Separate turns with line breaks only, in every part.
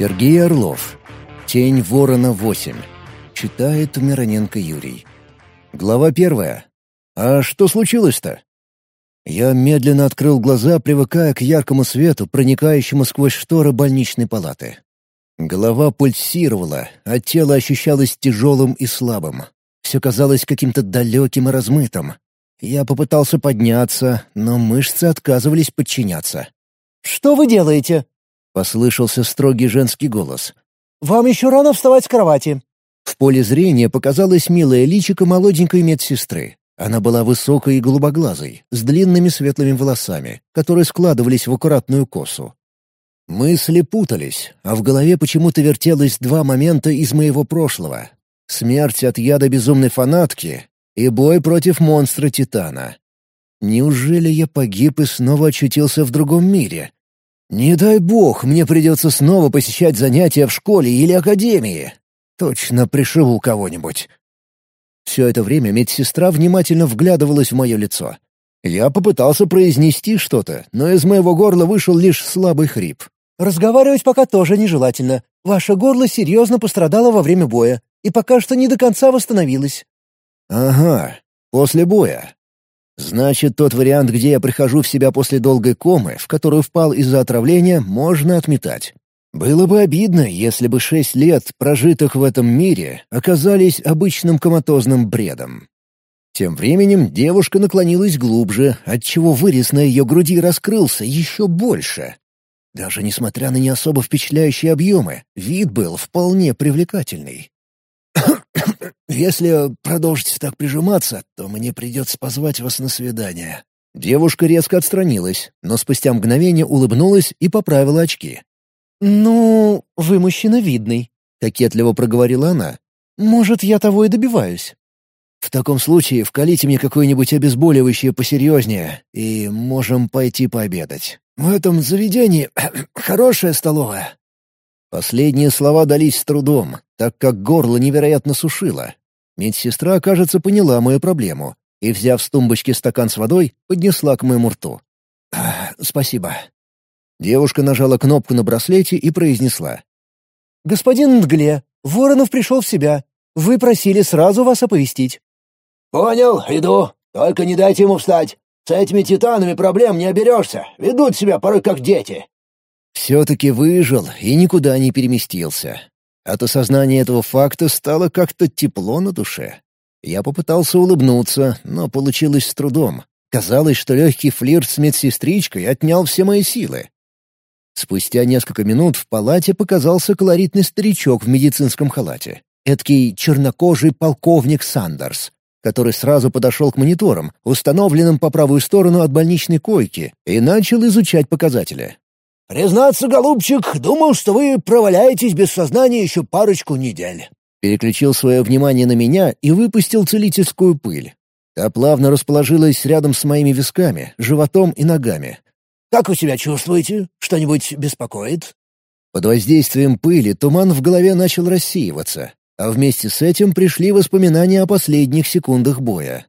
Сергей Орлов. «Тень ворона 8». Читает Мироненко Юрий. Глава первая. «А что случилось-то?» Я медленно открыл глаза, привыкая к яркому свету, проникающему сквозь шторы больничной палаты. Голова пульсировала, а тело ощущалось тяжелым и слабым. Все казалось каким-то далеким и размытым. Я попытался подняться, но мышцы отказывались подчиняться. «Что вы делаете?» — послышался строгий женский голос. «Вам еще рано вставать с кровати». В поле зрения показалась милая личико молоденькой медсестры. Она была высокой и голубоглазой, с длинными светлыми волосами, которые складывались в аккуратную косу. Мысли путались, а в голове почему-то вертелось два момента из моего прошлого. Смерть от яда безумной фанатки и бой против монстра Титана. Неужели я погиб и снова очутился в другом мире? Не дай бог, мне придется снова посещать занятия в школе или академии. Точно пришиву кого-нибудь. Все это время медсестра внимательно вглядывалась в мое лицо. Я попытался произнести что-то, но из моего горла вышел лишь слабый хрип. «Разговаривать пока тоже нежелательно. Ваше горло серьезно пострадало во время боя и пока что не до конца восстановилось». «Ага, после боя. Значит, тот вариант, где я прихожу в себя после долгой комы, в которую впал из-за отравления, можно отметать. Было бы обидно, если бы шесть лет, прожитых в этом мире, оказались обычным коматозным бредом. Тем временем девушка наклонилась глубже, отчего вырез на ее груди раскрылся еще больше. Даже несмотря на не особо впечатляющие объемы, вид был вполне привлекательный. «Если продолжите так прижиматься, то мне придется позвать вас на свидание». Девушка резко отстранилась, но спустя мгновение улыбнулась и поправила очки. «Ну, вы мужчина видный», — кокетливо проговорила она. «Может, я того и добиваюсь». «В таком случае вкалите мне какое-нибудь обезболивающее посерьезнее, и можем пойти пообедать. В этом заведении хорошая столовая». Последние слова дались с трудом, так как горло невероятно сушило. Медсестра, кажется, поняла мою проблему и, взяв с тумбочки стакан с водой, поднесла к моему рту. «Спасибо». Девушка нажала кнопку на браслете и произнесла. «Господин Нгле, Воронов пришел в себя. Вы просили сразу вас оповестить». «Понял, иду. Только не дайте ему встать. С этими титанами проблем не оберешься. Ведут себя порой как дети. Все-таки выжил и никуда не переместился. От осознания этого факта стало как-то тепло на душе. Я попытался улыбнуться, но получилось с трудом. Казалось, что легкий флирт с медсестричкой отнял все мои силы. Спустя несколько минут в палате показался колоритный старичок в медицинском халате. Эдакий чернокожий полковник Сандерс, который сразу подошел к мониторам, установленным по правую сторону от больничной койки, и начал изучать показатели. «Признаться, голубчик, думал, что вы проваляетесь без сознания еще парочку недель». Переключил свое внимание на меня и выпустил целительскую пыль. Та плавно расположилась рядом с моими висками, животом и ногами. «Как вы себя чувствуете? Что-нибудь беспокоит?» Под воздействием пыли туман в голове начал рассеиваться, а вместе с этим пришли воспоминания о последних секундах боя.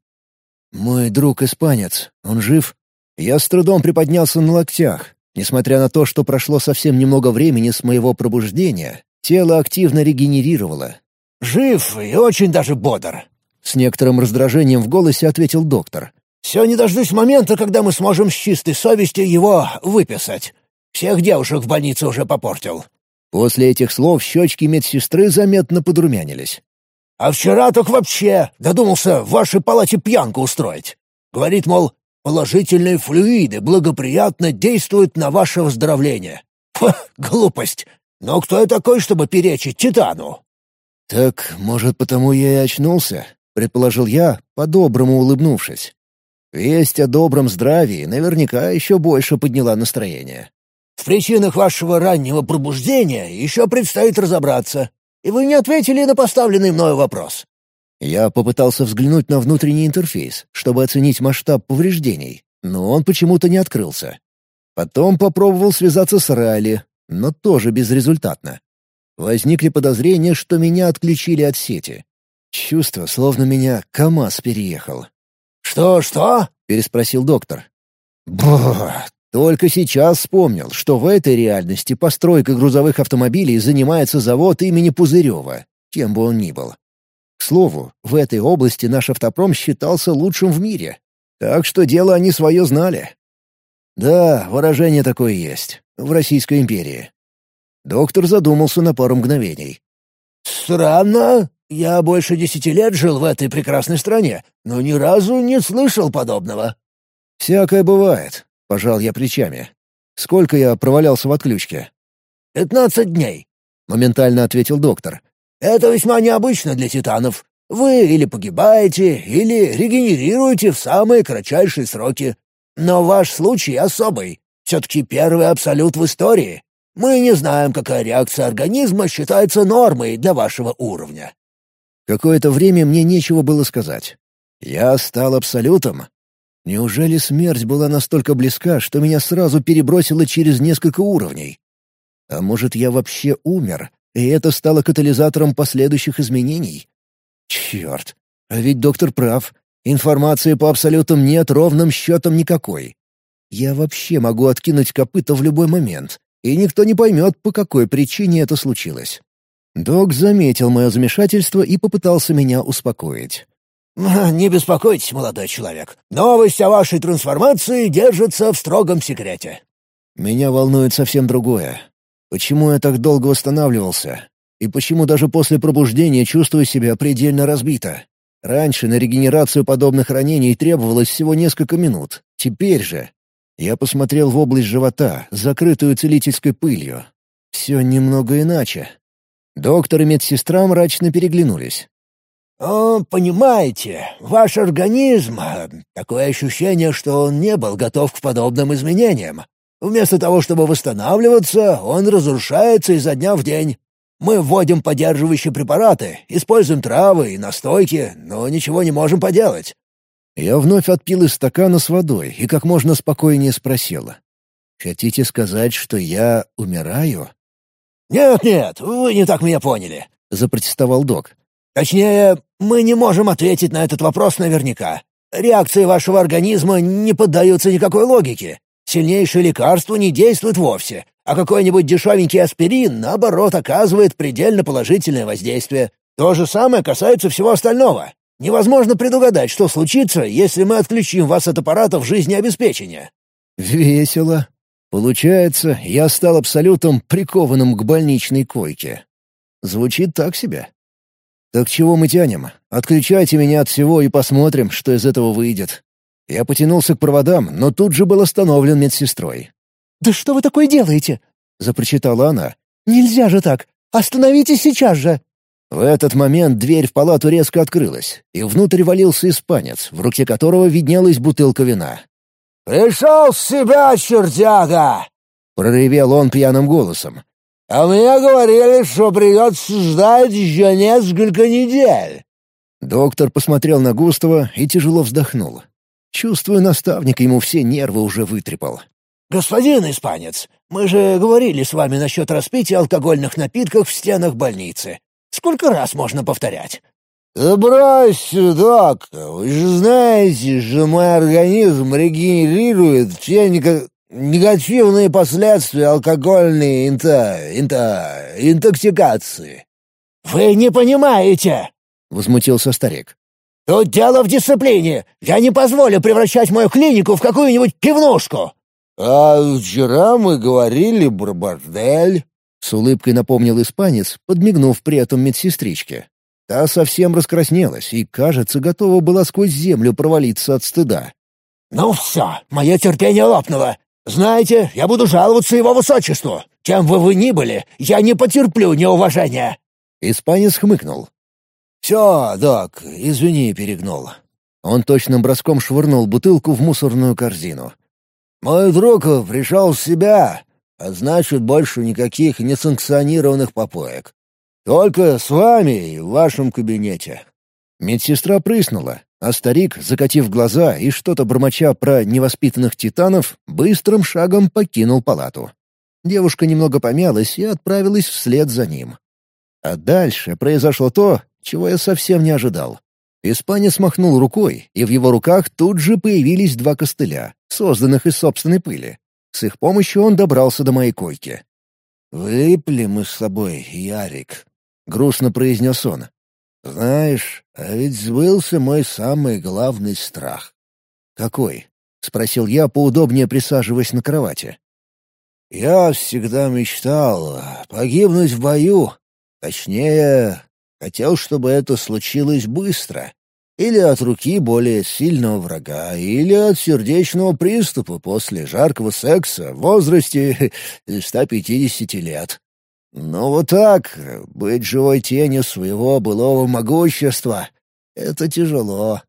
«Мой друг-испанец, он жив?» Я с трудом приподнялся на локтях, Несмотря на то, что прошло совсем немного времени с моего пробуждения, тело активно регенерировало. «Жив и очень даже бодр», — с некоторым раздражением в голосе ответил доктор. «Все не дождусь момента, когда мы сможем с чистой совестью его выписать. Всех девушек в больнице уже попортил». После этих слов щечки медсестры заметно подрумянились. «А вчера так вообще додумался в вашей палате пьянку устроить. Говорит, мол, Положительные флюиды благоприятно действуют на ваше выздоровление. Фу, глупость! Но кто я такой, чтобы перечить Титану?» «Так, может, потому я и очнулся?» — предположил я, по-доброму улыбнувшись. Весть о добром здравии наверняка еще больше подняла настроение. «В причинах вашего раннего пробуждения еще предстоит разобраться, и вы не ответили на поставленный мною вопрос. Я попытался взглянуть на внутренний интерфейс, чтобы оценить масштаб повреждений, но он почему-то не открылся. Потом попробовал связаться с Райли, но тоже безрезультатно. Возникли подозрения, что меня отключили от сети. Чувство, словно меня КамАЗ переехал. «Что-что?» — переспросил доктор. «Бр, только сейчас вспомнил, что в этой реальности постройкой грузовых автомобилей занимается завод имени Пузырева, кем бы он ни был. К слову, в этой области наш автопром считался лучшим в мире. Так что дело они свое знали. Да, выражение такое есть. В Российской империи. Доктор задумался на пару мгновений. «Странно. Я больше десяти лет жил в этой прекрасной стране, но ни разу не слышал подобного». «Всякое бывает», — пожал я плечами. «Сколько я провалялся в отключке?» «Пятнадцать дней», — моментально ответил доктор. Это весьма необычно для титанов. Вы или погибаете, или регенерируете в самые кратчайшие сроки. Но ваш случай особый. Все-таки первый абсолют в истории. Мы не знаем, какая реакция организма считается нормой для вашего уровня». Какое-то время мне нечего было сказать. Я стал абсолютом. Неужели смерть была настолько близка, что меня сразу перебросило через несколько уровней? А может, я вообще умер, и это стало катализатором последующих изменений. Черт, а ведь доктор прав. Информации по абсолютам нет ровным счетом никакой. Я вообще могу откинуть копыта в любой момент, и никто не поймет, по какой причине это случилось. Док заметил мое замешательство и попытался меня успокоить. «Не беспокойтесь, молодой человек. Новость о вашей трансформации держится в строгом секрете». «Меня волнует совсем другое. Почему я так долго восстанавливался? И почему даже после пробуждения чувствую себя предельно разбито? Раньше на регенерацию подобных ранений требовалось всего несколько минут. Теперь же... Я посмотрел в область живота, закрытую целительской пылью. Все немного иначе. Доктор и медсестра мрачно переглянулись. «О, понимаете, ваш организм... Э, такое ощущение, что он не был готов к подобным изменениям. Вместо того, чтобы восстанавливаться, он разрушается изо дня в день. Мы вводим поддерживающие препараты, используем травы и настойки, но ничего не можем поделать». Я вновь отпил из стакана с водой и как можно спокойнее спросила. «Хотите сказать, что я умираю?» «Нет-нет, вы не так меня поняли», — запротестовал док. «Точнее, мы не можем ответить на этот вопрос наверняка. Реакции вашего организма не поддаются никакой логике. Сильнейшее лекарство не действует вовсе, а какой-нибудь дешевенький аспирин, наоборот, оказывает предельно положительное воздействие. То же самое касается всего остального. Невозможно предугадать, что случится, если мы отключим вас от аппаратов жизнеобеспечения». «Весело. Получается, я стал абсолютом прикованным к больничной койке. Звучит так себе. Так чего мы тянем? Отключайте меня от всего и посмотрим, что из этого выйдет. Я потянулся к проводам, но тут же был остановлен медсестрой. «Да что вы такое делаете?» — запрочитала она. «Нельзя же так! Остановитесь сейчас же!» В этот момент дверь в палату резко открылась, и внутрь валился испанец, в руке которого виднелась бутылка вина. «Пришел с себя, чертяга!» — проревел он пьяным голосом. «А мне говорили, что придется ждать еще несколько недель!» Доктор посмотрел на Густова и тяжело вздохнул. Чувствую, наставник ему все нервы уже вытрепал. «Господин испанец, мы же говорили с вами насчет распития алкогольных напитков в стенах больницы. Сколько раз можно повторять?» «Забросьте, доктор, вы же знаете, что мой организм регенерирует все нег... негативные последствия алкогольной инта... инта... интоксикации». «Вы не понимаете!» — возмутился старик. Тут дело в дисциплине. Я не позволю превращать мою клинику в какую-нибудь пивнушку». «А вчера мы говорили про бордель», — с улыбкой напомнил испанец, подмигнув при этом медсестричке. Та совсем раскраснелась и, кажется, готова была сквозь землю провалиться от стыда. «Ну все, мое терпение лопнуло. Знаете, я буду жаловаться его высочеству. Чем бы вы ни были, я не потерплю неуважения». Испанец хмыкнул, «Все, док, извини, перегнул». Он точным броском швырнул бутылку в мусорную корзину. «Мой друг пришел в себя, а значит, больше никаких несанкционированных попоек. Только с вами и в вашем кабинете». Медсестра прыснула, а старик, закатив глаза и что-то бормоча про невоспитанных титанов, быстрым шагом покинул палату. Девушка немного помялась и отправилась вслед за ним. А дальше произошло то, чего я совсем не ожидал. Испанец махнул рукой, и в его руках тут же появились два костыля, созданных из собственной пыли. С их помощью он добрался до моей койки. «Выпли мы с тобой, Ярик», — грустно произнес он. «Знаешь, а ведь сбылся мой самый главный страх». «Какой?» — спросил я, поудобнее присаживаясь на кровати. «Я всегда мечтал погибнуть в бою. Точнее, Хотел, чтобы это случилось быстро. Или от руки более сильного врага, или от сердечного приступа после жаркого секса в возрасте 150 лет. Но ну вот так, быть живой тенью своего былого могущества — это тяжело.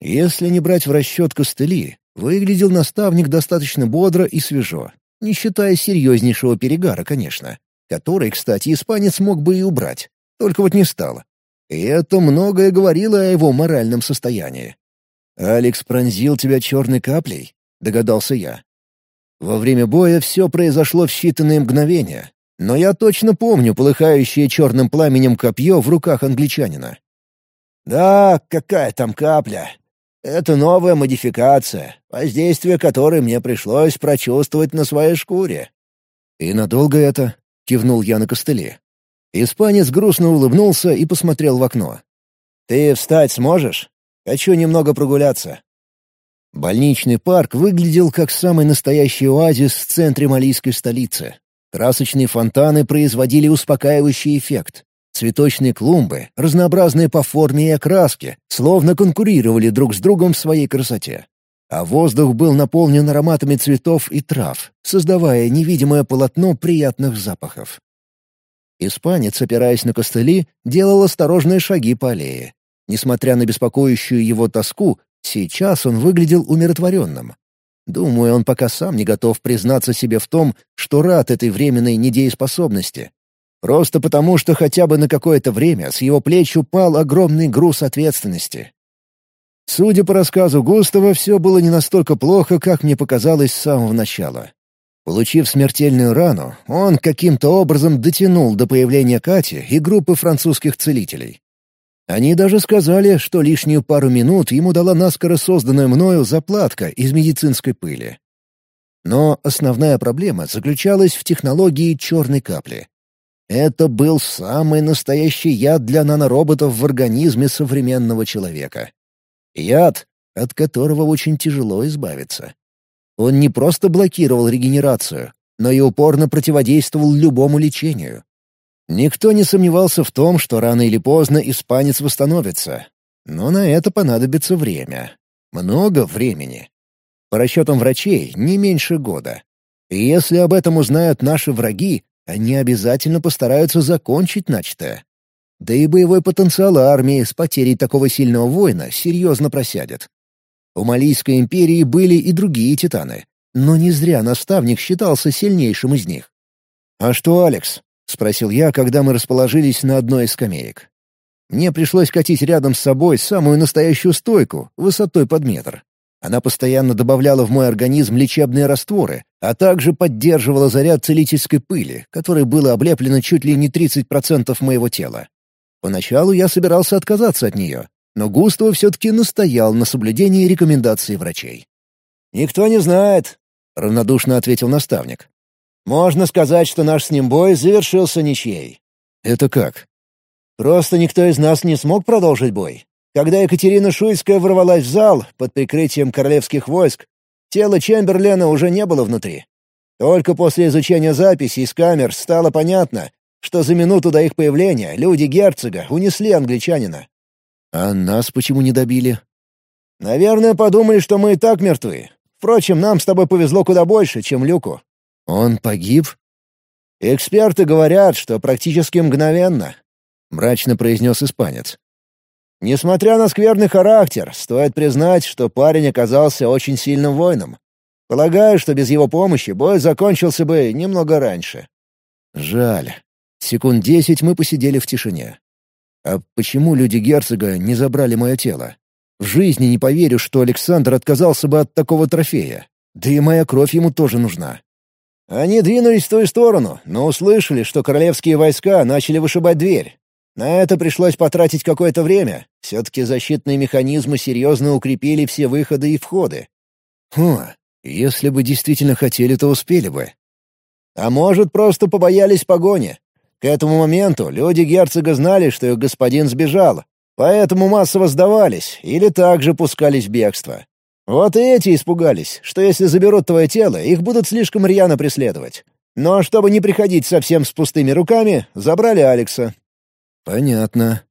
Если не брать в расчет костыли, выглядел наставник достаточно бодро и свежо, не считая серьезнейшего перегара, конечно, который, кстати, испанец мог бы и убрать только вот не стало. И это многое говорило о его моральном состоянии. «Алекс пронзил тебя черной каплей?» — догадался я. Во время боя все произошло в считанные мгновения, но я точно помню полыхающее черным пламенем копье в руках англичанина. «Да, какая там капля! Это новая модификация, воздействие которой мне пришлось прочувствовать на своей шкуре». «И надолго это?» — кивнул я на костыли. Испанец грустно улыбнулся и посмотрел в окно. «Ты встать сможешь? Хочу немного прогуляться». Больничный парк выглядел как самый настоящий оазис в центре малийской столицы. Красочные фонтаны производили успокаивающий эффект. Цветочные клумбы, разнообразные по форме и окраске, словно конкурировали друг с другом в своей красоте. А воздух был наполнен ароматами цветов и трав, создавая невидимое полотно приятных запахов. Испанец, опираясь на костыли, делал осторожные шаги по аллее. Несмотря на беспокоящую его тоску, сейчас он выглядел умиротворенным. Думаю, он пока сам не готов признаться себе в том, что рад этой временной недееспособности. Просто потому, что хотя бы на какое-то время с его плеч упал огромный груз ответственности. Судя по рассказу Густава, все было не настолько плохо, как мне показалось с самого начала. Получив смертельную рану, он каким-то образом дотянул до появления Кати и группы французских целителей. Они даже сказали, что лишнюю пару минут ему дала наскоро созданная мною заплатка из медицинской пыли. Но основная проблема заключалась в технологии черной капли. Это был самый настоящий яд для нанороботов в организме современного человека. Яд, от которого очень тяжело избавиться. Он не просто блокировал регенерацию, но и упорно противодействовал любому лечению. Никто не сомневался в том, что рано или поздно испанец восстановится. Но на это понадобится время. Много времени. По расчетам врачей, не меньше года. И если об этом узнают наши враги, они обязательно постараются закончить начатое. Да и боевой потенциал армии с потерей такого сильного воина серьезно просядет. У Малийской империи были и другие титаны, но не зря наставник считался сильнейшим из них. «А что, Алекс?» — спросил я, когда мы расположились на одной из скамеек. Мне пришлось катить рядом с собой самую настоящую стойку, высотой под метр. Она постоянно добавляла в мой организм лечебные растворы, а также поддерживала заряд целительской пыли, которой было облеплено чуть ли не 30% моего тела. Поначалу я собирался отказаться от нее, но Густав все-таки настоял на соблюдении рекомендаций врачей. «Никто не знает», — равнодушно ответил наставник. «Можно сказать, что наш с ним бой завершился ничьей». «Это как?» «Просто никто из нас не смог продолжить бой. Когда Екатерина Шуйская ворвалась в зал под прикрытием королевских войск, тело Чемберлена уже не было внутри. Только после изучения записей из камер стало понятно, что за минуту до их появления люди герцога унесли англичанина. «А нас почему не добили?» «Наверное, подумали, что мы и так мертвы. Впрочем, нам с тобой повезло куда больше, чем Люку». «Он погиб?» «Эксперты говорят, что практически мгновенно», — мрачно произнес испанец. «Несмотря на скверный характер, стоит признать, что парень оказался очень сильным воином. Полагаю, что без его помощи бой закончился бы немного раньше». «Жаль. Секунд десять мы посидели в тишине. А почему люди герцога не забрали мое тело? В жизни не поверю, что Александр отказался бы от такого трофея. Да и моя кровь ему тоже нужна. Они двинулись в ту сторону, но услышали, что королевские войска начали вышибать дверь. На это пришлось потратить какое-то время. Все-таки защитные механизмы серьезно укрепили все выходы и входы. Хм, если бы действительно хотели, то успели бы. А может, просто побоялись погони. К этому моменту люди герцога знали, что их господин сбежал, поэтому массово сдавались или также пускались в бегство. Вот и эти испугались, что если заберут твое тело, их будут слишком рьяно преследовать. Но чтобы не приходить совсем с пустыми руками, забрали Алекса». «Понятно».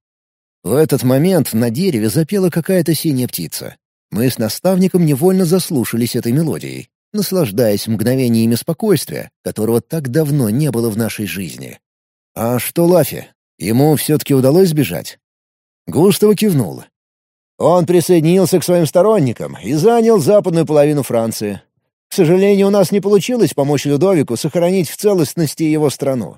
В этот момент на дереве запела какая-то синяя птица. Мы с наставником невольно заслушались этой мелодией, наслаждаясь мгновениями спокойствия, которого так давно не было в нашей жизни. «А что Лафи? Ему все-таки удалось сбежать?» Густаво кивнул. «Он присоединился к своим сторонникам и занял западную половину Франции. К сожалению, у нас не получилось помочь Людовику сохранить в целостности его страну.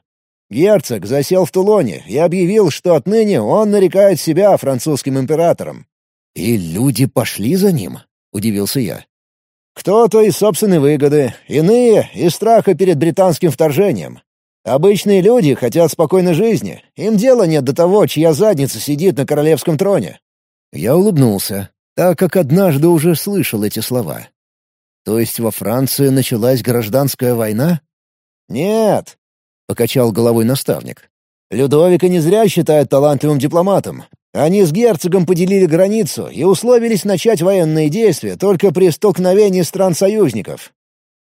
Герцог засел в Тулоне и объявил, что отныне он нарекает себя французским императором. «И люди пошли за ним?» — удивился я. «Кто-то из собственной выгоды, иные — из страха перед британским вторжением. Обычные люди хотят спокойной жизни. Им дела нет до того, чья задница сидит на королевском троне». Я улыбнулся, так как однажды уже слышал эти слова. «То есть во Франции началась гражданская война?» «Нет», — покачал головой наставник. «Людовика не зря считают талантливым дипломатом. Они с герцогом поделили границу и условились начать военные действия только при столкновении стран-союзников».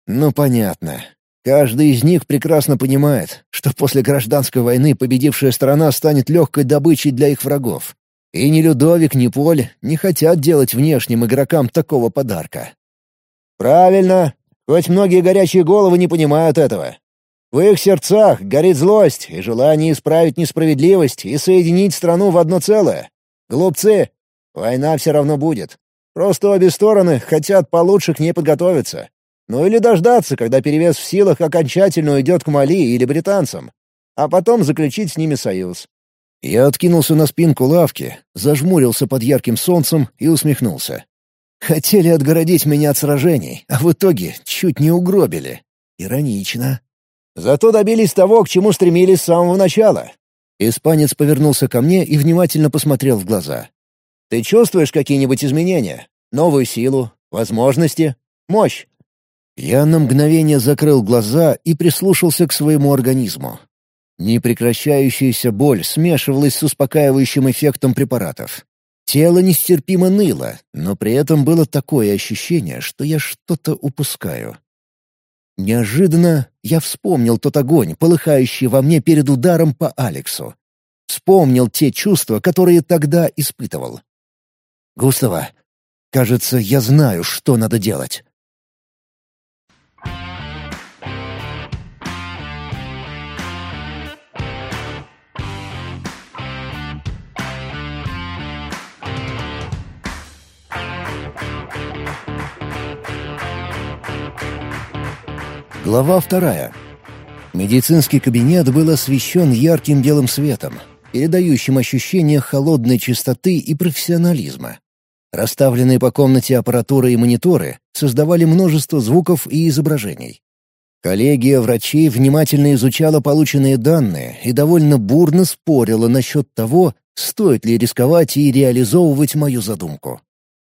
«Ну, понятно. Каждый из них прекрасно понимает, что после гражданской войны победившая сторона станет легкой добычей для их врагов. И ни Людовик, ни Поль не хотят делать внешним игрокам такого подарка. «Правильно. Хоть многие горячие головы не понимают этого. В их сердцах горит злость и желание исправить несправедливость и соединить страну в одно целое. Глупцы, война все равно будет. Просто обе стороны хотят получше к ней подготовиться. Ну или дождаться, когда перевес в силах окончательно уйдет к Мали или британцам, а потом заключить с ними союз. Я откинулся на спинку лавки, зажмурился под ярким солнцем и усмехнулся. Хотели отгородить меня от сражений, а в итоге чуть не угробили. Иронично. Зато добились того, к чему стремились с самого начала. Испанец повернулся ко мне и внимательно посмотрел в глаза. «Ты чувствуешь какие-нибудь изменения? Новую силу? Возможности? Мощь?» Я на мгновение закрыл глаза и прислушался к своему организму. Непрекращающаяся боль смешивалась с успокаивающим эффектом препаратов. Тело нестерпимо ныло, но при этом было такое ощущение, что я что-то упускаю. Неожиданно я вспомнил тот огонь, полыхающий во мне перед ударом по Алексу. Вспомнил те чувства, которые тогда испытывал. «Густава, кажется, я знаю, что надо делать. Глава вторая. Медицинский кабинет был освещен ярким белым светом, передающим ощущение холодной чистоты и профессионализма. Расставленные по комнате аппаратуры и мониторы создавали множество звуков и изображений. Коллегия врачей внимательно изучала полученные данные и довольно бурно спорила насчет того, стоит ли рисковать и реализовывать мою задумку.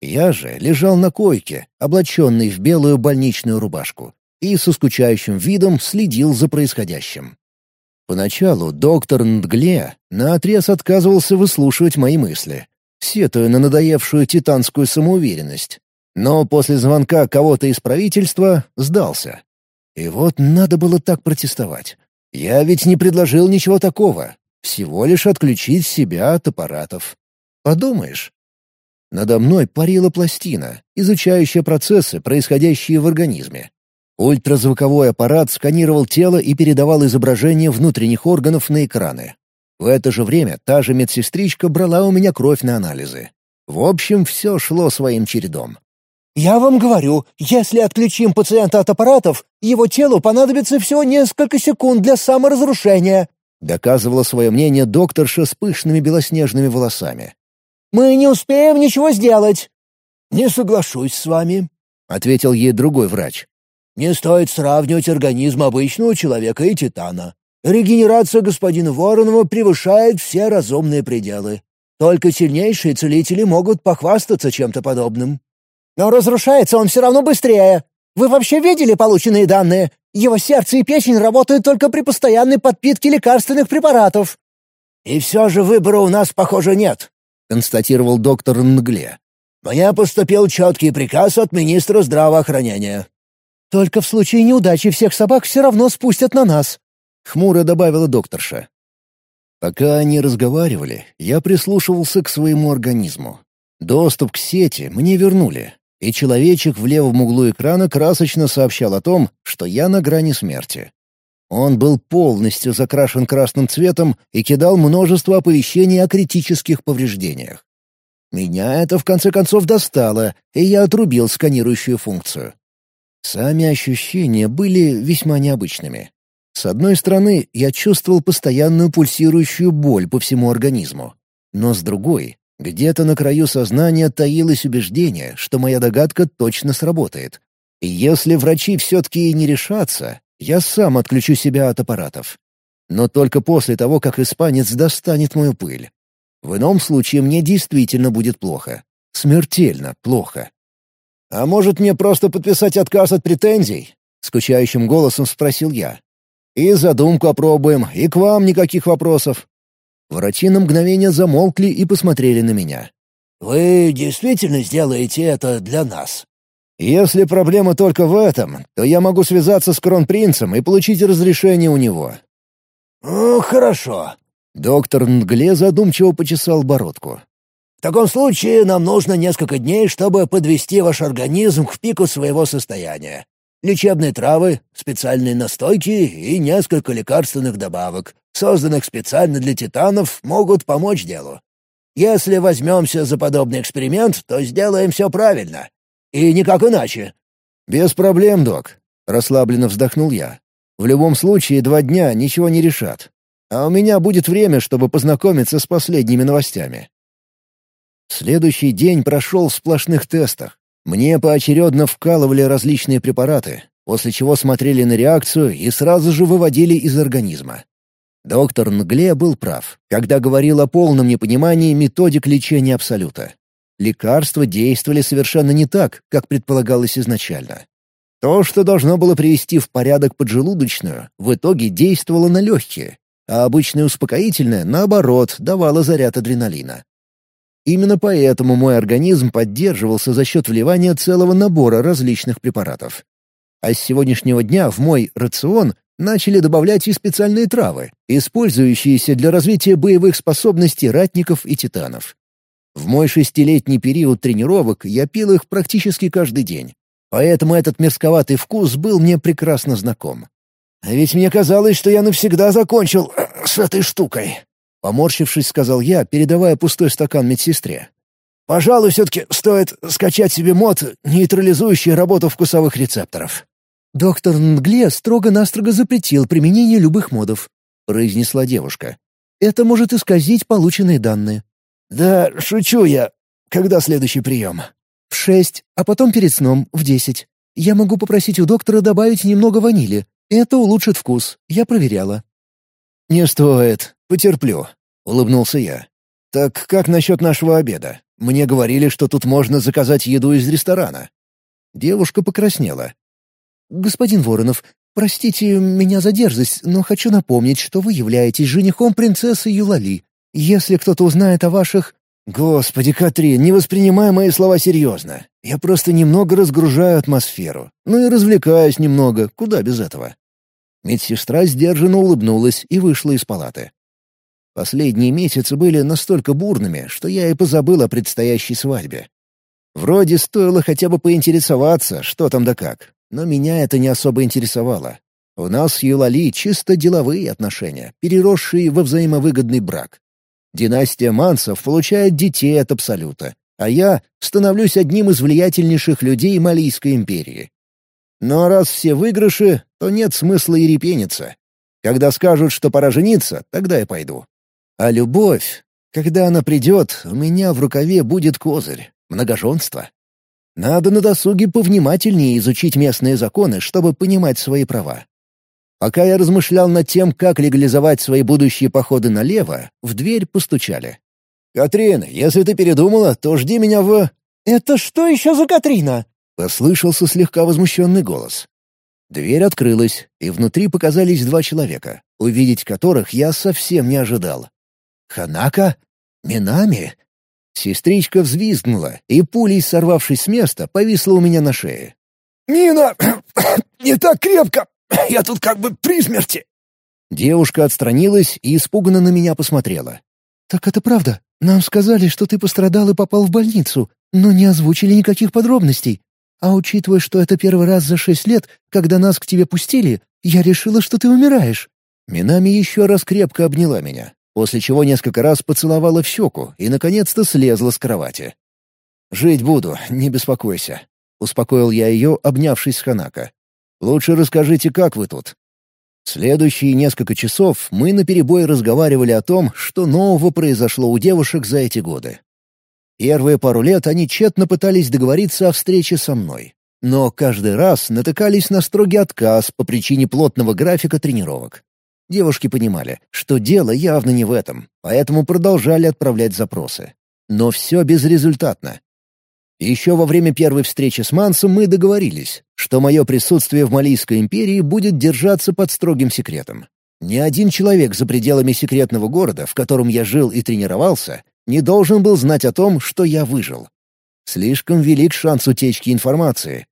Я же лежал на койке, облаченный в белую больничную рубашку и со скучающим видом следил за происходящим. Поначалу доктор Ндгле наотрез отказывался выслушивать мои мысли, сетуя на надоевшую титанскую самоуверенность. Но после звонка кого-то из правительства сдался. И вот надо было так протестовать. Я ведь не предложил ничего такого. Всего лишь отключить себя от аппаратов. Подумаешь. Надо мной парила пластина, изучающая процессы, происходящие в организме. Ультразвуковой аппарат сканировал тело и передавал изображение внутренних органов на экраны. В это же время та же медсестричка брала у меня кровь на анализы. В общем, все шло своим чередом. «Я вам говорю, если отключим пациента от аппаратов, его телу понадобится всего несколько секунд для саморазрушения», доказывала свое мнение докторша с пышными белоснежными волосами. «Мы не успеем ничего сделать». «Не соглашусь с вами», — ответил ей другой врач. Не стоит сравнивать организм обычного человека и титана. Регенерация господина Воронова превышает все разумные пределы. Только сильнейшие целители могут похвастаться чем-то подобным. Но разрушается он все равно быстрее. Вы вообще видели полученные данные? Его сердце и печень работают только при постоянной подпитке лекарственных препаратов. И все же выбора у нас, похоже, нет, констатировал доктор Нгле. Мне поступил четкий приказ от министра здравоохранения. Только в случае неудачи всех собак все равно спустят на нас», — хмуро добавила докторша. Пока они разговаривали, я прислушивался к своему организму. Доступ к сети мне вернули, и человечек в левом углу экрана красочно сообщал о том, что я на грани смерти. Он был полностью закрашен красным цветом и кидал множество оповещений о критических повреждениях. Меня это в конце концов достало, и я отрубил сканирующую функцию. Сами ощущения были весьма необычными. С одной стороны, я чувствовал постоянную пульсирующую боль по всему организму. Но с другой, где-то на краю сознания таилось убеждение, что моя догадка точно сработает. И если врачи все-таки и не решатся, я сам отключу себя от аппаратов. Но только после того, как испанец достанет мою пыль. В ином случае мне действительно будет плохо. Смертельно плохо. «А может, мне просто подписать отказ от претензий?» — скучающим голосом спросил я. «И задумку опробуем, и к вам никаких вопросов». Врачи на мгновение замолкли и посмотрели на меня. «Вы действительно сделаете это для нас?» «Если проблема только в этом, то я могу связаться с кронпринцем и получить разрешение у него». «Ну, хорошо». Доктор Нгле задумчиво почесал бородку. В таком случае нам нужно несколько дней, чтобы подвести ваш организм к пику своего состояния. Лечебные травы, специальные настойки и несколько лекарственных добавок, созданных специально для титанов, могут помочь делу. Если возьмемся за подобный эксперимент, то сделаем все правильно. И никак иначе». «Без проблем, док», — расслабленно вздохнул я. «В любом случае, два дня ничего не решат. А у меня будет время, чтобы познакомиться с последними новостями». Следующий день прошел в сплошных тестах. Мне поочередно вкалывали различные препараты, после чего смотрели на реакцию и сразу же выводили из организма. Доктор Нгле был прав, когда говорил о полном непонимании методик лечения Абсолюта. Лекарства действовали совершенно не так, как предполагалось изначально. То, что должно было привести в порядок поджелудочную, в итоге действовало на легкие, а обычное успокоительное, наоборот, давало заряд адреналина. Именно поэтому мой организм поддерживался за счет вливания целого набора различных препаратов. А с сегодняшнего дня в мой рацион начали добавлять и специальные травы, использующиеся для развития боевых способностей ратников и титанов. В мой шестилетний период тренировок я пил их практически каждый день, поэтому этот мерзковатый вкус был мне прекрасно знаком. А ведь мне казалось, что я навсегда закончил э, с этой штукой. Поморщившись, сказал я, передавая пустой стакан медсестре. «Пожалуй, все-таки стоит скачать себе мод, нейтрализующий работу вкусовых рецепторов». «Доктор Нгле строго-настрого запретил применение любых модов», — произнесла девушка. «Это может исказить полученные данные». «Да шучу я. Когда следующий прием?» «В шесть, а потом перед сном в десять. Я могу попросить у доктора добавить немного ванили. Это улучшит вкус. Я проверяла». «Не стоит», «Потерплю», — улыбнулся я. «Так как насчет нашего обеда? Мне говорили, что тут можно заказать еду из ресторана». Девушка покраснела. «Господин Воронов, простите меня за дерзость, но хочу напомнить, что вы являетесь женихом принцессы Юлали. Если кто-то узнает о ваших...» «Господи, Катрин, не воспринимай мои слова серьезно. Я просто немного разгружаю атмосферу. Ну и развлекаюсь немного, куда без этого». Медсестра сдержанно улыбнулась и вышла из палаты. Последние месяцы были настолько бурными, что я и позабыл о предстоящей свадьбе. Вроде стоило хотя бы поинтересоваться, что там да как, но меня это не особо интересовало. У нас с Юлали чисто деловые отношения, переросшие во взаимовыгодный брак. Династия Мансов получает детей от Абсолюта, а я становлюсь одним из влиятельнейших людей Малийской империи. Но раз все выигрыши, то нет смысла и репениться. Когда скажут, что пора жениться, тогда я пойду. А любовь, когда она придет, у меня в рукаве будет козырь — многоженство. Надо на досуге повнимательнее изучить местные законы, чтобы понимать свои права. Пока я размышлял над тем, как легализовать свои будущие походы налево, в дверь постучали. «Катрин, если ты передумала, то жди меня в...» «Это что еще за Катрина?» — послышался слегка возмущенный голос. Дверь открылась, и внутри показались два человека, увидеть которых я совсем не ожидал. Ханака? Минами? Сестричка взвизгнула, и пулей, сорвавшись с места, повисла у меня на шее. «Мина! Не так крепко! Я тут как бы при смерти!» Девушка отстранилась и испуганно на меня посмотрела. «Так это правда. Нам сказали, что ты пострадал и попал в больницу, но не озвучили никаких подробностей. А учитывая, что это первый раз за шесть лет, когда нас к тебе пустили, я решила, что ты умираешь». Минами еще раз крепко обняла меня после чего несколько раз поцеловала в щеку и, наконец-то, слезла с кровати. «Жить буду, не беспокойся», — успокоил я ее, обнявшись с Ханака. «Лучше расскажите, как вы тут?» Следующие несколько часов мы наперебой разговаривали о том, что нового произошло у девушек за эти годы. Первые пару лет они тщетно пытались договориться о встрече со мной, но каждый раз натыкались на строгий отказ по причине плотного графика тренировок. Девушки понимали, что дело явно не в этом, поэтому продолжали отправлять запросы. Но все безрезультатно. Еще во время первой встречи с Мансом мы договорились, что мое присутствие в Малийской империи будет держаться под строгим секретом. Ни один человек за пределами секретного города, в котором я жил и тренировался, не должен был знать о том, что я выжил. Слишком велик шанс утечки информации,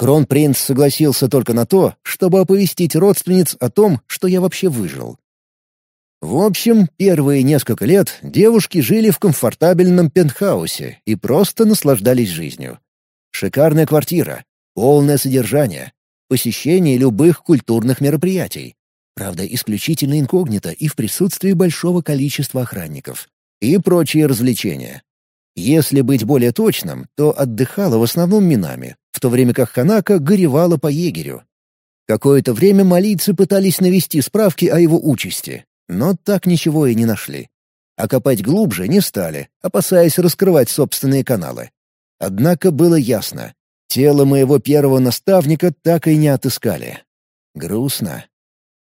Кронпринц согласился только на то, чтобы оповестить родственниц о том, что я вообще выжил. В общем, первые несколько лет девушки жили в комфортабельном пентхаусе и просто наслаждались жизнью. Шикарная квартира, полное содержание, посещение любых культурных мероприятий. Правда, исключительно инкогнито и в присутствии большого количества охранников. И прочие развлечения. Если быть более точным, то отдыхала в основном минами, в то время как Ханака горевала по егерю. Какое-то время молитцы пытались навести справки о его участи, но так ничего и не нашли. А копать глубже не стали, опасаясь раскрывать собственные каналы. Однако было ясно, тело моего первого наставника так и не отыскали. Грустно.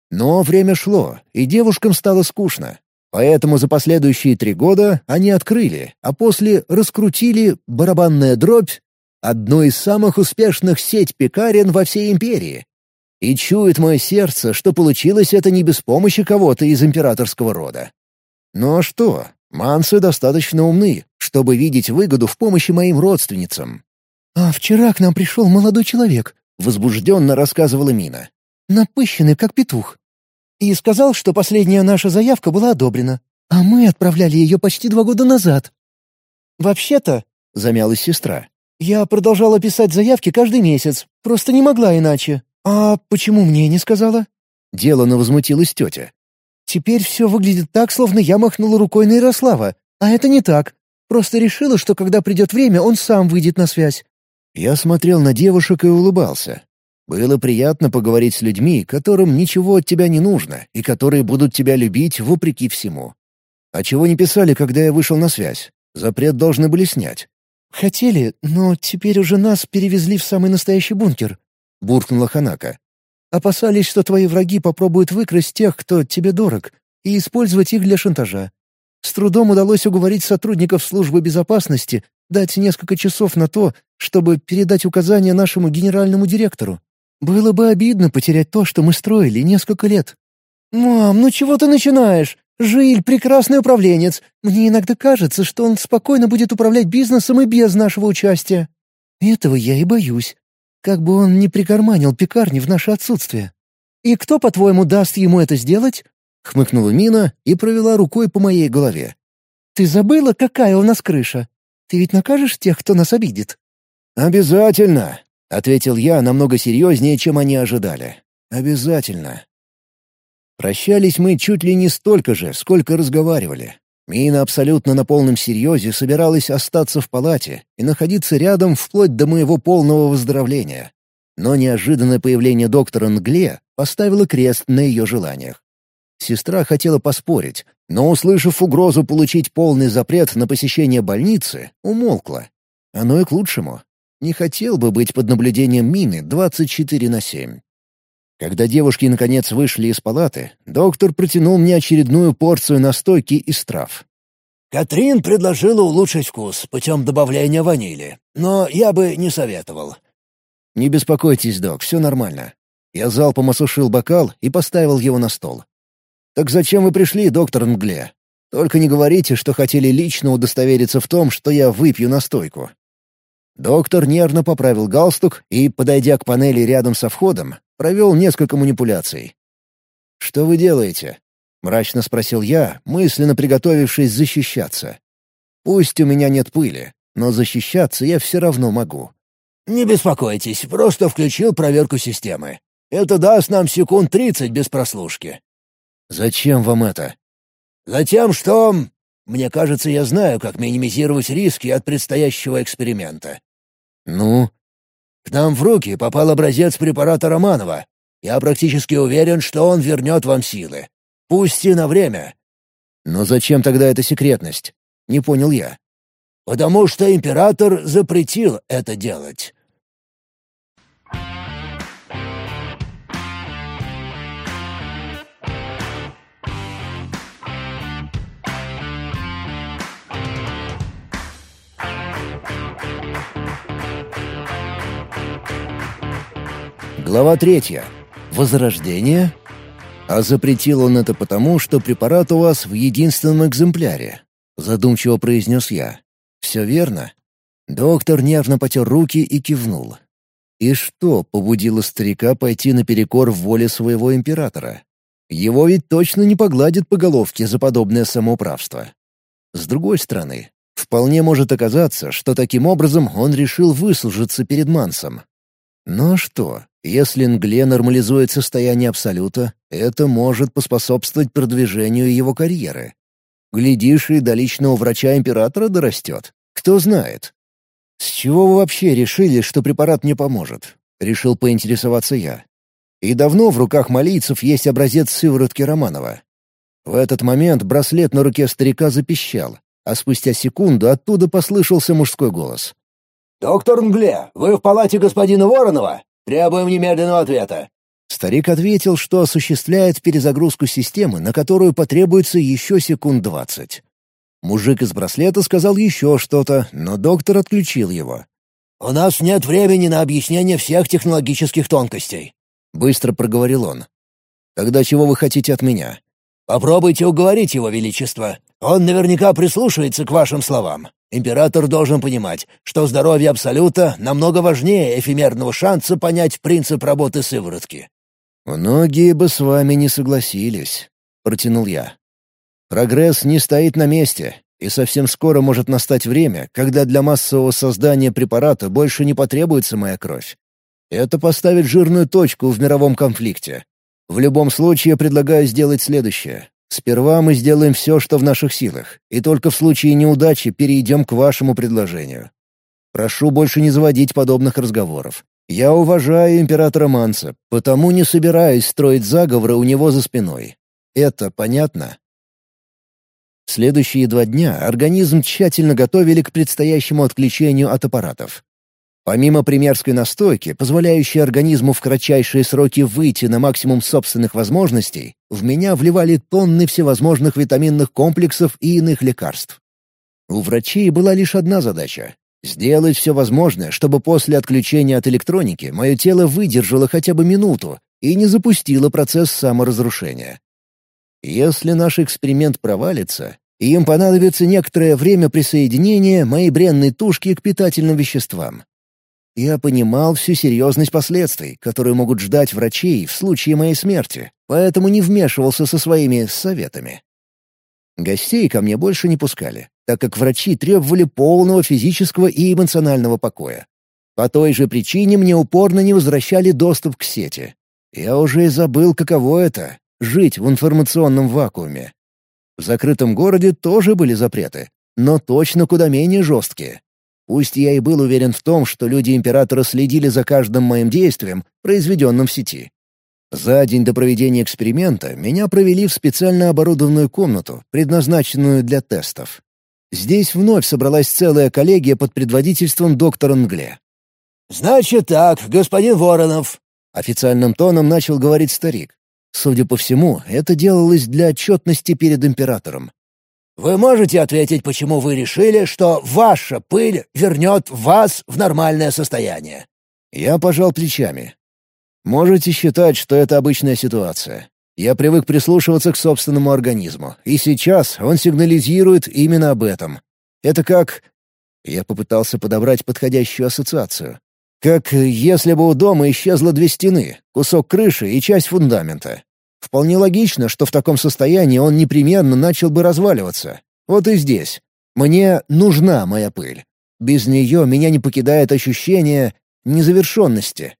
Но время шло, и девушкам стало скучно. Поэтому за последующие три года они открыли, а после раскрутили «Барабанная дробь» одну из самых успешных сеть пекарен во всей империи. И чует мое сердце, что получилось это не без помощи кого-то из императорского рода. Ну а что, мансы достаточно умны, чтобы видеть выгоду в помощи моим родственницам. «А вчера к нам пришел молодой человек», — возбужденно рассказывала Мина. «Напыщенный, как петух и сказал, что последняя наша заявка была одобрена, а мы отправляли ее почти два года назад». «Вообще-то», — замялась сестра, — «я продолжала писать заявки каждый месяц, просто не могла иначе. А почему мне не сказала?» Делано возмутилась тетя. «Теперь все выглядит так, словно я махнула рукой на Ярослава, а это не так. Просто решила, что когда придет время, он сам выйдет на связь». Я смотрел на девушек и улыбался, было приятно поговорить с людьми, которым ничего от тебя не нужно, и которые будут тебя любить вопреки всему. А чего не писали, когда я вышел на связь? Запрет должны были снять. «Хотели, но теперь уже нас перевезли в самый настоящий бункер», — буркнула Ханака. «Опасались, что твои враги попробуют выкрасть тех, кто тебе дорог, и использовать их для шантажа. С трудом удалось уговорить сотрудников службы безопасности дать несколько часов на то, чтобы передать указания нашему генеральному директору. Было бы обидно потерять то, что мы строили несколько лет». «Мам, ну чего ты начинаешь? Жиль — прекрасный управленец. Мне иногда кажется, что он спокойно будет управлять бизнесом и без нашего участия». «Этого я и боюсь. Как бы он не прикарманил пекарни в наше отсутствие». «И кто, по-твоему, даст ему это сделать?» — хмыкнула Мина и провела рукой по моей голове. «Ты забыла, какая у нас крыша? Ты ведь накажешь тех, кто нас обидит?» «Обязательно!» — ответил я намного серьезнее, чем они ожидали. «Обязательно». Прощались мы чуть ли не столько же, сколько разговаривали. Мина абсолютно на полном серьезе собиралась остаться в палате и находиться рядом вплоть до моего полного выздоровления. Но неожиданное появление доктора Нгле поставило крест на ее желаниях. Сестра хотела поспорить, но, услышав угрозу получить полный запрет на посещение больницы, умолкла. Оно и к лучшему. Не хотел бы быть под наблюдением мины 24 на 7. Когда девушки наконец вышли из палаты, доктор протянул мне очередную порцию настойки из трав. Катрин предложила улучшить вкус путем добавления ванили, но я бы не советовал. «Не беспокойтесь, док, все нормально». Я залпом осушил бокал и поставил его на стол. «Так зачем вы пришли, доктор Нгле? Только не говорите, что хотели лично удостовериться в том, что я выпью настойку. Доктор нервно поправил галстук и, подойдя к панели рядом со входом, провел несколько манипуляций. «Что вы делаете?» — мрачно спросил я, мысленно приготовившись защищаться. «Пусть у меня нет пыли, но защищаться я все равно могу». «Не беспокойтесь, просто включил проверку системы. Это даст нам секунд тридцать без прослушки». «Зачем вам это?» «Затем, что...» «Мне кажется, я знаю, как минимизировать риски от предстоящего эксперимента. «Ну?» «К нам в руки попал образец препарата Романова. Я практически уверен, что он вернет вам силы. Пусть и на время». «Но зачем тогда эта секретность?» — не понял я. «Потому что император запретил это делать». Глава третья Возрождение. А запретил он это потому, что препарат у вас в единственном экземпляре. Задумчиво произнес я. Все верно? Доктор нервно потер руки и кивнул. И что побудило старика пойти наперекор воле своего императора? Его ведь точно не погладит по головке за подобное самоуправство. С другой стороны, вполне может оказаться, что таким образом он решил выслужиться перед Мансом. Но ну а что, если Нгле нормализует состояние Абсолюта, это может поспособствовать продвижению его карьеры. Глядишь, и до личного врача Императора дорастет. Кто знает. «С чего вы вообще решили, что препарат мне поможет?» — решил поинтересоваться я. «И давно в руках малийцев есть образец сыворотки Романова». В этот момент браслет на руке старика запищал, а спустя секунду оттуда послышался мужской голос. «Доктор Нгле, вы в палате господина Воронова? Требуем немедленного ответа». Старик ответил, что осуществляет перезагрузку системы, на которую потребуется еще секунд двадцать. Мужик из браслета сказал еще что-то, но доктор отключил его. «У нас нет времени на объяснение всех технологических тонкостей», — быстро проговорил он. «Тогда чего вы хотите от меня?» «Попробуйте уговорить его величество. Он наверняка прислушается к вашим словам. Император должен понимать, что здоровье Абсолюта намного важнее эфемерного шанса понять принцип работы сыворотки». «Многие бы с вами не согласились», — протянул я. «Прогресс не стоит на месте, и совсем скоро может настать время, когда для массового создания препарата больше не потребуется моя кровь. Это поставит жирную точку в мировом конфликте. В любом случае предлагаю сделать следующее. Сперва мы сделаем все, что в наших силах, и только в случае неудачи перейдем к вашему предложению. Прошу больше не заводить подобных разговоров. Я уважаю императора Манса, потому не собираюсь строить заговоры у него за спиной. Это понятно?» Следующие два дня организм тщательно готовили к предстоящему отключению от аппаратов. Помимо примерской настойки, позволяющей организму в кратчайшие сроки выйти на максимум собственных возможностей, в меня вливали тонны всевозможных витаминных комплексов и иных лекарств. У врачей была лишь одна задача — сделать все возможное, чтобы после отключения от электроники мое тело выдержало хотя бы минуту и не запустило процесс саморазрушения. Если наш эксперимент провалится, им понадобится некоторое время присоединения моей бренной тушки к питательным веществам. Я понимал всю серьезность последствий, которые могут ждать врачей в случае моей смерти, поэтому не вмешивался со своими советами. Гостей ко мне больше не пускали, так как врачи требовали полного физического и эмоционального покоя. По той же причине мне упорно не возвращали доступ к сети. Я уже и забыл, каково это — жить в информационном вакууме. В закрытом городе тоже были запреты, но точно куда менее жесткие. Пусть я и был уверен в том, что люди Императора следили за каждым моим действием, произведенным в сети. За день до проведения эксперимента меня провели в специально оборудованную комнату, предназначенную для тестов. Здесь вновь собралась целая коллегия под предводительством доктора Нгле. «Значит так, господин Воронов», — официальным тоном начал говорить старик. Судя по всему, это делалось для отчетности перед императором. Вы можете ответить, почему вы решили, что ваша пыль вернет вас в нормальное состояние?» Я пожал плечами. «Можете считать, что это обычная ситуация. Я привык прислушиваться к собственному организму, и сейчас он сигнализирует именно об этом. Это как...» Я попытался подобрать подходящую ассоциацию. «Как э, если бы у дома исчезло две стены, кусок крыши и часть фундамента. Вполне логично, что в таком состоянии он непременно начал бы разваливаться. Вот и здесь. Мне нужна моя пыль. Без нее меня не покидает ощущение незавершенности.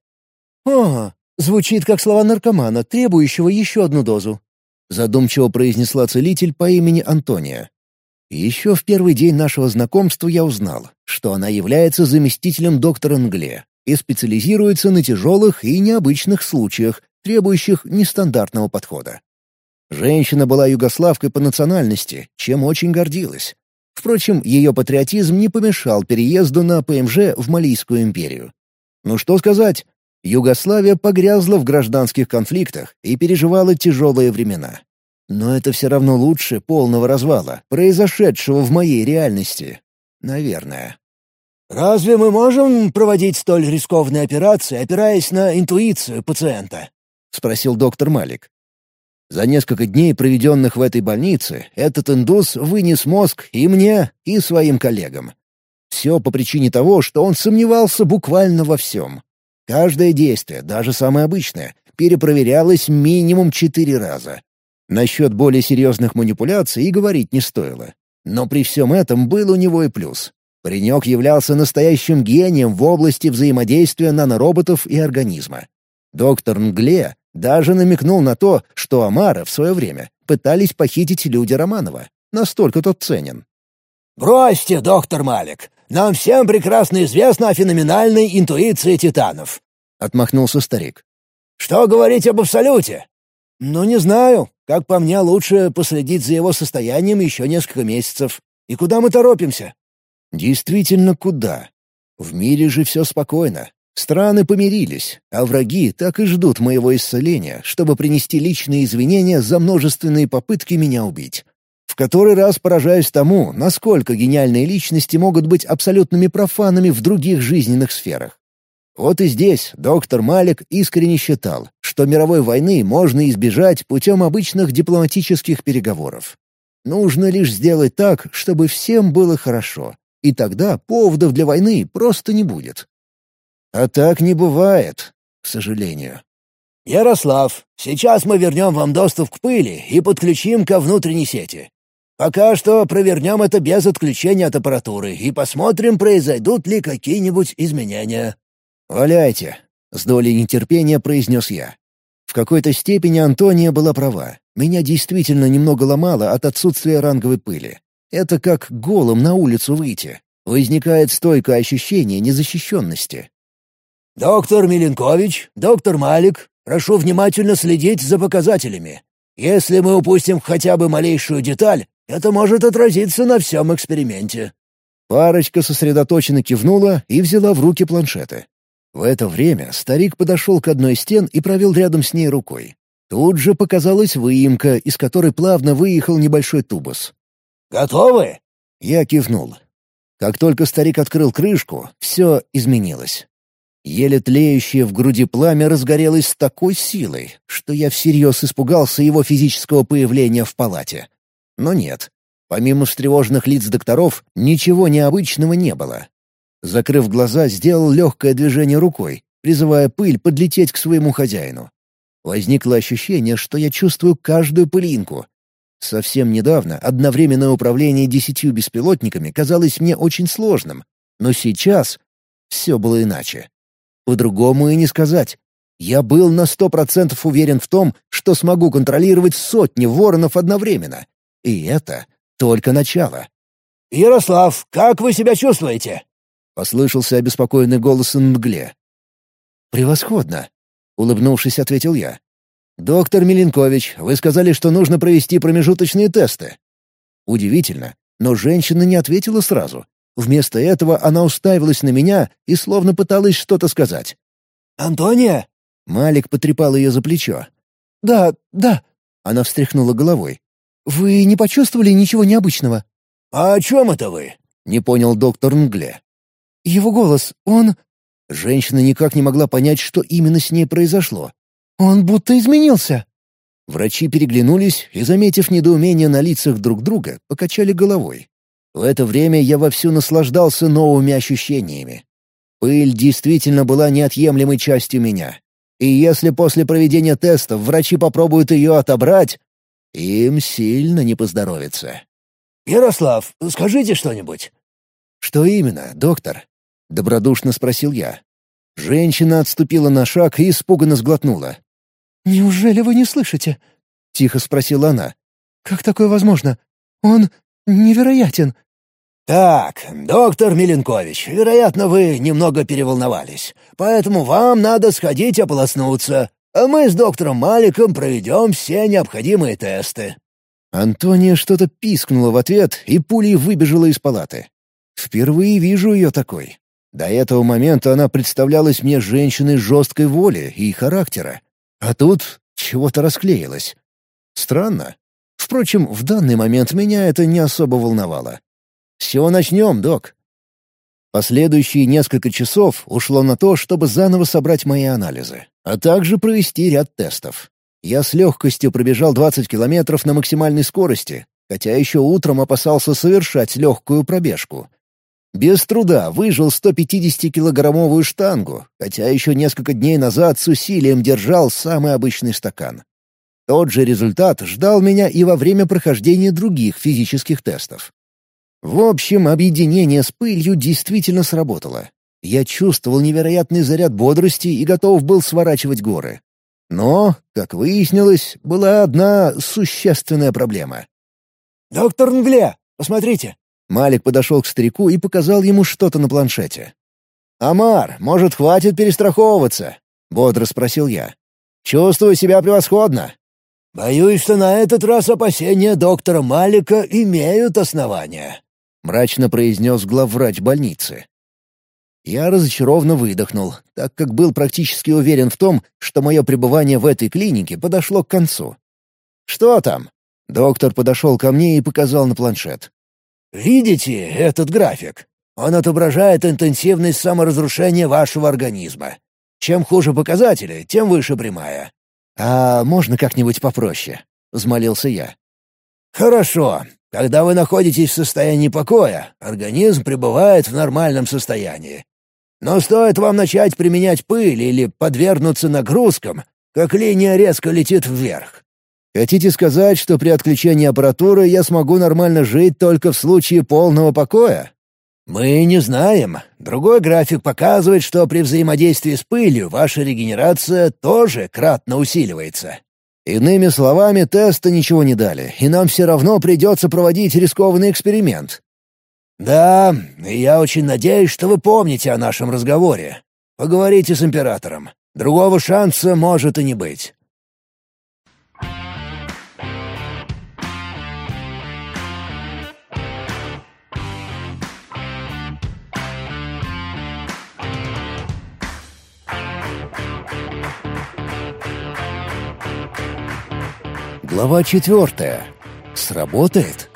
«О, звучит как слова наркомана, требующего еще одну дозу», — задумчиво произнесла целитель по имени Антония. Еще в первый день нашего знакомства я узнал, что она является заместителем доктора Нгле и специализируется на тяжелых и необычных случаях, требующих нестандартного подхода. Женщина была югославкой по национальности, чем очень гордилась. Впрочем, ее патриотизм не помешал переезду на ПМЖ в Малийскую империю. Ну что сказать, Югославия погрязла в гражданских конфликтах и переживала тяжелые времена. Но это все равно лучше полного развала, произошедшего в моей реальности. Наверное. «Разве мы можем проводить столь рискованные операции, опираясь на интуицию пациента?» — спросил доктор Малик. За несколько дней, проведенных в этой больнице, этот индус вынес мозг и мне, и своим коллегам. Все по причине того, что он сомневался буквально во всем. Каждое действие, даже самое обычное, перепроверялось минимум четыре раза. Насчет более серьезных манипуляций и говорить не стоило. Но при всем этом был у него и плюс. Паренек являлся настоящим гением в области взаимодействия нанороботов и организма. Доктор Нгле даже намекнул на то, что Амара в свое время пытались похитить люди Романова. Настолько тот ценен. «Бросьте, доктор Малик. Нам всем прекрасно известно о феноменальной интуиции титанов», — отмахнулся старик. «Что говорить об Абсолюте?» «Ну, не знаю. Как по мне, лучше последить за его состоянием еще несколько месяцев. И куда мы торопимся?» «Действительно, куда? В мире же все спокойно. Страны помирились, а враги так и ждут моего исцеления, чтобы принести личные извинения за множественные попытки меня убить. В который раз поражаюсь тому, насколько гениальные личности могут быть абсолютными профанами в других жизненных сферах. Вот и здесь доктор Малик искренне считал, что мировой войны можно избежать путем обычных дипломатических переговоров. Нужно лишь сделать так, чтобы всем было хорошо, и тогда поводов для войны просто не будет. А так не бывает, к сожалению. «Ярослав, сейчас мы вернем вам доступ к пыли и подключим ко внутренней сети. Пока что провернем это без отключения от аппаратуры и посмотрим, произойдут ли какие-нибудь изменения». «Валяйте», — с долей нетерпения произнес я. В какой-то степени Антония была права. Меня действительно немного ломало от отсутствия ранговой пыли. Это как голым на улицу выйти. Возникает стойкое ощущение незащищенности. «Доктор Миленкович, доктор Малик, прошу внимательно следить за показателями. Если мы упустим хотя бы малейшую деталь, это может отразиться на всем эксперименте». Парочка сосредоточенно кивнула и взяла в руки планшеты. В это время старик подошел к одной из стен и провел рядом с ней рукой. Тут же показалась выемка, из которой плавно выехал небольшой тубус. «Готовы?» Я кивнул. Как только старик открыл крышку, все изменилось. Еле тлеющее в груди пламя разгорелось с такой силой, что я всерьез испугался его физического появления в палате. Но нет. Помимо встревоженных лиц докторов, ничего необычного не было. Закрыв глаза, сделал легкое движение рукой, призывая пыль подлететь к своему хозяину. Возникло ощущение, что я чувствую каждую пылинку. Совсем недавно одновременное управление десятью беспилотниками казалось мне очень сложным, но сейчас все было иначе. По-другому и не сказать. Я был на сто процентов уверен в том, что смогу контролировать сотни воронов одновременно. И это только начало. «Ярослав, как вы себя чувствуете?» — послышался обеспокоенный голос Нгле. «Превосходно!» — улыбнувшись, ответил я. «Доктор Милинкович, вы сказали, что нужно провести промежуточные тесты». Удивительно, но женщина не ответила сразу, Вместо этого она уставилась на меня и словно пыталась что-то сказать. «Антония?» Малик потрепал ее за плечо. «Да, да», — она встряхнула головой. «Вы не почувствовали ничего необычного?» «А о чем это вы?» — не понял доктор Нгле. «Его голос, он...» Женщина никак не могла понять, что именно с ней произошло. «Он будто изменился». Врачи переглянулись и, заметив недоумение на лицах друг друга, покачали головой. В это время я вовсю наслаждался новыми ощущениями. Пыль действительно была неотъемлемой частью меня. И если после проведения тестов врачи попробуют ее отобрать, им сильно не поздоровится. «Ярослав, скажите что-нибудь». «Что именно, доктор?» — добродушно спросил я. Женщина отступила на шаг и испуганно сглотнула. «Неужели вы не слышите?» — тихо спросила она. «Как такое возможно? Он невероятен». «Так, доктор Миленкович, вероятно, вы немного переволновались, поэтому вам надо сходить ополоснуться, а мы с доктором Маликом проведем все необходимые тесты». Антония что-то пискнула в ответ и пулей выбежала из палаты. Впервые вижу ее такой. До этого момента она представлялась мне женщиной жесткой воли и характера. А тут чего-то расклеилась. Странно. Впрочем, в данный момент меня это не особо волновало. Все начнем, док?» Последующие несколько часов ушло на то, чтобы заново собрать мои анализы, а также провести ряд тестов. Я с легкостью пробежал 20 километров на максимальной скорости, хотя еще утром опасался совершать легкую пробежку. Без труда выжил 150-килограммовую штангу, хотя еще несколько дней назад с усилием держал самый обычный стакан. Тот же результат ждал меня и во время прохождения других физических тестов. В общем, объединение с пылью действительно сработало. Я чувствовал невероятный заряд бодрости и готов был сворачивать горы. Но, как выяснилось, была одна существенная проблема. «Доктор Нгле, посмотрите!» Малик подошел к старику и показал ему что-то на планшете. «Амар, может, хватит перестраховываться?» — бодро спросил я. «Чувствую себя превосходно. «Боюсь, что на этот раз опасения доктора Малика имеют основания», — мрачно произнес главврач больницы. Я разочарованно выдохнул, так как был практически уверен в том, что мое пребывание в этой клинике подошло к концу. «Что там?» — доктор подошел ко мне и показал на планшет. «Видите этот график? Он отображает интенсивность саморазрушения вашего организма. Чем хуже показатели, тем выше прямая. «А можно как-нибудь попроще?» — взмолился я. «Хорошо. Когда вы находитесь в состоянии покоя, организм пребывает в нормальном состоянии. Но стоит вам начать применять пыль или подвергнуться нагрузкам, как линия резко летит вверх. Хотите сказать, что при отключении аппаратуры я смогу нормально жить только в случае полного покоя? «Мы не знаем. Другой график показывает, что при взаимодействии с пылью ваша регенерация тоже кратно усиливается». Иными словами, тесты ничего не дали, и нам все равно придется проводить рискованный эксперимент. «Да, я очень надеюсь, что вы помните о нашем разговоре. Поговорите с императором. Другого шанса может и не быть». Глава четвертая. Сработает?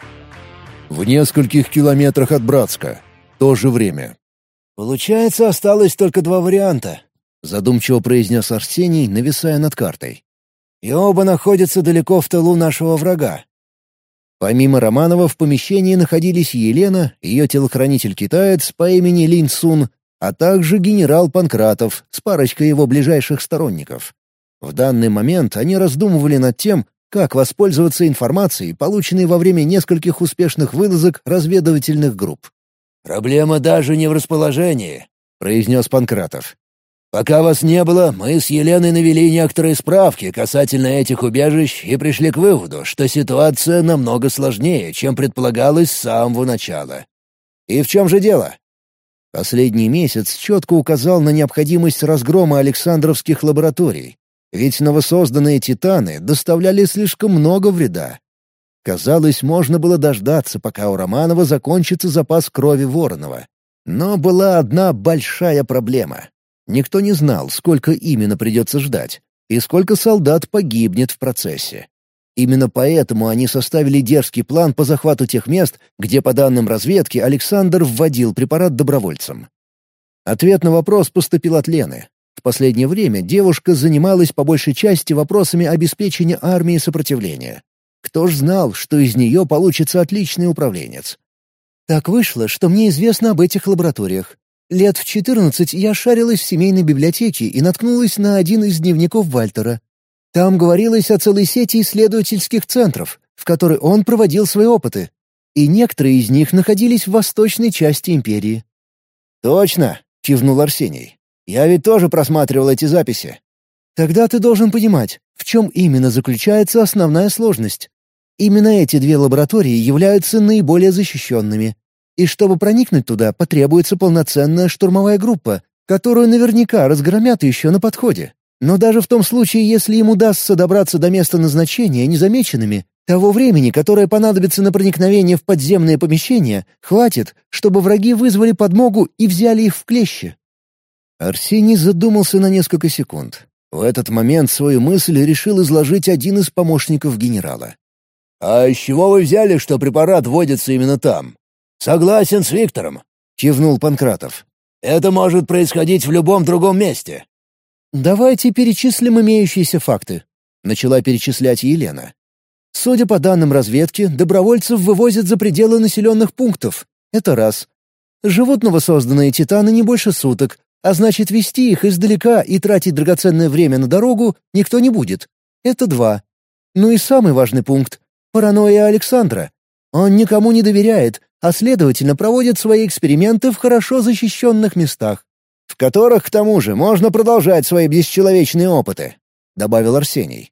В нескольких километрах от Братска. То же время. «Получается, осталось только два варианта», — задумчиво произнес Арсений, нависая над картой. «И оба находятся далеко в тылу нашего врага». Помимо Романова в помещении находились Елена, ее телохранитель-китаец по имени Лин Сун, а также генерал Панкратов с парочкой его ближайших сторонников. В данный момент они раздумывали над тем, как воспользоваться информацией, полученной во время нескольких успешных вылазок разведывательных групп. «Проблема даже не в расположении», — произнес Панкратов. «Пока вас не было, мы с Еленой навели некоторые справки касательно этих убежищ и пришли к выводу, что ситуация намного сложнее, чем предполагалось с самого начала. И в чем же дело?» Последний месяц четко указал на необходимость разгрома Александровских лабораторий, ведь новосозданные «Титаны» доставляли слишком много вреда. Казалось, можно было дождаться, пока у Романова закончится запас крови Воронова. Но была одна большая проблема. Никто не знал, сколько именно придется ждать, и сколько солдат погибнет в процессе. Именно поэтому они составили дерзкий план по захвату тех мест, где, по данным разведки, Александр вводил препарат добровольцам. Ответ на вопрос поступил от Лены. В последнее время девушка занималась по большей части вопросами обеспечения армии сопротивления. Кто ж знал, что из нее получится отличный управленец? Так вышло, что мне известно об этих лабораториях. Лет в 14 я шарилась в семейной библиотеке и наткнулась на один из дневников Вальтера. Там говорилось о целой сети исследовательских центров, в которой он проводил свои опыты. И некоторые из них находились в восточной части империи. «Точно!» — кивнул Арсений. Я ведь тоже просматривал эти записи. Тогда ты должен понимать, в чем именно заключается основная сложность. Именно эти две лаборатории являются наиболее защищенными. И чтобы проникнуть туда, потребуется полноценная штурмовая группа, которую наверняка разгромят еще на подходе. Но даже в том случае, если им удастся добраться до места назначения незамеченными, того времени, которое понадобится на проникновение в подземные помещения, хватит, чтобы враги вызвали подмогу и взяли их в клещи. Арсений задумался на несколько секунд. В этот момент свою мысль решил изложить один из помощников генерала. «А с чего вы взяли, что препарат вводится именно там?» «Согласен с Виктором», — кивнул Панкратов. «Это может происходить в любом другом месте». «Давайте перечислим имеющиеся факты», — начала перечислять Елена. «Судя по данным разведки, добровольцев вывозят за пределы населенных пунктов. Это раз. Животного созданные титаны не больше суток, а значит, вести их издалека и тратить драгоценное время на дорогу никто не будет. Это два. Ну и самый важный пункт — паранойя Александра. Он никому не доверяет, а следовательно проводит свои эксперименты в хорошо защищенных местах, в которых, к тому же, можно продолжать свои бесчеловечные опыты», — добавил Арсений.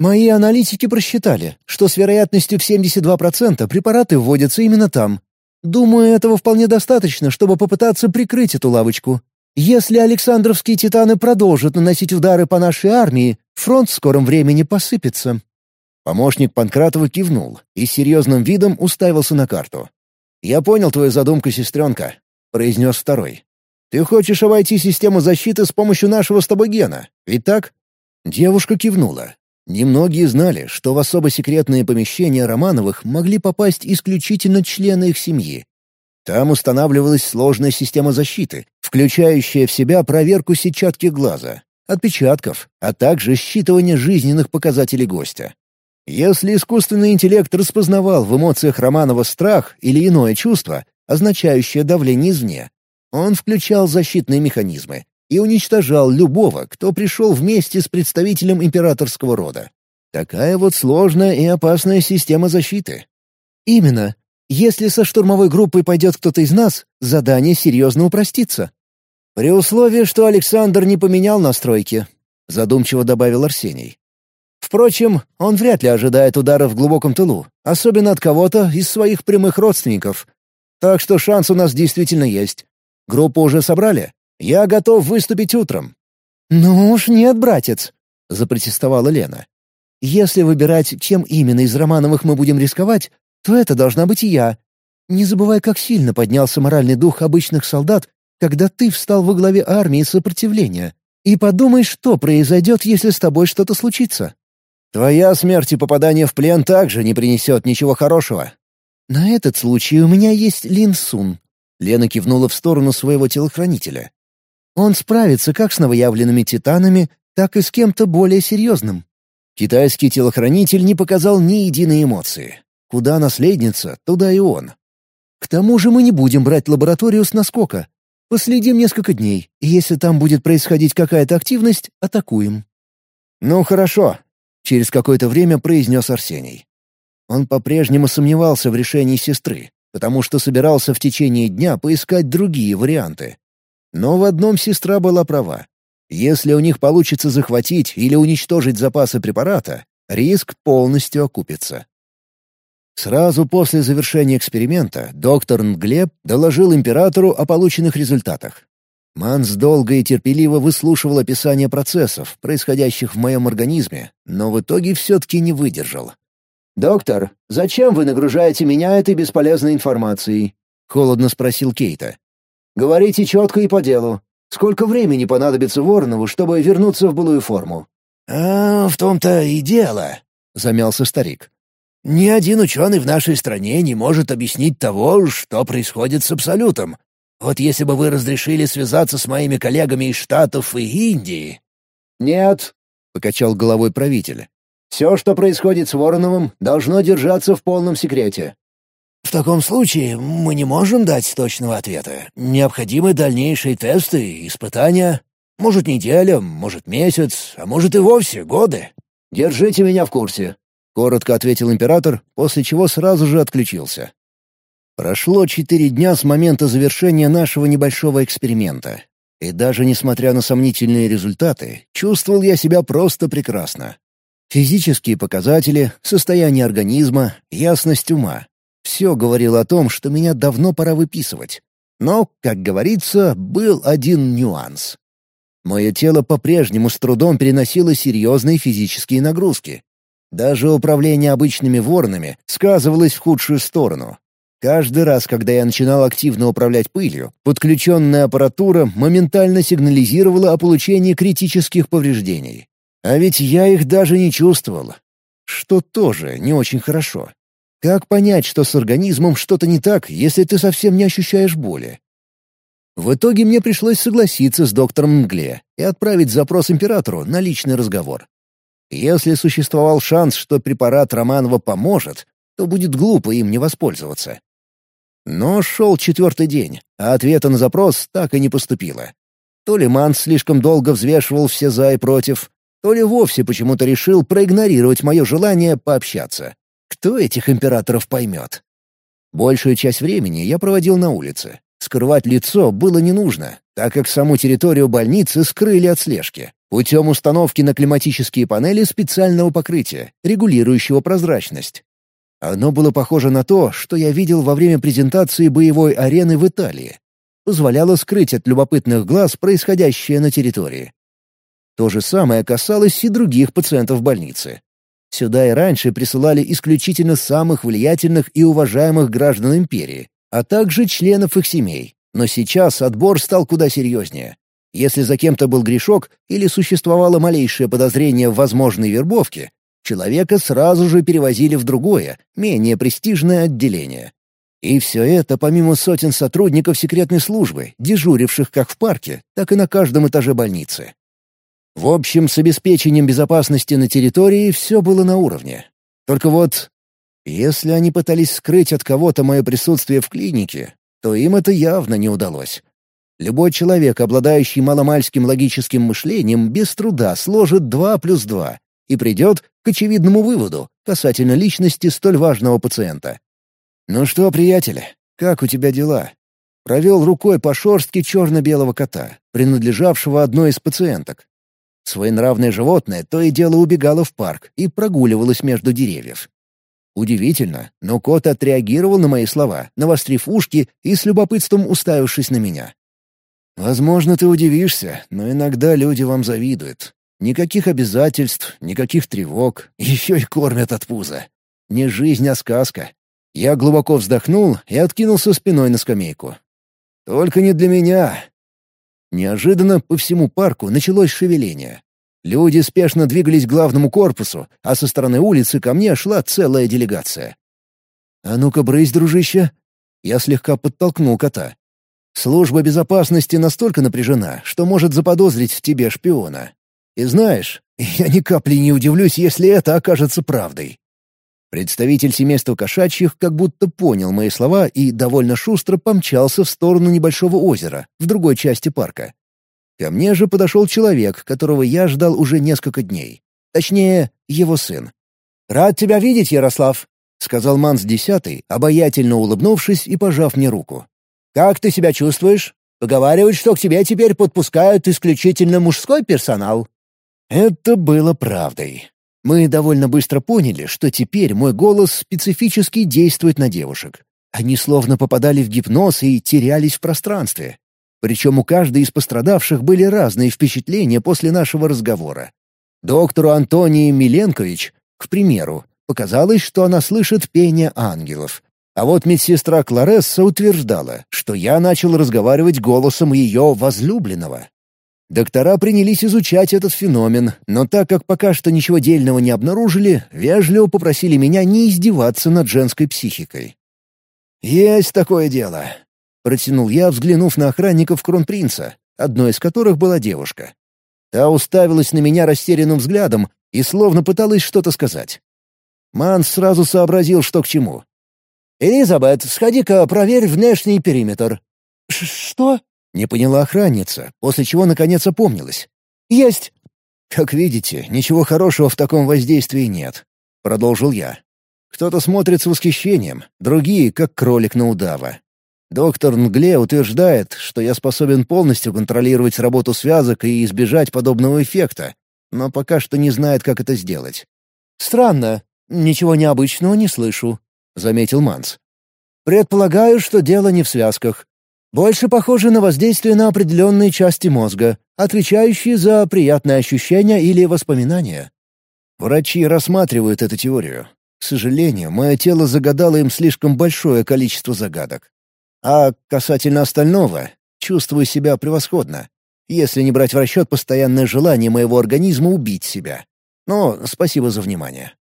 «Мои аналитики просчитали, что с вероятностью в 72% препараты вводятся именно там. Думаю, этого вполне достаточно, чтобы попытаться прикрыть эту лавочку. Если Александровские титаны продолжат наносить удары по нашей армии, фронт в скором времени посыпется». Помощник Панкратова кивнул и с серьезным видом уставился на карту. «Я понял твою задумку, сестренка», — произнес второй. «Ты хочешь обойти систему защиты с помощью нашего стабогена. тобой ведь так?» Девушка кивнула. Немногие знали, что в особо секретные помещения Романовых могли попасть исключительно члены их семьи, там устанавливалась сложная система защиты, включающая в себя проверку сетчатки глаза, отпечатков, а также считывание жизненных показателей гостя. Если искусственный интеллект распознавал в эмоциях Романова страх или иное чувство, означающее давление извне, он включал защитные механизмы и уничтожал любого, кто пришел вместе с представителем императорского рода. Такая вот сложная и опасная система защиты. «Именно», если со штурмовой группой пойдет кто-то из нас, задание серьезно упростится. При условии, что Александр не поменял настройки, задумчиво добавил Арсений. Впрочем, он вряд ли ожидает удара в глубоком тылу, особенно от кого-то из своих прямых родственников. Так что шанс у нас действительно есть. Группу уже собрали. Я готов выступить утром». «Ну уж нет, братец», — запротестовала Лена. «Если выбирать, чем именно из Романовых мы будем рисковать, то это должна быть и я. Не забывай, как сильно поднялся моральный дух обычных солдат, когда ты встал во главе армии сопротивления. И подумай, что произойдет, если с тобой что-то случится. Твоя смерть и попадание в плен также не принесет ничего хорошего. На этот случай у меня есть Лин Сун. Лена кивнула в сторону своего телохранителя. Он справится как с новоявленными титанами, так и с кем-то более серьезным. Китайский телохранитель не показал ни единой эмоции. Куда наследница, туда и он. К тому же мы не будем брать лабораторию с наскока. Последим несколько дней, и если там будет происходить какая-то активность, атакуем». «Ну хорошо», — через какое-то время произнес Арсений. Он по-прежнему сомневался в решении сестры, потому что собирался в течение дня поискать другие варианты. Но в одном сестра была права. Если у них получится захватить или уничтожить запасы препарата, риск полностью окупится. Сразу после завершения эксперимента доктор Нглеб доложил императору о полученных результатах. Манс долго и терпеливо выслушивал описание процессов, происходящих в моем организме, но в итоге все-таки не выдержал. «Доктор, зачем вы нагружаете меня этой бесполезной информацией?» — холодно спросил Кейта. «Говорите четко и по делу. Сколько времени понадобится Воронову, чтобы вернуться в былую форму?» «А, в том-то и дело», — замялся старик. Ни один ученый в нашей стране не может объяснить того, что происходит с Абсолютом. Вот если бы вы разрешили связаться с моими коллегами из Штатов и Индии...» «Нет», — покачал головой правитель. «Все, что происходит с Вороновым, должно держаться в полном секрете. В таком случае мы не можем дать точного ответа. Необходимы дальнейшие тесты, и испытания. Может, неделя, может, месяц, а может и вовсе годы. Держите меня в курсе коротко ответил император, после чего сразу же отключился. Прошло четыре дня с момента завершения нашего небольшого эксперимента. И даже несмотря на сомнительные результаты, чувствовал я себя просто прекрасно. Физические показатели, состояние организма, ясность ума — все говорило о том, что меня давно пора выписывать. Но, как говорится, был один нюанс. Мое тело по-прежнему с трудом переносило серьезные физические нагрузки, даже управление обычными воронами сказывалось в худшую сторону. Каждый раз, когда я начинал активно управлять пылью, подключенная аппаратура моментально сигнализировала о получении критических повреждений. А ведь я их даже не чувствовал. Что тоже не очень хорошо. Как понять, что с организмом что-то не так, если ты совсем не ощущаешь боли? В итоге мне пришлось согласиться с доктором Мгле и отправить запрос императору на личный разговор. Если существовал шанс, что препарат Романова поможет, то будет глупо им не воспользоваться. Но шел четвертый день, а ответа на запрос так и не поступило. То ли Ман слишком долго взвешивал все «за» и «против», то ли вовсе почему-то решил проигнорировать мое желание пообщаться. Кто этих императоров поймет? Большую часть времени я проводил на улице. Скрывать лицо было не нужно, так как саму территорию больницы скрыли от слежки путем установки на климатические панели специального покрытия, регулирующего прозрачность. Оно было похоже на то, что я видел во время презентации боевой арены в Италии. Позволяло скрыть от любопытных глаз происходящее на территории. То же самое касалось и других пациентов больницы. Сюда и раньше присылали исключительно самых влиятельных и уважаемых граждан империи, а также членов их семей. Но сейчас отбор стал куда серьезнее. Если за кем-то был грешок или существовало малейшее подозрение в возможной вербовке, человека сразу же перевозили в другое, менее престижное отделение. И все это помимо сотен сотрудников секретной службы, дежуривших как в парке, так и на каждом этаже больницы. В общем, с обеспечением безопасности на территории все было на уровне. Только вот если они пытались скрыть от кого-то мое присутствие в клинике, то им это явно не удалось. Любой человек, обладающий маломальским логическим мышлением, без труда сложит два плюс два и придет к очевидному выводу касательно личности столь важного пациента. «Ну что, приятель, как у тебя дела?» Провел рукой по шерстке черно-белого кота, принадлежавшего одной из пациенток. Своенравное животное то и дело убегало в парк и прогуливалось между деревьев. Удивительно, но кот отреагировал на мои слова, навострив ушки и с любопытством уставившись на меня. «Возможно, ты удивишься, но иногда люди вам завидуют. Никаких обязательств, никаких тревог, еще и кормят от пуза. Не жизнь, а сказка». Я глубоко вздохнул и откинулся спиной на скамейку. «Только не для меня!» Неожиданно по всему парку началось шевеление. Люди спешно двигались к главному корпусу, а со стороны улицы ко мне шла целая делегация. «А ну-ка, брысь, дружище!» Я слегка подтолкнул кота. «Служба безопасности настолько напряжена, что может заподозрить в тебе шпиона. И знаешь, я ни капли не удивлюсь, если это окажется правдой». Представитель семейства кошачьих как будто понял мои слова и довольно шустро помчался в сторону небольшого озера в другой части парка. Ко мне же подошел человек, которого я ждал уже несколько дней. Точнее, его сын. «Рад тебя видеть, Ярослав», — сказал Манс Десятый, обаятельно улыбнувшись и пожав мне руку. «Как ты себя чувствуешь? Поговаривают, что к тебе теперь подпускают исключительно мужской персонал». Это было правдой. Мы довольно быстро поняли, что теперь мой голос специфически действует на девушек. Они словно попадали в гипноз и терялись в пространстве. Причем у каждой из пострадавших были разные впечатления после нашего разговора. Доктору Антонии Миленкович, к примеру, показалось, что она слышит пение ангелов. А вот медсестра Кларесса утверждала, что я начал разговаривать голосом ее возлюбленного. Доктора принялись изучать этот феномен, но так как пока что ничего дельного не обнаружили, вежливо попросили меня не издеваться над женской психикой. «Есть такое дело. Протянул я, взглянув на охранников кронпринца, одной из которых была девушка. Та уставилась на меня растерянным взглядом и словно пыталась что-то сказать. Манс сразу сообразил, что к чему. «Элизабет, сходи-ка, проверь внешний периметр». Ш «Что?» — не поняла охранница, после чего наконец опомнилась. «Есть!» «Как видите, ничего хорошего в таком воздействии нет», — продолжил я. «Кто-то смотрит с восхищением, другие — как кролик на удава. Доктор Нгле утверждает, что я способен полностью контролировать работу связок и избежать подобного эффекта, но пока что не знает, как это сделать. «Странно. Ничего необычного не слышу», — заметил Манс. «Предполагаю, что дело не в связках. Больше похоже на воздействие на определенные части мозга, отвечающие за приятные ощущения или воспоминания». Врачи рассматривают эту теорию. К сожалению, мое тело загадало им слишком большое количество загадок. А касательно остального, чувствую себя превосходно, если не брать в расчет постоянное желание моего организма убить себя. Но спасибо за внимание».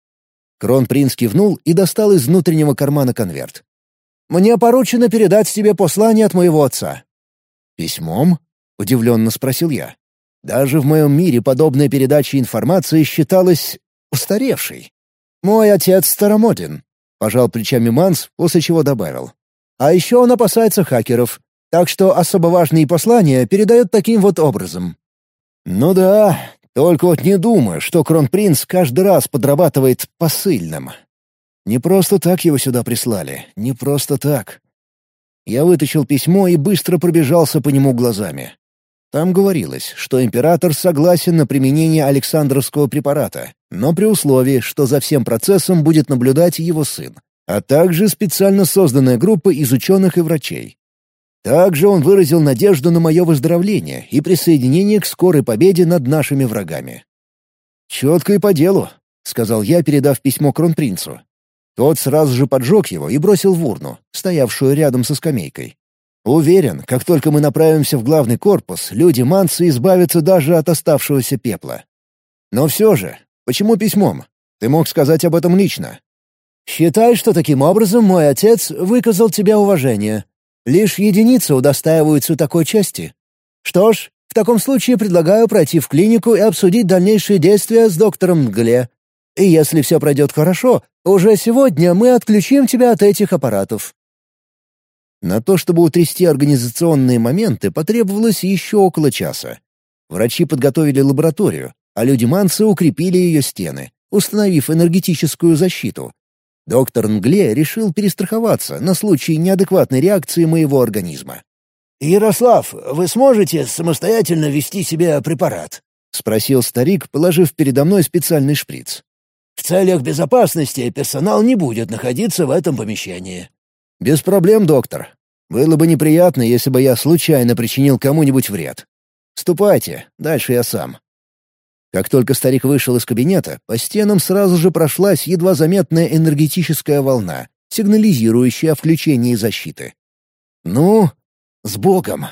Кронпринц кивнул и достал из внутреннего кармана конверт. «Мне поручено передать тебе послание от моего отца». «Письмом?» — удивленно спросил я. Даже в моем мире подобная передача информации считалась устаревшей. «Мой отец старомоден», — пожал плечами Манс, после чего добавил. А еще он опасается хакеров, так что особо важные послания передает таким вот образом. Ну да, только вот не думаю, что кронпринц каждый раз подрабатывает посыльным. Не просто так его сюда прислали, не просто так. Я вытащил письмо и быстро пробежался по нему глазами. Там говорилось, что император согласен на применение Александровского препарата, но при условии, что за всем процессом будет наблюдать его сын а также специально созданная группа из ученых и врачей. Также он выразил надежду на мое выздоровление и присоединение к скорой победе над нашими врагами. «Четко и по делу», — сказал я, передав письмо кронпринцу. Тот сразу же поджег его и бросил в урну, стоявшую рядом со скамейкой. Уверен, как только мы направимся в главный корпус, люди Мансы избавятся даже от оставшегося пепла. Но все же, почему письмом? Ты мог сказать об этом лично. Считай, что таким образом мой отец выказал тебе уважение. Лишь единицы удостаиваются такой чести. Что ж, в таком случае предлагаю пройти в клинику и обсудить дальнейшие действия с доктором Мгле. И если все пройдет хорошо, уже сегодня мы отключим тебя от этих аппаратов». На то, чтобы утрясти организационные моменты, потребовалось еще около часа. Врачи подготовили лабораторию, а люди Манса укрепили ее стены, установив энергетическую защиту, Доктор Нгле решил перестраховаться на случай неадекватной реакции моего организма. «Ярослав, вы сможете самостоятельно вести себе препарат?» — спросил старик, положив передо мной специальный шприц. «В целях безопасности персонал не будет находиться в этом помещении». «Без проблем, доктор. Было бы неприятно, если бы я случайно причинил кому-нибудь вред. Ступайте, дальше я сам. Как только старик вышел из кабинета, по стенам сразу же прошлась едва заметная энергетическая волна, сигнализирующая о включении защиты. «Ну, с Богом!»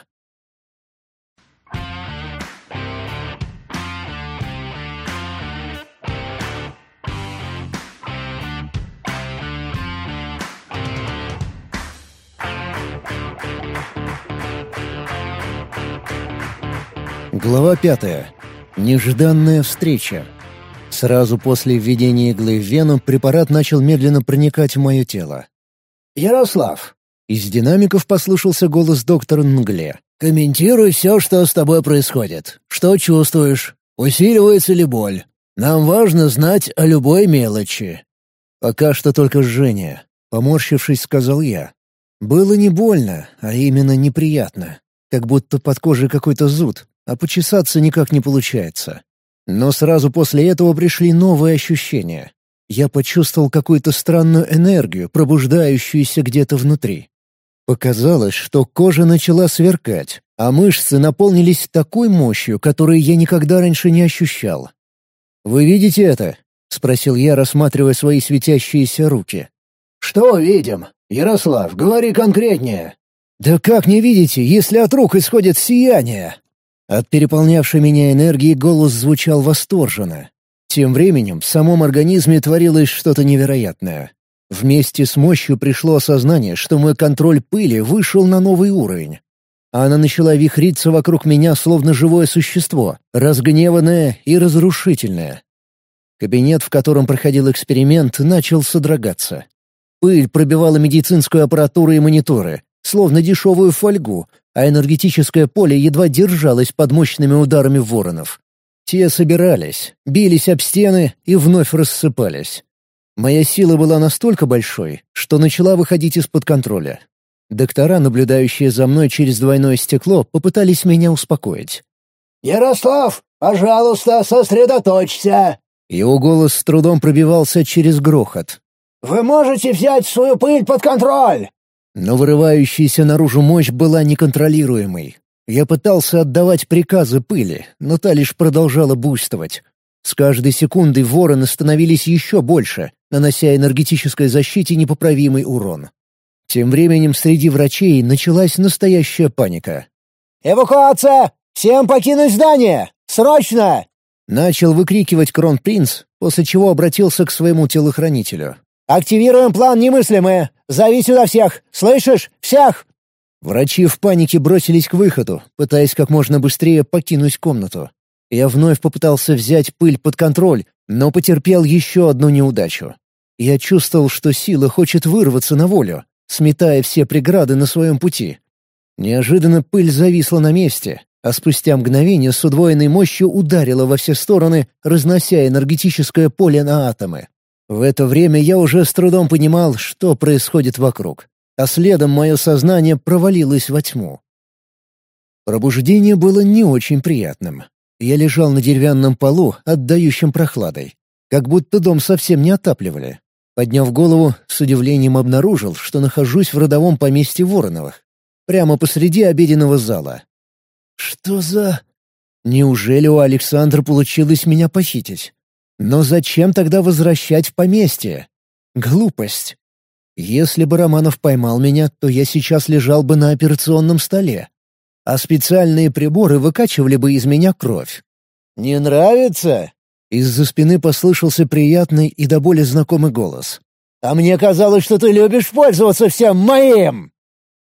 Глава пятая. Нежданная встреча. Сразу после введения иглы в вену препарат начал медленно проникать в мое тело. «Ярослав!» Из динамиков послушался голос доктора Нгле. «Комментируй все, что с тобой происходит. Что чувствуешь? Усиливается ли боль? Нам важно знать о любой мелочи». «Пока что только жжение», — поморщившись, сказал я. «Было не больно, а именно неприятно. Как будто под кожей какой-то зуд, а почесаться никак не получается. Но сразу после этого пришли новые ощущения. Я почувствовал какую-то странную энергию, пробуждающуюся где-то внутри. Показалось, что кожа начала сверкать, а мышцы наполнились такой мощью, которую я никогда раньше не ощущал. «Вы видите это?» — спросил я, рассматривая свои светящиеся руки. «Что видим? Ярослав, говори конкретнее». «Да как не видите, если от рук исходит сияние?» От переполнявшей меня энергии голос звучал восторженно. Тем временем в самом организме творилось что-то невероятное. Вместе с мощью пришло осознание, что мой контроль пыли вышел на новый уровень. Она начала вихриться вокруг меня, словно живое существо, разгневанное и разрушительное. Кабинет, в котором проходил эксперимент, начал содрогаться. Пыль пробивала медицинскую аппаратуру и мониторы, словно дешевую фольгу, а энергетическое поле едва держалось под мощными ударами воронов. Те собирались, бились об стены и вновь рассыпались. Моя сила была настолько большой, что начала выходить из-под контроля. Доктора, наблюдающие за мной через двойное стекло, попытались меня успокоить. «Ярослав, пожалуйста, сосредоточься!» Его голос с трудом пробивался через грохот. «Вы можете взять свою пыль под контроль?» Но вырывающаяся наружу мощь была неконтролируемой. Я пытался отдавать приказы пыли, но та лишь продолжала буйствовать. С каждой секундой вороны становились еще больше, нанося энергетической защите непоправимый урон. Тем временем среди врачей началась настоящая паника. «Эвакуация! Всем покинуть здание! Срочно!» Начал выкрикивать кронпринц, после чего обратился к своему телохранителю. Активируем план немыслимое! Зови сюда всех! Слышишь? Всех!» Врачи в панике бросились к выходу, пытаясь как можно быстрее покинуть комнату. Я вновь попытался взять пыль под контроль, но потерпел еще одну неудачу. Я чувствовал, что сила хочет вырваться на волю, сметая все преграды на своем пути. Неожиданно пыль зависла на месте, а спустя мгновение с удвоенной мощью ударила во все стороны, разнося энергетическое поле на атомы. В это время я уже с трудом понимал, что происходит вокруг, а следом мое сознание провалилось во тьму. Пробуждение было не очень приятным. Я лежал на деревянном полу, отдающем прохладой. Как будто дом совсем не отапливали. Подняв голову, с удивлением обнаружил, что нахожусь в родовом поместье Вороновых, прямо посреди обеденного зала. «Что за...» «Неужели у Александра получилось меня похитить?» Но зачем тогда возвращать в поместье? Глупость. Если бы Романов поймал меня, то я сейчас лежал бы на операционном столе. А специальные приборы выкачивали бы из меня кровь. «Не нравится?» Из-за спины послышался приятный и до боли знакомый голос. «А мне казалось, что ты любишь пользоваться всем моим!»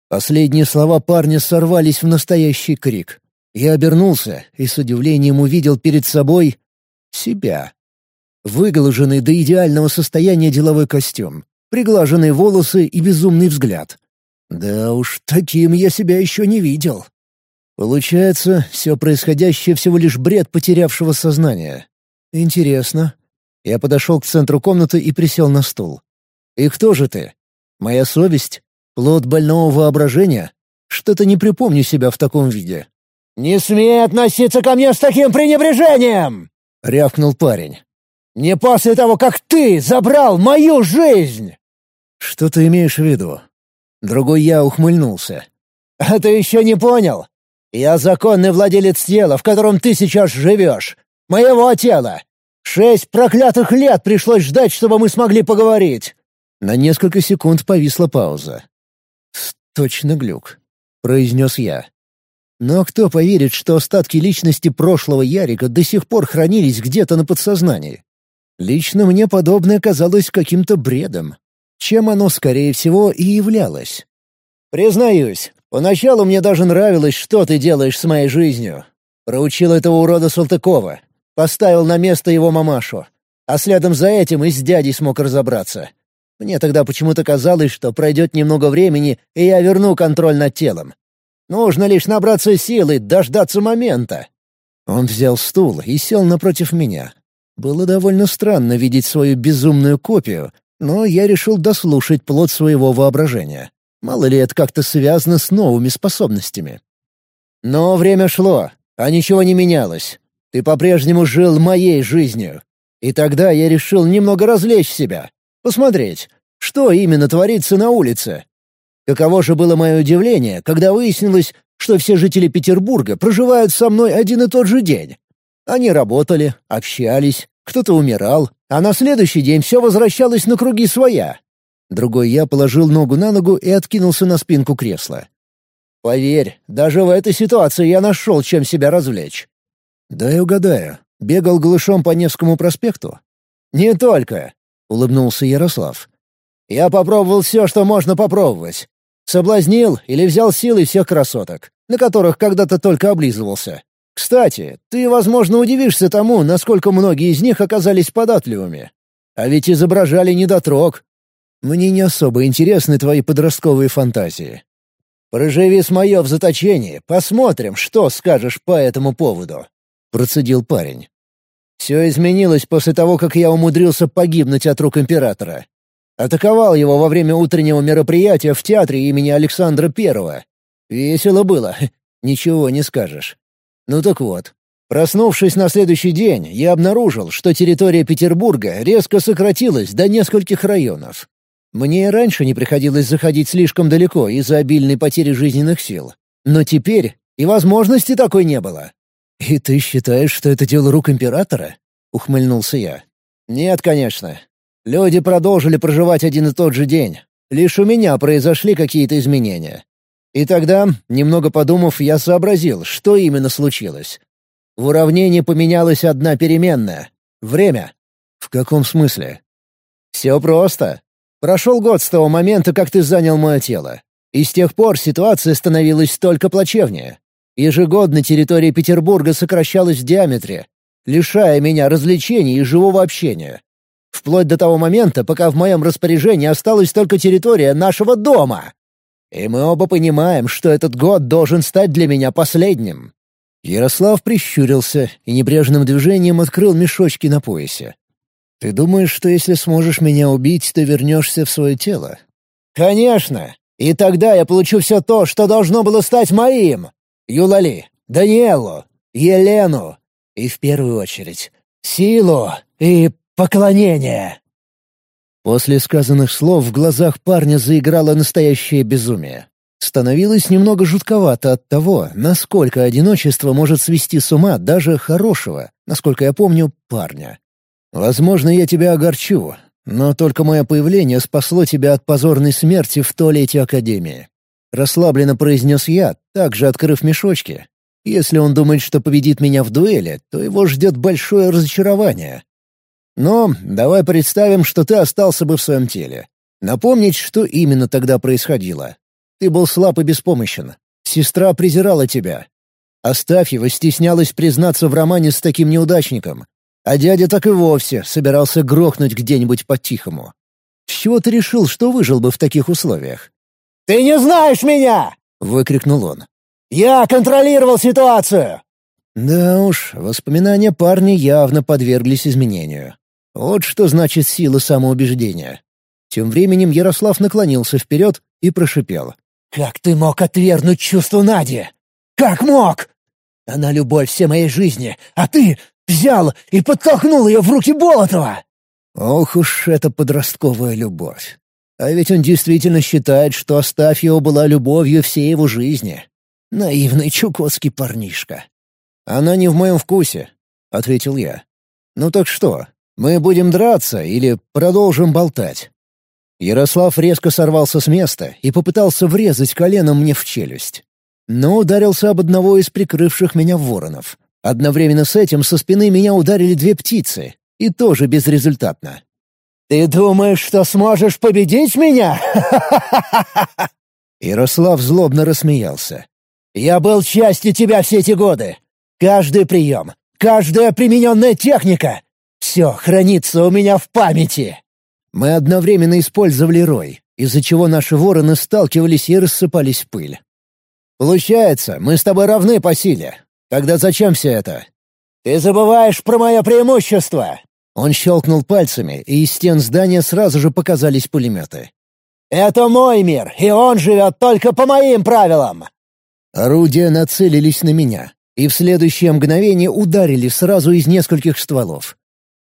Последние слова парня сорвались в настоящий крик. Я обернулся и с удивлением увидел перед собой себя. Выглаженный до идеального состояния деловой костюм, приглаженные волосы и безумный взгляд. Да уж, таким я себя еще не видел. Получается, все происходящее всего лишь бред потерявшего сознания. Интересно. Я подошел к центру комнаты и присел на стул. «И кто же ты? Моя совесть? Плод больного воображения? Что-то не припомню себя в таком виде». «Не смей относиться ко мне с таким пренебрежением!» — рявкнул парень. Не после того, как ты забрал мою жизнь!» «Что ты имеешь в виду?» Другой я ухмыльнулся. «А ты еще не понял? Я законный владелец тела, в котором ты сейчас живешь. Моего тела. Шесть проклятых лет пришлось ждать, чтобы мы смогли поговорить». На несколько секунд повисла пауза. «Точно глюк», — произнес я. «Но кто поверит, что остатки личности прошлого Ярика до сих пор хранились где-то на подсознании?» Лично мне подобное казалось каким-то бредом, чем оно, скорее всего, и являлось. «Признаюсь, поначалу мне даже нравилось, что ты делаешь с моей жизнью. Проучил этого урода Салтыкова, поставил на место его мамашу, а следом за этим и с дядей смог разобраться. Мне тогда почему-то казалось, что пройдет немного времени, и я верну контроль над телом. Нужно лишь набраться силы, дождаться момента». Он взял стул и сел напротив меня, было довольно странно видеть свою безумную копию, но я решил дослушать плод своего воображения. Мало ли это как-то связано с новыми способностями. Но время шло, а ничего не менялось. Ты по-прежнему жил моей жизнью. И тогда я решил немного развлечь себя, посмотреть, что именно творится на улице. Каково же было мое удивление, когда выяснилось, что все жители Петербурга проживают со мной один и тот же день. Они работали, общались, кто-то умирал, а на следующий день все возвращалось на круги своя. Другой я положил ногу на ногу и откинулся на спинку кресла. «Поверь, даже в этой ситуации я нашел, чем себя развлечь». «Дай угадаю, бегал глышом по Невскому проспекту?» «Не только», — улыбнулся Ярослав. «Я попробовал все, что можно попробовать. Соблазнил или взял силы всех красоток, на которых когда-то только облизывался. Кстати, ты, возможно, удивишься тому, насколько многие из них оказались податливыми. А ведь изображали недотрог. Мне не особо интересны твои подростковые фантазии. Проживи с мое в заточении, посмотрим, что скажешь по этому поводу», — процедил парень. «Все изменилось после того, как я умудрился погибнуть от рук императора. Атаковал его во время утреннего мероприятия в театре имени Александра Первого. Весело было, ничего не скажешь. Ну так вот. Проснувшись на следующий день, я обнаружил, что территория Петербурга резко сократилась до нескольких районов. Мне раньше не приходилось заходить слишком далеко из-за обильной потери жизненных сил. Но теперь и возможности такой не было. «И ты считаешь, что это дело рук императора?» — ухмыльнулся я. «Нет, конечно. Люди продолжили проживать один и тот же день. Лишь у меня произошли какие-то изменения. И тогда, немного подумав, я сообразил, что именно случилось. В уравнении поменялась одна переменная — время. В каком смысле? Все просто. Прошел год с того момента, как ты занял мое тело. И с тех пор ситуация становилась только плачевнее. Ежегодно территория Петербурга сокращалась в диаметре, лишая меня развлечений и живого общения. Вплоть до того момента, пока в моем распоряжении осталась только территория нашего дома. И мы оба понимаем, что этот год должен стать для меня последним». Ярослав прищурился и небрежным движением открыл мешочки на поясе. «Ты думаешь, что если сможешь меня убить, ты вернешься в свое тело?» «Конечно! И тогда я получу все то, что должно было стать моим! Юлали, Даниэлу, Елену и, в первую очередь, силу и поклонение!» После сказанных слов в глазах парня заиграло настоящее безумие. Становилось немного жутковато от того, насколько одиночество может свести с ума даже хорошего, насколько я помню, парня. «Возможно, я тебя огорчу, но только мое появление спасло тебя от позорной смерти в туалете Академии», — расслабленно произнес я, также открыв мешочки. «Если он думает, что победит меня в дуэли, то его ждет большое разочарование. Но давай представим, что ты остался бы в своем теле. Напомнить, что именно тогда происходило. Ты был слаб и беспомощен. Сестра презирала тебя. Астафьева стеснялась признаться в романе с таким неудачником. А дядя так и вовсе собирался грохнуть где-нибудь по-тихому. С чего ты решил, что выжил бы в таких условиях? «Ты не знаешь меня!» — выкрикнул он. «Я контролировал ситуацию!» Да уж, воспоминания парня явно подверглись изменению. Вот что значит сила самоубеждения. Тем временем Ярослав наклонился вперед и прошипел. «Как ты мог отвергнуть чувство Нади? Как мог? Она любовь всей моей жизни, а ты взял и подтолкнул ее в руки Болотова!» Ох уж эта подростковая любовь. А ведь он действительно считает, что оставь его была любовью всей его жизни. Наивный чукотский парнишка. «Она не в моем вкусе», — ответил я. «Ну так что, мы будем драться или продолжим болтать?» Ярослав резко сорвался с места и попытался врезать коленом мне в челюсть. Но ударился об одного из прикрывших меня воронов. Одновременно с этим со спины меня ударили две птицы, и тоже безрезультатно. «Ты думаешь, что сможешь победить меня?» Ярослав злобно рассмеялся. «Я был частью тебя все эти годы. Каждый прием, каждая примененная техника, все хранится у меня в памяти!» Мы одновременно использовали рой, из-за чего наши вороны сталкивались и рассыпались в пыль. «Получается, мы с тобой равны по силе. Тогда зачем все это?» «Ты забываешь про мое преимущество!» Он щелкнул пальцами, и из стен здания сразу же показались пулеметы. «Это мой мир, и он живет только по моим правилам!» Орудия нацелились на меня, и в следующее мгновение ударили сразу из нескольких стволов.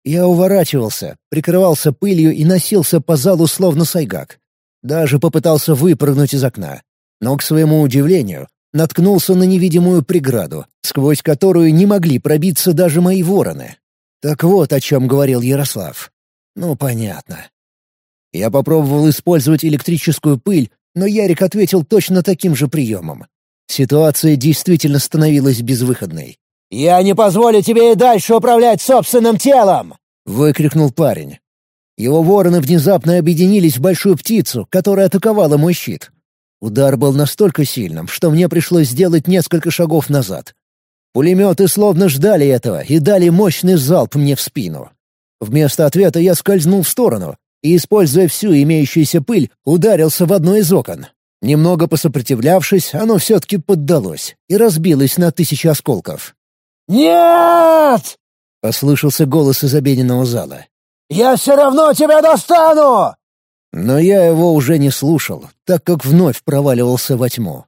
Я уворачивался, прикрывался пылью и носился по залу словно сайгак. Даже попытался выпрыгнуть из окна. Но, к своему удивлению, наткнулся на невидимую преграду, сквозь которую не могли пробиться даже мои вороны. Так вот, о чем говорил Ярослав. Ну, понятно. Я попробовал использовать электрическую пыль, но Ярик ответил точно таким же приемом. Ситуация действительно становилась безвыходной. «Я не позволю тебе и дальше управлять собственным телом!» — выкрикнул парень. Его вороны внезапно объединились в большую птицу, которая атаковала мой щит. Удар был настолько сильным, что мне пришлось сделать несколько шагов назад. Пулеметы словно ждали этого и дали мощный залп мне в спину. Вместо ответа я скользнул в сторону и, используя всю имеющуюся пыль, ударился в одно из окон. Немного посопротивлявшись, оно все-таки поддалось и разбилось на тысячи осколков. «Нет!» — послышался голос из обеденного зала. «Я все равно тебя достану!» Но я его уже не слушал, так как вновь проваливался во тьму.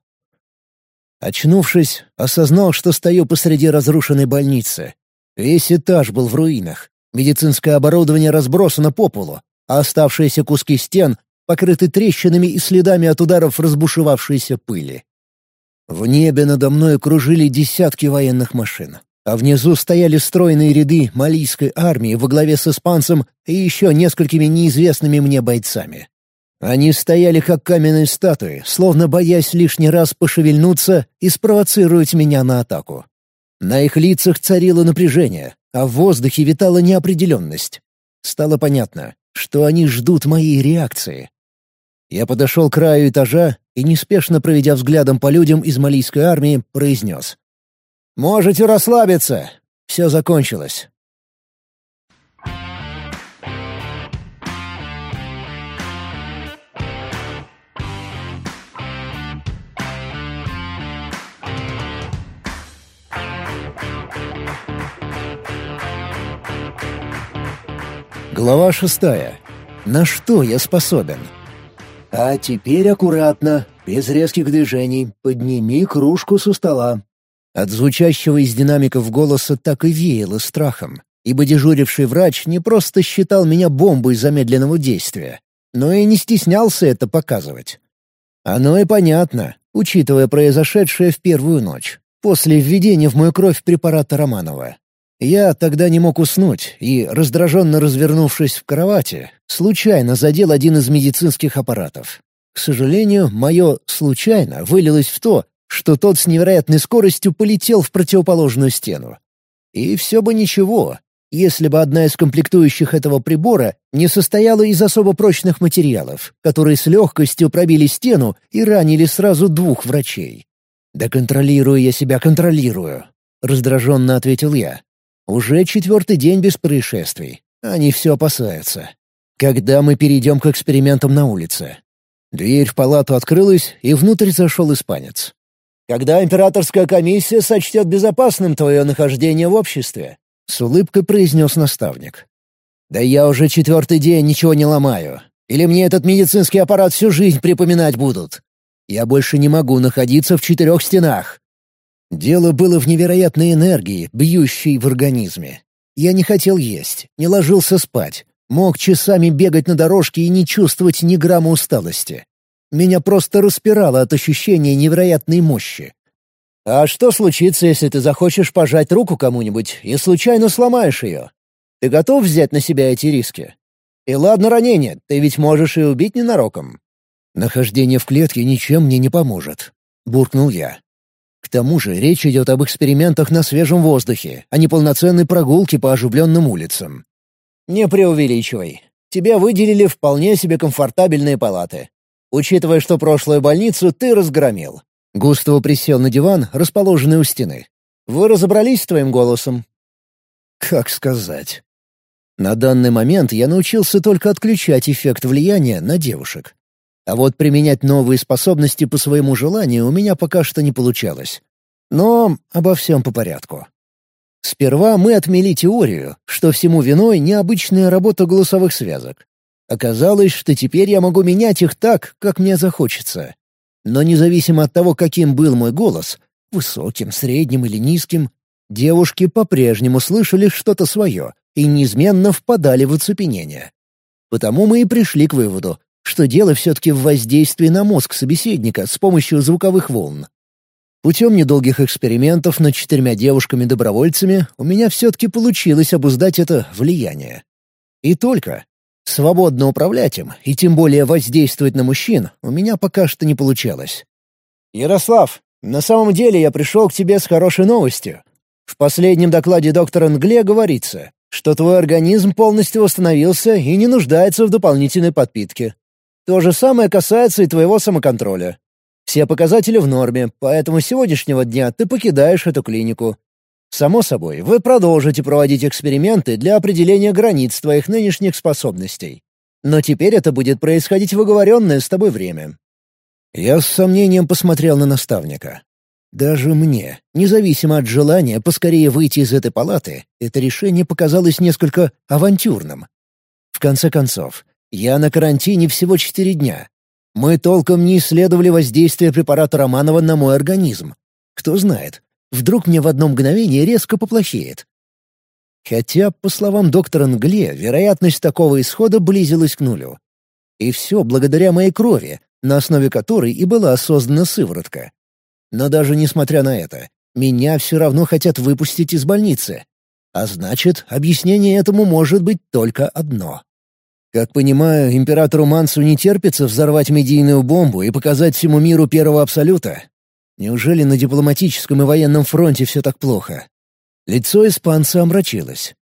Очнувшись, осознал, что стою посреди разрушенной больницы. Весь этаж был в руинах. Медицинское оборудование разбросано по полу, а оставшиеся куски стен покрыты трещинами и следами от ударов разбушевавшейся пыли. В небе надо мной кружили десятки военных машин а внизу стояли стройные ряды малийской армии во главе с испанцем и еще несколькими неизвестными мне бойцами. Они стояли как каменные статуи, словно боясь лишний раз пошевельнуться и спровоцировать меня на атаку. На их лицах царило напряжение, а в воздухе витала неопределенность. Стало понятно, что они ждут моей реакции. Я подошел к краю этажа и, неспешно проведя взглядом по людям из малийской армии, произнес. Можете расслабиться. Все закончилось. Глава шестая. На что я способен? А теперь аккуратно, без резких движений, подними кружку со стола. От звучащего из динамиков голоса так и веяло страхом, ибо дежуривший врач не просто считал меня бомбой замедленного действия, но и не стеснялся это показывать. Оно и понятно, учитывая произошедшее в первую ночь, после введения в мою кровь препарата Романова. Я тогда не мог уснуть и, раздраженно развернувшись в кровати, случайно задел один из медицинских аппаратов. К сожалению, мое «случайно» вылилось в то, что тот с невероятной скоростью полетел в противоположную стену. И все бы ничего, если бы одна из комплектующих этого прибора не состояла из особо прочных материалов, которые с легкостью пробили стену и ранили сразу двух врачей. «Да контролирую я себя, контролирую», — раздраженно ответил я. «Уже четвертый день без происшествий. Они все опасаются. Когда мы перейдем к экспериментам на улице?» Дверь в палату открылась, и внутрь зашел испанец когда императорская комиссия сочтет безопасным твое нахождение в обществе», — с улыбкой произнес наставник. «Да я уже четвертый день ничего не ломаю. Или мне этот медицинский аппарат всю жизнь припоминать будут? Я больше не могу находиться в четырех стенах». Дело было в невероятной энергии, бьющей в организме. Я не хотел есть, не ложился спать, мог часами бегать на дорожке и не чувствовать ни грамма усталости. Меня просто распирало от ощущения невероятной мощи. «А что случится, если ты захочешь пожать руку кому-нибудь и случайно сломаешь ее? Ты готов взять на себя эти риски? И ладно ранение, ты ведь можешь и убить ненароком». «Нахождение в клетке ничем мне не поможет», — буркнул я. «К тому же речь идет об экспериментах на свежем воздухе, а не полноценной прогулке по оживленным улицам». «Не преувеличивай. Тебя выделили вполне себе комфортабельные палаты учитывая, что прошлую больницу ты разгромил». Густаво присел на диван, расположенный у стены. «Вы разобрались с твоим голосом?» «Как сказать?» На данный момент я научился только отключать эффект влияния на девушек. А вот применять новые способности по своему желанию у меня пока что не получалось. Но обо всем по порядку. Сперва мы отмели теорию, что всему виной необычная работа голосовых связок. Оказалось, что теперь я могу менять их так, как мне захочется. Но независимо от того, каким был мой голос — высоким, средним или низким — девушки по-прежнему слышали что-то свое и неизменно впадали в оцепенение. Потому мы и пришли к выводу, что дело все-таки в воздействии на мозг собеседника с помощью звуковых волн. Путем недолгих экспериментов над четырьмя девушками-добровольцами у меня все-таки получилось обуздать это влияние. И только. Свободно управлять им, и тем более воздействовать на мужчин, у меня пока что не получалось. «Ярослав, на самом деле я пришел к тебе с хорошей новостью. В последнем докладе доктора Англе говорится, что твой организм полностью восстановился и не нуждается в дополнительной подпитке. То же самое касается и твоего самоконтроля. Все показатели в норме, поэтому с сегодняшнего дня ты покидаешь эту клинику. Само собой, вы продолжите проводить эксперименты для определения границ твоих нынешних способностей. Но теперь это будет происходить в оговоренное с тобой время». Я с сомнением посмотрел на наставника. Даже мне, независимо от желания поскорее выйти из этой палаты, это решение показалось несколько авантюрным. В конце концов, я на карантине всего четыре дня. Мы толком не исследовали воздействие препарата Романова на мой организм. Кто знает, Вдруг мне в одно мгновение резко поплохеет. Хотя, по словам доктора Англе, вероятность такого исхода близилась к нулю. И все благодаря моей крови, на основе которой и была создана сыворотка. Но даже несмотря на это, меня все равно хотят выпустить из больницы. А значит, объяснение этому может быть только одно. Как понимаю, императору Мансу не терпится взорвать медийную бомбу и показать всему миру первого абсолюта. Неужели на дипломатическом и военном фронте все так плохо? Лицо испанца омрачилось.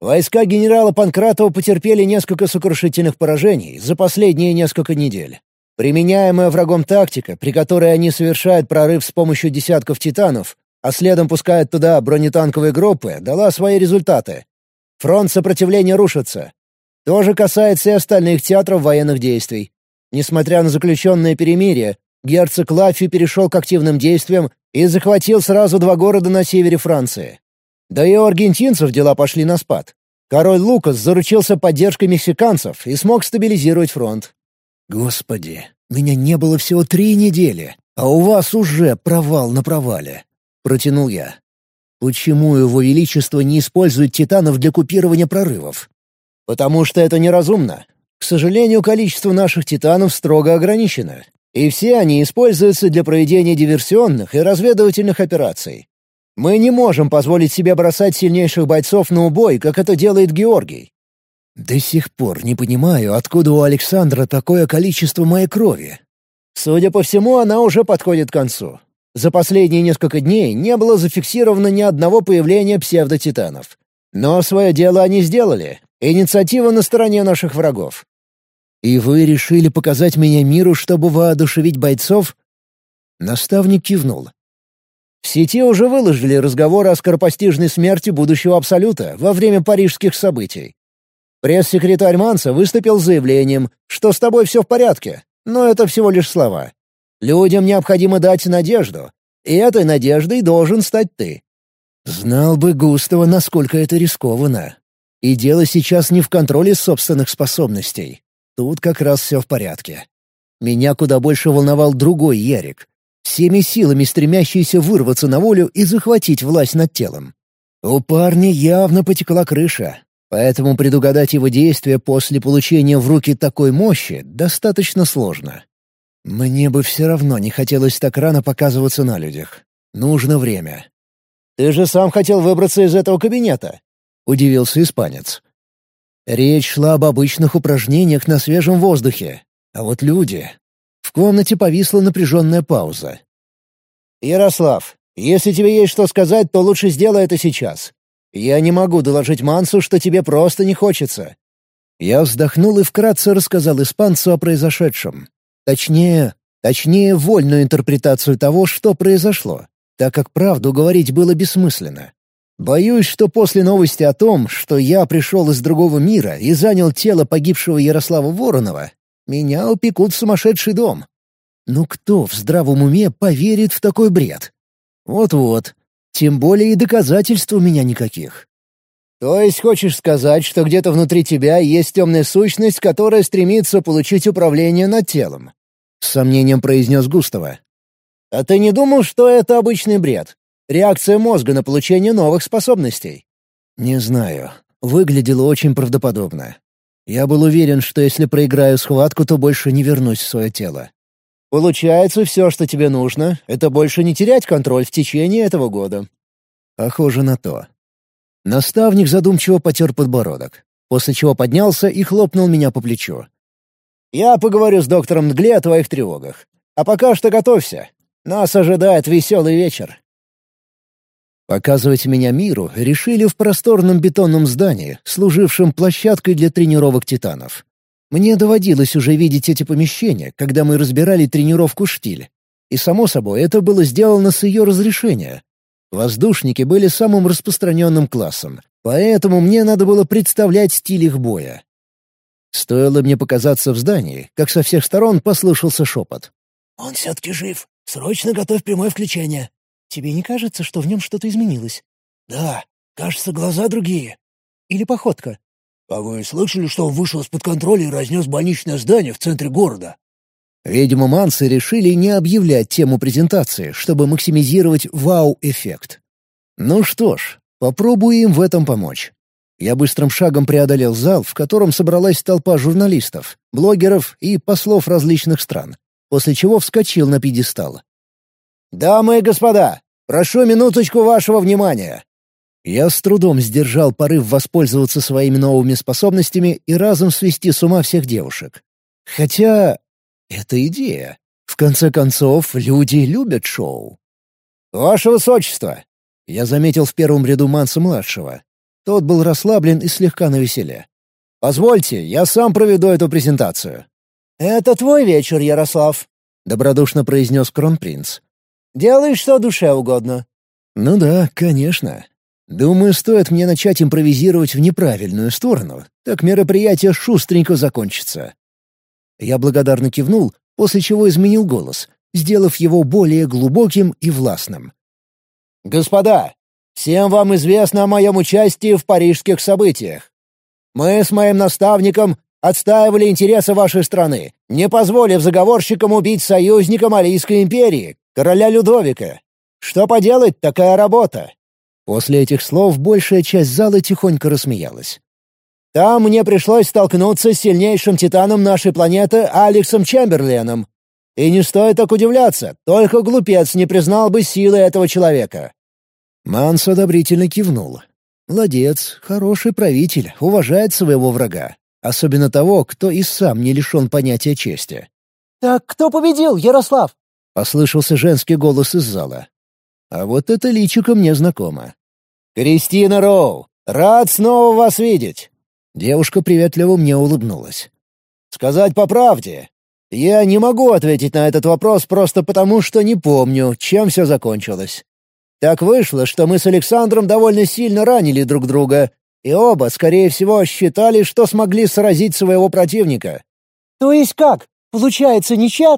Войска генерала Панкратова потерпели несколько сокрушительных поражений за последние несколько недель. Применяемая врагом тактика, при которой они совершают прорыв с помощью десятков «Титанов», а следом пускают туда бронетанковые группы, дала свои результаты. Фронт сопротивления рушится. То же касается и остальных театров военных действий. Несмотря на заключенное перемирие, Герцог Лафи перешел к активным действиям и захватил сразу два города на севере Франции. Да и у аргентинцев дела пошли на спад. Король Лукас заручился поддержкой мексиканцев и смог стабилизировать фронт. «Господи, меня не было всего три недели, а у вас уже провал на провале», — протянул я. «Почему его величество не использует титанов для купирования прорывов?» «Потому что это неразумно. К сожалению, количество наших титанов строго ограничено и все они используются для проведения диверсионных и разведывательных операций. Мы не можем позволить себе бросать сильнейших бойцов на убой, как это делает Георгий. До сих пор не понимаю, откуда у Александра такое количество моей крови. Судя по всему, она уже подходит к концу. За последние несколько дней не было зафиксировано ни одного появления псевдотитанов. Но свое дело они сделали. Инициатива на стороне наших врагов. И вы решили показать меня миру, чтобы воодушевить бойцов?» Наставник кивнул. В сети уже выложили разговор о скоропостижной смерти будущего Абсолюта во время парижских событий. Пресс-секретарь Манса выступил с заявлением, что с тобой все в порядке, но это всего лишь слова. Людям необходимо дать надежду, и этой надеждой должен стать ты. Знал бы Густава, насколько это рискованно. И дело сейчас не в контроле собственных способностей. Тут как раз все в порядке. Меня куда больше волновал другой Ярик, всеми силами стремящийся вырваться на волю и захватить власть над телом. У парня явно потекла крыша, поэтому предугадать его действия после получения в руки такой мощи достаточно сложно. Мне бы все равно не хотелось так рано показываться на людях. Нужно время. «Ты же сам хотел выбраться из этого кабинета!» — удивился испанец. Речь шла об обычных упражнениях на свежем воздухе. А вот люди... В комнате повисла напряженная пауза. «Ярослав, если тебе есть что сказать, то лучше сделай это сейчас. Я не могу доложить Мансу, что тебе просто не хочется». Я вздохнул и вкратце рассказал испанцу о произошедшем. Точнее, точнее, вольную интерпретацию того, что произошло, так как правду говорить было бессмысленно. Боюсь, что после новости о том, что я пришел из другого мира и занял тело погибшего Ярослава Воронова, меня упекут в сумасшедший дом. Ну кто в здравом уме поверит в такой бред? Вот-вот. Тем более и доказательств у меня никаких. То есть хочешь сказать, что где-то внутри тебя есть темная сущность, которая стремится получить управление над телом? С сомнением произнес Густава. А ты не думал, что это обычный бред? Реакция мозга на получение новых способностей? Не знаю. Выглядело очень правдоподобно. Я был уверен, что если проиграю схватку, то больше не вернусь в свое тело. Получается, все, что тебе нужно, это больше не терять контроль в течение этого года. Похоже на то. Наставник задумчиво потер подбородок, после чего поднялся и хлопнул меня по плечу. «Я поговорю с доктором Дгле о твоих тревогах. А пока что готовься. Нас ожидает веселый вечер». Показывать меня миру решили в просторном бетонном здании, служившем площадкой для тренировок титанов. Мне доводилось уже видеть эти помещения, когда мы разбирали тренировку «Штиль». И, само собой, это было сделано с ее разрешения. Воздушники были самым распространенным классом, поэтому мне надо было представлять стиль их боя. Стоило мне показаться в здании, как со всех сторон послышался шепот. «Он все-таки жив. Срочно готовь прямое включение». Тебе не кажется, что в нем что-то изменилось? Да, кажется, глаза другие. Или походка. А вы слышали, что он вышел из-под контроля и разнес больничное здание в центре города? Видимо, мансы решили не объявлять тему презентации, чтобы максимизировать вау-эффект. Ну что ж, попробую им в этом помочь. Я быстрым шагом преодолел зал, в котором собралась толпа журналистов, блогеров и послов различных стран, после чего вскочил на пьедестал. «Дамы и господа, прошу минуточку вашего внимания!» Я с трудом сдержал порыв воспользоваться своими новыми способностями и разом свести с ума всех девушек. Хотя... это идея. В конце концов, люди любят шоу. «Ваше высочество!» Я заметил в первом ряду Манса-младшего. Тот был расслаблен и слегка навеселе. «Позвольте, я сам проведу эту презентацию». «Это твой вечер, Ярослав», — добродушно произнес кронпринц. Делай, что душе угодно». «Ну да, конечно. Думаю, стоит мне начать импровизировать в неправильную сторону, так мероприятие шустренько закончится». Я благодарно кивнул, после чего изменил голос, сделав его более глубоким и властным. «Господа, всем вам известно о моем участии в парижских событиях. Мы с моим наставником отстаивали интересы вашей страны, не позволив заговорщикам убить союзника малийской империи, короля Людовика. Что поделать, такая работа!» После этих слов большая часть зала тихонько рассмеялась. «Там мне пришлось столкнуться с сильнейшим титаном нашей планеты Алексом Чемберленом. И не стоит так удивляться, только глупец не признал бы силы этого человека». Манс одобрительно кивнул. «Молодец, хороший правитель, уважает своего врага, особенно того, кто и сам не лишен понятия чести». «Так кто победил, Ярослав?» Послышался женский голос из зала. А вот это личико мне знакомо. «Кристина Роу! Рад снова вас видеть!» Девушка приветливо мне улыбнулась. «Сказать по правде, я не могу ответить на этот вопрос просто потому, что не помню, чем все закончилось. Так вышло, что мы с Александром довольно сильно ранили друг друга, и оба, скорее всего, считали, что смогли сразить своего противника». «То есть как? Получается ничья?»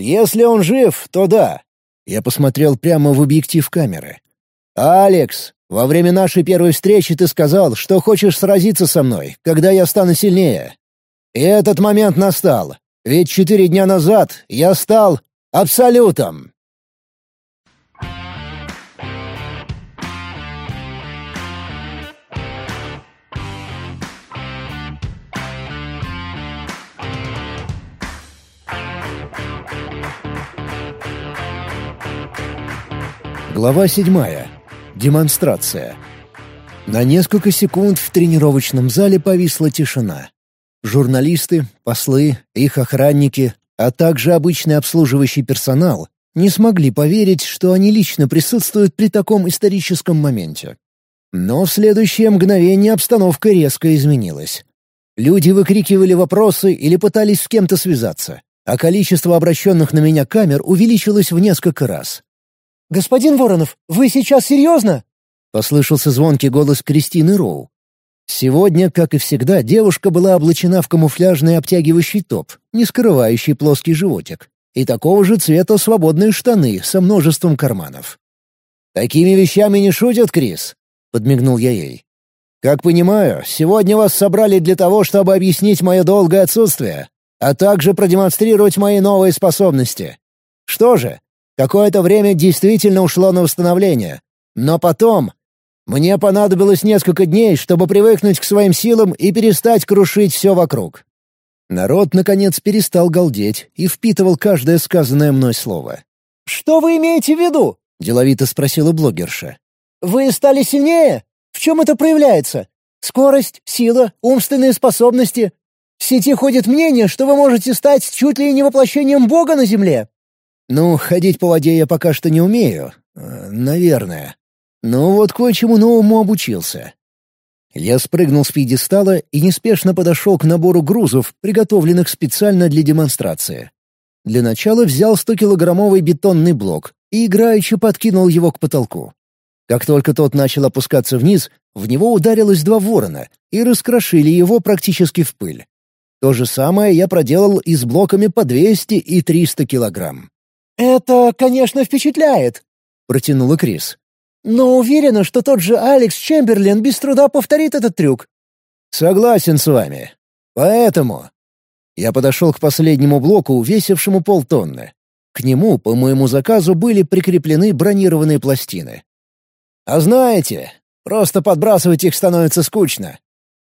Если он жив, то да. Я посмотрел прямо в объектив камеры. «Алекс, во время нашей первой встречи ты сказал, что хочешь сразиться со мной, когда я стану сильнее. И этот момент настал. Ведь четыре дня назад я стал Абсолютом!» Глава 7. Демонстрация. На несколько секунд в тренировочном зале повисла тишина. Журналисты, послы, их охранники, а также обычный обслуживающий персонал не смогли поверить, что они лично присутствуют при таком историческом моменте. Но в следующее мгновение обстановка резко изменилась. Люди выкрикивали вопросы или пытались с кем-то связаться, а количество обращенных на меня камер увеличилось в несколько раз. «Господин Воронов, вы сейчас серьезно?» — послышался звонкий голос Кристины Роу. Сегодня, как и всегда, девушка была облачена в камуфляжный обтягивающий топ, не скрывающий плоский животик, и такого же цвета свободные штаны со множеством карманов. «Такими вещами не шутят, Крис?» — подмигнул я ей. «Как понимаю, сегодня вас собрали для того, чтобы объяснить мое долгое отсутствие, а также продемонстрировать мои новые способности. Что же, Какое-то время действительно ушло на восстановление. Но потом... Мне понадобилось несколько дней, чтобы привыкнуть к своим силам и перестать крушить все вокруг. Народ, наконец, перестал галдеть и впитывал каждое сказанное мной слово. «Что вы имеете в виду?» — деловито спросила блогерша. «Вы стали сильнее? В чем это проявляется? Скорость, сила, умственные способности. В сети ходит мнение, что вы можете стать чуть ли не воплощением Бога на Земле. Ну, ходить по воде я пока что не умею. Э, наверное. Но вот кое-чему новому обучился. Я спрыгнул с пьедестала и неспешно подошел к набору грузов, приготовленных специально для демонстрации. Для начала взял 100-килограммовый бетонный блок и играючи подкинул его к потолку. Как только тот начал опускаться вниз, в него ударилось два ворона и раскрошили его практически в пыль. То же самое я проделал и с блоками по 200 и 300 килограмм. «Это, конечно, впечатляет», — протянула Крис. «Но уверена, что тот же Алекс Чемберлен без труда повторит этот трюк». «Согласен с вами. Поэтому...» Я подошел к последнему блоку, весившему полтонны. К нему, по моему заказу, были прикреплены бронированные пластины. «А знаете, просто подбрасывать их становится скучно».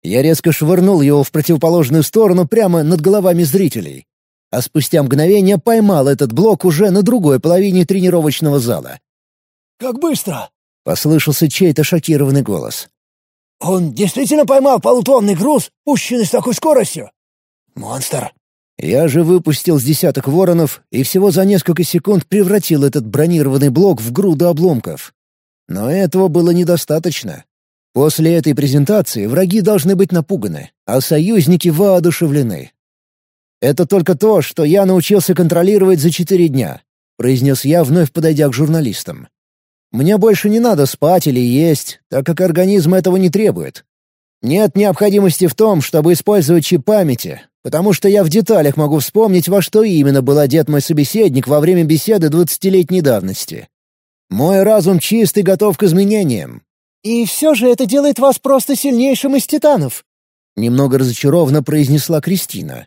Я резко швырнул его в противоположную сторону прямо над головами зрителей а спустя мгновение поймал этот блок уже на другой половине тренировочного зала. «Как быстро!» — послышался чей-то шокированный голос. «Он действительно поймал полутонный груз, пущенный с такой скоростью? Монстр!» Я же выпустил с десяток воронов и всего за несколько секунд превратил этот бронированный блок в груду обломков. Но этого было недостаточно. После этой презентации враги должны быть напуганы, а союзники воодушевлены. «Это только то, что я научился контролировать за четыре дня», — произнес я, вновь подойдя к журналистам. «Мне больше не надо спать или есть, так как организм этого не требует. Нет необходимости в том, чтобы использовать чип памяти, потому что я в деталях могу вспомнить, во что именно был одет мой собеседник во время беседы двадцатилетней давности. Мой разум чист и готов к изменениям». «И все же это делает вас просто сильнейшим из титанов», — немного разочарованно произнесла Кристина.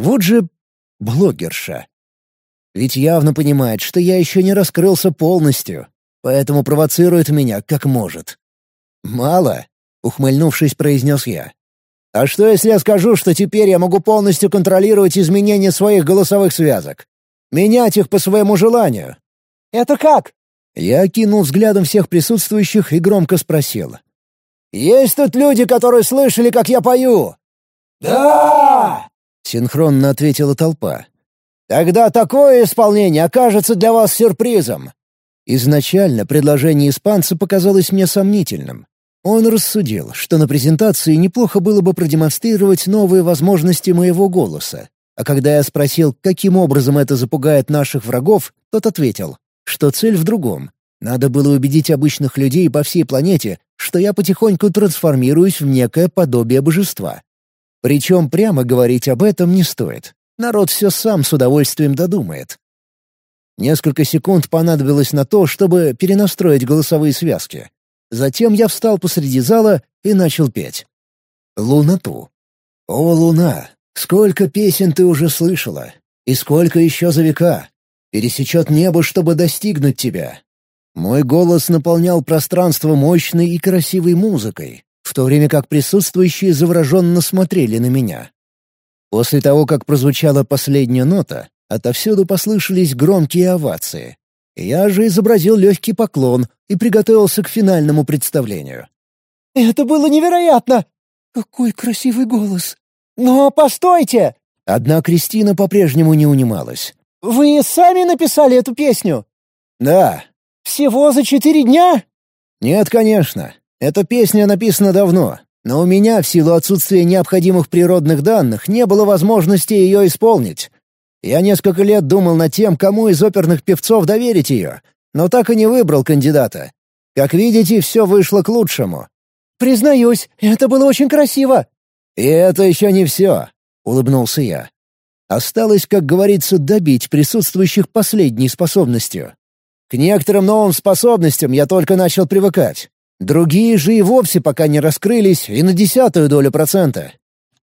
Вот же блогерша. Ведь явно понимает, что я еще не раскрылся полностью, поэтому провоцирует меня как может. «Мало?» — ухмыльнувшись, произнес я. «А что, если я скажу, что теперь я могу полностью контролировать изменения своих голосовых связок? Менять их по своему желанию?» «Это как?» Я окинул взглядом всех присутствующих и громко спросил. «Есть тут люди, которые слышали, как я пою?» «Да!» — синхронно ответила толпа. «Тогда такое исполнение окажется для вас сюрпризом!» Изначально предложение испанца показалось мне сомнительным. Он рассудил, что на презентации неплохо было бы продемонстрировать новые возможности моего голоса. А когда я спросил, каким образом это запугает наших врагов, тот ответил, что цель в другом. Надо было убедить обычных людей по всей планете, что я потихоньку трансформируюсь в некое подобие божества. Причем прямо говорить об этом не стоит. Народ все сам с удовольствием додумает. Несколько секунд понадобилось на то, чтобы перенастроить голосовые связки. Затем я встал посреди зала и начал петь. «Лунату». «О, луна! Сколько песен ты уже слышала! И сколько еще за века! Пересечет небо, чтобы достигнуть тебя!» Мой голос наполнял пространство мощной и красивой музыкой, в то время как присутствующие завороженно смотрели на меня. После того, как прозвучала последняя нота, отовсюду послышались громкие овации. Я же изобразил легкий поклон и приготовился к финальному представлению. «Это было невероятно! Какой красивый голос! Но ну, а постойте!» Одна Кристина по-прежнему не унималась. «Вы сами написали эту песню?» «Да». «Всего за четыре дня?» «Нет, конечно. Эта песня написана давно, но у меня в силу отсутствия необходимых природных данных не было возможности ее исполнить. Я несколько лет думал над тем, кому из оперных певцов доверить ее, но так и не выбрал кандидата. Как видите, все вышло к лучшему. «Признаюсь, это было очень красиво!» «И это еще не все», — улыбнулся я. Осталось, как говорится, добить присутствующих последней способностью. К некоторым новым способностям я только начал привыкать. Другие же и вовсе пока не раскрылись и на десятую долю процента.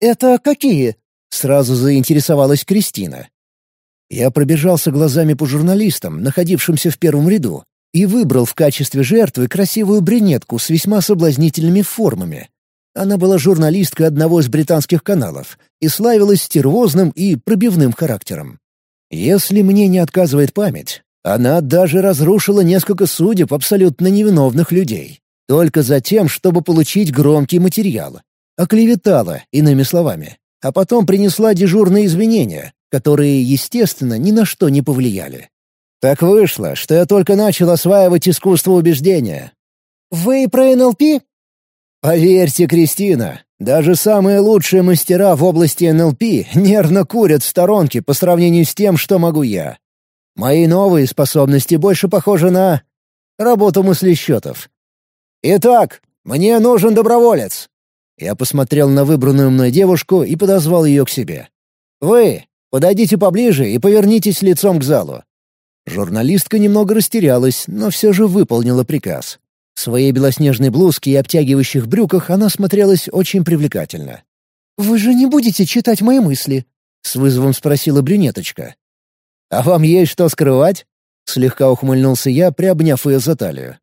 «Это какие?» — сразу заинтересовалась Кристина. Я пробежался глазами по журналистам, находившимся в первом ряду, и выбрал в качестве жертвы красивую брюнетку с весьма соблазнительными формами. Она была журналисткой одного из британских каналов и славилась стервозным и пробивным характером. Если мне не отказывает память, она даже разрушила несколько судеб абсолютно невиновных людей. Только за тем, чтобы получить громкий материал. Оклеветала, иными словами. А потом принесла дежурные извинения, которые, естественно, ни на что не повлияли. Так вышло, что я только начал осваивать искусство убеждения. «Вы про НЛП?» «Поверьте, Кристина, даже самые лучшие мастера в области НЛП нервно курят в сторонке по сравнению с тем, что могу я. Мои новые способности больше похожи на... работу мыслесчетов. «Итак, мне нужен доброволец!» Я посмотрел на выбранную мной девушку и подозвал ее к себе. «Вы, подойдите поближе и повернитесь лицом к залу. Журналистка немного растерялась, но все же выполнила приказ. В своей белоснежной блузке и обтягивающих брюках она смотрелась очень привлекательно. «Вы же не будете читать мои мысли?» — с вызовом спросила брюнеточка. «А вам есть что скрывать?» — слегка ухмыльнулся я, приобняв ее за талию.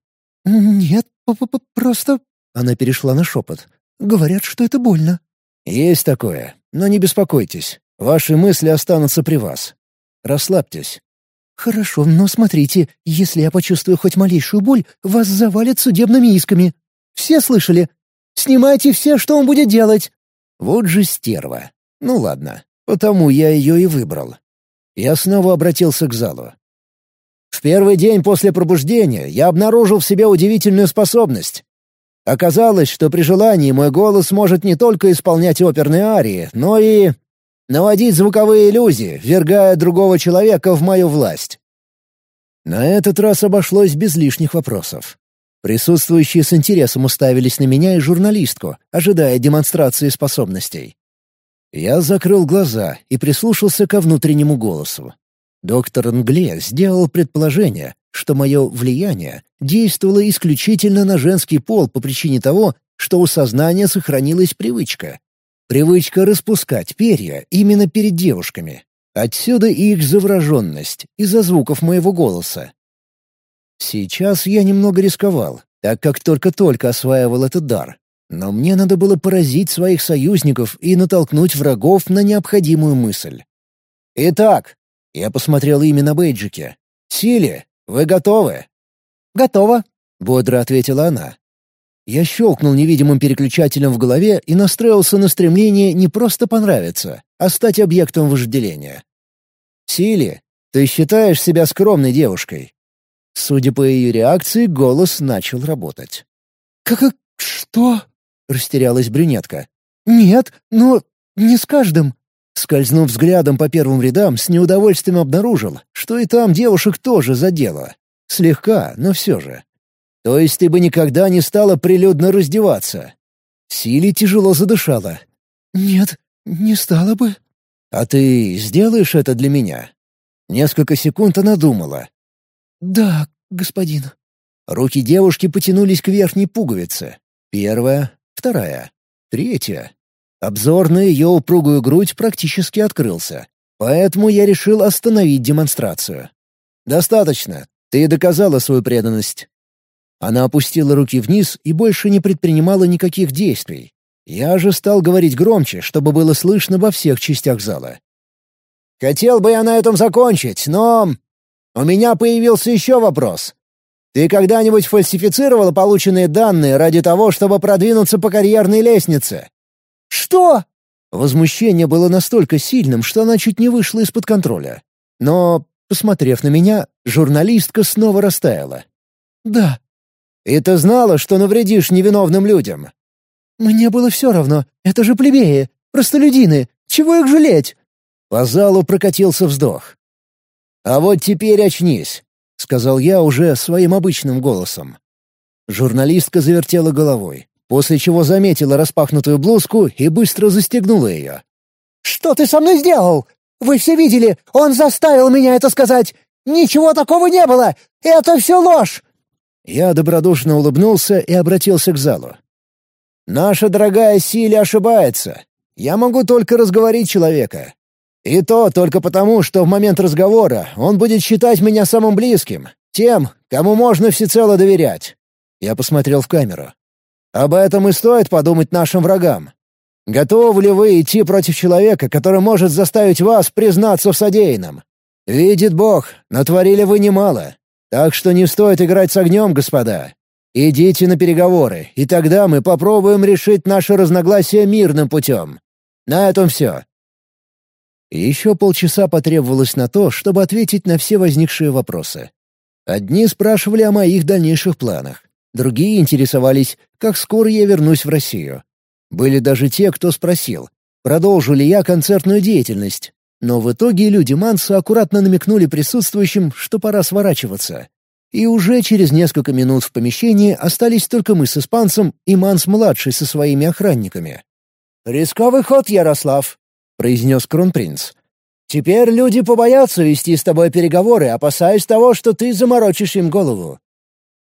«Нет,
П -п «Просто...» — она перешла на шепот. «Говорят, что это больно». «Есть такое. Но не беспокойтесь. Ваши мысли останутся при вас. Расслабьтесь». «Хорошо, но смотрите, если я почувствую хоть малейшую боль, вас завалят судебными исками. Все слышали? Снимайте все, что он будет делать!» Вот же стерва. Ну ладно, потому я ее и выбрал. Я снова обратился к залу. В первый день после пробуждения я обнаружил в себе удивительную способность. Оказалось, что при желании мой голос может не только исполнять оперные арии, но и... наводить звуковые иллюзии, ввергая другого человека в мою власть. На этот раз обошлось без лишних вопросов. Присутствующие с интересом уставились на меня и журналистку, ожидая демонстрации способностей. Я закрыл глаза и прислушался ко внутреннему голосу. Доктор Англе сделал предположение, что мое влияние действовало исключительно на женский пол по причине того, что у сознания сохранилась привычка. Привычка распускать перья именно перед девушками. Отсюда их завраженность из-за звуков моего голоса. Сейчас я немного рисковал, так как только-только осваивал этот дар. Но мне надо было поразить своих союзников и натолкнуть врагов на необходимую мысль. «Итак, я посмотрел имя на бейджике. «Сили, вы готовы?» «Готово», — бодро ответила она. Я щелкнул невидимым переключателем в голове и настроился на стремление не просто понравиться, а стать объектом вожделения. «Сили, ты считаешь себя скромной девушкой?» Судя по ее реакции, голос начал работать. «Как... что?» — растерялась брюнетка. «Нет, но не с каждым. Скользнув взглядом по первым рядам, с неудовольствием обнаружил, что и там девушек тоже задело. Слегка, но все же. То есть ты бы никогда не стала прилюдно раздеваться? Силе тяжело задышала. «Нет, не стала бы». «А ты сделаешь это для меня?» Несколько секунд она думала. «Да, господин». Руки девушки потянулись к верхней пуговице. Первая, вторая, третья. Обзор на ее упругую грудь практически открылся. Поэтому я решил остановить демонстрацию. «Достаточно. Ты доказала свою преданность». Она опустила руки вниз и больше не предпринимала никаких действий. Я же стал говорить громче, чтобы было слышно во всех частях зала. «Хотел бы я на этом закончить, но... У меня появился еще вопрос. Ты когда-нибудь фальсифицировала полученные данные ради того, чтобы продвинуться по карьерной лестнице?» «Что?» Возмущение было настолько сильным, что она чуть не вышла из-под контроля. Но, посмотрев на меня, журналистка снова растаяла. «Да». «И ты знала, что навредишь невиновным людям?» «Мне было все равно. Это же плебеи, простолюдины. Чего их жалеть?» По залу прокатился вздох. «А вот теперь очнись», — сказал я уже своим обычным голосом. Журналистка завертела головой после чего заметила распахнутую блузку и быстро застегнула ее.
«Что ты со мной сделал? Вы
все видели, он заставил меня это сказать! Ничего такого не было! Это все ложь!» Я добродушно улыбнулся и обратился к залу. «Наша дорогая Силя ошибается. Я могу только разговорить человека. И то только потому, что в момент разговора он будет считать меня самым близким, тем, кому можно всецело доверять». Я посмотрел в камеру. Об этом и стоит подумать нашим врагам. Готовы ли вы идти против человека, который может заставить вас признаться в содеянном? Видит Бог, натворили вы немало. Так что не стоит играть с огнем, господа. Идите на переговоры, и тогда мы попробуем решить наше разногласие мирным путем. На этом все. Еще полчаса потребовалось на то, чтобы ответить на все возникшие вопросы. Одни спрашивали о моих дальнейших планах, Другие интересовались, как скоро я вернусь в Россию. Были даже те, кто спросил, продолжу ли я концертную деятельность. Но в итоге люди Манса аккуратно намекнули присутствующим, что пора сворачиваться. И уже через несколько минут в помещении остались только мы с испанцем и Манс-младший со своими охранниками. «Рисковый ход, Ярослав», — произнес кронпринц. «Теперь люди побоятся вести с тобой переговоры, опасаясь того, что ты заморочишь им голову.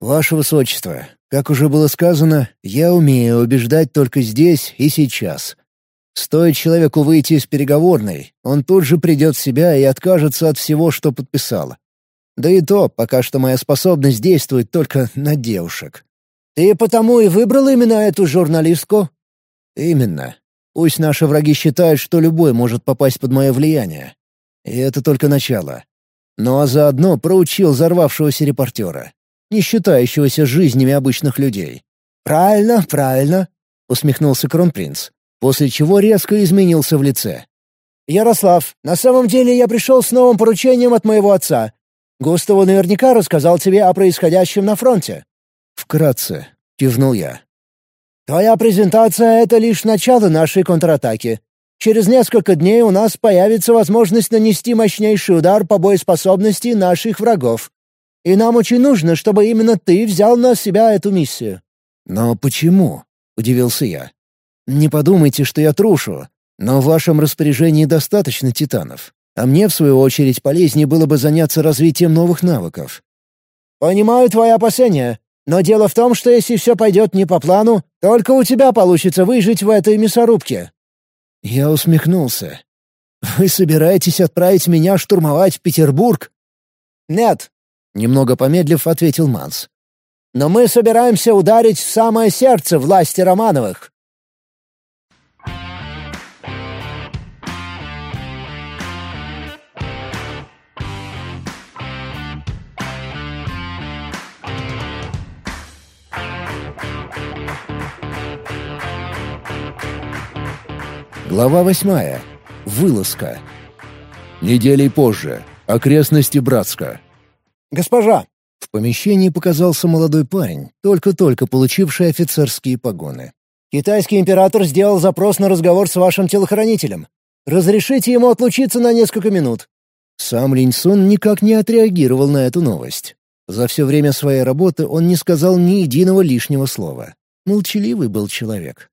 «Ваше Высочество, как уже было сказано, я умею убеждать только здесь и сейчас. Стоит человеку выйти из переговорной, он тут же придет в себя и откажется от всего, что подписал. Да и то, пока что моя способность действует только на девушек». «Ты потому и выбрал именно эту журналистку?» «Именно. Пусть наши враги считают, что любой может попасть под мое влияние. И это только начало. Ну а заодно проучил взорвавшегося репортера не считающегося жизнями обычных людей. «Правильно, правильно», — усмехнулся кронпринц, после чего резко изменился в лице. «Ярослав, на самом деле я пришел с новым поручением от моего отца. Густаву наверняка рассказал тебе о происходящем на фронте». «Вкратце», — кивнул я. «Твоя презентация — это лишь начало нашей контратаки. Через несколько дней у нас появится возможность нанести мощнейший удар по боеспособности наших врагов. И нам очень нужно, чтобы именно ты взял на себя эту миссию». «Но почему?» — удивился я. «Не подумайте, что я трушу, но в вашем распоряжении достаточно титанов, а мне, в свою очередь, полезнее было бы заняться развитием новых навыков». «Понимаю твои опасения, но дело в том, что если все пойдет не по плану, только у тебя получится выжить в этой мясорубке». Я усмехнулся. «Вы собираетесь отправить меня штурмовать Петербург?» «Нет, Немного помедлив, ответил Манс. «Но мы собираемся ударить в самое сердце власти Романовых!» Глава восьмая. Вылазка. Неделей позже. Окрестности Братска. «Госпожа!» В помещении показался молодой парень, только-только получивший офицерские погоны. «Китайский император сделал запрос на разговор с вашим телохранителем. Разрешите ему отлучиться на несколько минут». Сам Линь Сун никак не отреагировал на эту новость. За все время своей работы он не сказал ни единого лишнего слова. Молчаливый был человек.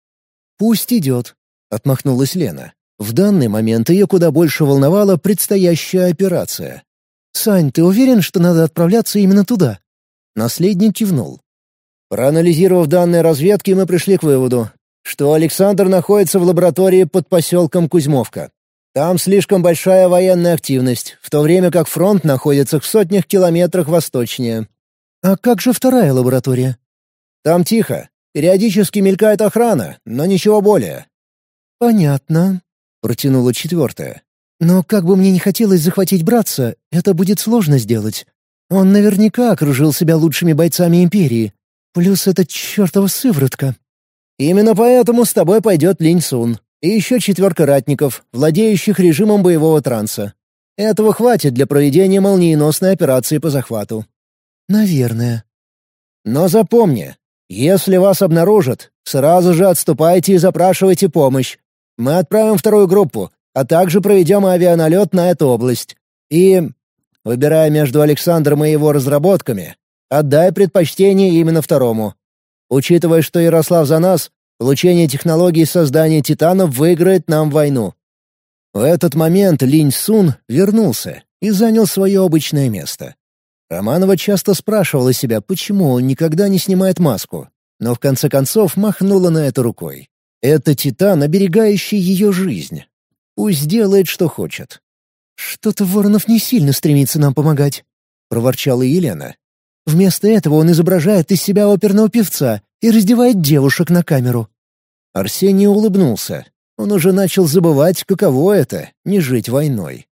«Пусть идет», — отмахнулась Лена. В данный момент ее куда больше волновала предстоящая операция. «Сань, ты уверен, что надо отправляться именно туда?» Наследник кивнул. Проанализировав данные разведки, мы пришли к выводу, что Александр находится в лаборатории под поселком Кузьмовка. Там слишком большая военная активность, в то время как фронт находится в сотнях километрах восточнее. А как же вторая лаборатория? Там тихо. Периодически мелькает охрана, но ничего более. Понятно, протянула четвертая. Но как бы мне не хотелось захватить братца, это будет сложно сделать. Он наверняка окружил себя лучшими бойцами Империи. Плюс это чертова сыворотка. Именно поэтому с тобой пойдет Линь Сун. И еще четверка ратников, владеющих режимом боевого транса. Этого хватит для проведения молниеносной операции по захвату. Наверное. Но запомни, если вас обнаружат, сразу же отступайте и запрашивайте помощь. Мы отправим вторую группу, а также проведем авианалет на эту область. И, выбирая между Александром и его разработками, отдай предпочтение именно второму. Учитывая, что Ярослав за нас, получение технологии создания титанов выиграет нам войну». В этот момент Линь Сун вернулся и занял свое обычное место. Романова часто спрашивала себя, почему он никогда не снимает маску, но в конце концов махнула на это рукой. Это титан, оберегающий ее жизнь. Пусть делает, что хочет». «Что-то Воронов не сильно стремится нам помогать», — проворчала Елена. «Вместо этого он изображает из себя оперного певца и раздевает девушек на камеру». Арсений улыбнулся. Он уже начал забывать, каково это — не жить войной.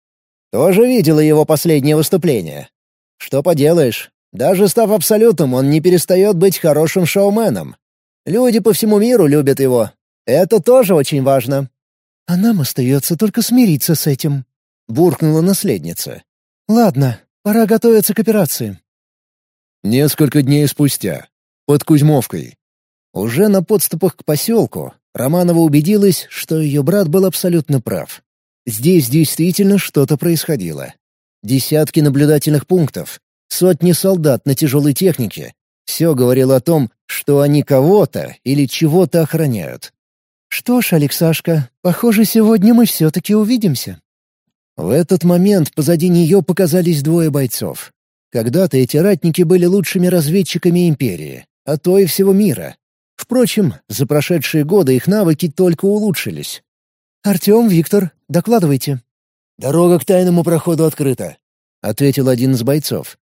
«Тоже видела его последнее выступление. Что поделаешь, даже став абсолютом, он не перестает быть хорошим шоуменом. Люди по всему миру любят его. Это тоже очень важно. «А нам остается только смириться с этим», — буркнула наследница. «Ладно, пора готовиться к операции». Несколько дней спустя. Под Кузьмовкой. Уже на подступах к поселку Романова убедилась, что ее брат был абсолютно прав. Здесь действительно что-то происходило. Десятки наблюдательных пунктов, сотни солдат на тяжелой технике. Все говорило о том, что они кого-то или чего-то охраняют. «Что ж, Алексашка, похоже, сегодня мы все-таки увидимся». В этот момент позади нее показались двое бойцов. Когда-то эти ратники были лучшими разведчиками империи, а то и всего мира. Впрочем, за прошедшие годы их навыки только улучшились. «Артем, Виктор, докладывайте». «Дорога к тайному проходу открыта», — ответил один из бойцов.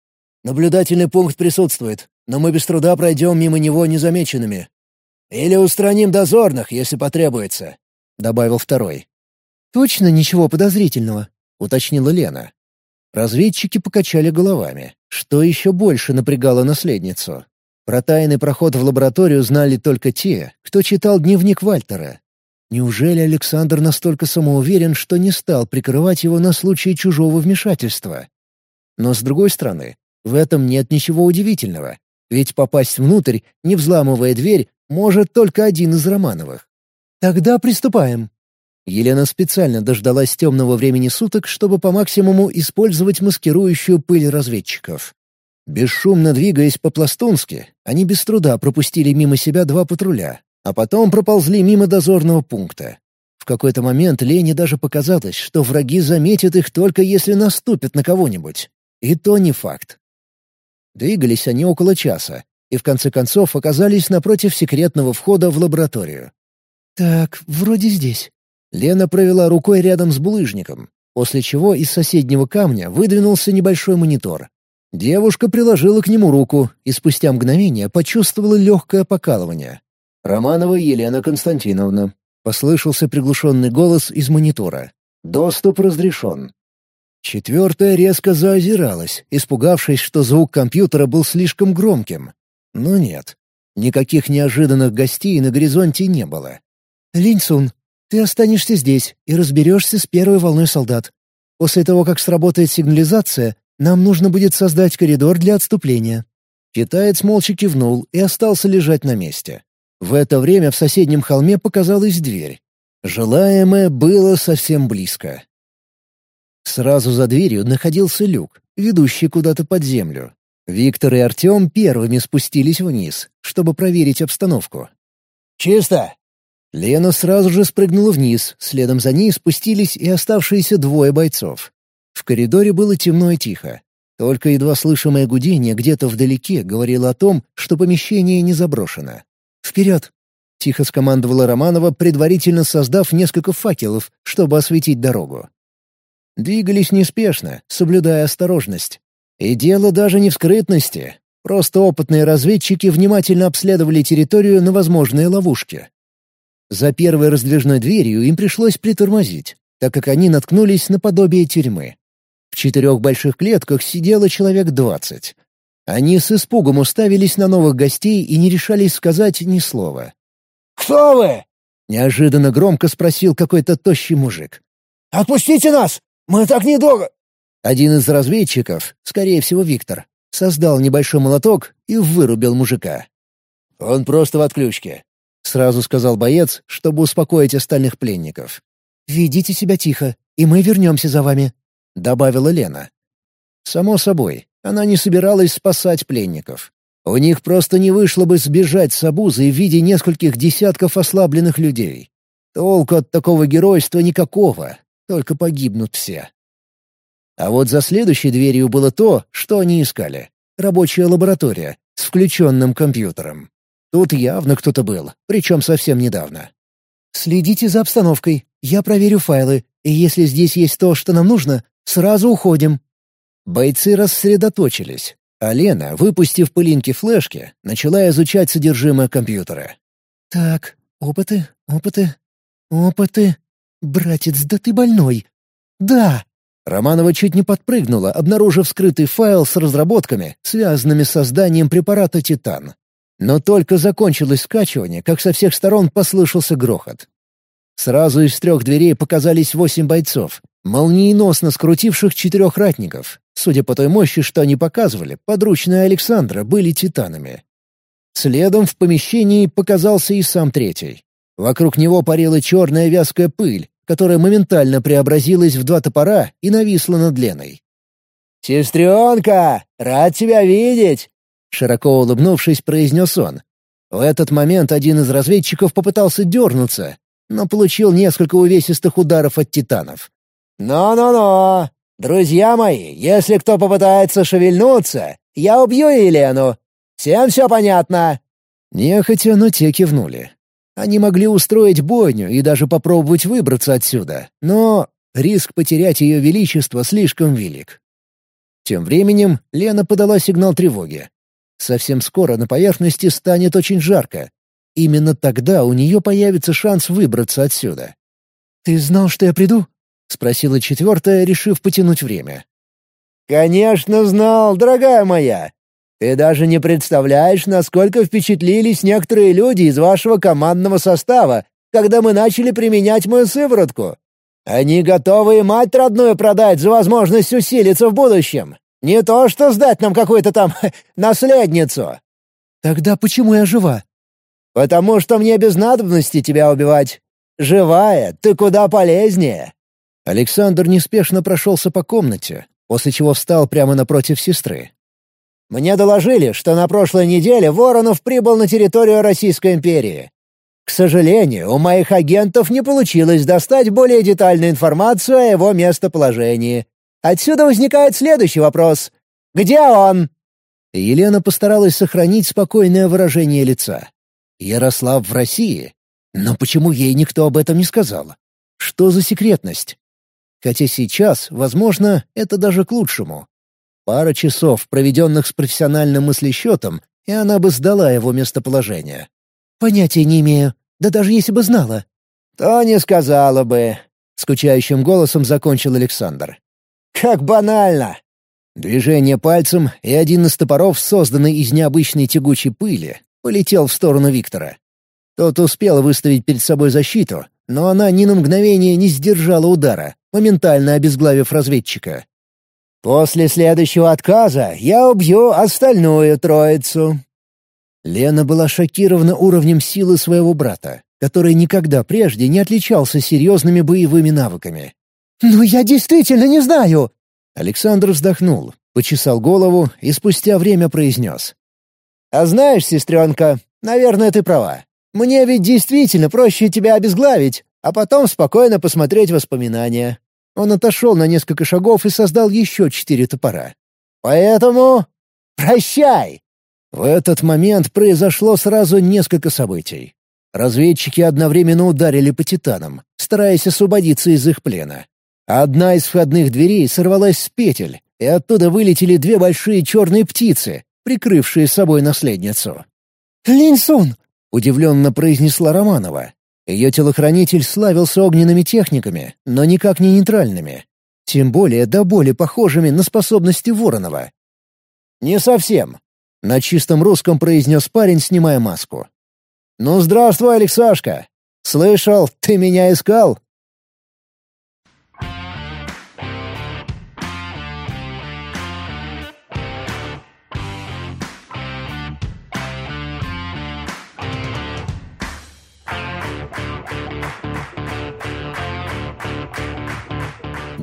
«Наблюдательный пункт присутствует, но мы без труда пройдем мимо него незамеченными. «Или устраним дозорных, если потребуется», — добавил второй. «Точно ничего подозрительного», — уточнила Лена. Разведчики покачали головами, что еще больше напрягало наследницу. Про тайный проход в лабораторию знали только те, кто читал дневник Вальтера. Неужели Александр настолько самоуверен, что не стал прикрывать его на случай чужого вмешательства? Но с другой стороны, в этом нет ничего удивительного. Ведь попасть внутрь, не взламывая дверь, может, только один из Романовых. «Тогда приступаем». Елена специально дождалась темного времени суток, чтобы по максимуму использовать маскирующую пыль разведчиков. Бесшумно двигаясь по-пластунски, они без труда пропустили мимо себя два патруля, а потом проползли мимо дозорного пункта. В какой-то момент Лене даже показалось, что враги заметят их только если наступят на кого-нибудь. И то не факт. Двигались они около часа, и в конце концов оказались напротив секретного входа в лабораторию. «Так, вроде здесь». Лена провела рукой рядом с булыжником, после чего из соседнего камня выдвинулся небольшой монитор. Девушка приложила к нему руку и спустя мгновение почувствовала легкое покалывание. «Романова Елена Константиновна», — послышался приглушенный голос из монитора. «Доступ разрешен». Четвертая резко заозиралась, испугавшись, что звук компьютера был слишком громким. Но нет, никаких неожиданных гостей на горизонте не было. «Линьсун, ты останешься здесь и разберешься с первой волной солдат. После того, как сработает сигнализация, нам нужно будет создать коридор для отступления». Китаец молча кивнул и остался лежать на месте. В это время в соседнем холме показалась дверь. Желаемое было совсем близко. Сразу за дверью находился люк, ведущий куда-то под землю. Виктор и Артем первыми спустились вниз, чтобы проверить обстановку. «Чисто!» Лена сразу же спрыгнула вниз, следом за ней спустились и оставшиеся двое бойцов. В коридоре было темно и тихо. Только едва слышимое гудение где-то вдалеке говорило о том, что помещение не заброшено. «Вперед!» — тихо скомандовала Романова, предварительно создав несколько факелов, чтобы осветить дорогу. Двигались неспешно, соблюдая осторожность. И дело даже не в скрытности. Просто опытные разведчики внимательно обследовали территорию на возможные ловушки. За первой раздвижной дверью им пришлось притормозить, так как они наткнулись на подобие тюрьмы. В четырех больших клетках сидело человек двадцать. Они с испугом уставились на новых гостей и не решались сказать ни слова. «Кто вы?» — неожиданно громко спросил какой-то тощий мужик. «Отпустите нас! Мы так недолго... Один из разведчиков, скорее всего Виктор, создал небольшой молоток и вырубил мужика. «Он просто в отключке», — сразу сказал боец, чтобы успокоить остальных пленников. «Ведите себя тихо, и мы вернемся за вами», — добавила Лена. Само собой, она не собиралась спасать пленников. У них просто не вышло бы сбежать с обузы в виде нескольких десятков ослабленных людей. Толку от такого геройства никакого, только погибнут все. А вот за следующей дверью было то, что они искали. Рабочая лаборатория с включенным компьютером. Тут явно кто-то был, причем совсем недавно. «Следите за обстановкой. Я проверю файлы, и если здесь есть то, что нам нужно, сразу уходим». Бойцы рассредоточились, а Лена, выпустив пылинки флешки, начала изучать содержимое компьютера.
«Так, опыты, опыты, опыты. Братец,
да ты больной. Да, Романова чуть не подпрыгнула, обнаружив скрытый файл с разработками, связанными с созданием препарата «Титан». Но только закончилось скачивание, как со всех сторон послышался грохот. Сразу из трех дверей показались восемь бойцов, молниеносно скрутивших четырех ратников. Судя по той мощи, что они показывали, подручные Александра были титанами. Следом в помещении показался и сам третий. Вокруг него парила черная вязкая пыль, которая моментально преобразилась в два топора и нависла над Леной. «Сестренка, рад тебя видеть!» Широко улыбнувшись, произнес он. В этот момент один из разведчиков попытался дернуться, но получил несколько увесистых ударов от титанов. «Но-но-но! Друзья мои, если кто попытается шевельнуться, я убью Елену! Всем все понятно!» Нехотя, но те кивнули. Они могли устроить бойню и даже попробовать выбраться отсюда, но риск потерять ее величество слишком велик. Тем временем Лена подала сигнал тревоги. Совсем скоро на поверхности станет очень жарко. Именно тогда у нее появится шанс выбраться отсюда. «Ты знал, что я приду?» — спросила четвертая, решив потянуть время. «Конечно знал, дорогая моя! Ты даже не представляешь, насколько впечатлились некоторые люди из вашего командного состава, когда мы начали применять мою сыворотку. Они готовы и мать родную продать за возможность усилиться в будущем. Не то что сдать нам какую-то там наследницу. Тогда почему я жива? Потому что мне без надобности тебя убивать. Живая, ты куда полезнее. Александр неспешно прошелся по комнате, после чего встал прямо напротив сестры. Мне доложили, что на прошлой неделе Воронов прибыл на территорию Российской империи. К сожалению, у моих агентов не получилось достать более детальную информацию о его местоположении. Отсюда возникает следующий вопрос. «Где он?» Елена постаралась сохранить спокойное выражение лица. «Ярослав в России? Но почему ей никто об этом не сказал? Что за секретность?» Хотя сейчас, возможно, это даже к лучшему. Пара часов, проведенных с профессиональным мыслещетом, и она бы сдала его местоположение. «Понятия не имею. Да даже если бы знала». «То не сказала бы», — скучающим голосом закончил Александр. «Как банально!» Движение пальцем, и один из топоров, созданный из необычной тягучей пыли, полетел в сторону Виктора. Тот успел выставить перед собой защиту, но она ни на мгновение не сдержала удара, моментально обезглавив разведчика. После следующего отказа я убью остальную троицу». Лена была шокирована уровнем силы своего брата, который никогда прежде не отличался серьезными боевыми навыками. «Ну я действительно не знаю!» Александр вздохнул, почесал голову и спустя время произнес. «А знаешь, сестренка, наверное, ты права. Мне ведь действительно проще тебя обезглавить, а потом спокойно посмотреть воспоминания. Он отошел на несколько шагов и создал еще четыре топора. «Поэтому... прощай!» В этот момент произошло сразу несколько событий. Разведчики одновременно ударили по титанам, стараясь освободиться из их плена. Одна из входных дверей сорвалась с петель, и оттуда вылетели две большие черные птицы, прикрывшие собой наследницу. «Линь Сун!» — удивленно произнесла Романова. Ее телохранитель славился огненными техниками, но никак не нейтральными. Тем более до боли похожими на способности Воронова. «Не совсем», — на чистом русском произнес парень, снимая маску. «Ну, здравствуй, Алексашка! Слышал, ты меня искал?»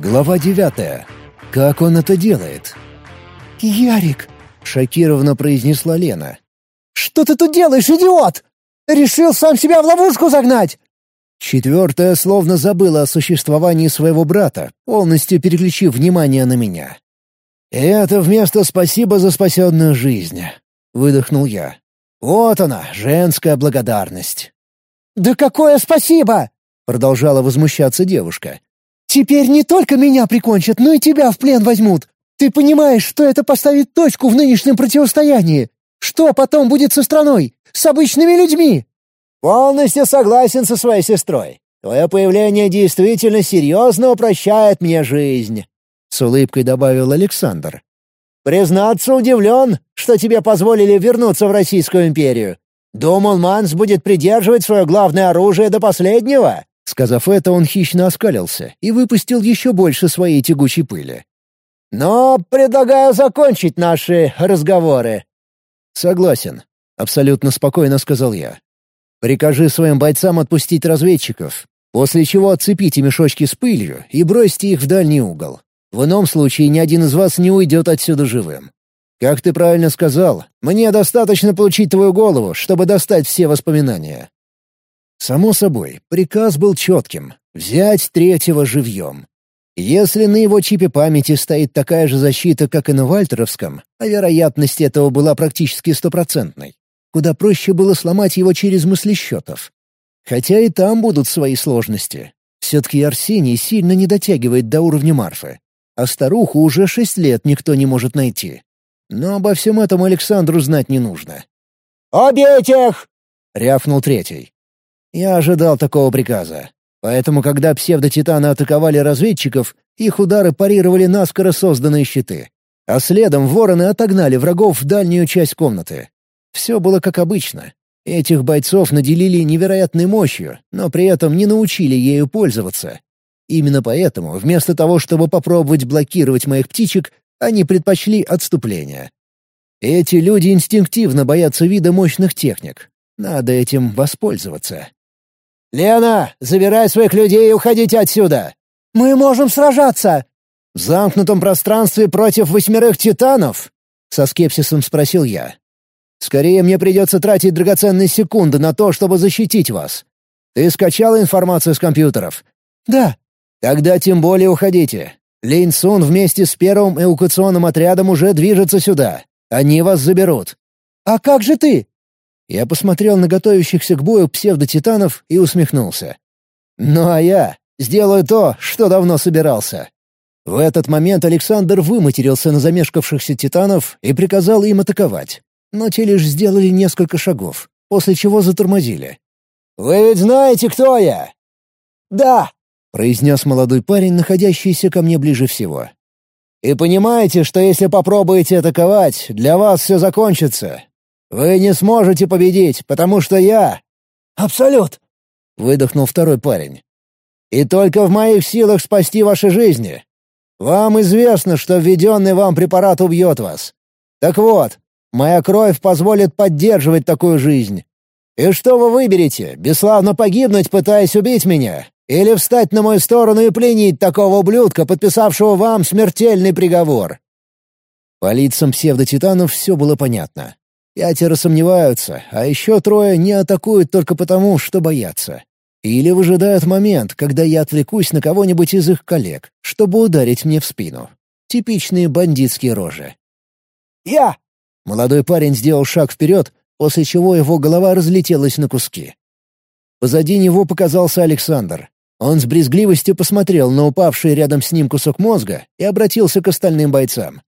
Глава 9. Как он это делает? «Ярик!» — шокированно произнесла Лена. «Что ты тут делаешь, идиот? Решил сам себя в ловушку загнать!» Четвертая словно забыла о существовании своего брата, полностью переключив внимание на меня. «Это вместо «спасибо за спасенную жизнь», — выдохнул я. «Вот она, женская благодарность». «Да какое спасибо!» — продолжала возмущаться девушка. Теперь не только меня прикончат, но и тебя в плен возьмут. Ты понимаешь, что это
поставит точку в нынешнем противостоянии? Что потом будет со страной? С обычными людьми?»
«Полностью согласен со своей сестрой. Твое появление действительно серьезно упрощает мне жизнь», — с улыбкой добавил Александр. «Признаться, удивлен, что тебе позволили вернуться в Российскую империю. Думал, Манс будет придерживать свое главное оружие до последнего». Сказав это, он хищно оскалился и выпустил еще больше своей тягучей пыли. «Но предлагаю закончить наши разговоры». «Согласен», — абсолютно спокойно сказал я. «Прикажи своим бойцам отпустить разведчиков, после чего отцепите мешочки с пылью и бросьте их в дальний угол. В ином случае ни один из вас не уйдет отсюда живым. Как ты правильно сказал, мне достаточно получить твою голову, чтобы достать все воспоминания. Само собой, приказ был четким — взять третьего живьем. Если на его чипе памяти стоит такая же защита, как и на Вальтеровском, а вероятность этого была практически стопроцентной, куда проще было сломать его через мыслещетов. Хотя и там будут свои сложности. Все-таки Арсений сильно не дотягивает до уровня Марфы, а старуху уже шесть лет никто не может найти. Но обо всем этом Александру знать не нужно. этих! рявкнул третий. Я ожидал такого приказа. Поэтому, когда псевдотитаны атаковали разведчиков, их удары парировали наскоро созданные щиты. А следом вороны отогнали врагов в дальнюю часть комнаты. Все было как обычно. Этих бойцов наделили невероятной мощью, но при этом не научили ею пользоваться. Именно поэтому, вместо того, чтобы попробовать блокировать моих птичек, они предпочли отступление. Эти люди инстинктивно боятся вида мощных техник. Надо этим воспользоваться. «Лена, забирай своих людей и уходите отсюда!» «Мы можем сражаться!» «В замкнутом пространстве против восьмерых титанов?» — со скепсисом спросил я. «Скорее мне придется тратить драгоценные секунды на то, чтобы защитить вас. Ты скачала информацию с компьютеров?» «Да». «Тогда тем более уходите. Лин Сун вместе с первым эвакуационным отрядом уже движется сюда. Они вас заберут». «А как же ты?» Я посмотрел на готовящихся к бою псевдотитанов и усмехнулся. «Ну а я сделаю то, что давно собирался». В этот момент Александр выматерился на замешкавшихся титанов и приказал им атаковать. Но те лишь сделали несколько шагов, после чего затормозили. «Вы ведь знаете, кто я?» «Да», — произнес молодой парень, находящийся ко мне ближе всего. «И понимаете, что если попробуете атаковать, для вас все закончится. «Вы не сможете победить, потому что я...» «Абсолют!» — выдохнул второй парень. «И только в моих силах спасти ваши жизни. Вам известно, что введенный вам препарат убьет вас. Так вот, моя кровь позволит поддерживать такую жизнь. И что вы выберете, бесславно погибнуть, пытаясь убить меня, или встать на мою сторону и пленить такого ублюдка, подписавшего вам смертельный приговор?» По лицам псевдотитанов все было понятно. Пятеро сомневаются, а еще трое не атакуют только потому, что боятся. Или выжидают момент, когда я отвлекусь на кого-нибудь из их коллег, чтобы ударить мне в спину. Типичные бандитские рожи. «Я!» Молодой парень сделал шаг вперед, после чего его голова разлетелась на куски. Позади него показался Александр. Он с брезгливостью посмотрел на упавший рядом с ним кусок мозга и обратился к остальным бойцам.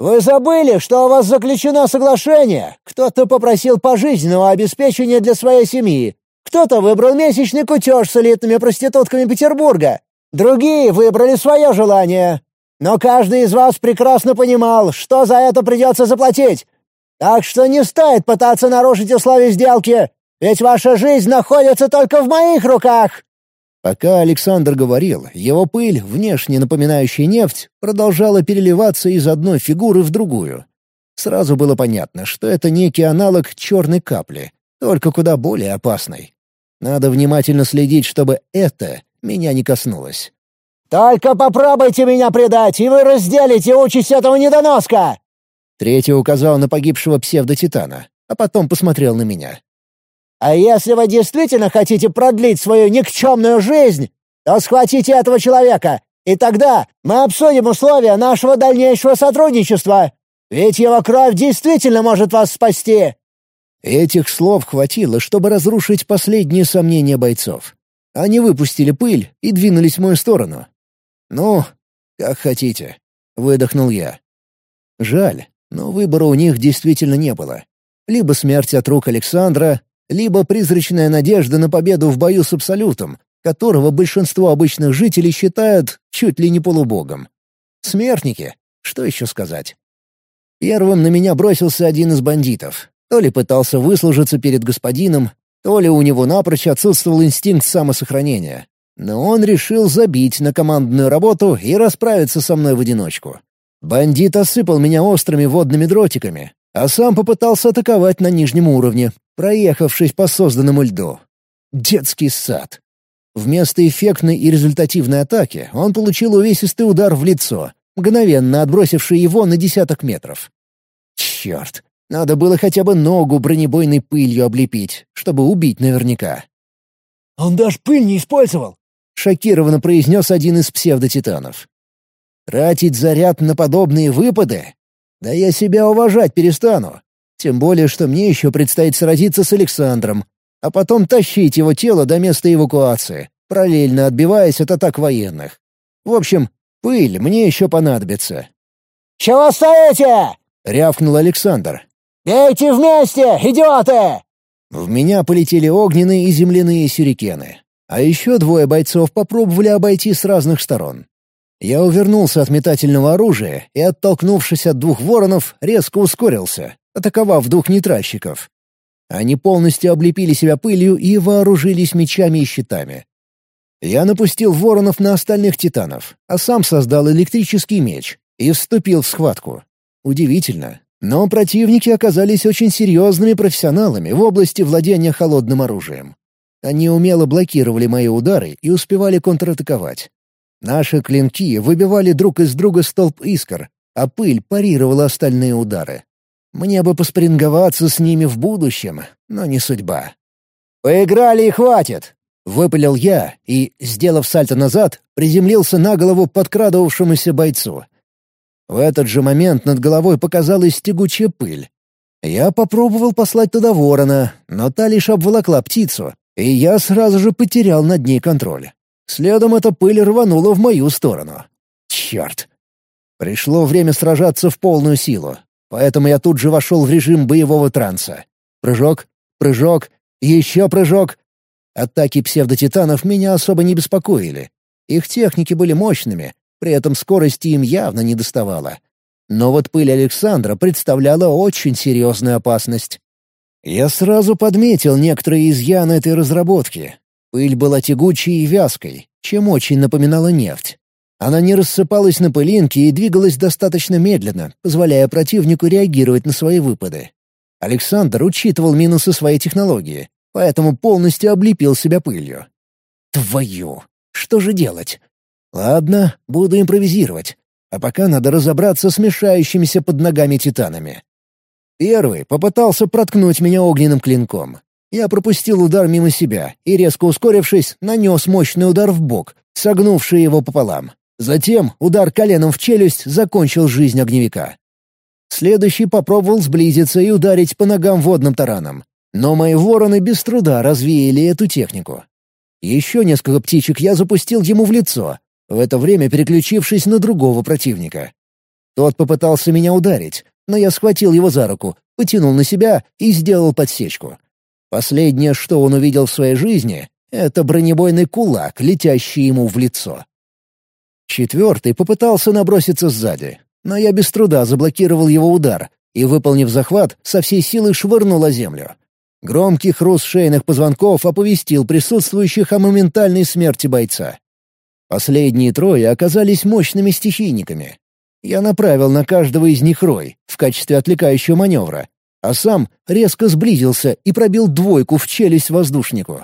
«Вы забыли, что у вас заключено соглашение? Кто-то попросил пожизненного обеспечения для своей семьи. Кто-то выбрал месячный кутеж с элитными проститутками Петербурга. Другие выбрали свое желание. Но каждый из вас прекрасно понимал, что за это придется заплатить. Так что не стоит пытаться нарушить условия сделки, ведь ваша жизнь находится только в моих руках!» Пока Александр говорил, его пыль, внешне напоминающая нефть, продолжала переливаться из одной фигуры в другую. Сразу было понятно, что это некий аналог черной капли, только куда более опасной. Надо внимательно следить, чтобы это меня не коснулось. «Только попробуйте меня предать, и вы разделите участь этого недоноска!» Третий указал на погибшего псевдотитана, а потом посмотрел на меня. А если вы действительно хотите продлить свою никчемную жизнь, то схватите этого человека, и тогда мы обсудим условия нашего дальнейшего сотрудничества. Ведь его кровь действительно может вас спасти». Этих слов хватило, чтобы разрушить последние сомнения бойцов. Они выпустили пыль и двинулись в мою сторону. «Ну, как хотите», — выдохнул я. Жаль, но выбора у них действительно не было. Либо смерть от рук Александра, либо призрачная надежда на победу в бою с Абсолютом, которого большинство обычных жителей считают чуть ли не полубогом. Смертники, что еще сказать? Первым на меня бросился один из бандитов. То ли пытался выслужиться перед господином, то ли у него напрочь отсутствовал инстинкт самосохранения. Но он решил забить на командную работу и расправиться со мной в одиночку. Бандит осыпал меня острыми водными дротиками, а сам попытался атаковать на нижнем уровне, проехавшись по созданному льду. Детский сад. Вместо эффектной и результативной атаки он получил увесистый удар в лицо, мгновенно отбросивший его на десяток метров. Черт, надо было хотя бы ногу бронебойной пылью облепить, чтобы убить наверняка. «Он даже пыль не использовал!» — шокированно произнес один из псевдотитанов. «Тратить заряд на подобные выпады? Да я себя уважать перестану. Тем более, что мне еще предстоит сразиться с Александром, а потом тащить его тело до места эвакуации, параллельно отбиваясь от атак военных. В общем, пыль мне еще понадобится. «Чего стоите?» — рявкнул Александр. «Бейте вместе, идиоты!» В меня полетели огненные и земляные сюрикены. А еще двое бойцов попробовали обойти с разных сторон. Я увернулся от метательного оружия и, оттолкнувшись от двух воронов, резко ускорился атаковав двух нейтральщиков. Они полностью облепили себя пылью и вооружились мечами и щитами. Я напустил воронов на остальных титанов, а сам создал электрический меч и вступил в схватку. Удивительно, но противники оказались очень серьезными профессионалами в области владения холодным оружием. Они умело блокировали мои удары и успевали контратаковать. Наши клинки выбивали друг из друга столб искр, а пыль парировала остальные удары. Мне бы поспринговаться с ними в будущем, но не судьба. «Поиграли и хватит!» — выпалил я и, сделав сальто назад, приземлился на голову подкрадывавшемуся бойцу. В этот же момент над головой показалась тягучая пыль. Я попробовал послать туда ворона, но та лишь обволокла птицу, и я сразу же потерял над ней контроль. Следом эта пыль рванула в мою сторону. Черт! Пришло время сражаться в полную силу, Поэтому я тут же вошел в режим боевого транса. Прыжок, прыжок, еще прыжок. Атаки псевдотитанов меня особо не беспокоили. Их техники были мощными, при этом скорости им явно не доставало. Но вот пыль Александра представляла очень серьезную опасность. Я сразу подметил некоторые изъяны этой разработки. Пыль была тягучей и вязкой, чем очень напоминала нефть. Она не рассыпалась на пылинки и двигалась достаточно медленно, позволяя противнику реагировать на свои выпады. Александр учитывал минусы своей технологии, поэтому полностью облепил себя пылью. «Твою! Что же делать?» «Ладно, буду импровизировать. А пока надо разобраться с мешающимися под ногами титанами». Первый попытался проткнуть меня огненным клинком. Я пропустил удар мимо себя и, резко ускорившись, нанес мощный удар в бок, согнувший его пополам. Затем удар коленом в челюсть закончил жизнь огневика. Следующий попробовал сблизиться и ударить по ногам водным тараном. Но мои вороны без труда развеяли эту технику. Еще несколько птичек я запустил ему в лицо, в это время переключившись на другого противника. Тот попытался меня ударить, но я схватил его за руку, потянул на себя и сделал подсечку. Последнее, что он увидел в своей жизни, — это бронебойный кулак, летящий ему в лицо. Четвертый попытался наброситься сзади, но я без труда заблокировал его удар и, выполнив захват, со всей силы швырнул о землю. Громкий хруст шейных позвонков оповестил присутствующих о моментальной смерти бойца. Последние трое оказались мощными стихийниками. Я направил на каждого из них рой в качестве отвлекающего маневра, а сам резко сблизился и пробил двойку в челюсть воздушнику.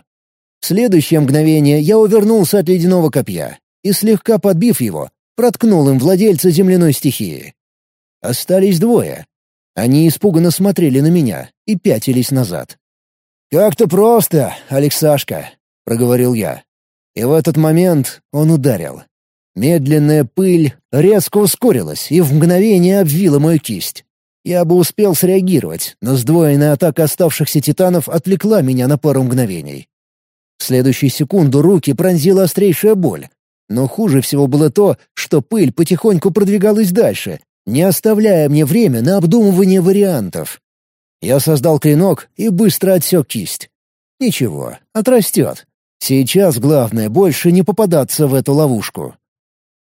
В следующее мгновение я увернулся от ледяного копья и, слегка подбив его, проткнул им владельца земляной стихии. Остались двое. Они испуганно смотрели на меня и пятились назад. «Как-то просто, Алексашка», — проговорил я. И в этот момент он ударил. Медленная пыль резко ускорилась и в мгновение обвила мою кисть. Я бы успел среагировать, но сдвоенная атака оставшихся титанов отвлекла меня на пару мгновений. В следующую секунду руки пронзила острейшая боль, но хуже всего было то, что пыль потихоньку продвигалась дальше, не оставляя мне время на обдумывание вариантов. Я создал клинок и быстро отсек кисть. Ничего, отрастет. Сейчас главное больше не попадаться в эту ловушку.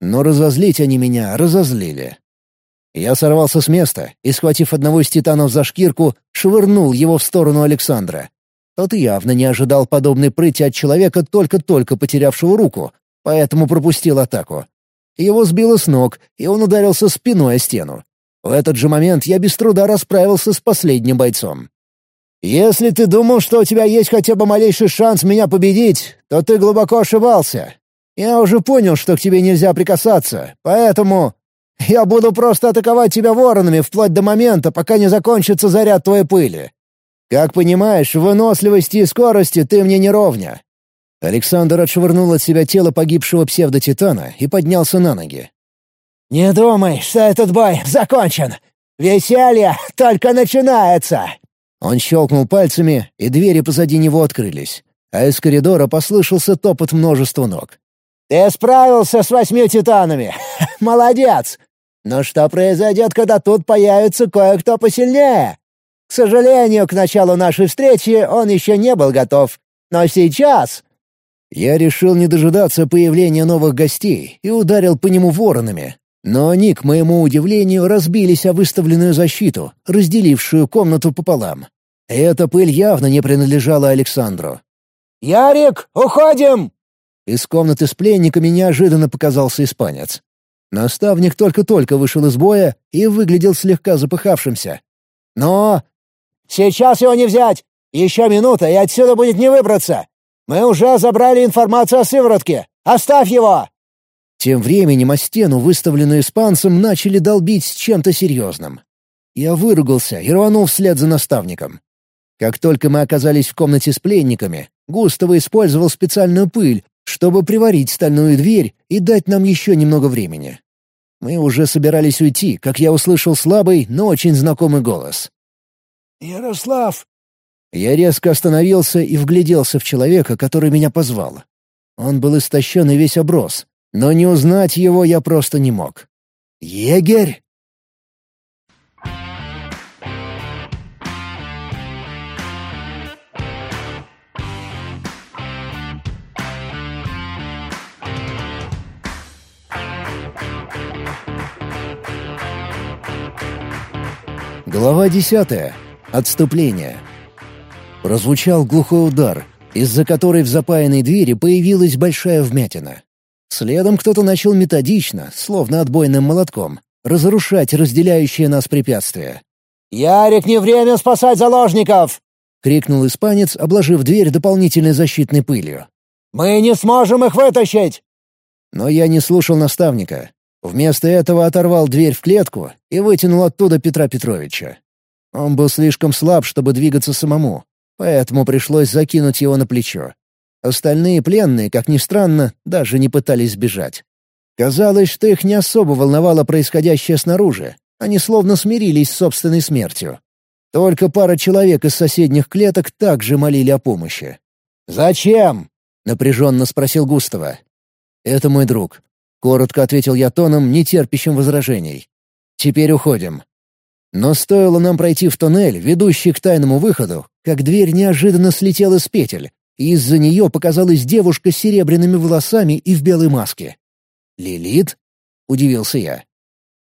Но разозлить они меня разозлили. Я сорвался с места и, схватив одного из титанов за шкирку, швырнул его в сторону Александра. Тот явно не ожидал подобной прыти от человека, только-только потерявшего руку, поэтому пропустил атаку. Его сбило с ног, и он ударился спиной о стену. В этот же момент я без труда расправился с последним бойцом. «Если ты думал, что у тебя есть хотя бы малейший шанс меня победить, то ты глубоко ошибался. Я уже понял, что к тебе нельзя прикасаться, поэтому я буду просто атаковать тебя воронами вплоть до момента, пока не закончится заряд твоей пыли. Как понимаешь, в выносливости и скорости ты мне не ровня. Александр отшвырнул от себя тело погибшего псевдотитана и поднялся на ноги. «Не думай, что этот бой закончен! Веселье только начинается!» Он щелкнул пальцами, и двери позади него открылись, а из коридора послышался топот множества ног. «Ты справился с восьми титанами! Молодец! Но что произойдет, когда тут появится кое-кто посильнее? К сожалению, к началу нашей встречи он еще не был готов. Но сейчас я решил не дожидаться появления новых гостей и ударил по нему воронами. Но они, к моему удивлению, разбились о выставленную защиту, разделившую комнату пополам. Эта пыль явно не принадлежала Александру. «Ярик, уходим!» Из комнаты с пленниками неожиданно показался испанец. Наставник только-только вышел из боя и выглядел слегка запыхавшимся. «Но...» «Сейчас его не взять! Еще минута, и отсюда будет не выбраться! Мы уже забрали информацию о сыворотке! Оставь его!» Тем временем о стену, выставленную испанцем, начали долбить с чем-то серьезным. Я выругался и рванул вслед за наставником. Как только мы оказались в комнате с пленниками, Густава использовал специальную пыль, чтобы приварить стальную дверь и дать нам еще немного времени. Мы уже собирались уйти, как я услышал слабый, но очень знакомый голос. «Ярослав, я резко остановился и вгляделся в человека, который меня позвал. Он был истощен и весь оброс, но не узнать его я просто не мог. «Егерь!» Глава 10. Отступление. Прозвучал глухой удар, из-за которой в запаянной двери появилась большая вмятина. Следом кто-то начал методично, словно отбойным молотком, разрушать разделяющие нас препятствия. «Ярик, не время спасать заложников!» — крикнул испанец, обложив дверь дополнительной защитной пылью. «Мы не сможем их вытащить!» Но я не слушал наставника. Вместо этого оторвал дверь в клетку и вытянул оттуда Петра Петровича. Он был слишком слаб, чтобы двигаться самому, поэтому пришлось закинуть его на плечо. Остальные пленные, как ни странно, даже не пытались сбежать. Казалось, что их не особо волновало происходящее снаружи. Они словно смирились с собственной смертью. Только пара человек из соседних клеток также молили о помощи. «Зачем?» — напряженно спросил Густава. «Это мой друг», — коротко ответил я тоном, не терпящим возражений. «Теперь уходим». Но стоило нам пройти в тоннель, ведущий к тайному выходу, как дверь неожиданно слетела с петель, и из-за нее показалась девушка с серебряными волосами и в белой маске. «Лилит?» — удивился я.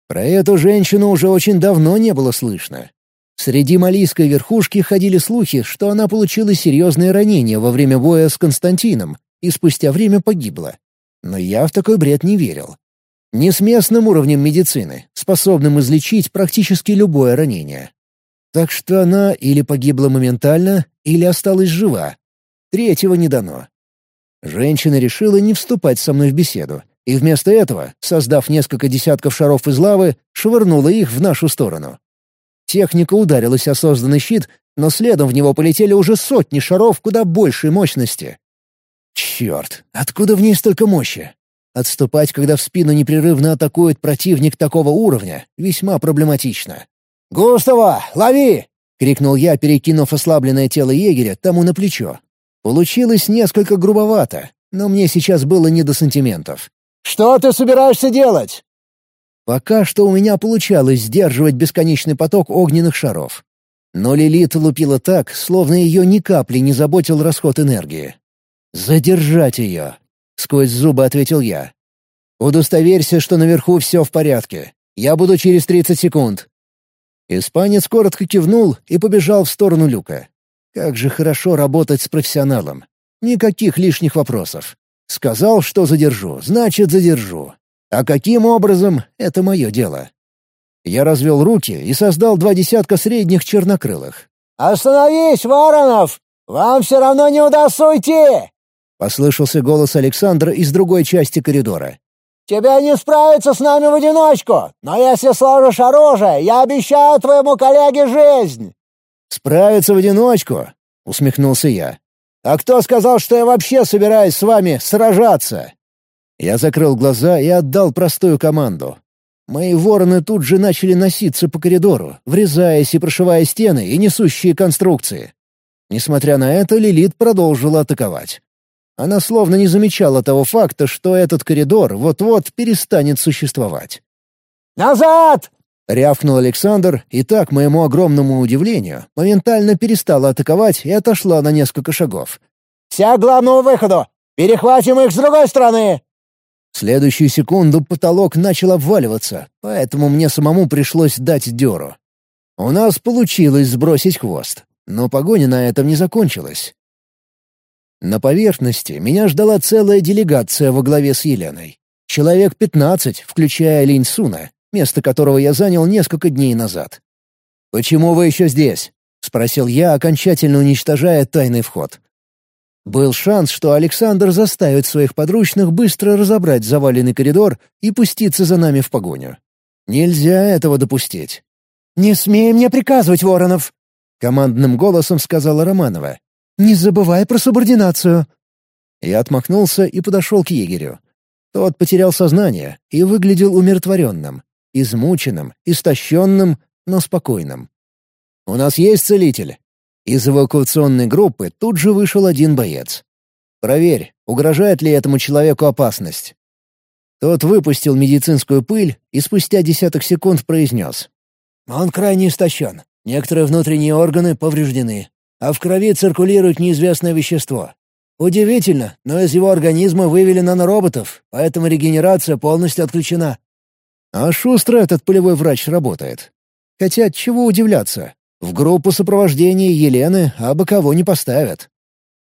Про эту женщину уже очень давно не было слышно. Среди малийской верхушки ходили слухи, что она получила серьезное ранение во время боя с Константином и спустя время погибла. Но я в такой бред не верил. Не с местным уровнем медицины, способным излечить практически любое ранение. Так что она или погибла моментально, или осталась жива. Третьего не дано. Женщина решила не вступать со мной в беседу, и вместо этого, создав несколько десятков шаров из лавы, швырнула их в нашу сторону. Техника ударилась о созданный щит, но следом в него полетели уже сотни шаров куда большей мощности. Черт, откуда в ней столько мощи? Отступать, когда в спину непрерывно атакует противник такого уровня, весьма проблематично. «Густава, лови!» — крикнул я, перекинув ослабленное тело егеря тому на плечо. Получилось несколько грубовато, но мне сейчас было не до сантиментов. «Что ты собираешься делать?» Пока что у меня получалось сдерживать бесконечный поток огненных шаров. Но Лилит лупила так, словно ее ни капли не заботил расход энергии. «Задержать ее!» сквозь зубы ответил я. «Удостоверься, что наверху все в порядке. Я буду через 30 секунд». Испанец коротко кивнул и побежал в сторону люка. Как же хорошо работать с профессионалом. Никаких лишних вопросов. Сказал, что задержу, значит, задержу. А каким образом — это мое дело. Я развел руки и создал два десятка средних чернокрылых. «Остановись, Воронов! Вам все равно не удастся уйти!» Послышался голос Александра из другой части коридора.
«Тебе не справиться с нами в одиночку, но если сложишь оружие, я обещаю твоему
коллеге жизнь!» «Справиться в одиночку?» — усмехнулся я. «А кто сказал, что я вообще собираюсь с вами сражаться?» Я закрыл глаза и отдал простую команду. Мои вороны тут же начали носиться по коридору, врезаясь и прошивая стены и несущие конструкции. Несмотря на это, Лилит продолжила атаковать. Она словно не замечала того факта, что этот коридор вот-вот перестанет существовать. «Назад!» — рявкнул Александр, и так, моему огромному удивлению, моментально перестала атаковать и отошла на несколько шагов. «Вся к главному выходу! Перехватим их с другой стороны!» В следующую секунду потолок начал обваливаться, поэтому мне самому пришлось дать дёру. У нас получилось сбросить хвост, но погоня на этом не закончилась. На поверхности меня ждала целая делегация во главе с Еленой. Человек пятнадцать, включая Линь Суна, место которого я занял несколько дней назад. «Почему вы еще здесь?» — спросил я, окончательно уничтожая тайный вход. Был шанс, что Александр заставит своих подручных быстро разобрать заваленный коридор и пуститься за нами в погоню. Нельзя этого допустить. «Не смей мне приказывать, Воронов!» — командным голосом сказала Романова, не забывай про субординацию». Я отмахнулся и подошел к егерю. Тот потерял сознание и выглядел умиротворенным, измученным, истощенным, но спокойным. «У нас есть целитель?» Из эвакуационной группы тут же вышел один боец. «Проверь, угрожает ли этому человеку опасность». Тот выпустил медицинскую пыль и спустя десяток секунд произнес. «Он крайне истощен. Некоторые внутренние органы повреждены а в крови циркулирует неизвестное вещество. Удивительно, но из его организма вывели нанороботов, поэтому регенерация полностью отключена. А шустро этот полевой врач работает. Хотя чего удивляться, в группу сопровождения Елены абы кого не поставят.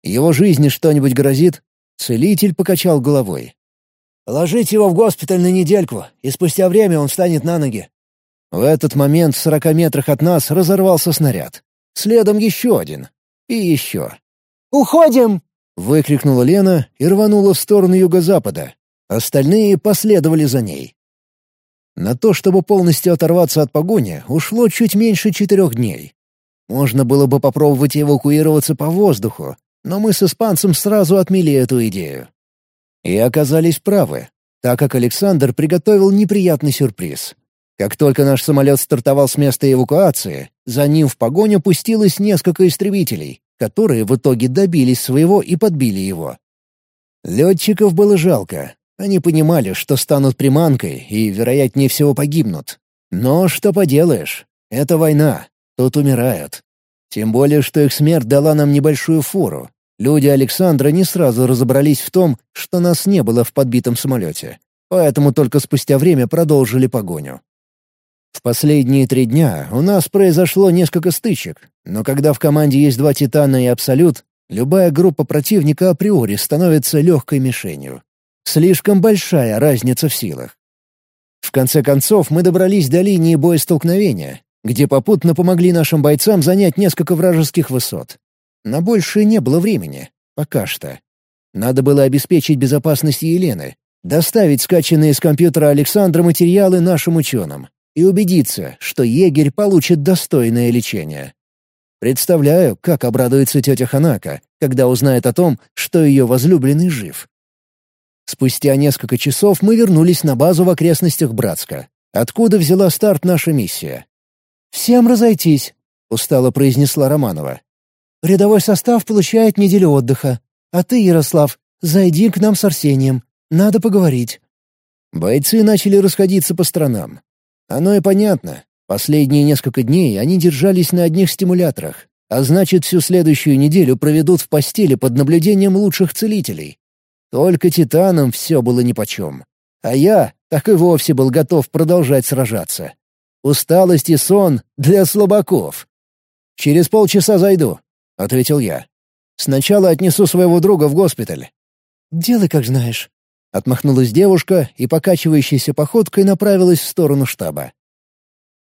Его жизни что-нибудь грозит? Целитель покачал головой. «Ложите его в госпиталь на недельку, и спустя время он встанет на ноги». В этот момент в сорока метрах от нас разорвался снаряд. Следом еще один. И еще. «Уходим!» — выкрикнула Лена и рванула в сторону юго-запада. Остальные последовали за ней. На то, чтобы полностью оторваться от погони, ушло чуть меньше четырех дней. Можно было бы попробовать эвакуироваться по воздуху, но мы с испанцем сразу отмели эту идею. И оказались правы, так как Александр приготовил неприятный сюрприз. Как только наш самолет стартовал с места эвакуации, за ним в погоню пустилось несколько истребителей, которые в итоге добились своего и подбили его. Летчиков было жалко. Они понимали, что станут приманкой и, вероятнее всего, погибнут. Но что поделаешь, это война, тут умирают. Тем более, что их смерть дала нам небольшую фору. Люди Александра не сразу разобрались в том, что нас не было в подбитом самолете, поэтому только спустя время продолжили погоню. В последние три дня у нас произошло несколько стычек, но когда в команде есть два Титана и Абсолют, любая группа противника априори становится легкой мишенью. Слишком большая разница в силах. В конце концов мы добрались до линии боестолкновения, где попутно помогли нашим бойцам занять несколько вражеских высот. На больше не было времени. Пока что. Надо было обеспечить безопасность Елены, доставить скачанные с компьютера Александра материалы нашим ученым, и убедиться, что егерь получит достойное лечение. Представляю, как обрадуется тетя Ханака, когда узнает о том, что ее возлюбленный жив. Спустя несколько часов мы вернулись на базу в окрестностях Братска, откуда взяла старт наша миссия. «Всем разойтись», — устало произнесла Романова. «Рядовой состав получает неделю отдыха. А ты, Ярослав, зайди к нам с Арсением. Надо поговорить». Бойцы начали расходиться по странам. Оно и понятно. Последние несколько дней они держались на одних стимуляторах, а значит, всю следующую неделю проведут в постели под наблюдением лучших целителей. Только титанам все было нипочем. А я так и вовсе был готов продолжать сражаться. Усталость и сон для слабаков. «Через полчаса зайду», — ответил я. «Сначала отнесу своего друга в госпиталь». «Делай, как знаешь». Отмахнулась девушка и покачивающейся походкой направилась в сторону штаба.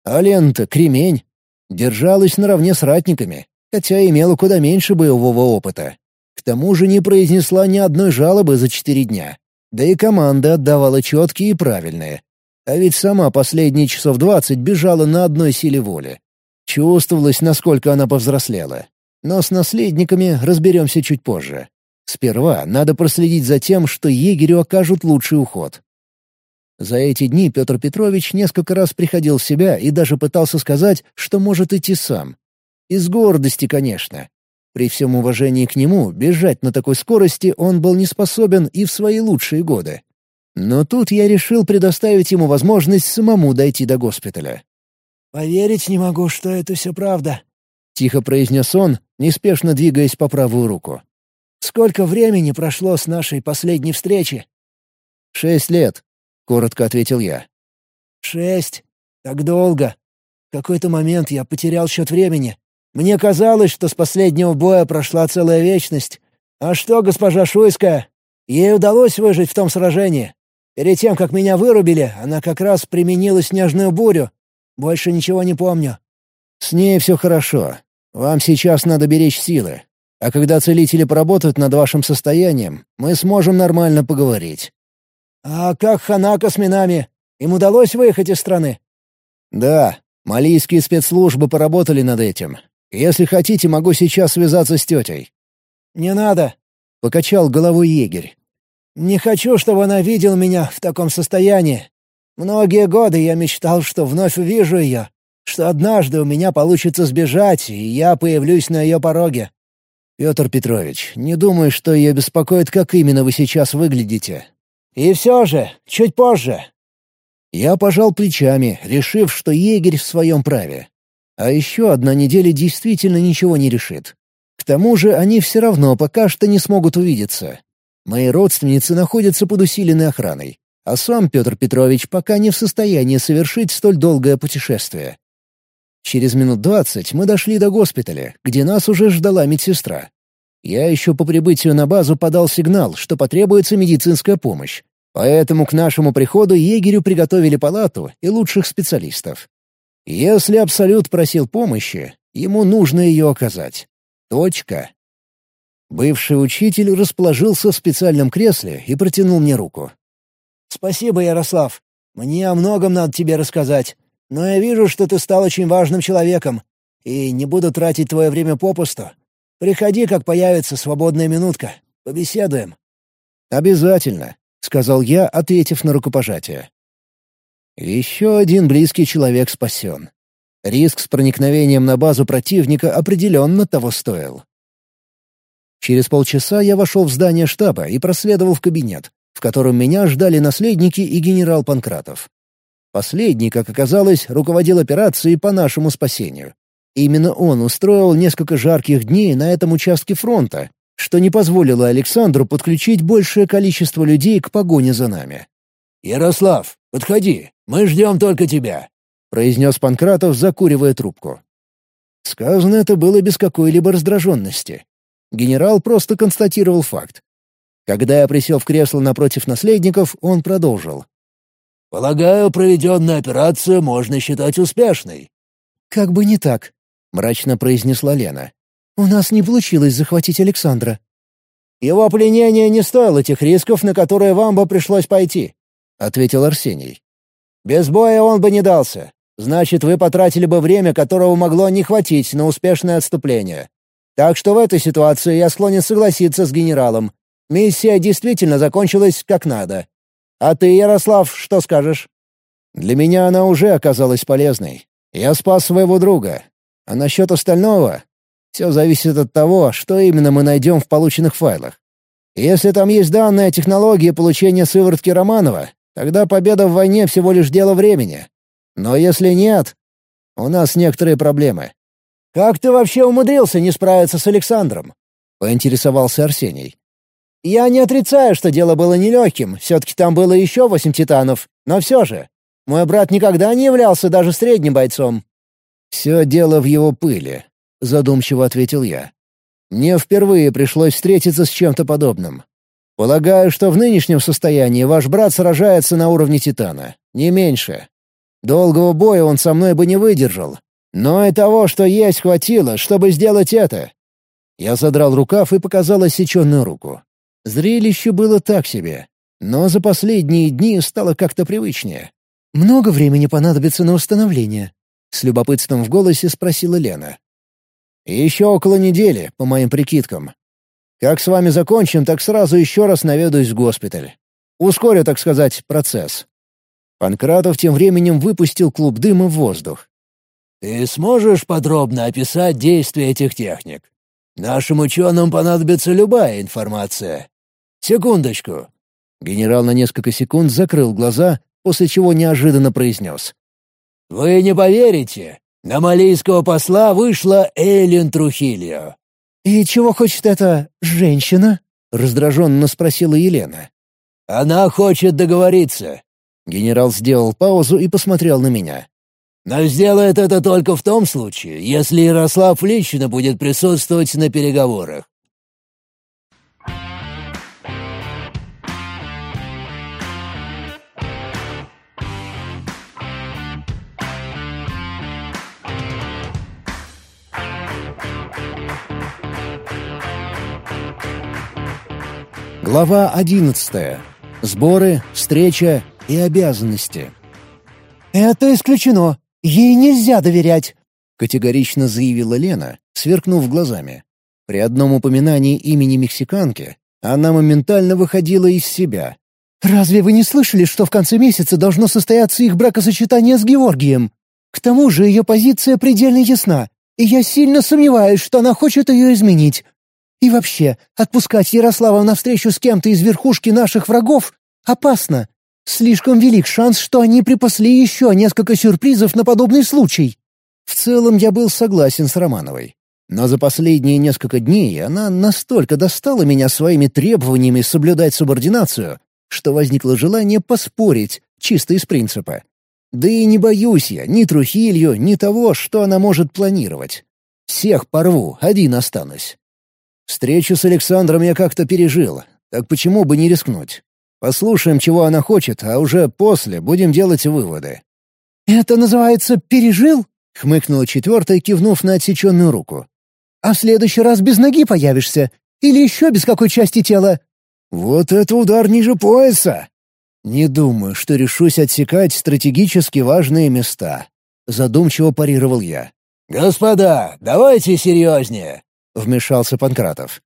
А лента — кремень. Держалась наравне с ратниками, хотя имела куда меньше боевого опыта. К тому же не произнесла ни одной жалобы за четыре дня. Да и команда отдавала четкие и правильные. А ведь сама последние часов двадцать бежала на одной силе воли. Чувствовалось, насколько она повзрослела. Но с наследниками разберемся чуть позже. Сперва надо проследить за тем, что егерю окажут лучший уход. За эти дни Петр Петрович несколько раз приходил в себя и даже пытался сказать, что может идти сам. Из гордости, конечно. При всем уважении к нему, бежать на такой скорости он был не способен и в свои лучшие годы. Но тут я решил предоставить ему возможность самому дойти до госпиталя. «Поверить не могу, что это все правда», — тихо произнес он, неспешно двигаясь по правую руку. Сколько времени прошло с нашей последней встречи?» «Шесть лет», — коротко ответил я. «Шесть? Так долго. В какой-то момент я потерял счет времени. Мне казалось, что с последнего боя прошла целая вечность. А что, госпожа Шуйская? Ей удалось выжить в том сражении. Перед тем, как меня вырубили, она как раз применила снежную бурю. Больше ничего не помню». «С ней все хорошо. Вам сейчас надо беречь силы. А когда целители поработают над вашим состоянием, мы сможем нормально поговорить». «А как Ханака с Минами? Им удалось выехать из страны?» «Да, малийские спецслужбы поработали над этим. Если хотите, могу сейчас связаться с тетей». «Не надо», — покачал головой егерь. «Не хочу, чтобы она видела меня в таком состоянии. Многие годы я мечтал, что вновь увижу ее, что однажды у меня получится сбежать, и я появлюсь на ее пороге. «Петр Петрович, не думаю, что ее беспокоит, как именно вы сейчас выглядите». «И все же, чуть позже». Я пожал плечами, решив, что егерь в своем праве. А еще одна неделя действительно ничего не решит. К тому же они все равно пока что не смогут увидеться. Мои родственницы находятся под усиленной охраной, а сам Петр Петрович пока не в состоянии совершить столь долгое путешествие. Через минут двадцать мы дошли до госпиталя, где нас уже ждала медсестра. Я еще по прибытию на базу подал сигнал, что потребуется медицинская помощь. Поэтому к нашему приходу егерю приготовили палату и лучших специалистов. Если Абсолют просил помощи, ему нужно ее оказать. Точка. Бывший учитель расположился в специальном кресле и протянул мне руку. «Спасибо, Ярослав. Мне о многом надо тебе рассказать. Но я вижу, что ты стал очень важным человеком, и не буду тратить твое время попусту. Приходи, как появится свободная минутка. Побеседуем». «Обязательно», — сказал я, ответив на рукопожатие. Еще один близкий человек спасен. Риск с проникновением на базу противника определенно того стоил. Через полчаса я вошел в здание штаба и проследовал в кабинет, в котором меня ждали наследники и генерал Панкратов. Последний, как оказалось, руководил операцией по нашему спасению. Именно он устроил несколько жарких дней на этом участке фронта, что не позволило Александру подключить большее количество людей к погоне за нами. «Ярослав, подходи, мы ждем только тебя», — произнес Панкратов, закуривая трубку. Сказано это было без какой-либо раздраженности. Генерал просто констатировал факт. Когда я присел в кресло напротив наследников, он продолжил. Полагаю, проведенная операция можно считать успешной». «Как бы не так», — мрачно произнесла Лена. «У нас не получилось захватить Александра». «Его пленение не стоило тех рисков, на которые вам бы пришлось пойти», — ответил Арсений. «Без боя он бы не дался. Значит, вы потратили бы время, которого могло не хватить на успешное отступление. Так что в этой ситуации я склонен согласиться с генералом. Миссия действительно закончилась как надо. А ты, Ярослав, что скажешь?» «Для меня она уже оказалась полезной. Я спас своего друга. А насчет остального? Все зависит от того, что именно мы найдем в полученных файлах. Если там есть данные о технологии получения сыворотки Романова, тогда победа в войне всего лишь дело времени. Но если нет, у нас некоторые проблемы». «Как ты вообще умудрился не справиться с Александром?» — поинтересовался Арсений. Я не отрицаю, что дело было нелегким, все-таки там было еще восемь титанов, но все же. Мой брат никогда не являлся даже средним бойцом». «Все дело в его пыли», — задумчиво ответил я. «Мне впервые пришлось встретиться с чем-то подобным. Полагаю, что в нынешнем состоянии ваш брат сражается на уровне Титана, не меньше. Долгого боя он со мной бы не выдержал, но и того, что есть, хватило, чтобы сделать это». Я задрал рукав и показал осеченную руку. Зрелище было так себе, но за последние дни стало как-то привычнее. «Много времени понадобится на восстановление. с любопытством в голосе спросила Лена. «Еще около недели, по моим прикидкам. Как с вами закончим, так сразу еще раз наведусь в госпиталь. Ускорю, так сказать, процесс». Панкратов тем временем выпустил клуб дыма в воздух. «Ты сможешь подробно описать действия этих техник? Нашим ученым понадобится любая информация, «Секундочку!» Генерал на несколько секунд закрыл глаза, после чего неожиданно произнес. «Вы не поверите! На малийского посла вышла Эллен Трухильо!» «И чего хочет эта женщина?» — раздраженно спросила Елена. «Она хочет договориться». Генерал сделал паузу и посмотрел на меня. «Но сделает это только в том случае, если Ярослав лично будет присутствовать на переговорах. Глава 11. Сборы, встреча и обязанности. «Это исключено. Ей нельзя доверять», — категорично заявила Лена, сверкнув глазами. При одном упоминании имени мексиканки она моментально выходила из себя. «Разве вы не слышали, что в конце месяца должно состояться их бракосочетание с Георгием? К тому же ее позиция предельно ясна,
и я сильно сомневаюсь, что она хочет ее изменить. И вообще, отпускать
Ярослава навстречу с кем-то из верхушки наших врагов опасно. Слишком велик шанс, что они припасли еще несколько сюрпризов на подобный случай. В целом я был согласен с Романовой. Но за последние несколько дней она настолько достала меня своими требованиями соблюдать субординацию, что возникло желание поспорить, чисто из принципа. Да и не боюсь я ни Трухилью, ни того, что она может планировать. Всех порву, один останусь. Встречу с Александром я как-то пережил, так почему бы не рискнуть? Послушаем, чего она хочет, а уже после будем делать выводы». «Это называется «пережил»?» — хмыкнула четвертая, кивнув на отсеченную руку. «А в следующий раз без ноги появишься? Или еще без какой части тела?» «Вот это удар ниже пояса!» «Не думаю, что решусь отсекать стратегически важные места», — задумчиво парировал я. «Господа, давайте серьезнее!» вмешался Панкратов.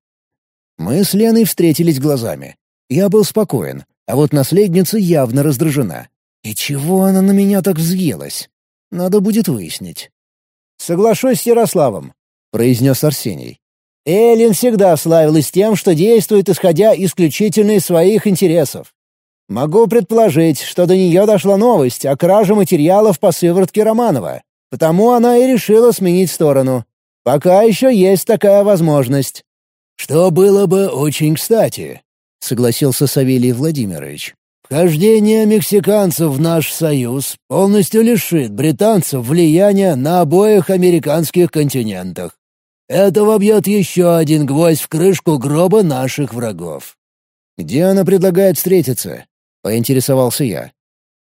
Мы с Леной встретились глазами. Я был спокоен, а вот наследница явно раздражена. И чего она на меня так взъелась? Надо будет выяснить. «Соглашусь с Ярославом», — произнес Арсений. Эллин всегда славилась тем, что действует, исходя исключительно из своих интересов. Могу предположить, что до нее дошла новость о краже материалов по сыворотке Романова, потому она и решила сменить сторону. Пока еще есть такая возможность». «Что было бы очень кстати», — согласился Савелий Владимирович. «Вхождение мексиканцев в наш союз полностью лишит британцев влияния на обоих американских континентах. Это вобьет еще один гвоздь в крышку гроба наших врагов». «Где она предлагает встретиться?» — поинтересовался я.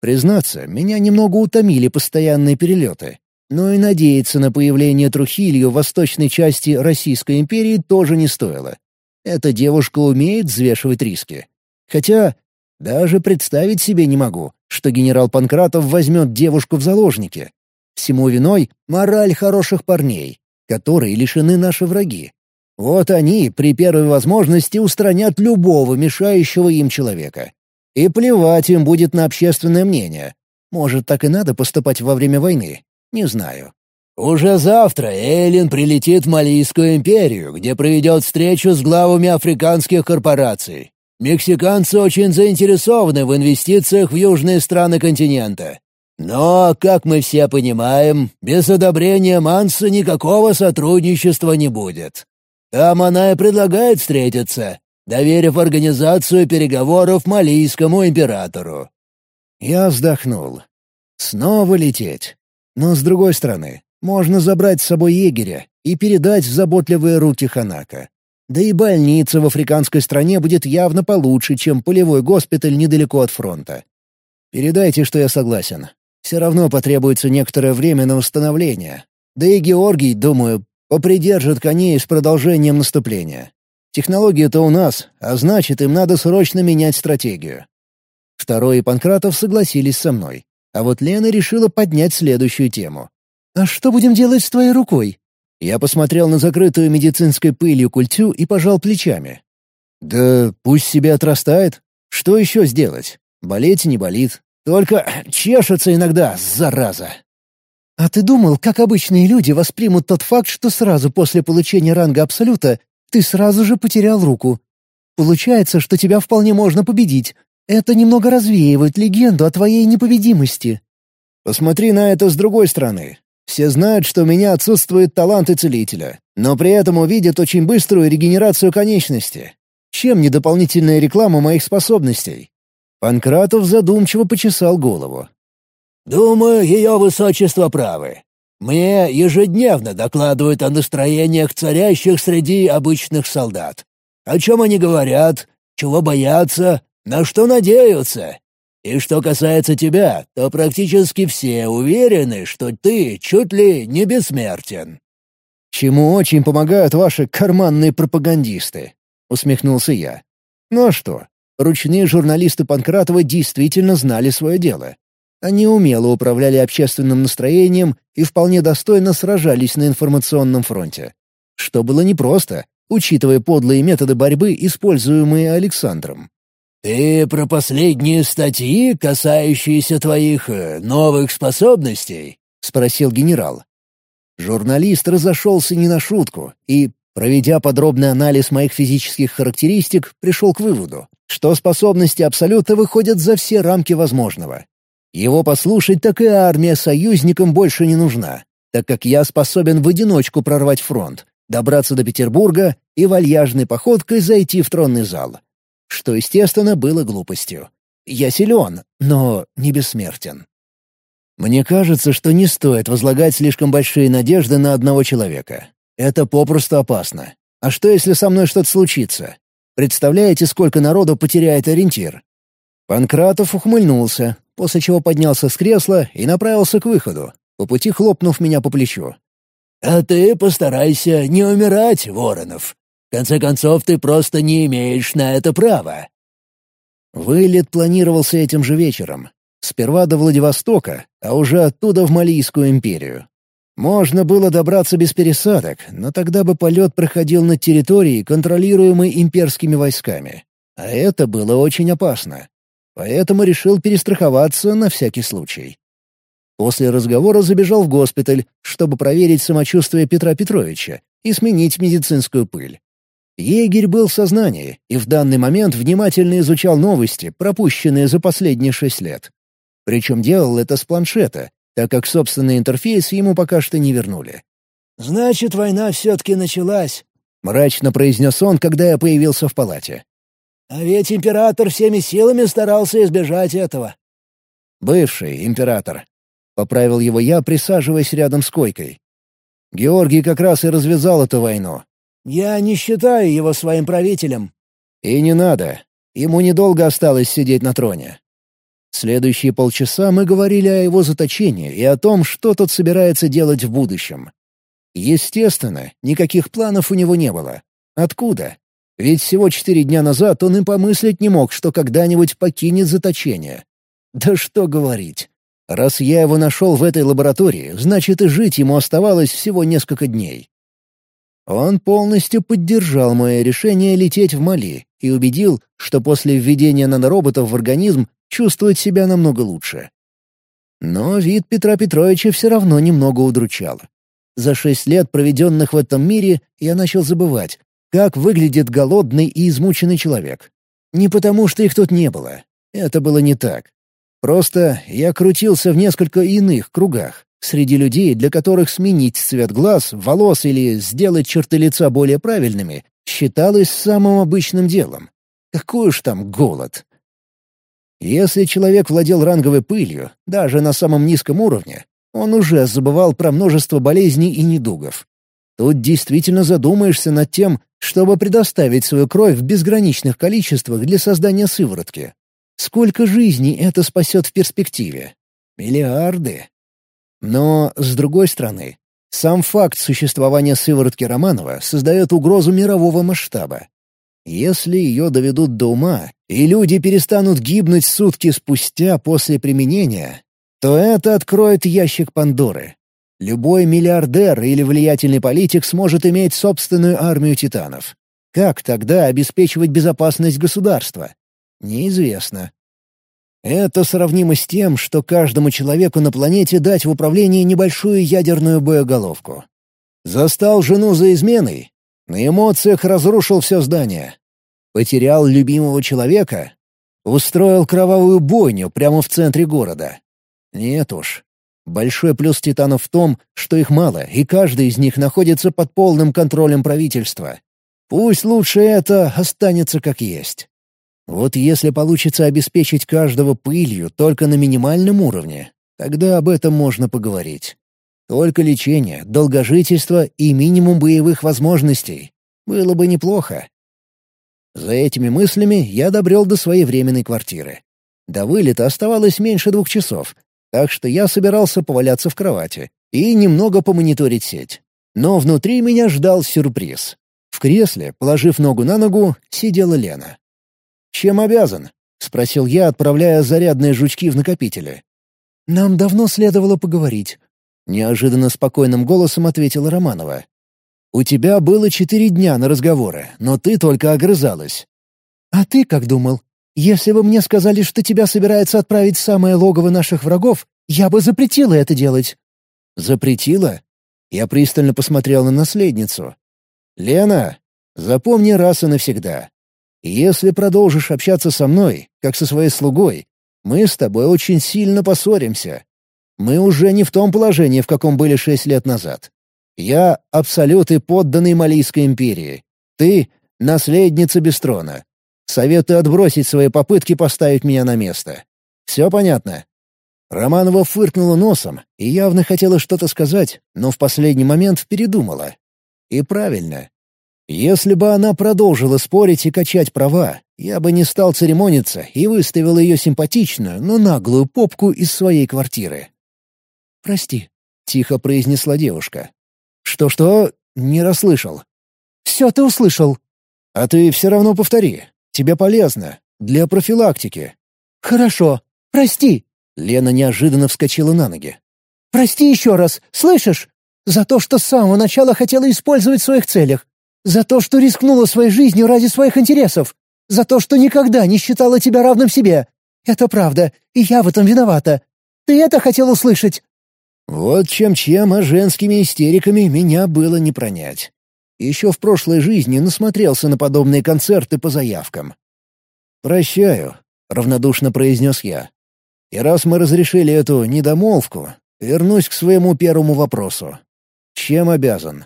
Признаться, меня немного утомили постоянные перелеты. Но и надеяться на появление Трухилью в восточной части Российской империи тоже не стоило. Эта девушка умеет взвешивать риски. Хотя даже представить себе не могу, что генерал Панкратов возьмет девушку в заложники. Всему виной мораль хороших парней, которые лишены наши враги. Вот они при первой возможности устранят любого мешающего им человека. И плевать им будет на общественное мнение. Может, так и надо поступать во время войны. Не знаю. Уже завтра Эйлин прилетит в Малийскую империю, где проведет встречу с главами африканских корпораций. Мексиканцы очень заинтересованы в инвестициях в южные страны континента. Но, как мы все понимаем, без одобрения Манса никакого сотрудничества не будет. Там она и предлагает встретиться, доверив организацию переговоров малийскому императору. Я вздохнул. Снова лететь. Но, с другой стороны, можно забрать с собой егеря и передать в заботливые руки Ханака. Да и больница в африканской стране будет явно получше, чем полевой госпиталь недалеко от фронта. Передайте, что я согласен. Все равно потребуется некоторое время на восстановление. Да и Георгий, думаю, попридержит коней с продолжением наступления. Технология-то у нас, а значит, им надо срочно менять стратегию. Второй и Панкратов согласились со мной. А вот Лена решила поднять следующую тему. «А что будем делать с твоей рукой?» Я посмотрел на закрытую медицинской пылью культю и пожал плечами. «Да пусть себе отрастает. Что еще сделать? Болеть не болит. Только чешется иногда, зараза!» «А ты думал, как обычные люди воспримут тот факт, что сразу после получения ранга Абсолюта ты сразу же потерял руку? Получается, что тебя вполне можно победить, это немного развеивает легенду о твоей непобедимости». «Посмотри на это с другой стороны. Все знают, что у меня отсутствует талант целителя, но при этом увидят очень быструю регенерацию конечности. Чем не дополнительная реклама моих способностей?» Панкратов задумчиво почесал голову. «Думаю, ее высочество правы. Мне ежедневно докладывают о настроениях царящих среди обычных солдат. О чем они говорят, чего боятся, на что надеются? И что касается тебя, то практически все уверены, что ты чуть ли не бессмертен». «Чему очень помогают ваши карманные пропагандисты», — усмехнулся я. «Ну а что? Ручные журналисты Панкратова действительно знали свое дело. Они умело управляли общественным настроением и вполне достойно сражались на информационном фронте. Что было непросто, учитывая подлые методы борьбы, используемые Александром. «Ты про последние статьи, касающиеся твоих э, новых способностей?» — спросил генерал. Журналист разошелся не на шутку и, проведя подробный анализ моих физических характеристик, пришел к выводу, что способности Абсолюта выходят за все рамки возможного. Его послушать так и армия союзникам больше не нужна, так как я способен в одиночку прорвать фронт, добраться до Петербурга и вальяжной походкой зайти в тронный зал что, естественно, было глупостью. Я силен, но не бессмертен. Мне кажется, что не стоит возлагать слишком большие надежды на одного человека. Это попросту опасно. А что, если со мной что-то случится? Представляете, сколько народу потеряет ориентир? Панкратов ухмыльнулся, после чего поднялся с кресла и направился к выходу, по пути хлопнув меня по плечу. «А ты постарайся не умирать, Воронов конце концов, ты просто не имеешь на это права». Вылет планировался этим же вечером. Сперва до Владивостока, а уже оттуда в Малийскую империю. Можно было добраться без пересадок, но тогда бы полет проходил на территории, контролируемой имперскими войсками. А это было очень опасно. Поэтому решил перестраховаться на всякий случай. После разговора забежал в госпиталь, чтобы проверить самочувствие Петра Петровича и сменить медицинскую пыль. Егерь был в сознании и в данный момент внимательно изучал новости, пропущенные за последние шесть лет. Причем делал это с планшета, так как собственный интерфейс ему пока что не вернули. «Значит, война все-таки началась», — мрачно произнес он, когда я появился в палате. «А ведь император всеми силами старался избежать этого». «Бывший император», — поправил его я, присаживаясь рядом с койкой. Георгий как раз и развязал эту войну, я не считаю его своим правителем». «И не надо. Ему недолго осталось сидеть на троне». Следующие полчаса мы говорили о его заточении и о том, что тот собирается делать в будущем. Естественно, никаких планов у него не было. Откуда? Ведь всего четыре дня назад он и помыслить не мог, что когда-нибудь покинет заточение. Да что говорить. Раз я его нашел в этой лаборатории, значит и жить ему оставалось всего несколько дней. Он полностью поддержал мое решение лететь в Мали и убедил, что после введения нанороботов в организм чувствует себя намного лучше. Но вид Петра Петровича все равно немного удручал. За шесть лет, проведенных в этом мире, я начал забывать, как выглядит голодный и измученный человек. Не потому, что их тут не было. Это было не так. Просто я крутился в несколько иных кругах. Среди людей, для которых сменить цвет глаз, волос или сделать черты лица более правильными, считалось самым обычным делом. Какой уж там голод. Если человек владел ранговой пылью, даже на самом низком уровне, он уже забывал про множество болезней и недугов. Тут действительно задумаешься над тем, чтобы предоставить свою кровь в безграничных количествах для создания сыворотки. Сколько жизней это спасет в перспективе? Миллиарды. Но, с другой стороны, сам факт существования сыворотки Романова создает угрозу мирового масштаба. Если ее доведут до ума, и люди перестанут гибнуть сутки спустя после применения, то это откроет ящик Пандоры. Любой миллиардер или влиятельный политик сможет иметь собственную армию титанов. Как тогда обеспечивать безопасность государства? Неизвестно. Это сравнимо с тем, что каждому человеку на планете дать в управлении небольшую ядерную боеголовку. Застал жену за изменой? На эмоциях разрушил все здание. Потерял любимого человека? Устроил кровавую бойню прямо в центре города? Нет уж. Большой плюс титанов в том, что их мало, и каждый из них находится под полным контролем правительства. Пусть лучше это останется как есть. Вот если получится обеспечить каждого пылью только на минимальном уровне, тогда об этом можно поговорить. Только лечение, долгожительство и минимум боевых возможностей. Было бы неплохо. За этими мыслями я добрел до своей временной квартиры. До вылета оставалось меньше двух часов, так что я собирался поваляться в кровати и немного помониторить сеть. Но внутри меня ждал сюрприз. В кресле, положив ногу на ногу, сидела Лена. Чем обязан?» — спросил я, отправляя зарядные жучки в накопители. «Нам давно следовало поговорить», — неожиданно спокойным голосом ответила Романова. «У тебя было четыре дня на разговоры, но ты только огрызалась». «А ты как думал? Если бы мне сказали, что тебя собирается отправить в самое логово наших врагов, я бы запретила это делать». «Запретила?» Я пристально посмотрел на наследницу. «Лена, запомни раз и навсегда. Если продолжишь общаться со мной, как со своей слугой, мы с тобой очень сильно поссоримся. Мы уже не в том положении, в каком были шесть лет назад. Я — абсолют и подданный Малийской империи. Ты — наследница Бестрона. Советую отбросить свои попытки поставить меня на место. Все понятно?» Романова фыркнула носом и явно хотела что-то сказать, но в последний момент передумала. И правильно. Если бы она продолжила спорить и качать права, я бы не стал церемониться и выставил ее симпатичную, но наглую попку из своей квартиры. «Прости», — тихо произнесла девушка. «Что-что? Не расслышал». «Все ты услышал». «А ты все равно повтори. Тебе полезно. Для профилактики». «Хорошо. Прости». Лена неожиданно вскочила на ноги. «Прости еще раз, слышишь? За то, что с самого начала хотела использовать в своих целях. За то, что рискнула своей жизнью ради своих интересов. За то, что никогда не считала тебя равным себе. Это правда, и я в этом виновата. Ты это хотел услышать?» Вот чем-чем, а женскими истериками меня было не пронять. Еще в прошлой жизни насмотрелся на подобные концерты по заявкам. «Прощаю», — равнодушно произнес я. «И раз мы разрешили эту недомолвку, вернусь к своему первому вопросу. Чем обязан?»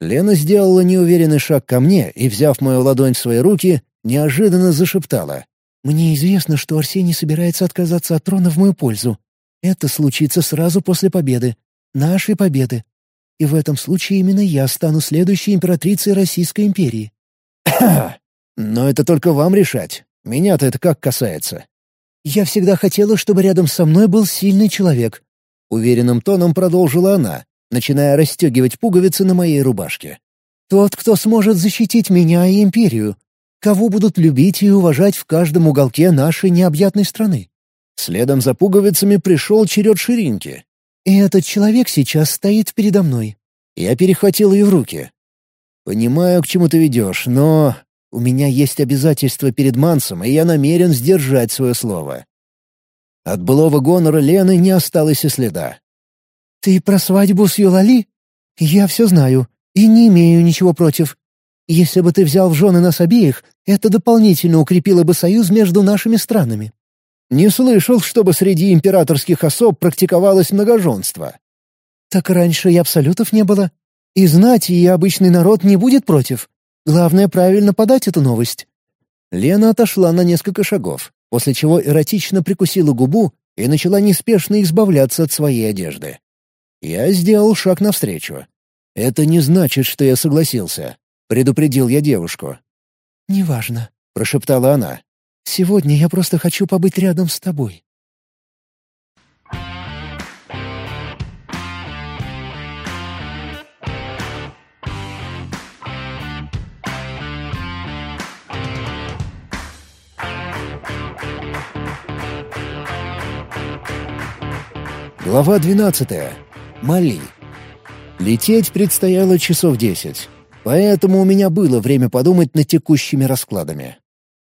Лена сделала неуверенный шаг ко мне и, взяв мою ладонь в свои руки, неожиданно зашептала. «Мне известно, что Арсений собирается отказаться от трона в мою пользу. Это случится сразу после победы. Нашей победы. И в этом случае именно я стану следующей императрицей Российской империи». «Но это только вам решать. Меня-то это как касается?» «Я всегда хотела, чтобы рядом со мной был сильный человек», — уверенным тоном продолжила она, начиная расстегивать пуговицы на моей рубашке. «Тот, кто сможет защитить меня и империю, кого будут любить и уважать в каждом уголке нашей необъятной страны». Следом за пуговицами пришел черед ширинки. «И этот человек сейчас стоит передо мной». Я перехватил ее в руки. «Понимаю, к чему ты ведешь, но у меня есть обязательства перед Мансом, и я намерен сдержать свое слово». От былого гонора Лены не осталось и следа. «Ты про свадьбу с Юлали? Я все знаю и не имею ничего против. Если бы ты взял в жены нас обеих, это дополнительно укрепило бы союз между нашими странами». «Не слышал, чтобы среди императорских особ практиковалось многоженство». «Так раньше и абсолютов не было. И знать, и обычный народ не будет против. Главное, правильно подать эту новость». Лена отошла на несколько шагов, после чего эротично прикусила губу и начала неспешно избавляться от своей одежды. Я сделал шаг навстречу. «Это не значит, что я согласился», — предупредил я девушку. «Неважно», — прошептала она.
«Сегодня я просто хочу побыть рядом с тобой».
Глава 12. Мали. Лететь предстояло часов десять, поэтому у меня было время подумать над текущими раскладами.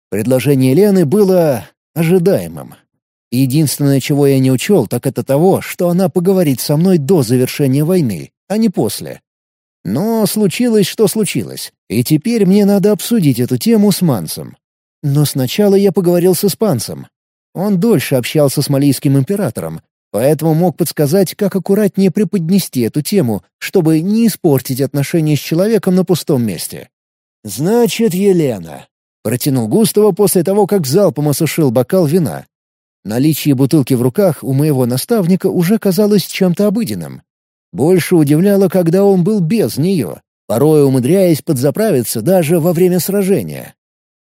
Предложение Лены было ожидаемым. Единственное, чего я не учел, так это того, что она поговорит со мной до завершения войны, а не после. Но случилось, что случилось, и теперь мне надо обсудить эту тему с Мансом. Но сначала я поговорил с испанцем. Он дольше общался с малийским императором, поэтому мог подсказать, как аккуратнее преподнести эту тему, чтобы не испортить отношения с человеком на пустом месте. «Значит, Елена», — протянул Густава после того, как залпом осушил бокал вина. Наличие бутылки в руках у моего наставника уже казалось чем-то обыденным. Больше удивляло, когда он был без нее, порой умудряясь подзаправиться даже во время сражения.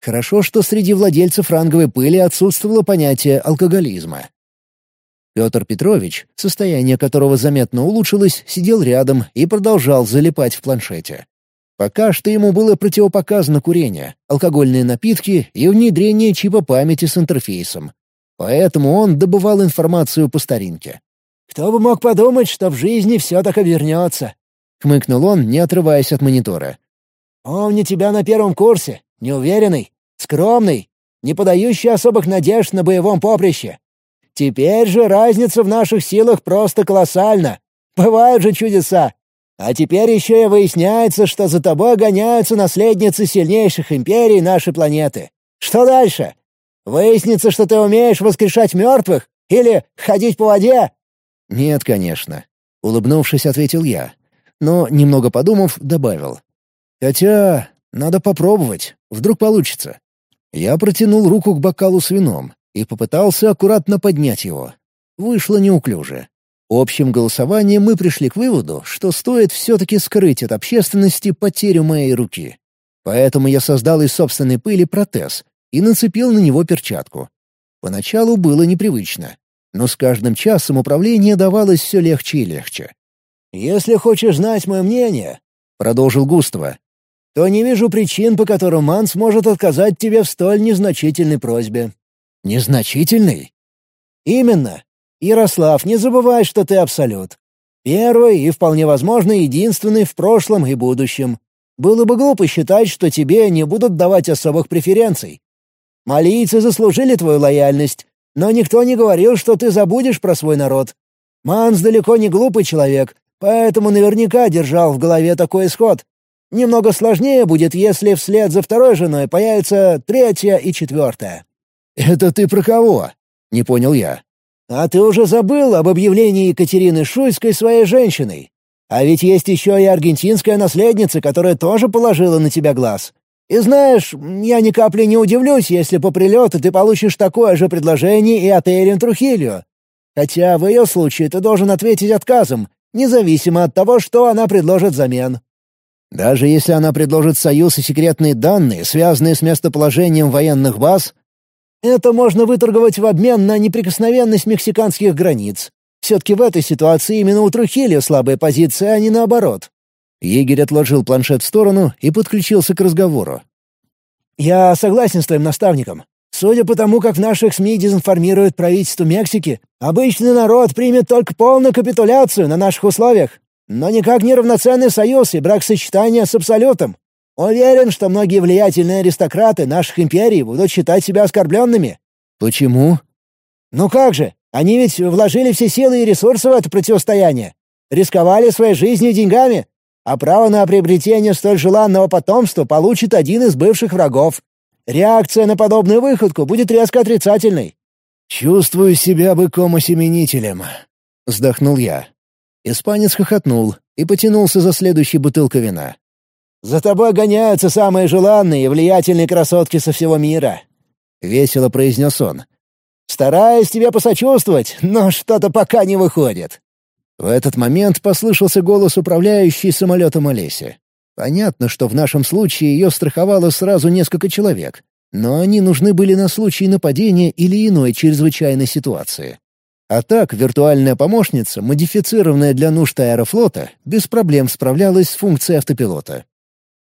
Хорошо, что среди владельцев ранговой пыли отсутствовало понятие алкоголизма. Петр Петрович, состояние которого заметно улучшилось, сидел рядом и продолжал залипать в планшете. Пока что ему было противопоказано курение, алкогольные напитки и внедрение чипа памяти с интерфейсом. Поэтому он добывал информацию по старинке. «Кто бы мог подумать, что в жизни все так обернется?» — хмыкнул он, не отрываясь от монитора. «Помню тебя на первом курсе, неуверенный, скромный, не подающий особых надежд на боевом поприще. Теперь же разница в наших силах просто колоссальна. Бывают же чудеса. А теперь еще и выясняется, что за тобой гоняются наследницы сильнейших империй нашей планеты. Что дальше? Выяснится, что ты умеешь воскрешать мертвых? Или ходить по воде?» «Нет, конечно», — улыбнувшись, ответил я. Но, немного подумав, добавил. «Хотя, надо попробовать. Вдруг получится». Я протянул руку к бокалу с вином и попытался аккуратно поднять его. Вышло неуклюже. Общим голосованием мы пришли к выводу, что стоит все-таки скрыть от общественности потерю моей руки. Поэтому я создал из собственной пыли протез и нацепил на него перчатку. Поначалу было непривычно, но с каждым часом управление давалось все легче и легче. «Если хочешь знать мое мнение», — продолжил Густава, — «то не вижу причин, по которым Манс может отказать тебе в столь незначительной просьбе. Незначительный? Именно. Ярослав, не забывай, что ты абсолют. Первый и, вполне возможно, единственный в прошлом и будущем. Было бы глупо считать, что тебе не будут давать особых преференций. Малийцы заслужили твою лояльность, но никто не говорил, что ты забудешь про свой народ. Манс далеко не глупый человек, поэтому наверняка держал в голове такой исход. Немного сложнее будет, если вслед за второй женой появится третья и четвертая. «Это ты про кого?» — не понял я. «А ты уже забыл об объявлении Екатерины Шуйской своей женщиной? А ведь есть еще и аргентинская наследница, которая тоже положила на тебя глаз. И знаешь, я ни капли не удивлюсь, если по прилету ты получишь такое же предложение и от Эрин Трухильо. Хотя в ее случае ты должен ответить отказом, независимо от того, что она предложит взамен. Даже если она предложит союз и секретные данные, связанные с местоположением военных баз, это можно выторговать в обмен на неприкосновенность мексиканских границ. Все-таки в этой ситуации именно у Трухилия слабая позиция, а не наоборот». Егерь отложил планшет в сторону и подключился к разговору. «Я согласен с твоим наставником. Судя по тому, как в наших СМИ дезинформируют правительство Мексики, обычный народ примет только полную капитуляцию на наших условиях, но никак не равноценный союз и брак сочетания с абсолютом. Уверен, что многие влиятельные аристократы наших империй будут считать себя оскорбленными». «Почему?» «Ну как же, они ведь вложили все силы и ресурсы в это противостояние. Рисковали своей жизнью и деньгами. А право на приобретение столь желанного потомства получит один из бывших врагов. Реакция на подобную выходку будет резко отрицательной». «Чувствую себя быком-осеменителем», — вздохнул я. Испанец хохотнул и потянулся за следующей бутылкой вина. За тобой гоняются самые желанные и влиятельные красотки со всего мира», — весело произнес он. «Стараюсь тебе посочувствовать, но что-то пока не выходит». В этот момент послышался голос управляющей самолетом Олеси. Понятно, что в нашем случае ее страховало сразу несколько человек, но они нужны были на случай нападения или иной чрезвычайной ситуации. А так, виртуальная помощница, модифицированная для нужд аэрофлота, без проблем справлялась с функцией автопилота.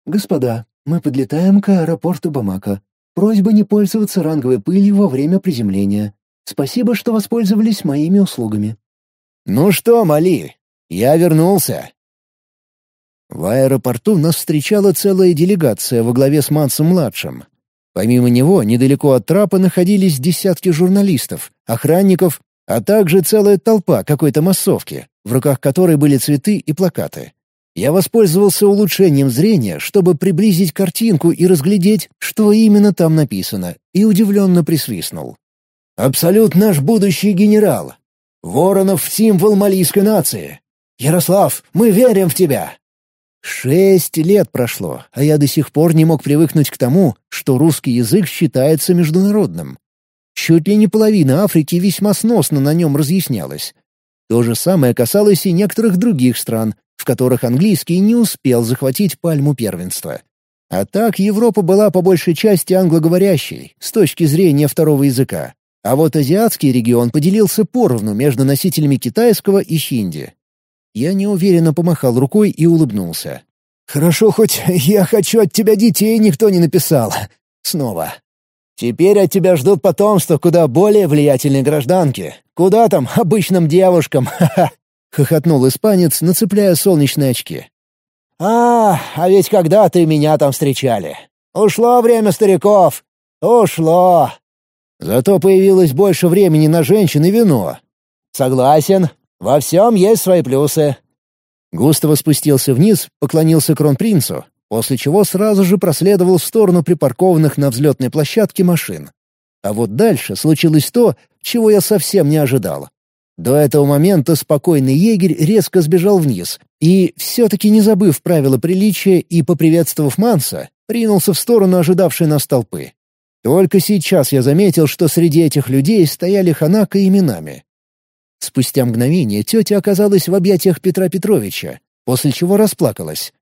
«Господа, мы подлетаем к аэропорту Бамака. Просьба не пользоваться ранговой пылью во время приземления. Спасибо, что воспользовались моими услугами». «Ну что, Мали, я вернулся». В аэропорту нас встречала целая делегация во главе с Мансом-младшим. Помимо него, недалеко от трапа находились десятки журналистов, охранников, а также целая толпа какой-то массовки, в руках которой были цветы и плакаты. Я воспользовался улучшением зрения, чтобы приблизить картинку и разглядеть, что именно там написано, и удивленно присвистнул. «Абсолют наш будущий генерал! Воронов — символ малийской нации! Ярослав, мы верим в тебя!» Шесть лет прошло, а я до сих пор не мог привыкнуть к тому, что русский язык считается международным. Чуть ли не половина Африки весьма сносно на нем разъяснялась. То же самое касалось и некоторых других стран, в которых английский не успел захватить пальму первенства. А так Европа была по большей части англоговорящей, с точки зрения второго языка. А вот азиатский регион поделился поровну между носителями китайского и хинди. Я неуверенно помахал рукой и улыбнулся. «Хорошо, хоть «я хочу от тебя детей» никто не написал. Снова. Теперь от тебя ждут потомство куда более влиятельной гражданки. Куда там обычным девушкам? Ха -ха. — хохотнул испанец, нацепляя солнечные очки. «А, а ведь когда ты меня там встречали. Ушло время стариков. Ушло!» «Зато появилось больше времени на женщин и вино». «Согласен. Во всем есть свои плюсы». Густаво спустился вниз, поклонился кронпринцу, после чего сразу же проследовал в сторону припаркованных на взлетной площадке машин. А вот дальше случилось то, чего я совсем не ожидал. До этого момента спокойный егерь резко сбежал вниз и, все-таки не забыв правила приличия и поприветствовав Манса, принялся в сторону ожидавшей нас толпы. Только сейчас я заметил, что среди этих людей стояли Ханака и Минами. Спустя мгновение тетя оказалась в объятиях Петра Петровича, после чего расплакалась.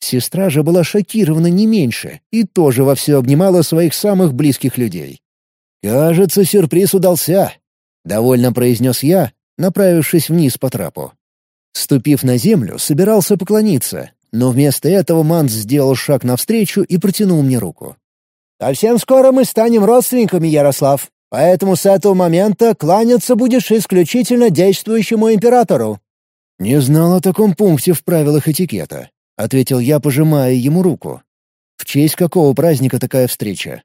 Сестра же была шокирована не меньше и тоже во все обнимала своих самых близких людей. «Кажется, сюрприз удался», Довольно произнес я, направившись вниз по трапу. Ступив на землю, собирался поклониться, но вместо этого Манс сделал шаг навстречу и протянул мне руку. «Совсем скоро мы станем родственниками, Ярослав, поэтому с этого момента кланяться будешь исключительно действующему императору». «Не знал о таком пункте в правилах этикета», — ответил я, пожимая ему руку. «В честь какого праздника такая встреча?»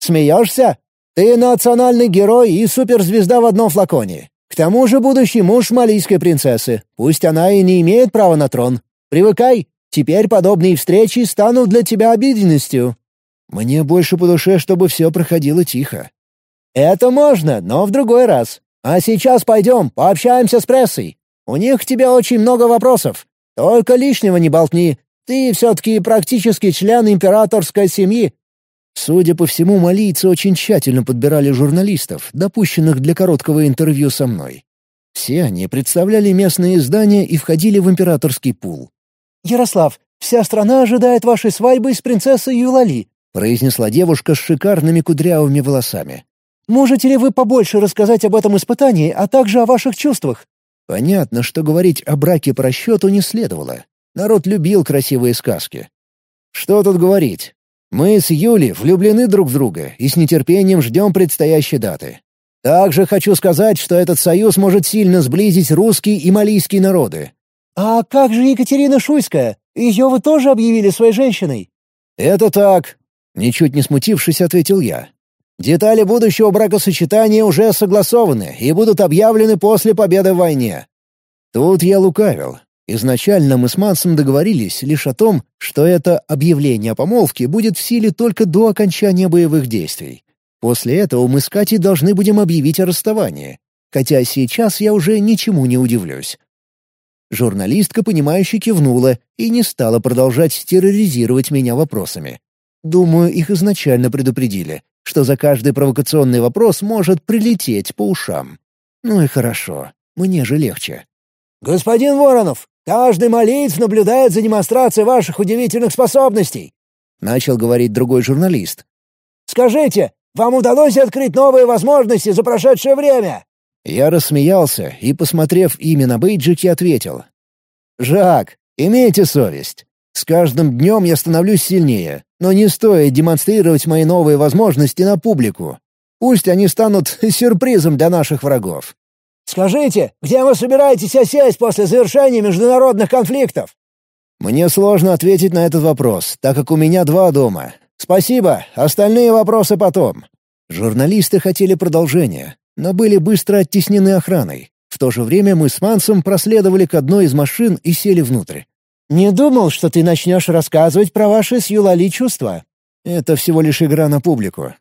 «Смеешься?» Ты национальный герой и суперзвезда в одном флаконе. К тому же будущий муж малийской принцессы. Пусть она и не имеет права на трон. Привыкай. Теперь подобные встречи станут для тебя обыденностью. Мне больше по душе, чтобы все проходило тихо. Это можно, но в другой раз. А сейчас пойдем, пообщаемся с прессой. У них к тебе очень много вопросов. Только лишнего не болтни. Ты все-таки практически член императорской семьи, Судя по всему, малийцы очень тщательно подбирали журналистов, допущенных для короткого интервью со мной. Все они представляли местные издания и входили в императорский пул. «Ярослав, вся страна ожидает вашей свадьбы с принцессой Юлали», произнесла девушка с шикарными кудрявыми волосами. «Можете ли вы побольше рассказать об этом испытании, а также о ваших чувствах?» Понятно, что говорить о браке по расчету не следовало. Народ любил красивые сказки. Что тут говорить? Мы с Юлей влюблены друг в друга и с нетерпением ждем предстоящей даты. Также хочу сказать, что этот союз может сильно сблизить русские и малийские народы. «А как же Екатерина Шуйская? Ее вы тоже объявили своей женщиной?» «Это так», — ничуть не смутившись, ответил я. «Детали будущего бракосочетания уже согласованы и будут объявлены после победы в войне». Тут я лукавил. Изначально мы с Мансом договорились лишь о том, что это объявление о помолвке будет в силе только до окончания боевых действий. После этого мы с Катей должны будем объявить о расставании. Хотя сейчас я уже ничему не удивлюсь. Журналистка, понимающе кивнула и не стала продолжать терроризировать меня вопросами. Думаю, их изначально предупредили, что за каждый провокационный вопрос может прилететь по ушам. Ну и хорошо, мне же легче. «Господин Воронов, Каждый молитв наблюдает за демонстрацией ваших удивительных способностей», — начал говорить другой журналист. «Скажите, вам удалось открыть новые возможности за прошедшее время?» Я рассмеялся и, посмотрев имя на бейджике, ответил. «Жак, имейте совесть. С каждым днем я становлюсь сильнее, но не стоит демонстрировать мои новые возможности на публику. Пусть они станут сюрпризом для наших врагов. Скажите, где вы собираетесь осесть после завершения международных конфликтов?» «Мне сложно ответить на этот вопрос, так как у меня два дома. Спасибо, остальные вопросы потом». Журналисты хотели продолжения, но были быстро оттеснены охраной. В то же время мы с Мансом проследовали к одной из машин и сели внутрь. «Не думал, что ты начнешь рассказывать про ваши с Юлали чувства». «Это всего лишь игра на публику».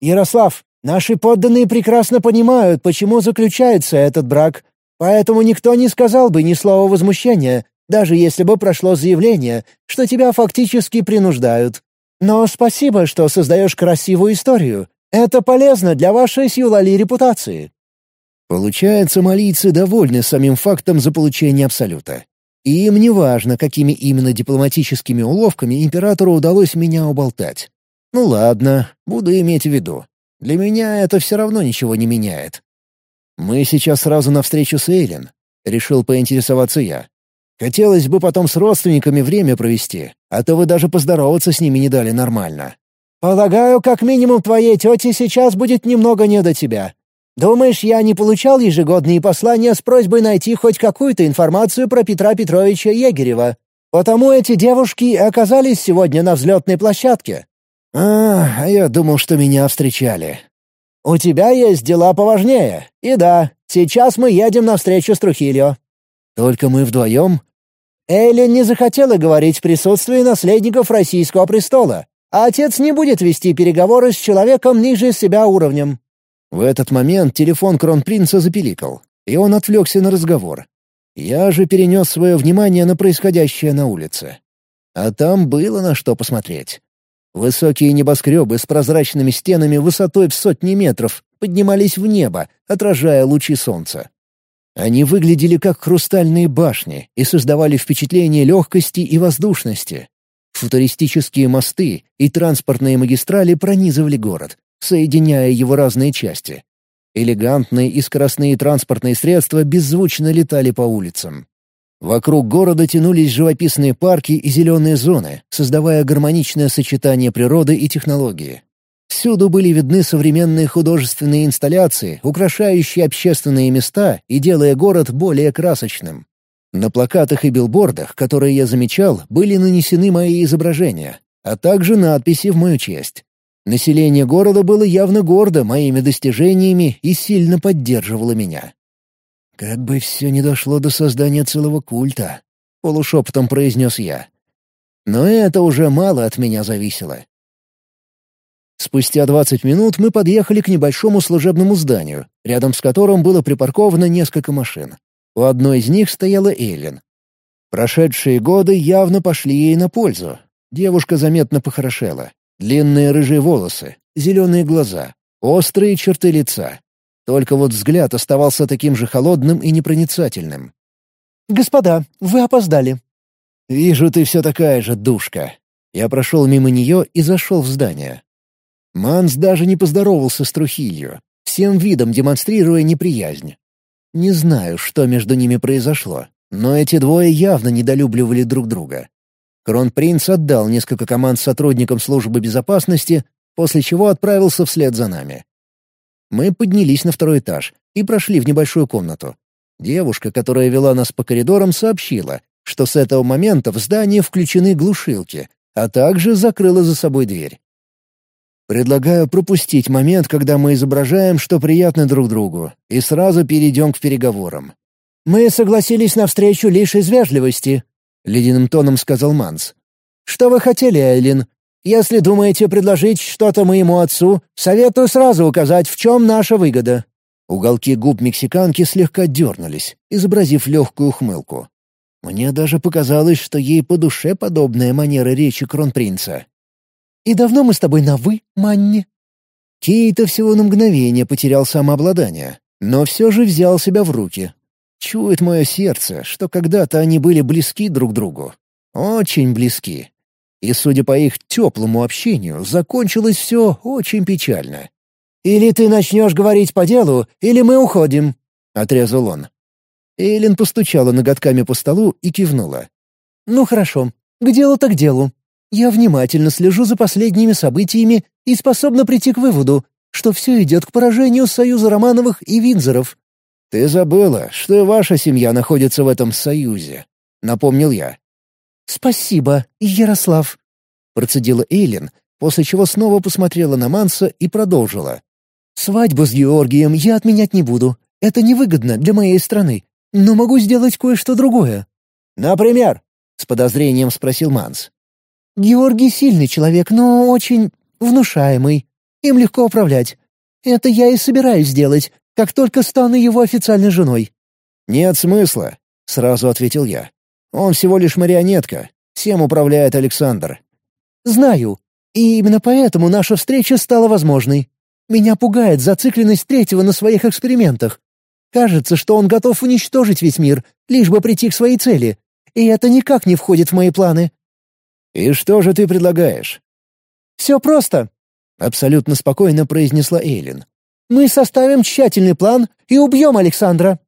«Ярослав, Наши подданные прекрасно понимают, почему заключается этот брак, поэтому никто не сказал бы ни слова возмущения, даже если бы прошло заявление, что тебя фактически принуждают. Но спасибо, что создаешь красивую историю. Это полезно для вашей Сьюлали репутации». Получается, малийцы довольны самим фактом заполучения Абсолюта. И им не важно, какими именно дипломатическими уловками императору удалось меня уболтать. Ну ладно, буду иметь в виду. Для меня это все равно ничего не меняет. Мы сейчас сразу навстречу встречу с Эйлин. Решил поинтересоваться я. Хотелось бы потом с родственниками время провести, а то вы даже поздороваться с ними не дали нормально. Полагаю, как минимум твоей тете сейчас будет немного не до тебя. Думаешь, я не получал ежегодные послания с просьбой найти хоть какую-то информацию про Петра Петровича Егерева? Потому эти девушки оказались сегодня на взлетной площадке. «А, я думал, что меня встречали». «У тебя есть дела поважнее. И да, сейчас мы едем навстречу с Трухильо». «Только мы вдвоем?» Эйлин не захотела говорить в присутствии наследников российского престола, а отец не будет вести переговоры с человеком ниже себя уровнем. В этот момент телефон кронпринца запиликал, и он отвлекся на разговор. Я же перенес свое внимание на происходящее на улице. А там было на что посмотреть. Высокие небоскребы с прозрачными стенами высотой в сотни метров поднимались в небо, отражая лучи солнца. Они выглядели как хрустальные башни и создавали впечатление легкости и воздушности. Футуристические мосты и транспортные магистрали пронизывали город, соединяя его разные части. Элегантные и скоростные транспортные средства беззвучно летали по улицам. Вокруг города тянулись живописные парки и зеленые зоны, создавая гармоничное сочетание природы и технологии. Всюду были видны современные художественные инсталляции, украшающие общественные места и делая город более красочным. На плакатах и билбордах, которые я замечал, были нанесены мои изображения, а также надписи в мою честь. Население города было явно гордо моими достижениями и сильно поддерживало меня. «Как бы все не дошло до создания целого культа», — полушепотом произнес я. Но это уже мало от меня зависело. Спустя двадцать минут мы подъехали к небольшому служебному зданию, рядом с которым было припарковано несколько машин. У одной из них стояла Эллен. Прошедшие годы явно пошли ей на пользу. Девушка заметно похорошела. Длинные рыжие волосы, зеленые глаза, острые черты лица. Только вот взгляд оставался таким же холодным и непроницательным. «Господа, вы опоздали». «Вижу, ты все такая же, душка». Я прошел мимо нее и зашел в здание. Манс даже не поздоровался с Трухилью, всем видом демонстрируя неприязнь. Не знаю, что между ними произошло, но эти двое явно недолюбливали друг друга. Кронпринц отдал несколько команд сотрудникам службы безопасности, после чего отправился вслед за нами. Мы поднялись на второй этаж и прошли в небольшую комнату. Девушка, которая вела нас по коридорам, сообщила, что с этого момента в здании включены глушилки, а также закрыла за собой дверь. Предлагаю пропустить момент, когда мы изображаем, что приятны друг другу, и сразу перейдем к переговорам. «Мы согласились на встречу лишь из вежливости», — ледяным тоном сказал Манс. «Что вы хотели, Эйлин?» Если думаете предложить что-то моему отцу, советую сразу указать, в чем наша выгода». Уголки губ мексиканки слегка дернулись, изобразив легкую ухмылку. Мне даже показалось, что ей по душе подобная манера речи кронпринца. «И давно мы с тобой на «вы», Манни?» Кейта всего на мгновение потерял самообладание, но все же взял себя в руки. Чует мое сердце, что когда-то они были близки друг другу. Очень близки. И, судя по их теплому общению, закончилось все очень печально. «Или ты начнешь говорить по делу, или мы уходим», — отрезал он. Эйлин постучала ноготками по столу и кивнула. «Ну хорошо, к делу так делу. Я внимательно слежу за последними событиями и способна прийти к выводу, что все идет к поражению Союза Романовых и Винзоров». «Ты забыла, что и ваша семья находится в этом союзе», — напомнил я. «Спасибо, Ярослав», — процедила Эйлин, после чего снова посмотрела на Манса и продолжила. «Свадьбу с Георгием я отменять не буду. Это невыгодно для моей страны. Но могу сделать кое-что другое». «Например?» — с подозрением спросил Манс. «Георгий сильный
человек, но очень
внушаемый. Им легко управлять. Это я и собираюсь сделать, как только стану его официальной женой». «Нет смысла», — сразу ответил я. Он всего лишь марионетка. Всем управляет Александр. Знаю. И именно поэтому наша встреча стала возможной. Меня пугает зацикленность третьего на своих экспериментах. Кажется, что он готов уничтожить весь мир, лишь бы прийти к своей цели. И это никак не входит в мои планы. «И что же ты предлагаешь?» «Все просто», — абсолютно спокойно произнесла Эйлин. «Мы составим тщательный план и убьем Александра».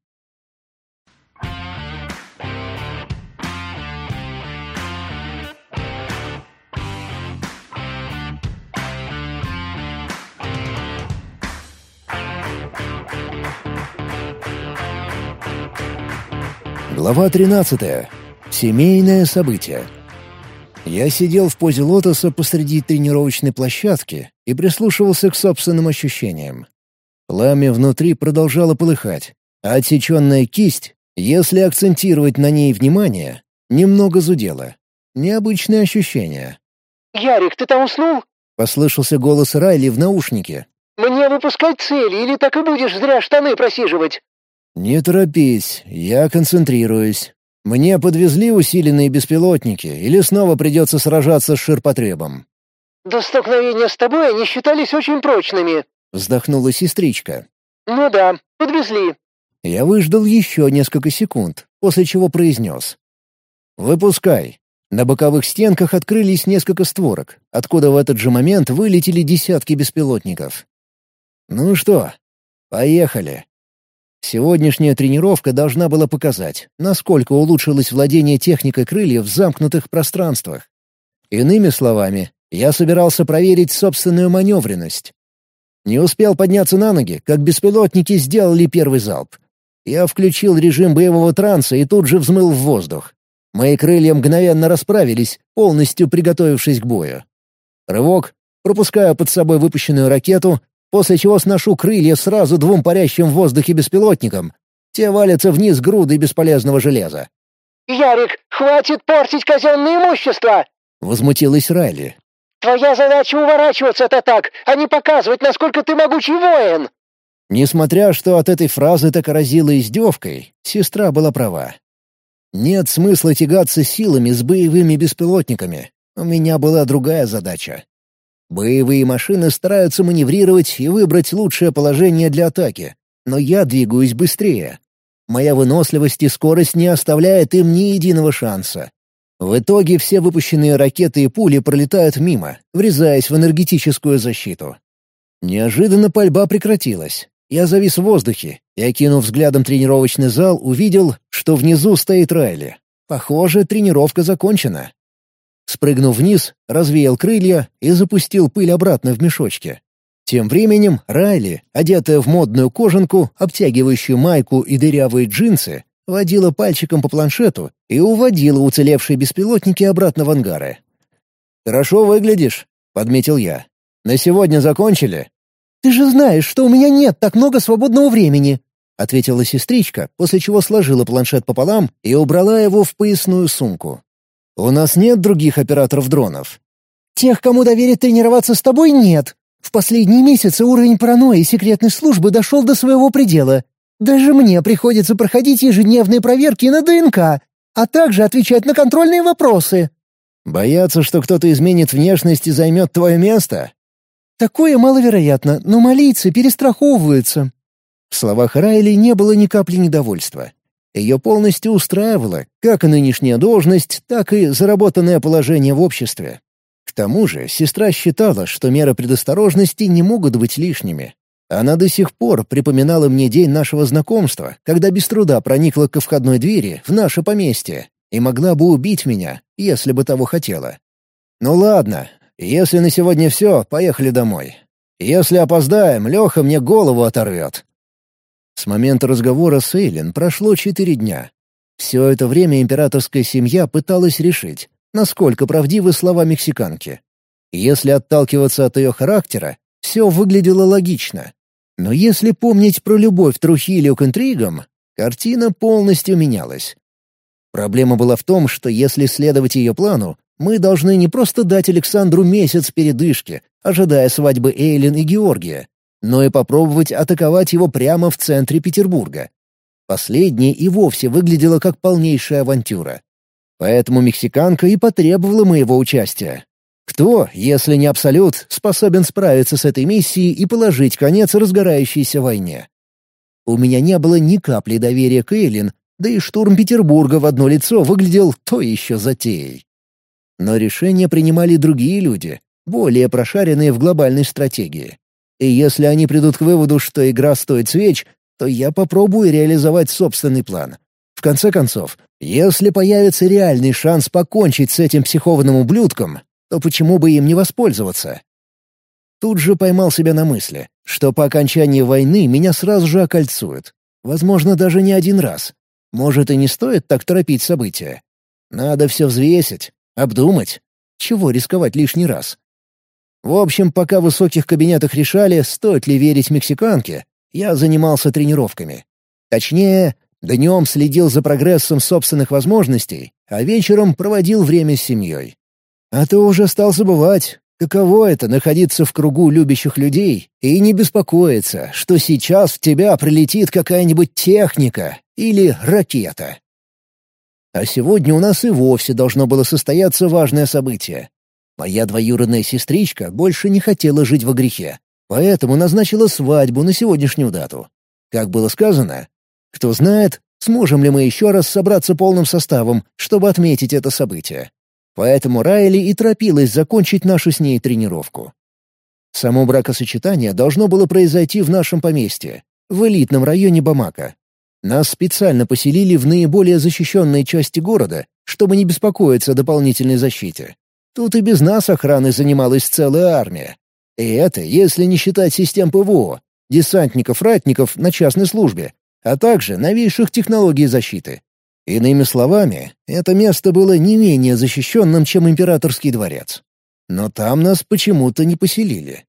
Глава 13. Семейное событие. Я сидел в позе лотоса посреди тренировочной площадки и прислушивался к собственным ощущениям. Пламя внутри продолжало полыхать, а отсеченная кисть, если акцентировать на ней внимание, немного зудела. Необычное ощущение. «Ярик, ты там уснул?» — послышался голос Райли в наушнике.
«Мне выпускать цели, или так и будешь зря штаны просиживать?»
«Не торопись, я концентрируюсь. Мне подвезли усиленные беспилотники, или снова придется сражаться с ширпотребом?»
«До столкновения с тобой они считались очень прочными»,
— вздохнула сестричка.
«Ну да, подвезли».
Я выждал еще несколько секунд, после чего произнес. «Выпускай». На боковых стенках открылись несколько створок, откуда в этот же момент вылетели десятки беспилотников. «Ну что, поехали». Сегодняшняя тренировка должна была показать, насколько улучшилось владение техникой крыльев в замкнутых пространствах. Иными словами, я собирался проверить собственную маневренность. Не успел подняться на ноги, как беспилотники сделали первый залп. Я включил режим боевого транса и тут же взмыл в воздух. Мои крылья мгновенно расправились, полностью приготовившись к бою. Рывок, пропускаю под собой выпущенную ракету, после чего сношу крылья сразу двум парящим в воздухе беспилотникам. Те валятся вниз грудой бесполезного железа.
«Ярик, хватит портить казенное имущество!»
— возмутилась Райли.
«Твоя задача уворачиваться от атак, а не показывать, насколько ты могучий воин!»
Несмотря что от этой фразы так разила издевкой, сестра была права. Нет смысла тягаться силами с боевыми беспилотниками. У меня была другая задача. Боевые машины стараются маневрировать и выбрать лучшее положение для атаки, но я двигаюсь быстрее. Моя выносливость и скорость не оставляет им ни единого шанса. В итоге все выпущенные ракеты и пули пролетают мимо, врезаясь в энергетическую защиту. Неожиданно пальба прекратилась. Я завис в воздухе и, окинув взглядом тренировочный зал, увидел, что внизу стоит Райли. Похоже, тренировка закончена. Спрыгнув вниз, развеял крылья и запустил пыль обратно в мешочки. Тем временем Райли, одетая в модную кожанку, обтягивающую майку и дырявые джинсы, водила пальчиком по планшету и уводила уцелевшие беспилотники обратно в ангары. «Хорошо выглядишь», — подметил я. «На сегодня закончили?» «Ты же знаешь, что у меня нет так много свободного времени», — ответила сестричка, после чего сложила планшет пополам и убрала его в поясную сумку. «У нас нет других операторов дронов?» «Тех, кому доверить тренироваться с тобой, нет. В последние
месяцы уровень паранойи секретной службы дошел до своего предела. Даже мне приходится
проходить ежедневные проверки на ДНК, а также отвечать на контрольные вопросы». «Боятся, что кто-то изменит внешность и займет твое место?» «Такое маловероятно, но малийцы перестраховываются». В словах Райли не было ни капли недовольства. Ее полностью устраивало как нынешняя должность, так и заработанное положение в обществе. К тому же сестра считала, что меры предосторожности не могут быть лишними. Она до сих пор припоминала мне день нашего знакомства, когда без труда проникла ко входной двери в наше поместье и могла бы убить меня, если бы того хотела. «Ну ладно, если на сегодня все, поехали домой. Если опоздаем, Леха мне голову оторвет». С момента разговора с Эйлин прошло четыре дня. Все это время императорская семья пыталась решить, насколько правдивы слова мексиканки. Если отталкиваться от ее характера, все выглядело логично. Но если помнить про любовь Трухилио к интригам, картина полностью менялась. Проблема была в том, что если следовать ее плану, мы должны не просто дать Александру месяц передышки, ожидая свадьбы Эйлин и Георгия, но и попробовать атаковать его прямо в центре Петербурга. Последнее и вовсе выглядело как полнейшая авантюра. Поэтому мексиканка и потребовала моего участия. Кто, если не Абсолют, способен справиться с этой миссией и положить конец разгорающейся войне? У меня не было ни капли доверия к Эйлин, да и штурм Петербурга в одно лицо выглядел то еще затеей. Но решения принимали другие люди, более прошаренные в глобальной стратегии. И если они придут к выводу, что игра стоит свеч, то я попробую реализовать собственный план. В конце концов, если появится реальный шанс покончить с этим психованным ублюдком, то почему бы им не воспользоваться? Тут же поймал себя на мысли, что по окончании войны меня сразу же окольцуют. Возможно, даже не один раз. Может, и не стоит так торопить события. Надо все взвесить, обдумать. Чего рисковать лишний раз? В общем, пока в высоких кабинетах решали, стоит ли верить мексиканке, я занимался тренировками. Точнее, днем следил за прогрессом собственных возможностей, а вечером проводил время с семьей. А то уже стал забывать, каково это — находиться в кругу любящих людей и не беспокоиться, что сейчас в тебя прилетит какая-нибудь техника или ракета. А сегодня у нас и вовсе должно было состояться важное событие Моя двоюродная сестричка больше не хотела жить во грехе, поэтому назначила свадьбу на сегодняшнюю дату. Как было сказано, кто знает, сможем ли мы еще раз собраться полным составом, чтобы отметить это событие. Поэтому Райли и торопилась закончить нашу с ней тренировку. Само бракосочетание должно было произойти в нашем поместье, в элитном районе Бамака. Нас специально поселили в наиболее защищенной части города, чтобы не беспокоиться о дополнительной защите. Тут и без нас охраны занималась целая армия. И это если не считать систем ПВО, десантников-ратников на частной службе, а также новейших технологий защиты. Иными словами, это место было не менее защищенным, чем императорский дворец. Но там нас почему-то не поселили.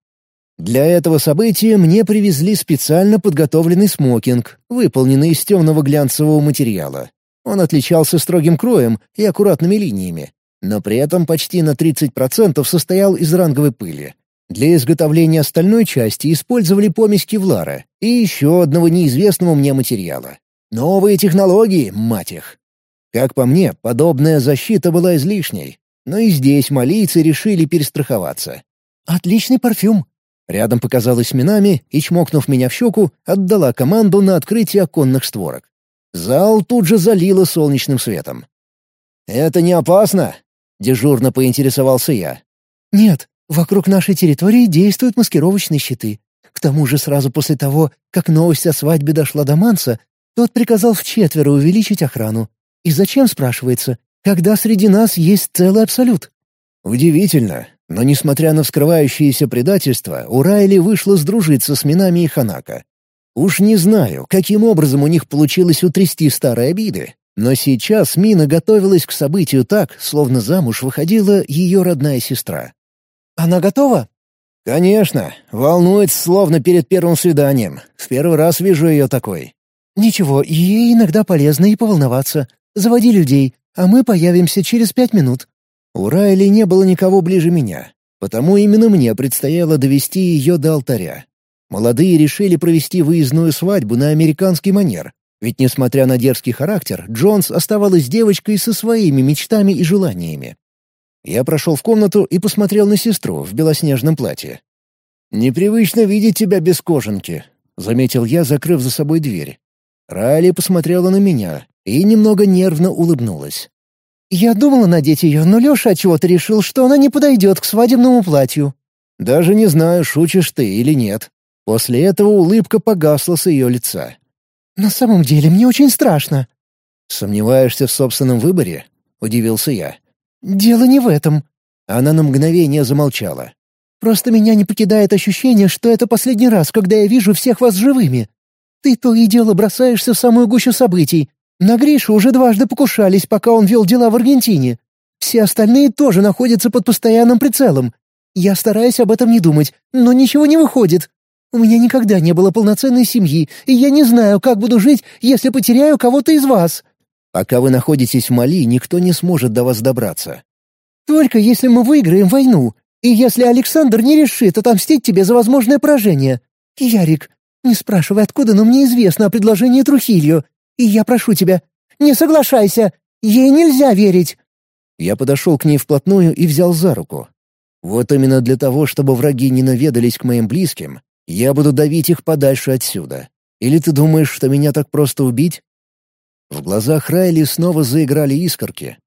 Для этого события мне привезли специально подготовленный смокинг, выполненный из темного глянцевого материала. Он отличался строгим кроем и аккуратными линиями, но при этом почти на 30% состоял из ранговой пыли. Для изготовления остальной части использовали помесь кевлара и еще одного неизвестного мне материала. Новые технологии, мать их! Как по мне, подобная защита была излишней, но и здесь малийцы решили перестраховаться. «Отличный парфюм!» Рядом показалась Минами и, чмокнув меня в щеку, отдала команду на открытие оконных створок. Зал тут же залило солнечным светом. «Это не опасно?» Дежурно поинтересовался я. «Нет, вокруг нашей территории действуют маскировочные щиты. К тому же сразу после того, как новость о свадьбе дошла до Манса, тот приказал вчетверо увеличить охрану. И зачем, спрашивается, когда среди нас есть целый абсолют?» «Удивительно, но несмотря на вскрывающееся предательство, у Райли вышло сдружиться с Минами и Ханака. Уж не знаю, каким образом у них получилось утрясти старые обиды, но сейчас Мина готовилась к событию так, словно замуж выходила ее родная сестра. «Она готова?» «Конечно. Волнуется, словно перед первым свиданием. В первый раз вижу ее такой». «Ничего, ей иногда полезно и поволноваться. Заводи людей, а мы появимся через пять минут». У Райли не было никого ближе меня, потому именно мне предстояло довести ее до алтаря. Молодые решили провести выездную свадьбу на американский манер, ведь, несмотря на дерзкий характер, Джонс оставалась девочкой со своими мечтами и желаниями. Я прошел в комнату и посмотрел на сестру в белоснежном платье. «Непривычно видеть тебя без кожанки», — заметил я, закрыв за собой дверь. Райли посмотрела на меня и немного нервно улыбнулась. «Я думала надеть ее, но Леша отчего-то решил, что она не подойдет к свадебному платью». «Даже не знаю, шутишь ты или нет». После этого улыбка погасла с ее лица.
«На самом деле мне очень страшно».
«Сомневаешься в собственном выборе?» — удивился я. «Дело не в этом». Она на мгновение замолчала. «Просто меня не покидает ощущение, что это
последний раз, когда я вижу всех вас живыми. Ты то и дело бросаешься в самую гущу событий. На Гришу уже дважды покушались, пока он вел дела в Аргентине. Все остальные тоже находятся под постоянным прицелом. Я стараюсь об этом не думать, но ничего не выходит. У меня никогда не было полноценной семьи, и я не знаю, как буду жить, если потеряю кого-то
из вас». «Пока вы находитесь в Мали, никто не сможет до вас добраться».
«Только если мы выиграем войну, и если Александр не решит отомстить тебе за возможное поражение. Ярик, не спрашивай откуда, но мне известно о предложении Трухилью, и я прошу тебя, не соглашайся, ей нельзя верить».
Я подошел к ней вплотную и взял за руку. Вот именно для того, чтобы враги не наведались к моим близким, я буду давить их подальше отсюда. Или ты думаешь, что меня так просто убить?» В глазах Райли снова заиграли искорки.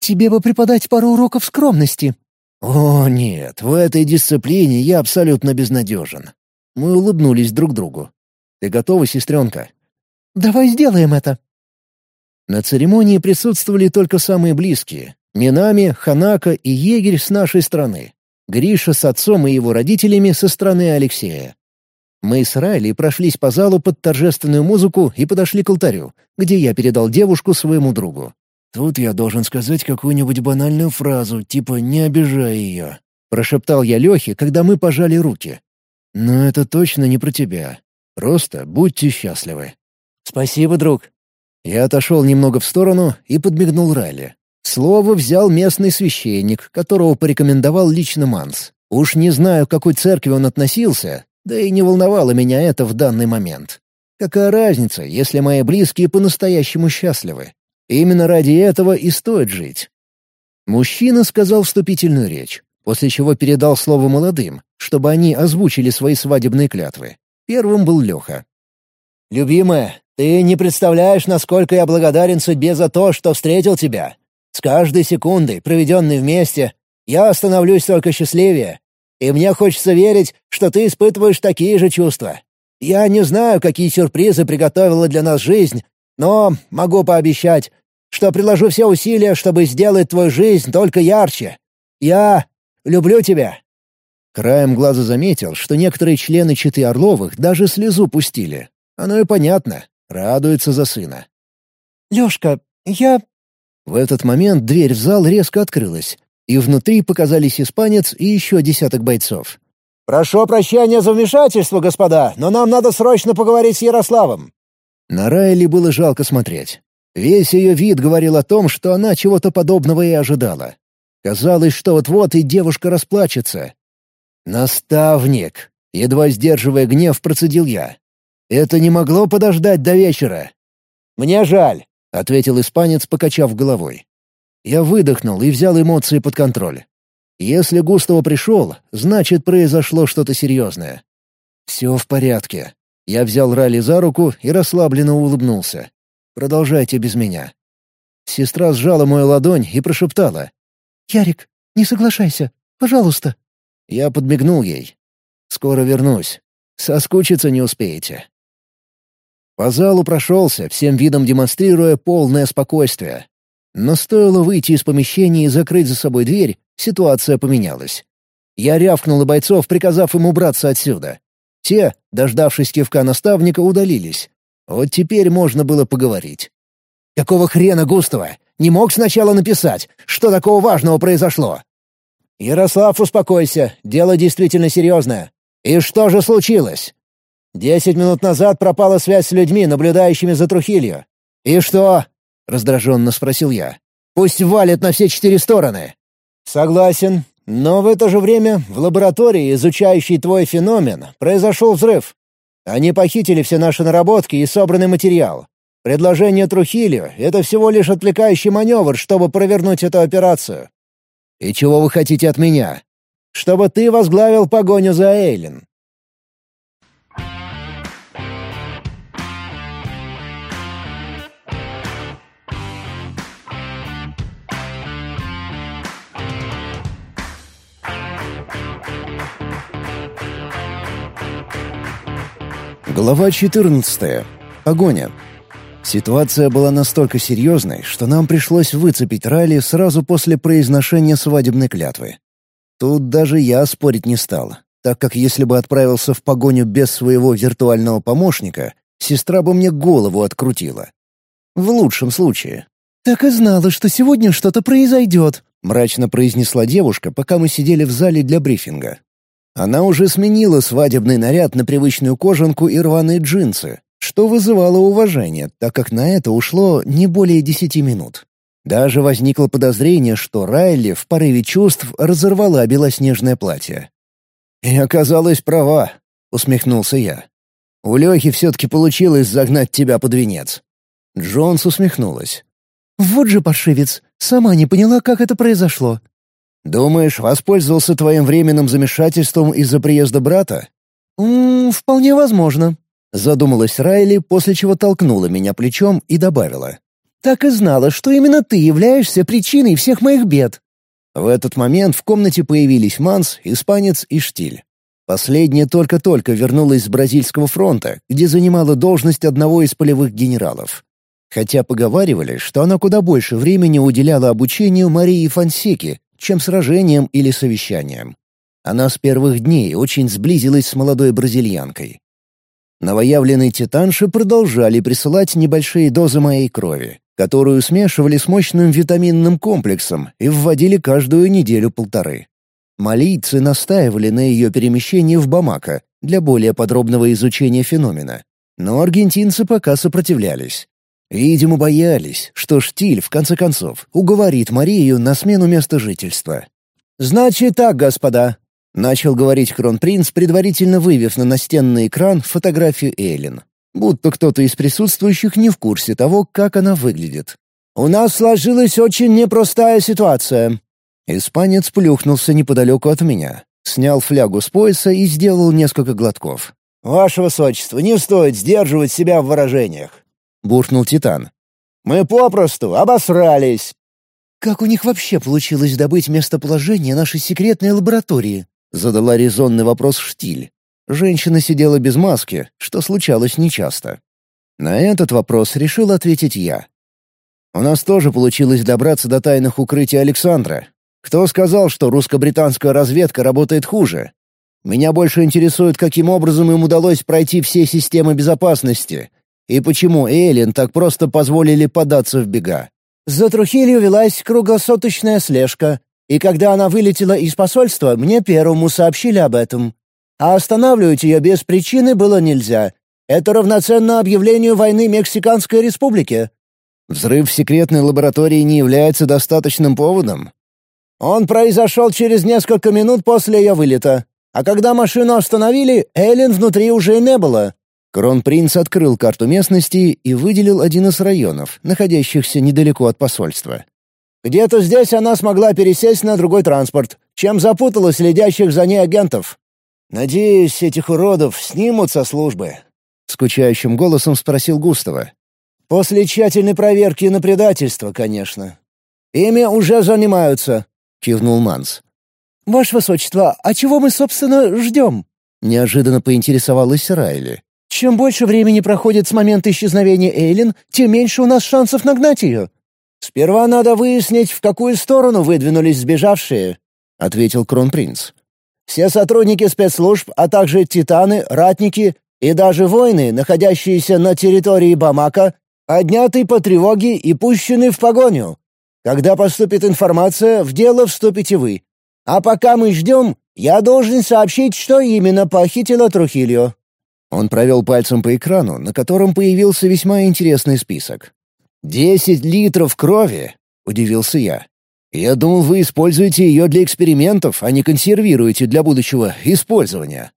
«Тебе бы преподать пару уроков скромности». «О, нет, в этой дисциплине я абсолютно безнадежен». Мы улыбнулись друг другу. «Ты готова, сестренка?» «Давай сделаем это». На церемонии присутствовали только самые близкие. Минами, Ханака и егерь с нашей стороны. Гриша с отцом и его родителями со стороны Алексея. Мы с Райли прошлись по залу под торжественную музыку и подошли к алтарю, где я передал девушку своему другу. «Тут я должен сказать какую-нибудь банальную фразу, типа «не обижай ее», — прошептал я Лехе, когда мы пожали руки. «Но это точно не про тебя. Просто будьте счастливы». «Спасибо, друг». Я отошел немного в сторону и подмигнул Райли. Слово взял местный священник, которого порекомендовал лично Манс. Уж не знаю, к какой церкви он относился, да и не волновало меня это в данный момент. Какая разница, если мои близкие по-настоящему счастливы? Именно ради этого и стоит жить. Мужчина сказал вступительную речь, после чего передал слово молодым, чтобы они озвучили свои свадебные клятвы. Первым был Леха. «Любимая, ты не представляешь, насколько я благодарен судьбе за то, что встретил тебя. С каждой секундой, проведенной вместе, я становлюсь только счастливее. И мне хочется верить, что ты испытываешь такие же чувства. Я не знаю, какие сюрпризы приготовила для нас жизнь, но могу пообещать, что приложу все усилия, чтобы сделать твою жизнь только ярче. Я люблю тебя». Краем глаза заметил, что некоторые члены Читы Орловых даже слезу пустили. Оно и понятно. Радуется за сына. «Лёшка, я...» В этот момент дверь в зал резко открылась, и внутри показались испанец и еще десяток бойцов. «Прошу прощения за вмешательство, господа, но нам надо срочно поговорить с Ярославом». На Райли было жалко смотреть. Весь ее вид говорил о том, что она чего-то подобного и ожидала. Казалось, что вот-вот и девушка расплачется. «Наставник!» — едва сдерживая гнев, процедил я. «Это не могло подождать до вечера?» «Мне жаль», — ответил испанец, покачав головой. Я выдохнул и взял эмоции под контроль. Если Густава пришел, значит, произошло что-то серьезное. «Все в порядке». Я взял Ралли за руку и расслабленно улыбнулся. «Продолжайте без меня». Сестра сжала мою ладонь и прошептала. «Ярик, не соглашайся. Пожалуйста». Я подмигнул ей. «Скоро вернусь. Соскучиться не успеете». По залу прошелся, всем видом демонстрируя полное спокойствие. Но стоило выйти из помещения и закрыть за собой дверь, ситуация поменялась. Я рявкнул на бойцов, приказав им убраться отсюда. Те, дождавшись кивка наставника, удалились. Вот теперь можно было поговорить. «Какого хрена, Густава? Не мог сначала написать? Что такого важного произошло?» «Ярослав, успокойся. Дело действительно серьезное. И что же случилось?» «Десять минут назад пропала связь с людьми, наблюдающими за Трухилью. И что? — раздраженно спросил я. «Пусть валят на все четыре стороны!» «Согласен, но в это же время в лаборатории, изучающей твой феномен, произошел взрыв. Они похитили все наши наработки и собранный материал. Предложение Трухилио — это всего лишь отвлекающий маневр, чтобы провернуть эту операцию». «И чего вы хотите от меня?» «Чтобы ты возглавил погоню за Эйлин. Глава 14. Погоня. Ситуация была настолько серьезной, что нам пришлось выцепить ралли сразу после произношения свадебной клятвы. Тут даже я спорить не стал, так как если бы отправился в погоню без своего виртуального помощника, сестра бы мне голову открутила. В лучшем случае. «Так и знала, что сегодня что-то произойдет», — мрачно произнесла девушка, пока мы сидели в зале для брифинга. Она уже сменила свадебный наряд на привычную кожанку и рваные джинсы, что вызывало уважение, так как на это ушло не более десяти минут. Даже возникло подозрение, что Райли в порыве чувств разорвала белоснежное платье. «И оказалась права», — усмехнулся я. «У Лехи все-таки получилось загнать тебя под венец». Джонс усмехнулась. «Вот же паршивец! Сама не поняла, как это произошло. Думаешь, воспользовался твоим временным замешательством из-за приезда брата? М -м, вполне возможно. Задумалась Райли, после чего толкнула меня плечом и добавила. «Так и знала, что именно ты являешься причиной всех моих бед». В этот момент в комнате появились Манс, Испанец и Штиль. Последняя только-только вернулась с бразильского фронта, где занимала должность одного из полевых генералов. Хотя поговаривали, что она куда больше времени уделяла обучению Марии Фансеки, чем сражением или совещанием. Она с первых дней очень сблизилась с молодой бразильянкой. Новоявленные титанши продолжали присылать небольшие дозы моей крови, которую смешивали с мощным витаминным комплексом и вводили каждую неделю-полторы. Малийцы настаивали на ее перемещении в Бамако для более подробного изучения феномена, но аргентинцы пока сопротивлялись. Видимо, боялись, что Штиль, в конце концов, уговорит Марию на смену места жительства. «Значит так, господа», — начал говорить кронпринц, предварительно вывев на настенный экран фотографию Эллен. Будто кто-то из присутствующих не в курсе того, как она выглядит. «У нас сложилась очень непростая ситуация». Испанец плюхнулся неподалеку от меня, снял флягу с пояса и сделал несколько глотков. «Ваше высочество, не стоит сдерживать себя в выражениях. — буркнул Титан. «Мы попросту обосрались!» «Как у них вообще получилось добыть местоположение нашей секретной лаборатории?» — задала резонный вопрос Штиль. Женщина сидела без маски, что случалось нечасто. На этот вопрос решил ответить я. «У нас тоже получилось добраться до тайных укрытий Александра. Кто сказал, что русско-британская разведка работает хуже? Меня больше интересует, каким образом им удалось пройти все системы безопасности, и почему Эллен так просто позволили податься в бега. За Трухилью велась круглосуточная слежка, и когда она вылетела из посольства, мне первому сообщили об этом. А останавливать ее без причины было нельзя. Это равноценно объявлению войны Мексиканской республике. Взрыв секретной лаборатории не является достаточным поводом? Он произошел через несколько минут после ее вылета. А когда машину остановили, Эллен внутри уже не было. Кронпринц открыл карту местности и выделил один из районов, находящихся недалеко от посольства. «Где-то здесь она смогла пересесть на другой транспорт, чем запутала следящих за ней агентов. Надеюсь, этих уродов снимут со службы», — скучающим голосом спросил Густава. «После тщательной проверки на предательство, конечно». «Ими уже занимаются», — кивнул Манс. «Ваше Высочество, а чего мы, собственно, ждем?» — неожиданно поинтересовалась Райли. Чем больше времени проходит с момента исчезновения Эйлин, тем меньше у нас шансов нагнать ее». «Сперва надо выяснить, в какую сторону выдвинулись сбежавшие», — ответил кронпринц. «Все сотрудники спецслужб, а также титаны, ратники и даже воины, находящиеся на территории Бамака, отняты по тревоге и пущены в погоню. Когда поступит информация, в дело вступите вы. А пока мы ждем, я должен сообщить, что именно похитила Трухильо». Он провел пальцем по экрану, на котором появился весьма интересный список. «Десять литров крови!» — удивился я. «Я думал, вы используете ее для экспериментов, а не консервируете для будущего использования».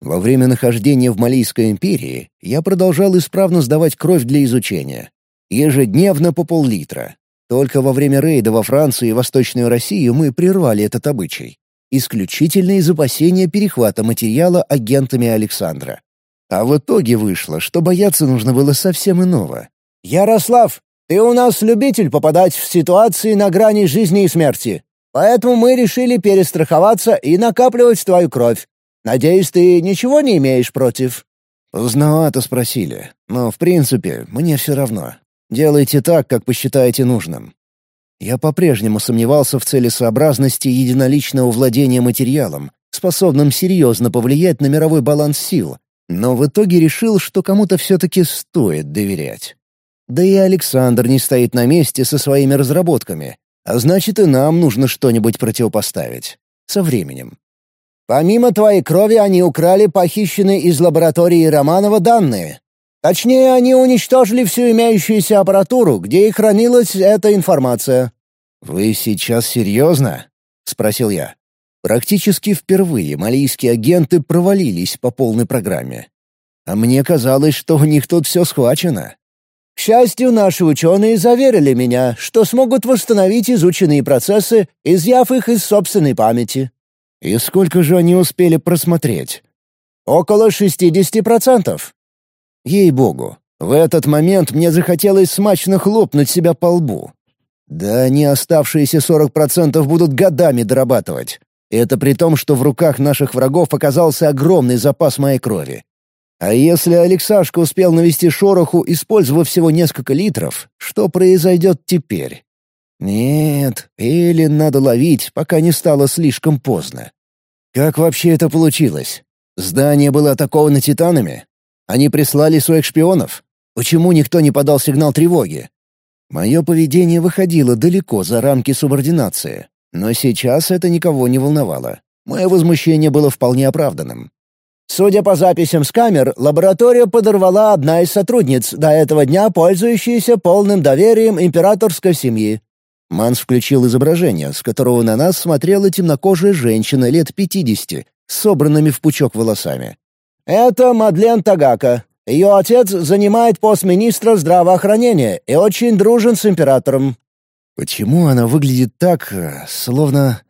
Во время нахождения в Малийской империи я продолжал исправно сдавать кровь для изучения. Ежедневно по пол-литра. Только во время рейда во Францию и Восточную Россию мы прервали этот обычай. Исключительно из опасения перехвата материала агентами Александра. А в итоге вышло, что бояться нужно было совсем иного. «Ярослав, ты у нас любитель попадать в ситуации на грани жизни и смерти. Поэтому мы решили перестраховаться и накапливать твою кровь. Надеюсь, ты ничего не имеешь против?» «Поздновато спросили. Но, в принципе, мне все равно. Делайте так, как посчитаете нужным». Я по-прежнему сомневался в целесообразности единоличного владения материалом, способным серьезно повлиять на мировой баланс сил, но в итоге решил, что кому-то все-таки стоит доверять. Да и Александр не стоит на месте со своими разработками, а значит и нам нужно что-нибудь противопоставить. Со временем. Помимо твоей крови они украли похищенные из лаборатории Романова данные. Точнее, они уничтожили всю имеющуюся аппаратуру, где и хранилась эта информация. «Вы сейчас серьезно?» — спросил я. Практически впервые малийские агенты провалились по полной программе. А мне казалось, что у них тут все схвачено. К счастью, наши ученые заверили меня, что смогут восстановить изученные процессы, изъяв их из собственной памяти. И сколько же они успели просмотреть? Около 60%. Ей-богу, в этот момент мне захотелось смачно хлопнуть себя по лбу. Да не оставшиеся 40% будут годами дорабатывать. Это при том, что в руках наших врагов оказался огромный запас моей крови. А если Алексашка успел навести шороху, использовав всего несколько литров, что произойдет теперь? Нет, или надо ловить, пока не стало слишком поздно. Как вообще это получилось? Здание было атаковано титанами? Они прислали своих шпионов? Почему никто не подал сигнал тревоги? Мое поведение выходило далеко за рамки субординации. Но сейчас это никого не волновало. Мое возмущение было вполне оправданным. Судя по записям с камер, лабораторию подорвала одна из сотрудниц, до этого дня пользующаяся полным доверием императорской семьи. Манс включил изображение, с которого на нас смотрела темнокожая женщина лет 50, собранными в пучок волосами. «Это Мадлен Тагака. Ее отец занимает пост министра здравоохранения и очень дружен с императором. Почему она выглядит так, э, словно...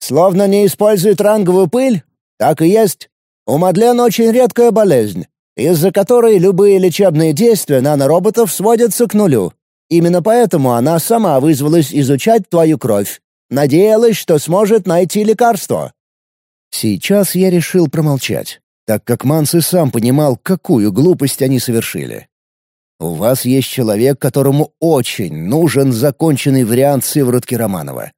«Словно не использует ранговую пыль? Так и есть. У Мадлен очень редкая болезнь, из-за которой любые лечебные действия нанороботов сводятся к нулю. Именно поэтому она сама вызвалась изучать твою кровь. Надеялась, что сможет найти лекарство». Сейчас я решил промолчать, так как Манс и сам понимал, какую глупость они совершили. У вас есть человек, которому очень нужен законченный вариант сыворотки Романова.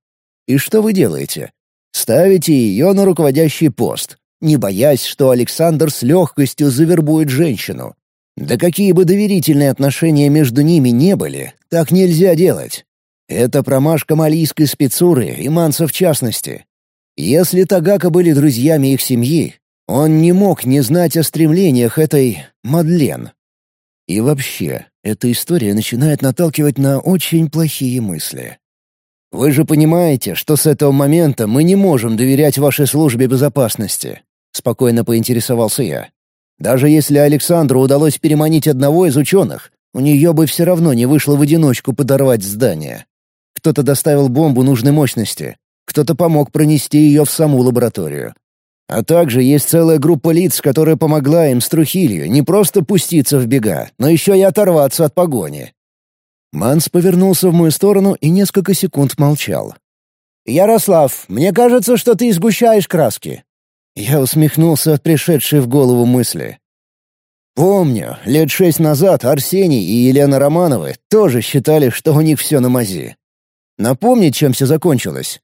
И что вы делаете? Ставите ее на руководящий пост, не боясь, что Александр с легкостью завербует женщину. Да какие бы доверительные отношения между ними не были, так нельзя делать. Это промашка малийской спецуры и Манса в частности. Если Тагака были друзьями их семьи, он не мог не знать о стремлениях этой Мадлен, и вообще, эта история начинает наталкивать на очень плохие мысли. Вы же понимаете, что с этого момента мы не можем доверять вашей службе безопасности, спокойно поинтересовался я. Даже если Александру удалось переманить одного из ученых, у нее бы все равно не вышло в одиночку подорвать здание. Кто-то доставил бомбу нужной мощности, кто-то помог пронести ее в саму лабораторию, а также есть целая группа лиц, которая помогла им с Трухилью не просто пуститься в бега, но еще и оторваться от погони. Манс повернулся в мою сторону и несколько секунд молчал. «Ярослав, мне кажется, что ты сгущаешь краски». Я усмехнулся от пришедшей в голову мысли. «Помню, лет шесть назад Арсений и Елена Романовы тоже считали, что у них все на мази. Напомнить, чем все закончилось?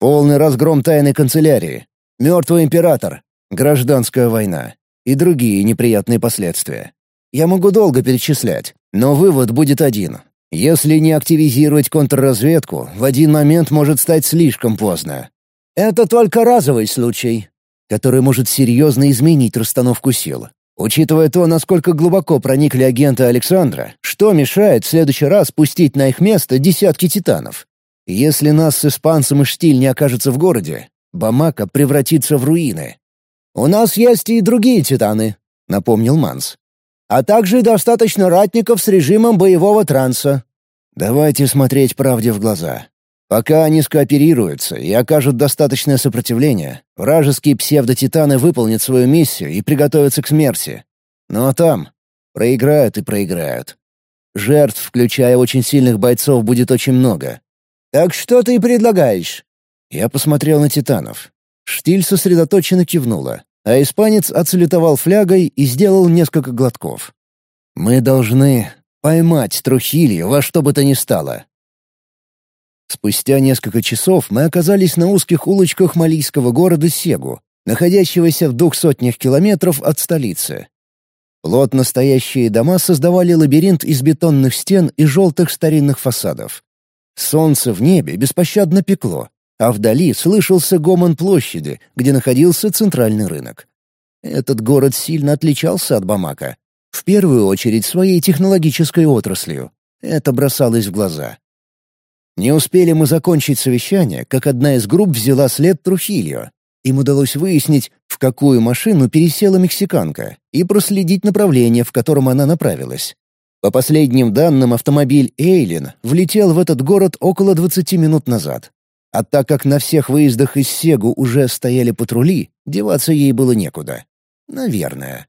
Полный разгром тайной канцелярии, Мертвый император, гражданская война и другие неприятные последствия. Я могу долго перечислять, но вывод будет один. Если не активизировать контрразведку, в один момент может стать слишком поздно. Это только разовый случай, который может серьезно изменить расстановку сил. Учитывая то, насколько глубоко проникли агенты Александра, что мешает в следующий раз пустить на их место десятки титанов? Если нас с испанцем и штиль не окажется в городе, Бамака превратится в руины. «У нас есть и другие титаны», — напомнил Манс. «А также достаточно ратников с режимом боевого транса». «Давайте смотреть правде в глаза. Пока они скооперируются и окажут достаточное сопротивление, вражеские псевдотитаны выполнят свою миссию и приготовятся к смерти. Ну а там проиграют и проиграют. Жертв, включая очень сильных бойцов, будет очень много. Так что ты предлагаешь? Я посмотрел на титанов. Штиль сосредоточенно кивнула, а испанец отсалютовал флягой и сделал несколько глотков. «Мы должны поймать Трухили во что бы то ни стало». Спустя несколько часов мы оказались на узких улочках малийского города Сегу, находящегося в двух сотнях километров от столицы. Плотно стоящие дома создавали лабиринт из бетонных стен и желтых старинных фасадов. Солнце в небе беспощадно пекло, а вдали слышался гомон площади, где находился центральный рынок. Этот город сильно отличался от Бамака. В первую очередь своей технологической отраслью. Это бросалось в глаза. Не успели мы закончить совещание, как одна из групп взяла след Трухильо. Им удалось выяснить, в какую машину пересела мексиканка, и проследить направление, в котором она направилась. По последним данным, автомобиль «Эйлин» влетел в этот город около 20 минут назад. А так как на всех выездах из Сегу уже стояли патрули, деваться ей было некуда. Наверное.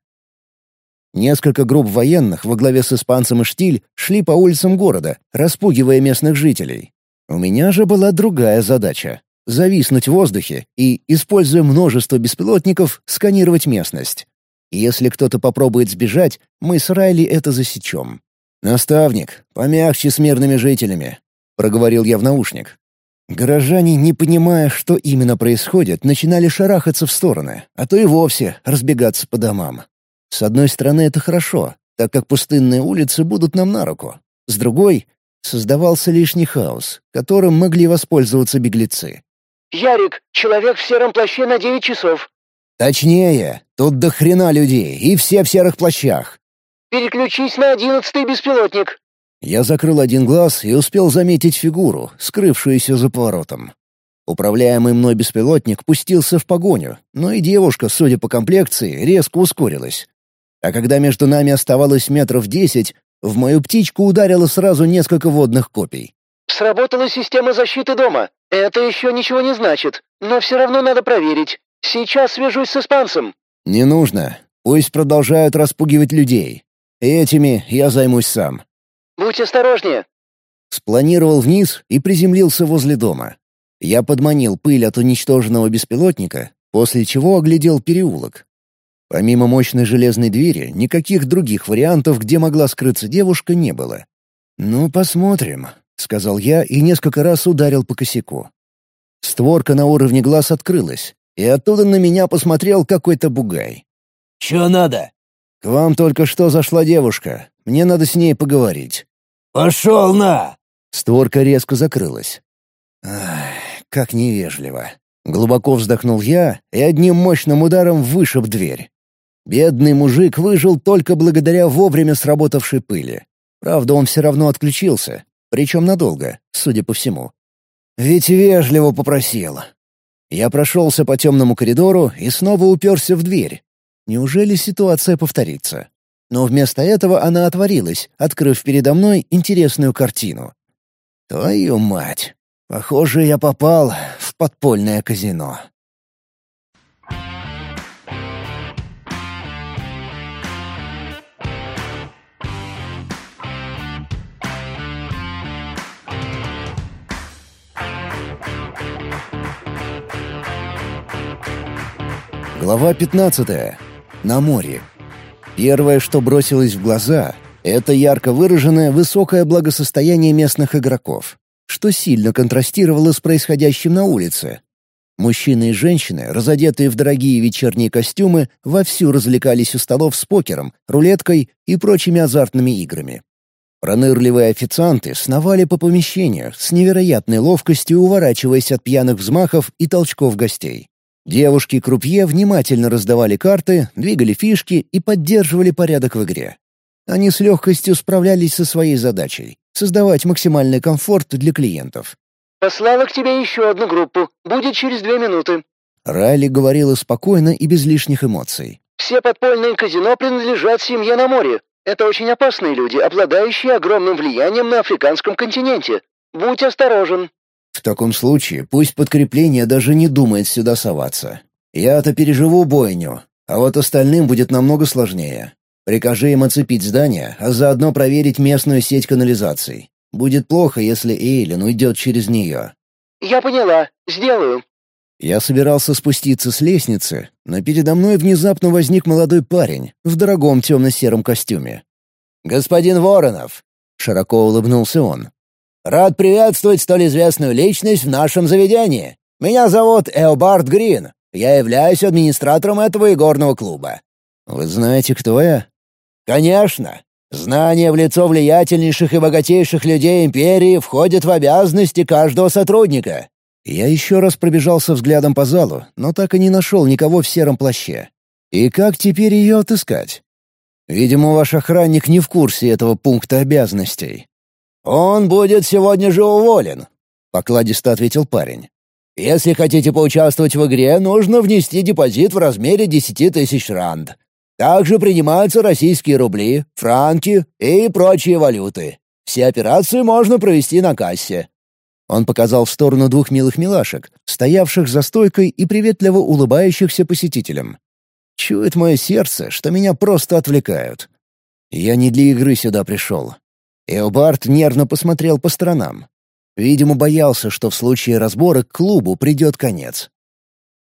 Несколько групп военных во главе с испанцем и Штиль шли по улицам города, распугивая местных жителей. У меня же была другая задача — зависнуть в воздухе и, используя множество беспилотников, сканировать местность. Если кто-то попробует сбежать, мы с Райли это засечем. «Наставник, помягче с мирными жителями», — проговорил я в наушник. Горожане, не понимая, что именно происходит, начинали шарахаться в стороны, а то и вовсе разбегаться по домам. С одной стороны, это хорошо, так как пустынные улицы будут нам на руку. С другой, создавался лишний хаос, которым могли воспользоваться беглецы.
«Ярик, человек в сером плаще на девять часов».
«Точнее, тут до хрена людей, и все в серых плащах».
«Переключись на одиннадцатый беспилотник».
Я закрыл один глаз и успел заметить фигуру, скрывшуюся за поворотом. Управляемый мной беспилотник пустился в погоню, но и девушка, судя по комплекции, резко ускорилась. А когда между нами оставалось метров десять, в мою птичку ударило сразу несколько водных копий.
«Сработала система защиты дома. Это еще ничего не значит, но все равно надо проверить. Сейчас свяжусь с испанцем».
«Не нужно. Пусть продолжают распугивать людей. Этими я займусь сам.
Будь осторожнее!»
Спланировал вниз и приземлился возле дома. Я подманил пыль от уничтоженного беспилотника, после чего оглядел переулок. Помимо мощной железной двери, никаких других вариантов, где могла скрыться девушка, не было. «Ну, посмотрим», — сказал я и несколько раз ударил по косяку. Створка на уровне глаз открылась, и оттуда на меня посмотрел какой-то бугай. «Чё надо?» «К вам только что зашла девушка. Мне надо с ней поговорить». «Пошел на!» Створка резко закрылась. как невежливо!» Глубоко вздохнул я и одним мощным ударом вышиб дверь. Бедный мужик выжил только благодаря вовремя сработавшей пыли. Правда, он все равно отключился, причем надолго, судя по всему. Ведь вежливо попросил. Я прошелся по темному коридору и снова уперся в дверь, Неужели ситуация повторится? Но вместо этого она отворилась, открыв передо мной интересную картину. Твою мать! Похоже, я попал в подпольное казино. Глава пятнадцатая на море. Первое, что бросилось в глаза, это ярко выраженное высокое благосостояние местных игроков, что сильно контрастировало с происходящим на улице. Мужчины и женщины, разодетые в дорогие вечерние костюмы, вовсю развлекались у столов с покером, рулеткой и прочими азартными играми. Пронырливые официанты сновали по помещению, с невероятной ловкостью уворачиваясь от пьяных взмахов и толчков гостей. Девушки-крупье внимательно раздавали карты, двигали фишки и поддерживали порядок в игре. Они с легкостью справлялись со своей задачей — создавать максимальный комфорт для клиентов.
«Послала к тебе еще одну группу. Будет через две минуты».
Райли говорила спокойно и без лишних эмоций.
«Все подпольные казино принадлежат семье на море. Это очень опасные люди, обладающие огромным влиянием на африканском континенте. Будь осторожен».
В таком случае пусть подкрепление даже не думает сюда соваться. Я-то переживу бойню, а вот остальным будет намного сложнее. Прикажи им оцепить здание, а заодно проверить местную сеть канализаций. Будет плохо, если Эйлин уйдет через нее».
«Я поняла. Сделаю».
Я собирался спуститься с лестницы, но передо мной внезапно возник молодой парень в дорогом темно-сером костюме. «Господин Воронов!» — широко улыбнулся он. Рад приветствовать столь известную личность в нашем заведении. Меня зовут Эобард Грин. Я являюсь администратором этого игорного клуба». «Вы знаете, кто я?» «Конечно. Знание в лицо влиятельнейших и богатейших людей империи входит в обязанности каждого сотрудника». Я еще раз пробежался взглядом по залу, но так и не нашел никого в сером плаще. «И как теперь ее отыскать?» «Видимо, ваш охранник не в курсе этого пункта обязанностей». «Он будет сегодня же уволен», — покладисто ответил парень. «Если хотите поучаствовать в игре, нужно внести депозит в размере 10 тысяч ранд. Также принимаются российские рубли, франки и прочие валюты. Все операции можно провести на кассе». Он показал в сторону двух милых милашек, стоявших за стойкой и приветливо улыбающихся посетителям. «Чует мое сердце, что меня просто отвлекают. Я не для игры сюда пришел. Эобард нервно посмотрел по сторонам. Видимо, боялся, что в случае разборок клубу придет конец.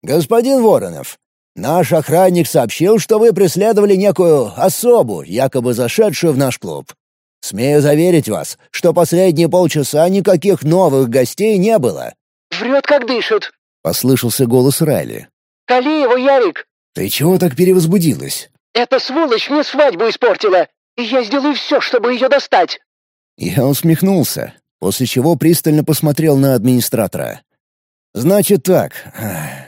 «Господин Воронов, наш охранник сообщил, что вы преследовали некую особу, якобы зашедшую в наш клуб. Смею заверить вас, что последние полчаса никаких новых гостей не было».
«Врет, как дышит»,
— послышался голос Райли.
«Кали его, Ярик!»
«Ты чего так перевозбудилась?»
«Эта сволочь мне свадьбу испортила, и я сделаю все, чтобы ее достать!»
Я усмехнулся, после чего пристально посмотрел на администратора. «Значит так,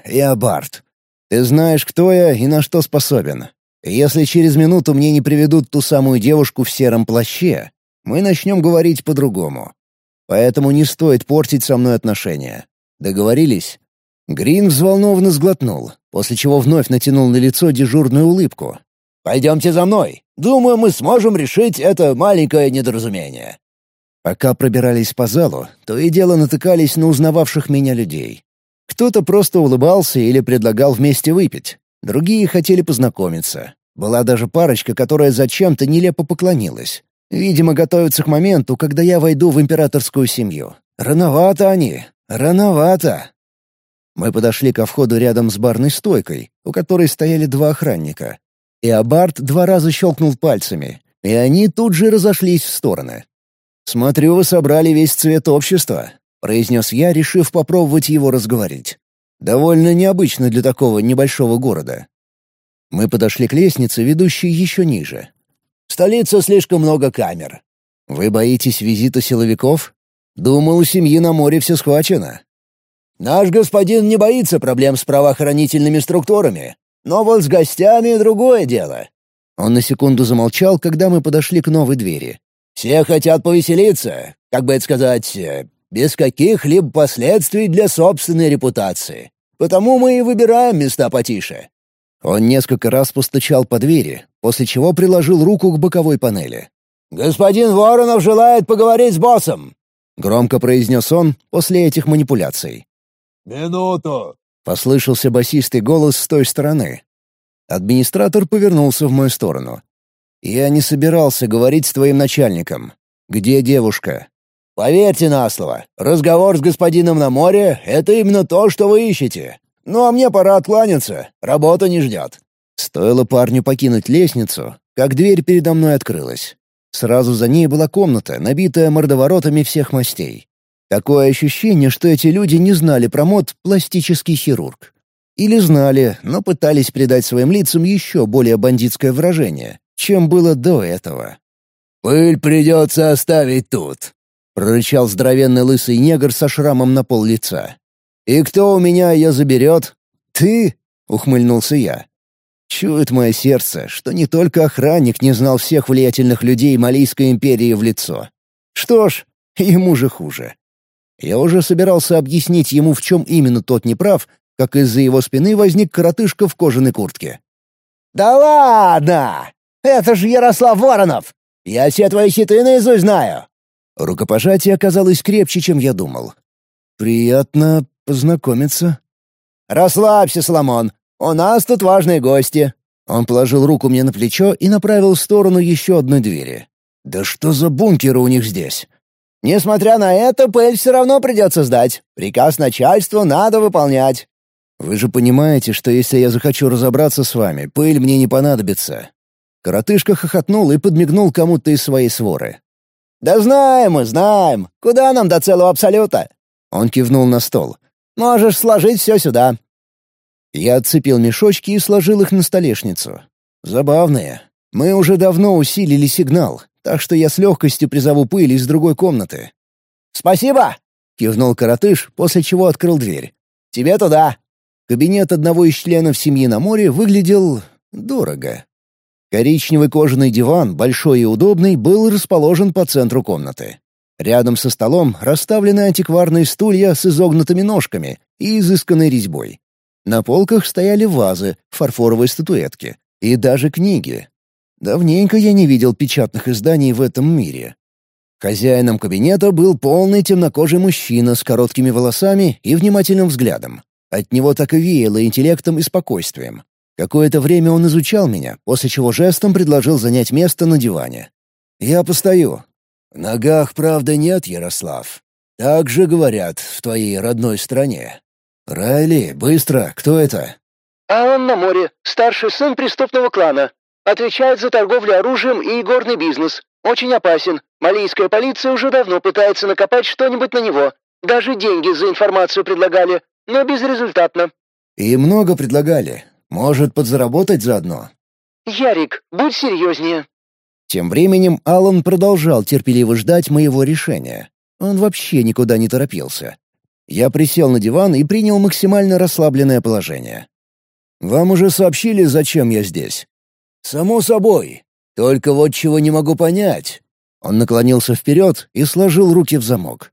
я Барт. Ты знаешь, кто я и на что способен. Если через минуту мне не приведут ту самую девушку в сером плаще, мы начнем говорить по-другому. Поэтому не стоит портить со мной отношения. Договорились?» Грин взволнованно сглотнул, после чего вновь натянул на лицо дежурную улыбку. «Пойдемте за мной!» Думаю, мы сможем решить это маленькое недоразумение». Пока пробирались по залу, то и дело натыкались на узнававших меня людей. Кто-то просто улыбался или предлагал вместе выпить. Другие хотели познакомиться. Была даже парочка, которая зачем-то нелепо поклонилась. Видимо, готовятся к моменту, когда я войду в императорскую семью. Рановато они. Рановато. Мы подошли ко входу рядом с барной стойкой, у которой стояли два охранника. Эобард два раза щелкнул пальцами, и они тут же разошлись в стороны. «Смотрю, вы собрали весь цвет общества», — произнес я, решив попробовать его разговорить. «Довольно необычно для такого небольшого города». Мы подошли к лестнице, ведущей еще ниже. «В столице слишком много камер». «Вы боитесь визита силовиков?» «Думал, у семьи на море все схвачено». «Наш господин не боится проблем с правоохранительными структурами», но вот с гостями другое дело». Он на секунду замолчал, когда мы подошли к новой двери. «Все хотят повеселиться, как бы это сказать, э, без каких-либо последствий для собственной репутации. Потому мы и выбираем места потише». Он несколько раз постучал по двери, после чего приложил руку к боковой панели. «Господин Воронов желает поговорить с боссом!» — громко произнес он после этих манипуляций. «Минуту!» Послышался басистый голос с той стороны. Администратор повернулся в мою сторону. «Я не собирался говорить с твоим начальником. Где девушка?» «Поверьте на слово, разговор с господином на море — это именно то, что вы ищете. Ну а мне пора откланяться, работа не ждет». Стоило парню покинуть лестницу, как дверь передо мной открылась. Сразу за ней была комната, набитая мордоворотами всех мастей. Такое ощущение, что эти люди не знали про мод «пластический хирург». Или знали, но пытались придать своим лицам еще более бандитское выражение, чем было до этого. «Пыль придется оставить тут», — прорычал здоровенный лысый негр со шрамом на пол лица. «И кто у меня ее заберет?» «Ты?» — ухмыльнулся я. Чует мое сердце, что не только охранник не знал всех влиятельных людей Малийской империи в лицо. Что ж, ему же хуже. Я уже собирался объяснить ему, в чем именно тот неправ, как из-за его спины возник коротышка в кожаной куртке. «Да ладно! Это же Ярослав Воронов! Я все твои хиты наизусть знаю!» Рукопожатие оказалось крепче, чем я думал. «Приятно познакомиться». «Расслабься, Соломон. У нас тут важные гости». Он положил руку мне на плечо и направил в сторону еще одной двери. «Да что за бункеры у них здесь? Несмотря на это, Пэль все равно придется сдать. Приказ начальства надо выполнять». «Вы же понимаете, что если я захочу разобраться с вами, пыль мне не понадобится». Коротышка хохотнул и подмигнул кому-то из своей своры. «Да знаем мы, знаем. Куда нам до целого абсолюта?» Он кивнул на стол. «Можешь сложить все сюда». Я отцепил мешочки и сложил их на столешницу. «Забавные. Мы уже давно усилили сигнал так что я с легкостью призову пыль из другой комнаты. «Спасибо!» — кивнул коротыш, после чего открыл дверь. «Тебе туда!» Кабинет одного из членов семьи на море выглядел... дорого. Коричневый кожаный диван, большой и удобный, был расположен по центру комнаты. Рядом со столом расставлены антикварные стулья с изогнутыми ножками и изысканной резьбой. На полках стояли вазы, фарфоровые статуэтки и даже книги, Давненько я не видел печатных изданий в этом мире. Хозяином кабинета был полный темнокожий мужчина с короткими волосами и внимательным взглядом. От него так и веяло интеллектом и спокойствием. Какое-то время он изучал меня, после чего жестом предложил занять место на диване. «Я постою». «В ногах, правда, нет, Ярослав. Так же говорят в твоей родной стране». «Райли, быстро, кто это?»
«Алан на море, старший сын преступного клана отвечает за торговлю оружием и игорный бизнес. Очень опасен. Малийская полиция уже давно пытается накопать что-нибудь на него. Даже деньги за информацию предлагали, но безрезультатно».
«И много предлагали. Может, подзаработать заодно?»
«Ярик, будь серьезнее».
Тем временем Алан продолжал терпеливо ждать моего решения. Он вообще никуда не торопился. Я присел на диван и принял максимально расслабленное положение. «Вам уже сообщили, зачем я здесь?» «Само собой. Только вот чего не могу понять». Он наклонился вперед и сложил руки в замок.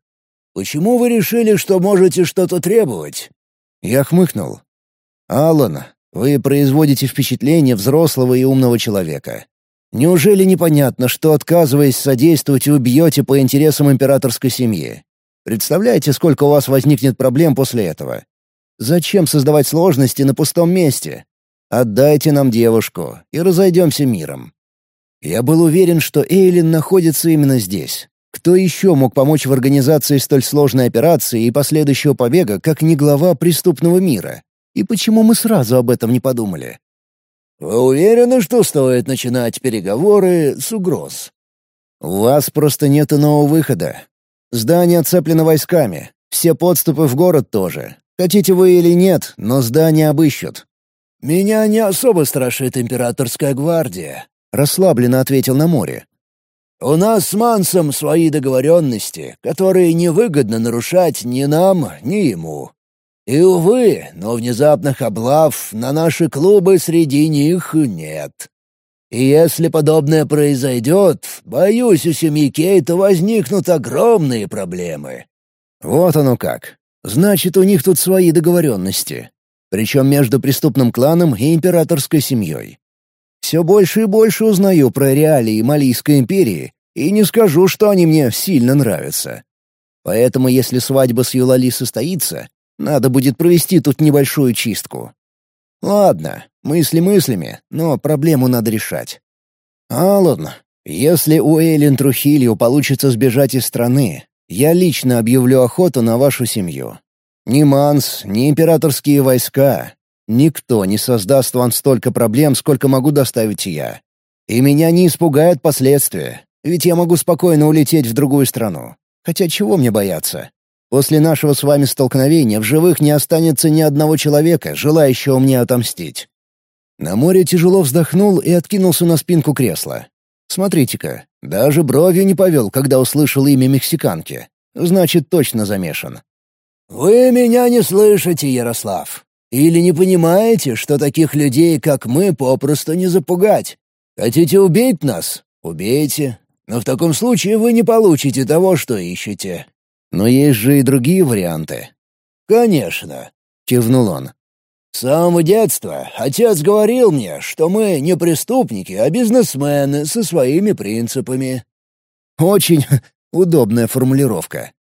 «Почему вы решили, что можете что-то требовать?» Я хмыкнул. «Алан, вы производите впечатление взрослого и умного человека. Неужели непонятно, что, отказываясь содействовать, вы бьете по интересам императорской семьи? Представляете, сколько у вас возникнет проблем после этого? Зачем создавать сложности на пустом месте? Отдайте нам девушку, и разойдемся миром». Я был уверен, что Эйлин находится именно здесь. Кто еще мог помочь в организации столь сложной операции и последующего побега, как не глава преступного мира? И почему мы сразу об этом не подумали? «Вы уверены, что стоит начинать переговоры с угроз?» «У вас просто нет иного выхода. Здание оцеплено войсками. Все подступы в город тоже. Хотите вы или нет, но здание обыщут. «Меня не особо страшит императорская гвардия», — расслабленно ответил на море. «У нас с Мансом свои договоренности, которые невыгодно нарушать ни нам, ни ему. И, увы, но внезапных облав на наши клубы среди них нет. И если подобное произойдет, боюсь, у семьи Кейта возникнут огромные проблемы». «Вот оно как. Значит, у них тут свои договоренности причем между преступным кланом и императорской семьей. Все больше и больше узнаю про реалии Малийской империи, и не скажу, что они мне сильно нравятся. Поэтому, если свадьба с Юлали состоится, надо будет провести тут небольшую чистку. Ладно, мысли мыслями, но проблему надо решать. А ладно, если у Эйлин Трухилью получится сбежать из страны, я лично объявлю охоту на вашу семью. Ни Манс, ни императорские войска. Никто не создаст вам столько проблем, сколько могу доставить я. И меня не испугают последствия, ведь я могу спокойно улететь в другую страну. Хотя чего мне бояться? После нашего с вами столкновения в живых не останется ни одного человека, желающего мне отомстить». На море тяжело вздохнул и откинулся на спинку кресла. «Смотрите-ка, даже бровью не повел, когда услышал имя мексиканки. Значит, точно замешан. «Вы меня не слышите, Ярослав. Или не понимаете, что таких людей, как мы, попросту не запугать? Хотите убить нас? Убейте. Но в таком случае вы не получите того, что ищете. Но есть же и другие варианты». «Конечно», — кивнул он. «С самого детства отец говорил мне, что мы не преступники, а бизнесмены со своими принципами». Очень удобная формулировка.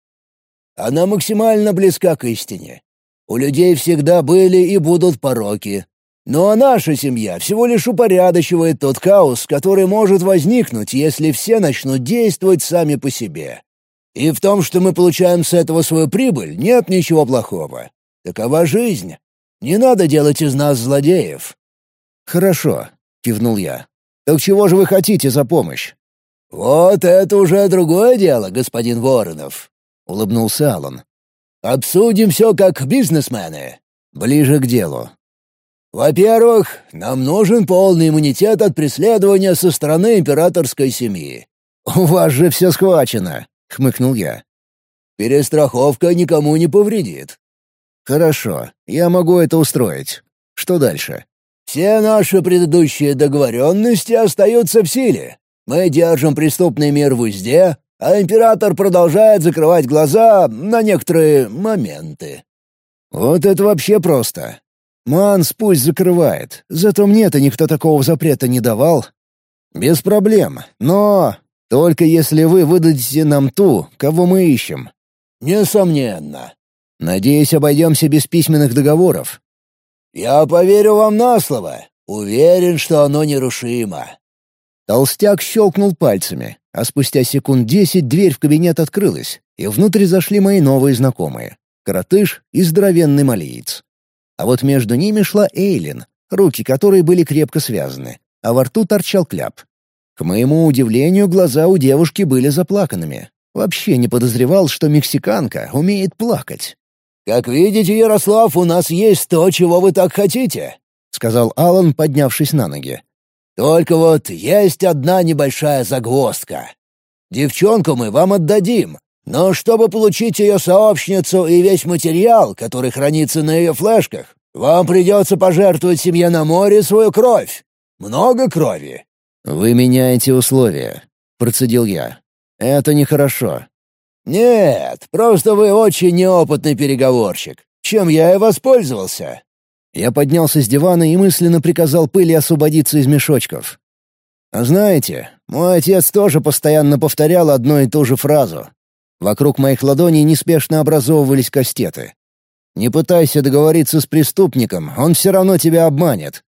Она максимально близка к истине. У людей всегда были и будут пороки. Ну а наша семья всего лишь упорядочивает тот хаос, который может возникнуть, если все начнут действовать сами по себе. И в том, что мы получаем с этого свою прибыль, нет ничего плохого. Такова жизнь. Не надо делать из нас злодеев». «Хорошо», — кивнул я. «Так чего же вы хотите за помощь?» «Вот это уже другое дело, господин Воронов. — улыбнулся Алан. «Обсудим все как бизнесмены. Ближе к делу. Во-первых, нам нужен полный иммунитет от преследования со стороны императорской семьи. «У вас же все схвачено!» — хмыкнул я. «Перестраховка никому не повредит». «Хорошо, я могу это устроить. Что дальше?» «Все наши предыдущие договоренности остаются в силе. Мы держим преступный мир в узде, а император продолжает закрывать глаза на некоторые моменты. Вот это вообще просто. Манс пусть закрывает, зато мне-то никто такого запрета не давал. Без проблем, но только если вы выдадите нам ту, кого мы ищем. Несомненно. Надеюсь, обойдемся без письменных договоров. Я поверю вам на слово. Уверен, что оно нерушимо. Толстяк щелкнул пальцами. А спустя секунд десять дверь в кабинет открылась, и внутрь зашли мои новые знакомые — коротыш и здоровенный малиец. А вот между ними шла Эйлин, руки которой были крепко связаны, а во рту торчал кляп. К моему удивлению, глаза у девушки были заплаканными. Вообще не подозревал, что мексиканка умеет плакать. «Как видите, Ярослав, у нас есть то, чего вы так хотите», — сказал Алан, поднявшись на ноги. Только вот есть одна небольшая загвоздка. Девчонку мы вам отдадим, но чтобы получить ее сообщницу и весь материал, который хранится на ее флешках, вам придется пожертвовать семье на море свою кровь. Много крови». «Вы меняете условия», — процедил я. «Это нехорошо». «Нет, просто вы очень неопытный переговорщик, чем я и воспользовался. Я поднялся с дивана и мысленно приказал пыли освободиться из мешочков. А знаете, мой отец тоже постоянно повторял одну и ту же фразу. Вокруг моих ладоней неспешно образовывались кастеты. «Не пытайся договориться с преступником, он все равно тебя обманет.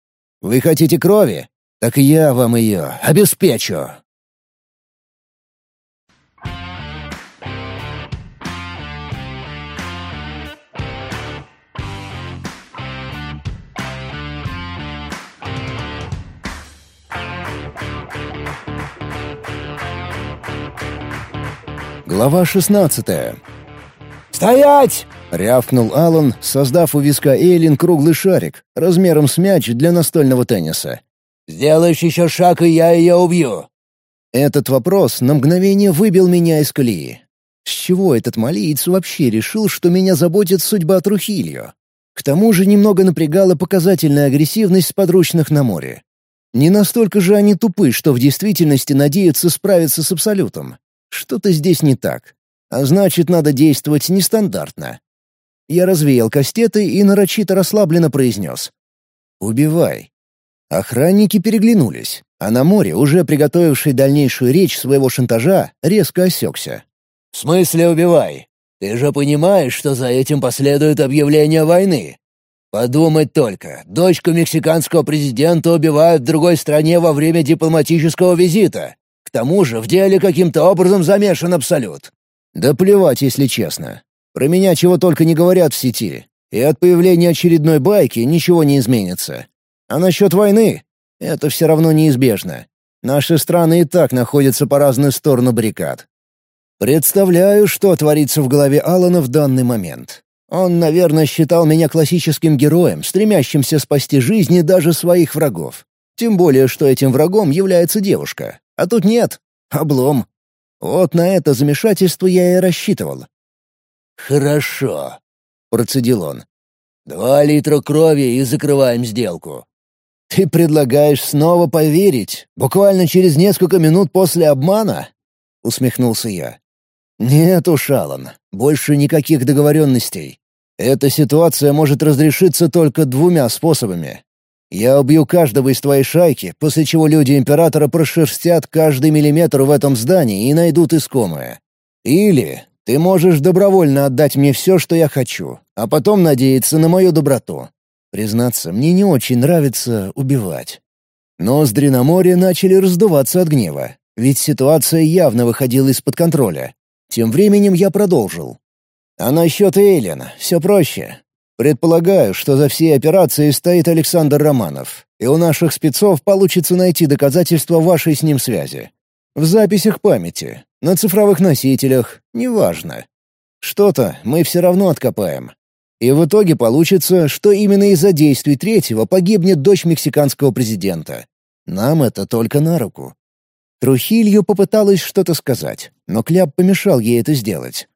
Вы хотите крови? Так я вам ее обеспечу!» Глава 16 «Стоять!» — рявкнул Алан, создав у виска Эйлин круглый шарик, размером с мяч для настольного тенниса. «Сделаешь еще шаг, и я ее убью!» Этот вопрос на мгновение выбил меня из колеи. С чего этот малиец вообще решил, что меня заботит судьба Трухилью? К тому же немного напрягала показательная агрессивность подручных на море. Не настолько же они тупы, что в действительности надеются справиться с Абсолютом. Что-то здесь не так. А значит, надо действовать нестандартно. Я развеял кастеты и нарочито расслабленно произнес. «Убивай». Охранники переглянулись, а на море, уже приготовивший дальнейшую речь своего шантажа, резко осекся. «В смысле убивай? Ты же понимаешь, что за этим последует объявление войны? Подумать только, дочку мексиканского президента убивают в другой стране во время дипломатического визита тому же в деле каким-то образом замешан Абсолют. Да плевать, если честно. Про меня чего только не говорят в сети. И от появления очередной байки ничего не изменится. А насчет войны? Это все равно неизбежно. Наши страны и так находятся по разные стороны баррикад. Представляю, что творится в голове Алана в данный момент. Он, наверное, считал меня классическим героем, стремящимся спасти жизни даже своих врагов. Тем более, что этим врагом является девушка. А тут нет. Облом. Вот на это замешательство я и рассчитывал. «Хорошо», — процедил он. «Два литра крови и закрываем сделку». «Ты предлагаешь снова поверить, буквально через несколько минут после обмана?» — усмехнулся я. «Нет уж, Алан, больше никаких договоренностей. Эта ситуация может разрешиться только двумя способами. Я убью каждого из твоей шайки, после чего люди Императора прошерстят каждый миллиметр в этом здании и найдут искомое. Или ты можешь добровольно отдать мне все, что я хочу, а потом надеяться на мою доброту. Признаться, мне не очень нравится убивать. Ноздри на море начали раздуваться от гнева, ведь ситуация явно выходила из-под контроля. Тем временем я продолжил. «А насчет Эйлен все проще. Предполагаю, что за всей операцией стоит Александр Романов, и у наших спецов получится найти доказательства вашей с ним связи. В записях памяти, на цифровых носителях, неважно. Что-то мы все равно откопаем. И в итоге получится, что именно из-за действий третьего погибнет дочь мексиканского президента. Нам это только на руку. Трухилью попыталась что-то сказать, но Кляп помешал ей это сделать.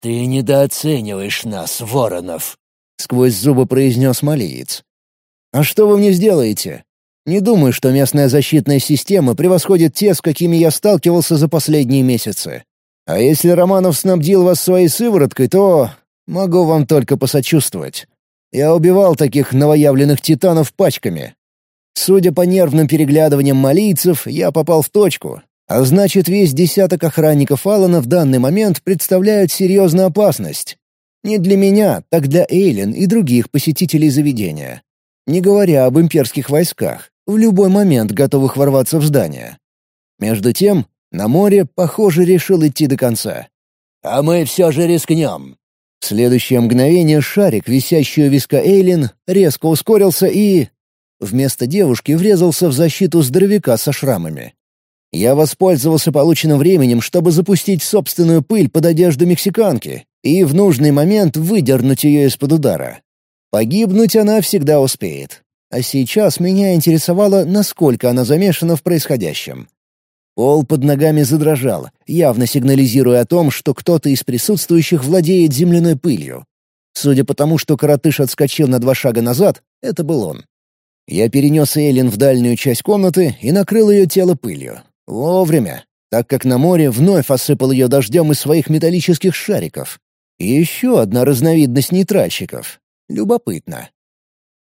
«Ты недооцениваешь нас, Воронов», — сквозь зубы произнес малиец. «А что вы мне сделаете? Не думаю, что местная защитная система превосходит те, с какими я сталкивался за последние месяцы. А если Романов снабдил вас своей сывороткой, то... могу вам только посочувствовать. Я убивал таких новоявленных титанов пачками. Судя по нервным переглядываниям малиецов, я попал в точку, а значит, весь десяток охранников Алана в данный момент представляют серьезную опасность. Не для меня, так для Эйлин и других посетителей заведения. Не говоря об имперских войсках, в любой момент готовых ворваться в здание. Между тем, на море, похоже, решил идти до конца. «А мы все же рискнем!» В следующее мгновение шарик, висящий у виска Эйлин, резко ускорился и... Вместо девушки врезался в защиту здоровяка со шрамами. Я воспользовался полученным временем, чтобы запустить собственную пыль под одежду мексиканки и в нужный момент выдернуть ее из-под удара. Погибнуть она всегда успеет. А сейчас меня интересовало, насколько она замешана в происходящем. Пол под ногами задрожал, явно сигнализируя о том, что кто-то из присутствующих владеет земляной пылью. Судя по тому, что коротыш отскочил на два шага назад, это был он. Я перенес Эллен в дальнюю часть комнаты и накрыл ее тело пылью. Вовремя, так как на море вновь осыпал ее дождем из своих металлических шариков. И еще одна разновидность нейтральщиков. Любопытно.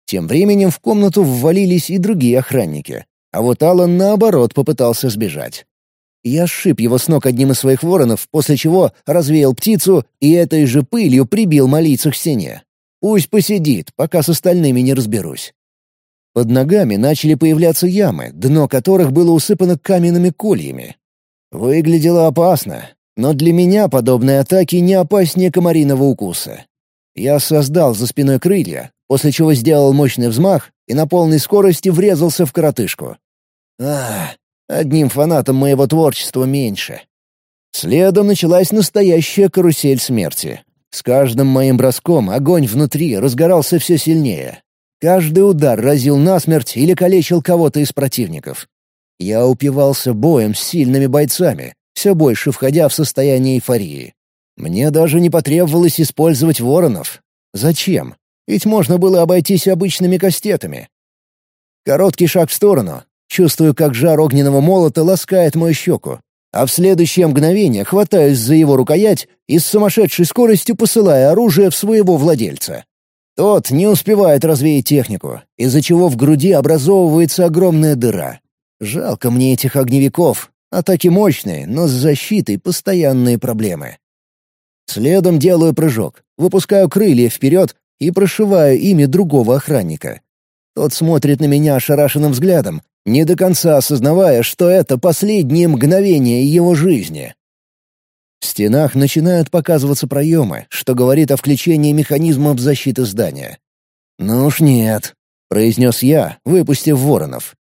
Тем временем в комнату ввалились и другие охранники, а вот Алан наоборот попытался сбежать. Я сшиб его с ног одним из своих воронов, после чего развеял птицу и этой же пылью прибил молиться к стене. Пусть посидит, пока с остальными не разберусь. Под ногами начали появляться ямы, дно которых было усыпано каменными кольями. Выглядело опасно, но для меня подобные атаки не опаснее комариного укуса. Я создал за спиной крылья, после чего сделал мощный взмах и на полной скорости врезался в коротышку. А, одним фанатом моего творчества меньше. Следом началась настоящая карусель смерти. С каждым моим броском огонь внутри разгорался все сильнее. Каждый удар разил насмерть или калечил кого-то из противников. Я упивался боем с сильными бойцами, все больше входя в состояние эйфории. Мне даже не потребовалось использовать воронов. Зачем? Ведь можно было обойтись обычными кастетами. Короткий шаг в сторону. Чувствую, как жар огненного молота ласкает мою щеку. А в следующее мгновение хватаюсь за его рукоять и с сумасшедшей скоростью посылаю оружие в своего владельца. Тот не успевает развеять технику, из-за чего в груди образовывается огромная дыра. Жалко мне этих огневиков. Атаки мощные, но с защитой постоянные проблемы. Следом делаю прыжок, выпускаю крылья вперед и прошиваю ими другого охранника. Тот смотрит на меня ошарашенным взглядом, не до конца осознавая, что это последние мгновения его жизни. В стенах начинают показываться проемы, что говорит о включении механизмов защиты здания. «Ну уж нет», — произнес я, выпустив воронов.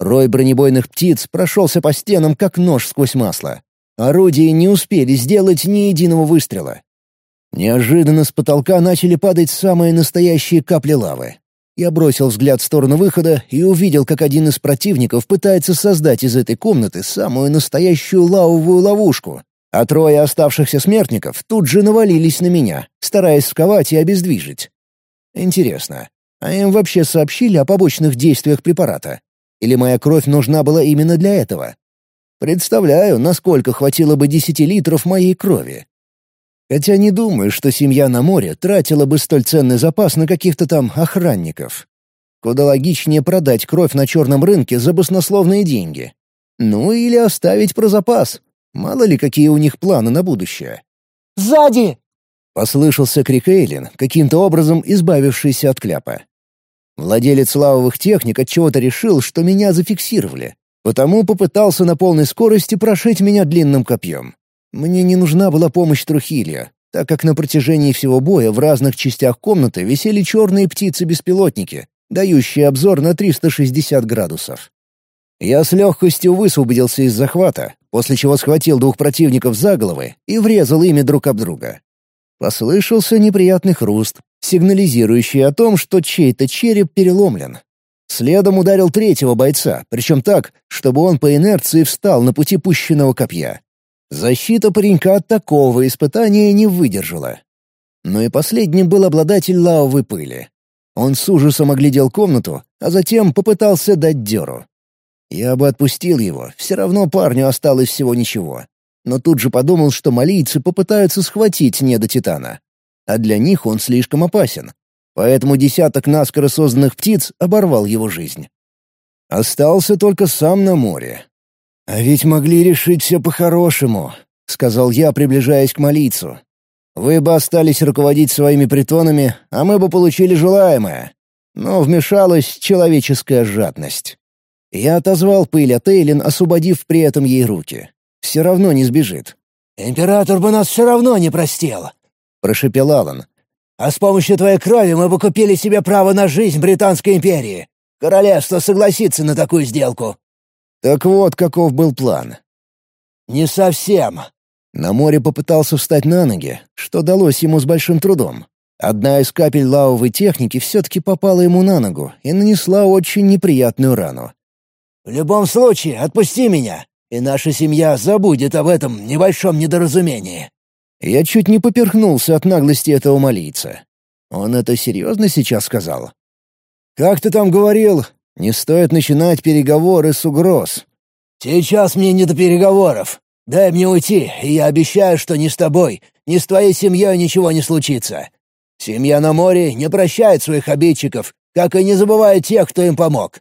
Рой бронебойных птиц прошелся по стенам, как нож сквозь масло. Орудия не успели сделать ни единого выстрела. Неожиданно с потолка начали падать самые настоящие капли лавы. Я бросил взгляд в сторону выхода и увидел, как один из противников пытается создать из этой комнаты самую настоящую лавовую ловушку, а трое оставшихся смертников тут же навалились на меня, стараясь сковать и обездвижить. Интересно, а им вообще сообщили о побочных действиях препарата? Или моя кровь нужна была именно для этого? Представляю, насколько хватило бы десяти литров моей крови. Хотя не думаю, что семья на море тратила бы столь ценный запас на каких-то там охранников. Куда логичнее продать кровь на черном рынке за баснословные деньги. Ну или оставить про запас, Мало ли, какие у них планы на будущее. «Сзади!» — послышался крик Эйлин, каким-то образом избавившийся от кляпа. Владелец лавовых техник отчего-то решил, что меня зафиксировали, потому попытался на полной скорости прошить меня длинным копьем. Мне не нужна была помощь Трухилия, так как на протяжении всего боя в разных частях комнаты висели черные птицы-беспилотники, дающие обзор на 360 градусов. Я с легкостью высвободился из захвата, после чего схватил двух противников за головы и врезал ими друг об друга. Послышался неприятный хруст, сигнализирующий о том, что чей-то череп переломлен. Следом ударил третьего бойца, причем так, чтобы он по инерции встал на пути пущенного копья. Защита паренька от такого испытания не выдержала. Но и последним был обладатель лавовой пыли. Он с ужасом оглядел комнату, а затем попытался дать дёру. Я бы отпустил его, все равно парню осталось всего ничего. Но тут же подумал, что малийцы попытаются схватить титана, А для них он слишком опасен. Поэтому десяток наскоро созданных птиц оборвал его жизнь. Остался только сам на море. «А ведь могли решить все по-хорошему», — сказал я, приближаясь к молицу. «Вы бы остались руководить своими притонами, а мы бы получили желаемое». Но вмешалась человеческая жадность. Я отозвал пыль от Эйлин, освободив при этом ей руки. Все равно не сбежит. «Император бы нас все равно не простил», — прошепел Алан. «А с помощью твоей крови мы бы купили себе право на жизнь Британской империи. Королевство согласится на такую сделку». Так вот, каков был план. «Не совсем». На море попытался встать на ноги, что далось ему с большим трудом. Одна из капель лавовой техники все-таки попала ему на ногу и нанесла очень неприятную рану. В любом случае, отпусти меня, и наша семья забудет об этом небольшом недоразумении». Я чуть не поперхнулся от наглости этого молийца. Он это серьезно сейчас сказал? «Как ты там говорил? Не стоит начинать переговоры с угроз». «Сейчас мне не до переговоров. Дай мне уйти, и я обещаю, что ни с тобой, ни с твоей семьей ничего не случится. Семья на море не прощает своих обидчиков, как и не забывает тех, кто им помог.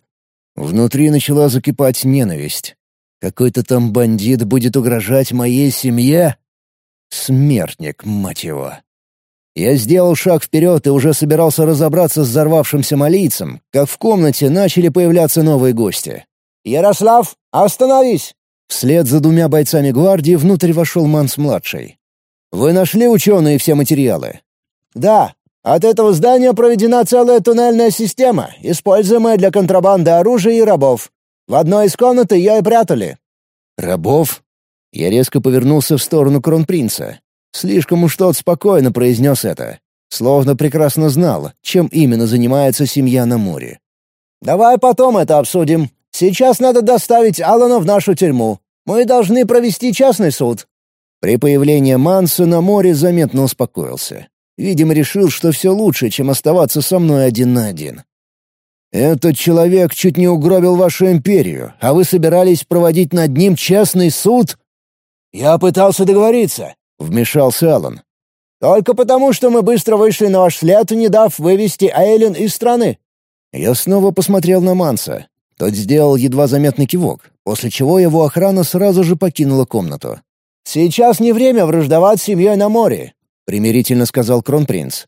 Внутри начала закипать ненависть. Какой-то там бандит будет угрожать моей семье? Смертник, мать его. Я сделал шаг вперед и уже собирался разобраться с взорвавшимся молийцем, как в комнате начали появляться новые гости. «Ярослав, остановись!» Вслед за двумя бойцами гвардии внутрь вошел Манс-младший. «Вы нашли, ученые, все материалы?» «Да, от этого здания проведена целая туннельная система, используемая для контрабанды оружия и рабов. В одной из комнат ее и прятали». «Рабов?» Я резко повернулся в сторону кронпринца. Слишком уж тот спокойно произнес это. Словно прекрасно знал, чем именно занимается семья на море. «Давай потом это обсудим. Сейчас надо доставить Алана в нашу тюрьму. Мы должны провести частный суд». При появлении Манса на море заметно успокоился. Видимо, решил, что все лучше, чем оставаться со мной один на один. «Этот человек чуть не угробил вашу империю, а вы собирались проводить над ним частный суд?» «Я пытался договориться», — вмешался Алан. «Только потому, что мы быстро вышли на ваш след, не дав вывести Эйлин из страны». Я снова посмотрел на Манса. Тот сделал едва заметный кивок, после чего его охрана сразу же покинула комнату. «Сейчас не время враждовать с семьей на море примирительно сказал кронпринц.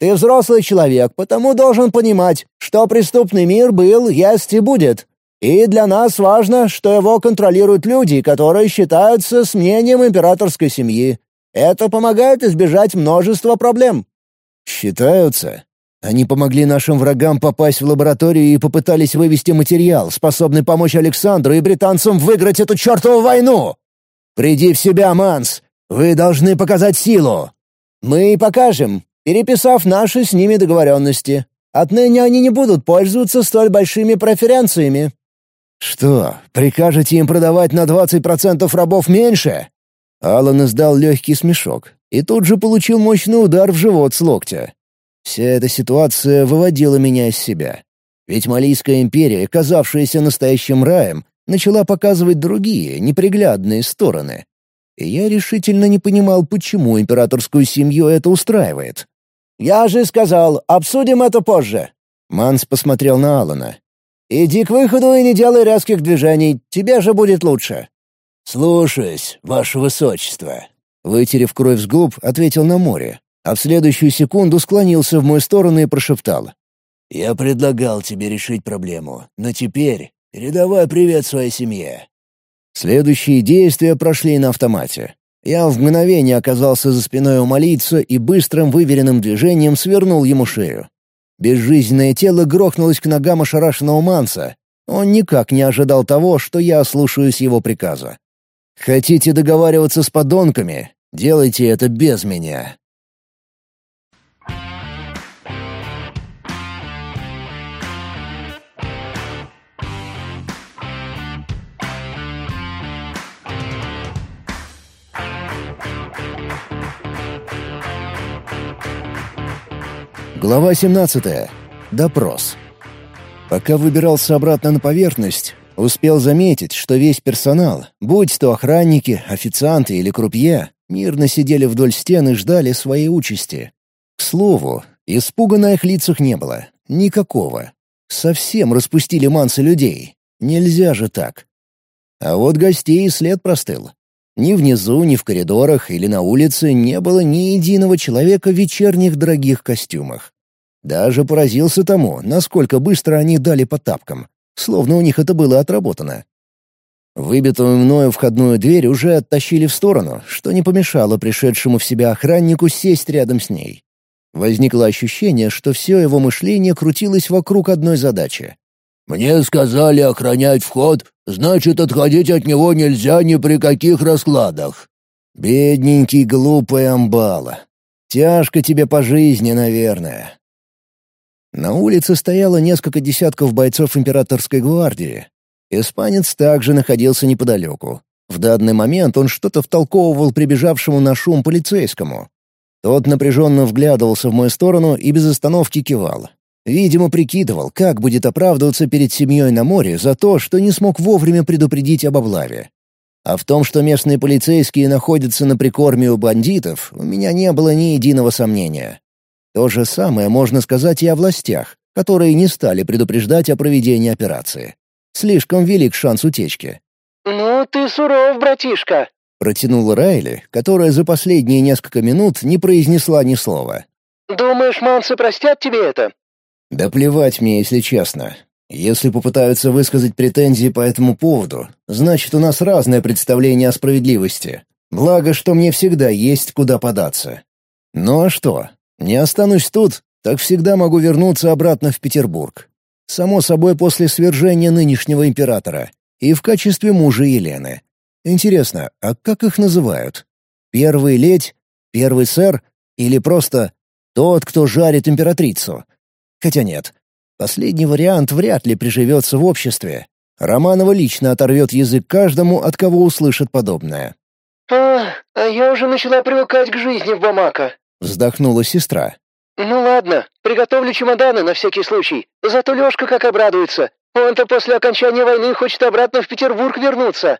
«Ты взрослый человек, потому должен понимать, что преступный мир был, есть и будет. И для нас важно, что его контролируют люди, которые считаются с мнением императорской семьи. Это помогает избежать множества проблем». «Считаются?» Они помогли нашим врагам попасть в лабораторию и попытались вывести материал, способный помочь Александру и британцам выиграть эту чертову войну! Приди в себя, Манс! Вы должны показать силу!» Мы покажем, переписав наши с ними договоренности. Отныне они не будут пользоваться столь большими преференциями». «Что, прикажете им продавать на 20% рабов меньше?» Алан издал легкий смешок и тут же получил мощный удар в живот с локтя. Вся эта ситуация выводила меня из себя. Ведь Малийская империя, казавшаяся настоящим раем, начала показывать другие, неприглядные стороны я решительно не понимал, почему императорскую семью это устраивает. «Я же сказал, обсудим это позже!» Манс посмотрел на Алана. «Иди к выходу и не делай резких движений, тебе же будет лучше!» «Слушаюсь, ваше высочество!» Вытерев кровь с губ, ответил на море, а в следующую секунду склонился в мою сторону и прошептал. «Я предлагал тебе решить проблему, но теперь передавай привет своей семье. Следующие действия прошли на автомате. Я в мгновение оказался за спиной у молиться и быстрым выверенным движением свернул ему шею. Безжизненное тело грохнулось к ногам ошарашенного Манса. Он никак не ожидал того, что я слушаюсь его приказа. «Хотите договариваться с подонками? Делайте это без меня. Глава 17. Допрос. Пока выбирался обратно на поверхность, успел заметить, что весь персонал, будь то охранники, официанты или крупье, мирно сидели вдоль стены и ждали своей участи. К слову, испуга на их лицах не было. Никакого. Совсем распустили мансы людей. Нельзя же так. А вот гостей и след простыл. Ни внизу, ни в коридорах или на улице не было ни единого человека в вечерних дорогих костюмах. Даже поразился тому, насколько быстро они дали по тапкам, словно у них это было отработано. Выбитую мною входную дверь уже оттащили в сторону, что не помешало пришедшему в себя охраннику сесть рядом с ней. Возникло ощущение, что все его мышление крутилось вокруг одной задачи мне сказали охранять вход, значит, отходить от него нельзя ни при каких раскладах». «Бедненький, глупый амбала. Тяжко тебе по жизни, наверное». На улице стояло несколько десятков бойцов императорской гвардии. Испанец также находился неподалеку. В данный момент он что-то втолковывал прибежавшему на шум полицейскому. Тот напряженно вглядывался в мою сторону и без остановки кивал. Видимо, прикидывал, как будет оправдываться перед семьей на море за то, что не смог вовремя предупредить об облаве. А в том, что местные полицейские находятся на прикорме у бандитов, у меня не было ни единого сомнения. То же самое можно сказать и о властях, которые не стали предупреждать о проведении операции. Слишком велик шанс утечки.
«Ну, ты суров, братишка»,
— протянула Райли, которая за последние несколько минут не произнесла ни слова.
«Думаешь, мансы простят тебе это?»
Да плевать мне, если честно. Если попытаются высказать претензии по этому поводу, значит, у нас разное представление о справедливости. Благо, что мне всегда есть куда податься. Ну а что? Не останусь тут, так всегда могу вернуться обратно в Петербург. Само собой, после свержения нынешнего императора. И в качестве мужа Елены. Интересно, а как их называют? Первый ледь? Первый сэр? Или просто «тот, кто жарит императрицу»? Хотя нет. Последний вариант вряд ли приживется в обществе. Романова лично оторвет язык каждому, от кого услышит подобное.
«А, а я уже начала привыкать к жизни в Бамако»,
— вздохнула сестра.
«Ну ладно, приготовлю чемоданы на всякий случай. Зато Лёшка как обрадуется. Он-то после окончания войны хочет обратно в Петербург вернуться».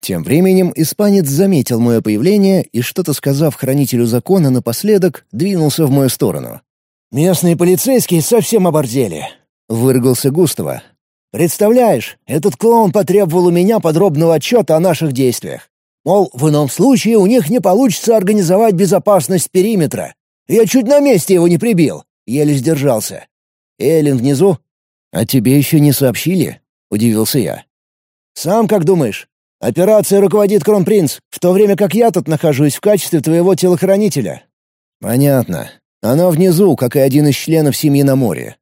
Тем временем испанец заметил мое появление и, что-то сказав хранителю закона напоследок, двинулся в мою сторону. «Местные полицейские совсем оборзели», — выргался Густава. «Представляешь, этот клоун потребовал у меня подробного отчета о наших действиях. Мол, в ином случае у них не получится организовать безопасность периметра. Я чуть на месте его не прибил, еле сдержался. Эллен внизу?» «А тебе еще не сообщили?» — удивился я. «Сам как думаешь? Операция руководит Кронпринц, в то время как я тут нахожусь в качестве твоего телохранителя». «Понятно. Она внизу, как и один из членов семьи на море.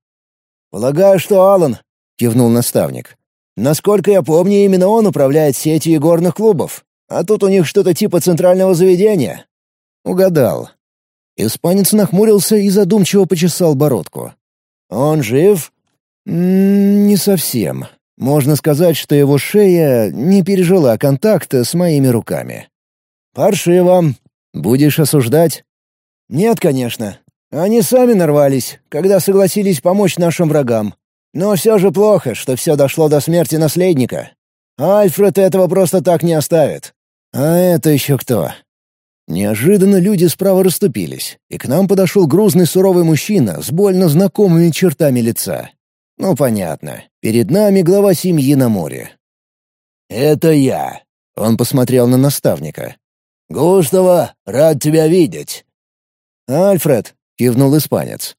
«Полагаю, что Алан», — кивнул наставник. «Насколько я помню, именно он управляет сетью горных клубов. А тут у них что-то типа центрального заведения». «Угадал». Испанец нахмурился и задумчиво почесал бородку. «Он жив?» «Не совсем. Можно сказать, что его шея не пережила контакта с моими руками». «Паршиво. Будешь осуждать?» «Нет, конечно. Они сами нарвались, когда согласились помочь нашим врагам. Но все же плохо, что все дошло до смерти наследника. Альфред этого просто так не оставит. А это еще кто? Неожиданно люди справа расступились, и к нам подошел грузный суровый мужчина с больно знакомыми чертами лица. Ну, понятно. Перед нами глава семьи на море. «Это я», — он посмотрел на наставника. «Густава, рад тебя видеть». «Альфред, — кивнул испанец.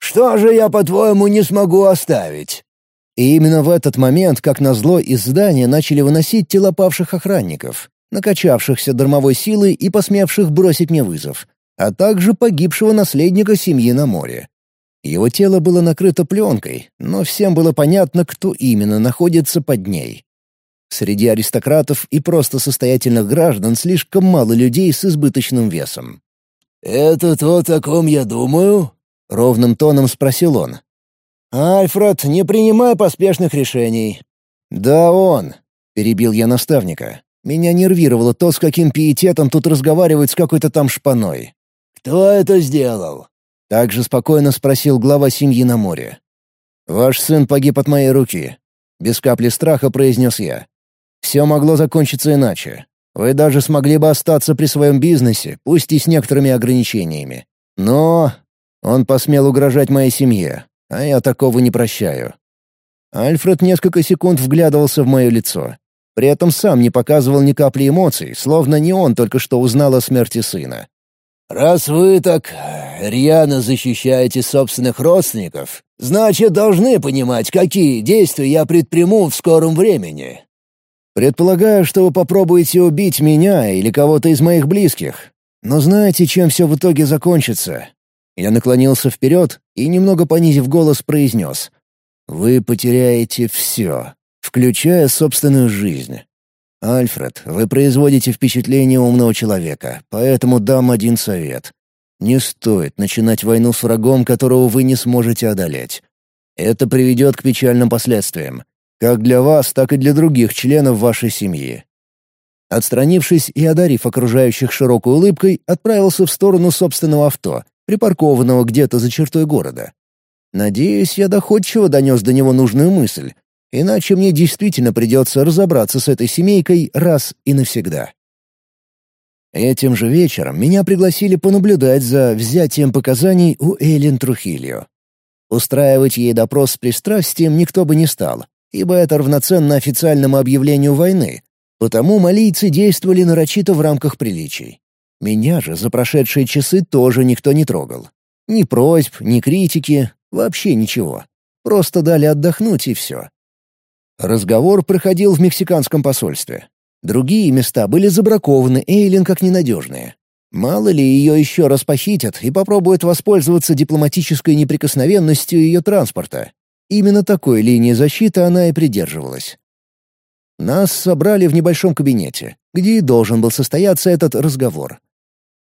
«Что же я, по-твоему, не смогу оставить?» И именно в этот момент, как назло, из здания начали выносить тела павших охранников, накачавшихся дармовой силой и посмевших бросить мне вызов, а также погибшего наследника семьи на море. Его тело было накрыто пленкой, но всем было понятно, кто именно находится под ней. Среди аристократов и просто состоятельных граждан слишком мало людей с избыточным весом. «Это то, о ком я думаю?» — ровным тоном спросил он. «Альфред, не принимай поспешных решений». «Да он», — перебил я наставника. Меня нервировало то, с каким пиететом тут разговаривают с какой-то там шпаной. «Кто это сделал?» — также спокойно спросил глава семьи на море. «Ваш сын погиб от моей руки», — без капли страха произнес я. «Все могло закончиться иначе. Вы даже смогли бы остаться при своем бизнесе, пусть и с некоторыми ограничениями. Но он посмел угрожать моей семье, а я такого не прощаю». Альфред несколько секунд вглядывался в мое лицо. При этом сам не показывал ни капли эмоций, словно не он только что узнал о смерти сына. «Раз вы так э, рьяно защищаете собственных родственников, значит, должны понимать, какие действия я предприму в скором времени. Предполагаю, что вы попробуете убить меня или кого-то из моих близких. Но знаете, чем все в итоге закончится?» Я наклонился вперед и, немного понизив голос, произнес. «Вы потеряете все, включая собственную жизнь. Альфред, вы производите впечатление умного человека, поэтому дам один совет. Не стоит начинать войну с врагом, которого вы не сможете одолеть. Это приведет к печальным последствиям как для вас, так и для других членов вашей семьи. Отстранившись и одарив окружающих широкой улыбкой, отправился в сторону собственного авто, припаркованного где-то за чертой города. Надеюсь, я доходчиво донес до него нужную мысль, иначе мне действительно придется разобраться с этой семейкой раз и навсегда. Этим же вечером меня пригласили понаблюдать за взятием показаний у Эйлин Трухильо. Устраивать ей допрос с пристрастием никто бы не стал, ибо это равноценно официальному объявлению войны, потому малийцы действовали нарочито в рамках приличий. Меня же за прошедшие часы тоже никто не трогал. Ни просьб, ни критики, вообще ничего. Просто дали отдохнуть и все. Разговор проходил в мексиканском посольстве. Другие места были забракованы Эйлин как ненадежные. Мало ли ее еще раз похитят и попробуют воспользоваться дипломатической неприкосновенностью ее транспорта. Именно такой линии защиты она и придерживалась. Нас собрали в небольшом кабинете, где и должен был состояться этот разговор.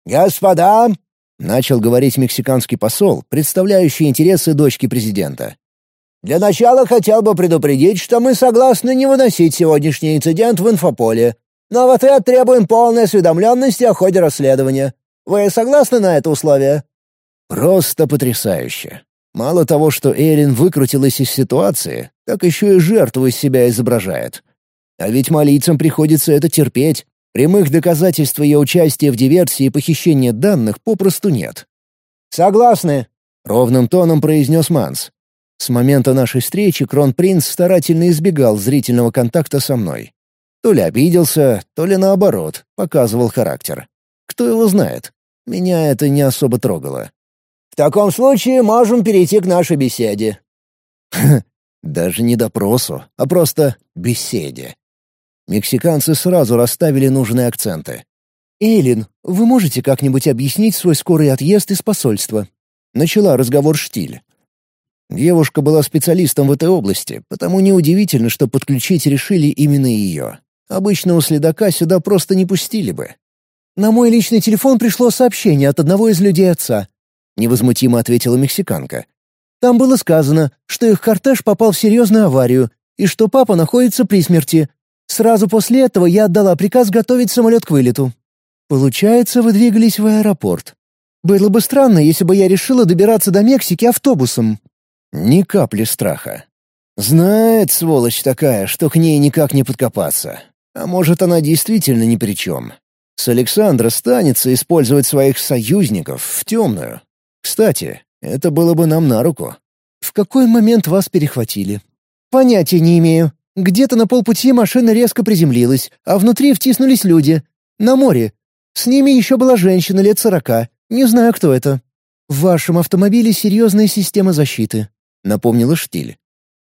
«Господа!» — начал говорить мексиканский посол, представляющий интересы дочки президента. «Для начала хотел бы предупредить, что мы согласны не выносить сегодняшний инцидент в инфополе, но в ответ требуем полной осведомленности о ходе расследования. Вы согласны на это условие?» «Просто потрясающе. Мало того, что Эрин выкрутилась из ситуации, так еще и жертву из себя изображает. А ведь молицам приходится это терпеть. Прямых доказательств ее участия в диверсии и похищении данных попросту нет. «Согласны», — ровным тоном произнес Манс. С момента нашей встречи Кронпринц старательно избегал зрительного контакта со мной. То ли обиделся, то ли наоборот, показывал характер. Кто его знает. Меня это не особо трогало. В таком случае можем перейти к нашей беседе». Даже не допросу, а просто беседе. Мексиканцы сразу расставили нужные акценты. «Эйлин, вы можете как-нибудь объяснить свой скорый отъезд из посольства?» Начала разговор Штиль. Девушка была специалистом в этой области, потому неудивительно, что подключить решили именно ее. Обычно у следака сюда просто не пустили бы. На мой личный телефон пришло сообщение от одного из людей отца невозмутимо ответила мексиканка. Там было сказано, что их кортеж попал в серьезную аварию и что папа находится при смерти. Сразу после этого я отдала приказ готовить самолет к вылету. Получается, вы двигались в аэропорт. Было бы странно, если бы я решила добираться до Мексики автобусом. Ни капли страха. Знает, сволочь такая, что к ней никак не подкопаться. А может, она действительно ни при чем. С Александра станется использовать своих союзников в темную. Кстати, это было бы нам на руку. В какой момент вас перехватили? Понятия не имею. Где-то на полпути машина резко приземлилась, а внутри втиснулись люди. На море. С ними еще была женщина лет сорока. Не знаю, кто это. В вашем автомобиле серьезная система защиты, напомнила Штиль.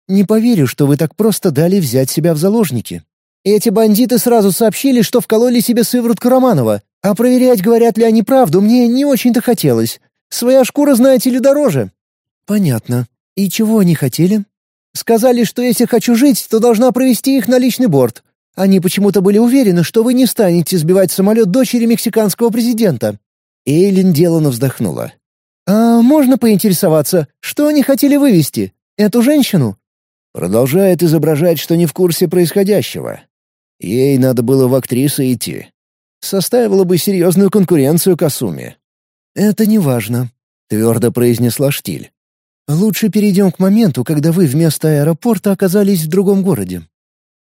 Не поверю, что вы так просто дали взять себя в заложники. Эти бандиты сразу сообщили, что вкололи себе сыворотку Романова, а проверять, говорят ли они правду, мне не очень-то хотелось.
Своя шкура, знаете ли, дороже».
«Понятно. И чего они хотели?» «Сказали, что если хочу жить, то должна провести их на личный борт. Они почему-то были уверены, что вы не станете сбивать самолет дочери мексиканского президента». Эйлин Делано вздохнула. «А можно поинтересоваться, что они хотели вывести? Эту женщину?» Продолжает изображать, что не в курсе происходящего. Ей надо было в актрисы идти. Составила бы серьезную конкуренцию Касуми. «Это не важно, твердо произнесла Штиль. «Лучше перейдем к моменту, когда вы вместо аэропорта оказались в другом городе.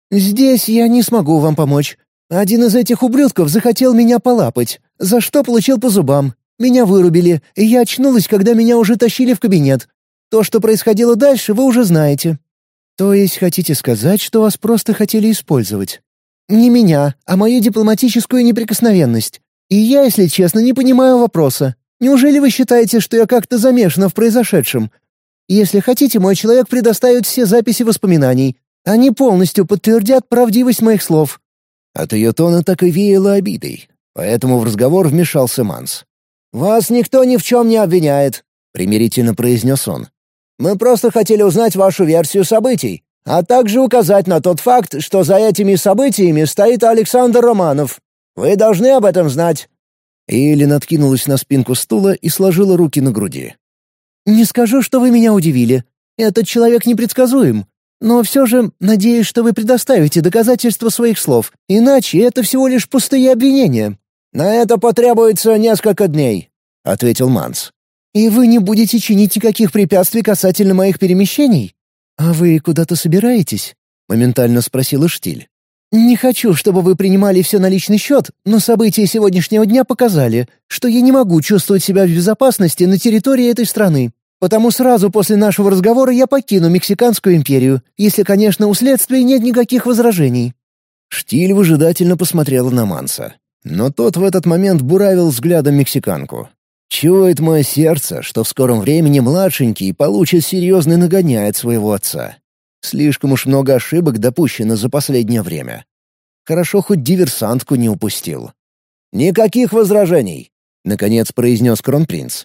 Здесь я не смогу вам помочь. Один из этих ублюдков захотел меня полапать, за что получил по зубам. Меня вырубили, и я очнулась, когда меня уже тащили в кабинет. То, что происходило дальше, вы уже знаете». «То есть хотите сказать, что вас просто хотели использовать?» «Не меня, а мою дипломатическую неприкосновенность. И я, если честно, не понимаю вопроса. Неужели вы считаете, что я как-то замешана в произошедшем? Если хотите, мой человек предоставит все записи воспоминаний. Они полностью подтвердят правдивость моих слов». От ее тона так и веяло обидой, поэтому в разговор вмешался Манс. «Вас никто ни в чем не обвиняет», — примирительно произнес он. «Мы просто хотели узнать вашу версию событий, а также указать на тот факт, что за этими событиями стоит Александр Романов. Вы должны об этом знать. Эйлин откинулась на спинку стула и сложила руки на груди. «Не скажу, что вы меня удивили. Этот человек непредсказуем. Но все же надеюсь, что вы предоставите доказательства своих слов, иначе это всего лишь пустые обвинения». «На это потребуется несколько дней», — ответил Манс. «И вы не будете чинить никаких препятствий касательно моих перемещений? А вы куда-то собираетесь?» — моментально спросила Штиль. «Не хочу, чтобы вы принимали все на личный счет, но события сегодняшнего дня показали, что я не могу чувствовать себя в безопасности на территории этой страны. Потому сразу после нашего разговора я покину Мексиканскую империю, если, конечно, у следствия нет никаких возражений». Штиль выжидательно посмотрела на Манса. Но тот в этот момент буравил взглядом мексиканку. Чует мое сердце, что в скором времени младшенький получит серьезный нагоняй от своего отца. Слишком уж много ошибок допущено за последнее время. Хорошо хоть диверсантку не упустил. «Никаких возражений!» — наконец произнес кронпринц.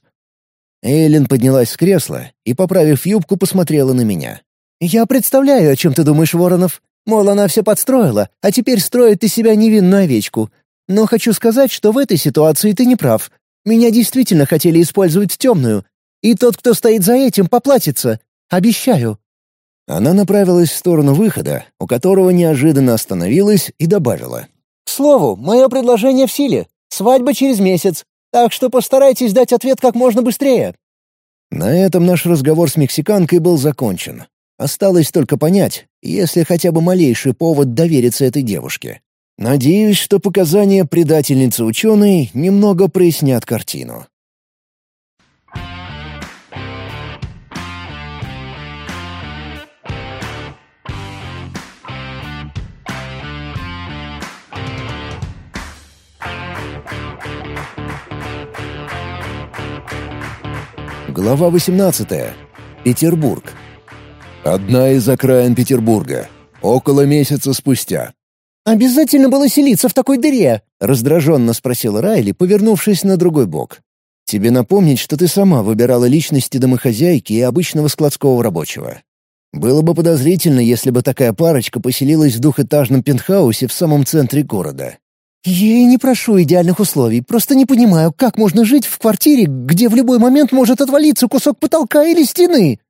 Эйлин поднялась с кресла и, поправив юбку, посмотрела на меня. «Я представляю, о чем ты думаешь, Воронов. Мол, она все подстроила, а теперь строит из себя невинную овечку. Но хочу сказать, что в этой ситуации ты не прав. Меня действительно хотели использовать в темную. И тот, кто стоит за этим, поплатится. Обещаю». Она направилась в сторону выхода, у которого неожиданно остановилась и добавила. «К слову, мое предложение в силе. Свадьба через месяц. Так что постарайтесь дать ответ как можно быстрее». На этом наш разговор с мексиканкой был закончен. Осталось только понять, если хотя бы малейший повод довериться этой девушке. Надеюсь, что показания предательницы ученой немного прояснят картину. Глава 18. Петербург. Одна из окраин Петербурга. Около месяца спустя. «Обязательно было селиться в такой дыре?» — раздраженно спросила Райли, повернувшись на другой бок. «Тебе напомнить, что ты сама выбирала личности домохозяйки и обычного складского рабочего. Было бы подозрительно, если бы такая парочка поселилась в двухэтажном пентхаусе в самом центре города. «Я и не прошу идеальных условий, просто не понимаю, как можно жить в квартире, где в любой момент может отвалиться кусок потолка или стены?»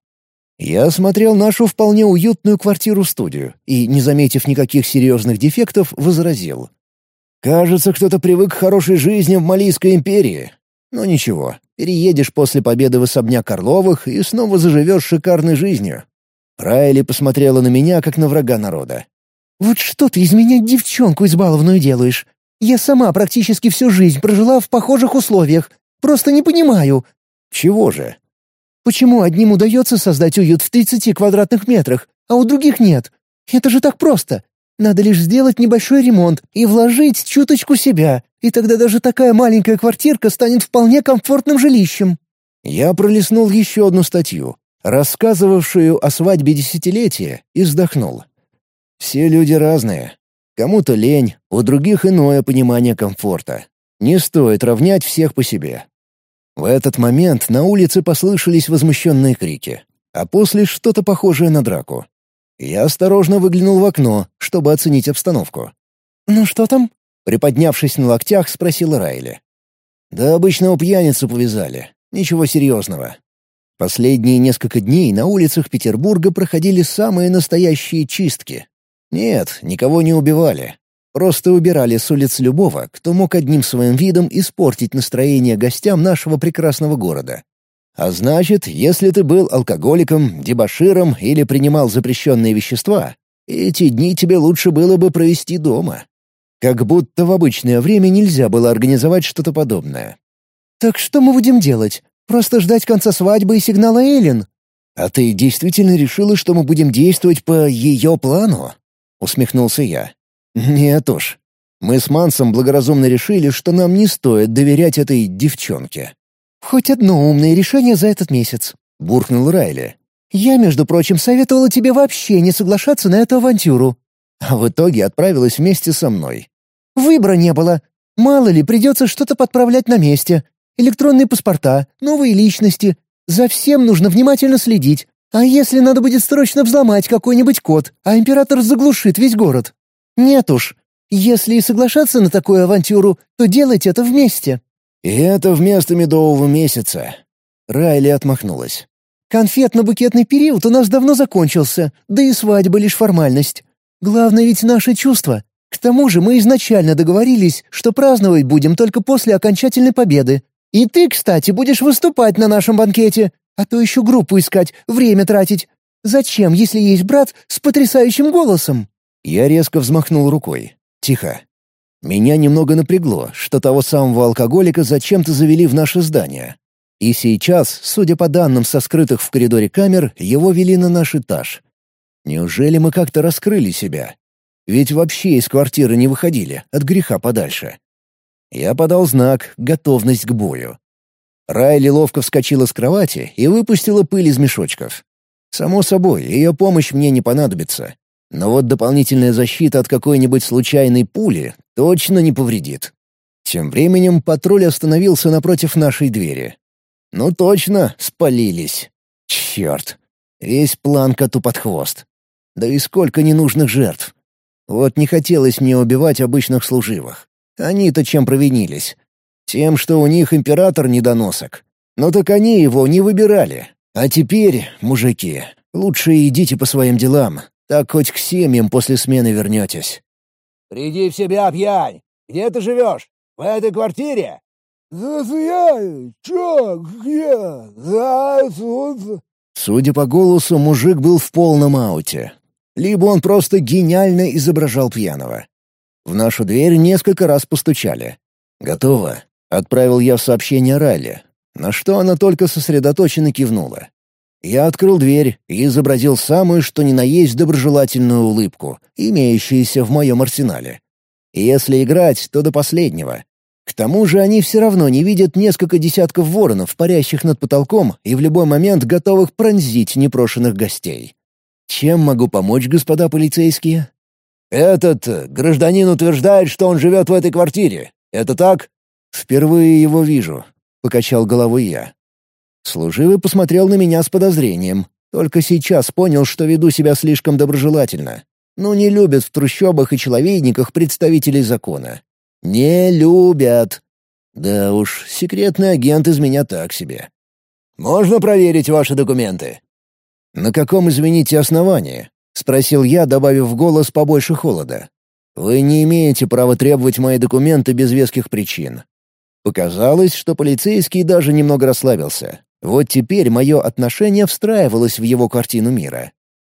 Я осмотрел нашу вполне уютную квартиру-студию и, не заметив никаких серьезных дефектов, возразил. «Кажется, кто-то привык к хорошей жизни в Малийской империи. Но ну ничего, переедешь после победы в особняк Карловых и снова заживешь шикарной жизнью». Райли посмотрела на меня, как на врага народа. «Вот что ты из меня девчонку избалованную делаешь? Я сама практически всю жизнь прожила в похожих условиях. Просто не понимаю». «Чего же?» «Почему одним удается создать уют в 30 квадратных метрах, а у других нет? Это же так просто. Надо лишь сделать небольшой ремонт и вложить чуточку себя, и тогда даже такая маленькая квартирка станет вполне комфортным жилищем». Я пролистнул еще одну статью, рассказывавшую о свадьбе десятилетия, и вздохнул. «Все люди разные, Кому-то лень, у других иное понимание комфорта. Не стоит равнять всех по себе. В этот момент на улице послышались возмущенные крики, а после что-то похожее на драку. Я осторожно выглянул в окно, чтобы оценить обстановку. «Ну что там?» — приподнявшись на локтях, спросил Райли. «Да обычного пьяницу повязали. Ничего серьезного». Последние несколько дней на улицах Петербурга проходили самые настоящие чистки, нет, никого не убивали. Просто убирали с улиц любого, кто мог одним своим видом испортить настроение гостям нашего прекрасного города. А значит, если ты был алкоголиком, дебоширом или принимал запрещенные вещества, эти дни тебе лучше было бы провести дома. Как будто в обычное время нельзя было организовать что-то подобное. «Так что мы будем делать? Просто ждать конца свадьбы и сигнала Эллен?» «А ты действительно решила, что мы будем действовать по ее плану?» — усмехнулся я. «Нет уж. Мы с Мансом благоразумно решили, что нам не стоит доверять этой девчонке». «Хоть одно умное решение за этот месяц», — буркнул Райли. «Я, между прочим, советовала тебе вообще не соглашаться на эту авантюру». А в итоге отправилась вместе со мной. «Выбора не было. Мало ли, придется что-то подправлять на месте. Электронные паспорта,
новые личности. За всем нужно внимательно следить. А если надо будет срочно взломать какой-нибудь
код, а император заглушит весь город? Нет уж. Если и соглашаться на такую авантюру, то делать это вместе». «И это вместо медового месяца». Райли отмахнулась. «Конфетно-букетный период у нас давно закончился, да и свадьба лишь формальность. Главное ведь наши чувства. К тому же мы изначально договорились, что праздновать будем только после окончательной победы. И ты, кстати, будешь выступать на нашем банкете. А то еще группу искать, время тратить. Зачем, если есть брат с потрясающим голосом?» Я резко взмахнул рукой. «Тихо. Меня немного напрягло, что того самого алкоголика зачем-то завели в наше здание. И сейчас, судя по данным со скрытых в коридоре камер, его вели на наш этаж. Неужели мы как-то раскрыли себя? Ведь вообще из квартиры не выходили, от греха подальше». Я подал знак «Готовность к бою». Райли ловко вскочила с кровати и выпустила пыль из мешочков. Само собой, ее помощь мне не понадобится. Но вот дополнительная защита от какой-нибудь случайной пули точно не повредит. Тем временем патруль остановился напротив нашей двери. Ну точно, спалились. Черт. Весь план коту под хвост. Да и сколько ненужных жертв. Вот не хотелось мне убивать обычных служивых. Они-то чем провинились? Тем, что у них император недоносок. Но так они его не выбирали. А теперь, мужики, лучше идите по своим делам. Так хоть к семьям после смены вернетесь. «Приди в себя, пьянь! Где ты живешь? В этой квартире?» «Засияю! Чё? Где?
за тут...»
Судя по голосу, мужик был в полном ауте. Либо он просто гениально изображал пьяного. В нашу дверь несколько раз постучали. «Готово», Отправил я сообщение Ралли, на что она только сосредоточенно кивнула. Я открыл дверь и изобразил самую, что ни на есть, доброжелательную улыбку, имеющуюся в моем арсенале. Если играть, то до последнего. К тому же они все равно не видят несколько десятков воронов, парящих над потолком и в любой момент готовых пронзить непрошенных гостей. Чем могу помочь, господа полицейские? «Этот э, гражданин утверждает, что он живет в этой квартире. Это так?» «Впервые его вижу», — покачал головой я. Служивый посмотрел на меня с подозрением. Только сейчас понял, что веду себя слишком доброжелательно. Ну, не любят в трущобах и человейниках представителей закона. Не любят. Да уж, секретный агент из меня так себе. «Можно проверить ваши документы?» «На каком, извините, основании?» — спросил я, добавив в голос побольше холода. «Вы не имеете права требовать мои документы без веских причин. Показалось, что полицейский даже немного расслабился. Вот теперь мое отношение встраивалось в его картину мира.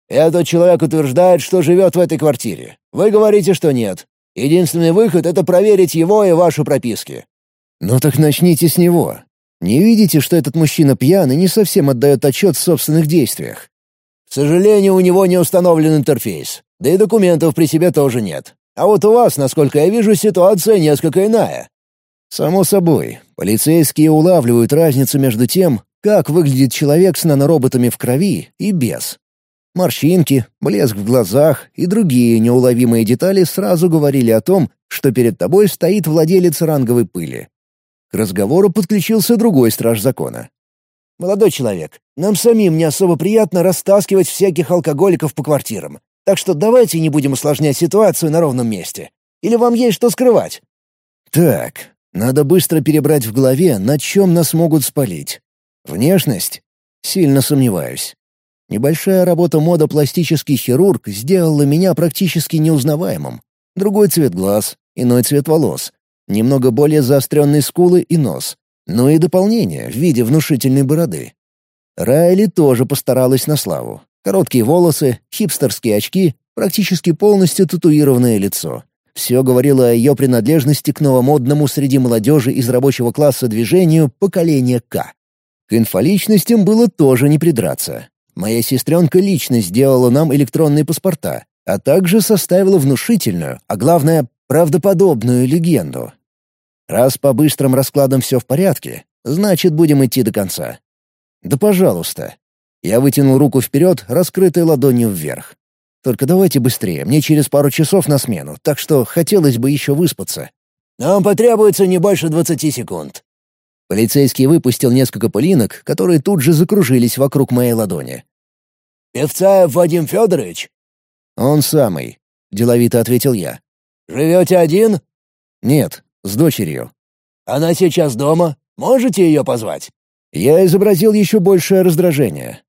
«Этот человек утверждает, что живет в этой квартире. Вы говорите, что нет. Единственный выход — это проверить его и ваши прописки». «Ну так начните с него. Не видите, что этот мужчина пьян и не совсем отдает отчет в собственных действиях?» «К сожалению, у него не установлен интерфейс. Да и документов при себе тоже нет. А вот у вас, насколько я вижу, ситуация несколько иная. Само собой, полицейские улавливают разницу между тем, как выглядит человек с нанороботами в крови и без. Морщинки, блеск в глазах и другие неуловимые детали сразу говорили о том, что перед тобой стоит владелец ранговой пыли. К разговору подключился другой страж закона. «Молодой человек, нам самим не особо приятно растаскивать всяких алкоголиков по квартирам, так что давайте не будем усложнять ситуацию на ровном месте. Или вам есть что скрывать?» «Так, надо быстро перебрать в голове, на чем нас могут спалить. Внешность? Сильно сомневаюсь. Небольшая работа мода «Пластический хирург» сделала меня практически неузнаваемым. Другой цвет глаз, иной цвет волос, немного более заостренные скулы и нос, ну и дополнение в виде внушительной бороды. Райли тоже постаралась на славу. Короткие волосы, хипстерские очки, практически полностью татуированное лицо. Все говорило о ее принадлежности к новомодному среди молодежи из рабочего класса движению поколения К. К инфоличностям было тоже не придраться. Моя сестренка лично сделала нам электронные паспорта, а также составила внушительную, а главное, правдоподобную легенду. Раз по быстрым раскладам все в порядке, значит, будем идти до конца. Да пожалуйста. Я вытянул руку вперед, раскрытой ладонью вверх. Только давайте быстрее, мне через пару часов на смену, так что хотелось бы еще выспаться». «Нам потребуется не больше двадцати секунд». Полицейский выпустил несколько пылинок, которые тут же закружились вокруг моей ладони. Певца Вадим Федорович?» «Он самый», — деловито ответил я. «Живете один?» «Нет, с дочерью». «Она сейчас дома. Можете ее позвать?» Я изобразил еще большее раздражение.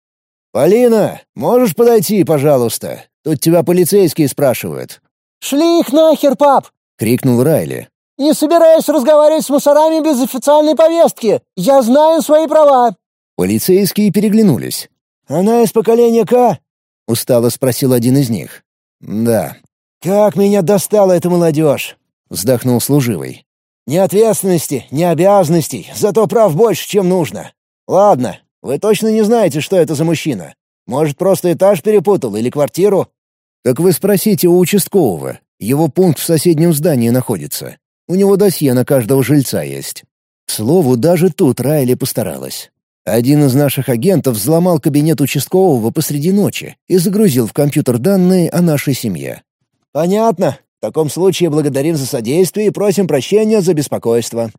«Полина, можешь подойти, пожалуйста?» Тут тебя полицейские спрашивают». «Шли их нахер, пап!» — крикнул Райли.
«Не собираюсь разговаривать с мусорами без официальной повестки. Я знаю свои права».
Полицейские переглянулись. «Она из поколения К?» — устало спросил один из них. «Да». «Как меня достала эта молодежь!» — вздохнул служивый. «Ни ответственности, ни обязанностей, зато прав больше, чем нужно. Ладно, вы точно не знаете, что это за мужчина. Может, просто этаж перепутал или квартиру?» «Так вы спросите у участкового. Его пункт в соседнем здании находится. У него досье на каждого жильца есть». К слову, даже тут Райли постаралась. Один из наших агентов взломал кабинет участкового посреди ночи и загрузил в компьютер данные о нашей семье. «Понятно. В таком случае благодарим за содействие и просим прощения за беспокойство».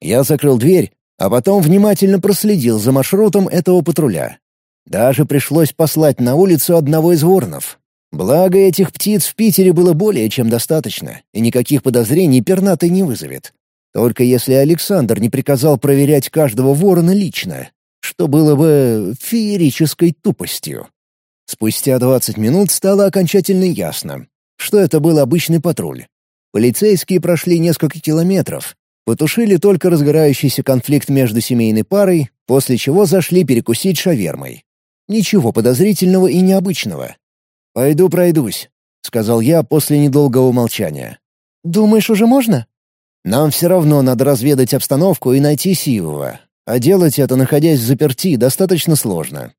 Я закрыл дверь, а потом внимательно проследил за маршрутом этого патруля. Даже пришлось послать на улицу одного из воронов. Благо, этих птиц в Питере было более чем достаточно, и никаких подозрений пернатый не вызовет. Только если Александр не приказал проверять каждого ворона лично, что было бы феерической тупостью. Спустя 20 минут стало окончательно ясно, что это был обычный патруль. Полицейские прошли несколько километров, потушили только разгорающийся конфликт между семейной парой, после чего зашли перекусить шавермой. Ничего подозрительного и необычного. «Пойду пройдусь», — сказал я после недолгого молчания. «Думаешь, уже можно?» «Нам все равно надо разведать обстановку и найти Сивова. А делать это, находясь в заперти, достаточно сложно».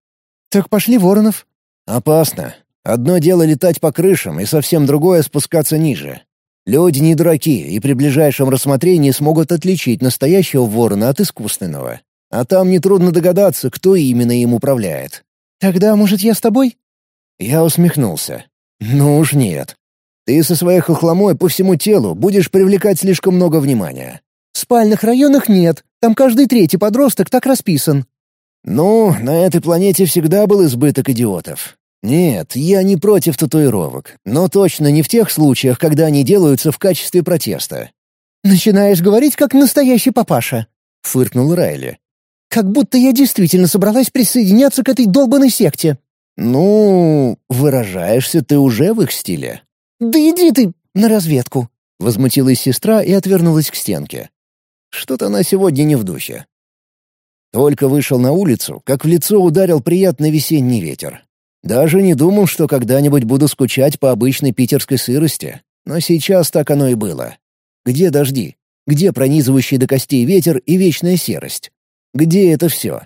«Так пошли, Воронов». «Опасно. Одно дело летать по крышам, и совсем другое — спускаться ниже. Люди не дураки, и при ближайшем рассмотрении смогут отличить настоящего ворона от искусственного. А там нетрудно догадаться, кто именно им управляет. «Тогда, может, я с тобой?» Я усмехнулся. «Ну уж нет. Ты со своей хохломой по всему телу будешь привлекать слишком много внимания». «В спальных районах нет. Там каждый третий подросток так расписан». «Ну, на этой планете всегда был избыток идиотов. Нет, я не против татуировок, но точно не в тех случаях, когда они делаются в качестве протеста». «Начинаешь говорить, как настоящий папаша», — фыркнул Райли. Как будто я действительно собралась присоединяться к этой долбанной секте». «Ну, выражаешься ты уже в их стиле». «Да иди ты на разведку!» — возмутилась сестра и отвернулась к стенке. Что-то она сегодня не в духе. Только вышел на улицу, как в лицо ударил приятный весенний ветер. Даже не думал, что когда-нибудь буду скучать по обычной питерской сырости. Но сейчас так оно и было. Где дожди? Где пронизывающий до костей ветер и вечная серость? Где это все?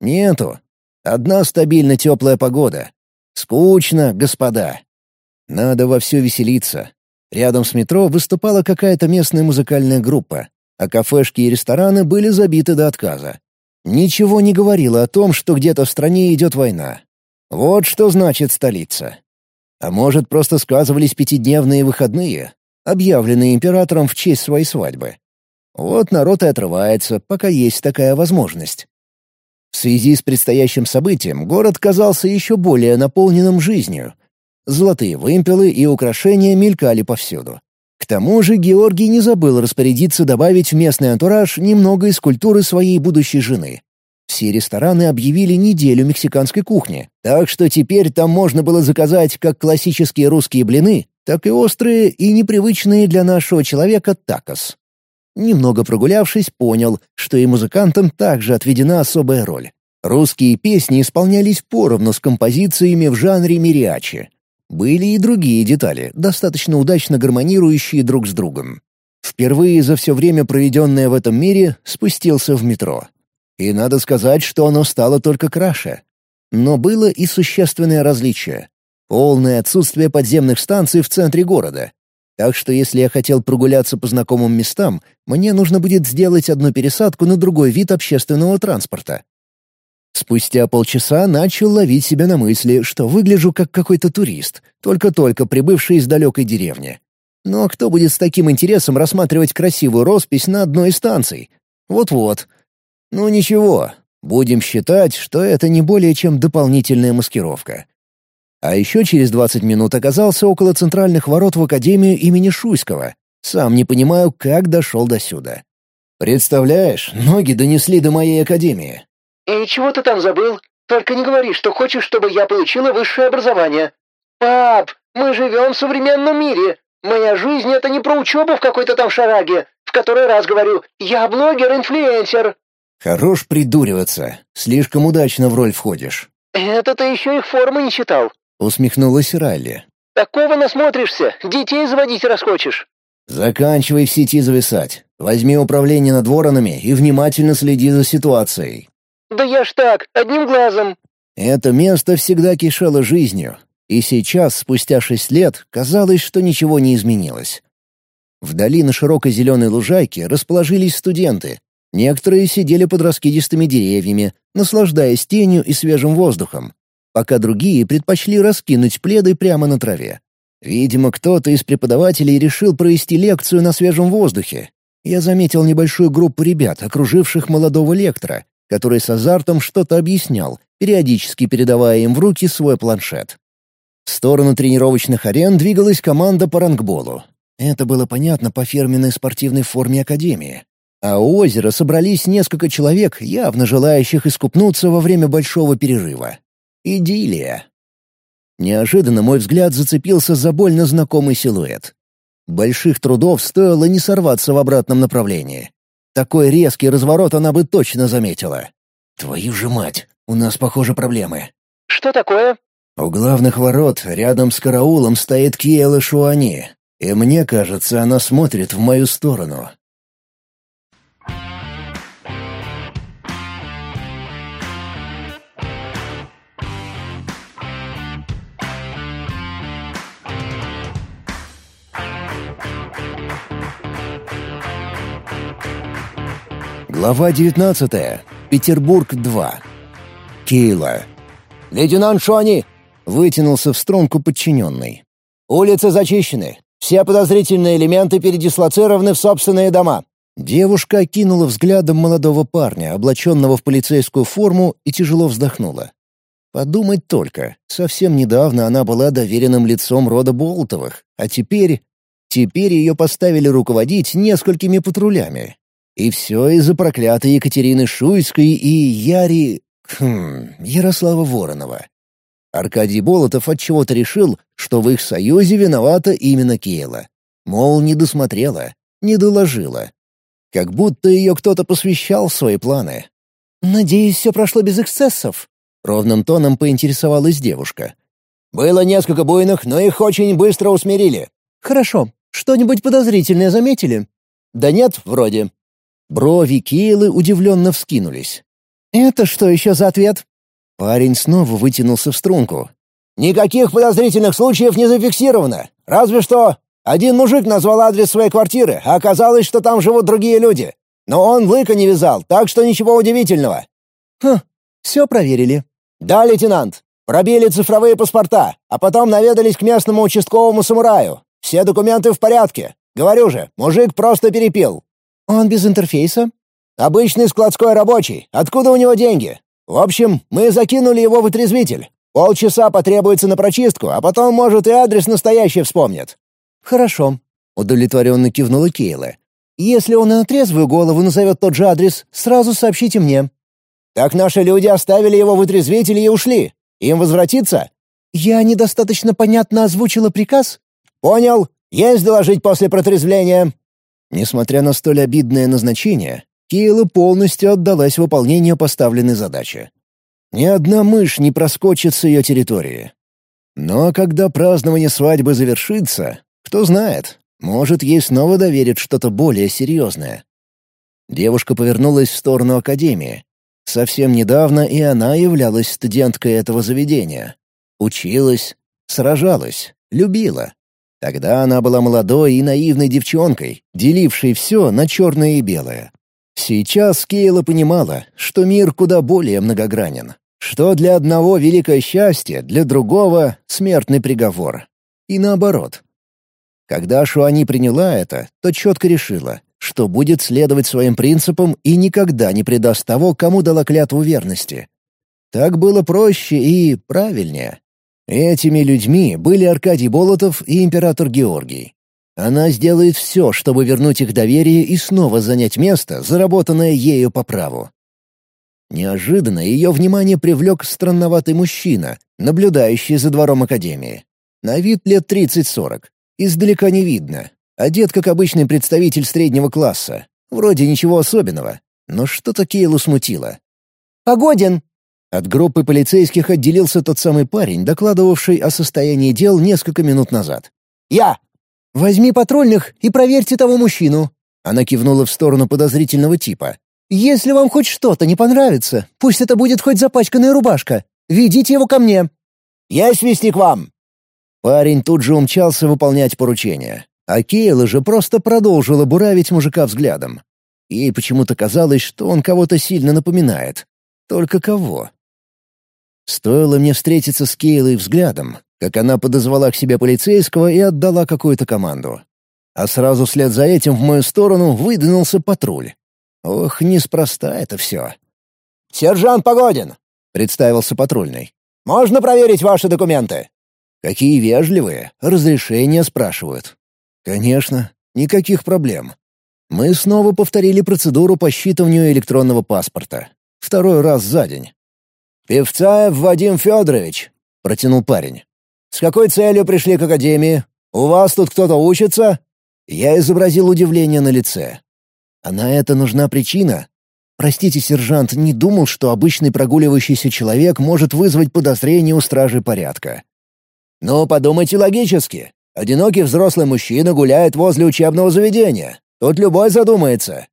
Нету. Одна стабильно теплая погода. Скучно, господа. Надо вовсю веселиться. Рядом с метро выступала какая-то местная музыкальная группа, а кафешки и рестораны были забиты до отказа. Ничего не говорило о том, что где-то в стране идет война. Вот что значит столица. А может, просто сказывались пятидневные выходные, объявленные императором в честь своей свадьбы. Вот народ и отрывается, пока есть такая возможность. В связи с предстоящим событием город казался еще более наполненным жизнью. Золотые вымпелы и украшения мелькали повсюду. К тому же Георгий не забыл распорядиться добавить в местный антураж немного из культуры своей будущей жены. Все рестораны объявили неделю мексиканской кухни, так что теперь там можно было заказать как классические русские блины, так и острые и непривычные для нашего человека такос. Немного прогулявшись, понял, что и музыкантам также отведена особая роль. Русские песни исполнялись поровну с композициями в жанре мириачи. Были и другие детали, достаточно удачно гармонирующие друг с другом. Впервые за все время, проведенное в этом мире, спустился в метро. И надо сказать, что оно стало только краше. Но было и существенное различие. Полное отсутствие подземных станций в центре города, так что если я хотел прогуляться по знакомым местам, мне нужно будет сделать одну пересадку на другой вид общественного транспорта. Спустя полчаса начал ловить себя на мысли, что выгляжу как какой-то турист, только-только прибывший из далекой деревни. Но кто будет с таким интересом рассматривать красивую роспись на одной из станций? Вот-вот. Ну ничего, будем считать, что это не более чем дополнительная маскировка. А еще через 20 минут оказался около центральных ворот в Академию имени Шуйского. Сам не понимаю, как дошел до сюда. «Представляешь, ноги донесли до моей Академии».
«И э, чего ты там забыл? Только не говори, что хочешь, чтобы я получила высшее образование». «Пап, мы живем в современном мире. Моя жизнь — это не про учебу в какой-то там шараге. В который раз говорю, я блогер-инфлюенсер».
«Хорош придуриваться. Слишком удачно в роль входишь».
«Это ты еще и формы не читал.
— усмехнулась Ралли.
«Такого насмотришься, детей заводить расхочешь».
«Заканчивай в сети зависать. Возьми управление над воронами и внимательно следи за ситуацией».
«Да я ж так, одним глазом».
Это место всегда кишело жизнью, и сейчас, спустя шесть лет, казалось, что ничего не изменилось. Вдали на широкой зеленой лужайке расположились студенты. Некоторые сидели под раскидистыми деревьями, наслаждаясь тенью и свежим воздухом пока другие предпочли раскинуть пледы прямо на траве. Видимо, кто-то из преподавателей решил провести лекцию на свежем воздухе. Я заметил небольшую группу ребят, окруживших молодого лектора, который с азартом что-то объяснял, периодически передавая им в руки свой планшет. В сторону тренировочных арен двигалась команда по рангболу. Это было понятно по фирменной спортивной форме Академии. А у озера собрались несколько человек, явно желающих искупнуться во время большого перерыва. Идиллия. Неожиданно мой взгляд зацепился за больно знакомый силуэт. Больших трудов стоило не сорваться в обратном направлении. Такой резкий разворот она бы точно заметила. «Твою же мать! У нас, похоже, проблемы».
«Что такое?»
«У главных ворот рядом с караулом стоит Киэла Шуани, и мне кажется, она смотрит в мою сторону. Глава 19. Петербург 2. Кейла. «Лейтенант Шуани!» — вытянулся в стронку подчиненный. «Улицы зачищены. Все подозрительные элементы передислоцированы в собственные дома». Девушка окинула взглядом молодого парня, облаченного в полицейскую форму, и тяжело вздохнула. Подумать только, совсем недавно она была доверенным лицом рода Болтовых, а теперь... Теперь ее поставили руководить несколькими патрулями, и все из-за проклятой Екатерины Шуйской и Яри... Хм, Ярослава Воронова. Аркадий Болотов отчего-то решил, что в их союзе виновата именно Кейла. Мол, не досмотрела, не доложила. Как будто ее кто-то посвящал в свои планы. «Надеюсь, все прошло без эксцессов?» — ровным тоном поинтересовалась девушка. «Было несколько буйных, но их очень быстро усмирили». «Хорошо. Что-нибудь подозрительное заметили?» «Да нет, вроде. Брови Кейлы удивленно вскинулись. «Это что еще за ответ?» Парень снова вытянулся в струнку. «Никаких подозрительных случаев не зафиксировано. Разве что один мужик назвал адрес своей квартиры, а оказалось, что там живут другие люди. Но он лыка не вязал, так что ничего удивительного». «Хм, все проверили». «Да, лейтенант. Пробили цифровые паспорта, а потом наведались к местному участковому самураю. Все документы в порядке. Говорю же, мужик просто перепил. «Он без интерфейса?» «Обычный складской рабочий. Откуда у него деньги? В общем, мы закинули его в отрезвитель. Полчаса потребуется на прочистку, а потом, может, и адрес настоящий вспомнит». «Хорошо», — удовлетворенно кивнула Кейла. «Если он и на трезвую голову назовет тот же адрес, сразу сообщите мне». «Так наши люди оставили его в отрезвителе и ушли. Им возвратиться?» «Я недостаточно понятно озвучила приказ?» «Понял. Есть доложить после протрезвления». Несмотря на столь обидное назначение, Кейла полностью отдалась выполнению поставленной задачи. Ни одна мышь не проскочит с ее территории. Но когда празднование свадьбы завершится, кто знает, может, ей снова доверят что-то более серьезное. Девушка повернулась в сторону Академии. Совсем недавно и она являлась студенткой этого заведения. Училась, сражалась, любила. Тогда она была молодой и наивной девчонкой, делившей все на черное и белое. Сейчас Кейла понимала, что мир куда более многогранен, что для одного великое счастье, для другого — смертный приговор. И наоборот. Когда Шуани приняла это, то четко решила, что будет следовать своим принципам и никогда не предаст того, кому дала клятву верности. Так было проще и правильнее. Этими людьми были Аркадий Болотов и император Георгий. Она сделает все, чтобы вернуть их доверие и снова занять место, заработанное ею по праву. Неожиданно ее внимание привлек странноватый мужчина, наблюдающий за двором Академии. На вид лет 30-40. Издалека не видно. Одет как обычный представитель среднего класса. Вроде ничего особенного. Но что-то Кейлу смутило. «Погодин!» От группы полицейских отделился тот самый парень, докладывавший о состоянии дел несколько минут назад. «Я!» «Возьми патрульных и проверьте того мужчину!» Она кивнула в сторону подозрительного типа. «Если вам хоть что-то не понравится, пусть это будет хоть запачканная рубашка. Ведите его ко мне!» «Я свисти к вам!» Парень тут же умчался выполнять поручение, а Кейла же просто продолжила буравить мужика взглядом. Ей почему-то казалось, что он кого-то сильно напоминает. Только кого? Стоило мне встретиться с Кейлой взглядом, как она подозвала к себе полицейского и отдала какую-то команду. А сразу вслед за этим в мою сторону выдвинулся патруль. Ох, неспроста это все. «Сержант Погодин!» — представился патрульный. «Можно проверить ваши документы?» «Какие вежливые. Разрешения спрашивают». «Конечно. Никаких проблем». Мы снова повторили процедуру по считыванию электронного паспорта. Второй раз за день. «Певцаев Вадим Федорович», — протянул парень. «С какой целью пришли к академии? У вас тут кто-то учится?» Я изобразил удивление на лице. «А на это нужна причина?» «Простите, сержант, не думал, что обычный прогуливающийся человек может вызвать подозрение у стражи порядка». «Ну, подумайте логически. Одинокий взрослый мужчина гуляет возле учебного заведения. Тут любой задумается».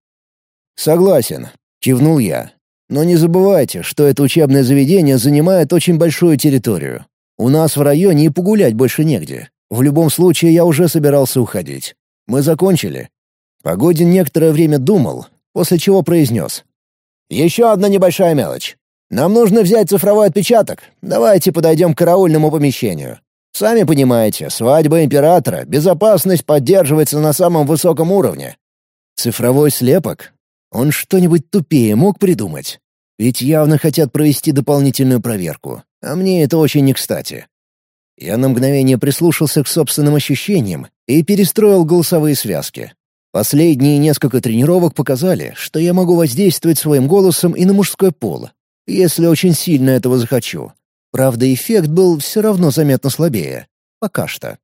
«Согласен», — кивнул я. Но не забывайте, что это учебное заведение занимает очень большую территорию. У нас в районе и погулять больше негде. В любом случае, я уже собирался уходить. Мы закончили. Погодин некоторое время думал, после чего произнес. «Еще одна небольшая мелочь. Нам нужно взять цифровой отпечаток. Давайте подойдем к караульному помещению. Сами понимаете, свадьба императора, безопасность поддерживается на самом высоком уровне». «Цифровой слепок? Он что-нибудь тупее мог придумать? Ведь явно хотят провести дополнительную проверку, а мне это очень не кстати. Я на мгновение прислушался к собственным ощущениям и перестроил голосовые связки. Последние несколько тренировок показали, что я могу воздействовать своим голосом и на мужской пол, если очень сильно этого захочу. Правда, эффект был все равно заметно слабее. Пока что.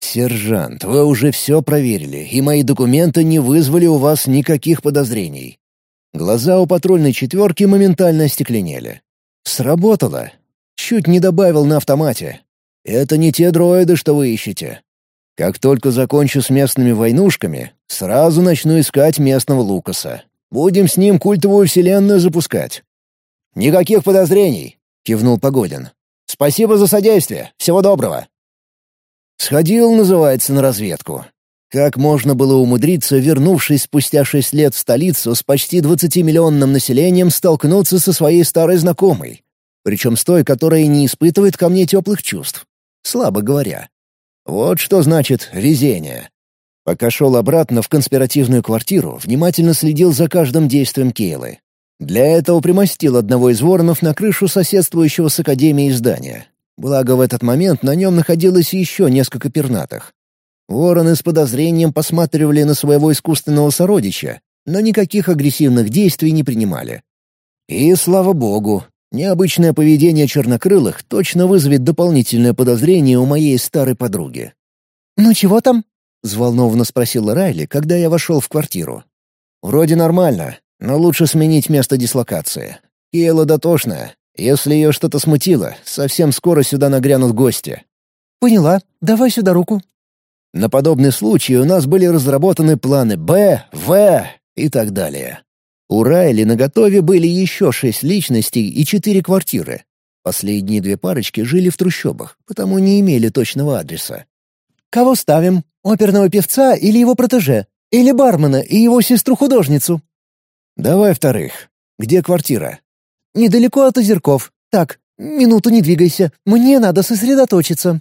«Сержант, вы уже все проверили, и мои документы не вызвали у вас никаких подозрений». Глаза у патрульной четверки моментально остекленели. «Сработало. Чуть не добавил на автомате. Это не те дроиды, что вы ищете. Как только закончу с местными войнушками, сразу начну искать местного Лукаса. Будем с ним культовую вселенную запускать». «Никаких подозрений», — кивнул Погодин. «Спасибо за содействие. Всего доброго». Сходил, называется, на разведку. Как можно было умудриться, вернувшись спустя шесть лет в столицу с почти двадцатимиллионным населением, столкнуться со своей старой знакомой? Причем с той, которая не испытывает ко мне теплых чувств. Слабо говоря. Вот что значит «везение». Пока шел обратно в конспиративную квартиру, внимательно следил за каждым действием Кейлы. Для этого примостил одного из воронов на крышу соседствующего с Академией здания. Благо, в этот момент на нем находилось еще несколько пернатых. Вороны с подозрением посматривали на своего искусственного сородича, но никаких агрессивных действий не принимали. И слава богу, необычное поведение чернокрылых точно вызовет дополнительное подозрение у моей старой подруги. «Ну чего там?» — взволнованно спросила Райли, когда я вошел в квартиру. «Вроде нормально, но лучше сменить место дислокации. Кейла дотошная, если ее что-то смутило, совсем скоро сюда нагрянут гости. «Поняла. Давай сюда руку». На подобный случай у нас были разработаны планы «Б», «В» и так далее. У Райли на готове были еще шесть личностей и четыре квартиры. Последние две парочки жили в трущобах, потому не имели точного адреса. «Кого ставим? Оперного певца или его протеже? Или бармена и его сестру-художницу?» «Давай вторых. Где квартира?» Недалеко от озерков. Так, минуту не двигайся. Мне надо сосредоточиться».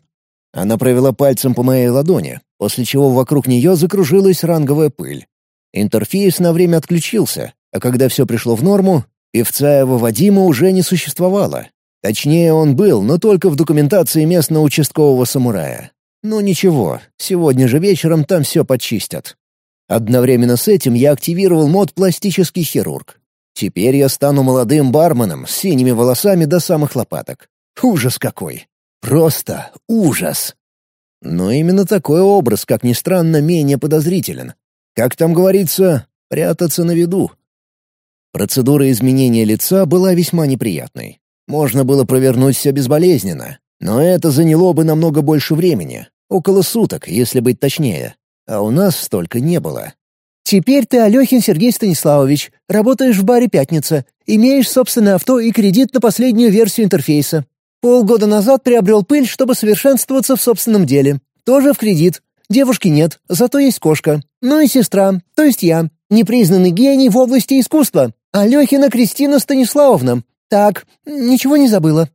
Она провела пальцем по моей ладони, после чего вокруг нее закружилась ранговая пыль. Интерфейс на время отключился, а когда все пришло в норму, Певцаева Вадима уже не существовало. Точнее, он был, но только в документации местного участкового самурая. Но ну, ничего, сегодня же вечером там все почистят. Одновременно с этим я активировал мод «Пластический хирург». Теперь я стану молодым барменом с синими волосами до самых лопаток. Ужас какой! Просто ужас! Но именно такой образ, как ни странно, менее подозрителен. Как там говорится, прятаться на виду. Процедура изменения лица была весьма неприятной. Можно было провернуть все безболезненно, но это заняло бы намного больше времени, около суток, если быть точнее. А у нас столько не было. Теперь ты Алехин Сергей Станиславович, работаешь в баре «Пятница», имеешь собственное авто и кредит на последнюю версию интерфейса. Полгода назад приобрел пыль, чтобы совершенствоваться в собственном деле. Тоже в кредит. Девушки нет, зато есть кошка. Ну и сестра, то есть я, непризнанный гений в области искусства. Алехина Кристина Станиславовна. Так, ничего не забыла.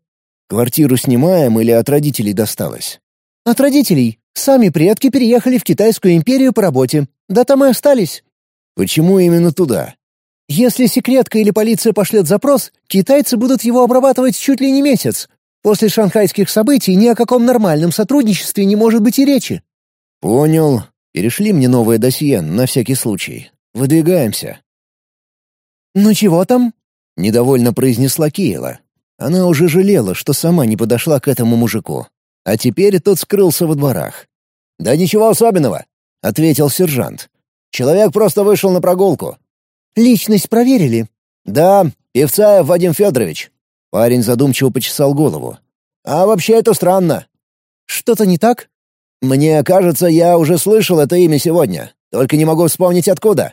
Квартиру снимаем или от родителей досталось? От родителей. Сами предки переехали в Китайскую империю по работе. «Да там и остались». «Почему именно туда?» «Если секретка или полиция пошлет запрос, китайцы будут его обрабатывать чуть ли не месяц. После шанхайских событий ни о каком нормальном сотрудничестве не может быть и речи». «Понял. Перешли мне новое досье на всякий случай. Выдвигаемся». «Ну чего там?» — недовольно произнесла Киела. Она уже жалела, что сама не подошла к этому мужику. А теперь тот скрылся во дворах. «Да ничего особенного. — ответил сержант. «Человек просто вышел на прогулку». «Личность проверили?» «Да, Певцаев Вадим Федорович». Парень задумчиво почесал голову. «А вообще это странно». «Что-то не так?» «Мне кажется, я уже слышал это имя сегодня, только не могу вспомнить откуда».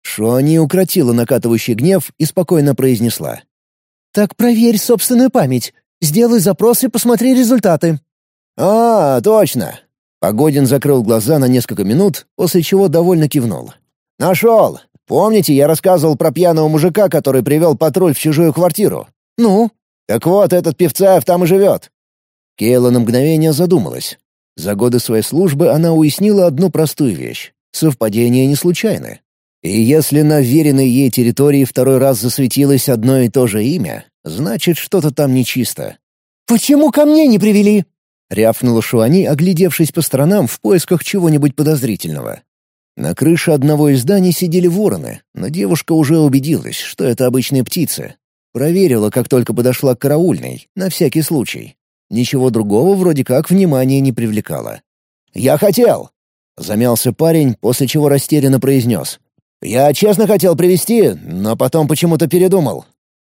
Шони укротила накатывающий гнев и спокойно произнесла. «Так проверь собственную память. Сделай запрос и посмотри результаты». «А, точно. Погодин закрыл глаза на несколько минут, после чего довольно кивнул. «Нашел! Помните, я рассказывал про пьяного мужика, который привел патруль в чужую квартиру? Ну? Так вот, этот певцаев там и живет!» Кейла на мгновение задумалась. За годы своей службы она уяснила одну простую вещь. Совпадения не случайны. И если на веренной ей территории второй раз засветилось одно и то же имя, значит, что-то там нечисто. «Почему ко мне не привели?» — рявкнула Шуани, оглядевшись по сторонам в поисках чего-нибудь подозрительного. На крыше одного из зданий сидели вороны, но девушка уже убедилась, что это обычные птицы. Проверила, как только подошла к караульной, на всякий случай. Ничего другого вроде как внимания не привлекало. «Я хотел!» — замялся парень, после чего растерянно произнес. «Я честно хотел привести, но потом почему-то передумал».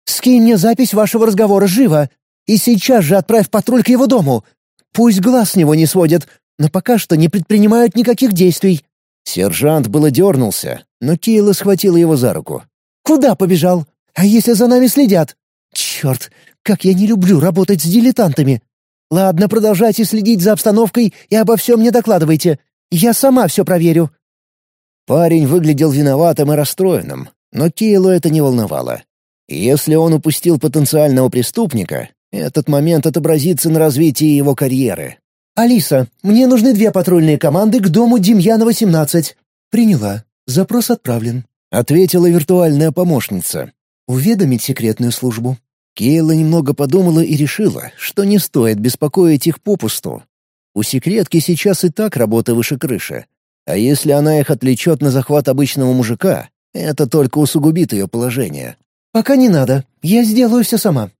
«Скинь мне запись вашего разговора живо, и сейчас же отправь патруль к его дому пусть глаз с него не сводят, но пока что не предпринимают никаких действий». Сержант было дернулся, но Кейла схватила его за руку. «Куда побежал? А если за нами следят? Черт, как я не люблю работать с дилетантами! Ладно, продолжайте следить за обстановкой и обо всем мне докладывайте. Я сама все проверю». Парень выглядел виноватым и расстроенным, но Кейлу это не волновало. Если он упустил потенциального преступника, этот момент отобразится на развитии его карьеры. «Алиса, мне нужны две патрульные команды к дому Демьянова, 17». «Приняла. Запрос отправлен», — ответила виртуальная помощница. «Уведомить секретную службу». Кейла немного подумала и решила, что не стоит беспокоить их попусту. У секретки сейчас и так работа выше крыши. А если она их отвлечет на захват обычного мужика, это только усугубит ее положение. «Пока не надо. Я сделаю все сама.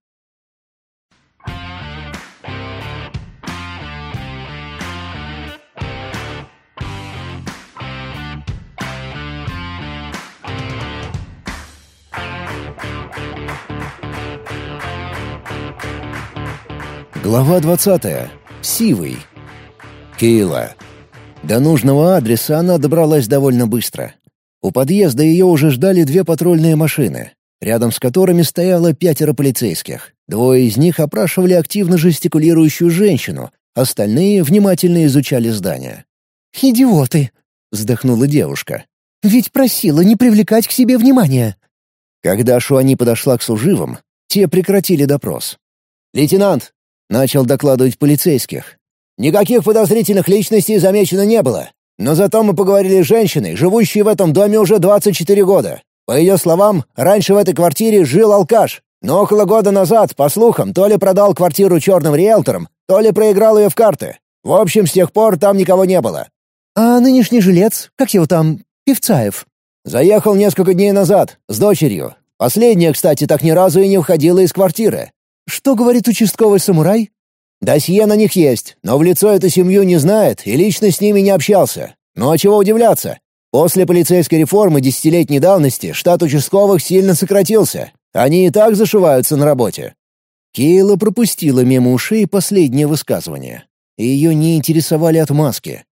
Глава 20. Сивый. Кейла. До нужного адреса она добралась довольно быстро. У подъезда ее уже ждали две патрульные машины, рядом с которыми стояло пятеро полицейских. Двое из них опрашивали активно жестикулирующую женщину, остальные внимательно изучали здание. «Идиоты!» — вздохнула девушка. «Ведь просила не привлекать к себе внимания!» Когда Шуани подошла к служивым, те прекратили допрос. «Лейтенант, Начал докладывать полицейских. «Никаких подозрительных личностей замечено не было. Но зато мы поговорили с женщиной, живущей в этом доме уже 24 года. По ее словам, раньше в этой квартире жил алкаш, но около года назад, по слухам, то ли продал квартиру черным риэлторам, то ли проиграл ее в карты. В общем, с тех пор там никого не было». «А нынешний жилец, как его там, Певцаев?» «Заехал несколько дней назад, с дочерью. Последняя, кстати, так ни разу и не уходила из квартиры. Что говорит участковый самурай? Досье на них есть, но в лицо эту семью не знает и лично с ними не общался. Ну а чего удивляться? После полицейской реформы десятилетней давности штат участковых сильно сократился. Они и так зашиваются на работе. Кейла пропустила мимо ушей последнее высказывание. Ее не интересовали отмазки.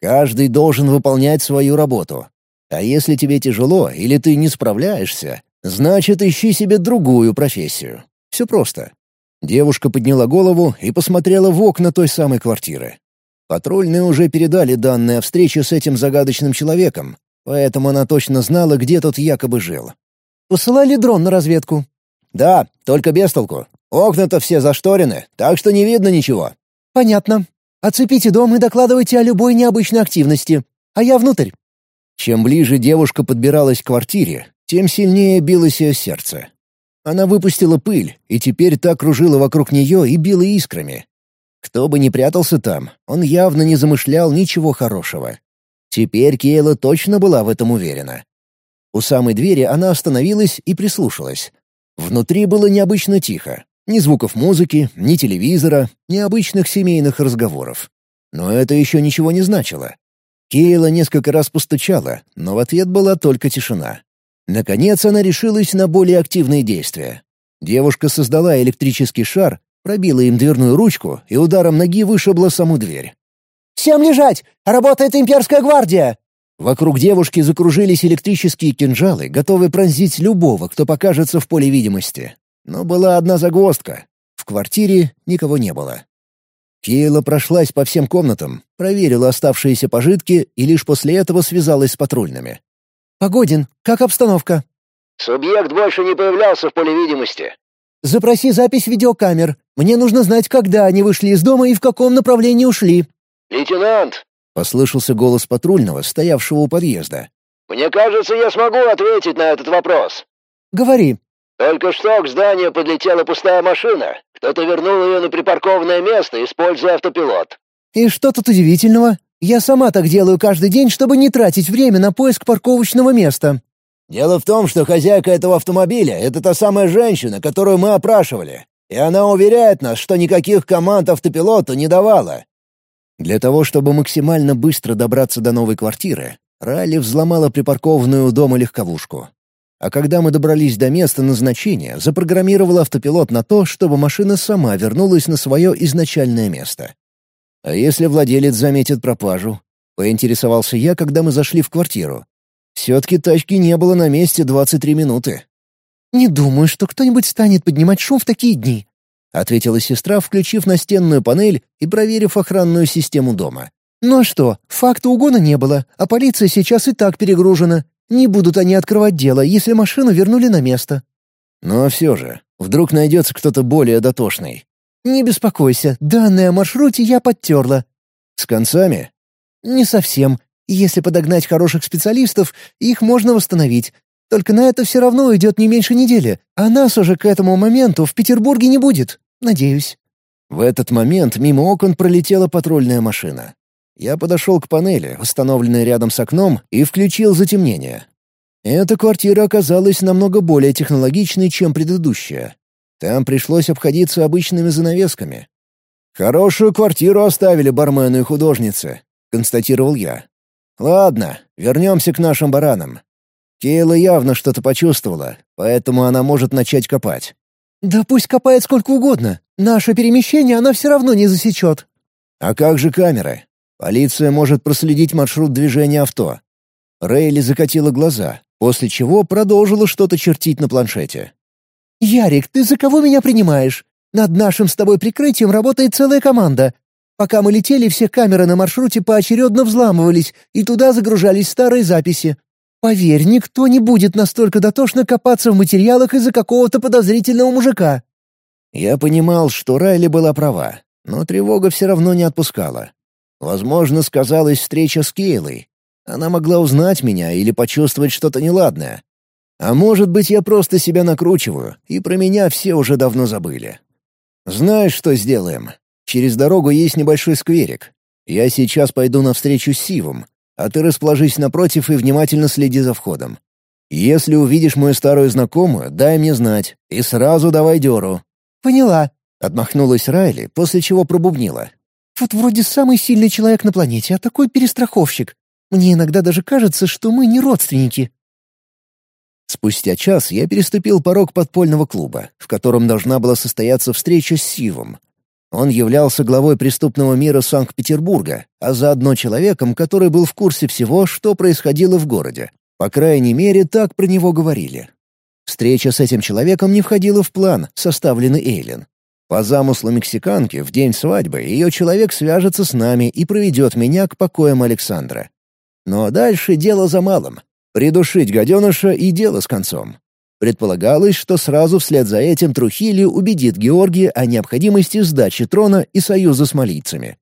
Каждый должен выполнять свою работу. А если тебе тяжело или ты не справляешься, значит, ищи себе другую профессию. Все просто. Девушка подняла голову и посмотрела в окна той самой квартиры. Патрульные уже передали данные о встрече с этим загадочным человеком, поэтому она точно знала, где тот якобы жил. «Посылали дрон на разведку?» «Да, только без толку. Окна-то все зашторены, так что не видно ничего». «Понятно. Оцепите дом и докладывайте о любой необычной активности. А я внутрь». Чем ближе девушка подбиралась к квартире, тем сильнее билось ее сердце. Она выпустила пыль, и теперь та кружила вокруг нее и била искрами. Кто бы ни прятался там, он явно не замышлял ничего хорошего. Теперь Кейла точно была в этом уверена. У самой двери она остановилась и прислушалась. Внутри было необычно тихо. Ни звуков музыки, ни телевизора, ни обычных семейных разговоров. Но это еще ничего не значило. Кейла несколько раз постучала, но в ответ была только тишина. Наконец она решилась на более активные действия. Девушка создала электрический шар, пробила им дверную ручку и ударом ноги вышибла саму дверь. «Всем лежать! Работает имперская гвардия!» Вокруг девушки закружились электрические кинжалы, готовые пронзить любого, кто покажется в поле видимости. Но была одна загвоздка. В квартире никого не было. Кейла прошлась по всем комнатам, проверила оставшиеся пожитки и лишь после этого связалась с патрульными. «Погодин, как обстановка?»
«Субъект больше не появлялся в поле видимости».
«Запроси запись видеокамер. Мне нужно знать, когда они вышли из дома и в каком направлении ушли».
«Лейтенант!»
— послышался голос патрульного, стоявшего у подъезда.
«Мне кажется, я смогу ответить на этот вопрос». «Говори». «Только что к зданию подлетела пустая машина. Кто-то вернул ее на припаркованное место, используя автопилот».
«И что тут удивительного?» Я сама так делаю каждый день, чтобы не тратить время на поиск парковочного места». «Дело в том, что хозяйка этого автомобиля — это та самая женщина, которую мы опрашивали, и она уверяет нас, что никаких команд автопилоту не давала». Для того, чтобы максимально быстро добраться до новой квартиры, Ралли взломала припаркованную у дома легковушку. А когда мы добрались до места назначения, запрограммировала автопилот на то, чтобы машина сама вернулась на свое изначальное место. А если владелец заметит пропажу? Поинтересовался я, когда мы зашли в квартиру. Все-таки тачки не было на месте 23 минуты. «Не думаю, что кто-нибудь станет поднимать шум в такие дни», — ответила сестра, включив настенную панель и проверив охранную систему дома. «Ну а что, факта угона не было, а полиция сейчас и так перегружена. Не будут они открывать дело, если машину вернули на место». «Но все же, вдруг найдется кто-то более дотошный. «Не беспокойся, данные о маршруте я подтерла». «С концами?» «Не совсем. Если подогнать хороших специалистов, их можно восстановить. Только на это все равно уйдет не меньше недели, а нас уже к этому моменту в Петербурге не будет, надеюсь». В этот момент мимо окон пролетела патрульная машина. Я подошел к панели, установленной рядом с окном, и включил затемнение. Эта квартира оказалась намного более технологичной, чем предыдущая. Там пришлось обходиться обычными занавесками. «Хорошую квартиру оставили бармену и художнице», — констатировал я. «Ладно, вернемся к нашим баранам. Кейла явно что-то почувствовала, поэтому она может начать копать». «Да пусть копает сколько угодно. Наше перемещение она все равно не засечет». «А как же камеры? Полиция может проследить маршрут движения авто». Рейли закатила глаза, после чего продолжила что-то чертить на планшете. «Ярик, ты за кого меня принимаешь? Над нашим с тобой прикрытием работает целая команда. Пока мы летели, все камеры на маршруте поочередно
взламывались, и туда загружались старые записи. Поверь, никто не будет настолько
дотошно копаться в материалах из-за какого-то подозрительного мужика». Я понимал, что Райли была права, но тревога все равно не отпускала. Возможно, сказалась встреча с Кейлой. Она могла узнать меня или почувствовать что-то неладное. А может быть, я просто себя накручиваю, и про меня все уже давно забыли. Знаешь, что сделаем? Через дорогу есть небольшой скверик. Я сейчас пойду навстречу с Сивом, а ты расположись напротив и внимательно следи за входом. Если увидишь мою старую знакомую, дай мне знать, и сразу давай дёру». «Поняла», — отмахнулась Райли, после чего пробубнила.
«Вот вроде самый сильный человек на планете, а такой
перестраховщик. Мне иногда даже кажется, что мы не родственники». Спустя час я переступил порог подпольного клуба, в котором должна была состояться встреча с Сивом. Он являлся главой преступного мира Санкт-Петербурга, а заодно человеком, который был в курсе всего, что происходило в городе. По крайней мере, так про него говорили. Встреча с этим человеком не входила в план, составленный Эйлин. По замыслу мексиканки, в день свадьбы ее человек свяжется с нами и проведет меня к покоям Александра. Но дальше дело за малым. Придушить гаденыша и дело с концом. Предполагалось, что сразу вслед за этим Трухили убедит Георгия о необходимости сдачи трона и союза с молитцами.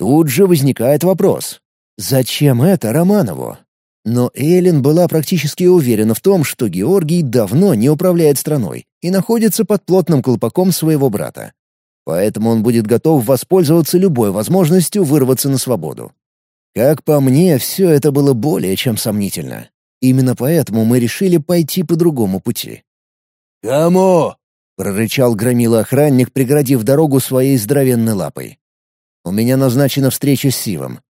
Тут же возникает вопрос. Зачем это Романову? Но Эллен была практически уверена в том, что Георгий давно не управляет страной и находится под плотным колпаком своего брата. Поэтому он будет готов воспользоваться любой возможностью вырваться на свободу. Как по мне, все это было более чем сомнительно. Именно поэтому мы решили пойти по другому пути. «Кому?» — прорычал громила охранник, преградив дорогу своей здоровенной лапой. «У меня назначена встреча с Сивом».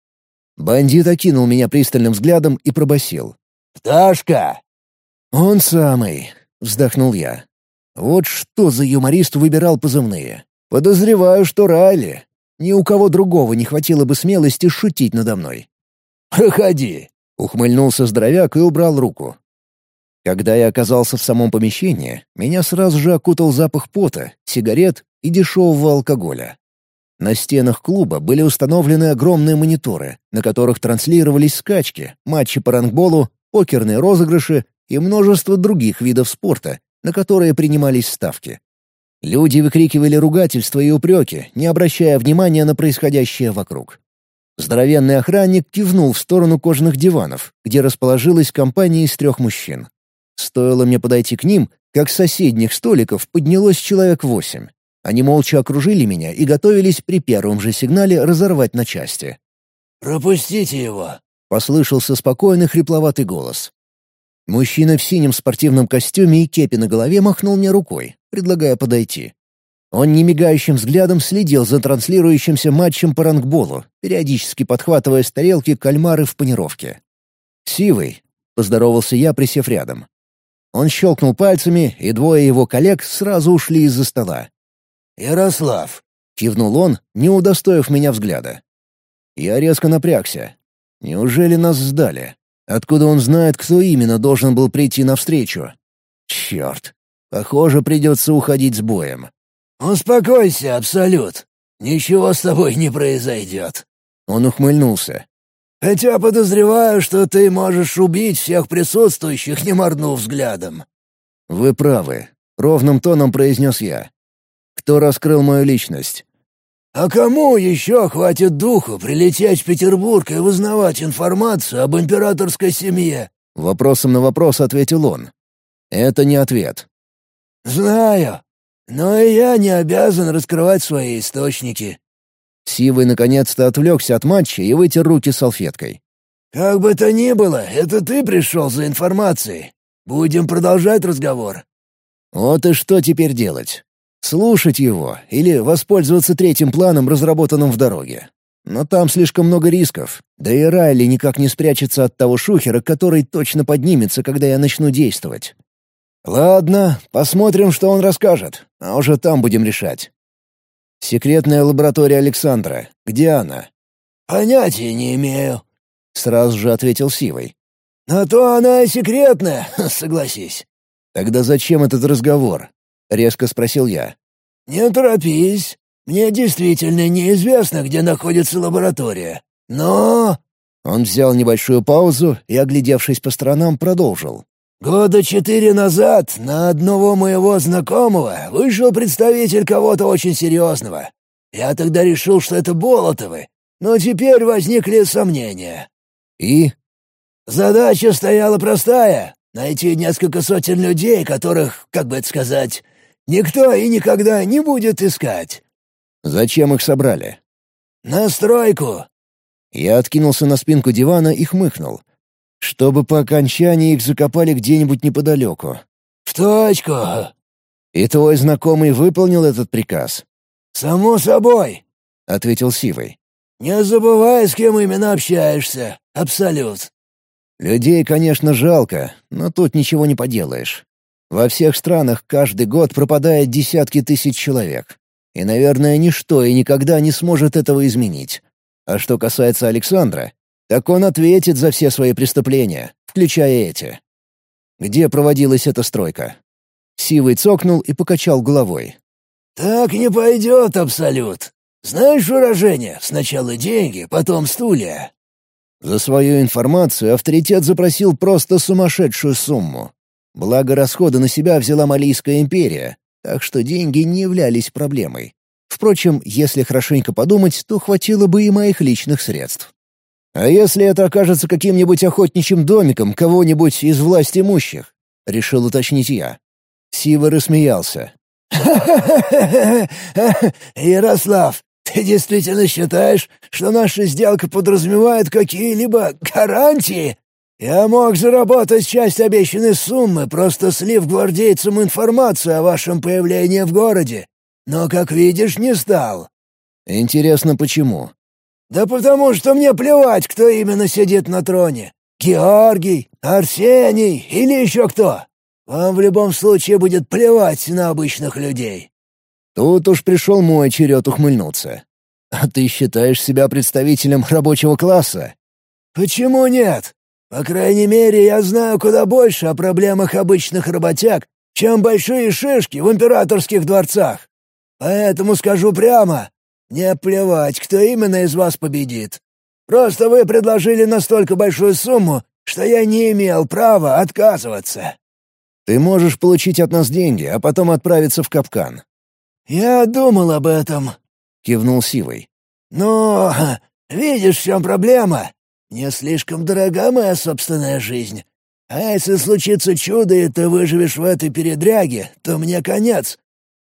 Бандит окинул меня пристальным взглядом и пробасил: «Пташка!» «Он самый!» — вздохнул я. «Вот что за юморист выбирал позывные? Подозреваю, что Райли. Ни у кого другого не хватило бы смелости шутить надо мной». «Проходи!» Ухмыльнулся здоровяк и убрал руку. Когда я оказался в самом помещении, меня сразу же окутал запах пота, сигарет и дешевого алкоголя. На стенах клуба были установлены огромные мониторы, на которых транслировались скачки, матчи по рангболу, покерные розыгрыши и множество других видов спорта, на которые принимались ставки. Люди выкрикивали ругательства и упреки, не обращая внимания на происходящее вокруг. Здоровенный охранник кивнул в сторону кожаных диванов, где расположилась компания из трех мужчин. Стоило мне подойти к ним, как с соседних столиков поднялось человек восемь. Они молча окружили меня и готовились при первом же сигнале разорвать на части. «Пропустите его!» — послышался спокойный хрипловатый голос. Мужчина в синем спортивном костюме и кепи на голове махнул мне рукой, предлагая подойти. Он немигающим взглядом следил за транслирующимся матчем по рангболу, периодически подхватывая с тарелки кальмары в панировке. «Сивый!» — поздоровался я, присев рядом. Он щелкнул пальцами, и двое его коллег сразу ушли из-за стола. «Ярослав!» — кивнул он, не удостоив меня взгляда. Я резко напрягся. «Неужели нас сдали? Откуда он знает, кто именно должен был прийти навстречу?» «Черт! Похоже, придется уходить с боем. «Успокойся, Абсолют. Ничего с тобой не произойдет». Он ухмыльнулся. «Хотя подозреваю, что ты можешь убить всех присутствующих, не моргнув взглядом». «Вы правы», — ровным тоном произнес я. «Кто раскрыл мою личность?» «А кому еще хватит духу прилететь в Петербург и узнавать информацию об императорской семье?» Вопросом на вопрос ответил он. «Это не ответ». «Знаю. Но и я не обязан раскрывать свои источники». Сивый наконец-то отвлекся от матча и вытер руки салфеткой. «Как бы то ни было, это ты пришел за информацией. Будем продолжать разговор». «Вот и что теперь делать? Слушать его или воспользоваться третьим планом, разработанным в дороге? Но там слишком много рисков. Да и Райли никак не спрячется от того шухера, который точно поднимется, когда я начну действовать. Ладно, посмотрим, что он расскажет а уже там будем решать. Секретная лаборатория Александра. Где она? Понятия не имею, сразу же ответил Сивой. На то она и секретная, согласись. Тогда зачем этот разговор? резко спросил я. Не торопись. Мне действительно неизвестно, где находится лаборатория. Но Он взял небольшую паузу и, оглядевшись по сторонам, продолжил. Года четыре назад на одного моего знакомого вышел представитель кого-то очень серьезного. Я тогда решил, что это Болотовы, но теперь возникли сомнения. И? Задача стояла простая — найти несколько сотен людей, которых, как бы это сказать, никто и никогда не будет искать. Зачем их собрали? На стройку. Я откинулся на спинку дивана и хмыкнул чтобы по окончании их закопали где-нибудь неподалеку. «В точку!» «И твой знакомый выполнил этот приказ?» «Само собой», — ответил Сивый. «Не забывай, с кем именно общаешься. Абсолют». Людей, конечно, жалко, но тут ничего не поделаешь. Во всех странах каждый год пропадает десятки тысяч человек. И, наверное, ничто и никогда не сможет этого изменить. А что касается Александра, так он ответит за все свои преступления, включая эти. Где проводилась эта стройка? Сивый цокнул и покачал головой. «Так не пойдет, Абсолют. Знаешь выражение «сначала деньги, потом стулья»?» За свою информацию авторитет запросил просто сумасшедшую сумму. Благо, расходы на себя взяла Малийская империя, так что деньги не являлись проблемой. Впрочем, если хорошенько подумать, то хватило бы и моих личных средств. А если это окажется каким-нибудь охотничьим домиком кого-нибудь из власть имущих? Решил уточнить я. Сива рассмеялся. Ярослав, ты действительно считаешь, что наша сделка подразумевает какие-либо гарантии? Я мог заработать часть обещанной суммы, просто слив гвардейцам информацию о вашем появлении в городе. Но, как видишь, не стал». «Интересно, почему?» «Да потому что мне плевать, кто именно сидит на троне. Георгий, Арсений или еще кто. Вам в любом случае будет плевать на обычных людей». Тут уж пришел мой черед ухмыльнуться. «А ты считаешь себя представителем рабочего класса?» «Почему нет? По крайней мере, я знаю куда больше о проблемах обычных работяг, чем большие шишки в императорских дворцах. Поэтому скажу прямо, «Не плевать, кто именно из вас победит. Просто вы предложили настолько большую сумму, что я не имел права отказываться». «Ты можешь получить от нас деньги, а потом отправиться в капкан». «Я думал об этом», — кивнул Сивой. «Но видишь, в чем проблема? Не слишком дорога моя собственная жизнь. А если случится чудо, и ты выживешь в этой передряге, то мне конец.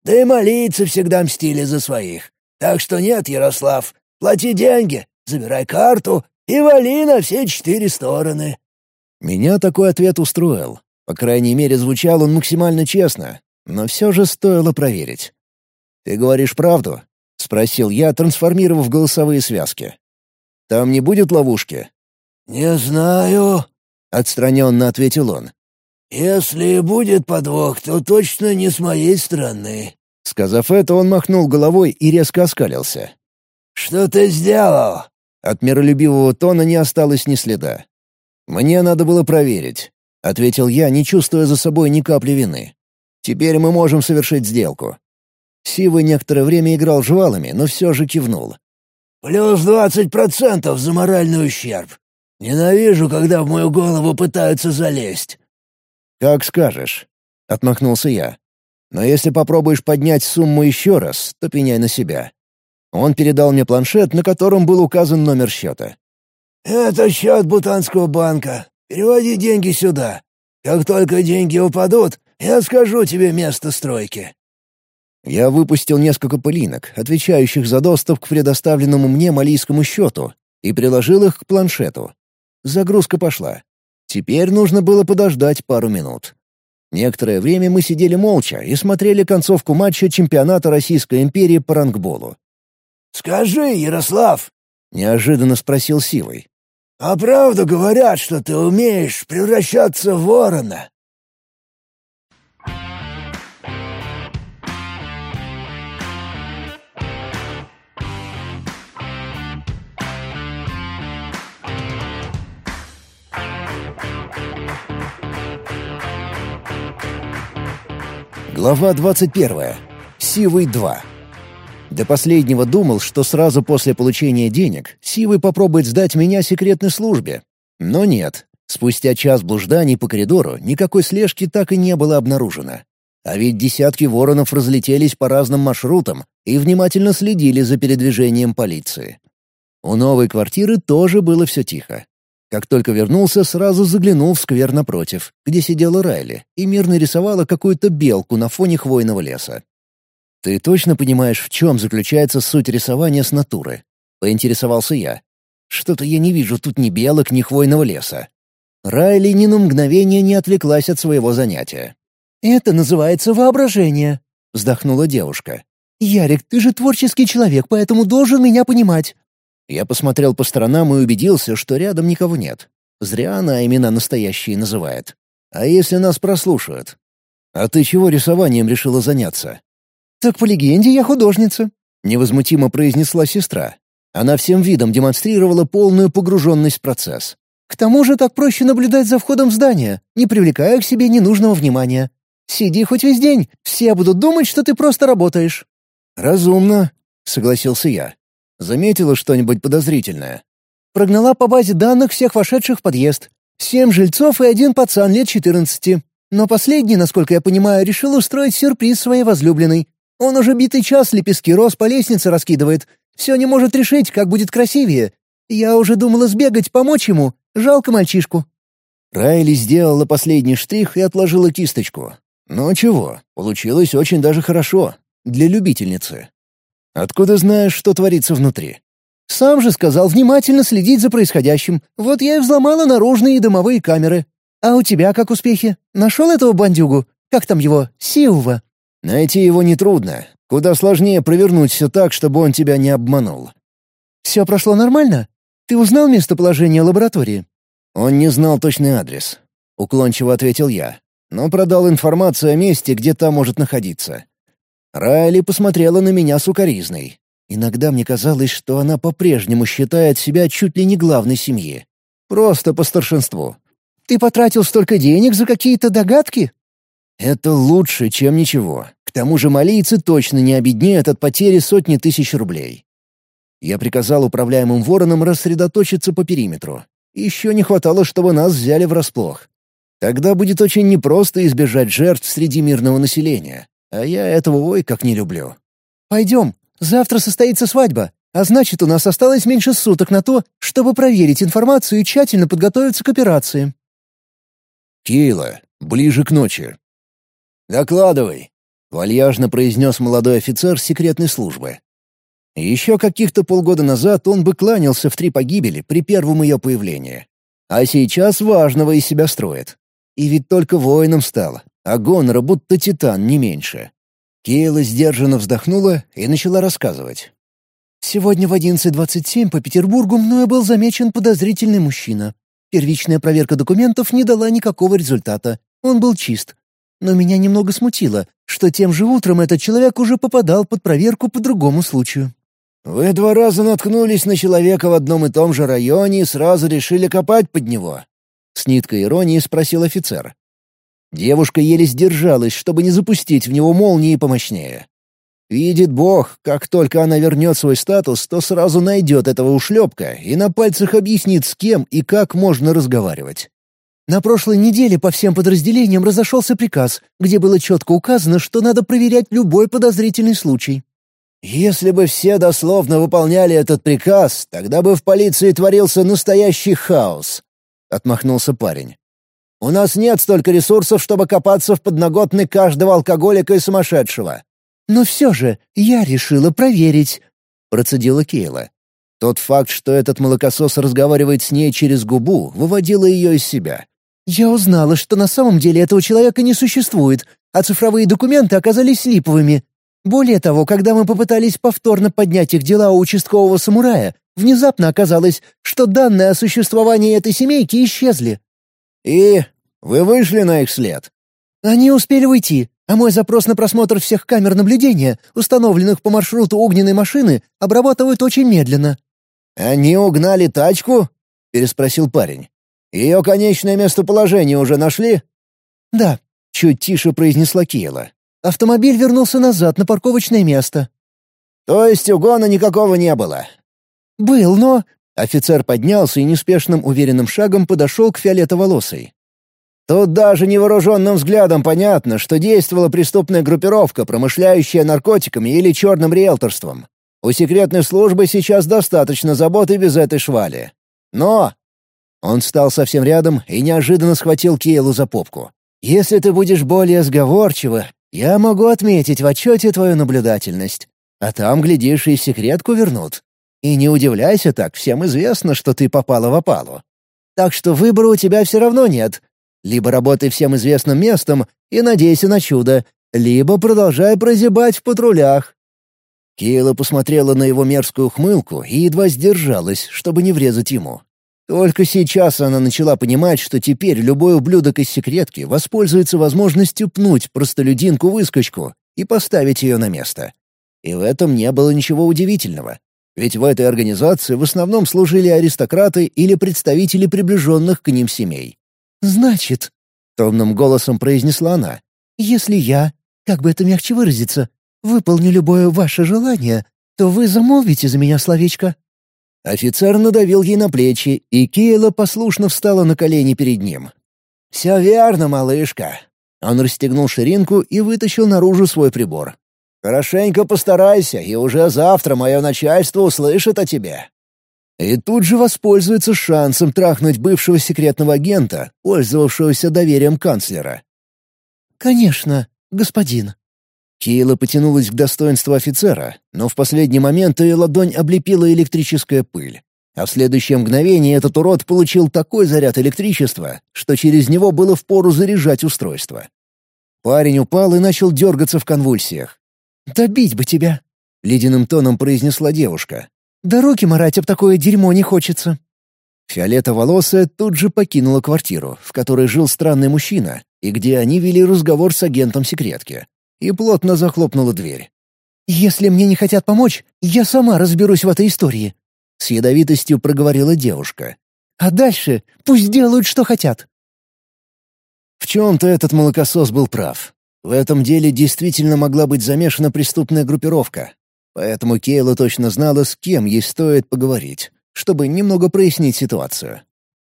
Да и молиться всегда мстили за своих. Так что нет, Ярослав, плати деньги, забирай карту и вали на все четыре стороны». Меня такой ответ устроил. По крайней мере, звучал он максимально честно, но все же стоило проверить. «Ты говоришь правду?» — спросил я, трансформировав голосовые связки. «Там не будет ловушки?» «Не знаю», — отстраненно ответил он. «Если будет подвох, то точно не с моей стороны». Сказав это, он махнул головой и резко оскалился. «Что ты сделал?» От миролюбивого тона не осталось ни следа. «Мне надо было проверить», — ответил я, не чувствуя за собой ни капли вины. «Теперь мы можем совершить сделку». Сивы некоторое время играл жвалами, но все же кивнул. «Плюс двадцать процентов за моральный ущерб. Ненавижу, когда в мою голову пытаются залезть». «Как скажешь», — отмахнулся я. Но если попробуешь поднять сумму еще раз, то пеняй на себя». Он передал мне планшет, на котором был указан номер счета. «Это счет Бутанского банка. Переводи деньги сюда. Как только деньги упадут, я скажу тебе место стройки». Я выпустил несколько пылинок, отвечающих за доступ к предоставленному мне малийскому счету, и приложил их к планшету. Загрузка пошла. Теперь нужно было подождать пару минут. Некоторое время мы сидели молча и смотрели концовку матча чемпионата Российской империи по рангболу. «Скажи, Ярослав!» — неожиданно спросил Сивой, «А правду говорят, что ты умеешь превращаться в ворона?» Глава 21. Сивый 2. До последнего думал, что сразу после получения денег Сивый попробует сдать меня секретной службе. Но нет. Спустя час блужданий по коридору никакой слежки так и не было обнаружено. А ведь десятки воронов разлетелись по разным маршрутам и внимательно следили за передвижением полиции. У новой квартиры тоже было все тихо. Как только вернулся, сразу заглянул в сквер напротив, где сидела Райли и мирно рисовала какую-то белку на фоне хвойного леса. «Ты точно понимаешь, в чем заключается суть рисования с натуры?» — поинтересовался я. «Что-то я не вижу тут ни белок, ни хвойного леса». Райли ни на мгновение не отвлеклась от своего занятия. «Это называется воображение», — вздохнула девушка. «Ярик, ты же творческий человек, поэтому должен меня понимать. Я посмотрел по сторонам и убедился, что рядом никого нет. Зря она имена настоящие называет. А если нас прослушают? А ты чего рисованием решила заняться? Так по легенде я художница, невозмутимо произнесла сестра. Она всем видом демонстрировала полную погруженность в процесс. К тому же так проще наблюдать за входом в здание, не привлекая к себе ненужного внимания. Сиди хоть весь день, все будут думать, что ты просто работаешь». «Разумно», — согласился я. Заметила что-нибудь подозрительное? Прогнала по базе данных всех вошедших в подъезд. Семь жильцов и один пацан лет четырнадцати. Но последний, насколько я понимаю, решил устроить сюрприз своей возлюбленной. Он уже битый час лепестки роз по лестнице раскидывает. Все не может решить, как будет красивее. Я уже думала сбегать, помочь ему. Жалко мальчишку». Райли сделала последний штрих и отложила кисточку. Ну чего, получилось очень даже хорошо. Для любительницы. Откуда знаешь, что творится внутри? Сам же сказал внимательно следить за происходящим. Вот я и взломала наружные и домовые камеры. А у тебя как успехи? Нашел этого бандюгу? Как там его? Сиува? Найти его нетрудно. Куда сложнее провернуть все так, чтобы он тебя не обманул. Все прошло нормально? Ты узнал местоположение лаборатории? Он не знал точный адрес. Уклончиво ответил я. Но продал информацию о месте, где та может находиться. Райли посмотрела на меня сукоризной. Иногда мне казалось, что она по-прежнему считает себя чуть ли не главной семьи. Просто по старшинству. «Ты потратил столько денег за какие-то догадки?» «Это лучше, чем ничего. К тому же малийцы точно не обеднеют от потери сотни тысяч рублей». Я приказал управляемым воронам рассредоточиться по периметру. Еще не хватало, чтобы нас взяли врасплох. Тогда будет очень непросто избежать жертв среди мирного населения. А я этого ой как не люблю. «Пойдем. Завтра состоится свадьба. А значит, у нас осталось меньше суток на то, чтобы проверить информацию и тщательно подготовиться к операции». «Кейла, ближе к ночи». «Докладывай», — вальяжно произнес молодой офицер секретной службы. Еще каких-то полгода назад он бы кланялся в три погибели при первом ее появлении. А сейчас важного из себя строит. И ведь только воином стал, а Гонора будто титан, не меньше. Кейла сдержанно вздохнула и начала рассказывать. «Сегодня в 11.27 по Петербургу мною был замечен подозрительный мужчина. Первичная проверка документов не дала никакого результата. Он был чист. Но меня немного смутило, что тем же утром этот человек уже попадал под проверку по другому случаю. «Вы два раза наткнулись на человека в одном и том же районе и сразу решили копать под него?» С ниткой иронии спросил офицер. Девушка еле сдержалась, чтобы не запустить в него молнии помощнее. Видит бог, как только она вернет свой статус, то сразу найдет этого ушлепка и на пальцах объяснит, с кем и как можно разговаривать. На прошлой неделе по всем подразделениям разошелся приказ, где было четко указано, что надо проверять любой подозрительный случай. Если бы все дословно выполняли этот приказ, тогда бы в полиции творился настоящий хаос. Отмахнулся парень. У нас нет столько ресурсов, чтобы копаться в подноготной каждого алкоголика и сумасшедшего. Но все же я решила проверить, процедила Кейла. Тот факт, что этот молокосос разговаривает с ней через губу, выводило ее из себя. «Я узнала, что на самом деле этого человека не существует, а цифровые документы оказались липовыми. Более того, когда мы попытались повторно поднять их дела у участкового самурая, внезапно оказалось, что данные о существовании этой семейки исчезли. «И? Вы вышли на их след?» «Они успели уйти, а мой запрос на просмотр всех камер наблюдения, установленных по маршруту огненной машины, обрабатывают очень медленно». «Они угнали тачку?» — переспросил парень. «Ее конечное местоположение уже нашли?» «Да», — чуть тише произнесла Киела. «Автомобиль вернулся назад на парковочное место». «То есть угона никакого не было?» «Был, но Офицер поднялся и неспешным уверенным шагом подошел к фиолетоволосой. Тут даже невооруженным взглядом понятно, что действовала преступная группировка, промышляющая наркотиками или черным риэлторством. У секретной службы сейчас достаточно заботы без этой швали. Но...» Он стал совсем рядом и неожиданно схватил Кейлу за попку. «Если ты будешь более сговорчива, я могу отметить в отчете твою наблюдательность. А там, глядишь, и секретку вернут. И не удивляйся так, всем известно, что ты попала в опалу. Так что выбора у тебя все равно нет. Либо работай всем известным местом и надейся на чудо, либо продолжай прозябать в патрулях». Кейла посмотрела на его мерзкую хмылку и едва сдержалась, чтобы не врезать ему. Только сейчас она начала понимать, что теперь любой ублюдок из секретки воспользуется возможностью пнуть простолюдинку-выскочку и поставить ее на место. И в этом не было ничего удивительного. Ведь в этой организации в основном служили аристократы или представители приближенных к ним семей. «Значит», — томным голосом произнесла она, — «если я, как бы это мягче выразиться, выполню любое ваше желание, то вы замолвите за меня словечко». Офицер надавил ей на плечи, и Кейла послушно встала на колени перед ним. «Все верно, малышка». Он расстегнул ширинку и вытащил наружу свой прибор. Хорошенько постарайся, и уже завтра мое начальство услышит о тебе». И тут же воспользуется шансом трахнуть бывшего секретного агента, пользовавшегося доверием канцлера. «Конечно, господин». Кейла потянулась к достоинству офицера, но в последний момент ее ладонь облепила электрическая пыль. А в следующее мгновение этот урод получил такой заряд электричества, что через него было впору заряжать устройство. Парень упал и начал дергаться в конвульсиях. «Добить бы тебя!» — ледяным тоном произнесла девушка. «Да руки марать об такое дерьмо не хочется!» Фиолета волосая тут же покинула квартиру, в которой жил странный мужчина, и где они вели разговор с агентом секретки, и плотно захлопнула дверь. «Если мне не хотят помочь, я сама разберусь в этой истории», — с ядовитостью проговорила девушка. «А дальше пусть делают, что хотят». В чем-то этот молокосос был прав. В этом деле действительно могла быть замешана преступная группировка. Поэтому Кейла точно знала, с кем ей стоит поговорить, чтобы немного прояснить ситуацию.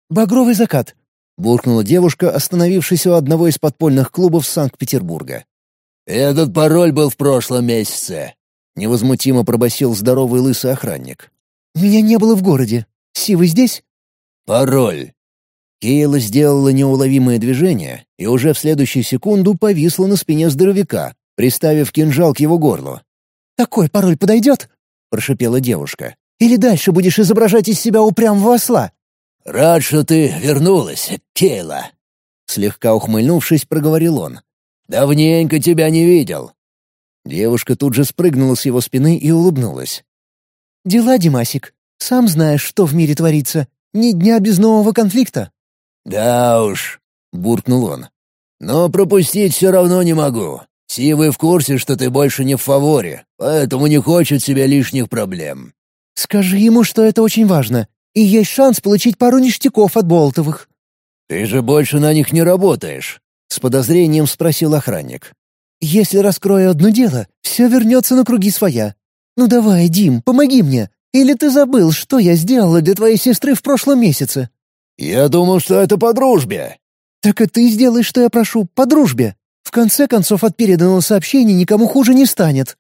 «Багровый закат», — буркнула девушка, остановившись у одного из подпольных клубов Санкт-Петербурга. «Этот пароль был в прошлом месяце», — невозмутимо пробасил здоровый лысый охранник. «Меня не было в городе. Си, вы здесь?» «Пароль. Кейла сделала неуловимое движение и уже в следующую секунду повисла на спине здоровяка, приставив кинжал к его горлу. «Такой пароль подойдет?» — прошипела девушка. «Или дальше будешь изображать из себя упрямого осла?» «Рад, что ты вернулась, Кейла!» Слегка ухмыльнувшись, проговорил он. «Давненько тебя не видел!» Девушка тут же спрыгнула с его спины и улыбнулась. «Дела, Димасик. Сам знаешь, что в мире творится. Ни дня без нового конфликта». «Да уж», — буркнул он. «Но пропустить все равно не могу. Сивы в курсе, что ты больше не в фаворе, поэтому не хочет себе лишних проблем». «Скажи ему, что это очень важно, и есть шанс получить пару ништяков от Болтовых». «Ты же больше на них не работаешь», — с подозрением спросил охранник. «Если раскрою одно дело, все вернется на круги своя. Ну давай, Дим, помоги мне. Или ты забыл, что я сделала для твоей сестры в прошлом месяце?» «Я думал, что это по дружбе». «Так и ты сделай, что я прошу, по дружбе. В конце концов, от переданного сообщения никому хуже не станет».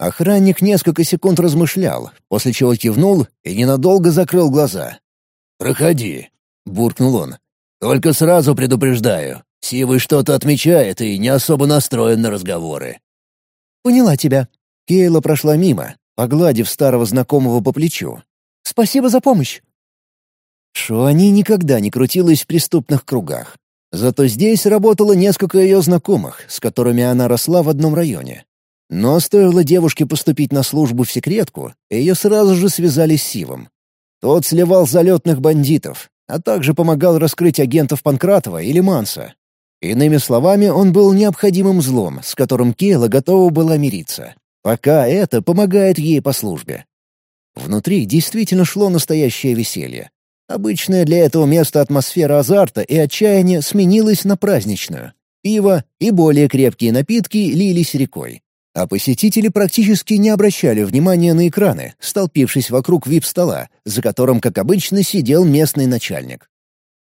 Охранник несколько секунд размышлял, после чего кивнул и ненадолго закрыл глаза. «Проходи», — буркнул он. «Только сразу предупреждаю, Сивый что-то отмечает и не особо настроен на разговоры». «Поняла тебя». Кейла прошла мимо, погладив старого знакомого по плечу. «Спасибо за помощь. Шуани никогда не крутилась в преступных кругах. Зато здесь работало несколько ее знакомых, с которыми она росла в одном районе. Но стоило девушке поступить на службу в секретку, ее сразу же связали с Сивом. Тот сливал залетных бандитов, а также помогал раскрыть агентов Панкратова или Манса. Иными словами, он был необходимым злом, с которым Кейла готова была мириться, пока это помогает ей по службе. Внутри действительно шло настоящее веселье. Обычная для этого места атмосфера азарта и отчаяния сменилась на праздничную. Пиво и более крепкие напитки лились рекой. А посетители практически не обращали внимания на экраны, столпившись вокруг вип-стола, за которым, как обычно, сидел местный начальник.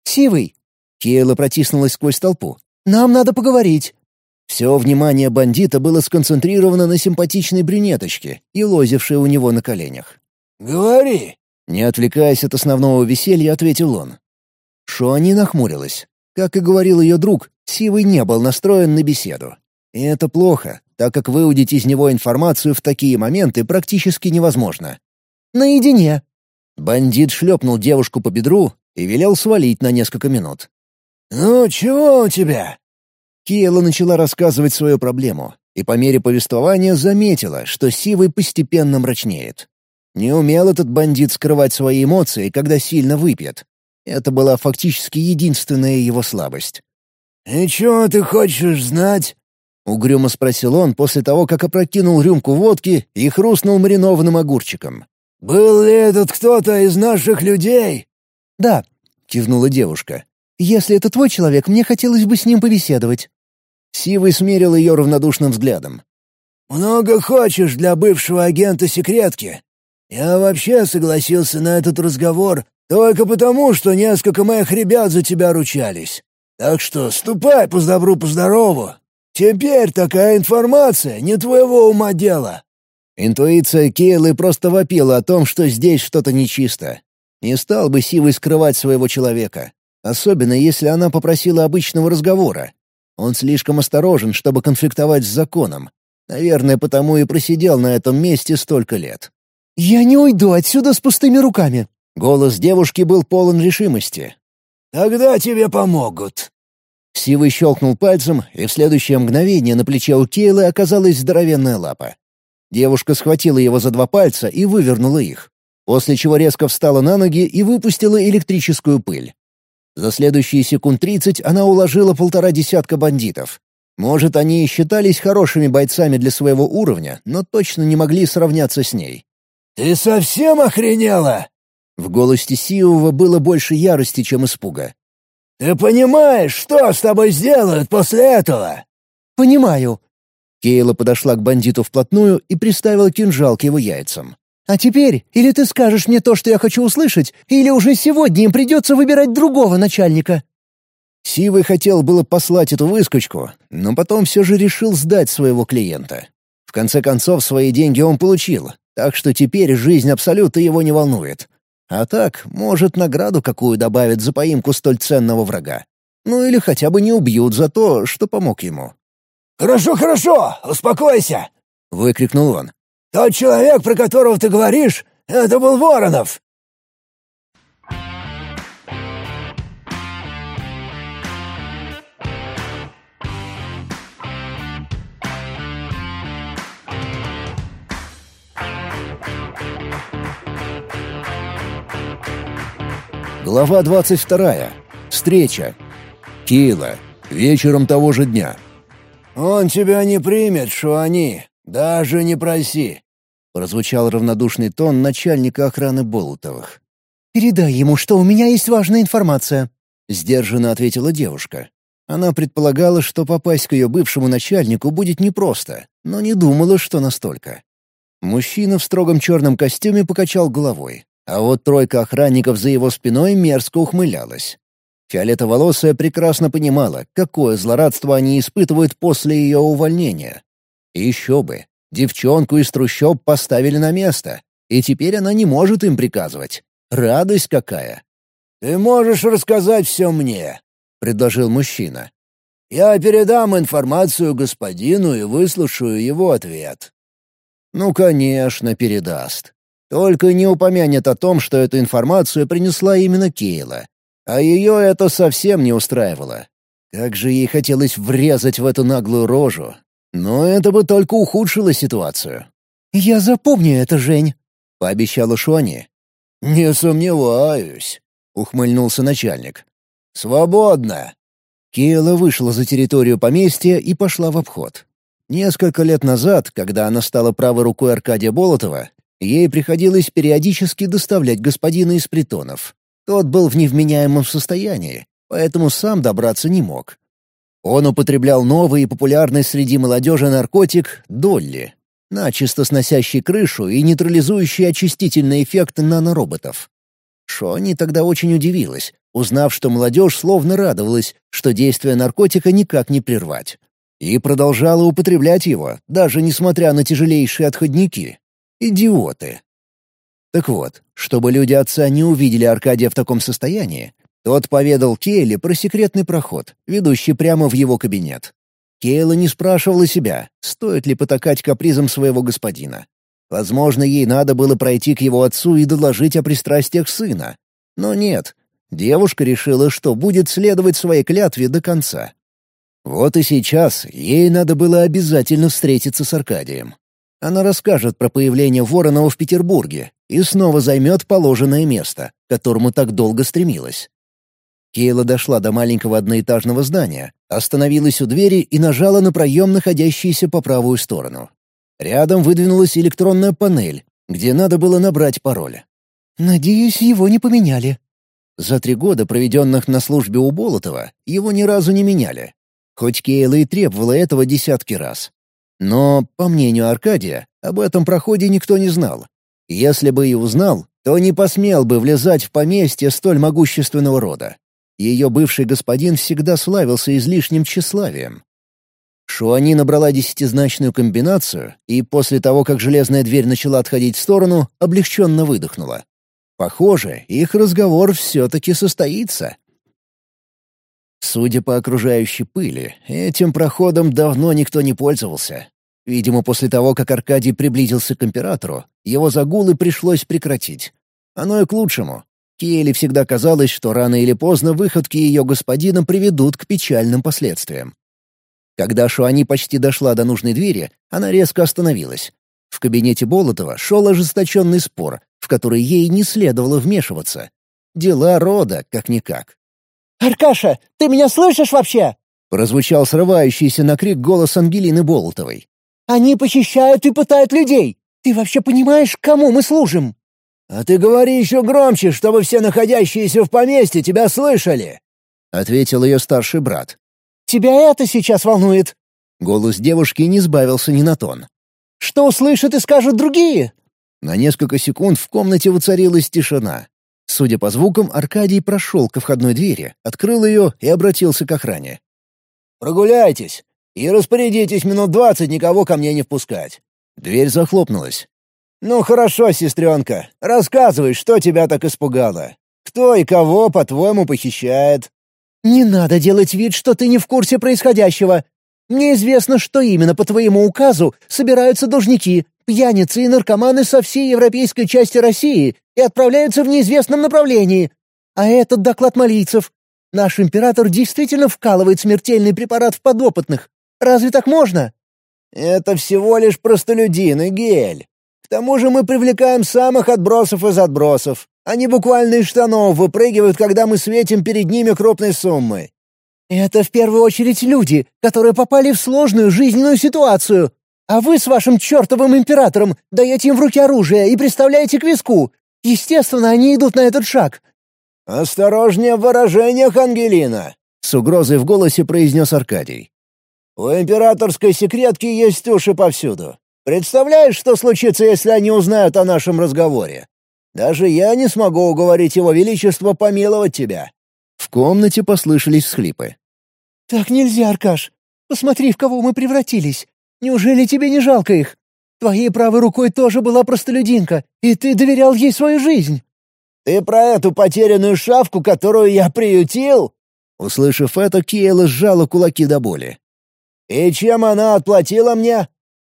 «Сивый!» — Кейла протиснулась сквозь толпу. «Нам надо поговорить!» Все внимание бандита было сконцентрировано на симпатичной брюнеточке, елозившей у него на коленях. «Говори!» Не отвлекаясь от основного веселья, ответил он. Шуани нахмурилась. Как и говорил ее друг, Сивый не был настроен на беседу. И это плохо, так как выудить из него информацию в такие моменты практически невозможно. «Наедине!» Бандит шлепнул девушку по бедру и велел свалить на несколько минут. «Ну, чего у тебя?» Кейла начала рассказывать свою проблему, и по мере повествования заметила, что Сивый постепенно мрачнеет. Не умел этот бандит скрывать свои эмоции, когда сильно выпьет. Это была фактически единственная его слабость. «И чего ты хочешь знать?» — угрюмо спросил он после того, как опрокинул рюмку водки и хрустнул маринованным огурчиком. «Был ли этот кто-то из наших людей?» «Да», — кивнула девушка. «Если это твой человек, мне хотелось бы с ним побеседовать». Сивый смерил ее равнодушным взглядом. «Много хочешь для бывшего агента секретки. Я вообще согласился на этот разговор только потому, что несколько моих ребят за тебя ручались. Так что ступай по добру, по здорову. Теперь такая информация не твоего ума дело». Интуиция Кейлы просто вопила о том, что здесь что-то нечисто. Не стал бы Сивой скрывать своего человека, особенно если она попросила обычного разговора. Он слишком осторожен, чтобы конфликтовать с законом. Наверное, потому и просидел на этом месте столько лет. «Я не уйду отсюда с пустыми руками!» Голос девушки был полон решимости. «Тогда тебе помогут!» Сивый щелкнул пальцем, и в следующее мгновение на плече у Кейлы оказалась здоровенная лапа. Девушка схватила его за два пальца и вывернула их, после чего резко встала на ноги и выпустила электрическую пыль. За следующие секунд тридцать она уложила полтора десятка бандитов. Может, они и считались хорошими бойцами для своего уровня, но точно не могли сравняться с ней. «Ты совсем охренела?» В голосе Сиова было больше ярости, чем испуга. «Ты понимаешь, что с тобой сделают после этого?» «Понимаю». Кейла подошла к бандиту вплотную и приставила кинжал к его яйцам. «А теперь или ты скажешь мне то, что я хочу услышать, или уже сегодня им придется выбирать другого начальника». Сивый хотел было послать эту выскочку, но потом все же решил сдать своего клиента. В конце концов, свои деньги он получил, так что теперь жизнь Абсолюта его не волнует. А так, может, награду какую добавят за поимку столь ценного врага. Ну или хотя бы не убьют за то, что помог ему. «Хорошо, хорошо, успокойся!» — выкрикнул он. «Тот человек, про которого ты говоришь, это был Воронов. Глава 22. Встреча. Кила. Вечером того же дня. «Он тебя не примет, Шуани. Даже не проси», — прозвучал равнодушный тон начальника охраны Болотовых. «Передай ему, что у меня есть важная информация», — сдержанно ответила девушка. Она предполагала, что попасть к ее бывшему начальнику будет непросто, но не думала, что настолько. Мужчина в строгом черном костюме покачал головой, а вот тройка охранников за его спиной мерзко ухмылялась. Фиолетоволосая прекрасно понимала, какое злорадство они испытывают после ее увольнения. еще бы, девчонку из трущоб поставили на место, и теперь она не может им приказывать. Радость какая! «Ты можешь рассказать все мне», — предложил мужчина. «Я передам информацию господину и выслушаю его ответ». «Ну, конечно, передаст. Только не упомянет о том, что эту информацию принесла именно Кейла. А ее это совсем не устраивало. Как же ей хотелось врезать в эту наглую рожу. Но это бы только ухудшило ситуацию. «Я запомню это, Жень», — пообещала Шони. «Не сомневаюсь», — ухмыльнулся начальник. «Свободно!» Кейла вышла за территорию поместья и пошла в обход. Несколько лет назад, когда она стала правой рукой Аркадия Болотова, Ей приходилось периодически доставлять господина из притонов. Тот был в невменяемом состоянии, поэтому сам добраться не мог. Он употреблял новый и популярный среди молодежи наркотик «Долли», начисто сносящий крышу и нейтрализующий очистительный эффект нанороботов. Шони тогда очень удивилась, узнав, что молодежь словно радовалась, что действие наркотика никак не прервать. И продолжала употреблять его, даже несмотря на тяжелейшие отходники идиоты. Так вот, чтобы люди отца не увидели Аркадия в таком состоянии, тот поведал Кейле про секретный проход, ведущий прямо в его кабинет. Кейла не спрашивала себя, стоит ли потакать капризом своего господина. Возможно, ей надо было пройти к его отцу и доложить о пристрастиях сына. Но нет, девушка решила, что будет следовать своей клятве до конца. Вот и сейчас ей надо было обязательно встретиться с Аркадием. Она расскажет про появление Воронова в Петербурге и снова займет положенное место, к которому так долго стремилась. Кейла дошла до маленького одноэтажного здания, остановилась у двери и нажала на проем, находящийся по правую сторону. Рядом выдвинулась электронная панель, где надо было набрать пароль. «Надеюсь, его не поменяли». За три года, проведенных на службе у Болотова, его ни разу не меняли. Хоть Кейла и требовала этого десятки раз. Но, по мнению Аркадия, об этом проходе никто не знал. Если бы и узнал, то не посмел бы влезать в поместье столь могущественного рода. Ее бывший господин всегда славился излишним тщеславием. Шуани набрала десятизначную комбинацию и после того, как железная дверь начала отходить в сторону, облегченно выдохнула. Похоже, их разговор все-таки состоится. Судя по окружающей пыли, этим проходом давно никто не пользовался. Видимо, после того, как Аркадий приблизился к императору, его загулы пришлось прекратить. Оно и к лучшему. Киэле всегда казалось, что рано или поздно выходки ее господина приведут к печальным последствиям. Когда Шуани почти дошла до нужной двери, она резко остановилась. В кабинете Болотова шел ожесточенный спор, в который ей не следовало вмешиваться. Дела рода, как-никак. «Аркаша, ты меня слышишь вообще?» прозвучал срывающийся на крик голос Ангелины Болотовой. «Они похищают и пытают людей! Ты вообще понимаешь, кому мы служим?» «А ты говори еще громче, чтобы все находящиеся в поместье тебя слышали!» — ответил ее старший брат. «Тебя это сейчас волнует!» Голос девушки не сбавился ни на тон. «Что услышат и скажут другие?» На несколько секунд в комнате воцарилась тишина. Судя по звукам, Аркадий прошел ко входной двери, открыл ее и обратился к охране. «Прогуляйтесь и распорядитесь минут двадцать никого ко мне не впускать». Дверь захлопнулась. «Ну хорошо, сестренка, рассказывай, что тебя так испугало. Кто и кого, по-твоему, похищает?» «Не надо делать вид, что ты не в курсе происходящего. Мне известно, что именно по твоему указу собираются должники, пьяницы и наркоманы со всей
европейской части России и отправляются в неизвестном направлении. А этот доклад
молийцев. Наш император действительно вкалывает смертельный препарат в подопытных. Разве так можно?» «Это всего лишь простолюдины, Гель. К тому же мы привлекаем самых отбросов из отбросов. Они буквально из штанов выпрыгивают, когда мы светим перед ними крупной суммой». «Это в первую очередь люди, которые попали в сложную жизненную ситуацию. А вы с вашим чертовым императором даете им в руки оружие и представляете к виску. Естественно, они идут на этот шаг». «Осторожнее в выражениях, Ангелина!» — с угрозой в голосе произнес Аркадий. «У императорской секретки есть уши повсюду. Представляешь, что случится, если они узнают о нашем разговоре? Даже я не смогу уговорить его величество помиловать тебя». В комнате послышались всхлипы.
«Так нельзя, Аркаш. Посмотри, в кого мы
превратились. Неужели тебе не жалко их? Твоей правой рукой тоже была простолюдинка, и ты доверял ей свою жизнь». «Ты про эту потерянную шавку, которую я приютил?» Услышав это, Кейла сжала кулаки до боли. «И чем она отплатила мне?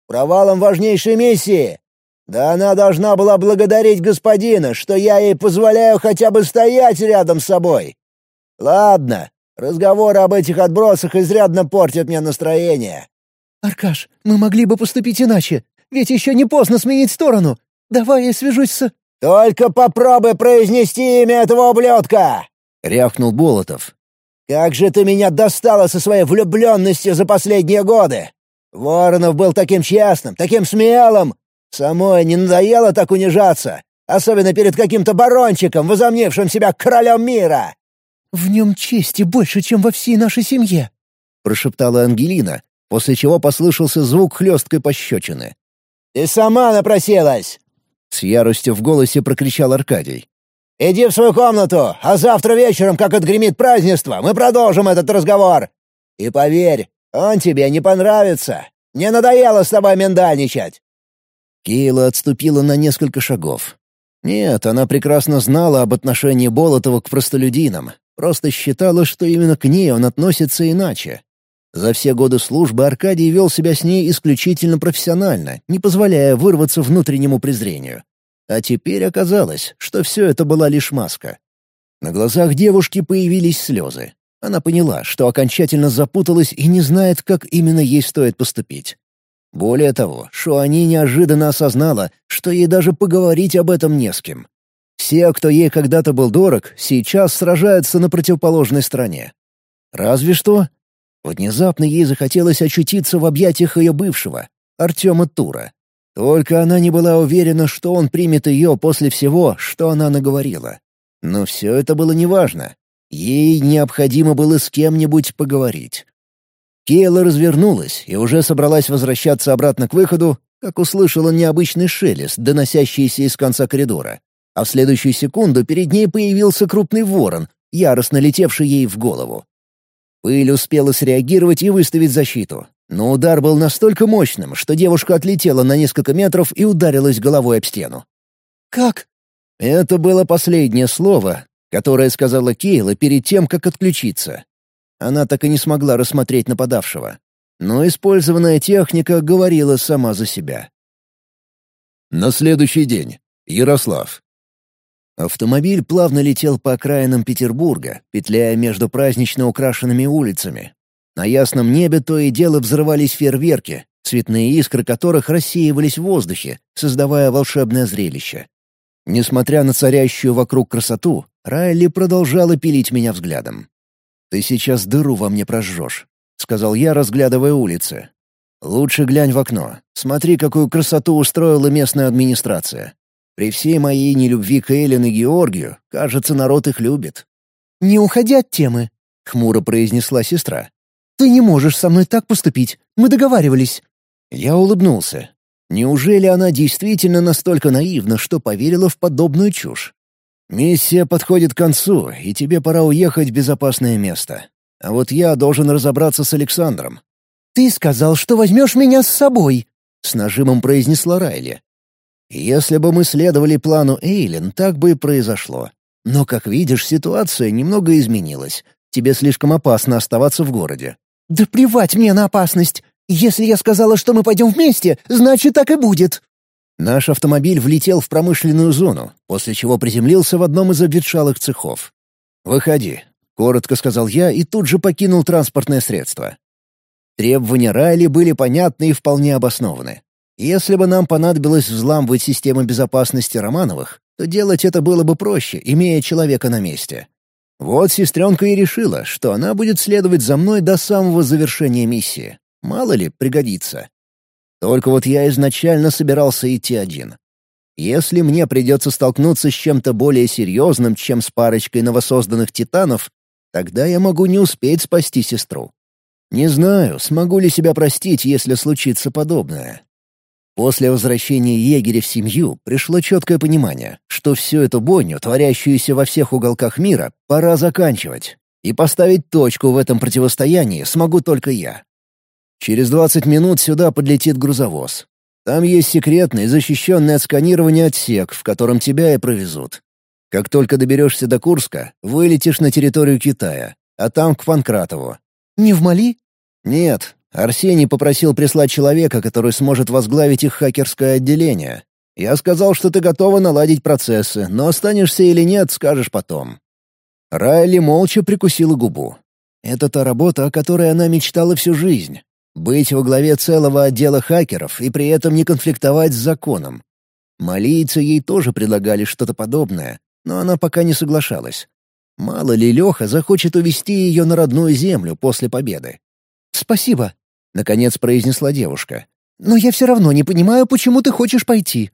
Провалом важнейшей миссии. Да она должна была благодарить господина, что я ей позволяю хотя бы стоять рядом с собой. Ладно, разговоры об этих отбросах изрядно портят мне настроение». «Аркаш, мы могли бы поступить иначе. Ведь еще не поздно сменить сторону. Давай я свяжусь с...» «Только попробуй произнести имя этого ублюдка!» — рявкнул Болотов. «Как же ты меня достала со своей влюбленностью за последние годы! Воронов был таким честным, таким смелым! Самой не надоело так унижаться, особенно перед каким-то барончиком, возомнившим себя королем мира!» «В нем чести больше, чем во всей нашей семье!» — прошептала Ангелина, после чего послышался звук хлесткой пощечины. «Ты сама напросилась!» — с яростью в голосе прокричал Аркадий. «Иди в свою комнату, а завтра вечером, как отгремит празднество, мы продолжим этот разговор. И поверь, он тебе не понравится. Мне надоело с тобой миндальничать». Кейла отступила на несколько шагов. Нет, она прекрасно знала об отношении Болотова к простолюдинам, просто считала, что именно к ней он относится иначе. За все годы службы Аркадий вел себя с ней исключительно профессионально, не позволяя вырваться внутреннему презрению. А теперь оказалось, что все это была лишь маска. На глазах девушки появились слезы. Она поняла, что окончательно запуталась и не знает, как именно ей стоит поступить. Более того, Шуани неожиданно осознала, что ей даже поговорить об этом не с кем. Все, кто ей когда-то был дорог, сейчас сражаются на противоположной стороне. Разве что Внезапно ей захотелось очутиться в объятиях ее бывшего, Артема Тура. Только она не была уверена, что он примет ее после всего, что она наговорила. Но все это было неважно. Ей необходимо было с кем-нибудь поговорить. Кейла развернулась и уже собралась возвращаться обратно к выходу, как услышала необычный шелест, доносящийся из конца коридора. А в следующую секунду перед ней появился крупный ворон, яростно летевший ей в голову. Пыль успела среагировать и выставить защиту. Но удар был настолько мощным, что девушка отлетела на несколько метров и ударилась головой об стену. «Как?» Это было последнее слово, которое сказала Кейла перед тем, как отключиться. Она так и не смогла рассмотреть нападавшего. Но использованная техника говорила сама за себя. На следующий день. Ярослав. Автомобиль плавно летел по окраинам Петербурга, петляя между празднично украшенными улицами. На ясном небе то и дело взрывались фейерверки, цветные искры которых рассеивались в воздухе, создавая волшебное зрелище. Несмотря на царящую вокруг красоту, Райли продолжала пилить меня взглядом. «Ты сейчас дыру во мне прожжешь», — сказал я, разглядывая улицы. «Лучше глянь в окно. Смотри, какую красоту устроила местная администрация. При всей моей нелюбви к Эллен и Георгию, кажется, народ их любит. «Не уходи от темы», — хмуро произнесла сестра. «Ты не можешь со мной так поступить. Мы договаривались». Я улыбнулся. Неужели она действительно настолько наивна, что поверила в подобную чушь? «Миссия подходит к концу, и тебе пора уехать в безопасное место. А вот я должен разобраться с Александром». «Ты сказал, что возьмешь меня с собой», — с нажимом произнесла Райли. Если бы мы следовали плану Эйлин, так бы и произошло. Но, как видишь, ситуация немного изменилась. Тебе слишком опасно оставаться в городе». «Да плевать мне на опасность! Если я сказала, что мы пойдем вместе, значит, так и будет!» Наш автомобиль влетел в промышленную зону, после чего приземлился в одном из обветшалых цехов. «Выходи», — коротко сказал я и тут же покинул транспортное средство. Требования Райли были понятны и вполне обоснованы. Если бы нам понадобилось взламывать систему безопасности Романовых, то делать это было бы проще, имея человека на месте. Вот сестренка и решила, что она будет следовать за мной до самого завершения миссии. Мало ли, пригодится. Только вот я изначально собирался идти один. Если мне придется столкнуться с чем-то более серьезным, чем с парочкой новосозданных титанов, тогда я могу не успеть спасти сестру. Не знаю, смогу ли себя простить, если случится подобное. После возвращения егеря в семью пришло четкое понимание, что всю эту бойню, творящуюся во всех уголках мира, пора заканчивать. И поставить точку в этом противостоянии смогу только я. Через 20 минут сюда подлетит грузовоз. Там есть секретный, защищенный от сканирования отсек, в котором тебя и провезут. Как только доберешься до Курска, вылетишь на территорию Китая, а там к Панкратову. «Не в Мали?» «Нет, Арсений попросил прислать человека, который сможет возглавить их хакерское отделение. Я сказал, что ты готова наладить процессы, но останешься или нет, скажешь потом». Райли молча прикусила губу. Это та работа, о которой она мечтала всю жизнь. Быть во главе целого отдела хакеров и при этом не конфликтовать с законом. Малийцы ей тоже предлагали что-то подобное, но она пока не соглашалась. Мало ли Леха захочет увести ее на родную землю после победы. «Спасибо», — наконец произнесла девушка. «Но я все равно не понимаю, почему ты хочешь пойти».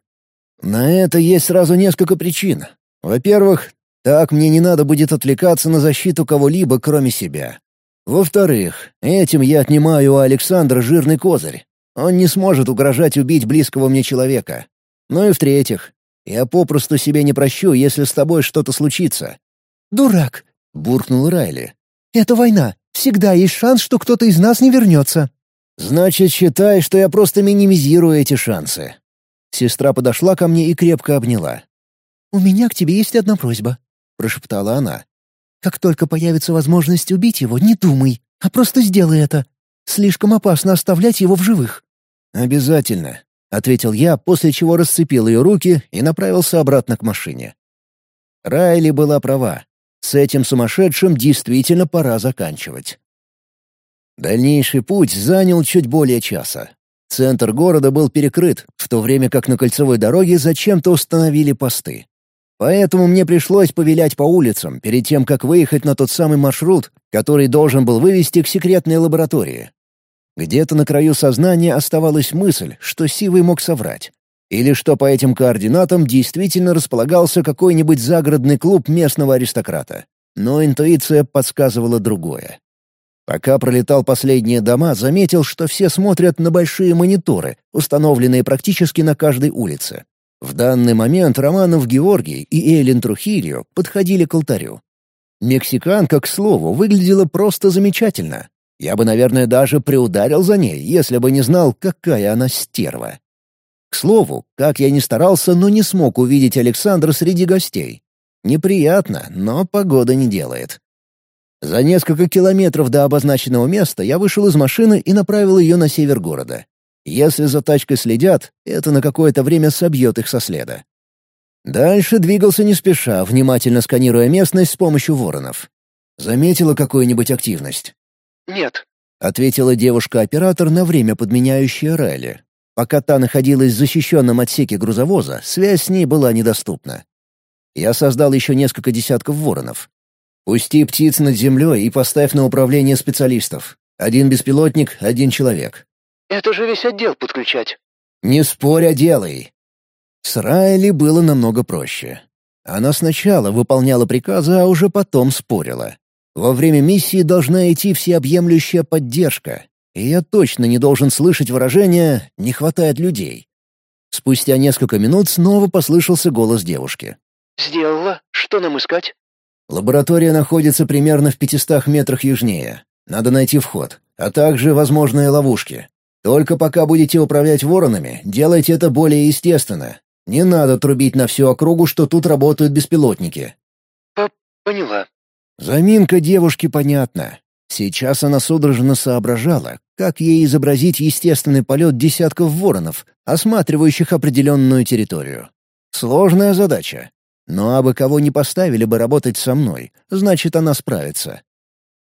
«На это есть сразу несколько причин. Во-первых, так мне не надо будет отвлекаться на защиту кого-либо, кроме себя. Во-вторых, этим я отнимаю у Александра жирный козырь. Он не сможет угрожать убить близкого мне человека. Ну и в-третьих, я попросту себе не прощу, если с тобой что-то случится». «Дурак!» — буркнул Райли. «Это война. Всегда есть шанс, что кто-то из нас не вернется». Значит, считай, что я просто минимизирую эти шансы. Сестра подошла ко мне и крепко обняла. У меня к тебе есть одна просьба, прошептала она. Как только появится возможность убить его, не думай, а просто сделай это. Слишком опасно оставлять его в живых. Обязательно, ответил я, после чего расцепил ее руки и направился обратно к машине. Райли была права. С этим сумасшедшим действительно пора заканчивать. Дальнейший путь занял чуть более часа. Центр города был перекрыт, в то время как на кольцевой дороге зачем-то установили посты. Поэтому мне пришлось повилять по улицам перед тем, как выехать на тот самый маршрут, который должен был вывести к секретной лаборатории. Где-то на краю сознания оставалась мысль, что Сивый мог соврать. Или что по этим координатам действительно располагался какой-нибудь загородный клуб местного аристократа. Но интуиция подсказывала другое. Пока пролетал последние дома, заметил, что все смотрят на большие мониторы, установленные практически на каждой улице. В данный момент Романов Георгий и Эйлин Трухильо подходили к алтарю. Мексиканка, к слову, выглядела просто замечательно. Я бы, наверное, даже приударил за ней, если бы не знал, какая она стерва. К слову, как я ни старался, но не смог увидеть Александра среди гостей. Неприятно, но погода не делает. За несколько километров до обозначенного места я вышел из машины и направил ее на север города. Если за тачкой следят, это на какое-то время собьет их со следа. Дальше двигался не спеша, внимательно сканируя местность с помощью воронов. Заметила какую-нибудь активность? «Нет», — ответила девушка-оператор на время подменяющая Райли. Пока та находилась в защищенном отсеке грузовоза, связь с ней была недоступна. Я создал еще несколько десятков воронов. Пусти птиц над землей и поставь на управление специалистов. Один беспилотник, один человек. Это же весь отдел подключать. Не спорь, а делай. С Райли было намного проще. Она сначала выполняла приказы, а уже потом спорила. Во время миссии должна идти всеобъемлющая поддержка. И я точно не должен слышать выражение «не хватает людей». Спустя несколько минут снова послышался голос девушки.
«Сделала. Что нам искать?»
Лаборатория находится примерно в 500 метрах южнее. Надо найти вход, а также возможные ловушки. Только пока будете управлять воронами, делайте это более естественно. Не надо трубить на всю округу, что тут работают беспилотники. Поняла. Заминка девушки понятна. Сейчас она судорожно соображала, как ей изобразить естественный полет десятков воронов, осматривающих определенную территорию. Сложная задача, но «Ну, абы кого не поставили бы работать со мной, значит, она справится.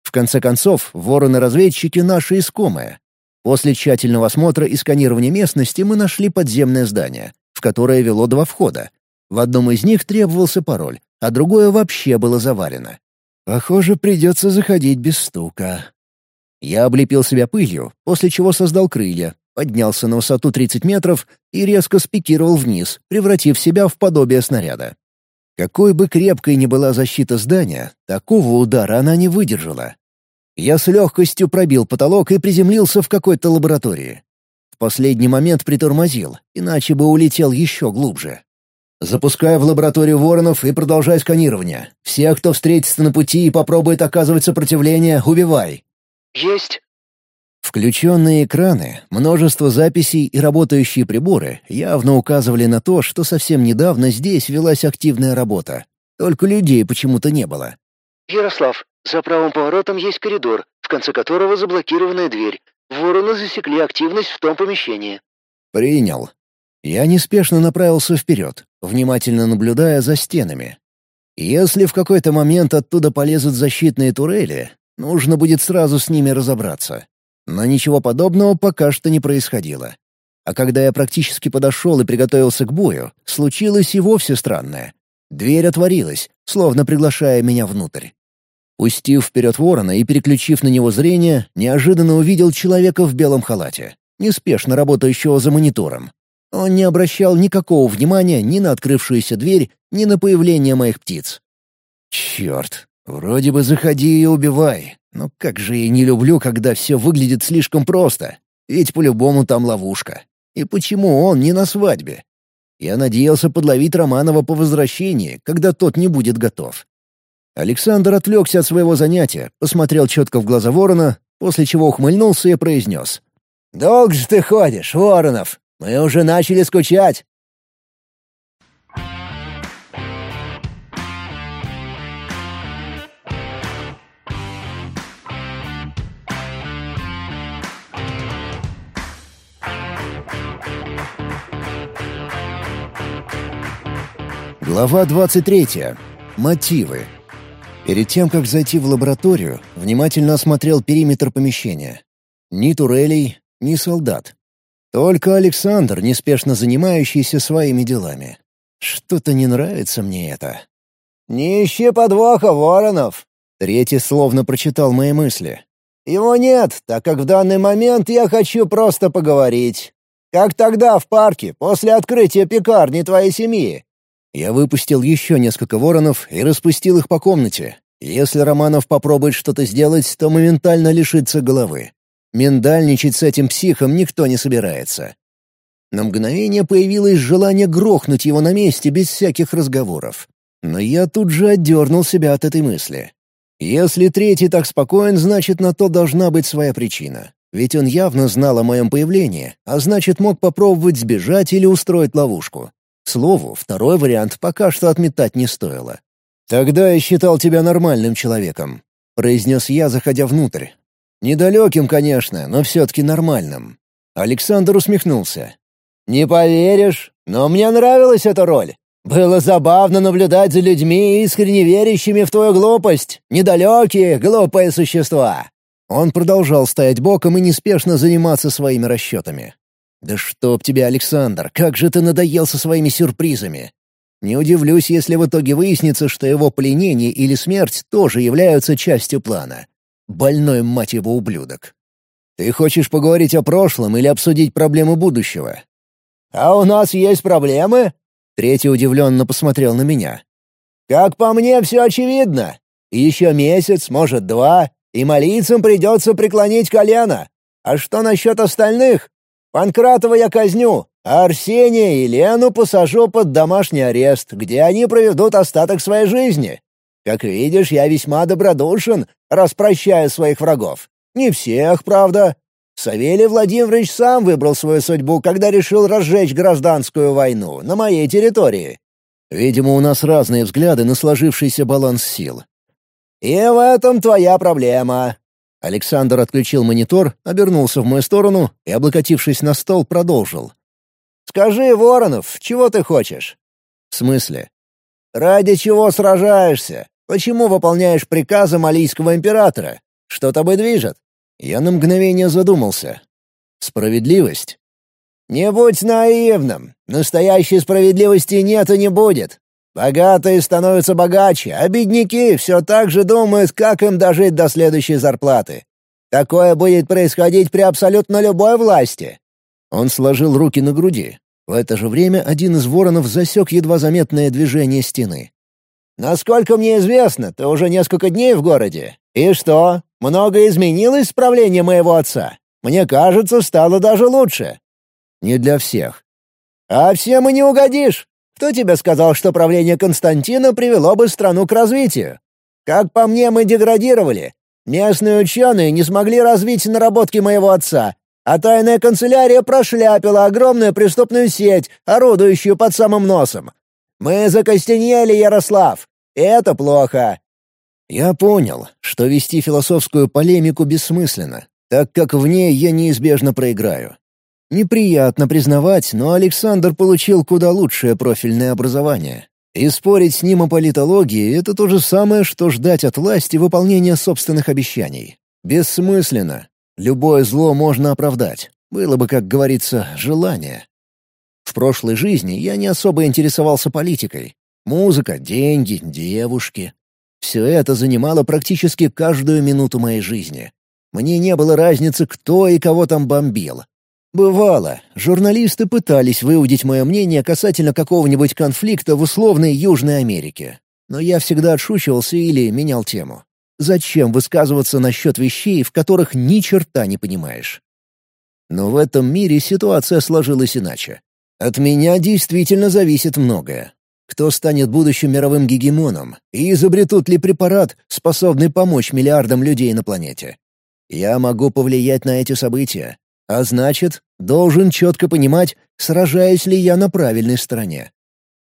В конце концов, вороны-разведчики — наши искомые. После тщательного осмотра и сканирования местности мы нашли подземное здание, в которое вело два входа. В одном из них требовался пароль, а другое вообще было заварено. Похоже, придется заходить без стука. Я облепил себя пылью, после чего создал крылья, поднялся на высоту 30 метров и резко спикировал вниз, превратив себя в подобие снаряда. Какой бы крепкой ни была защита здания, такого удара она не выдержала. Я с легкостью пробил потолок и приземлился в какой-то лаборатории. В последний момент притормозил, иначе бы улетел еще глубже. Запускаю в лабораторию воронов и продолжаю сканирование. Всех, кто встретится на пути и попробует оказывать сопротивление, убивай. Есть. Включенные экраны, множество записей и работающие приборы явно указывали на то, что совсем недавно здесь велась активная работа. Только людей почему-то не было. «Ярослав, за
правым поворотом есть коридор, в конце которого заблокированная дверь. Вороны засекли активность в том помещении».
«Принял». Я неспешно направился вперед, внимательно наблюдая за стенами. Если в какой-то момент оттуда полезут защитные турели, нужно будет сразу с ними разобраться. Но ничего подобного пока что не происходило. А когда я практически подошел и приготовился к бою, случилось и вовсе странное. Дверь отворилась, словно приглашая меня внутрь. Устив вперед ворона и переключив на него зрение, неожиданно увидел человека в белом халате, неспешно работающего за монитором. Он не обращал никакого внимания ни на открывшуюся дверь, ни на появление моих птиц. Черт, Вроде бы заходи и убивай, но как же я не люблю, когда все выглядит слишком просто. Ведь по-любому там ловушка. И почему он не на свадьбе? Я надеялся подловить Романова по возвращении, когда тот не будет готов. Александр отвлекся от своего занятия, посмотрел четко в глаза ворона, после чего ухмыльнулся и произнес. «Долго же ты ходишь, Воронов! Мы уже начали скучать. Глава 23. Мотивы. Перед тем, как зайти в лабораторию, внимательно осмотрел периметр помещения. Ни турелей, ни солдат. Только Александр, неспешно занимающийся своими делами. Что-то не нравится мне это. «Не ищи подвоха, Воронов!» Третий словно прочитал мои мысли. «Его нет, так как в данный момент я хочу просто поговорить. Как тогда в парке, после открытия пекарни твоей семьи, я выпустил еще несколько воронов и распустил их по комнате. Если Романов попробует что-то сделать, то моментально лишится головы. Миндальничать с этим психом никто не собирается. На мгновение появилось желание грохнуть его на месте без всяких разговоров. Но я тут же отдернул себя от этой мысли. Если третий так спокоен, значит, на то должна быть своя причина. Ведь он явно знал о моем появлении, а значит, мог попробовать сбежать или устроить ловушку слову, второй вариант пока что отметать не стоило. «Тогда я считал тебя нормальным человеком», — произнес я, заходя внутрь. «Недалеким, конечно, но все-таки нормальным». Александр усмехнулся. «Не поверишь, но мне нравилась эта роль. Было забавно наблюдать за людьми, искренне верящими в твою глупость, недалекие, глупые существа». Он продолжал стоять боком и неспешно заниматься своими расчетами. «Да чтоб тебе, Александр, как же ты надоел со своими сюрпризами! Не удивлюсь, если в итоге выяснится, что его пленение или смерть тоже являются частью плана. Больной, мать его, ублюдок. Ты хочешь поговорить о прошлом или обсудить проблемы будущего?» «А у нас есть проблемы?» Третий удивленно посмотрел на меня. «Как по мне, все очевидно. Еще месяц, может, два, и молиться придется преклонить колено. А что насчет остальных? Панкратова я казню, а Арсения и Лену посажу под домашний арест, где они проведут остаток своей жизни. Как видишь, я весьма добродушен, распрощая своих врагов. Не всех, правда. Савелий Владимирович сам выбрал свою судьбу, когда решил разжечь гражданскую войну на моей территории. Видимо, у нас разные взгляды на сложившийся баланс сил. «И в этом твоя проблема. Александр отключил монитор, обернулся в мою сторону и, облокотившись на стол, продолжил. «Скажи, Воронов, чего ты хочешь?» «В смысле?» «Ради чего сражаешься? Почему выполняешь приказы Малийского императора? Что тобой движет?» Я на мгновение задумался. «Справедливость?» «Не будь наивным. Настоящей справедливости нет и не будет. Богатые становятся богаче, а бедняки все так же думают, как им дожить до следующей зарплаты. Такое будет происходить при абсолютно любой власти». Он сложил руки на груди. В это же время один из воронов засек едва заметное движение стены. «Насколько мне известно, ты уже несколько дней в городе. И что, многое изменилось с правления моего отца? Мне кажется, стало даже лучше». «Не для всех». «А всем и не угодишь. Кто тебе сказал, что правление Константина привело бы страну к развитию? Как по мне, мы деградировали. Местные ученые не смогли развить наработки моего отца, а тайная канцелярия прошляпила огромную преступную сеть, орудующую под самым носом. Мы закостенели, Ярослав, это плохо». Я понял, что вести философскую полемику бессмысленно, так как в ней я неизбежно проиграю. Неприятно признавать, но Александр получил куда лучшее профильное образование. И спорить с ним о политологии — это то же самое, что ждать от власти выполнения собственных обещаний. Бессмысленно. Любое зло можно оправдать. Было бы, как говорится, желание. В прошлой жизни я не особо интересовался политикой. Музыка, деньги, девушки. Все это занимало практически каждую минуту моей жизни. Мне не было разницы, кто и кого там бомбил. Бывало, журналисты пытались выудить мое мнение касательно какого-нибудь конфликта в условной Южной Америке. Но я всегда отшучивался или менял тему. Зачем высказываться насчет вещей, в которых ни черта не понимаешь? Но в этом мире ситуация сложилась иначе. От меня действительно зависит многое. Кто станет будущим мировым гегемоном? И изобретут ли препарат, способный помочь миллиардам людей на планете? Я могу повлиять на эти события, а значит, должен четко понимать, сражаюсь ли я на правильной стороне.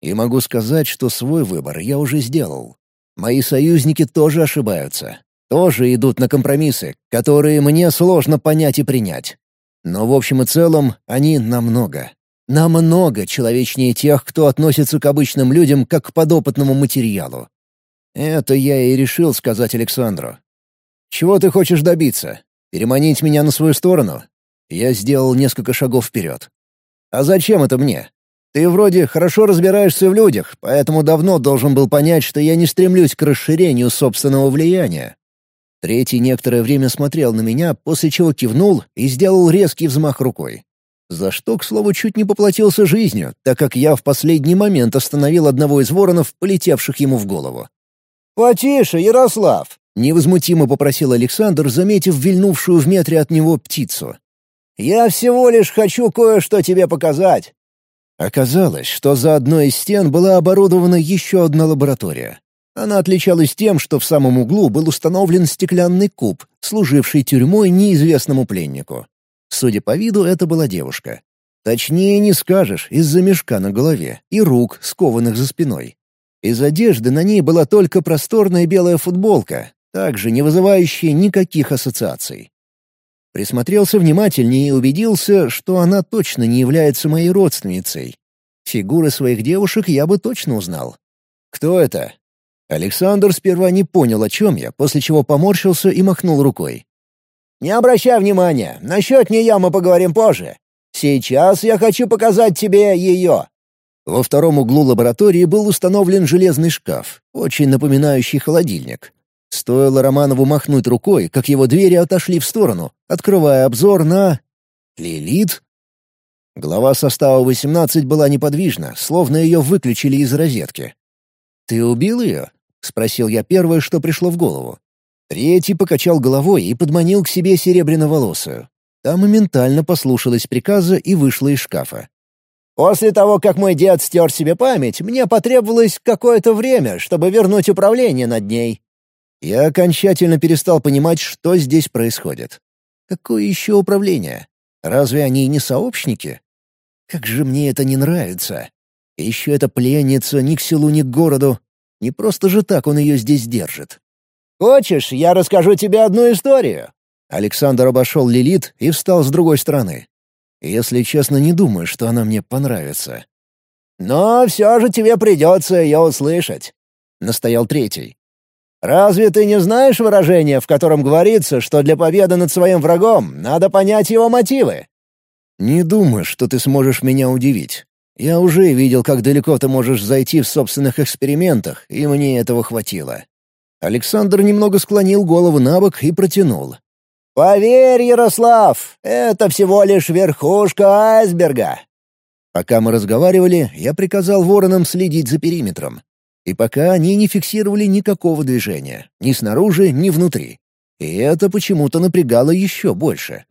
И могу сказать, что свой выбор я уже сделал. Мои союзники тоже ошибаются, тоже идут на компромиссы, которые мне сложно понять и принять. Но в общем и целом они намного, намного человечнее тех, кто относится к обычным людям как к подопытному материалу. Это я и решил сказать Александру. «Чего ты хочешь добиться? Переманить меня на свою сторону? Я сделал несколько шагов вперед. «А зачем это мне? Ты вроде хорошо разбираешься в людях, поэтому давно должен был понять, что я не стремлюсь к расширению собственного влияния». Третий некоторое время смотрел на меня, после чего кивнул и сделал резкий взмах рукой. За что, к слову, чуть не поплатился жизнью, так как я в последний момент остановил одного из воронов, полетевших ему в голову. «Потише, Ярослав!» — невозмутимо попросил Александр, заметив вильнувшую в метре от него птицу. Я всего лишь хочу кое-что тебе показать». Оказалось, что за одной из стен была оборудована еще одна лаборатория. Она отличалась тем, что в самом углу был установлен стеклянный куб, служивший тюрьмой неизвестному пленнику. Судя по виду, это была девушка. Точнее не скажешь, из-за мешка на голове и рук, скованных за спиной. Из одежды на ней была только просторная белая футболка, также не вызывающая никаких ассоциаций. Присмотрелся внимательнее и убедился, что она точно не является моей родственницей. Фигуры своих девушек я бы точно узнал. «Кто это?» Александр сперва не понял, о чем я, после чего поморщился и махнул рукой. «Не обращай внимания, насчет нее мы поговорим позже. Сейчас я хочу показать тебе ее». Во втором углу лаборатории был установлен железный шкаф, очень напоминающий холодильник. Стоило Романову махнуть рукой, как его двери отошли в сторону, открывая обзор на... Лилит? Глава состава 18 была неподвижна, словно ее выключили из розетки. «Ты убил ее?» — спросил я первое, что пришло в голову. Третий покачал головой и подманил к себе серебряноволосую. Та моментально послушалась приказа и вышла из шкафа. «После того, как мой дед стер себе память, мне потребовалось какое-то время, чтобы вернуть управление над ней», я окончательно перестал понимать, что здесь происходит. Какое еще управление? Разве они не сообщники? Как же мне это не нравится. И еще эта пленница ни к селу, ни к городу. Не просто же так он ее здесь держит. «Хочешь, я расскажу тебе одну историю?» Александр обошел Лилит и встал с другой стороны. Если честно, не думаю, что она мне понравится. «Но все же тебе придется ее услышать», — настоял третий. Разве ты не знаешь выражение, в котором говорится, что для победы над своим врагом надо понять его мотивы?» «Не думаю, что ты сможешь меня удивить. Я уже видел, как далеко ты можешь зайти в собственных экспериментах, и мне этого хватило». Александр немного склонил голову на бок и протянул. «Поверь, Ярослав, это всего лишь верхушка айсберга». Пока мы разговаривали, я приказал воронам следить за периметром и пока они не фиксировали никакого движения, ни снаружи, ни внутри. И это почему-то напрягало еще больше.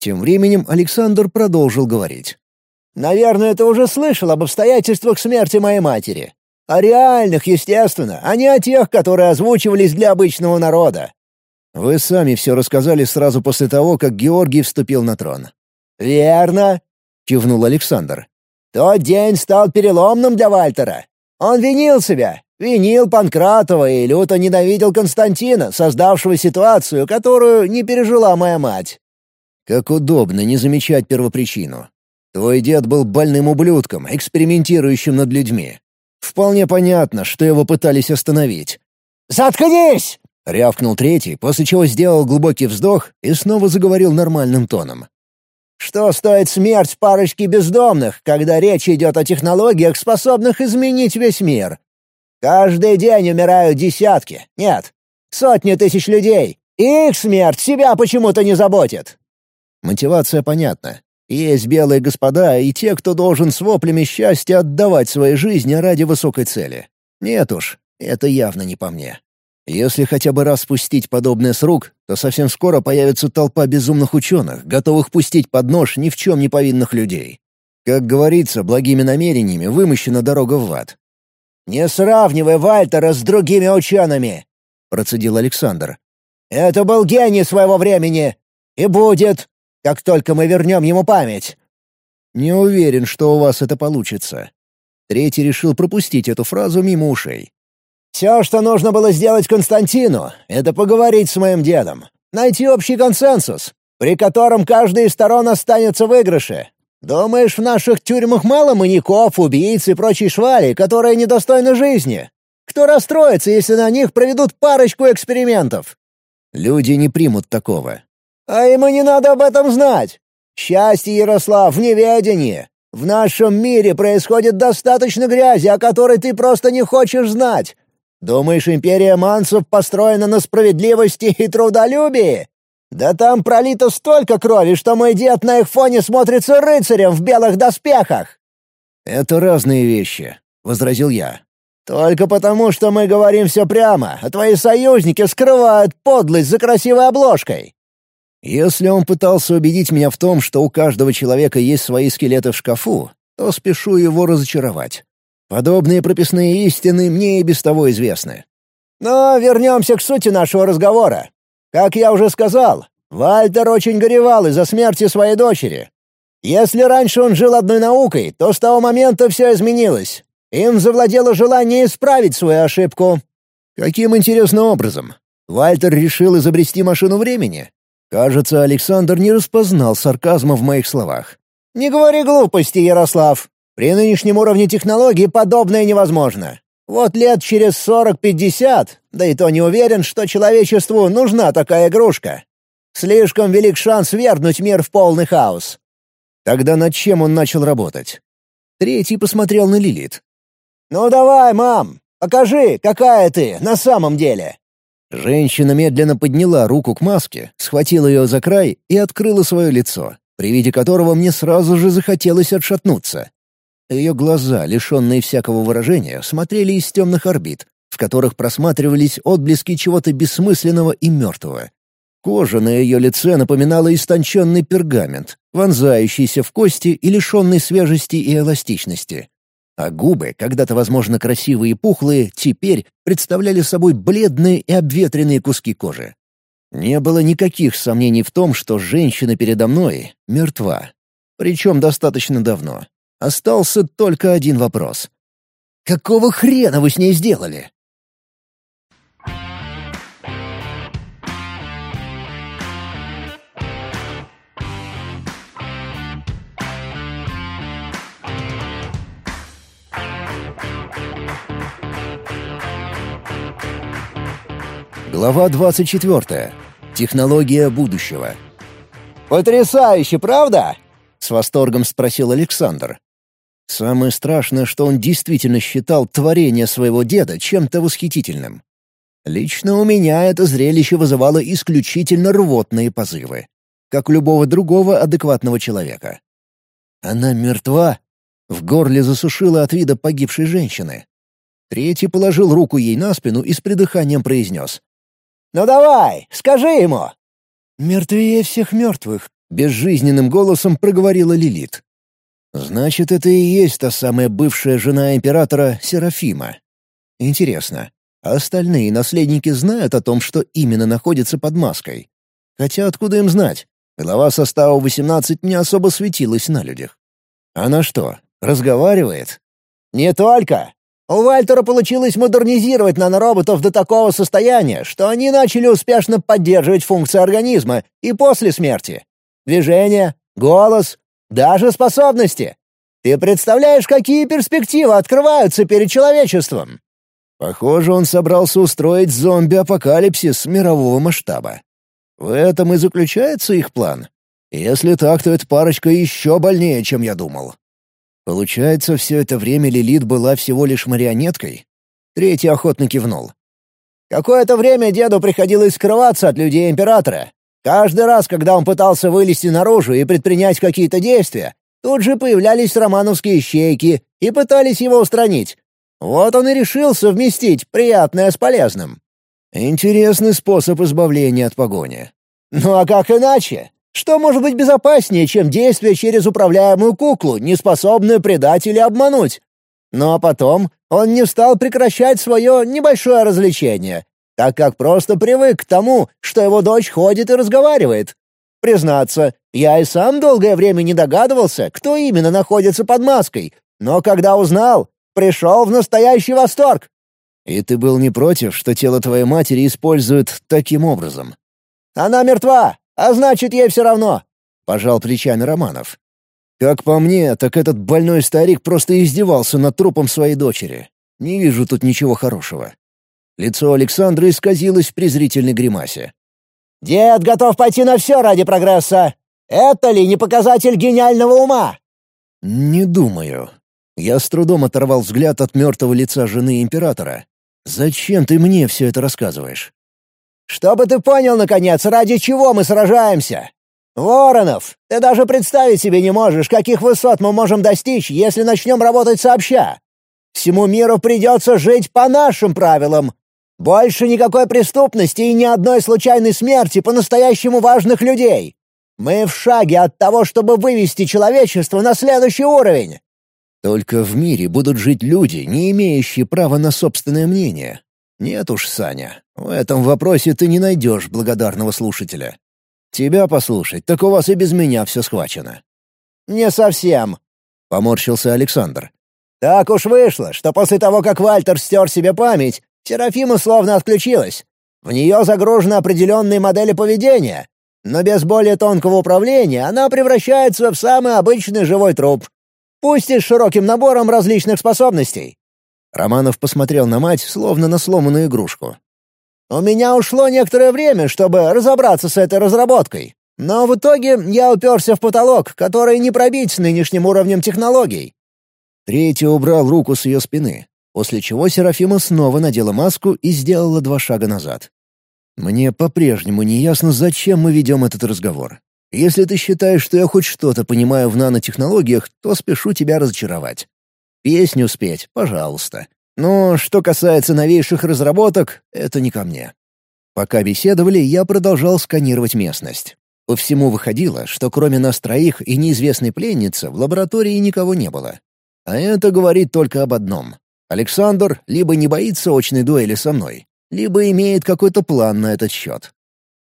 Тем временем Александр продолжил говорить. «Наверное, ты уже слышал об обстоятельствах смерти моей матери. О реальных, естественно, а не о тех, которые озвучивались для обычного народа. Вы сами все рассказали сразу после того, как Георгий вступил на трон. «Верно», — кивнул Александр. «Тот день стал переломным для Вальтера. Он винил себя, винил Панкратова и люто ненавидел Константина, создавшего ситуацию, которую не пережила моя мать. Как удобно не замечать первопричину. Твой дед был больным ублюдком, экспериментирующим над людьми. Вполне понятно, что его пытались остановить. «Заткнись!» — рявкнул третий, после чего сделал глубокий вздох и снова заговорил нормальным тоном. Что стоит смерть парочки бездомных, когда речь идет о технологиях, способных изменить весь мир? Каждый день умирают десятки, нет, сотни тысяч людей. И их смерть себя почему-то не заботит. Мотивация понятна. Есть белые господа и те, кто должен с воплями счастья отдавать свои жизни ради высокой цели. Нет уж, это явно не по мне. Если хотя бы раз спустить подобное с рук, то совсем скоро появится толпа безумных ученых, готовых пустить под нож ни в чем не повинных людей. Как говорится, благими намерениями вымощена дорога в ад. «Не сравнивай Вальтера с другими учеными!» — процедил Александр. «Это был гений своего времени! И будет, как только мы вернем ему память!» «Не уверен, что у вас это получится». Третий решил пропустить эту фразу мимо ушей. Все, что нужно было сделать Константину, это поговорить с моим дедом, найти общий консенсус, при котором каждая из сторон останется в выигрыше. Думаешь, в наших тюрьмах мало маньяков, убийц и прочей швали, которые недостойны жизни? Кто расстроится, если на них проведут парочку экспериментов? Люди не примут такого. А ему не надо об этом знать. Счастье, Ярослав, в неведении. В нашем мире происходит достаточно грязи, о которой ты просто не хочешь знать. Думаешь, империя Мансов построена на справедливости и трудолюбии? Да там пролито столько крови, что мой дед на их фоне смотрится рыцарем в белых доспехах!» «Это разные вещи», — возразил я. «Только потому, что мы говорим все прямо, а твои союзники скрывают подлость за красивой обложкой». Если он пытался убедить меня в том, что у каждого человека есть свои скелеты в шкафу, то спешу его разочаровать. Подобные прописные истины мне и без того известны. Но вернемся к сути нашего разговора. Как я уже сказал, Вальтер очень горевал из-за смерти своей дочери. Если раньше он жил одной наукой, то с того момента все изменилось. Им завладело желание исправить свою ошибку. Каким интересным образом? Вальтер решил изобрести машину времени? Кажется, Александр не распознал сарказма в моих словах. «Не говори глупости, Ярослав. При нынешнем уровне технологий подобное невозможно. Вот лет через 40-50, да и то не уверен, что человечеству нужна такая игрушка. Слишком велик шанс вернуть мир в полный хаос. Тогда над чем он начал работать? Третий посмотрел на Лилит. «Ну давай, мам, покажи, какая ты на самом деле!» Женщина медленно подняла руку к маске, схватила ее за край и открыла свое лицо, при виде которого мне сразу же захотелось отшатнуться. Ее глаза, лишенные всякого выражения, смотрели из темных орбит, в которых просматривались отблески чего-то бессмысленного и мертвого. Кожа на ее лице напоминала истонченный пергамент, вонзающийся в кости и лишенный свежести и эластичности. А губы, когда-то, возможно, красивые и пухлые, теперь представляли собой бледные и обветренные куски кожи. Не было никаких сомнений в том, что женщина передо мной мертва. Причем достаточно давно. Остался только один вопрос. «Какого хрена вы с ней сделали?» Глава 24. Технология будущего. «Потрясающе, правда?» — с восторгом спросил Александр. Самое страшное, что он действительно считал творение своего деда чем-то восхитительным. Лично у меня это зрелище вызывало исключительно рвотные позывы, как у любого другого адекватного человека. Она мертва? В горле засушила от вида погибшей женщины. Третий положил руку ей на спину и с предыханием произнес. «Ну давай, скажи ему!» «Мертвее всех мертвых», — безжизненным голосом проговорила Лилит. Значит, это и есть та самая бывшая жена императора Серафима. Интересно, а остальные наследники знают о том, что именно находится под маской? Хотя откуда им знать? Глава состава 18 не особо светилась на людях. Она что, разговаривает? Не только. У Вальтера получилось модернизировать нанороботов до такого состояния, что они начали успешно поддерживать функции организма и после смерти. Движение, голос, даже способности. Ты представляешь, какие перспективы открываются перед человечеством?» Похоже, он собрался устроить зомби-апокалипсис мирового масштаба. В этом и заключается их план. Если так, то эта парочка еще больнее, чем я думал. Получается, все это время Лилит была всего лишь марионеткой? Третий охотно кивнул. Какое-то время деду приходилось скрываться от людей Императора. Каждый раз, когда он пытался вылезти наружу и предпринять какие-то действия, тут же появлялись романовские щейки и пытались его устранить. Вот он и решил совместить приятное с полезным. Интересный способ избавления от погони. Ну а как иначе? Что может быть безопаснее, чем действие через управляемую куклу, не способную предать или обмануть? Но ну, а потом он не стал прекращать свое небольшое развлечение так как просто привык к тому, что его дочь ходит и разговаривает. Признаться, я и сам долгое время не догадывался, кто именно находится под маской, но когда узнал, пришел в настоящий восторг. И ты был не против, что тело твоей матери используют таким образом? Она мертва, а значит, ей все равно, — пожал плечами Романов. Как по мне, так этот больной старик просто издевался над трупом своей дочери. Не вижу тут ничего хорошего. Лицо Александра исказилось в презрительной гримасе. «Дед готов пойти на все ради прогресса! Это ли не показатель гениального ума?» «Не думаю». Я с трудом оторвал взгляд от мертвого лица жены императора. «Зачем ты мне все это рассказываешь?» «Чтобы ты понял, наконец, ради чего мы сражаемся! Воронов, ты даже представить себе не можешь, каких высот мы можем достичь, если начнем работать сообща! Всему миру придется жить по нашим правилам, больше никакой преступности и ни одной случайной смерти по-настоящему важных людей. Мы в шаге от того, чтобы вывести человечество на следующий уровень. Только в мире будут жить люди, не имеющие права на собственное мнение. Нет уж, Саня, в этом вопросе ты не найдешь благодарного слушателя. Тебя послушать, так у вас и без меня все схвачено. Не совсем, — поморщился Александр. Так уж вышло, что после того, как Вальтер стер себе память, Серафима словно отключилась. В нее загружены определенные модели поведения, но без более тонкого управления она превращается в самый обычный живой труп, пусть и с широким набором различных способностей». Романов посмотрел на мать, словно на сломанную игрушку. «У меня ушло некоторое время, чтобы разобраться с этой разработкой, но в итоге я уперся в потолок, который не пробить с нынешним уровнем технологий». Третий убрал руку с ее спины, после чего Серафима снова надела маску и сделала два шага назад. «Мне по-прежнему неясно, зачем мы ведем этот разговор. Если ты считаешь, что я хоть что-то понимаю в нанотехнологиях, то спешу тебя разочаровать. Песню спеть, пожалуйста. Но что касается новейших разработок, это не ко мне». Пока беседовали, я продолжал сканировать местность. По всему выходило, что кроме нас троих и неизвестной пленницы в лаборатории никого не было. А это говорит только об одном. Александр либо не боится очной дуэли со мной, либо имеет какой-то план на этот счет.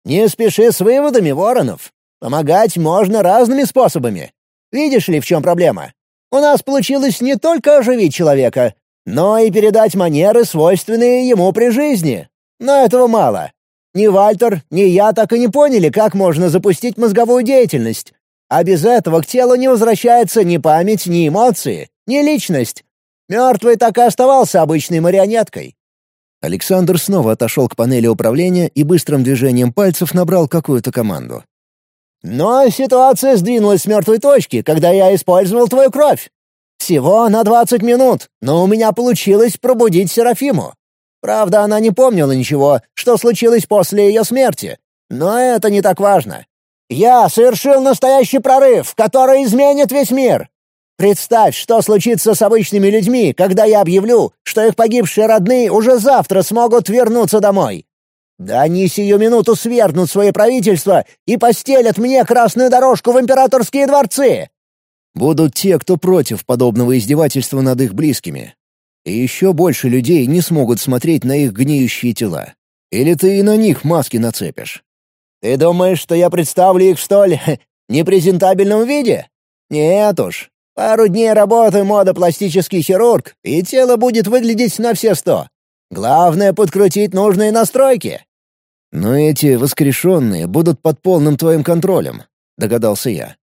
«Не спеши с выводами, Воронов. Помогать можно разными способами. Видишь ли, в чем проблема? У нас получилось не только оживить человека, но и передать манеры, свойственные ему при жизни. Но этого мало. Ни Вальтер, ни я так и не поняли, как можно запустить мозговую деятельность. А без этого к телу не возвращается ни память, ни эмоции, ни личность. Мертвый так и оставался обычной марионеткой». Александр снова отошел к панели управления и быстрым движением пальцев набрал какую-то команду. «Но ситуация сдвинулась с мертвой точки, когда я использовал твою кровь. Всего на двадцать минут, но у меня получилось пробудить Серафиму. Правда, она не помнила ничего, что случилось после ее смерти, но это не так важно. Я совершил настоящий прорыв, который изменит весь мир. Представь, что случится с обычными людьми, когда я объявлю, что их погибшие родные уже завтра смогут вернуться домой. Да они сию минуту свергнут свои правительства и постелят мне красную дорожку в императорские дворцы!» Будут те, кто против подобного издевательства над их близкими. И еще больше людей не смогут смотреть на их гниющие тела. Или ты и на них маски нацепишь. «Ты думаешь, что я представлю их в столь непрезентабельном виде? Нет уж, Пару дней работы модопластический хирург, и тело будет выглядеть на все сто. Главное — подкрутить нужные настройки». «Но ну, эти воскрешенные будут под полным твоим контролем», — догадался я.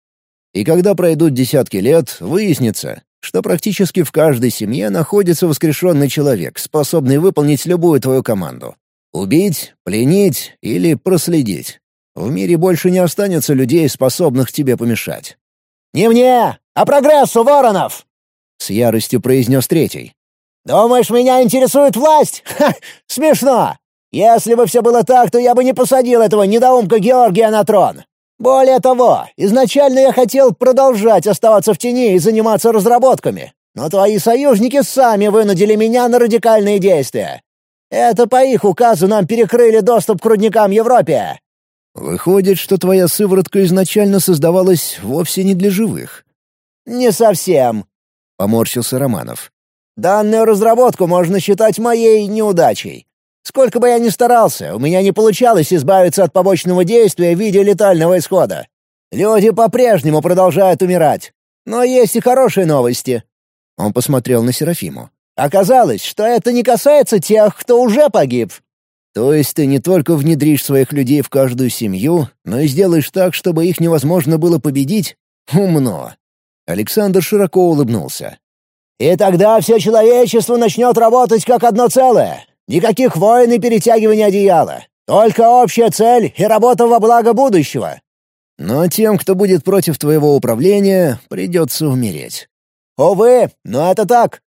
«И когда пройдут десятки лет, выяснится, что практически в каждой семье находится воскрешенный человек, способный выполнить любую твою команду. Убить, пленить или проследить. В мире больше не останется людей, способных тебе помешать». «Не мне!» А прогрессу, Воронов!» — с яростью произнес третий. «Думаешь, меня интересует власть? Ха! Смешно! Если бы все было так, то я бы не посадил этого недоумка Георгия на трон. Более того, изначально я хотел продолжать оставаться в тени и заниматься разработками, но твои союзники сами вынудили меня на радикальные действия. Это по их указу нам перекрыли доступ к рудникам Европе». «Выходит, что твоя сыворотка изначально создавалась вовсе не для живых. «Не совсем», — поморщился Романов. «Данную разработку можно считать моей неудачей. Сколько бы я ни старался, у меня не получалось избавиться от побочного действия в виде летального исхода. Люди по-прежнему продолжают умирать. Но есть и хорошие новости». Он посмотрел на Серафиму. «Оказалось, что это не касается тех, кто уже погиб». «То есть ты не только внедришь своих людей в каждую семью, но и сделаешь так, чтобы их невозможно было победить? Умно. Александр широко улыбнулся. «И тогда все человечество начнет работать как одно целое. Никаких войн и перетягивания одеяла. Только общая цель и работа во благо будущего. Но тем, кто будет против твоего управления, придется умереть». «Увы, но это так!»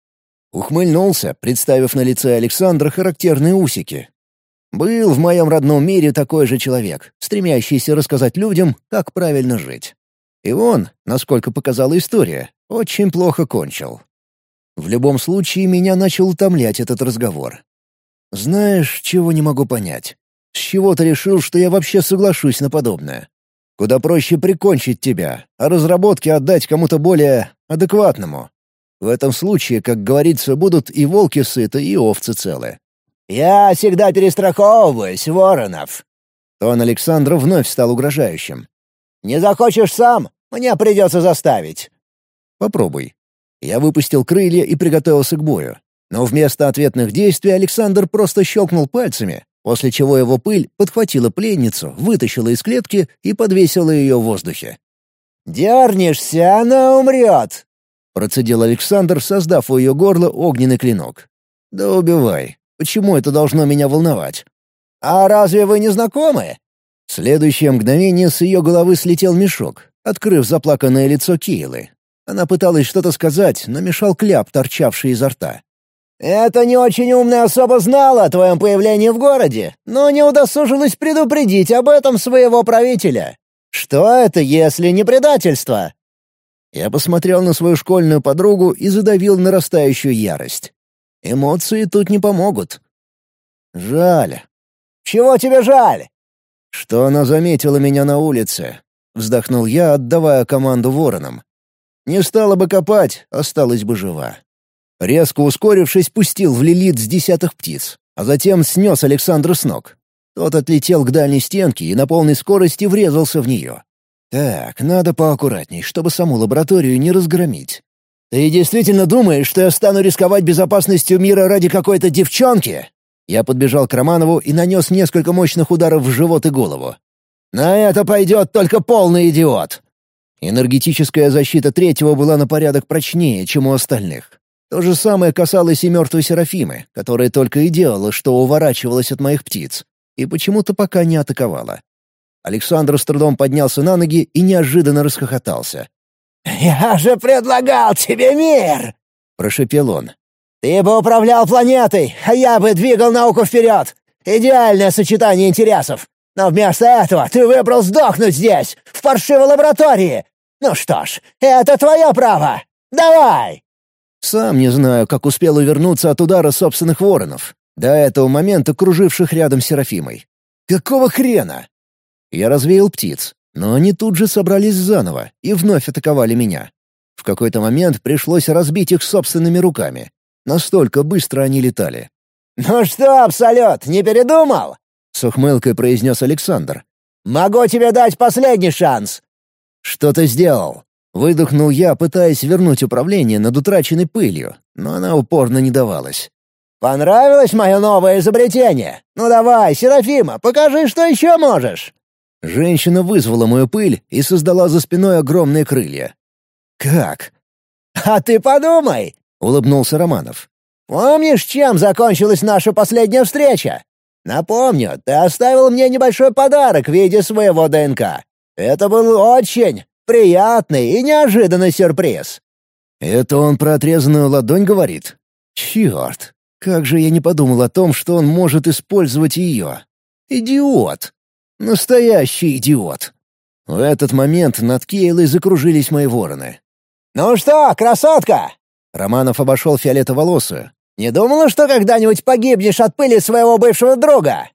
Ухмыльнулся, представив на лице Александра характерные усики. «Был в моем родном мире такой же человек, стремящийся рассказать людям, как правильно жить. И он, насколько показала история, очень плохо кончил. В любом случае, меня начал утомлять этот разговор. Знаешь, чего не могу понять? С чего ты решил, что я вообще соглашусь на подобное? Куда проще прикончить тебя, а разработки отдать кому-то более адекватному. В этом случае, как говорится, будут и волки сыты, и овцы целы. «Я всегда перестраховываюсь, Воронов!» Тон Александра вновь стал угрожающим. Не захочешь сам, мне придется заставить». «Попробуй». Я выпустил крылья и приготовился к бою. Но вместо ответных действий Александр просто щелкнул пальцами, после чего его пыль подхватила пленницу, вытащила из клетки и подвесила ее в воздухе. «Дернешься, она умрет!» — процедил Александр, создав у ее горла огненный клинок. «Да убивай. Почему это должно меня волновать?» «А разве вы не знакомы?» следующее мгновение с ее головы слетел мешок, открыв заплаканное лицо Кейлы. Она пыталась что-то сказать, но мешал кляп, торчавший изо рта. «Это не очень умная особа знала о твоем появлении в городе, но не удосужилась предупредить об этом своего правителя. Что это, если не предательство?» Я посмотрел на свою школьную подругу и задавил нарастающую ярость. Эмоции тут не помогут. Жаль. «Чего тебе жаль? «Что она заметила меня на улице?» — вздохнул я, отдавая команду воронам. «Не стала бы копать, осталась бы жива». Резко ускорившись, пустил в лилит с десятых птиц, а затем снес Александра с ног. Тот отлетел к дальней стенке и на полной скорости врезался в нее. «Так, надо поаккуратней, чтобы саму лабораторию не разгромить». «Ты действительно думаешь, что я стану рисковать безопасностью мира ради какой-то девчонки?» Я подбежал к Романову и нанес несколько мощных ударов в живот и голову. «На это пойдет только полный идиот!» Энергетическая защита третьего была на порядок прочнее, чем у остальных. То же самое касалось и мертвой Серафимы, которая только и делала, что уворачивалась от моих птиц, и почему-то пока не атаковала. Александр с трудом поднялся на ноги и неожиданно расхохотался. «Я же предлагал тебе мир!» — прошепел он. «Ты бы управлял планетой, а я бы двигал науку вперед! Идеальное сочетание интересов! Но вместо этого ты выбрал сдохнуть здесь, в паршивой лаборатории! Ну что ж, это твое право! Давай!» Сам не знаю, как успел увернуться от удара собственных воронов, до этого момента круживших рядом с Серафимой. «Какого хрена?» Я развеял птиц, но они тут же собрались заново и вновь атаковали меня. В какой-то момент пришлось разбить их собственными руками, Настолько быстро они летали. «Ну что, Абсолют, не передумал?» — с ухмылкой произнес Александр. «Могу тебе дать последний шанс!» «Что ты сделал?» — выдохнул я, пытаясь вернуть управление над утраченной пылью, но она упорно не давалась. «Понравилось мое новое изобретение? Ну давай, Серафима, покажи, что еще можешь!» Женщина вызвала мою пыль и создала за спиной огромные крылья. «Как?» «А ты подумай! улыбнулся Романов. «Помнишь, чем закончилась наша последняя встреча? Напомню, ты оставил мне небольшой подарок в виде своего ДНК. Это был очень приятный и неожиданный сюрприз». «Это он про отрезанную ладонь говорит? Черт, как же я не подумал о том, что он может использовать ее. Идиот! Настоящий идиот!» В этот момент над Кейлой закружились мои вороны. «Ну что, красотка, Романов обошел фиолетоволосую. «Не думала, что когда-нибудь погибнешь от пыли своего бывшего друга?»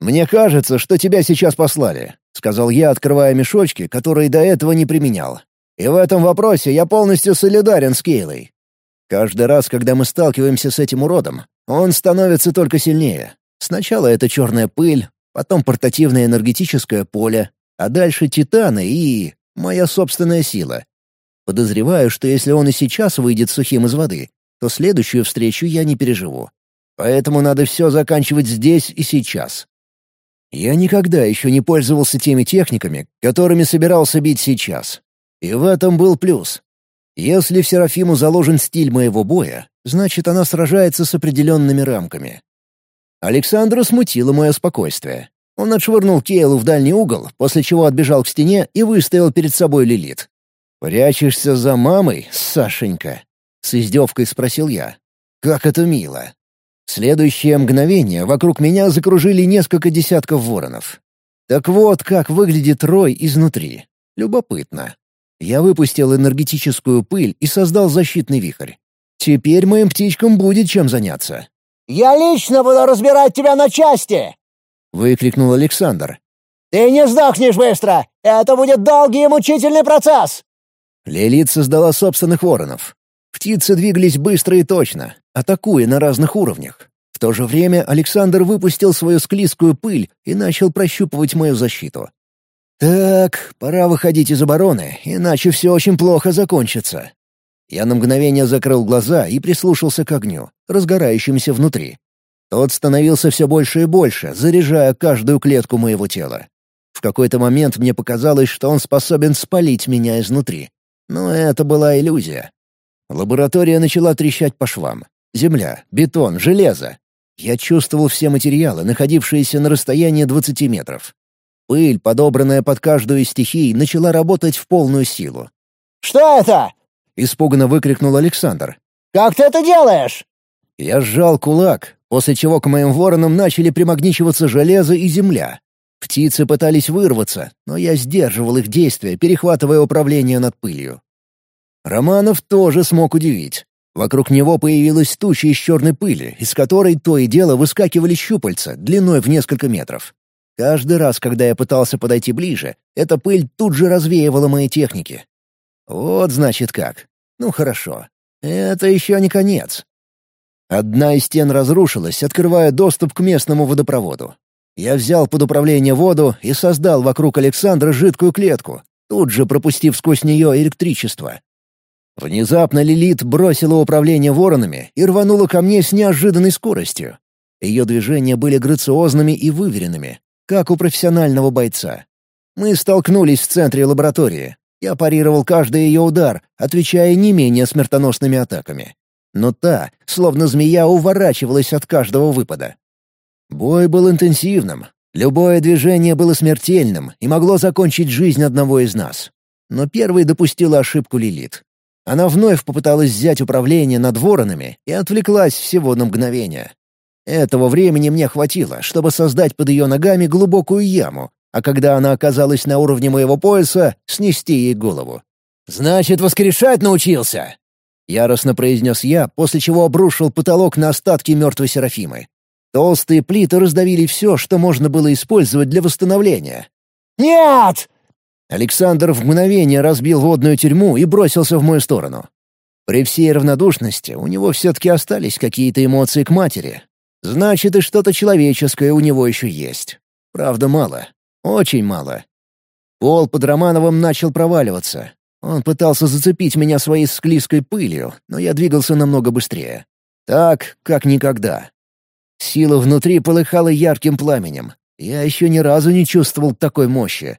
«Мне кажется, что тебя сейчас послали», — сказал я, открывая мешочки, которые до этого не применял. «И в этом вопросе я полностью солидарен с Кейлой. Каждый раз, когда мы сталкиваемся с этим уродом, он становится только сильнее. Сначала это черная пыль, потом портативное энергетическое поле, а дальше титаны и... моя собственная сила. Подозреваю, что если он и сейчас выйдет сухим из воды, то следующую встречу я не переживу. Поэтому надо все заканчивать здесь и сейчас. Я никогда еще не пользовался теми техниками, которыми собирался бить сейчас. И в этом был плюс. Если в Серафиму заложен стиль моего боя, значит, она сражается с определенными рамками. Александра смутило мое спокойствие. Он отшвырнул Кейлу в дальний угол, после чего отбежал к стене и выставил перед собой Лилит. «Прячешься за мамой, Сашенька?» — с издевкой спросил я. «Как это мило!» следующее мгновение вокруг меня закружили несколько десятков воронов. Так вот, как выглядит рой изнутри. Любопытно. Я выпустил энергетическую пыль и создал защитный вихрь. Теперь моим птичкам будет чем заняться. «Я лично буду разбирать тебя на части!» — выкрикнул Александр. «Ты не сдохнешь быстро! Это будет долгий и мучительный процесс!» Лилит создала собственных воронов. Птицы двигались быстро и точно, атакуя на разных уровнях. В то же время Александр выпустил свою склизкую пыль и начал прощупывать мою защиту. «Так, пора выходить из обороны, иначе все очень плохо закончится». Я на мгновение закрыл глаза и прислушался к огню, разгорающемуся внутри. Тот становился все больше и больше, заряжая каждую клетку моего тела. В какой-то момент мне показалось, что он способен спалить меня изнутри. Но это была иллюзия. Лаборатория начала трещать по швам. Земля, бетон, железо. Я чувствовал все материалы, находившиеся на расстоянии 20 метров. Пыль, подобранная под каждую из стихий, начала работать в полную силу. «Что это?» — испуганно выкрикнул Александр. «Как ты это делаешь?» Я сжал кулак, после чего к моим воронам начали примагничиваться железо и земля. Птицы пытались вырваться, но я сдерживал их действия, перехватывая управление над пылью. Романов тоже смог удивить. Вокруг него появилась туча из черной пыли, из которой то и дело выскакивали щупальца, длиной в несколько метров. Каждый раз, когда я пытался подойти ближе, эта пыль тут же развеивала мои техники. Вот значит как. Ну хорошо. Это еще не конец. Одна из стен разрушилась, открывая доступ к местному водопроводу. Я взял под управление воду и создал вокруг Александра жидкую клетку, тут же пропустив сквозь нее электричество. Внезапно Лилит бросила управление воронами и рванула ко мне с неожиданной скоростью. Ее движения были грациозными и выверенными, как у профессионального бойца. Мы столкнулись в центре лаборатории. Я парировал каждый ее удар, отвечая не менее смертоносными атаками. Но та, словно змея, уворачивалась от каждого выпада. Бой был интенсивным. Любое движение было смертельным и могло закончить жизнь одного из нас. Но первой допустила ошибку Лилит. Она вновь попыталась взять управление над воронами и отвлеклась всего на мгновение. Этого времени мне хватило, чтобы создать под ее ногами глубокую яму, а когда она оказалась на уровне моего пояса, снести ей голову. «Значит, воскрешать научился!» — яростно произнес я, после чего обрушил потолок на остатки мертвой Серафимы. Толстые плиты раздавили все, что можно было использовать для восстановления. «Нет!» Александр в мгновение разбил водную тюрьму и бросился в мою сторону. При всей равнодушности у него все-таки остались какие-то эмоции к матери. Значит, и что-то человеческое у него еще есть. Правда, мало. Очень мало. Пол под Романовым начал проваливаться. Он пытался зацепить меня своей склизкой пылью, но я двигался намного быстрее. Так, как никогда. Сила внутри полыхала ярким пламенем. Я еще ни разу не чувствовал такой мощи.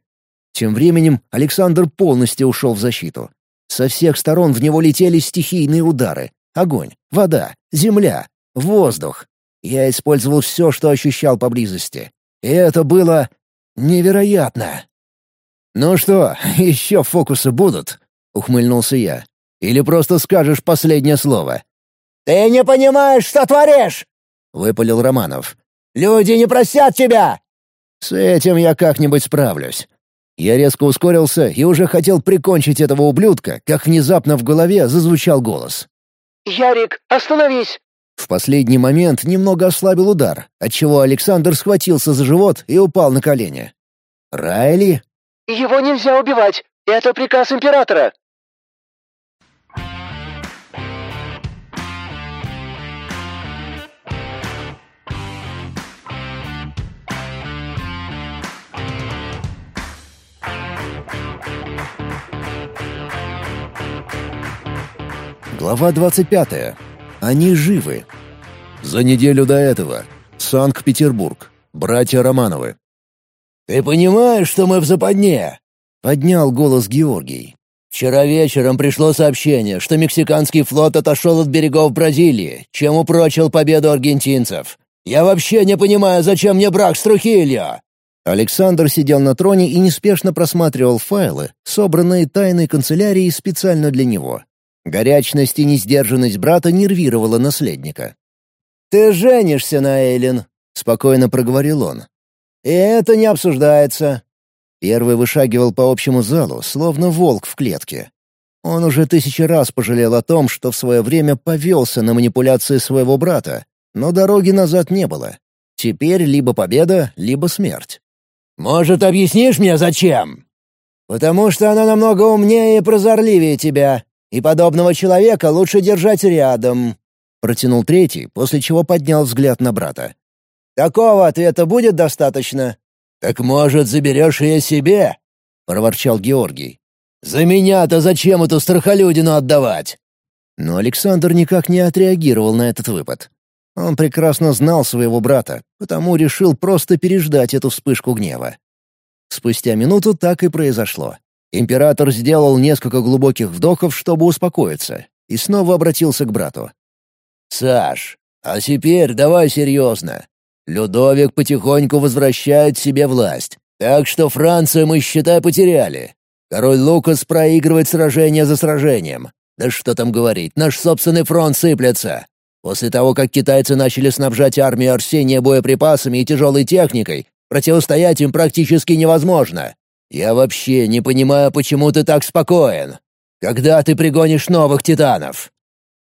Тем временем Александр полностью ушел в защиту. Со всех сторон в него летели стихийные удары. Огонь, вода, земля, воздух. Я использовал все, что ощущал поблизости. И это было невероятно. «Ну что, еще фокусы будут?» — ухмыльнулся я. «Или просто скажешь последнее слово?» «Ты не понимаешь, что творишь!» — выпалил Романов. «Люди не просят тебя!» «С этим я как-нибудь справлюсь». Я резко ускорился и уже хотел прикончить этого ублюдка, как внезапно в голове зазвучал голос. «Ярик, остановись!» В последний момент немного ослабил удар, отчего Александр схватился за живот и упал на колени. «Райли?»
«Его нельзя убивать! Это приказ императора!»
Глава 25. Они живы. За неделю до этого. Санкт-Петербург. Братья Романовы. «Ты понимаешь, что мы в западне?» — поднял голос Георгий. «Вчера вечером пришло сообщение, что мексиканский флот отошел от берегов Бразилии, чем упрочил победу аргентинцев. Я вообще не понимаю, зачем мне брак с Трухильо!» Александр сидел на троне и неспешно просматривал файлы, собранные тайной канцелярией специально для него. Горячность и несдержанность брата нервировала наследника. «Ты женишься на Эйлин», — спокойно проговорил он. «И это не обсуждается». Первый вышагивал по общему залу, словно волк в клетке. Он уже тысячи раз пожалел о том, что в свое время повелся на манипуляции своего брата, но дороги назад не было. Теперь либо победа, либо смерть. «Может, объяснишь мне, зачем?» «Потому что она намного умнее и прозорливее тебя», и подобного человека лучше держать рядом», — протянул третий, после чего поднял взгляд на брата. «Такого ответа будет достаточно?» «Так, может, заберешь ее себе?» — проворчал Георгий. «За меня-то зачем эту страхолюдину отдавать?» Но Александр никак не отреагировал на этот выпад. Он прекрасно знал своего брата, потому решил просто переждать эту вспышку гнева. Спустя минуту так и произошло. Император сделал несколько глубоких вдохов, чтобы успокоиться, и снова обратился к брату. «Саш, а теперь давай серьезно. Людовик потихоньку возвращает себе власть, так что Францию мы, считай, потеряли. Король Лукас проигрывает сражение за сражением. Да что там говорить, наш собственный фронт сыплется. После того, как китайцы начали снабжать армию Арсения боеприпасами и тяжелой техникой, противостоять им практически невозможно. Я вообще не понимаю, почему ты так спокоен. Когда ты пригонишь новых титанов?»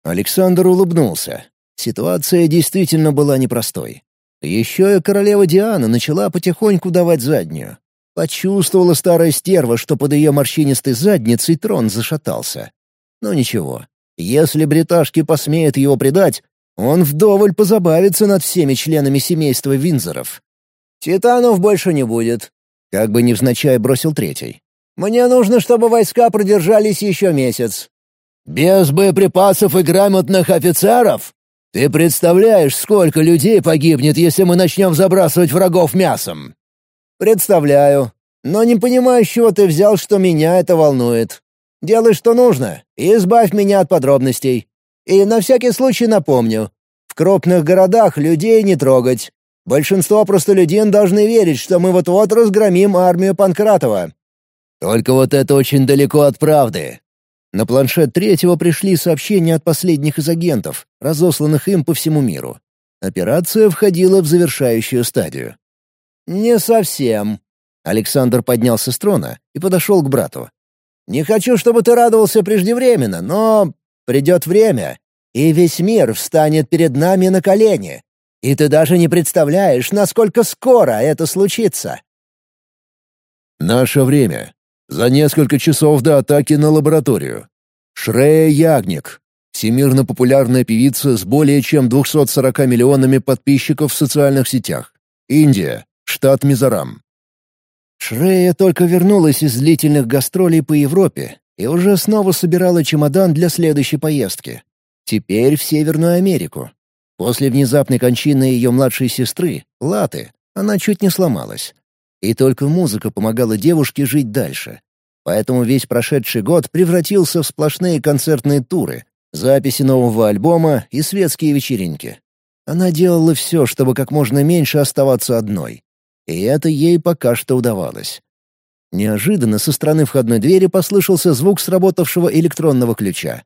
Александр улыбнулся. Ситуация действительно была непростой. Еще и королева Диана начала потихоньку давать заднюю. Почувствовала старая стерва, что под ее морщинистой задницей трон зашатался. Но ничего, если бриташки посмеют его предать, он вдоволь позабавится над всеми членами семейства Винзоров. «Титанов больше не будет. Как бы невзначай бросил третий. «Мне нужно, чтобы войска продержались еще месяц». «Без боеприпасов и грамотных офицеров? Ты представляешь, сколько людей погибнет, если мы начнем забрасывать врагов мясом?» «Представляю. Но не понимаю, с чего ты взял, что меня это волнует. Делай, что нужно, и избавь меня от подробностей. И на всякий случай напомню. В крупных городах людей не трогать. Большинство простолюдин должны верить, что мы вот-вот разгромим армию Панкратова». «Только вот это очень далеко от правды». На планшет третьего пришли сообщения от последних из агентов, разосланных им по всему миру. Операция входила в завершающую стадию. «Не совсем». Александр поднялся с трона и подошел к брату. «Не хочу, чтобы ты радовался преждевременно, но придет время, и весь мир встанет перед нами на колени. И ты даже не представляешь, насколько скоро это случится. Наше время. За несколько часов до атаки на лабораторию. Шрея Ягник. Всемирно популярная певица с более чем 240 миллионами подписчиков в социальных сетях. Индия. Штат Мизорам. Шрея только вернулась из длительных гастролей по Европе и уже снова собирала чемодан для следующей поездки. Теперь в Северную Америку. После внезапной кончины ее младшей сестры, Латы, она чуть не сломалась. И только музыка помогала девушке жить дальше. Поэтому весь прошедший год превратился в сплошные концертные туры, записи нового альбома и светские вечеринки. Она делала все, чтобы как можно меньше оставаться одной. И это ей пока что удавалось. Неожиданно со стороны входной двери послышался звук сработавшего электронного ключа.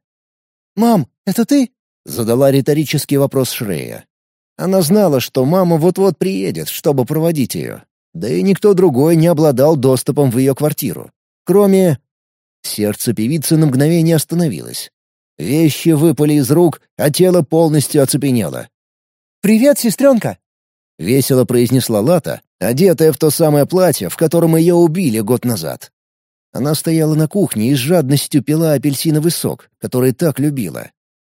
«Мам, это ты?» — задала риторический вопрос Шрея. Она знала, что мама вот-вот приедет, чтобы проводить ее. Да и никто другой не обладал доступом в ее квартиру. Кроме... Сердце певицы на мгновение остановилось. Вещи выпали из рук, а тело полностью оцепенело. «Привет, сестренка!» — весело произнесла Лата, одетая в то самое платье, в котором ее убили год назад. Она стояла на кухне и с жадностью пила апельсиновый сок, который так любила.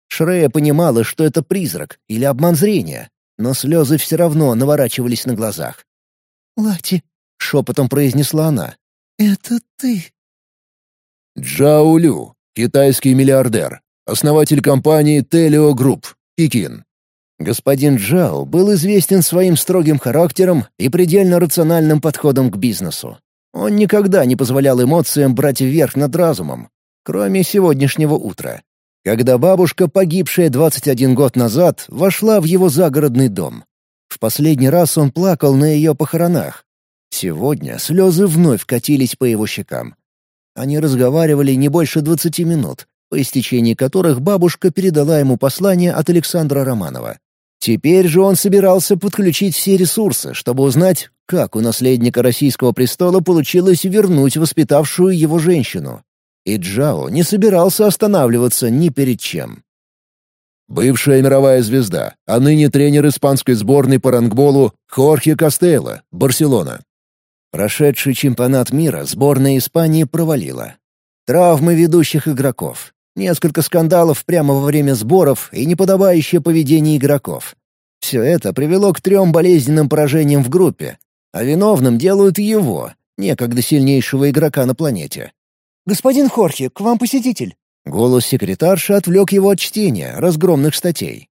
Шрея понимала, что это призрак или обман зрения, но слезы все равно наворачивались на глазах. «Лати», — шепотом произнесла она,
— «это ты».
Джао Лю, китайский миллиардер, основатель компании Телео Групп, Пекин. Господин Джао был известен своим строгим характером и предельно рациональным подходом к бизнесу. Он никогда не позволял эмоциям брать верх над разумом, кроме сегодняшнего утра, когда бабушка, погибшая 21 год назад, вошла в его загородный дом. В последний раз он плакал на ее похоронах. Сегодня слезы вновь катились по его щекам. Они разговаривали не больше 20 минут, по истечении которых бабушка передала ему послание от Александра Романова. Теперь же он собирался подключить все ресурсы, чтобы узнать, как у наследника российского престола получилось вернуть воспитавшую его женщину. И Джао не собирался останавливаться ни перед чем. Бывшая мировая звезда, а ныне тренер испанской сборной по рангболу Хорхе Костелло, Барселона. Прошедший чемпионат мира сборная Испании провалила. Травмы ведущих игроков, несколько скандалов прямо во время сборов и неподобающее поведение игроков. Все это привело к трем болезненным поражениям в группе, а виновным делают его, некогда сильнейшего игрока на планете, «Господин Хорхи, к вам посетитель!» Голос секретарши отвлек его от чтения разгромных статей.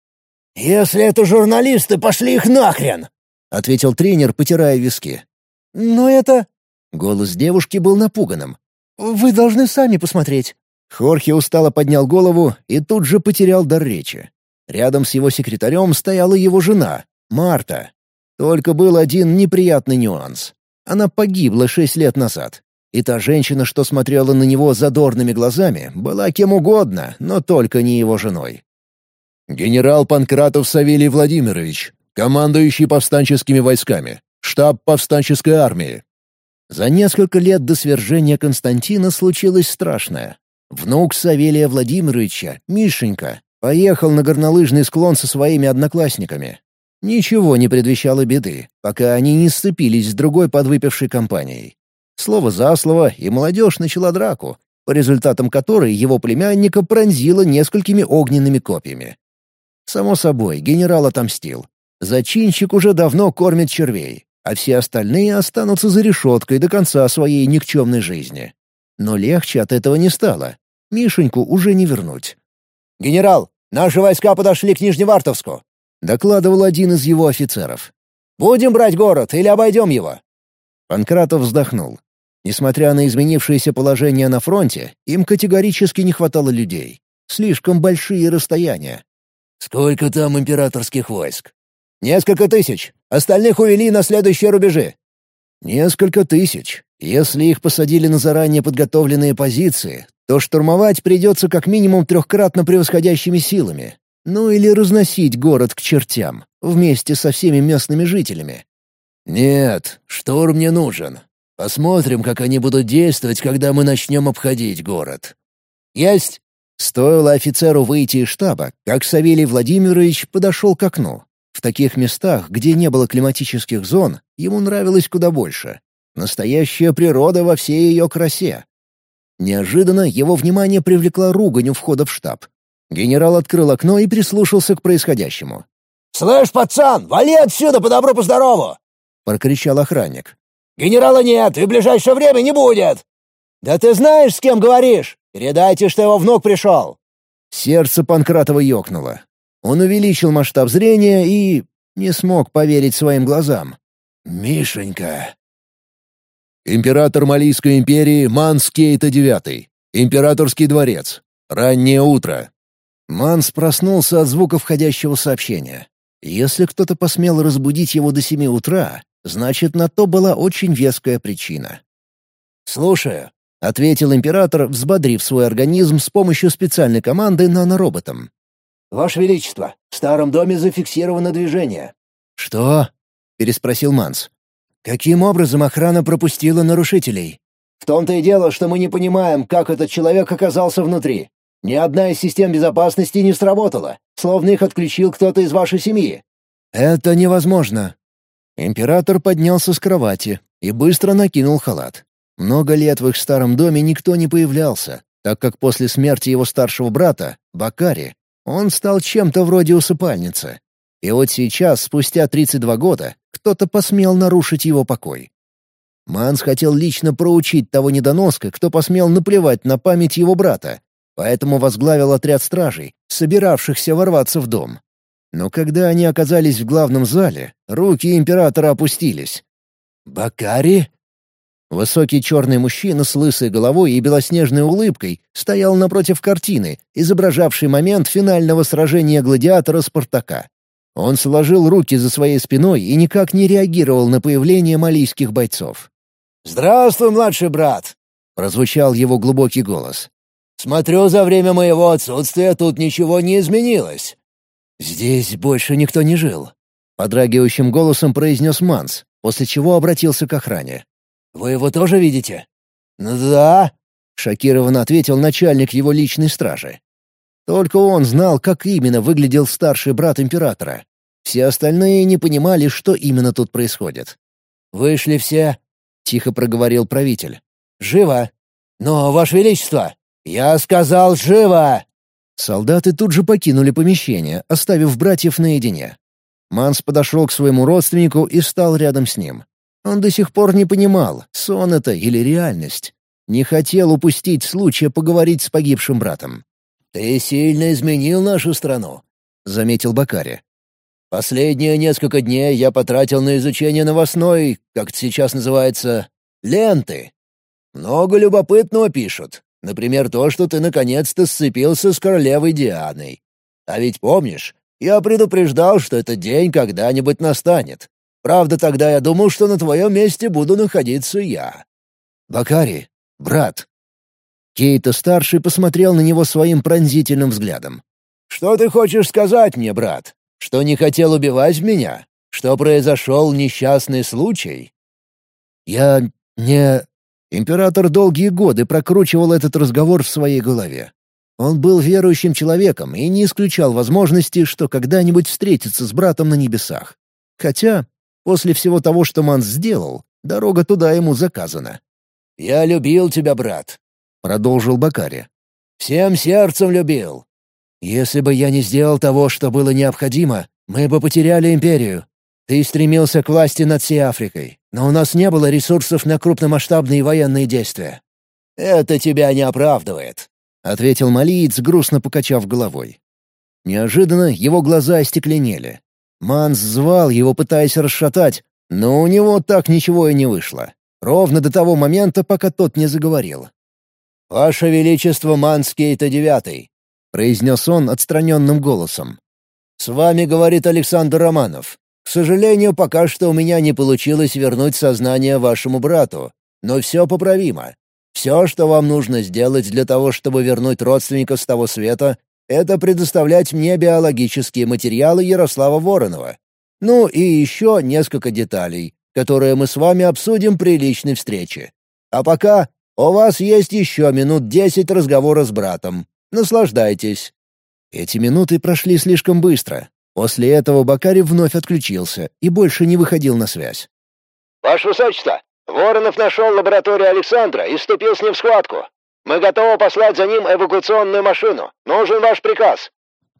«Если это журналисты, пошли их нахрен!» — ответил тренер, потирая виски. «Но это...» — голос девушки был напуганным. «Вы должны сами посмотреть». Хорхе устало поднял голову и тут же потерял дар речи. Рядом с его секретарем стояла его жена, Марта. Только был один неприятный нюанс. Она погибла шесть лет назад. И та женщина, что смотрела на него задорными глазами, была кем угодно, но только не его женой. «Генерал Панкратов Савелий Владимирович, командующий повстанческими войсками, штаб повстанческой армии». За несколько лет до свержения Константина случилось страшное. Внук Савелия Владимировича, Мишенька, поехал на горнолыжный склон со своими одноклассниками. Ничего не предвещало беды, пока они не сцепились с другой подвыпившей компанией. Слово за слово, и молодежь начала драку, по результатам которой его племянника пронзило несколькими огненными копьями. Само собой, генерал отомстил. Зачинщик уже давно кормит червей, а все остальные останутся за решеткой до конца своей никчемной жизни. Но легче от этого не стало. Мишеньку уже не вернуть. «Генерал, наши войска подошли к Нижневартовску», — докладывал один из его офицеров. «Будем брать город или обойдем его?» Панкратов вздохнул. Несмотря на изменившееся положение на фронте, им категорически не хватало людей. Слишком большие расстояния. «Сколько там императорских войск?» «Несколько тысяч. Остальных увели на следующие рубежи». «Несколько тысяч. Если их посадили на заранее подготовленные позиции, то штурмовать придется как минимум трехкратно превосходящими силами. Ну или разносить город к чертям, вместе со всеми местными жителями». «Нет, штурм не нужен. Посмотрим, как они будут действовать, когда мы начнем обходить город». «Есть!» Стоило офицеру выйти из штаба, как Савелий Владимирович подошел к окну. В таких местах, где не было климатических зон, ему нравилось куда больше. Настоящая природа во всей ее красе. Неожиданно его внимание привлекла ругань у входа в штаб. Генерал открыл окно и прислушался к происходящему. «Слышь, пацан, вали отсюда по добру-поздорову!» — прокричал охранник. Генерала нет и в ближайшее время не будет!» «Да ты знаешь, с кем говоришь? Передайте, что его внук пришел!» Сердце Панкратова ёкнуло. Он увеличил масштаб зрения и... не смог поверить своим глазам. «Мишенька!» Император Малийской империи Манс Кейта IX. Императорский дворец. Раннее утро. Манс проснулся от звука входящего сообщения. Если кто-то посмел разбудить его до семи утра, Значит, на то была очень веская причина. «Слушаю», — ответил император, взбодрив свой организм с помощью специальной команды нанороботом. «Ваше Величество, в старом доме зафиксировано движение». «Что?» — переспросил Манс. «Каким образом охрана пропустила нарушителей?» «В том-то и дело, что мы не понимаем, как этот человек оказался внутри. Ни одна из систем безопасности не сработала, словно их отключил кто-то из вашей семьи». «Это невозможно», Император поднялся с кровати и быстро накинул халат. Много лет в их старом доме никто не появлялся, так как после смерти его старшего брата, Бакари, он стал чем-то вроде усыпальницы. И вот сейчас, спустя 32 года, кто-то посмел нарушить его покой. Манс хотел лично проучить того недоноска, кто посмел наплевать на память его брата, поэтому возглавил отряд стражей, собиравшихся ворваться в дом. Но когда они оказались в главном зале, руки императора опустились. «Бакари?» Высокий черный мужчина с лысой головой и белоснежной улыбкой стоял напротив картины, изображавшей момент финального сражения гладиатора Спартака. Он сложил руки за своей спиной и никак не реагировал на появление малийских бойцов. «Здравствуй, младший брат!» — прозвучал его глубокий голос. «Смотрю, за время моего отсутствия тут ничего не изменилось. «Здесь больше никто не жил», — подрагивающим голосом произнес Манс, после чего обратился к охране. «Вы его тоже видите?» «Да», — шокированно ответил начальник его личной стражи. Только он знал, как именно выглядел старший брат императора. Все остальные не понимали, что именно тут происходит. «Вышли все», — тихо проговорил правитель. «Живо! Но, Ваше Величество, я сказал живо!» Солдаты тут же покинули помещение, оставив братьев наедине. Манс подошел к своему родственнику и встал рядом с ним. Он до сих пор не понимал, сон это или реальность. Не хотел упустить случая поговорить с погибшим братом. «Ты сильно изменил нашу страну», — заметил Бакари. «Последние несколько дней я потратил на изучение новостной, как это сейчас называется, ленты. Много любопытного пишут. Например, то, что ты наконец-то сцепился с королевой Дианой. А ведь помнишь, я предупреждал, что этот день когда-нибудь настанет. Правда, тогда я думал, что на твоем месте буду находиться я. Бакари, брат. Кейта-старший посмотрел на него своим пронзительным взглядом. «Что ты хочешь сказать мне, брат? Что не хотел убивать меня? Что произошел несчастный случай?» «Я не...» Император долгие годы прокручивал этот разговор в своей голове. Он был верующим человеком и не исключал возможности, что когда-нибудь встретится с братом на небесах. Хотя, после всего того, что Манс сделал, дорога туда ему заказана. «Я любил тебя, брат», — продолжил Бакари. «Всем сердцем любил. Если бы я не сделал того, что было необходимо, мы бы потеряли империю. Ты стремился к власти над всей Африкой но у нас не было ресурсов на крупномасштабные военные действия». «Это тебя не оправдывает», — ответил Малиец, грустно покачав головой. Неожиданно его глаза остекленели. Манс звал его, пытаясь расшатать, но у него так ничего и не вышло. Ровно до того момента, пока тот не заговорил. «Ваше Величество Манскейта Девятый», — произнес он отстраненным голосом. «С вами говорит Александр Романов. К сожалению, пока что у меня не получилось вернуть сознание вашему брату, но все поправимо. Все, что вам нужно сделать для того, чтобы вернуть родственника с того света, это предоставлять мне биологические материалы Ярослава Воронова. Ну и еще несколько деталей, которые мы с вами обсудим при личной встрече. А пока у вас есть еще минут десять разговора с братом. Наслаждайтесь». Эти минуты прошли слишком быстро. После этого Бакари вновь отключился и больше не выходил на связь.
«Ваше Высочество, Воронов нашел лабораторию Александра и вступил с ним в схватку. Мы готовы послать за ним эвакуационную машину. Нужен ваш приказ».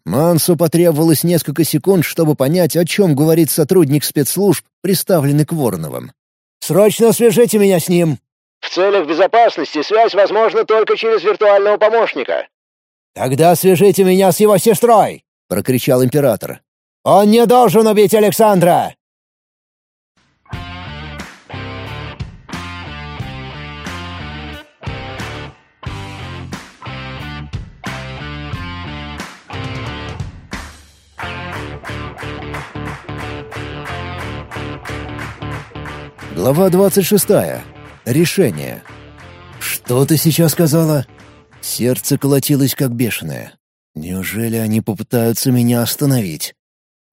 Мансу потребовалось несколько секунд, чтобы понять, о чем говорит сотрудник спецслужб, приставленный к Вороновым. «Срочно свяжите меня с ним!»
«В целях безопасности связь возможна только через виртуального
помощника». «Тогда свяжите меня с его сестрой!» — прокричал император. Он не должен убить Александра!» Глава 26. Решение. «Что ты сейчас сказала?» Сердце колотилось как бешеное. «Неужели они попытаются меня остановить?»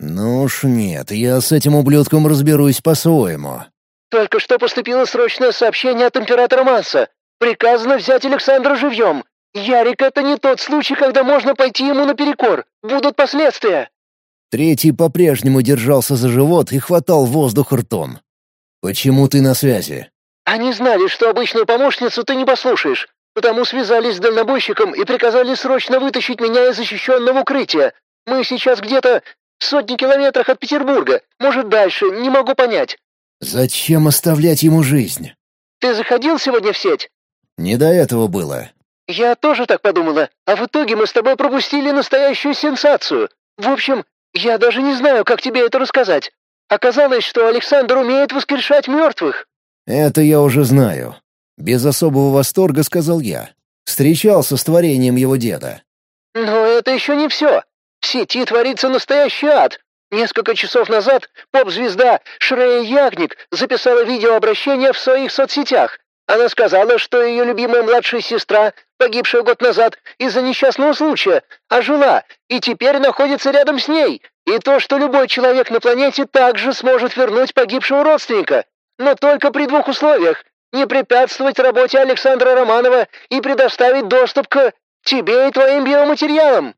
«Ну уж нет, я с этим ублюдком разберусь по-своему». «Только что
поступило срочное сообщение от императора Манса. Приказано взять Александра живьем. Ярик — это не тот случай, когда можно пойти ему наперекор. Будут последствия».
Третий по-прежнему держался за живот и хватал воздух ртом. «Почему ты на связи?»
«Они знали, что обычную помощницу ты не послушаешь, потому связались с дальнобойщиком и приказали срочно вытащить меня из защищенного укрытия. Мы сейчас где-то в сотни километрах от Петербурга. Может, дальше. Не могу понять».
«Зачем оставлять ему жизнь?»
«Ты заходил сегодня в сеть?»
«Не до этого было».
«Я тоже так подумала. А в итоге мы с тобой пропустили настоящую сенсацию. В общем, я даже не знаю, как тебе это рассказать. Оказалось, что Александр умеет воскрешать мертвых».
«Это я уже знаю». Без особого восторга сказал я. Встречался с творением его деда.
«Но это еще не все. В сети творится настоящий ад. Несколько часов назад поп-звезда Шрея Ягник записала видеообращение в своих соцсетях. Она сказала, что ее любимая младшая сестра, погибшая год назад из-за несчастного случая, ожила и теперь находится рядом с ней. И то, что любой человек на планете также сможет вернуть погибшего родственника. Но только при двух условиях. Не препятствовать работе Александра Романова и предоставить доступ к тебе и твоим биоматериалам.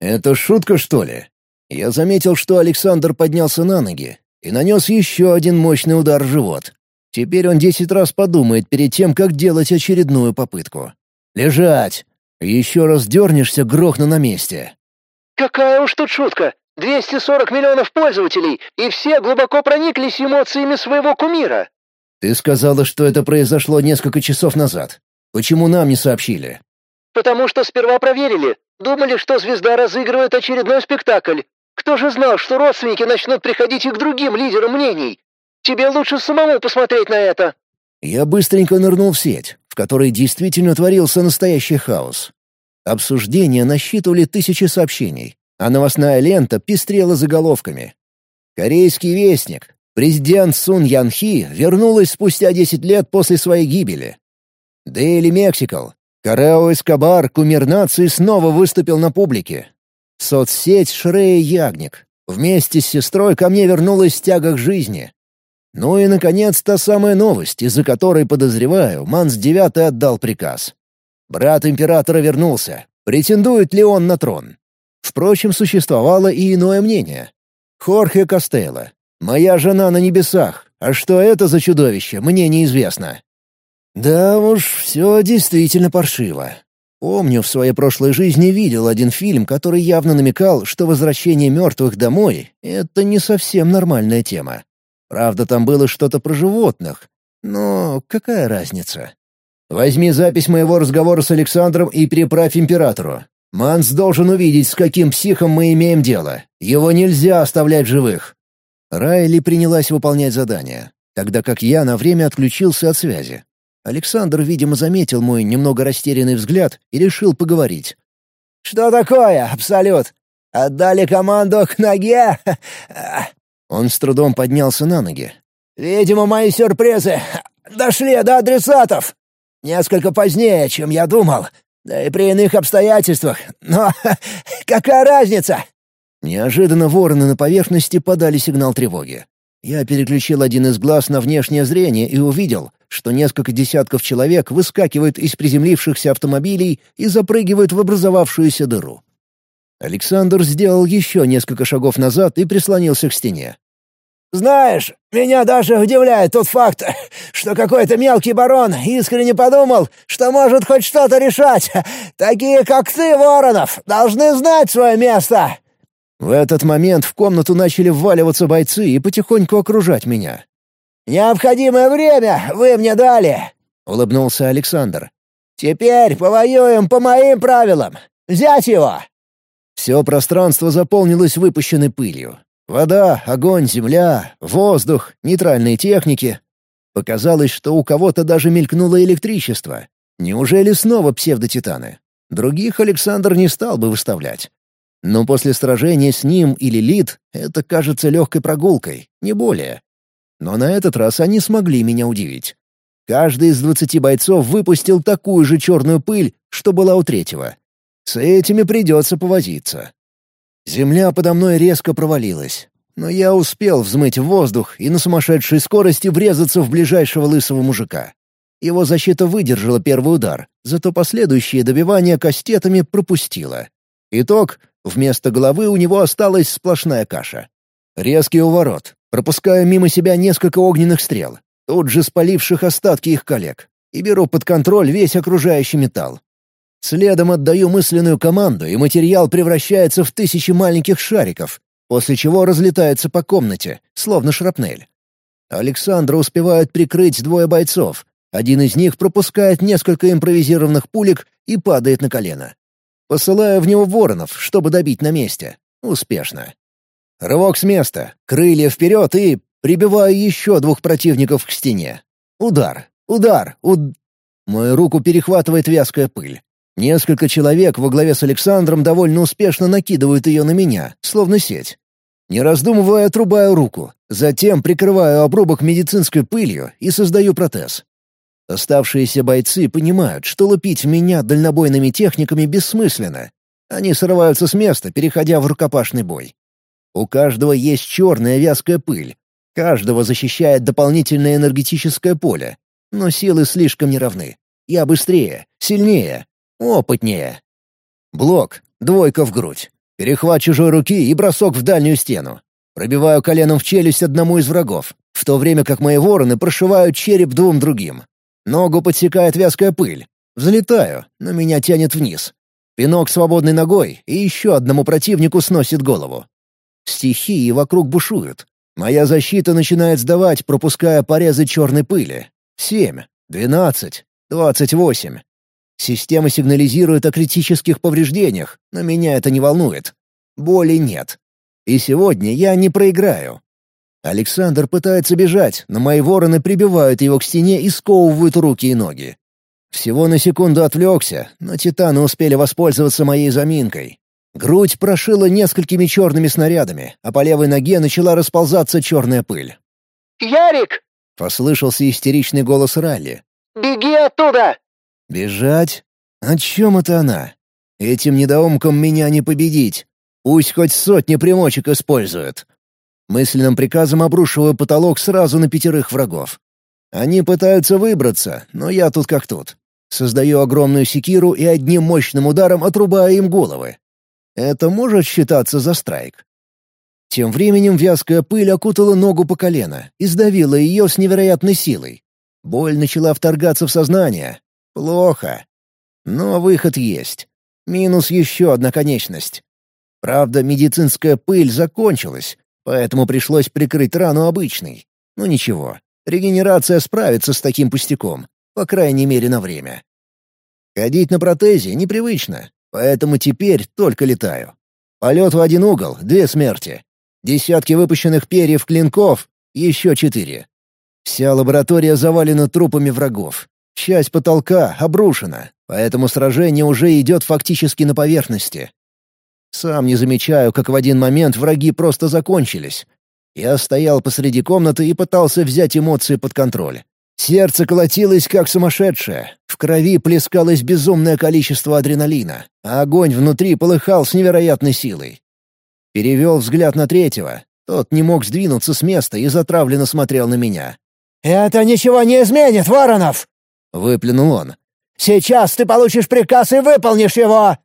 «Это шутка, что ли?» Я заметил, что Александр поднялся на ноги и нанес еще один мощный удар в живот. Теперь он десять раз подумает перед тем, как делать очередную попытку. «Лежать! Еще раз дернешься, грохну на месте!»
«Какая уж тут шутка! 240 миллионов пользователей, и все глубоко прониклись эмоциями своего кумира!»
«Ты сказала, что это произошло несколько часов назад. Почему нам не сообщили?»
«Потому что сперва проверили. Думали, что звезда разыгрывает очередной спектакль. Кто же знал, что родственники начнут приходить и к другим лидерам мнений? Тебе лучше самому посмотреть на это».
Я быстренько нырнул в сеть, в которой действительно творился настоящий хаос. Обсуждения насчитывали тысячи сообщений, а новостная лента пестрела заголовками. «Корейский вестник. Президент Сун Янхи вернулась спустя 10 лет после своей гибели». «Дейли Мексикал. Карео Эскобар, кумир нации, снова выступил на публике. Соцсеть Шрея Ягник. Вместе с сестрой ко мне вернулась в тягах жизни. Ну и, наконец, та самая новость, из-за которой, подозреваю, Манс Девятый отдал приказ. Брат императора вернулся. Претендует ли он на трон? Впрочем, существовало и иное мнение. Хорхе Костелло. «Моя жена на небесах, а что это за чудовище, мне неизвестно». Да уж, все действительно паршиво. Помню, в своей прошлой жизни видел один фильм, который явно намекал, что возвращение мертвых домой — это не совсем нормальная тема. Правда, там было что-то про животных. Но какая разница? Возьми запись моего разговора с Александром и переправь императору. Манс должен увидеть, с каким психом мы имеем дело. Его нельзя оставлять живых. Райли принялась выполнять задание, тогда как я на время отключился от связи. Александр, видимо, заметил мой немного растерянный взгляд и решил поговорить. «Что такое, Абсолют? Отдали команду к ноге?» Он с трудом поднялся на ноги. «Видимо, мои сюрпризы дошли до адресатов. Несколько позднее, чем я думал, да и при иных обстоятельствах. Но какая разница?» Неожиданно вороны на поверхности подали сигнал тревоги. Я переключил один из глаз на внешнее зрение и увидел, что несколько десятков человек выскакивают из приземлившихся автомобилей и запрыгивают в образовавшуюся дыру. Александр сделал еще несколько шагов назад и прислонился к стене. «Знаешь, меня даже удивляет тот факт, что какой-то мелкий барон искренне подумал, что может хоть что-то решать. Такие, как ты, Воронов, должны знать свое место!» В этот момент в комнату начали вваливаться бойцы и потихоньку окружать меня. «Необходимое время вы мне дали!» — улыбнулся Александр. «Теперь повоюем по моим правилам! Взять его!» Все пространство заполнилось выпущенной пылью. Вода, огонь, земля, воздух, нейтральные техники. Показалось, что у кого-то даже мелькнуло электричество. Неужели снова псевдотитаны? Других Александр не стал бы выставлять. Но после сражения с ним или Лид это кажется легкой прогулкой, не более. Но на этот раз они смогли меня удивить. Каждый из двадцати бойцов выпустил такую же черную пыль, что была у третьего. С этими придется повозиться. Земля подо мной резко провалилась, но я успел взмыть в воздух и на сумасшедшей скорости врезаться в ближайшего лысого мужика. Его защита выдержала первый удар, зато последующие добивания кастетами пропустила. Итог — вместо головы у него осталась сплошная каша. Резкий уворот, Пропускаю мимо себя несколько огненных стрел, тут же спаливших остатки их коллег, и беру под контроль весь окружающий металл. Следом отдаю мысленную команду, и материал превращается в тысячи маленьких шариков, после чего разлетается по комнате, словно шрапнель. Александра успевает прикрыть двое бойцов. Один из них пропускает несколько импровизированных пулек и падает на колено. Посылаю в него воронов, чтобы добить на месте. Успешно. Рывок с места, крылья вперед и... Прибиваю еще двух противников к стене. Удар, удар, уд... Мою руку перехватывает вязкая пыль. Несколько человек во главе с Александром довольно успешно накидывают ее на меня, словно сеть. Не раздумывая, отрубаю руку, затем прикрываю обрубок медицинской пылью и создаю протез. Оставшиеся бойцы понимают, что лупить меня дальнобойными техниками бессмысленно. Они срываются с места, переходя в рукопашный бой. У каждого есть черная вязкая пыль. Каждого защищает дополнительное энергетическое поле. Но силы слишком неравны. Я быстрее, сильнее, опытнее. Блок, двойка в грудь. Перехват чужой руки и бросок в дальнюю стену. Пробиваю коленом в челюсть одному из врагов, в то время как мои вороны прошивают череп двум другим. Ногу подсекает вязкая пыль. Взлетаю, но меня тянет вниз. Пинок свободной ногой, и еще одному противнику сносит голову. Стихии вокруг бушуют. Моя защита начинает сдавать, пропуская порезы черной пыли. Семь, двенадцать, двадцать восемь. Система сигнализирует о критических повреждениях, но меня это не волнует. Боли нет. И сегодня я не проиграю. Александр пытается бежать, но мои вороны прибивают его к стене и сковывают руки и ноги. Всего на секунду отвлекся, но титаны успели воспользоваться моей заминкой. Грудь прошила несколькими черными снарядами, а по левой ноге начала расползаться черная пыль.
«Ярик!»
— послышался истеричный голос Ралли. «Беги оттуда!» «Бежать? О чем это она? Этим недоумком меня не победить. Пусть хоть сотни примочек используют». Мысленным приказом обрушиваю потолок сразу на пятерых врагов. Они пытаются выбраться, но я тут как тут. Создаю огромную секиру и одним мощным ударом отрубаю им головы. Это может считаться за страйк? Тем временем вязкая пыль окутала ногу по колено и сдавила ее с невероятной силой. Боль начала вторгаться в сознание. Плохо. Но выход есть. Минус еще одна конечность. Правда, медицинская пыль закончилась, поэтому пришлось прикрыть рану обычной. Но ну ничего, регенерация справится с таким пустяком, по крайней мере на время. Ходить на протезе непривычно, Поэтому теперь только летаю. Полет в один угол — две смерти. Десятки выпущенных перьев клинков — еще четыре. Вся лаборатория завалена трупами врагов. Часть потолка обрушена, поэтому сражение уже идет фактически на поверхности. Сам не замечаю, как в один момент враги просто закончились. Я стоял посреди комнаты и пытался взять эмоции под контроль. Сердце колотилось, как сумасшедшее. В крови плескалось безумное количество адреналина, а огонь внутри полыхал с невероятной силой. Перевел взгляд на третьего. Тот не мог сдвинуться с места и затравленно смотрел на меня. «Это ничего не изменит, Воронов!» — выплюнул он. «Сейчас ты получишь приказ и выполнишь его!»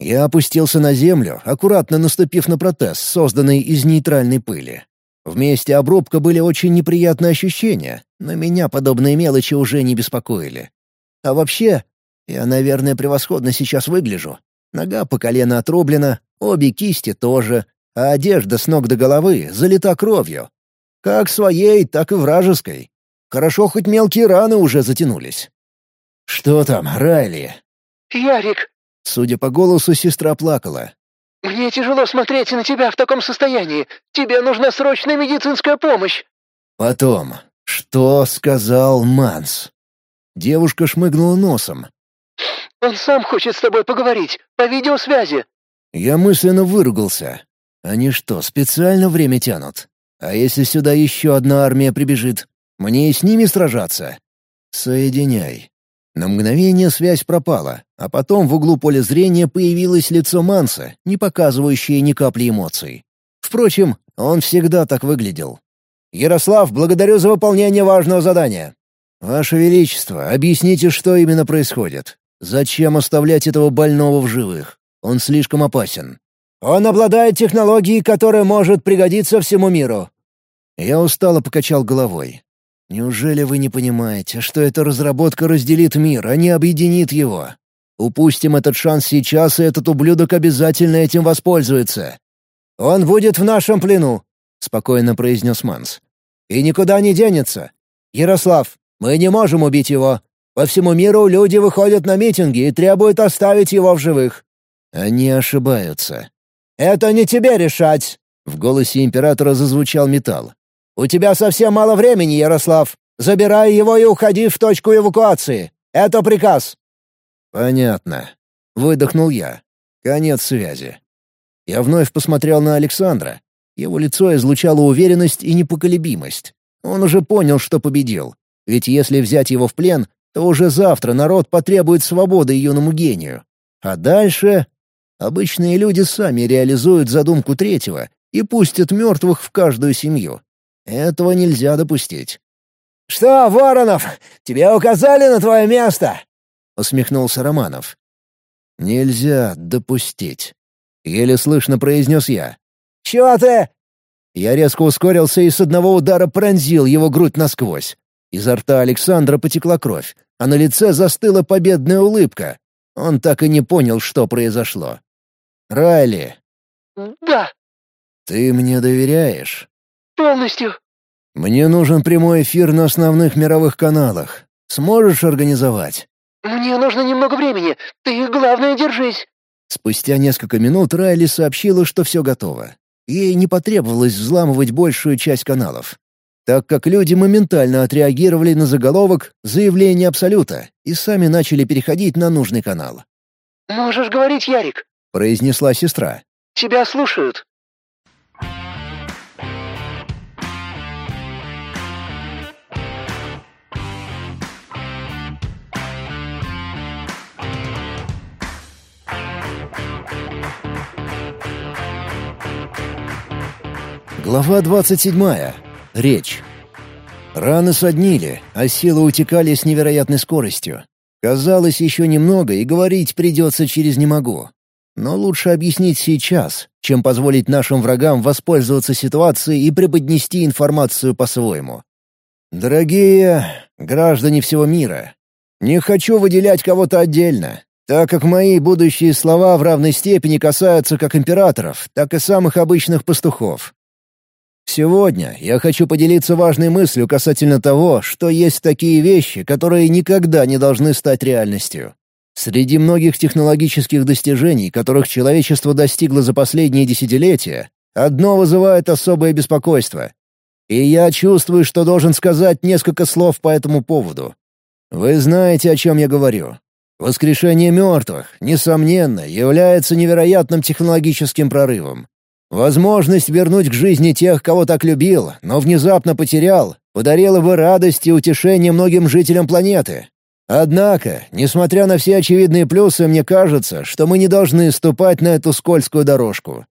Я опустился на землю, аккуратно наступив на протез, созданный из нейтральной пыли. Вместе обрубка были очень неприятные ощущения, но меня подобные мелочи уже не беспокоили. А вообще, я, наверное, превосходно сейчас выгляжу. Нога по колено отрублена, обе кисти тоже, а одежда с ног до головы залита кровью. Как своей, так и вражеской. Хорошо, хоть мелкие раны уже затянулись. «Что там, Райли?» «Ярик!» Судя по голосу, сестра плакала.
«Мне тяжело смотреть на тебя в таком состоянии. Тебе нужна срочная медицинская помощь».
Потом, что сказал Манс? Девушка шмыгнула носом.
«Он сам хочет с тобой поговорить, по видеосвязи».
Я мысленно выругался. Они что, специально время тянут? А если сюда еще одна армия прибежит? Мне и с ними сражаться? Соединяй. На мгновение связь пропала, а потом в углу поля зрения появилось лицо Манса, не показывающее ни капли эмоций. Впрочем, он всегда так выглядел. «Ярослав, благодарю за выполнение важного задания!» «Ваше Величество, объясните, что именно происходит. Зачем оставлять этого больного в живых? Он слишком опасен». «Он обладает технологией, которая может пригодиться всему миру». Я устало покачал головой. Неужели вы не понимаете, что эта разработка разделит мир, а не объединит его? Упустим этот шанс сейчас, и этот ублюдок обязательно этим воспользуется. Он будет в нашем плену, спокойно произнес Манс. И никуда не денется. Ярослав, мы не можем убить его. По всему миру люди выходят на митинги и требуют оставить его в живых. Они ошибаются. Это не тебе решать. В голосе императора зазвучал металл. «У тебя совсем мало времени, Ярослав. Забирай его и уходи в точку эвакуации. Это приказ». «Понятно», — выдохнул я. «Конец связи». Я вновь посмотрел на Александра. Его лицо излучало уверенность и непоколебимость. Он уже понял, что победил. Ведь если взять его в плен, то уже завтра народ потребует свободы юному гению. А дальше... Обычные люди сами реализуют задумку третьего и пустят мертвых в каждую семью. Этого нельзя допустить. «Что, Воронов, тебе указали на твое место?» — усмехнулся Романов. «Нельзя допустить», — еле слышно произнес я. «Чего ты?» Я резко ускорился и с одного удара пронзил его грудь насквозь. Изо рта Александра потекла кровь, а на лице застыла победная улыбка. Он так и не понял, что произошло. «Райли!» «Да!» «Ты мне доверяешь?» «Полностью». «Мне нужен прямой эфир на основных мировых каналах. Сможешь организовать?»
«Мне нужно немного времени. Ты, главное, держись».
Спустя несколько минут Райли сообщила, что все готово. Ей не потребовалось взламывать большую часть каналов, так как люди моментально отреагировали на заголовок «Заявление Абсолюта» и сами начали переходить на нужный канал.
«Можешь говорить, Ярик»,
— произнесла сестра.
«Тебя слушают».
Глава 27. Речь. Раны соднили, а силы утекали с невероятной скоростью. Казалось, еще немного, и говорить придется через «не могу». Но лучше объяснить сейчас, чем позволить нашим врагам воспользоваться ситуацией и преподнести информацию по-своему. Дорогие граждане всего мира, не хочу выделять кого-то отдельно, так как мои будущие слова в равной степени касаются как императоров, так и самых обычных пастухов. Сегодня я хочу поделиться важной мыслью касательно того, что есть такие вещи, которые никогда не должны стать реальностью. Среди многих технологических достижений, которых человечество достигло за последние десятилетия, одно вызывает особое беспокойство. И я чувствую, что должен сказать несколько слов по этому поводу. Вы знаете, о чем я говорю. Воскрешение мертвых, несомненно, является невероятным технологическим прорывом. Возможность вернуть к жизни тех, кого так любил, но внезапно потерял, подарила бы радость и утешение многим жителям планеты. Однако, несмотря на все очевидные плюсы, мне кажется, что мы не должны ступать на эту скользкую дорожку.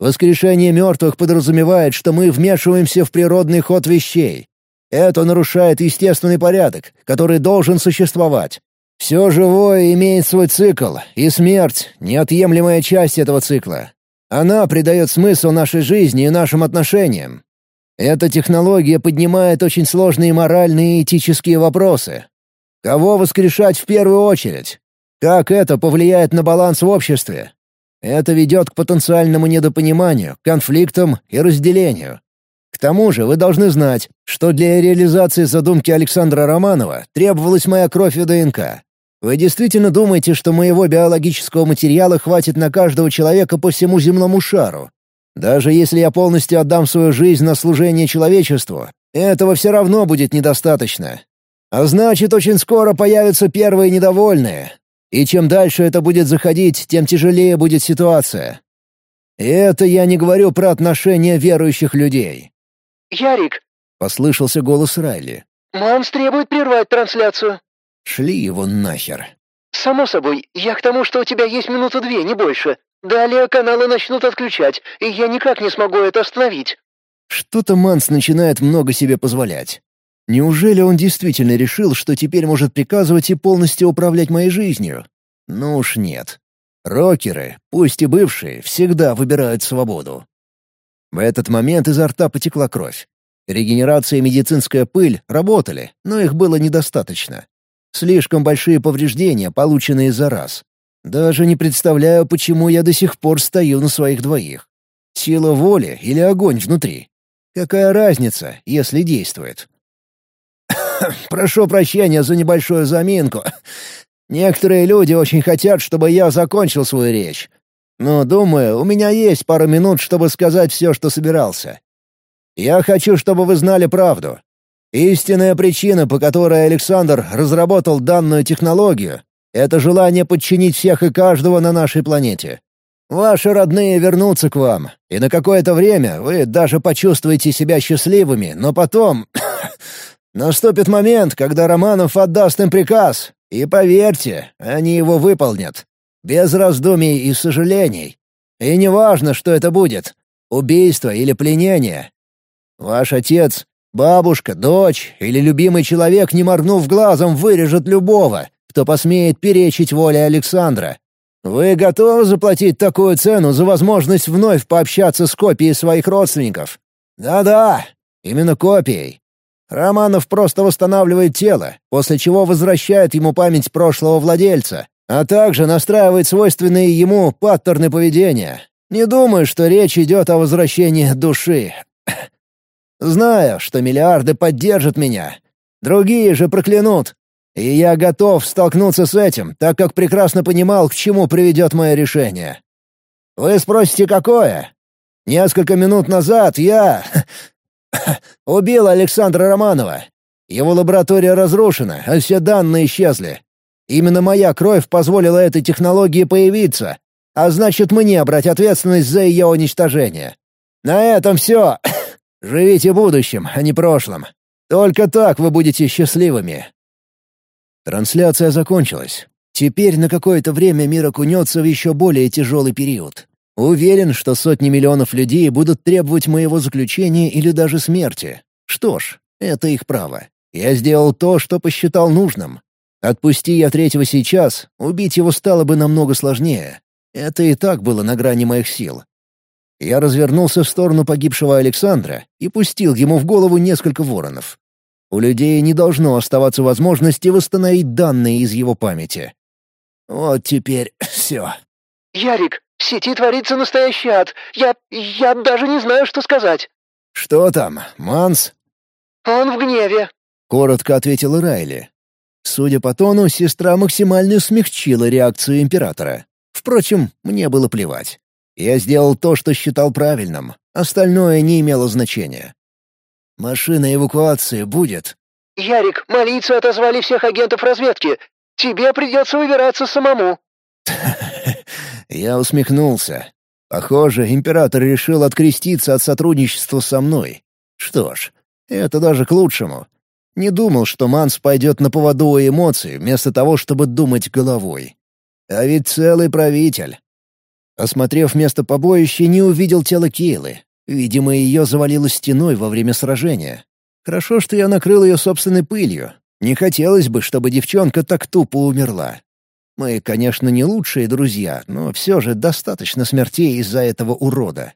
Воскрешение мертвых подразумевает, что мы вмешиваемся в природный ход вещей. Это нарушает естественный порядок, который должен существовать. Все живое имеет свой цикл, и смерть — неотъемлемая часть этого цикла. Она придает смысл нашей жизни и нашим отношениям. Эта технология поднимает очень сложные моральные и этические вопросы. Кого воскрешать в первую очередь? Как это повлияет на баланс в обществе? Это ведет к потенциальному недопониманию, конфликтам и разделению. К тому же вы должны знать, что для реализации задумки Александра Романова требовалась моя кровь и ДНК. Вы действительно думаете, что моего биологического материала хватит на каждого человека по всему земному шару? Даже если я полностью отдам свою жизнь на служение человечеству, этого все равно будет недостаточно. А значит, очень скоро появятся первые недовольные. И чем дальше это будет заходить, тем тяжелее будет ситуация. И это я не говорю про отношения верующих людей. «Ярик!» — послышался голос Райли.
«Манс требует прервать трансляцию».
Шли его нахер.
«Само собой, я к тому, что у тебя есть минуты две, не больше. Далее каналы начнут отключать, и я никак не смогу это остановить».
Что-то Манс начинает много себе позволять. Неужели он действительно решил, что теперь может приказывать и полностью управлять моей жизнью? Ну уж нет. Рокеры, пусть и бывшие, всегда выбирают свободу. В этот момент изо рта потекла кровь. Регенерация и медицинская пыль работали, но их было недостаточно. Слишком большие повреждения, полученные за раз. Даже не представляю, почему я до сих пор стою на своих двоих. Сила воли или огонь внутри? Какая разница, если действует? Прошу прощения за небольшую заминку. Некоторые люди очень хотят, чтобы я закончил свою речь. Но, думаю, у меня есть пару минут, чтобы сказать все, что собирался. Я хочу, чтобы вы знали правду. Истинная причина, по которой Александр разработал данную технологию, это желание подчинить всех и каждого на нашей планете. Ваши родные вернутся к вам, и на какое-то время вы даже почувствуете себя счастливыми, но потом... Наступит момент, когда Романов отдаст им приказ, и поверьте, они его выполнят. Без раздумий и сожалений. И не важно, что это будет — убийство или пленение. Ваш отец Бабушка, дочь или любимый человек, не моргнув глазом, вырежет любого, кто посмеет перечить воле Александра. Вы готовы заплатить такую цену за возможность вновь пообщаться с копией своих родственников? Да-да, именно копией. Романов просто восстанавливает тело, после чего возвращает ему память прошлого владельца, а также настраивает свойственные ему паттерны поведения. Не думаю, что речь идет о возвращении души зная, что миллиарды поддержат меня. Другие же проклянут. И я готов столкнуться с этим, так как прекрасно понимал, к чему приведет мое решение. Вы спросите, какое? Несколько минут назад я... убил Александра Романова. Его лаборатория разрушена, а все данные исчезли. Именно моя кровь позволила этой технологии появиться, а значит, мне брать ответственность за ее уничтожение. На этом все. Живите будущим, а не прошлым. Только так вы будете счастливыми». Трансляция закончилась. Теперь на какое-то время мир окунется в еще более тяжелый период. Уверен, что сотни миллионов людей будут требовать моего заключения или даже смерти. Что ж, это их право. Я сделал то, что посчитал нужным. Отпусти я третьего сейчас, убить его стало бы намного сложнее. Это и так было на грани моих сил. Я развернулся в сторону погибшего Александра и пустил ему в голову несколько воронов. У людей не должно оставаться возможности восстановить данные из его памяти. Вот теперь все.
«Ярик, в сети творится настоящий ад. Я... я даже не знаю, что сказать».
«Что там, Манс?»
«Он в гневе»,
— коротко ответила Райли. Судя по тону, сестра максимально смягчила реакцию императора. Впрочем, мне было плевать. Я сделал то, что считал правильным. Остальное не имело значения. Машина эвакуации будет.
«Ярик, молиться отозвали всех агентов разведки. Тебе придется выбираться самому».
Я усмехнулся. Похоже, император решил откреститься от сотрудничества со мной. Что ж, это даже к лучшему. Не думал, что Манс пойдет на поводу эмоций, вместо того, чтобы думать головой. А ведь целый правитель. Осмотрев место побоища, не увидел тело Кейлы. Видимо, ее завалило стеной во время сражения. Хорошо, что я накрыл ее собственной пылью. Не хотелось бы, чтобы девчонка так тупо умерла. Мы, конечно, не лучшие друзья, но все же достаточно смертей из-за этого урода.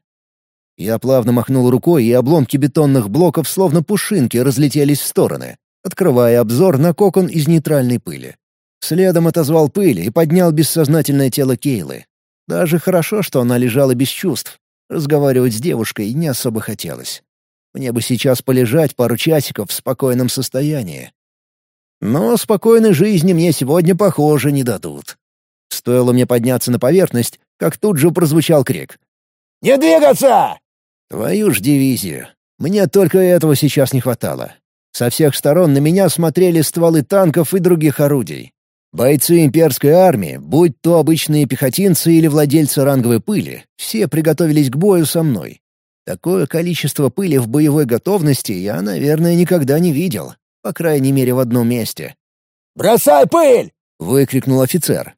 Я плавно махнул рукой, и обломки бетонных блоков словно пушинки разлетелись в стороны, открывая обзор на кокон из нейтральной пыли. Следом отозвал пыль и поднял бессознательное тело Кейлы. Даже хорошо, что она лежала без чувств. Разговаривать с девушкой не особо хотелось. Мне бы сейчас полежать пару часиков в спокойном состоянии. Но спокойной жизни мне сегодня, похоже, не дадут. Стоило мне подняться на поверхность, как тут же прозвучал крик. «Не двигаться!» Твою ж дивизию. Мне только этого сейчас не хватало. Со всех сторон на меня смотрели стволы танков и других орудий. Бойцы имперской армии, будь то обычные пехотинцы или владельцы ранговой пыли, все приготовились к бою со мной. Такое количество пыли в боевой готовности я, наверное, никогда не видел. По крайней мере, в одном месте. «Бросай пыль!» — выкрикнул офицер.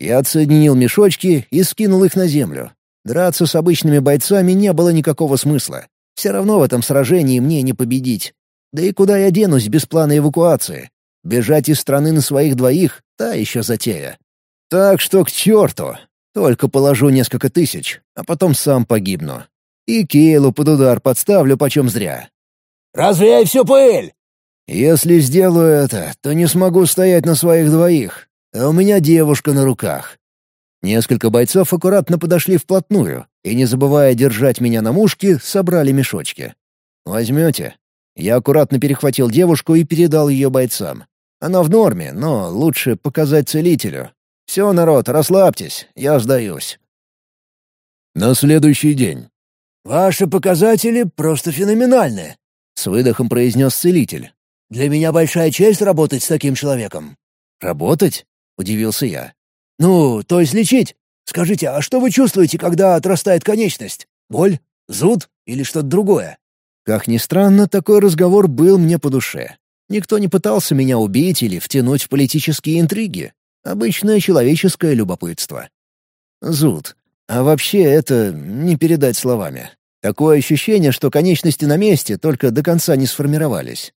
Я отсоединил мешочки и скинул их на землю. Драться с обычными бойцами не было никакого смысла. Все равно в этом сражении мне не победить. Да и куда я денусь без плана эвакуации? Бежать из страны на своих двоих — та еще затея. Так что к черту! Только положу несколько тысяч, а потом сам погибну. И Кейлу под удар подставлю почем зря. «Развеяй всю пыль!» «Если сделаю это, то не смогу стоять на своих двоих, а у меня девушка на руках». Несколько бойцов аккуратно подошли вплотную и, не забывая держать меня на мушке, собрали мешочки. «Возьмете?» Я аккуратно перехватил девушку и передал ее бойцам. Она в норме, но лучше показать целителю. Все, народ, расслабьтесь, я сдаюсь. На следующий день. «Ваши показатели просто феноменальны», — с выдохом произнес целитель. «Для меня большая честь работать с таким человеком». «Работать?» — удивился я. «Ну, то есть лечить. Скажите, а что вы чувствуете, когда отрастает конечность? Боль? Зуд? Или что-то другое?» Как ни странно, такой разговор был мне по душе. Никто не пытался меня убить или втянуть в политические интриги. Обычное человеческое любопытство. Зуд. А вообще это не передать словами. Такое ощущение, что конечности на месте только до конца не сформировались.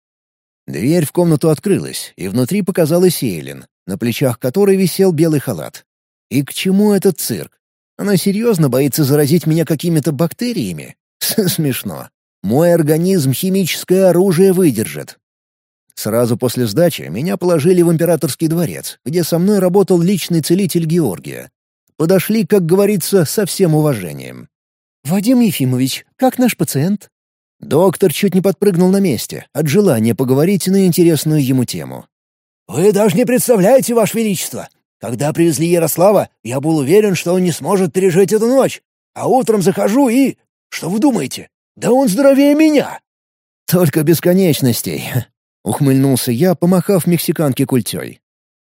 Дверь в комнату открылась, и внутри показалась Эйлин, на плечах которой висел белый халат. И к чему этот цирк? Она серьезно боится заразить меня какими-то бактериями? Смешно. Мой организм химическое оружие выдержит, Сразу после сдачи меня положили в императорский дворец, где со мной работал личный целитель Георгия. Подошли, как говорится, со всем уважением. «Вадим Ефимович, как наш пациент?» Доктор чуть не подпрыгнул на месте от желания поговорить на интересную ему тему. «Вы даже не представляете, Ваше Величество! Когда привезли Ярослава, я был уверен, что он не сможет пережить эту ночь. А утром захожу и... Что вы думаете? Да он здоровее меня!» «Только бесконечностей. Ухмыльнулся я, помахав мексиканке культей.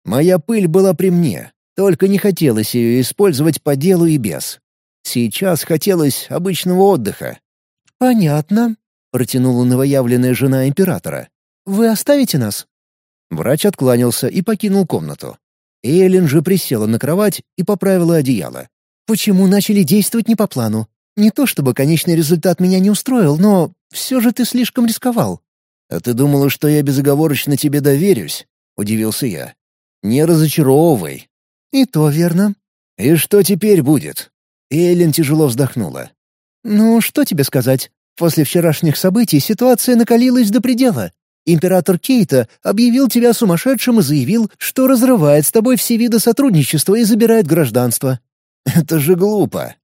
Моя пыль была при мне, только не хотелось ее использовать по делу и без. Сейчас хотелось обычного отдыха. «Понятно», — протянула новоявленная жена императора. «Вы оставите нас?» Врач откланялся и покинул комнату. Эйлин же присела на кровать и поправила одеяло. «Почему начали действовать не по плану? Не то чтобы конечный результат меня не устроил, но все же ты слишком рисковал. «А ты думала, что я безоговорочно тебе доверюсь?» — удивился я. «Не разочаровывай». «И то верно». «И что теперь будет?» Эллен тяжело вздохнула. «Ну, что тебе сказать? После вчерашних событий ситуация накалилась до предела. Император Кейта объявил тебя сумасшедшим и заявил, что разрывает с тобой все виды сотрудничества и забирает гражданство». «Это же глупо!»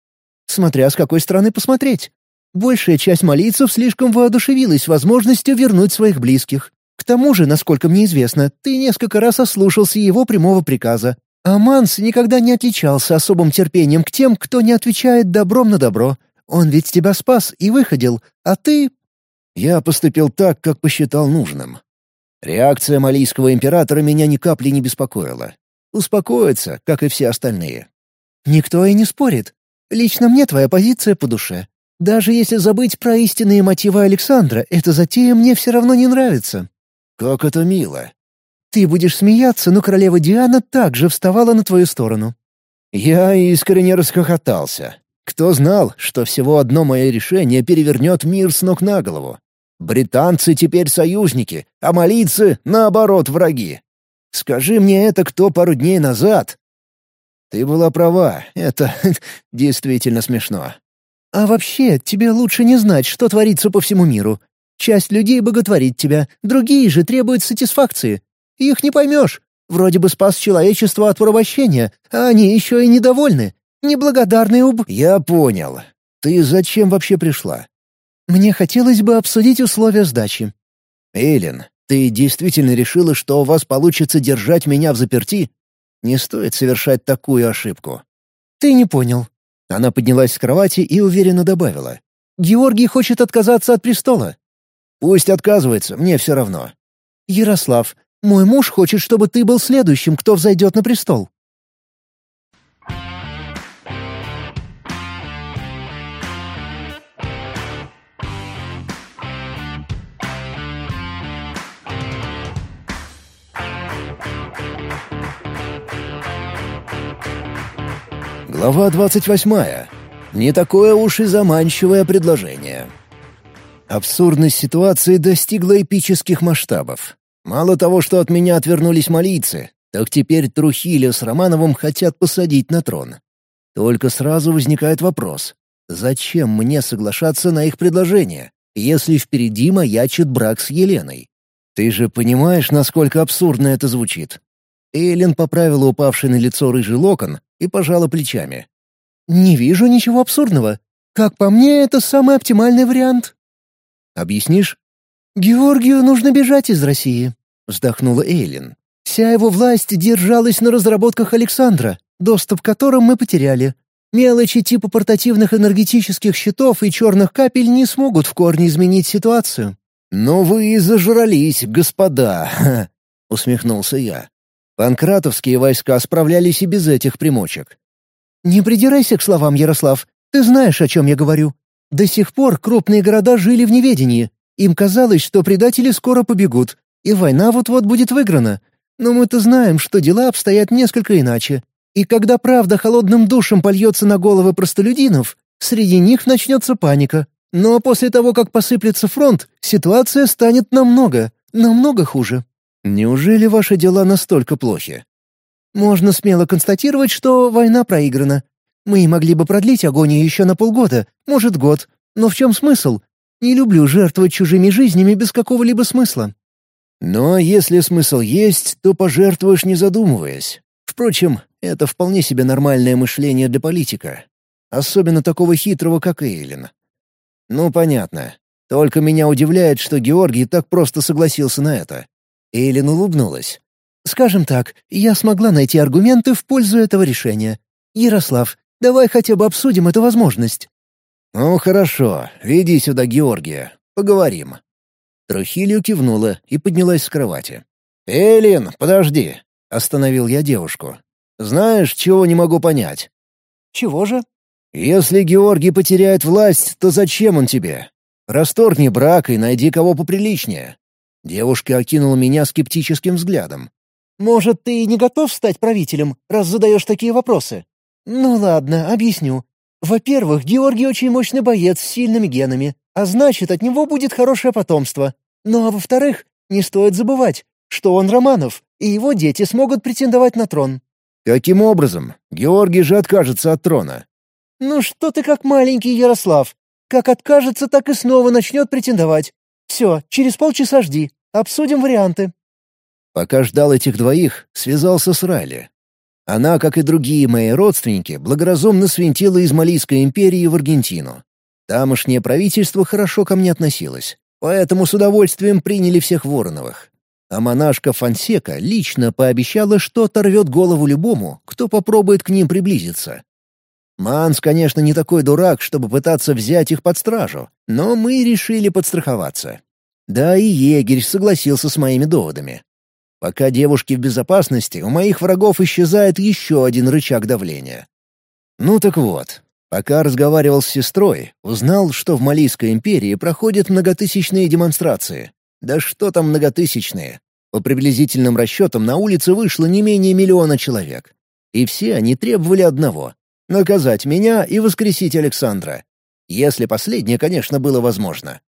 «Смотря с какой стороны посмотреть. Большая часть молитцев слишком воодушевилась возможностью вернуть своих близких. К тому же, насколько мне известно, ты несколько раз ослушался его прямого приказа. А Манс никогда не отличался особым терпением к тем, кто не отвечает добром на добро. Он ведь тебя спас и выходил, а ты... Я поступил так, как посчитал нужным. Реакция малийского императора меня ни капли не беспокоила. Успокоится, как и все остальные. Никто и не спорит. Лично мне твоя позиция по душе. Даже если забыть про истинные мотивы Александра, эта затея мне все равно не нравится». «Как это мило!» «Ты будешь смеяться, но королева Диана также вставала на твою сторону». Я искренне расхохотался. Кто знал, что всего одно мое решение перевернет мир с ног на голову? Британцы теперь союзники, а малийцы, наоборот, враги. Скажи мне это кто пару дней назад? Ты была права, это действительно смешно. А вообще, тебе лучше не знать, что творится по всему миру. Часть людей боготворит тебя, другие же требуют сатисфакции. Их не поймешь. Вроде бы спас человечество от порабощения, а они еще и недовольны. Неблагодарные уб...» «Я понял. Ты зачем вообще пришла?» «Мне хотелось бы обсудить условия сдачи». «Эйлин, ты действительно решила, что у вас получится держать меня в заперти? Не стоит совершать такую ошибку». «Ты не понял. Она поднялась с кровати и уверенно добавила. «Георгий хочет отказаться от престола». «Пусть отказывается, мне все равно». «Ярослав, мой муж хочет, чтобы ты был следующим, кто взойдет на престол». Глава 28. Не такое уж и заманчивое предложение. Абсурдность ситуации достигла эпических масштабов. Мало того, что от меня отвернулись молицы, так теперь Трухилио с Романовым хотят посадить на трон. Только сразу возникает вопрос, зачем мне соглашаться на их предложение, если впереди маячит брак с Еленой? Ты же понимаешь, насколько абсурдно это звучит. Эйлин поправила упавший на лицо рыжий локон, и пожала плечами. «Не вижу ничего абсурдного. Как по мне, это самый оптимальный вариант». «Объяснишь?» «Георгию нужно бежать из России», — вздохнула Эйлин. «Вся его власть держалась на разработках Александра, доступ к которым мы потеряли. Мелочи типа портативных энергетических щитов и черных капель не смогут в корне изменить ситуацию». «Но вы и зажрались, господа!» — усмехнулся я. Панкратовские войска справлялись и без этих примочек. «Не придирайся к словам, Ярослав. Ты знаешь, о чем я говорю. До сих пор крупные города жили в неведении. Им казалось, что предатели скоро побегут, и война вот-вот будет выиграна. Но мы-то знаем, что дела обстоят несколько иначе. И когда правда холодным душем польется на головы простолюдинов, среди них начнется паника. Но после того, как посыплется фронт, ситуация станет намного, намного хуже. Неужели ваши дела настолько плохи? Можно смело констатировать, что война проиграна. Мы могли бы продлить агонию еще на полгода, может, год. Но в чем смысл? Не люблю жертвовать чужими жизнями без какого-либо смысла. Но если смысл есть, то пожертвуешь, не задумываясь. Впрочем, это вполне себе нормальное мышление для политика. Особенно такого хитрого, как Эйлин. Ну, понятно. Только меня удивляет, что Георгий так просто согласился на это. Эйлин улыбнулась. «Скажем так, я смогла найти аргументы в пользу этого решения. Ярослав, давай хотя бы обсудим эту возможность». «Ну хорошо, веди сюда Георгия. Поговорим». Трухилью кивнула и поднялась с кровати. «Элин, подожди!» — остановил я девушку. «Знаешь, чего не могу понять?» «Чего же?» «Если Георгий потеряет власть, то зачем он тебе? Расторгни брак и найди кого поприличнее. Девушка окинула меня скептическим взглядом. «Может, ты и не готов стать правителем, раз задаешь такие вопросы?» «Ну ладно, объясню. Во-первых, Георгий очень мощный боец с сильными генами, а значит, от него будет хорошее потомство. Ну а во-вторых, не стоит забывать, что он Романов, и его дети смогут претендовать на трон». «Каким образом? Георгий же откажется от трона».
«Ну что ты как маленький
Ярослав. Как откажется, так и снова начнет претендовать. Все, через полчаса жди. Обсудим варианты». Пока ждал этих двоих, связался с Райли. Она, как и другие мои родственники, благоразумно свинтила из Малийской империи в Аргентину. Тамошнее правительство хорошо ко мне относилось, поэтому с удовольствием приняли всех Вороновых. А монашка Фансека лично пообещала, что оторвет голову любому, кто попробует к ним приблизиться. Манс, конечно, не такой дурак, чтобы пытаться взять их под стражу, но мы решили подстраховаться. Да и егерь согласился с моими доводами. Пока девушки в безопасности, у моих врагов исчезает еще один рычаг давления. Ну так вот, пока разговаривал с сестрой, узнал, что в Малийской империи проходят многотысячные демонстрации. Да что там многотысячные? По приблизительным расчетам на улице вышло не менее миллиона человек. И все они требовали одного наказать меня и воскресить Александра. Если последнее, конечно, было возможно.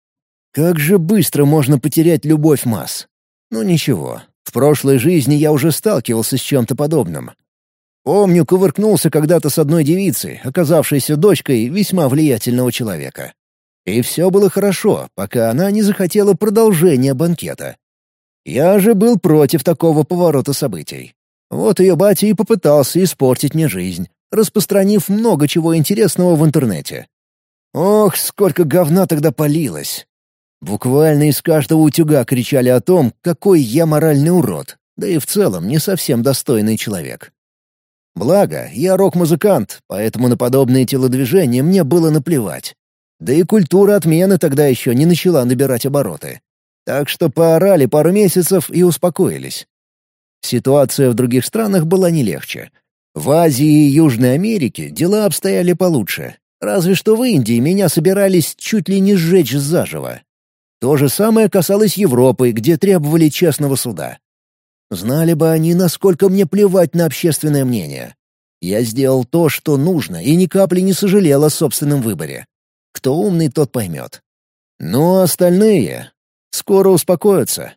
Как же быстро можно потерять любовь масс? Ну ничего, в прошлой жизни я уже сталкивался с чем-то подобным. Помню, кувыркнулся когда-то с одной девицей, оказавшейся дочкой весьма влиятельного человека. И все было хорошо, пока она не захотела продолжения банкета. Я же был против такого поворота событий. Вот ее батя и попытался испортить мне жизнь распространив много чего интересного в интернете. Ох, сколько говна тогда полилось! Буквально из каждого утюга кричали о том, какой я моральный урод, да и в целом не совсем достойный человек. Благо, я рок-музыкант, поэтому на подобные телодвижения мне было наплевать. Да и культура отмены тогда еще не начала набирать обороты. Так что поорали пару месяцев и успокоились. Ситуация в других странах была не легче — в Азии и Южной Америке дела обстояли получше. Разве что в Индии меня собирались чуть ли не сжечь заживо. То же самое касалось Европы, где требовали честного суда. Знали бы они, насколько мне плевать на общественное мнение. Я сделал то, что нужно, и ни капли не сожалел о собственном выборе. Кто умный, тот поймет. Но остальные скоро успокоятся.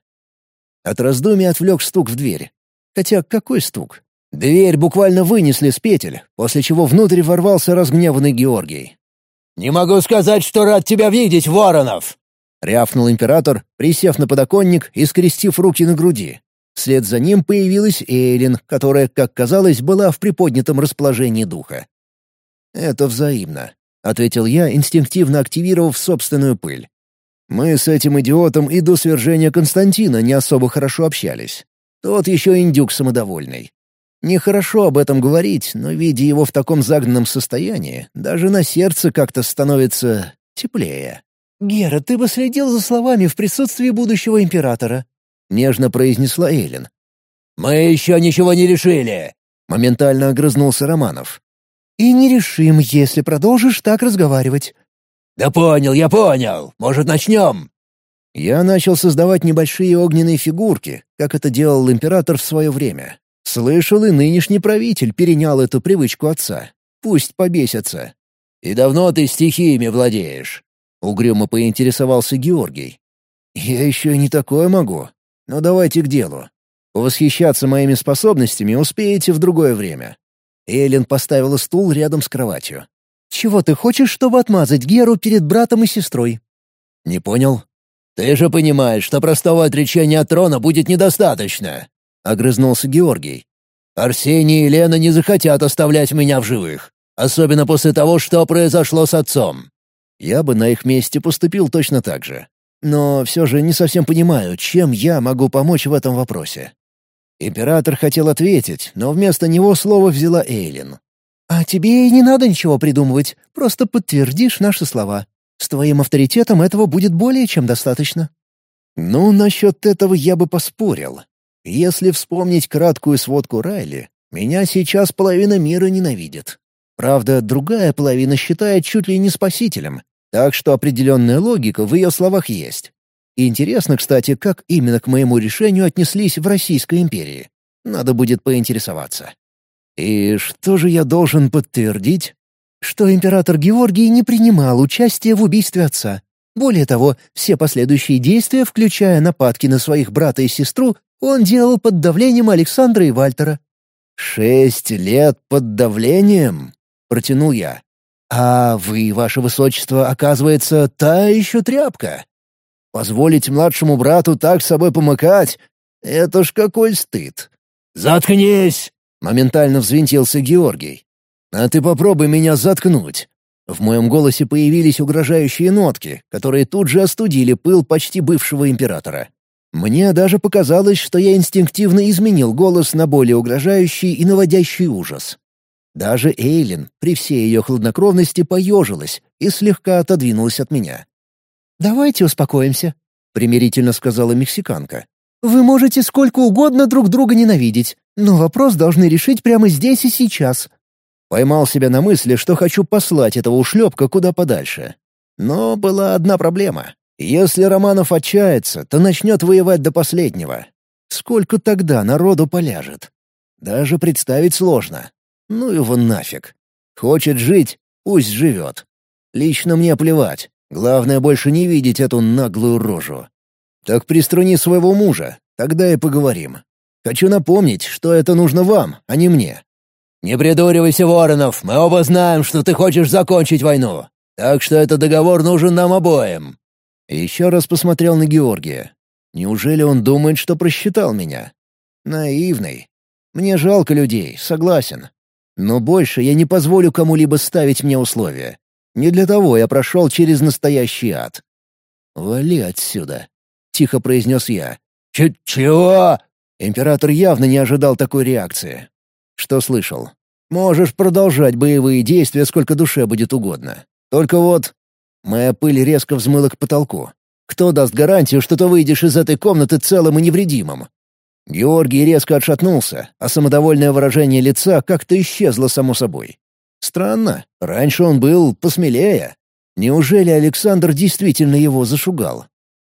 От раздумий отвлек стук в дверь. Хотя какой стук? Дверь буквально вынесли с петель, после чего внутрь ворвался разгневанный Георгий. «Не могу сказать, что рад тебя видеть, Воронов!» — рявкнул император, присев на подоконник и скрестив руки на груди. Вслед за ним появилась Эйлин, которая, как казалось, была в приподнятом расположении духа. «Это взаимно», — ответил я, инстинктивно активировав собственную пыль. «Мы с этим идиотом и до свержения Константина не особо хорошо общались. Тот еще индюк самодовольный. Нехорошо об этом говорить, но, видя его в таком загнанном состоянии, даже на сердце как-то становится теплее. «Гера, ты бы следил за словами в присутствии будущего императора», — нежно произнесла Эллен. «Мы еще ничего не решили», — моментально огрызнулся Романов. «И не решим, если продолжишь так разговаривать». «Да понял, я понял. Может, начнем?» Я начал создавать небольшие огненные фигурки, как это делал император в свое время, Слышал, и нынешний правитель перенял эту привычку отца. Пусть побесятся. «И давно ты стихиями владеешь?» — угрюмо поинтересовался Георгий. «Я еще не такое могу. Но давайте к делу. Восхищаться моими способностями успеете в другое время». Эллен поставила стул рядом с кроватью. «Чего ты хочешь, чтобы отмазать Геру перед братом и сестрой?» «Не понял?» «Ты же понимаешь, что простого отречения от трона будет недостаточно. — огрызнулся Георгий. «Арсений и Лена не захотят оставлять меня в живых, особенно после того, что произошло с отцом. Я бы на их месте поступил точно так же. Но все же не совсем понимаю, чем я могу помочь в этом вопросе». Император хотел ответить, но вместо него слово взяла Эйлин. «А тебе и не надо ничего придумывать, просто подтвердишь наши слова. С твоим авторитетом этого будет более чем достаточно». «Ну, насчет этого я бы поспорил. Если вспомнить краткую сводку Райли, меня сейчас половина мира ненавидит. Правда, другая половина считает чуть ли не спасителем, так что определенная логика в ее словах есть. Интересно, кстати, как именно к моему решению отнеслись в Российской империи. Надо будет поинтересоваться. И что же я должен подтвердить? Что император Георгий не принимал участия в убийстве отца. Более того, все последующие действия, включая нападки на своих брата и сестру, он делал под давлением Александра и Вальтера. «Шесть лет под давлением?» — протянул я. «А вы, ваше высочество, оказывается, та еще тряпка. Позволить младшему брату так собой помыкать — это ж какой стыд!» «Заткнись!» — моментально взвинтился Георгий. «А ты попробуй меня заткнуть!» В моем голосе появились угрожающие нотки, которые тут же остудили пыл почти бывшего императора. Мне даже показалось, что я инстинктивно изменил голос на более угрожающий и наводящий ужас. Даже Эйлин, при всей ее хладнокровности, поежилась и слегка отодвинулась от меня. «Давайте успокоимся», — примирительно сказала мексиканка. «Вы можете сколько угодно друг друга ненавидеть, но вопрос должны решить прямо здесь и сейчас». Поймал себя на мысли, что хочу послать этого ушлепка куда подальше. Но была одна проблема. Если Романов отчается, то начнет воевать до последнего. Сколько тогда народу поляжет? Даже представить сложно. Ну его нафиг. Хочет жить — пусть живет. Лично мне плевать. Главное больше не видеть эту наглую рожу. Так приструни своего мужа, тогда и поговорим. Хочу напомнить, что это нужно вам, а не мне. Не придуривайся, Воронов, мы оба знаем, что ты хочешь закончить войну. Так что этот договор нужен нам обоим. Еще раз посмотрел на Георгия. Неужели он думает, что просчитал меня? Наивный. Мне жалко людей, согласен. Но больше я не позволю кому-либо ставить мне условия. Не для того я прошел через настоящий ад. «Вали отсюда», — тихо произнес я. Ч «Чего?» Император явно не ожидал такой реакции. Что слышал? «Можешь продолжать боевые действия, сколько душе будет угодно. Только вот Моя пыль резко взмыла к потолку. Кто даст гарантию, что ты выйдешь из этой комнаты целым и невредимым? Георгий резко отшатнулся, а самодовольное выражение лица как-то исчезло само собой. Странно, раньше он был посмелее. Неужели Александр действительно его зашугал?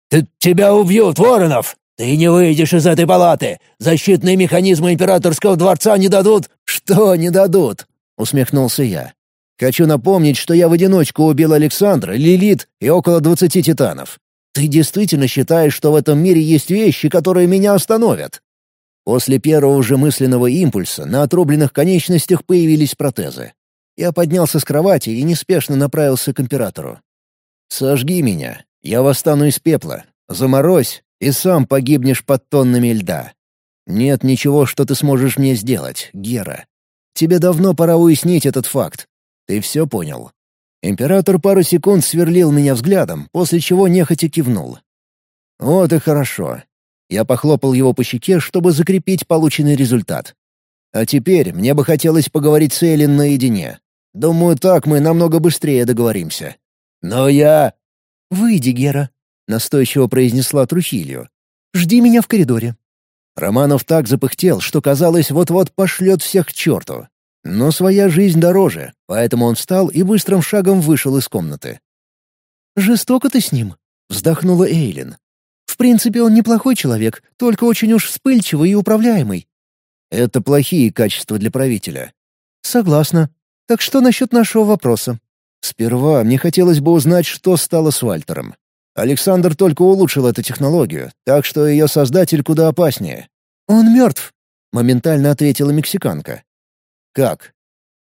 «Ты, «Тебя убьют, Воронов! Ты не выйдешь из этой палаты! Защитные механизмы императорского дворца не дадут...» «Что не дадут?» — усмехнулся я. Хочу напомнить, что я в одиночку убил Александра, Лилит и около двадцати титанов. Ты действительно считаешь, что в этом мире есть вещи, которые меня остановят?» После первого же мысленного импульса на отрубленных конечностях появились протезы. Я поднялся с кровати и неспешно направился к императору. «Сожги меня, я восстану из пепла, заморозь, и сам погибнешь под тоннами льда. Нет ничего, что ты сможешь мне сделать, Гера. Тебе давно пора уяснить этот факт. Ты все понял?» Император пару секунд сверлил меня взглядом, после чего нехотя кивнул. «Вот и хорошо». Я похлопал его по щеке, чтобы закрепить полученный результат. «А теперь мне бы хотелось поговорить с Эллен наедине. Думаю, так мы намного быстрее договоримся». «Но я...» «Выйди, Гера», — настойчиво произнесла Трухилью. «Жди меня в коридоре». Романов так запыхтел, что, казалось, вот-вот пошлет всех к черту. Но своя жизнь дороже, поэтому он встал и быстрым шагом вышел из комнаты. «Жестоко ты с ним», — вздохнула Эйлин. «В принципе, он неплохой человек, только очень уж вспыльчивый и управляемый». «Это плохие качества для правителя». «Согласна. Так что насчет нашего вопроса?» «Сперва мне хотелось бы узнать, что стало с Вальтером. Александр только улучшил эту технологию, так что ее создатель куда опаснее». «Он мертв», — моментально ответила мексиканка. «Как?»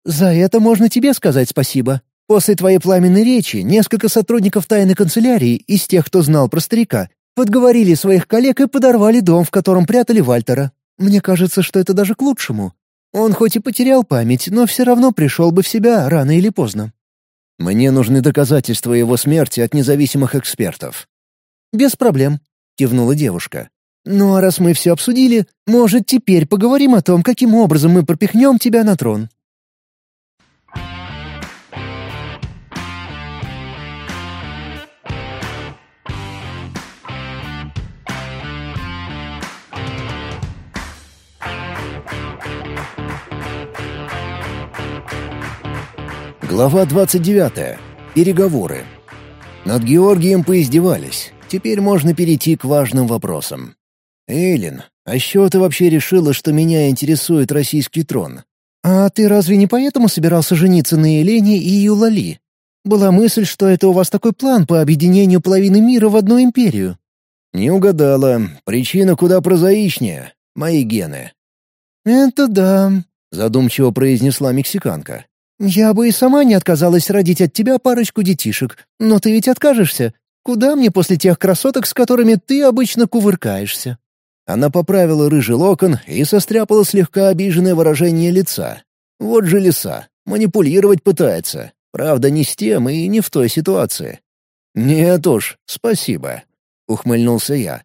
«За это можно тебе сказать спасибо. После твоей пламенной речи несколько сотрудников тайной канцелярии из тех, кто знал про старика, подговорили своих коллег и подорвали дом, в котором прятали Вальтера. Мне кажется, что это даже к лучшему. Он хоть и потерял память, но все равно пришел бы в себя рано или поздно». «Мне нужны доказательства его смерти от независимых экспертов». «Без проблем», — кивнула девушка. Ну а раз мы все обсудили, может, теперь поговорим о том, каким образом мы пропихнем тебя на трон». Глава 29. Переговоры. Над Георгием поиздевались. Теперь можно перейти к важным вопросам. «Эйлин, а с ты вообще решила, что меня интересует российский трон?» «А ты разве не поэтому собирался жениться на Елене и Юлали? Была мысль, что это у вас такой план по объединению половины мира в одну империю». «Не угадала. Причина куда прозаичнее. Мои гены». «Это да», — задумчиво произнесла мексиканка. «Я бы и сама не отказалась родить от тебя парочку детишек, но ты ведь откажешься. Куда мне после тех красоток, с которыми ты обычно кувыркаешься?» Она поправила рыжий локон и состряпала слегка обиженное выражение лица. Вот же лиса. Манипулировать пытается. Правда, не с тем и не в той ситуации. «Нет уж, спасибо», — ухмыльнулся я.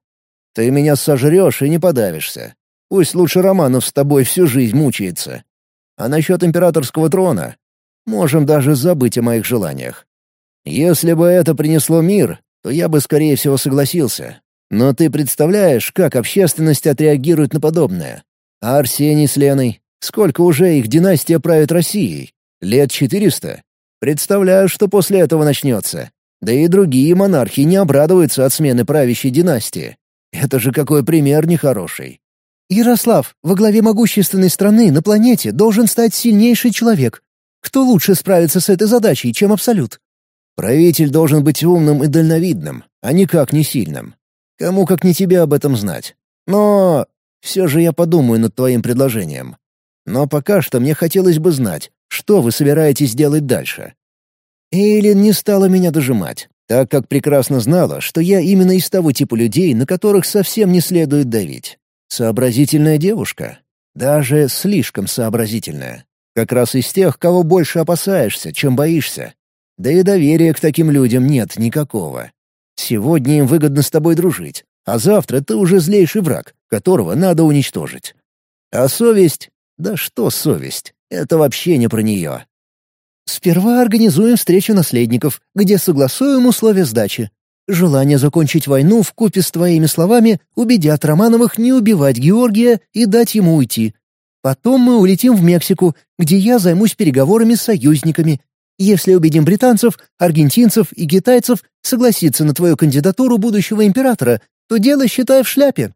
«Ты меня сожрешь и не подавишься. Пусть лучше Романов с тобой всю жизнь мучается. А насчет императорского трона? Можем даже забыть о моих желаниях. Если бы это принесло мир, то я бы, скорее всего, согласился. Но ты представляешь, как общественность отреагирует на подобное? А Арсений с Леной? Сколько уже их династия правит Россией? Лет 400? Представляю, что после этого начнется. Да и другие монархи не обрадуются от смены правящей династии. Это же какой пример нехороший. Ярослав, во главе могущественной страны на планете должен стать сильнейший человек. Кто лучше справится с этой задачей, чем Абсолют? Правитель должен быть умным и дальновидным, а никак не сильным. Кому как не тебе об этом знать. Но все же я подумаю над твоим предложением. Но пока что мне хотелось бы знать, что вы собираетесь делать дальше». Эйлин не стала меня дожимать, так как прекрасно знала, что я именно из того типа людей, на которых совсем не следует давить. Сообразительная девушка. Даже слишком сообразительная. Как раз из тех, кого больше опасаешься, чем боишься. Да и доверия к таким людям нет никакого. Сегодня им выгодно с тобой дружить, а завтра ты уже злейший враг, которого надо уничтожить. А совесть? Да что совесть? Это вообще не про нее. Сперва организуем встречу наследников, где согласуем условия сдачи. Желание закончить войну в купе с твоими словами убедят Романовых не убивать Георгия и дать ему уйти. Потом мы улетим в Мексику, где я займусь переговорами с союзниками если убедим британцев, аргентинцев и китайцев согласиться на твою кандидатуру будущего императора, то дело считай в шляпе».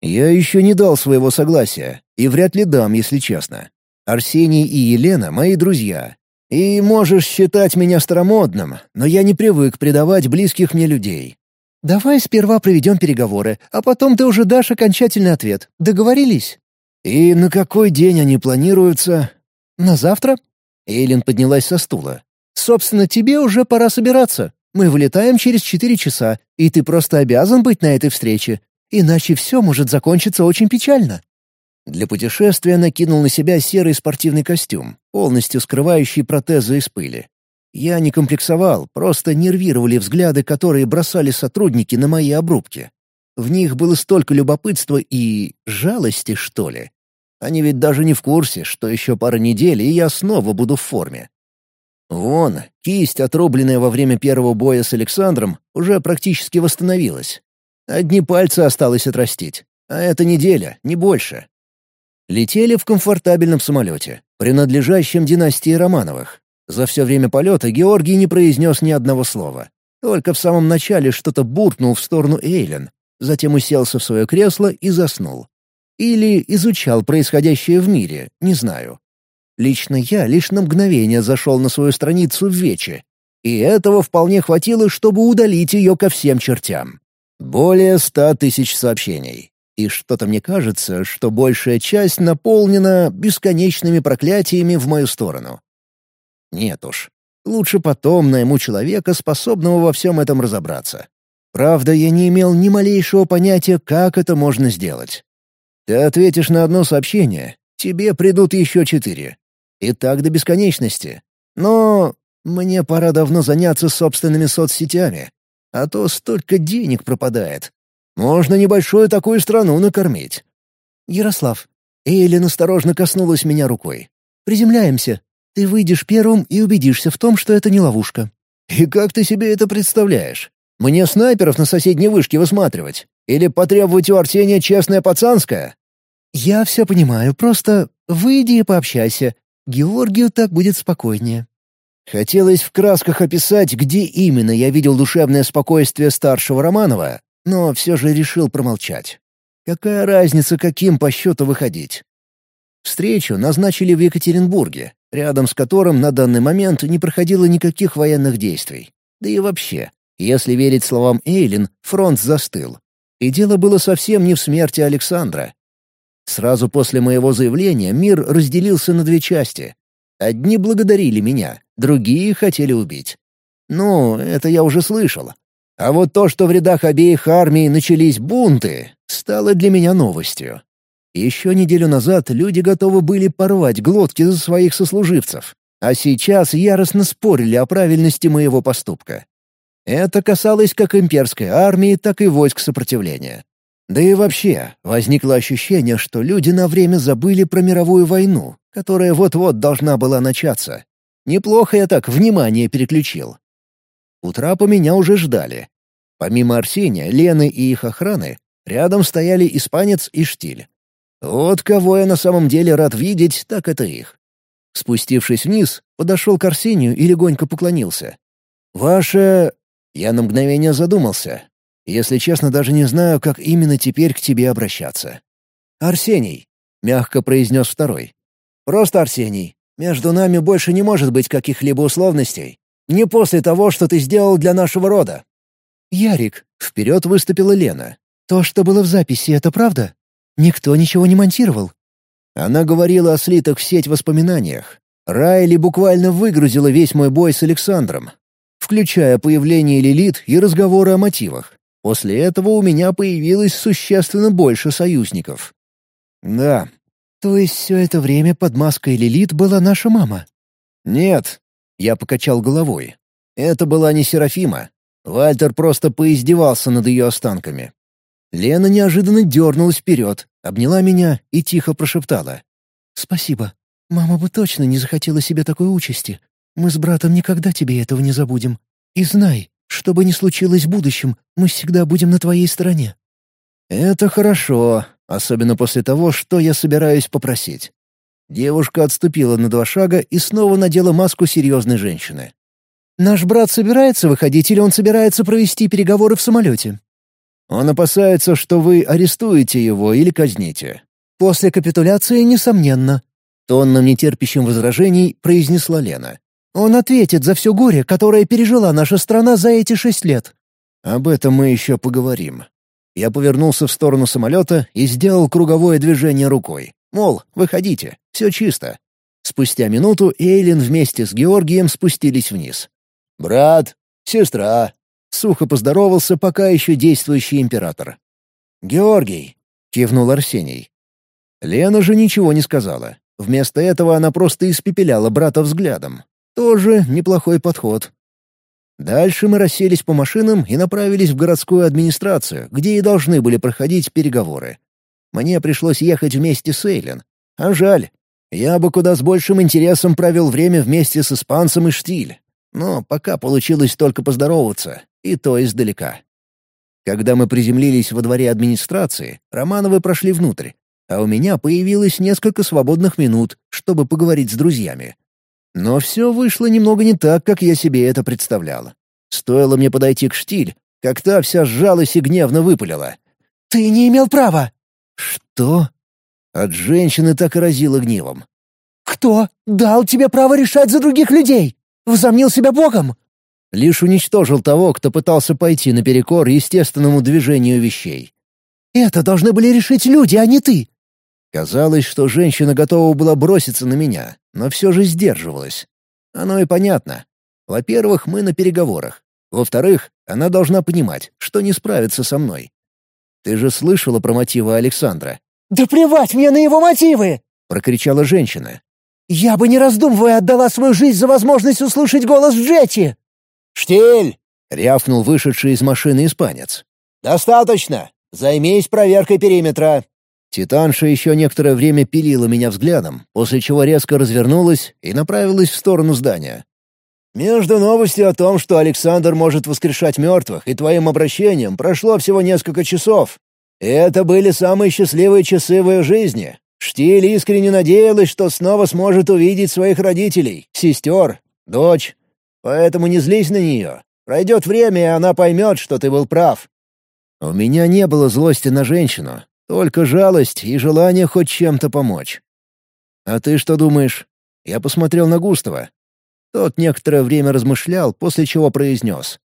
«Я еще не дал своего согласия, и вряд ли дам, если честно. Арсений и Елена — мои друзья. И можешь считать меня старомодным, но я не привык предавать близких мне людей». «Давай сперва проведем переговоры, а потом ты уже дашь окончательный ответ. Договорились?» «И на какой день они планируются?» «На завтра», Эйлин поднялась со стула. «Собственно, тебе уже пора собираться. Мы вылетаем через четыре часа, и ты просто обязан быть на этой встрече. Иначе все может закончиться очень печально». Для путешествия накинул на себя серый спортивный костюм, полностью скрывающий протезы из пыли. Я не комплексовал, просто нервировали взгляды, которые бросали сотрудники на мои обрубки. В них было столько любопытства и... жалости, что ли, они ведь даже не в курсе, что еще пара недель, и я снова буду в форме. Вон, кисть, отрубленная во время первого боя с Александром, уже практически восстановилась. Одни пальцы осталось отрастить, а это неделя, не больше. Летели в комфортабельном самолете, принадлежащем династии Романовых. За все время полета Георгий не произнес ни одного слова. Только в самом начале что-то буркнул в сторону Эйлен, затем уселся в свое кресло и заснул. Или изучал происходящее в мире, не знаю. Лично я лишь на мгновение зашел на свою страницу в Вече, и этого вполне хватило, чтобы удалить ее ко всем чертям. Более ста тысяч сообщений. И что-то мне кажется, что большая часть наполнена бесконечными проклятиями в мою сторону. Нет уж. Лучше потом найму человека, способного во всем этом разобраться. Правда, я не имел ни малейшего понятия, как это можно сделать. Ты ответишь на одно сообщение, тебе придут еще четыре. И так до бесконечности. Но мне пора давно заняться собственными соцсетями, а то столько денег пропадает. Можно небольшую такую страну накормить. Ярослав. Эйлин осторожно коснулась меня рукой. Приземляемся. Ты выйдешь первым и убедишься в том, что это не ловушка. И как ты себе это представляешь? Мне снайперов на соседней вышке высматривать? Или потребовать у Арсения честное пацанское?» «Я все понимаю, просто выйди и пообщайся. Георгию так будет спокойнее». Хотелось в красках описать, где именно я видел душевное спокойствие старшего Романова, но все же решил промолчать. Какая разница, каким по счету выходить? Встречу назначили в Екатеринбурге, рядом с которым на данный момент не проходило никаких военных действий. Да и вообще, если верить словам Эйлин, фронт застыл, и дело было совсем не в смерти Александра. Сразу после моего заявления мир разделился на две части. Одни благодарили меня, другие хотели убить. Ну, это я уже слышал. А вот то, что в рядах обеих армий начались бунты, стало для меня новостью. Еще неделю назад люди готовы были порвать глотки за своих сослуживцев, а сейчас яростно спорили о правильности моего поступка. Это касалось как имперской армии, так и войск сопротивления. Да и вообще, возникло ощущение, что люди на время забыли про мировую войну, которая вот-вот должна была начаться. Неплохо я так внимание переключил. У по меня уже ждали. Помимо Арсения, Лены и их охраны, рядом стояли испанец и штиль. Вот кого я на самом деле рад видеть, так это их. Спустившись вниз, подошел к Арсению и легонько поклонился. «Ваше... Я на мгновение задумался. Если честно, даже не знаю, как именно теперь к тебе обращаться. «Арсений», — мягко произнес второй. «Просто Арсений. Между нами больше не может быть каких-либо условностей. Не после того, что ты сделал для нашего рода». «Ярик», — вперед выступила Лена. «То, что было в записи, это правда? Никто ничего не монтировал». Она говорила о слитых в сеть воспоминаниях. Райли буквально выгрузила весь мой бой с Александром, включая появление Лилит и разговоры о мотивах. После этого у меня появилось существенно больше союзников. Да. То есть все это время под маской Лилит была наша мама? Нет. Я покачал головой. Это была не Серафима. Вальтер просто поиздевался над ее останками. Лена неожиданно дернулась вперед, обняла меня и тихо прошептала. «Спасибо. Мама бы точно не захотела себе такой участи. Мы с братом никогда тебе этого не забудем. И знай, что бы ни случилось в будущем, мы всегда будем на твоей стороне». «Это хорошо, особенно после того, что я собираюсь попросить». Девушка отступила на два шага и снова надела маску серьезной женщины. «Наш брат собирается выходить или он собирается провести переговоры в самолете?» «Он опасается, что вы арестуете его или казните». «После капитуляции, несомненно», — тонным нетерпящим возражений произнесла Лена. Он ответит за все горе, которое пережила наша страна за эти шесть лет». «Об этом мы еще поговорим». Я повернулся в сторону самолета и сделал круговое движение рукой. Мол, выходите, все чисто. Спустя минуту Эйлин вместе с Георгием спустились вниз. «Брат, сестра», — сухо поздоровался пока еще действующий император. «Георгий», — кивнул Арсений. Лена же ничего не сказала. Вместо этого она просто испепеляла брата взглядом. Тоже неплохой подход. Дальше мы расселись по машинам и направились в городскую администрацию, где и должны были проходить переговоры. Мне пришлось ехать вместе с Эйлен. А жаль. Я бы куда с большим интересом провел время вместе с испанцем и Штиль. Но пока получилось только поздороваться, и то издалека. Когда мы приземлились во дворе администрации, Романовы прошли внутрь, а у меня появилось несколько свободных минут, чтобы поговорить с друзьями. Но все вышло немного не так, как я себе это представляла. Стоило мне подойти к штиль, как та вся сжалась и гневно выпалила. «Ты не имел права!» «Что?» От женщины так и разило гневом. «Кто дал тебе право решать за других людей? Взомнил себя богом?» Лишь уничтожил того, кто пытался пойти наперекор естественному движению вещей. «Это должны были решить люди, а не ты!» Казалось, что женщина готова была броситься на меня но все же сдерживалась. Оно и понятно. Во-первых, мы на переговорах. Во-вторых, она должна понимать, что не справится со мной. Ты же слышала про мотивы Александра? «Да плевать мне на его мотивы!» — прокричала женщина. «Я бы не раздумывая отдала свою жизнь за возможность услышать голос Джетти!» «Штиль!» — рявкнул вышедший из машины испанец. «Достаточно! Займись проверкой периметра!» Титанша еще некоторое время пилила меня взглядом, после чего резко развернулась и направилась в сторону здания. «Между новостью о том, что Александр может воскрешать мертвых, и твоим обращением прошло всего несколько часов. И это были самые счастливые часы в ее жизни. Штиль искренне надеялась, что снова сможет увидеть своих родителей, сестер, дочь. Поэтому не злись на нее. Пройдет время, и она поймет, что ты был прав». У меня не было злости на женщину, только жалость и желание хоть чем-то помочь. «А ты что думаешь?» Я посмотрел на Густова. Тот некоторое время размышлял, после чего произнес.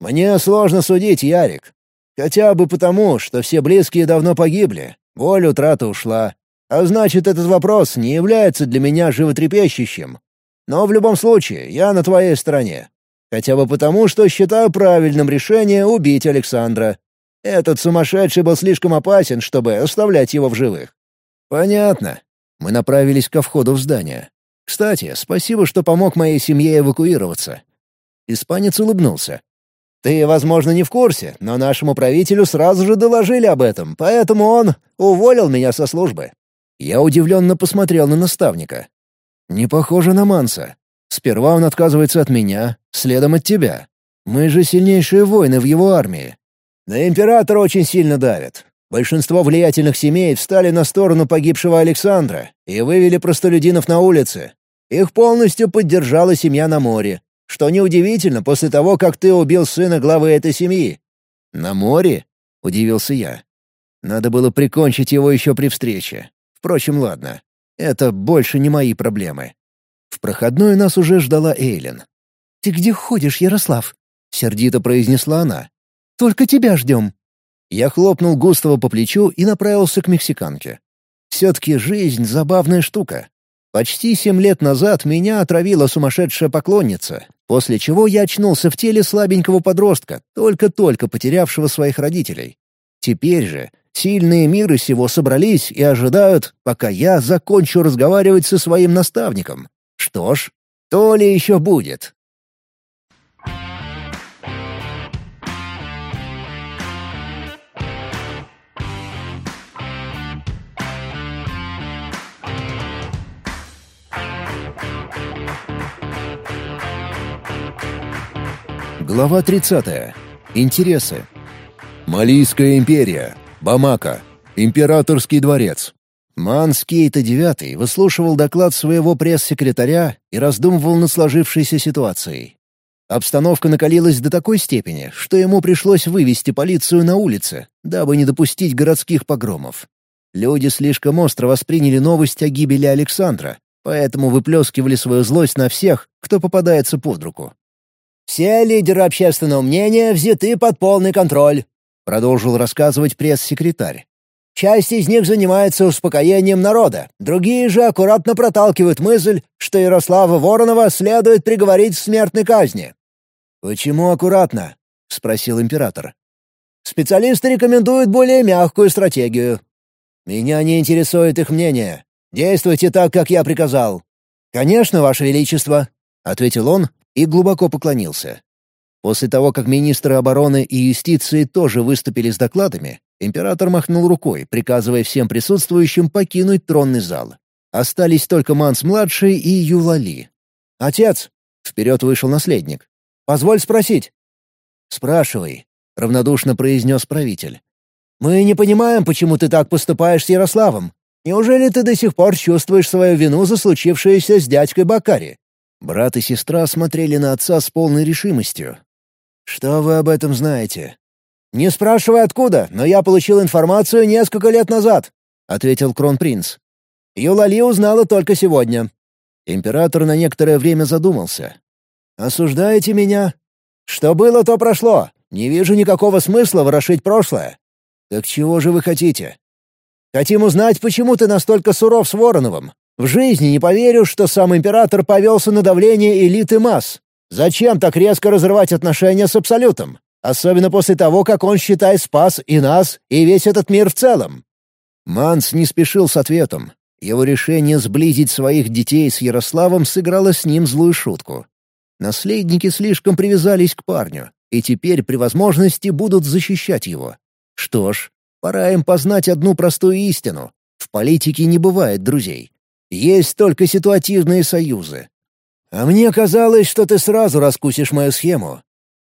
«Мне сложно судить, Ярик. Хотя бы потому, что все близкие давно погибли, боль утрата ушла. А значит, этот вопрос не является для меня животрепещущим. Но в любом случае, я на твоей стороне. Хотя бы потому, что считаю правильным решение убить Александра. Этот сумасшедший был слишком опасен, чтобы оставлять его в живых. Понятно. Мы направились ко входу в здание. Кстати, спасибо, что помог моей семье эвакуироваться. Испанец улыбнулся. Ты, возможно, не в курсе, но нашему правителю сразу же доложили об этом, поэтому он уволил меня со службы. Я удивленно посмотрел на наставника. Не похоже на Манса. Сперва он отказывается от меня, следом от тебя. Мы же сильнейшие воины в его армии. На императора очень сильно давят. Большинство влиятельных семей встали на сторону погибшего Александра и вывели простолюдинов на улицы. Их полностью поддержала семья на море, что неудивительно после того, как ты убил сына главы этой семьи. «На море?» — удивился я. Надо было прикончить его еще при встрече. Впрочем, ладно. Это больше не мои проблемы. В проходную нас уже ждала Эйлин. «Ты где ходишь, Ярослав?» — сердито произнесла она. Только тебя ждем». Я хлопнул Густава по плечу и направился к мексиканке. «Все-таки жизнь — забавная штука. Почти семь лет назад меня отравила сумасшедшая поклонница, после чего я очнулся в теле слабенького подростка, только-только потерявшего своих родителей. Теперь же сильные миры сего собрались и ожидают, пока я закончу разговаривать со своим наставником. Что ж, то ли еще будет. Глава 30. Интересы. Малийская империя. Бамака. Императорский дворец. Манс Кейта IX выслушивал доклад своего пресс-секретаря и раздумывал над сложившейся ситуацией. Обстановка накалилась до такой степени, что ему пришлось вывести полицию на улицы, дабы не допустить городских погромов. Люди слишком остро восприняли новость о гибели Александра, поэтому выплескивали свою злость на всех, кто попадается под руку. Все лидеры общественного мнения взяты под полный контроль», — продолжил рассказывать пресс-секретарь. «Часть из них занимается успокоением народа, другие же аккуратно проталкивают мысль, что Ярослава Воронова следует приговорить к смертной казни». «Почему аккуратно?» — спросил император. «Специалисты рекомендуют более мягкую стратегию». «Меня не интересует их мнение. Действуйте так, как я приказал». «Конечно, Ваше Величество», — ответил он, и глубоко поклонился. После того, как министры обороны и юстиции тоже выступили с докладами, император махнул рукой, приказывая всем присутствующим покинуть тронный зал. Остались только Манс-младший и Юлали. «Отец!» — вперед вышел наследник. «Позволь спросить!» «Спрашивай», — равнодушно произнес правитель. «Мы не понимаем, почему ты так поступаешь с Ярославом. Неужели ты до сих пор чувствуешь свою вину за случившееся с дядькой Бакари? Брат и сестра смотрели на отца с полной решимостью. «Что вы об этом знаете?» «Не спрашивай откуда, но я получил информацию несколько лет назад», — ответил кронпринц. «Юлали узнала только сегодня». Император на некоторое время задумался. «Осуждаете меня?» «Что было, то прошло. Не вижу никакого смысла ворошить прошлое». «Так чего же вы хотите?» «Хотим узнать, почему ты настолько суров с Вороновым. В жизни не поверю, что сам император повелся на давление элиты масс. Зачем так резко разрывать отношения с Абсолютом? Особенно после того, как он, считай, спас и нас, и весь этот мир в целом. Манс не спешил с ответом. Его решение сблизить своих детей с Ярославом сыграло с ним злую шутку. Наследники слишком привязались к парню, и теперь при возможности будут защищать его. Что ж, пора им познать одну простую истину. В политике не бывает друзей. Есть только ситуативные союзы. А мне казалось, что ты сразу раскусишь мою схему.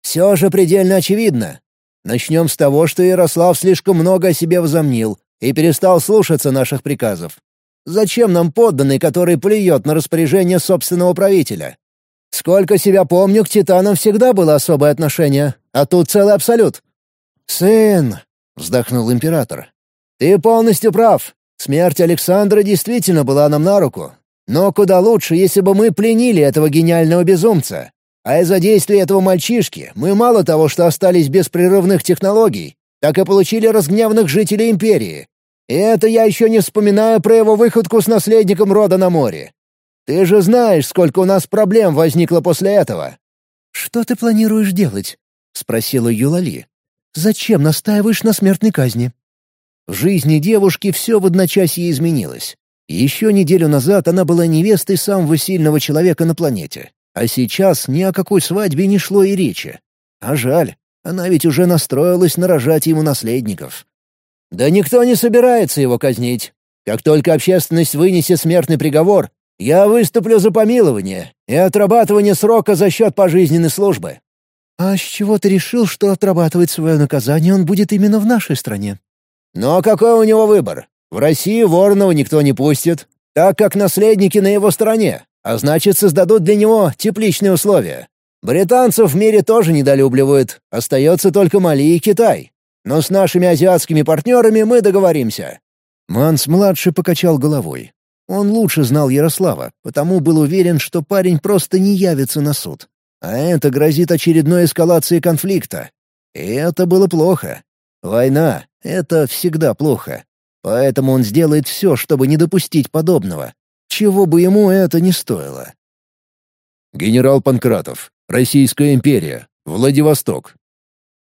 Все же предельно очевидно. Начнем с того, что Ярослав слишком много о себе возомнил и перестал слушаться наших приказов. Зачем нам подданный, который плюет на распоряжение собственного правителя? Сколько себя помню, к титанам всегда было особое отношение, а тут целый абсолют. «Сын!» — вздохнул император. «Ты полностью прав. Смерть Александра действительно была нам на руку. Но куда лучше, если бы мы пленили этого гениального безумца. А из-за действий этого мальчишки мы мало того, что остались без прерывных технологий, так и получили разгневанных жителей Империи. И это я еще не вспоминаю про его выходку с наследником рода на море. Ты же знаешь, сколько у нас проблем возникло после этого». «Что ты планируешь делать?» — спросила Юлали. «Зачем настаиваешь на смертной казни?» В жизни девушки все в одночасье изменилось. Еще неделю назад она была невестой самого сильного человека на планете. А сейчас ни о какой свадьбе не шло и речи. А жаль, она ведь уже настроилась нарожать ему наследников. Да никто не собирается его казнить. Как только общественность вынесет смертный приговор, я выступлю за помилование и отрабатывание срока за счет пожизненной службы». «А с чего ты решил, что отрабатывать свое наказание он будет именно в нашей стране?» Но «Ну а какой у него выбор? В России Воронова никто не пустит, так как наследники на его стороне, а значит, создадут для него тепличные условия. Британцев в мире тоже недолюбливают, остается только Мали и Китай. Но с нашими азиатскими партнерами мы договоримся». Манс-младший покачал головой. Он лучше знал Ярослава, потому был уверен, что парень просто не явится на суд. А это грозит очередной эскалацией конфликта. И это было плохо. Война — это всегда плохо. Поэтому он сделает все, чтобы не допустить подобного. Чего бы ему это ни стоило. Генерал Панкратов. Российская империя. Владивосток.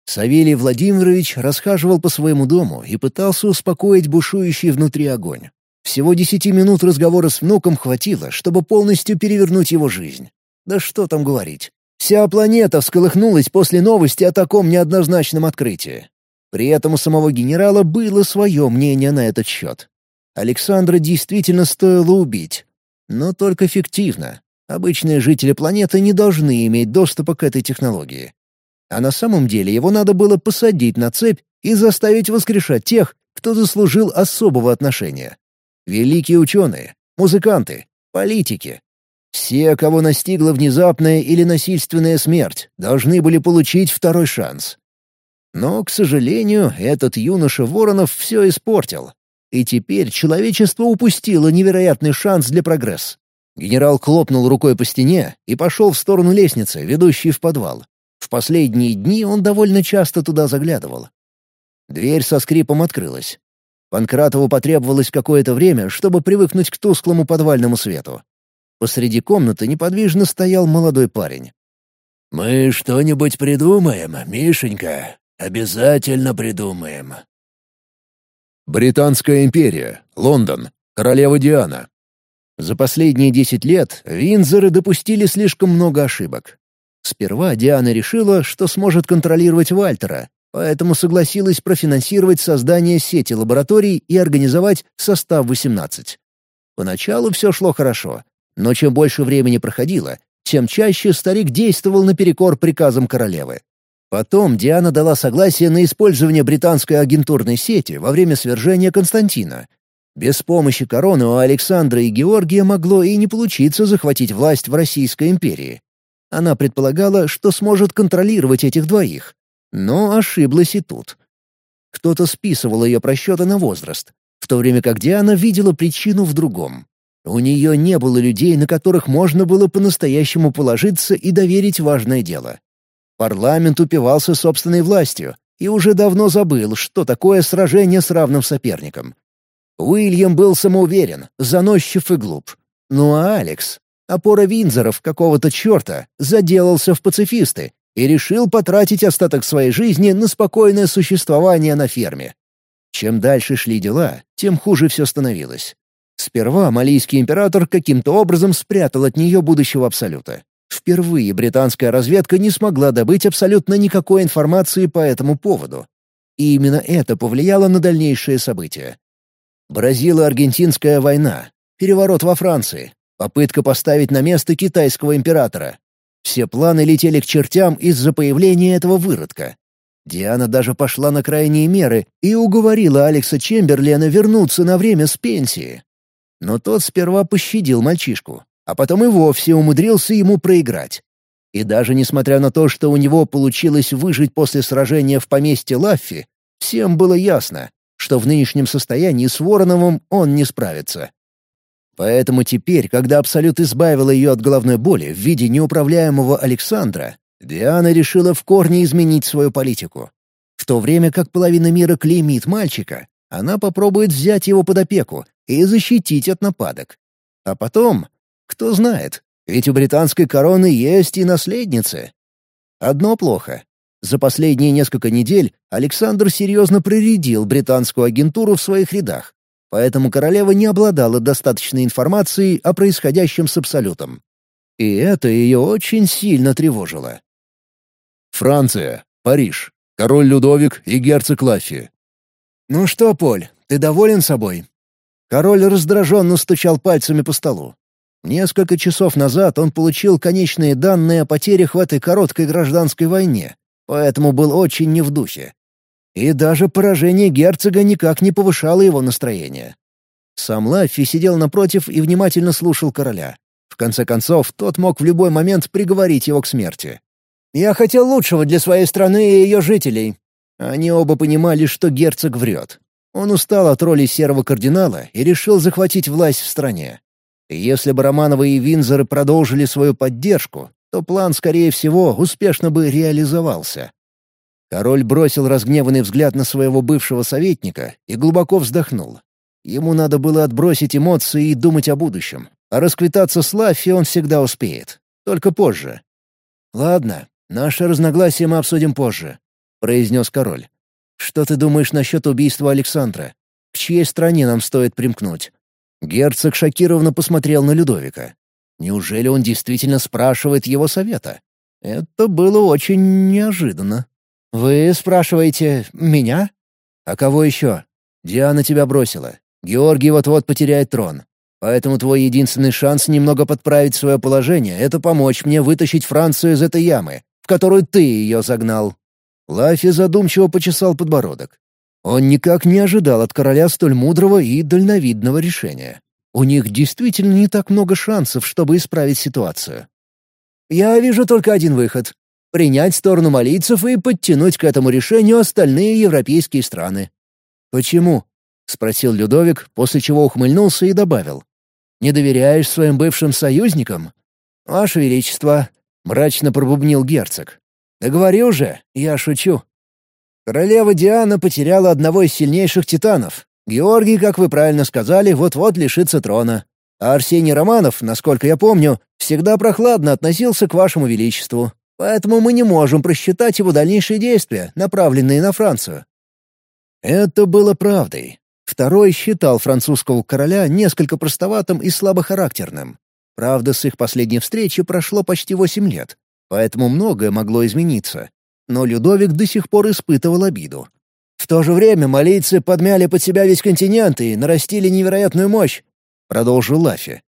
Савелий Владимирович расхаживал по своему дому и пытался успокоить бушующий внутри огонь. Всего десяти минут разговора с внуком хватило, чтобы полностью перевернуть его жизнь. Да что там говорить. Вся планета всколыхнулась после новости о таком неоднозначном открытии. При этом у самого генерала было свое мнение на этот счет. Александра действительно стоило убить, но только фиктивно. Обычные жители планеты не должны иметь доступа к этой технологии. А на самом деле его надо было посадить на цепь и заставить воскрешать тех, кто заслужил особого отношения. Великие ученые, музыканты, политики. Все, кого настигла внезапная или насильственная смерть, должны были получить второй шанс. Но, к сожалению, этот юноша Воронов все испортил. И теперь человечество упустило невероятный шанс для прогресса. Генерал хлопнул рукой по стене и пошел в сторону лестницы, ведущей в подвал. В последние дни он довольно часто туда заглядывал. Дверь со скрипом открылась. Панкратову потребовалось какое-то время, чтобы привыкнуть к тусклому подвальному свету. Посреди комнаты неподвижно стоял молодой парень. «Мы что-нибудь придумаем, Мишенька?» Обязательно придумаем. Британская империя, Лондон, королева Диана. За последние 10 лет Винзоры допустили слишком много ошибок. Сперва Диана решила, что сможет контролировать Вальтера, поэтому согласилась профинансировать создание сети лабораторий и организовать состав 18. Поначалу все шло хорошо, но чем больше времени проходило, тем чаще старик действовал наперекор приказам королевы. Потом Диана дала согласие на использование британской агентурной сети во время свержения Константина. Без помощи короны у Александра и Георгия могло и не получиться захватить власть в Российской империи. Она предполагала, что сможет контролировать этих двоих. Но ошиблась и тут. Кто-то списывал ее просчеты на возраст, в то время как Диана видела причину в другом. У нее не было людей, на которых можно было по-настоящему положиться и доверить важное дело. Парламент упивался собственной властью и уже давно забыл, что такое сражение с равным соперником. Уильям был самоуверен, заносчив и глуп. Ну а Алекс, опора Винзоров какого-то черта, заделался в пацифисты и решил потратить остаток своей жизни на спокойное существование на ферме. Чем дальше шли дела, тем хуже все становилось. Сперва малийский император каким-то образом спрятал от нее будущего Абсолюта впервые британская разведка не смогла добыть абсолютно никакой информации по этому поводу. И именно это повлияло на дальнейшие события. Бразило-аргентинская война, переворот во Франции, попытка поставить на место китайского императора. Все планы летели к чертям из-за появления этого выродка. Диана даже пошла на крайние меры и уговорила Алекса Чемберлена вернуться на время с пенсии. Но тот сперва пощадил мальчишку, а потом и вовсе умудрился ему проиграть. И даже несмотря на то, что у него получилось выжить после сражения в поместье Лаффи, всем было ясно, что в нынешнем состоянии с Вороновым он не справится. Поэтому теперь, когда Абсолют избавила ее от головной боли в виде неуправляемого Александра, Диана решила в корне изменить свою политику. В то время как половина мира клеймит мальчика, она попробует взять его под опеку и защитить от нападок. А потом кто знает, ведь у британской короны есть и наследницы. Одно плохо. За последние несколько недель Александр серьезно проредил британскую агентуру в своих рядах, поэтому королева не обладала достаточной информацией о происходящем с Абсолютом. И это ее очень сильно тревожило. Франция, Париж, король Людовик и герцог Лафи. «Ну что, Поль, ты доволен собой?» Король раздраженно стучал пальцами по столу. Несколько часов назад он получил конечные данные о потерях в этой короткой гражданской войне, поэтому был очень не в духе. И даже поражение герцога никак не повышало его настроение. Сам Лаффи сидел напротив и внимательно слушал короля. В конце концов, тот мог в любой момент приговорить его к смерти. «Я хотел лучшего для своей страны и ее жителей». Они оба понимали, что герцог врет. Он устал от роли серого кардинала и решил захватить власть в стране. Если бы Романовы и Винзоры продолжили свою поддержку, то план, скорее всего, успешно бы реализовался. Король бросил разгневанный взгляд на своего бывшего советника и глубоко вздохнул. Ему надо было отбросить эмоции и думать о будущем. А расквитаться с Лафи он всегда успеет. Только позже. «Ладно, наши разногласия мы обсудим позже», — произнес король. «Что ты думаешь насчет убийства Александра? К чьей стране нам стоит примкнуть?» Герцог шокированно посмотрел на Людовика. Неужели он действительно спрашивает его совета? Это было очень неожиданно. «Вы спрашиваете меня?» «А кого еще?» «Диана тебя бросила. Георгий вот-вот потеряет трон. Поэтому твой единственный шанс немного подправить свое положение — это помочь мне вытащить Францию из этой ямы, в которую ты ее загнал». Лафи задумчиво почесал подбородок. Он никак не ожидал от короля столь мудрого и дальновидного решения. У них действительно не так много шансов, чтобы исправить ситуацию. «Я вижу только один выход — принять сторону малийцев и подтянуть к этому решению остальные европейские страны». «Почему?» — спросил Людовик, после чего ухмыльнулся и добавил. «Не доверяешь своим бывшим союзникам?» «Ваше Величество», — мрачно пробубнил герцог. «Да говори уже, я шучу». Королева Диана потеряла одного из сильнейших титанов. Георгий, как вы правильно сказали, вот-вот лишится трона. А Арсений Романов, насколько я помню, всегда прохладно относился к вашему величеству. Поэтому мы не можем просчитать его дальнейшие действия, направленные на Францию». Это было правдой. Второй считал французского короля несколько простоватым и слабохарактерным. Правда, с их последней встречи прошло почти восемь лет, поэтому многое могло измениться но Людовик до сих пор испытывал обиду. В то же время малейцы подмяли под себя весь континент и нарастили невероятную мощь, — продолжил Лафи.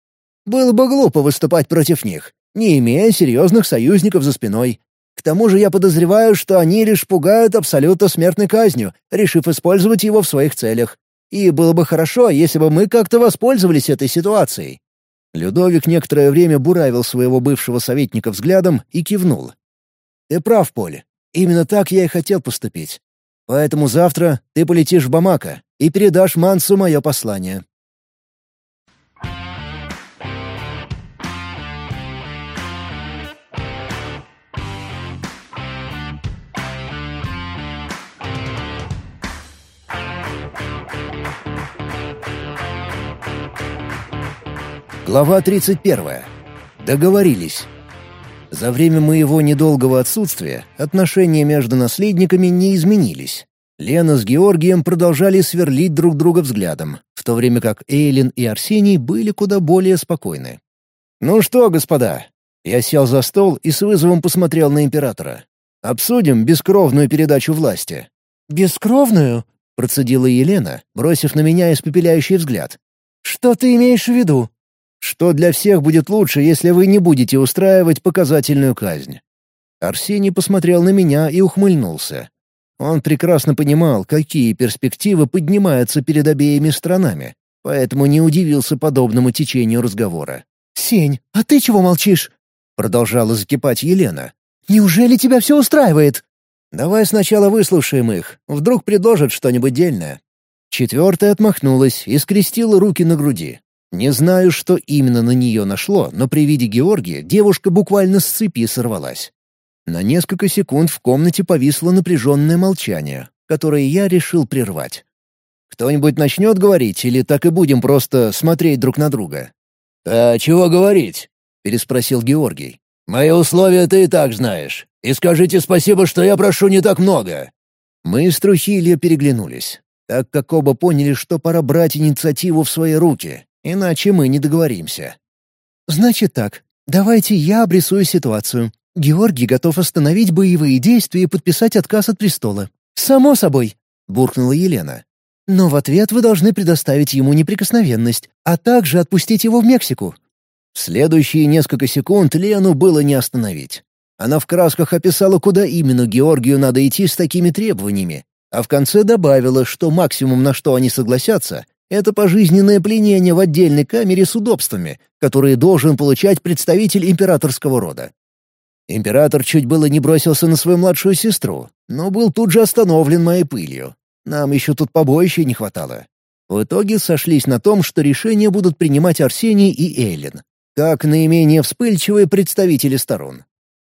Было бы глупо выступать против них, не имея серьезных союзников за спиной. К тому же я подозреваю, что они лишь пугают абсолютно смертной казнью, решив использовать его в своих целях. И было бы хорошо, если бы мы как-то воспользовались этой ситуацией». Людовик некоторое время буравил своего бывшего советника взглядом и кивнул. «Ты прав, Поле. Именно так я и хотел поступить. Поэтому завтра ты полетишь в Бамака и передашь Мансу мое послание. Глава 31. Договорились. За время моего недолгого отсутствия отношения между наследниками не изменились. Лена с Георгием продолжали сверлить друг друга взглядом, в то время как Эйлин и Арсений были куда более спокойны. «Ну что, господа?» Я сел за стол и с вызовом посмотрел на императора. «Обсудим бескровную передачу власти». «Бескровную?» — процедила Елена, бросив на меня испепеляющий взгляд. «Что ты имеешь в виду?» что для всех будет лучше, если вы не будете устраивать показательную казнь». Арсений посмотрел на меня и ухмыльнулся. Он прекрасно понимал, какие перспективы поднимаются перед обеими странами, поэтому не удивился подобному течению разговора. «Сень, а ты чего молчишь?» — продолжала закипать Елена. «Неужели тебя все устраивает?» «Давай сначала выслушаем их. Вдруг предложат что-нибудь дельное». Четвертая отмахнулась и скрестила руки на груди. Не знаю, что именно на нее нашло, но при виде Георгия девушка буквально с цепи сорвалась. На несколько секунд в комнате повисло напряженное молчание, которое я решил прервать. «Кто-нибудь начнет говорить, или так и будем просто смотреть друг на друга?» «А чего говорить?» — переспросил Георгий. «Мои условия ты и так знаешь. И скажите спасибо, что я прошу не так много». Мы с Трухилья переглянулись, так как оба поняли, что пора брать инициативу в свои руки. Иначе мы не договоримся. Значит так, давайте я обрисую ситуацию. Георгий готов остановить боевые действия и подписать отказ от престола. Само собой, буркнула Елена. Но в ответ вы должны предоставить ему неприкосновенность, а также отпустить его в Мексику. В следующие несколько секунд Лену было не остановить. Она в красках описала, куда именно Георгию надо идти с такими требованиями, а в конце добавила, что максимум, на что они согласятся, это пожизненное пленение в отдельной камере с удобствами, которые должен получать представитель императорского рода. Император чуть было не бросился на свою младшую сестру, но был тут же остановлен моей пылью. Нам еще тут побоища не хватало. В итоге сошлись на том, что решение будут принимать Арсений и Эйлин, как наименее вспыльчивые представители сторон.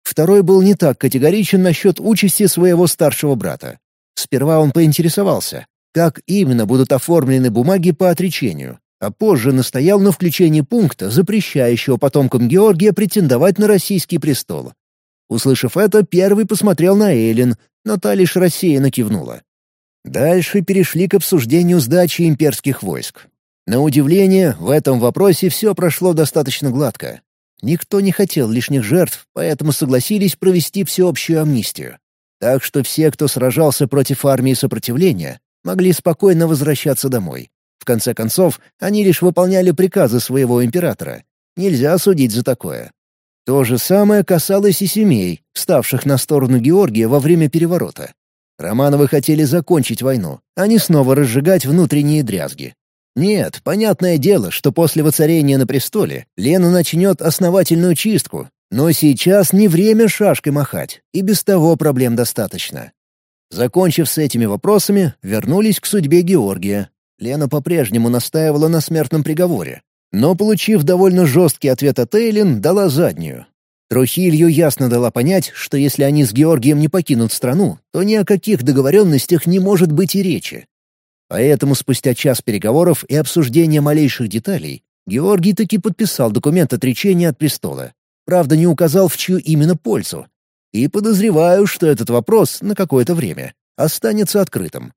Второй был не так категоричен насчет участи своего старшего брата. Сперва он поинтересовался, как именно будут оформлены бумаги по отречению, а позже настоял на включении пункта, запрещающего потомкам Георгия претендовать на российский престол. Услышав это, первый посмотрел на Эйлин, но та лишь рассеянно кивнула. Дальше перешли к обсуждению сдачи имперских войск. На удивление, в этом вопросе все прошло достаточно гладко. Никто не хотел лишних жертв, поэтому согласились провести всеобщую амнистию. Так что все, кто сражался против армии сопротивления, могли спокойно возвращаться домой. В конце концов, они лишь выполняли приказы своего императора. Нельзя судить за такое. То же самое касалось и семей, вставших на сторону Георгия во время переворота. Романовы хотели закончить войну, а не снова разжигать внутренние дрязги. Нет, понятное дело, что после воцарения на престоле Лена начнет основательную чистку, но сейчас не время шашкой махать, и без того проблем достаточно. Закончив с этими вопросами, вернулись к судьбе Георгия. Лена по-прежнему настаивала на смертном приговоре. Но, получив довольно жесткий ответ от Эйлин, дала заднюю. Трухилью ясно дала понять, что если они с Георгием не покинут страну, то ни о каких договоренностях не может быть и речи. Поэтому спустя час переговоров и обсуждения малейших деталей Георгий таки подписал документ отречения от престола. Правда, не указал, в чью именно пользу, и подозреваю, что этот вопрос на какое-то время останется открытым.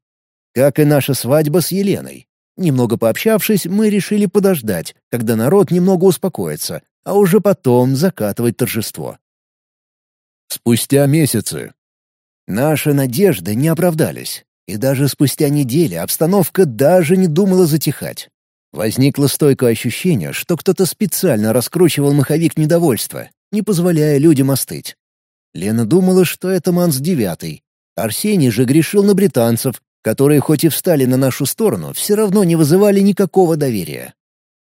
Как и наша свадьба с Еленой. Немного пообщавшись, мы решили подождать, когда народ немного успокоится, а уже потом закатывать торжество. Спустя месяцы. Наши надежды не оправдались, и даже спустя недели обстановка даже не думала затихать. Возникло стойкое ощущение, что кто-то специально раскручивал маховик недовольства, не позволяя людям остыть. Лена думала, что это Манс девятый. Арсений же грешил на британцев, которые хоть и встали на нашу сторону, все равно не вызывали никакого доверия.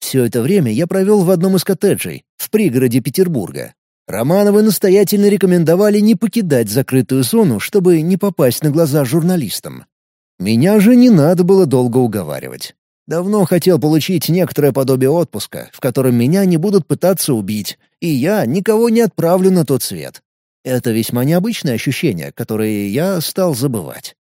Все это время я провел в одном из коттеджей, в пригороде Петербурга. Романовы настоятельно рекомендовали не покидать закрытую зону, чтобы не попасть на глаза журналистам. Меня же не надо было долго уговаривать. Давно хотел получить некоторое подобие отпуска, в котором меня не будут пытаться убить, и я никого не отправлю на тот свет. Это весьма необычное ощущение, которое я стал забывать.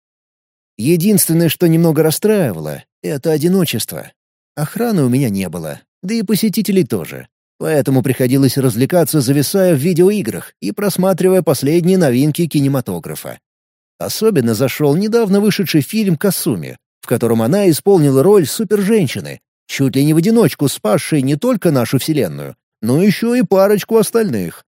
Единственное, что немного расстраивало, — это одиночество. Охраны у меня не было, да и посетителей тоже. Поэтому приходилось развлекаться, зависая в видеоиграх и просматривая последние новинки кинематографа. Особенно зашел недавно вышедший фильм «Касуми», в котором она исполнила роль суперженщины, чуть ли не в одиночку спасшей не только нашу Вселенную, но еще и парочку остальных.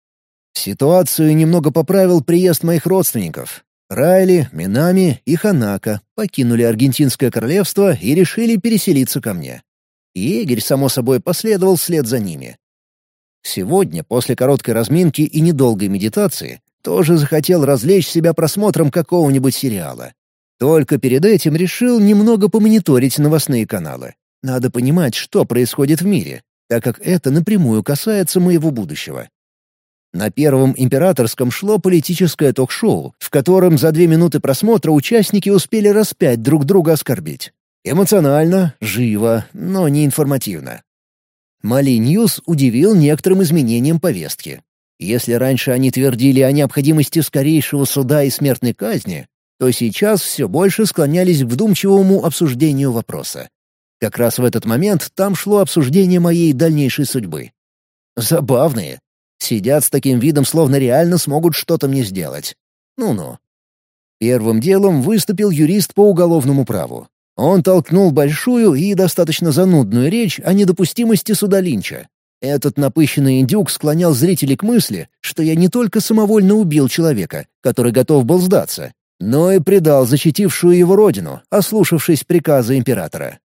Ситуацию немного поправил приезд моих родственников. Райли, Минами и Ханака покинули Аргентинское королевство и решили переселиться ко мне. Егерь, само собой, последовал вслед за ними. Сегодня, после короткой разминки и недолгой медитации, тоже захотел развлечь себя просмотром какого-нибудь сериала. Только перед этим решил немного помониторить новостные каналы. Надо понимать, что происходит в мире, так как это напрямую касается моего будущего. На Первом Императорском шло политическое ток-шоу, в котором за две минуты просмотра участники успели распять друг друга оскорбить. Эмоционально, живо, но не информативно. Мали Ньюс удивил некоторым изменениям повестки. Если раньше они твердили о необходимости скорейшего суда и смертной казни, то сейчас все больше склонялись к вдумчивому обсуждению вопроса. Как раз в этот момент там шло обсуждение моей дальнейшей судьбы. Забавные, Сидят с таким видом, словно реально смогут что-то мне сделать. Ну-ну. Первым делом выступил юрист по уголовному праву. Он толкнул большую и достаточно занудную речь о недопустимости суда Линча. Этот напыщенный индюк склонял зрителей к мысли, что я не только самовольно убил человека, который готов был сдаться, но и предал защитившую его родину, ослушавшись приказа императора.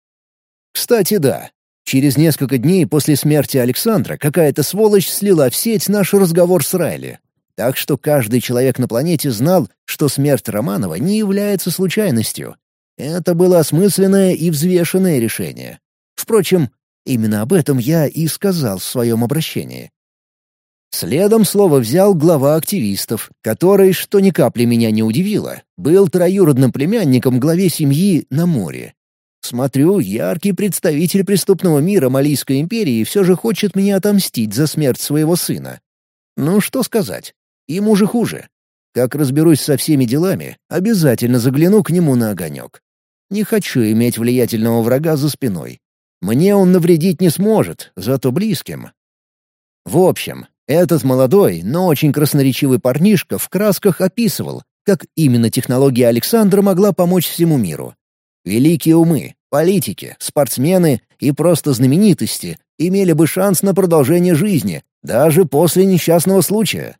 Кстати, да, Через несколько дней после смерти Александра какая-то сволочь слила в сеть наш разговор с Райли. Так что каждый человек на планете знал, что смерть Романова не является случайностью. Это было осмысленное и взвешенное решение. Впрочем, именно об этом я и сказал в своем обращении. Следом слово взял глава активистов, который, что ни капли меня не удивило, был троюродным племянником главе семьи на море. Смотрю, яркий представитель преступного мира Малийской империи все же хочет меня отомстить за смерть своего сына. Ну, что сказать. Ему же хуже. Как разберусь со всеми делами, обязательно загляну к нему на огонек. Не хочу иметь влиятельного врага за спиной. Мне он навредить не сможет, зато близким. В общем, этот молодой, но очень красноречивый парнишка в красках описывал, как именно технология Александра могла помочь всему миру. Великие умы, политики, спортсмены и просто знаменитости имели бы шанс на продолжение жизни, даже после несчастного случая.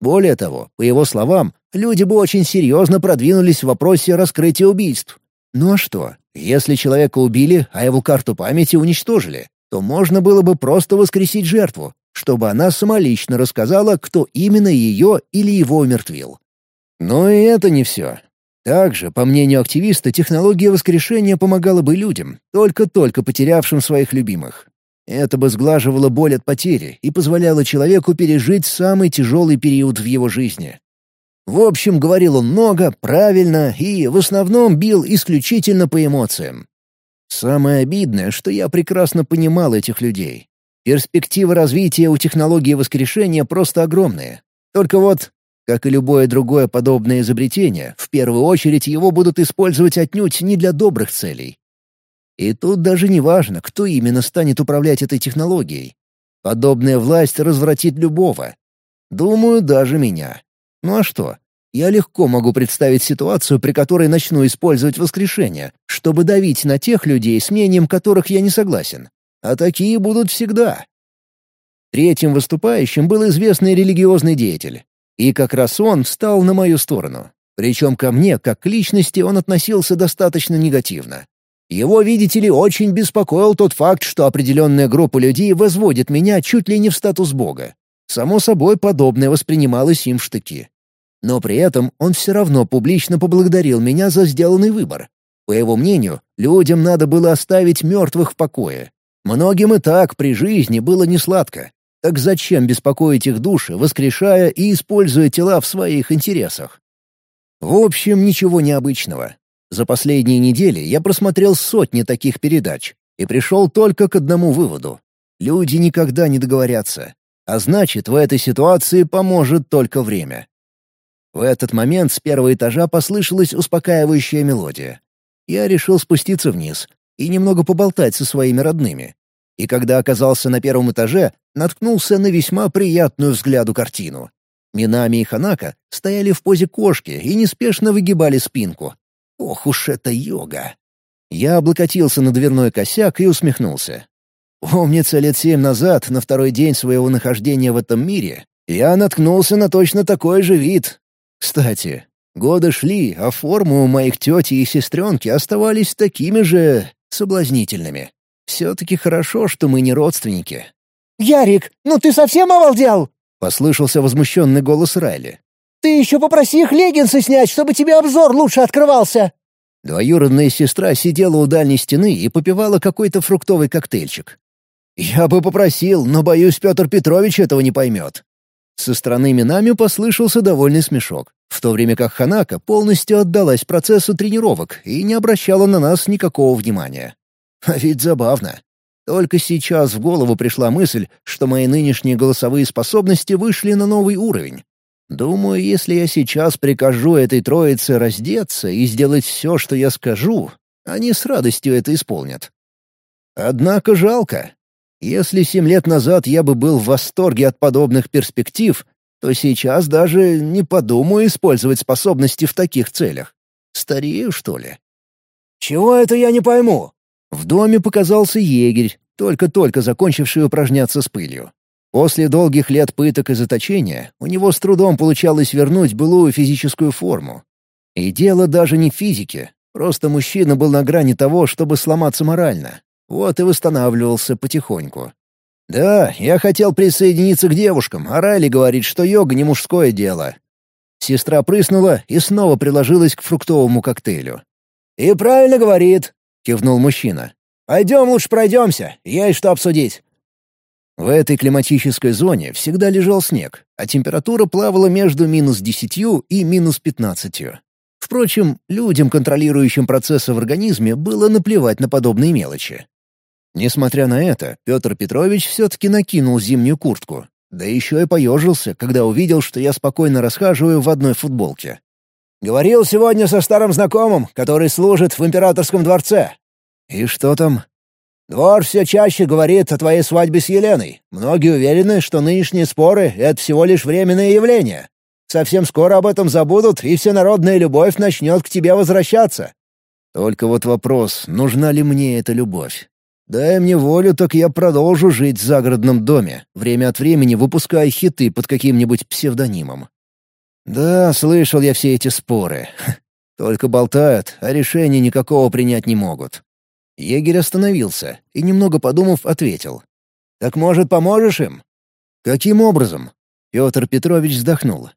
Более того, по его словам, люди бы очень серьезно продвинулись в вопросе раскрытия убийств. Ну а что, если человека убили, а его карту памяти уничтожили, то можно было бы просто воскресить жертву, чтобы она самолично рассказала, кто именно ее или его умертвил. Но и это не все. Также, по мнению активиста, технология воскрешения помогала бы людям, только-только потерявшим своих любимых. Это бы сглаживало боль от потери и позволяло человеку пережить самый тяжелый период в его жизни. В общем, говорил он много, правильно и в основном бил исключительно по эмоциям. Самое обидное, что я прекрасно понимал этих людей. Перспективы развития у технологии воскрешения просто огромные. Только вот как и любое другое подобное изобретение, в первую очередь его будут использовать отнюдь не для добрых целей. И тут даже не важно, кто именно станет управлять этой технологией. Подобная власть развратит любого. Думаю, даже меня. Ну а что? Я легко могу представить ситуацию, при которой начну использовать воскрешение, чтобы давить на тех людей, с мнением которых я не согласен. А такие будут всегда. Третьим выступающим был известный религиозный деятель. И как раз он встал на мою сторону. Причем ко мне, как к личности, он относился достаточно негативно. Его, видите ли, очень беспокоил тот факт, что определенная группа людей возводит меня чуть ли не в статус бога. Само собой, подобное воспринималось им в штыки. Но при этом он все равно публично поблагодарил меня за сделанный выбор. По его мнению, людям надо было оставить мертвых в покое. Многим и так при жизни было несладко. Так зачем беспокоить их души, воскрешая и используя тела в своих интересах? В общем, ничего необычного. За последние недели я просмотрел сотни таких передач и пришел только к одному выводу. Люди никогда не договорятся. А значит, в этой ситуации поможет только время. В этот момент с первого этажа послышалась успокаивающая мелодия. Я решил спуститься вниз и немного поболтать со своими родными и когда оказался на первом этаже, наткнулся на весьма приятную взгляду картину. Минами и Ханака стояли в позе кошки и неспешно выгибали спинку. Ох уж это йога! Я облокотился на дверной косяк и усмехнулся. Помнится, лет семь назад, на второй день своего нахождения в этом мире, я наткнулся на точно такой же вид. Кстати, годы шли, а формы у моих тети и сестренки оставались такими же соблазнительными. Все-таки хорошо, что мы не родственники. «Ярик, ну ты совсем овалдел?» — послышался возмущенный голос Райли. «Ты еще попроси их леггинсы снять, чтобы тебе обзор лучше открывался!» Двоюродная сестра сидела у дальней стены и попивала какой-то фруктовый коктейльчик. «Я бы попросил, но, боюсь, Петр Петрович этого не поймет». Со стороны Минами послышался довольный смешок, в то время как Ханака полностью отдалась процессу тренировок и не обращала на нас никакого внимания. А ведь забавно. Только сейчас в голову пришла мысль, что мои нынешние голосовые способности вышли на новый уровень. Думаю, если я сейчас прикажу этой троице раздеться и сделать все, что я скажу, они с радостью это исполнят. Однако жалко. Если семь лет назад я бы был в восторге от подобных перспектив, то сейчас даже не подумаю использовать способности в таких целях. Старею, что ли? «Чего это я не пойму?» В доме показался егерь, только-только закончивший упражняться с пылью. После долгих лет пыток и заточения у него с трудом получалось вернуть былую физическую форму. И дело даже не в физике, просто мужчина был на грани того, чтобы сломаться морально. Вот и восстанавливался потихоньку. «Да, я хотел присоединиться к девушкам, а Райли говорит, что йога не мужское дело». Сестра прыснула и снова приложилась к фруктовому коктейлю. «И правильно говорит кивнул мужчина. «Пойдем лучше пройдемся, есть что обсудить». В этой климатической зоне всегда лежал снег, а температура плавала между минус десятью и минус пятнадцатью. Впрочем, людям, контролирующим процессы в организме, было наплевать на подобные мелочи. Несмотря на это, Петр Петрович все-таки накинул зимнюю куртку. Да еще и поежился, когда увидел, что я спокойно расхаживаю в одной футболке. Говорил сегодня со старым знакомым, который служит в императорском дворце». «И что там?» «Двор все чаще говорит о твоей свадьбе с Еленой. Многие уверены, что нынешние споры — это всего лишь временное явление. Совсем скоро об этом забудут, и всенародная любовь начнет к тебе возвращаться». «Только вот вопрос, нужна ли мне эта любовь?» «Дай мне волю, так я продолжу жить в загородном доме, время от времени выпуская хиты под каким-нибудь псевдонимом. «Да, слышал я все эти споры. Только болтают, а решения никакого принять не могут». Егерь остановился и, немного подумав, ответил. «Так, может, поможешь им?» «Каким образом?» Петр Петрович вздохнул.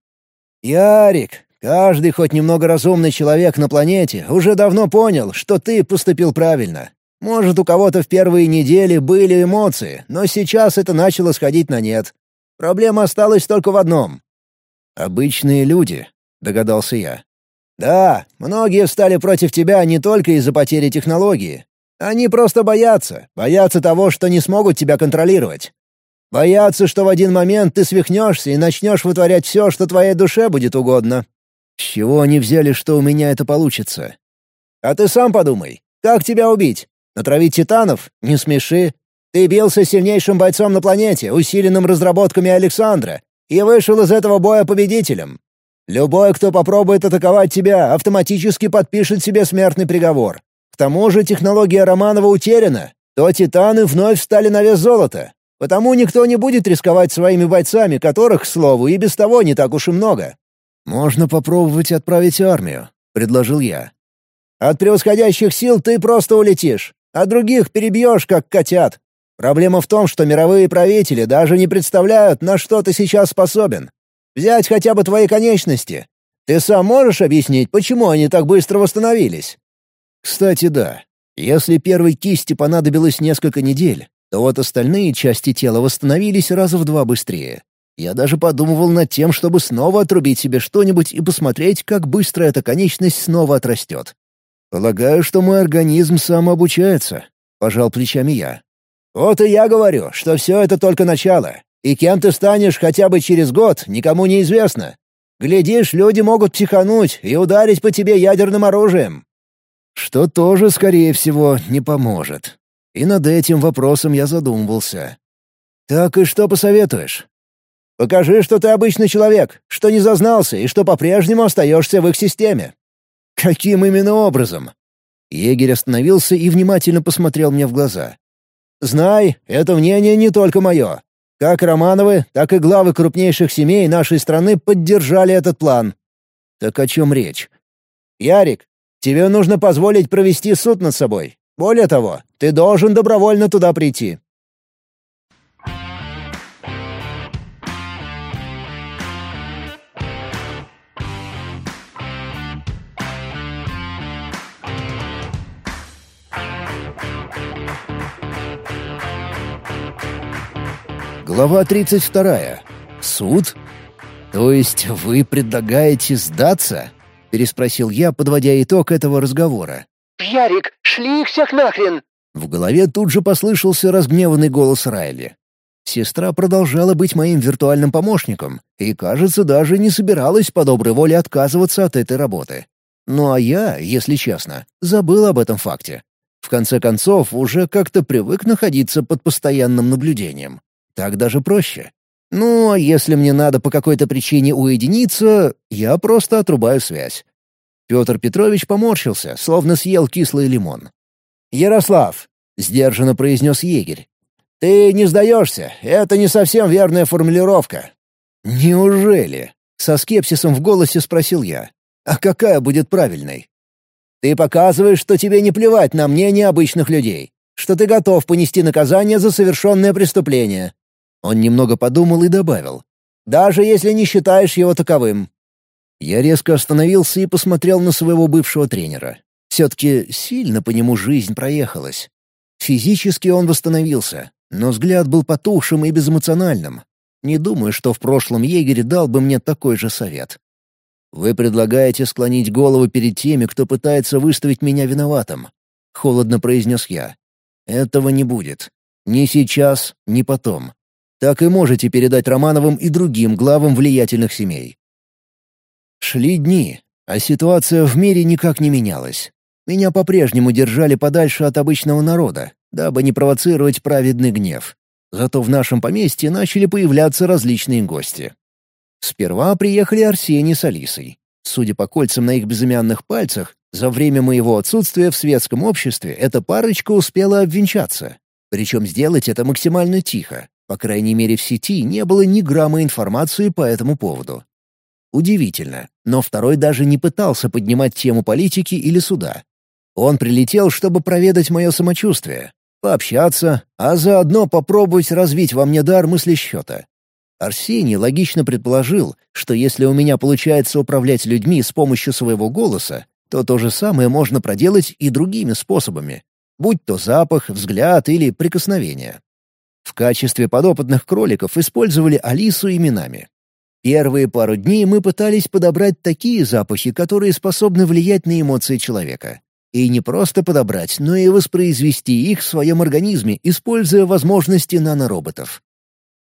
«Ярик, каждый хоть немного разумный человек на планете уже давно понял, что ты поступил правильно. Может, у кого-то в первые недели были эмоции, но сейчас это начало сходить на нет. Проблема осталась только в одном «Обычные люди», — догадался я. «Да, многие встали против тебя не только из-за потери технологии. Они просто боятся, боятся того, что не смогут тебя контролировать. Боятся, что в один момент ты свихнешься и начнешь вытворять все, что твоей душе будет угодно». «С чего они взяли, что у меня это получится?» «А ты сам подумай, как тебя убить? Натравить титанов? Не смеши. Ты бился сильнейшим бойцом на планете, усиленным разработками Александра, и вышел из этого боя победителем. Любой, кто попробует атаковать тебя, автоматически подпишет себе смертный приговор. К тому же технология Романова утеряна, то титаны вновь стали на вес золота. Потому никто не будет рисковать своими бойцами, которых, к слову, и без того не так уж и много. «Можно попробовать отправить армию», — предложил я. «От превосходящих сил ты просто улетишь, а других перебьешь, как котят. Проблема в том, что мировые правители даже не представляют, на что ты сейчас способен. Взять хотя бы твои конечности. Ты сам можешь объяснить, почему они так быстро восстановились? Кстати, да. Если первой кисти понадобилось несколько недель, то вот остальные части тела восстановились раза в два быстрее. Я даже подумывал над тем, чтобы снова отрубить себе что-нибудь и посмотреть, как быстро эта конечность снова отрастет. «Полагаю, что мой организм самообучается», — пожал плечами я. «Вот и я говорю, что все это только начало, и кем ты станешь хотя бы через год, никому не известно. Глядишь, люди могут психануть и ударить по тебе ядерным оружием». Что тоже, скорее всего, не поможет. И над этим вопросом я задумывался. «Так и что посоветуешь?» «Покажи, что ты обычный человек, что не зазнался и что по-прежнему остаешься в их системе». «Каким именно образом?» Егерь остановился и внимательно посмотрел мне в глаза. Знай, это мнение не только мое. Как Романовы, так и главы крупнейших семей нашей страны поддержали этот план. Так о чем речь? Ярик, тебе нужно позволить провести суд над собой. Более того, ты должен добровольно туда прийти. Глава 32. Суд? То есть вы предлагаете сдаться? Переспросил я, подводя итог этого разговора.
«Ярик, шли их всех нахрен!»
В голове тут же послышался разгневанный голос Райли. Сестра продолжала быть моим виртуальным помощником и, кажется, даже не собиралась по доброй воле отказываться от этой работы. Ну а я, если честно, забыл об этом факте. В конце концов, уже как-то привык находиться под постоянным наблюдением. Так даже проще. Ну, а если мне надо по какой-то причине уединиться, я просто отрубаю связь. Петр Петрович поморщился, словно съел кислый лимон. «Ярослав», — сдержанно произнес егерь, — «ты не сдаешься, это не совсем верная формулировка». «Неужели?» — со скепсисом в голосе спросил я. «А какая будет правильной?» «Ты показываешь, что тебе не плевать на мнение обычных людей, что ты готов понести наказание за совершенное преступление, он немного подумал и добавил. «Даже если не считаешь его таковым». Я резко остановился и посмотрел на своего бывшего тренера. Все-таки сильно по нему жизнь проехалась. Физически он восстановился, но взгляд был потухшим и безэмоциональным. Не думаю, что в прошлом егере дал бы мне такой же совет. Вы предлагаете склонить голову перед теми, кто пытается выставить меня виноватым, холодно произнес я. Этого не будет. Ни сейчас, ни потом так и можете передать Романовым и другим главам влиятельных семей. Шли дни, а ситуация в мире никак не менялась. Меня по-прежнему держали подальше от обычного народа, дабы не провоцировать праведный гнев. Зато в нашем поместье начали появляться различные гости. Сперва приехали Арсений с Алисой. Судя по кольцам на их безымянных пальцах, за время моего отсутствия в светском обществе эта парочка успела обвенчаться. Причем сделать это максимально тихо. По крайней мере, в сети не было ни грамма информации по этому поводу. Удивительно, но второй даже не пытался поднимать тему политики или суда. Он прилетел, чтобы проведать мое самочувствие, пообщаться, а заодно попробовать развить во мне дар мыслесчета. Арсений логично предположил, что если у меня получается управлять людьми с помощью своего голоса, то то же самое можно проделать и другими способами, будь то запах, взгляд или прикосновение. В качестве подопытных кроликов использовали Алису именами. Первые пару дней мы пытались подобрать такие запахи, которые способны влиять на эмоции человека. И не просто подобрать, но и воспроизвести их в своем организме, используя возможности нанороботов.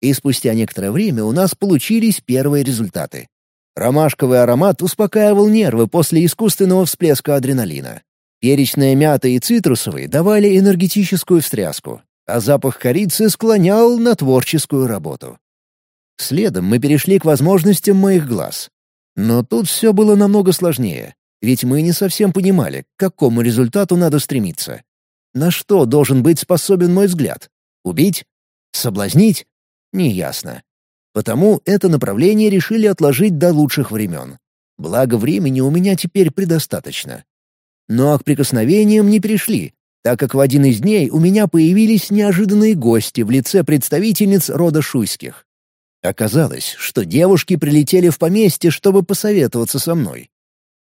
И спустя некоторое время у нас получились первые результаты. Ромашковый аромат успокаивал нервы после искусственного всплеска адреналина. Перечная мята и цитрусовые давали энергетическую встряску а запах корицы склонял на творческую работу. Следом мы перешли к возможностям моих глаз. Но тут все было намного сложнее, ведь мы не совсем понимали, к какому результату надо стремиться. На что должен быть способен мой взгляд? Убить? Соблазнить? Неясно. Потому это направление решили отложить до лучших времен. Благо, времени у меня теперь предостаточно. Но к прикосновениям не перешли, так как в один из дней у меня появились неожиданные гости в лице представительниц рода Шуйских. Оказалось, что девушки прилетели в поместье, чтобы посоветоваться со мной.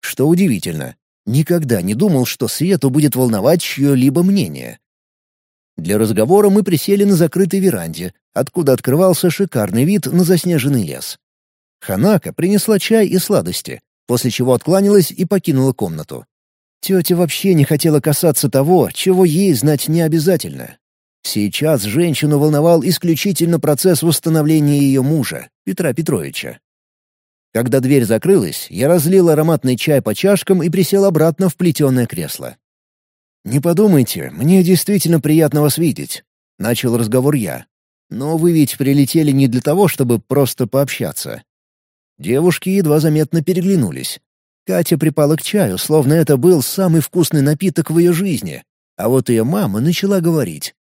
Что удивительно, никогда не думал, что Свету будет волновать чье-либо мнение. Для разговора мы присели на закрытой веранде, откуда открывался шикарный вид на заснеженный лес. Ханака принесла чай и сладости, после чего откланялась и покинула комнату. Тетя вообще не хотела касаться того, чего ей знать не обязательно. Сейчас женщину волновал исключительно процесс восстановления ее мужа, Петра Петровича. Когда дверь закрылась, я разлил ароматный чай по чашкам и присел обратно в плетеное кресло. «Не подумайте, мне действительно приятно вас видеть», — начал разговор я. «Но вы ведь прилетели не для того, чтобы просто пообщаться». Девушки едва заметно переглянулись. Катя припала к чаю, словно это был самый вкусный напиток в ее жизни. А вот ее мама начала говорить.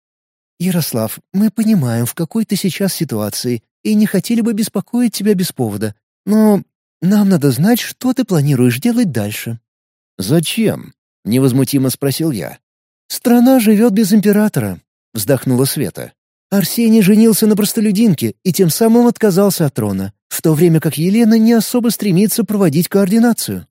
«Ярослав, мы понимаем, в какой ты сейчас ситуации, и не хотели бы беспокоить тебя без повода. Но нам надо знать, что ты планируешь делать дальше». «Зачем?» — невозмутимо спросил я. «Страна живет без императора», — вздохнула Света. Арсений женился на простолюдинке и тем самым отказался от трона, в то время как Елена не особо стремится проводить координацию.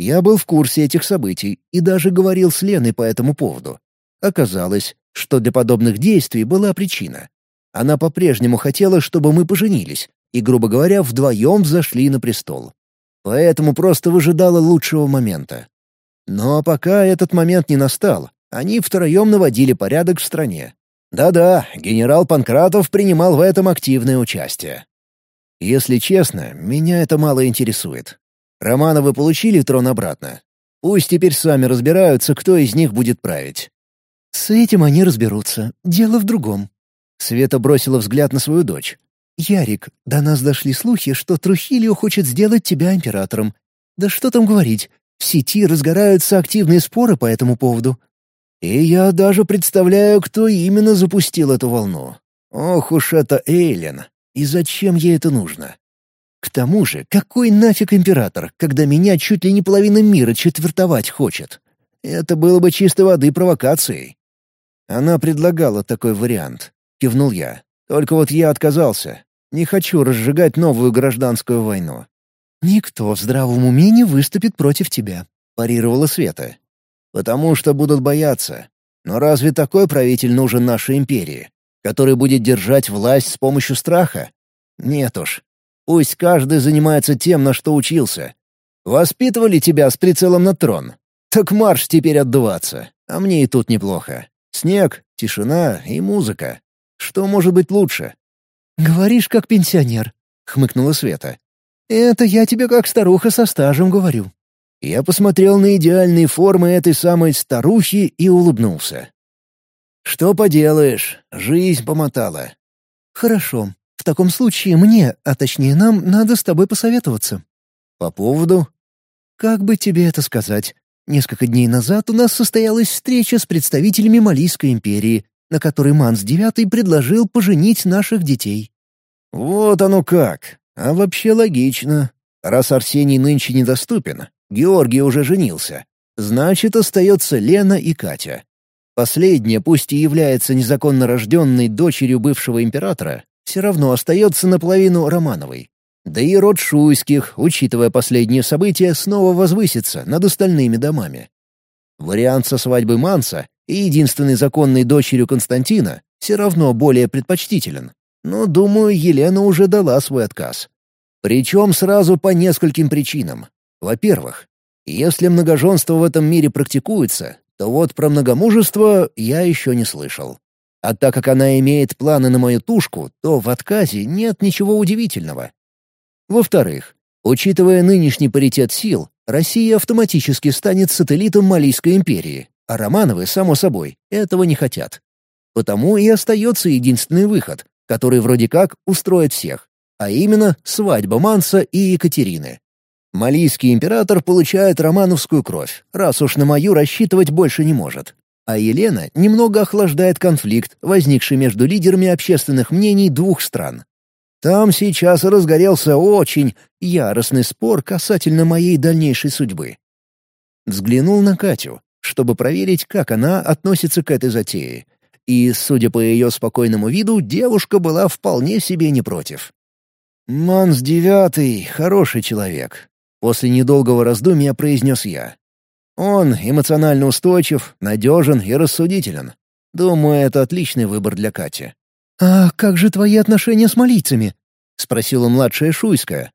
Я был в курсе этих событий и даже говорил с Леной по этому поводу. Оказалось, что для подобных действий была причина. Она по-прежнему хотела, чтобы мы поженились, и, грубо говоря, вдвоем взошли на престол. Поэтому просто выжидала лучшего момента. Но пока этот момент не настал, они втроем наводили порядок в стране. Да-да, генерал Панкратов принимал в этом активное участие. Если честно, меня это мало интересует. Романовы получили трон обратно. Пусть теперь сами разбираются, кто из них будет править. С этим они разберутся. Дело в другом. Света бросила взгляд на свою дочь. «Ярик, до нас дошли слухи, что Трухилио хочет сделать тебя императором. Да что там говорить, в сети разгораются активные споры по этому поводу. И я даже представляю, кто именно запустил эту волну. Ох уж это Эйлен. И зачем ей это нужно? К тому же, какой нафиг император, когда меня чуть ли не половина мира четвертовать хочет? Это было бы чистой воды провокацией. Она предлагала такой вариант. Кивнул я. Только вот я отказался. Не хочу разжигать новую гражданскую войну. «Никто в здравом уме не выступит против тебя», — парировала Света. «Потому что будут бояться. Но разве такой правитель нужен нашей империи, который будет держать власть с помощью страха? Нет уж, Пусть каждый занимается тем, на что учился. Воспитывали тебя с прицелом на трон. Так марш теперь отдуваться. А мне и тут неплохо. Снег, тишина и музыка. Что может быть лучше? «Говоришь, как пенсионер», — хмыкнула Света. «Это я тебе как старуха со стажем говорю». Я посмотрел на идеальные формы этой самой старухи и улыбнулся. «Что поделаешь, жизнь помотала». «Хорошо. В таком случае мне, а точнее нам, надо с тобой посоветоваться». «По поводу?» «Как бы тебе это сказать? Несколько дней назад у нас состоялась встреча с представителями Малийской империи, на которой Манс Девятый предложил поженить наших детей». «Вот оно как! А вообще логично. Раз Арсений нынче недоступен, Георгий уже женился, значит, остается Лена и Катя». Последняя, пусть и является незаконно рожденной дочерью бывшего императора, все равно остается наполовину Романовой. Да и род Шуйских, учитывая последние события, снова возвысится над остальными домами. Вариант со свадьбой Манса и единственной законной дочерью Константина все равно более предпочтителен. Но, думаю, Елена уже дала свой отказ. Причем сразу по нескольким причинам. Во-первых, если многоженство в этом мире практикуется, то вот про многомужество я еще не слышал. А так как она имеет планы на мою тушку, то в отказе нет ничего удивительного. Во-вторых, учитывая нынешний паритет сил, Россия автоматически станет сателлитом Малийской империи, а Романовы, само собой, этого не хотят. Потому и остается единственный выход, который вроде как устроит всех, а именно свадьба Манса и Екатерины. Малийский император получает романовскую кровь, раз уж на мою рассчитывать больше не может. А Елена немного охлаждает конфликт, возникший между лидерами общественных мнений двух стран. Там сейчас разгорелся очень яростный спор касательно моей дальнейшей судьбы. Взглянул на Катю, чтобы проверить, как она относится к этой затее. И, судя по ее спокойному виду, девушка была вполне себе не против. «Манс девятый — хороший человек», — после недолгого раздумья произнес я. Он эмоционально устойчив, надежен и рассудителен. Думаю, это отличный выбор для Кати. «А как же твои отношения с малийцами?» — спросила младшая Шуйская.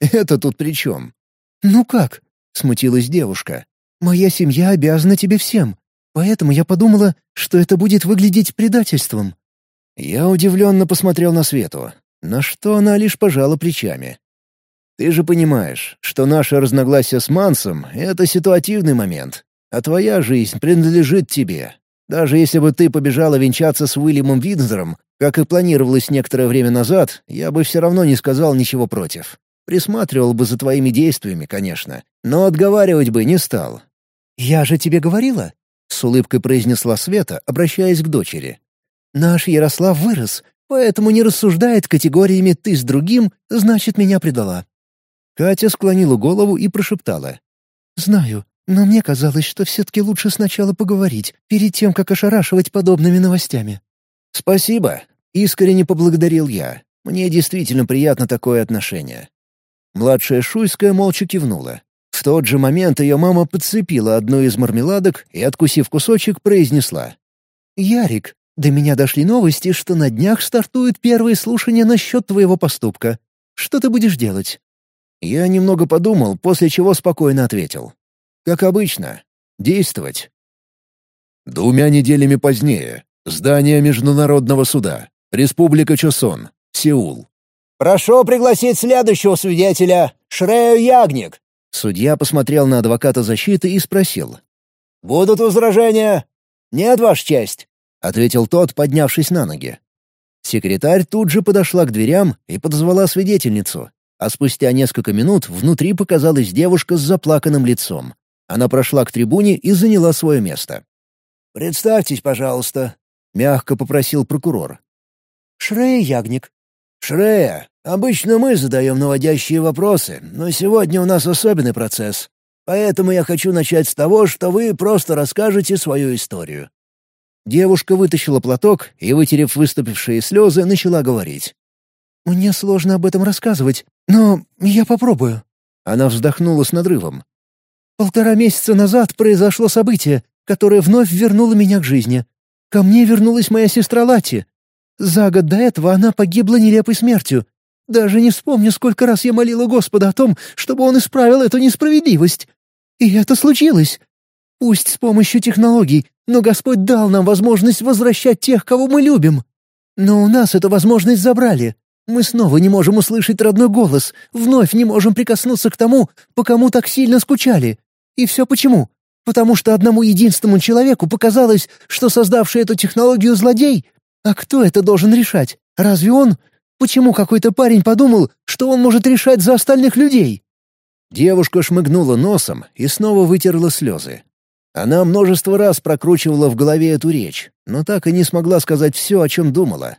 «Это тут при чем?» «Ну как?» — смутилась девушка. «Моя семья обязана тебе всем, поэтому я подумала, что это будет выглядеть предательством». Я удивленно посмотрел на Свету, на что она лишь пожала плечами. Ты же понимаешь, что наше разногласие с Мансом — это ситуативный момент, а твоя жизнь принадлежит тебе. Даже если бы ты побежала венчаться с Уильямом Виндзором, как и планировалось некоторое время назад, я бы все равно не сказал ничего против. Присматривал бы за твоими действиями, конечно, но отговаривать бы не стал». «Я же тебе говорила?» — с улыбкой произнесла Света, обращаясь к дочери. «Наш Ярослав вырос, поэтому не рассуждает категориями «ты с другим», значит, меня предала. Катя склонила голову и прошептала. «Знаю, но мне казалось, что все-таки лучше сначала поговорить, перед тем, как ошарашивать подобными новостями». «Спасибо!» — искренне поблагодарил я. «Мне действительно приятно такое отношение». Младшая Шуйская молча кивнула. В тот же момент ее мама подцепила одну из мармеладок и, откусив кусочек, произнесла. «Ярик, до меня дошли новости, что на днях стартуют первые слушания насчет твоего поступка. Что ты будешь делать?» Я немного подумал, после чего спокойно ответил. «Как обычно. Действовать». Двумя неделями позднее. Здание Международного суда. Республика Чосон. Сеул. «Прошу пригласить следующего свидетеля, Шрею Ягник». Судья посмотрел на адвоката защиты и спросил. «Будут возражения?» «Нет, Ваша честь», — ответил тот, поднявшись на ноги. Секретарь тут же подошла к дверям и подозвала свидетельницу, а спустя несколько минут внутри показалась девушка с заплаканным лицом. Она прошла к трибуне и заняла свое место. «Представьтесь, пожалуйста», — мягко попросил прокурор. «Шрея Ягник». «Шрея, обычно мы задаем наводящие вопросы, но сегодня у нас особенный процесс, поэтому я хочу начать с того, что вы просто расскажете свою историю». Девушка вытащила платок и, вытерев выступившие слезы, начала говорить. «Мне сложно об этом рассказывать. «Но «Ну, я попробую». Она вздохнула с надрывом. «Полтора месяца назад произошло событие, которое вновь вернуло меня к жизни. Ко мне вернулась моя сестра Лати. За год до этого она погибла нелепой смертью. Даже не вспомню, сколько раз я молила Господа о том, чтобы он исправил эту
несправедливость. И это случилось. Пусть с помощью технологий, но Господь дал нам возможность возвращать тех, кого мы любим. Но у нас эту возможность забрали. Мы снова не можем услышать родной голос, вновь не можем прикоснуться к тому, по кому так сильно скучали. И все почему? Потому что одному единственному человеку показалось, что создавший эту технологию злодей... А кто это должен решать? Разве он?
Почему какой-то парень подумал, что он может решать за остальных людей? Девушка шмыгнула носом и снова вытерла слезы. Она множество раз прокручивала в голове эту речь, но так и не смогла сказать все, о чем думала.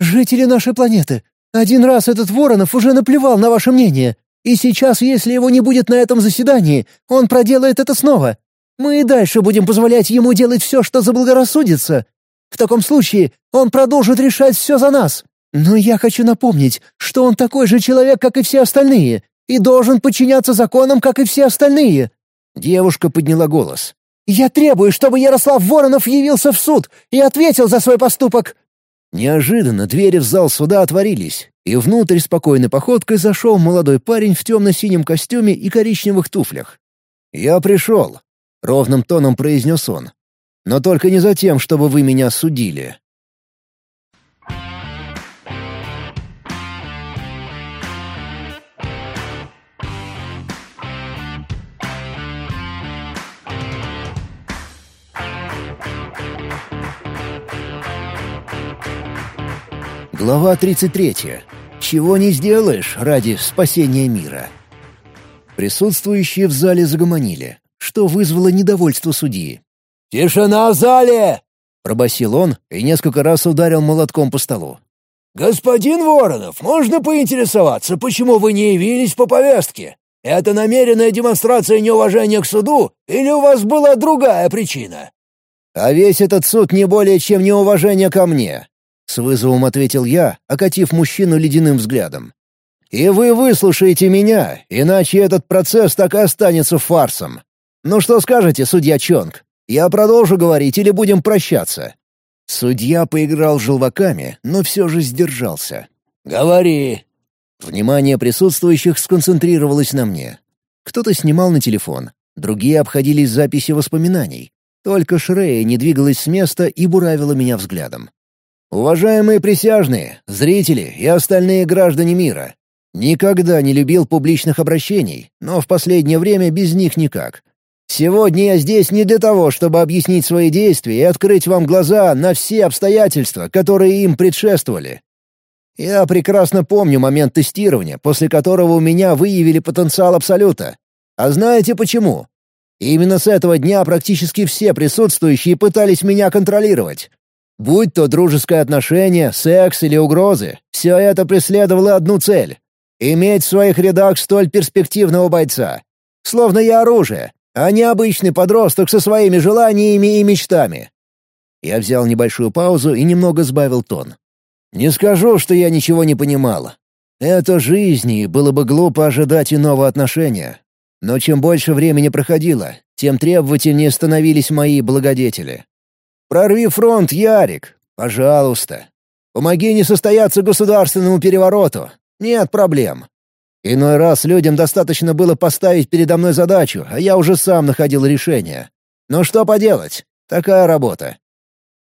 «Жители нашей планеты, один раз этот Воронов уже наплевал на ваше мнение, и сейчас, если его не будет на этом заседании, он проделает это снова. Мы и дальше будем позволять ему делать все, что заблагорассудится. В таком случае он продолжит решать все за нас. Но я хочу напомнить, что он такой же человек, как и все остальные, и должен подчиняться законам, как и все остальные». Девушка подняла голос. «Я требую, чтобы Ярослав Воронов явился в суд и ответил за свой поступок. Неожиданно двери в зал суда отворились, и внутрь спокойной походкой зашел молодой парень в темно-синем костюме и коричневых туфлях. «Я пришел», — ровным тоном произнес он. «Но только не за тем, чтобы вы меня судили. Глава 33. Чего не сделаешь ради спасения мира. Присутствующие в зале загомонили, что вызвало недовольство судьи. «Тишина в зале!» — пробасил он и несколько раз ударил молотком по столу. «Господин Воронов, можно поинтересоваться, почему вы не явились по повестке? Это намеренная демонстрация неуважения к суду или у вас была другая причина?» «А весь этот суд не более чем неуважение ко мне», с вызовом ответил я, окатив мужчину ледяным взглядом. «И вы выслушаете меня, иначе этот процесс так и останется фарсом. Ну что скажете, судья Чонг? Я продолжу говорить или будем прощаться?» Судья поиграл желваками, но все же сдержался. «Говори!» Внимание присутствующих сконцентрировалось на мне. Кто-то снимал на телефон, другие обходились записи воспоминаний. Только Шрея не двигалась с места и буравила меня взглядом. Уважаемые присяжные, зрители и остальные граждане мира, никогда не любил публичных обращений, но в последнее время без них никак. Сегодня я здесь не для того, чтобы объяснить свои действия и открыть вам глаза на все обстоятельства, которые им предшествовали. Я прекрасно помню момент тестирования, после которого у меня выявили потенциал Абсолюта. А знаете почему? Именно с этого дня практически все присутствующие пытались меня контролировать. Будь то дружеское отношение, секс или угрозы, все это преследовало одну цель — иметь в своих рядах столь перспективного бойца. Словно я оружие, а не обычный подросток со своими желаниями и мечтами. Я взял небольшую паузу и немного сбавил тон. Не скажу, что я ничего не понимала. Это жизни было бы глупо ожидать иного отношения. Но чем больше времени проходило, тем требовательнее становились мои благодетели. Прорви фронт, Ярик! Пожалуйста! Помоги не состояться государственному перевороту! Нет проблем!» Иной раз людям достаточно было поставить передо мной задачу, а я уже сам находил решение. Но что поделать? Такая работа.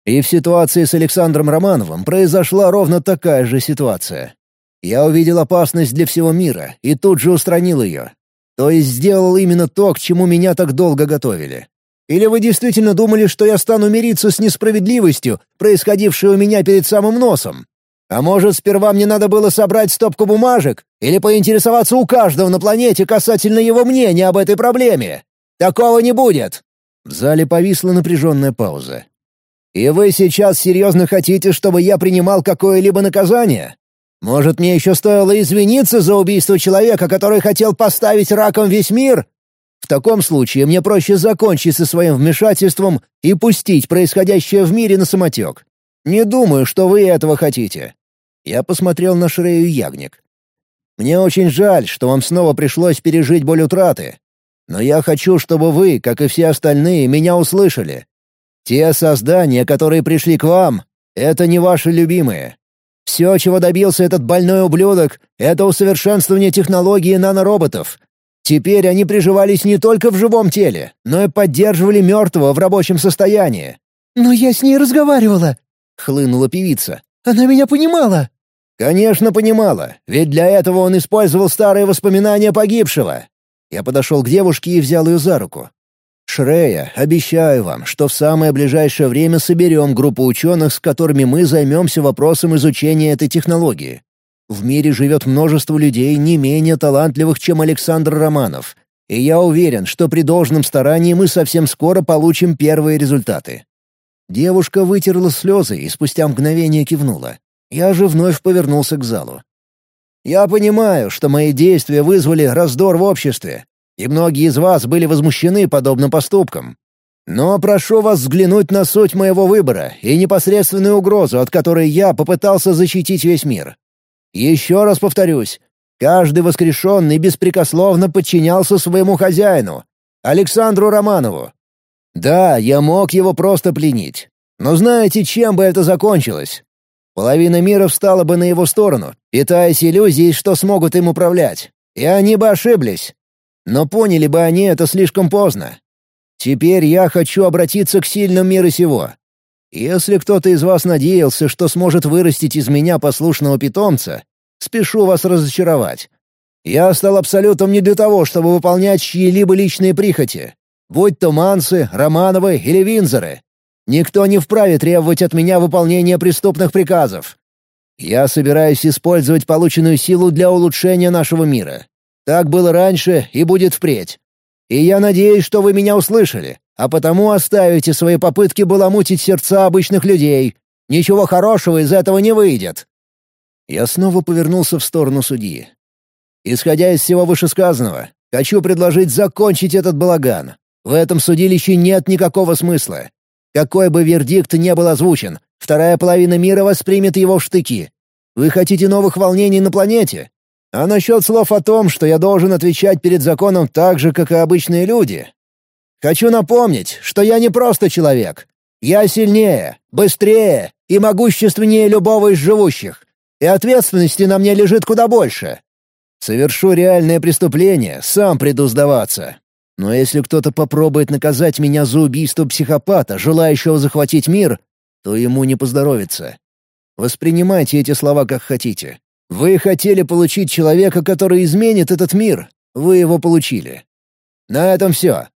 И в ситуации с Александром Романовым произошла ровно такая же ситуация. Я увидел опасность для всего мира и тут же устранил ее. То есть сделал именно то, к чему меня так долго готовили. Или вы действительно думали, что я стану мириться с несправедливостью, происходившей у меня перед самым носом? А может, сперва мне надо было собрать стопку бумажек или поинтересоваться у каждого на планете касательно его мнения об этой проблеме? Такого не будет!» В зале повисла напряженная пауза. «И вы сейчас серьезно хотите, чтобы я принимал какое-либо наказание? Может, мне еще стоило извиниться за убийство человека, который хотел поставить раком весь мир? В таком случае мне проще закончить со своим вмешательством и пустить происходящее в мире на самотек. Не думаю, что вы этого хотите». Я посмотрел на Шрею ягник. «Мне очень жаль, что вам снова пришлось пережить боль утраты. Но я хочу, чтобы вы, как и все остальные, меня услышали. Те создания, которые пришли к вам, это не ваши любимые. Все, чего добился этот больной ублюдок, это усовершенствование технологии нанороботов, Теперь они приживались не только в живом теле, но и поддерживали мертвого в рабочем состоянии. «Но я с ней разговаривала», — хлынула певица. «Она меня понимала». «Конечно, понимала, ведь для этого он использовал старые воспоминания погибшего». Я подошел к девушке и взял ее за руку. «Шрея, обещаю вам, что в самое ближайшее время соберем группу ученых, с которыми мы займемся вопросом изучения этой технологии. В мире живет множество людей не менее талантливых, чем Александр Романов. И я уверен, что при должном старании мы совсем скоро получим первые результаты». Девушка вытерла слезы и спустя мгновение кивнула. Я же вновь повернулся к залу. «Я понимаю, что мои действия вызвали раздор в обществе, и многие из вас были возмущены подобным поступком. Но прошу вас взглянуть на суть моего выбора и непосредственную угрозу, от которой я попытался защитить весь мир. Еще раз повторюсь, каждый воскрешенный беспрекословно подчинялся своему хозяину, Александру Романову. Да, я мог его просто пленить. Но знаете, чем бы это закончилось? Половина мира встала бы на его сторону, питаясь иллюзией, что смогут им управлять. И они бы ошиблись. Но поняли бы они это слишком поздно. Теперь я хочу обратиться к сильным мира сего. Если кто-то из вас надеялся, что сможет вырастить из меня послушного питомца, спешу вас разочаровать. Я стал абсолютом не для того, чтобы выполнять чьи-либо личные прихоти. Будь то Мансы, Романовы или Винзоры. Никто не вправе требовать от меня выполнения преступных приказов. Я собираюсь использовать полученную силу для улучшения нашего мира. Так было раньше и будет впредь. И я надеюсь, что вы меня услышали. А потому оставите свои попытки баламутить сердца обычных людей. Ничего хорошего из этого не выйдет». Я снова повернулся в сторону судьи. «Исходя из всего вышесказанного, хочу предложить закончить этот балаган. В этом судилище нет никакого смысла. Какой бы вердикт не был озвучен, вторая половина мира воспримет его в штыки. Вы хотите новых волнений на планете? А насчет слов о том, что я должен отвечать перед законом так же, как и обычные люди, Хочу напомнить, что я не просто человек. Я сильнее, быстрее и могущественнее любого из живущих. И ответственности на мне лежит куда больше. Совершу реальное преступление, сам приду сдаваться. Но если кто-то попробует наказать меня за убийство психопата, желающего захватить мир, то ему не поздоровится. Воспринимайте эти слова как хотите. Вы хотели получить человека, который изменит этот мир. Вы его получили. На этом все.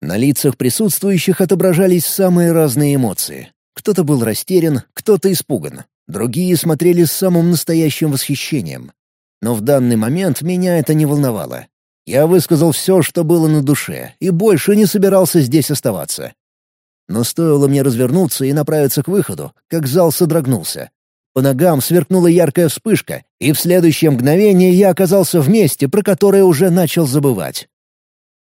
На лицах присутствующих отображались самые разные эмоции. Кто-то был растерян, кто-то испуган, другие смотрели с самым настоящим восхищением. Но в данный момент меня это не волновало. Я высказал все, что было на душе, и больше не собирался здесь оставаться. Но стоило мне развернуться и направиться к выходу, как зал содрогнулся. По ногам сверкнула яркая вспышка, и в следующее мгновение я оказался в месте, про которое уже начал забывать.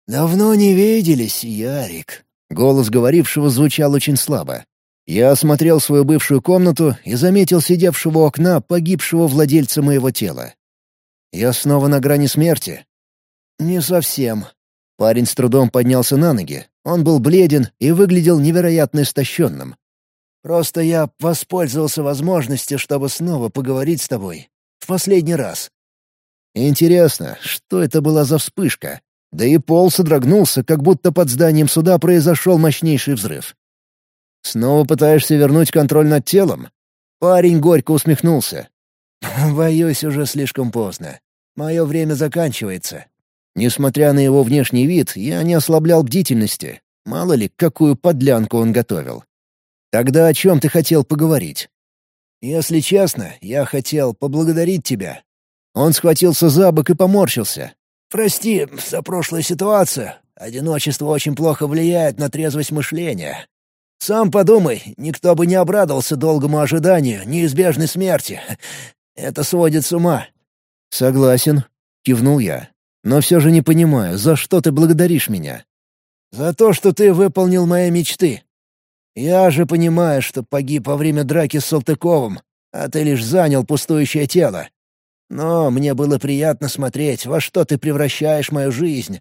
«Давно не виделись, Ярик». Голос говорившего звучал очень слабо. Я осмотрел свою бывшую комнату и заметил сидевшего у окна погибшего владельца моего тела. Я снова на грани смерти. «Не совсем». Парень с трудом поднялся на ноги. Он был бледен и выглядел невероятно истощенным. «Просто я воспользовался возможностью, чтобы снова поговорить с тобой. В последний раз». «Интересно, что это была за вспышка? Да и пол содрогнулся, как будто под зданием суда произошел мощнейший взрыв. «Снова пытаешься вернуть контроль над телом?» Парень горько усмехнулся. «Боюсь, уже слишком поздно. Мое время заканчивается». Несмотря на его внешний вид, я не ослаблял бдительности. Мало ли, какую подлянку он готовил. «Тогда о чем ты хотел поговорить?» «Если честно, я хотел поблагодарить тебя». Он схватился за бок и поморщился. Прости за прошлую ситуацию. Одиночество очень плохо влияет на трезвость мышления. Сам подумай, никто бы не обрадовался долгому ожиданию неизбежной смерти. Это сводит с ума». «Согласен», — кивнул я. «Но все же не понимаю, за что ты благодаришь меня?» «За то, что ты выполнил мои мечты. Я же понимаю, что погиб во время драки с Салтыковым, а ты лишь занял пустующее тело. Но мне было приятно смотреть, во что ты превращаешь мою жизнь.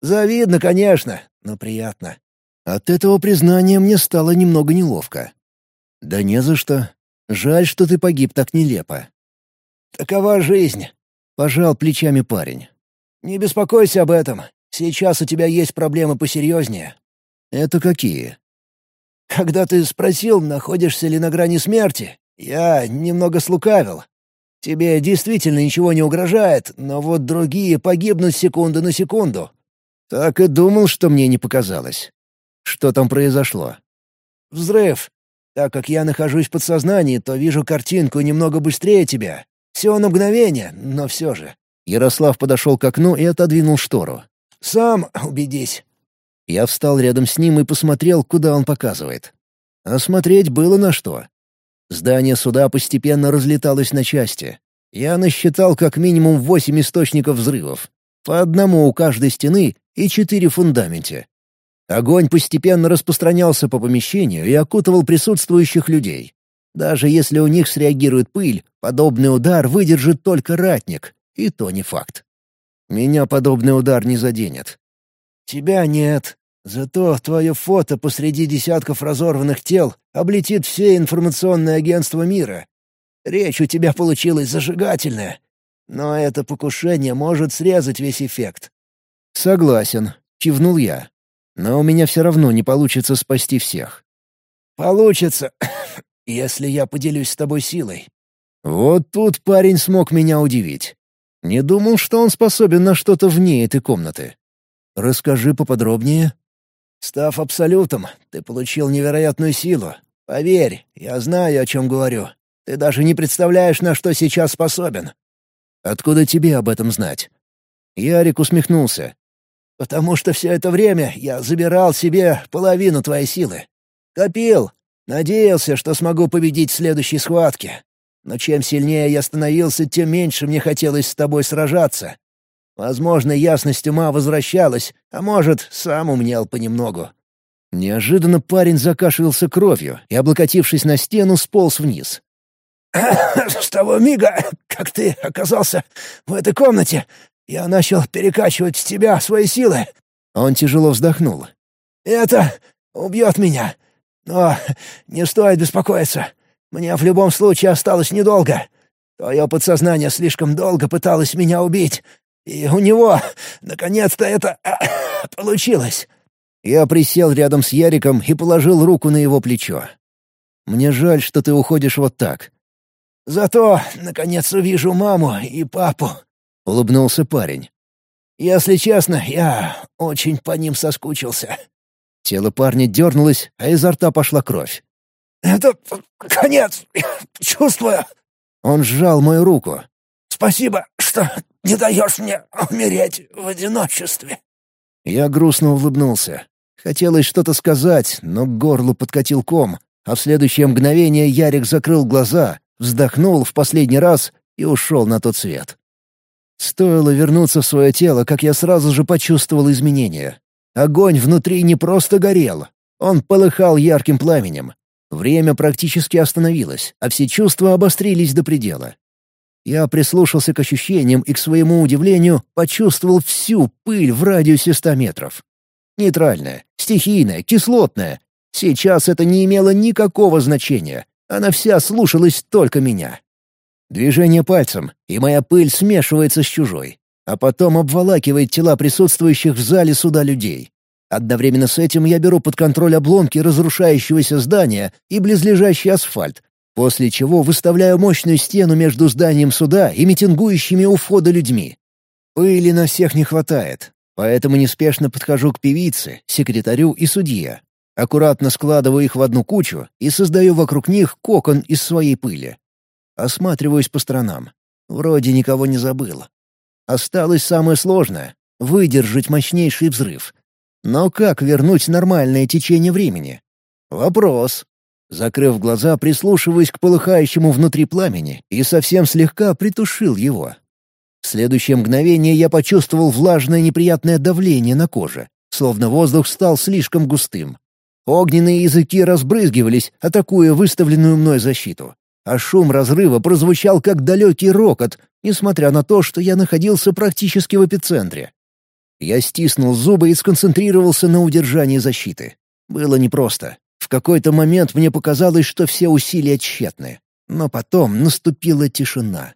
Завидно, конечно, но приятно. От этого признания мне стало немного неловко. Да не за что. Жаль, что ты погиб так нелепо. Такова жизнь, пожал плечами парень. Не беспокойся об этом. Сейчас у тебя есть проблемы посерьезнее. Это какие? Когда ты спросил, находишься ли на грани смерти, я немного слукавил. Тебе действительно ничего не угрожает, но вот другие погибнут секунду на секунду. Так и думал, что мне не показалось. Что там произошло? Взрыв. Так как я нахожусь под сознанием, то вижу картинку немного быстрее тебя. Всего на мгновение, но все же. Ярослав подошел к окну и отодвинул штору. «Сам убедись». Я встал рядом с ним и посмотрел, куда он показывает. А смотреть было на что. Здание суда постепенно разлеталось на части. Я насчитал как минимум восемь источников взрывов. По одному у каждой стены и четыре в фундаменте. Огонь постепенно распространялся по помещению и окутывал присутствующих людей. Даже если у них среагирует пыль, подобный удар выдержит только ратник, и то не факт. Меня подобный удар не заденет. «Тебя нет», Зато твое фото посреди десятков разорванных тел облетит все информационные агентства мира. Речь у тебя получилась зажигательная, но это покушение может срезать весь эффект». «Согласен», — кивнул я. «Но у меня все равно не получится спасти всех». «Получится, если я поделюсь с тобой силой». Вот тут парень смог меня удивить. Не думал, что он способен на что-то вне этой комнаты. «Расскажи поподробнее», Став абсолютом, ты получил невероятную силу. Поверь, я знаю, о чем говорю. Ты даже не представляешь, на что сейчас способен. Откуда тебе об этом знать? Ярик усмехнулся. Потому что все это время я забирал себе половину твоей силы. Копил, надеялся, что смогу победить в следующей схватке. Но чем сильнее я становился, тем меньше мне хотелось с тобой сражаться. Возможно, ясность ума возвращалась, а может, сам умнел понемногу. Неожиданно парень закашлялся кровью и, облокотившись на стену, сполз вниз. «С того мига, как ты оказался в этой комнате, я начал перекачивать в тебя свои силы». Он тяжело вздохнул. «Это убьет меня. Но не стоит беспокоиться. Мне в любом случае осталось недолго. Твое подсознание слишком долго пыталось меня убить, и у него, наконец-то, это а, получилось!» Я присел рядом с Яриком и положил руку на его плечо. «Мне жаль, что ты уходишь вот так». «Зато, наконец, увижу маму и папу», — улыбнулся парень. «Если честно, я очень по ним соскучился». Тело парня дернулось, а изо рта пошла кровь. «Это конец! Чувствую!» Он сжал мою руку. «Спасибо! что не даешь мне умереть в одиночестве». Я грустно улыбнулся. Хотелось что-то сказать, но к горлу подкатил ком, а в следующее мгновение Ярик закрыл глаза, вздохнул в последний раз и ушел на тот свет. Стоило вернуться в свое тело, как я сразу же почувствовал изменения. Огонь внутри не просто горел, он полыхал ярким пламенем. Время практически остановилось, а все чувства обострились до предела. Я прислушался к ощущениям и, к своему удивлению, почувствовал всю пыль в радиусе ста метров. Нейтральная, стихийная, кислотная. Сейчас это не имело никакого значения. Она вся слушалась только меня. Движение пальцем, и моя пыль смешивается с чужой, а потом обволакивает тела присутствующих в зале суда людей. Одновременно с этим я беру под контроль обломки разрушающегося здания и близлежащий асфальт, после чего выставляю мощную стену между зданием суда и митингующими у входа людьми. Пыли на всех не хватает, поэтому неспешно подхожу к певице, секретарю и судье. Аккуратно складываю их в одну кучу и создаю вокруг них кокон из своей пыли. Осматриваюсь по сторонам. Вроде никого не забыл. Осталось самое сложное — выдержать мощнейший взрыв. Но как вернуть нормальное течение времени? Вопрос. Закрыв глаза, прислушиваясь к полыхающему внутри пламени, и совсем слегка притушил его. В следующее мгновение я почувствовал влажное неприятное давление на коже, словно воздух стал слишком густым. Огненные языки разбрызгивались, атакуя выставленную мной защиту. А шум разрыва прозвучал как далекий рокот, несмотря на то, что я находился практически в эпицентре. Я стиснул зубы и сконцентрировался на удержании защиты. Было непросто какой-то момент мне показалось, что все усилия тщетны. Но потом наступила тишина.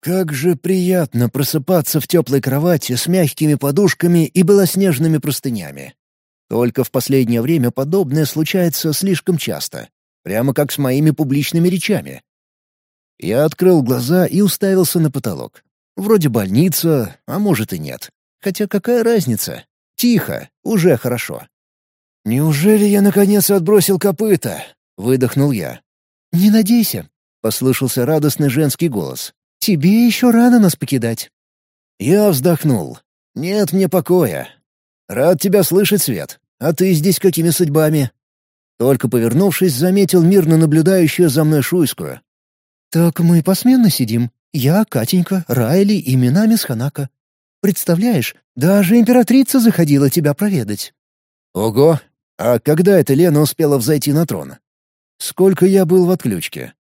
Как же приятно просыпаться в теплой кровати с мягкими подушками и белоснежными простынями. Только в последнее время подобное случается слишком часто. Прямо как с моими публичными речами. Я открыл глаза и уставился на потолок. Вроде больница, а может и нет. Хотя какая разница? Тихо, уже хорошо. «Неужели я наконец отбросил копыта?» — выдохнул я. «Не надейся», — послышался радостный женский голос. «Тебе еще рано нас покидать». Я вздохнул. «Нет мне покоя. Рад тебя слышать, Свет. А ты здесь какими судьбами?» Только повернувшись, заметил мирно наблюдающую за мной Шуйскую. «Так мы посменно сидим. Я, Катенька, Райли и Минами с Ханака. Представляешь, даже императрица заходила тебя проведать». «Ого, а когда эта Лена успела взойти на трон? Сколько я был в отключке?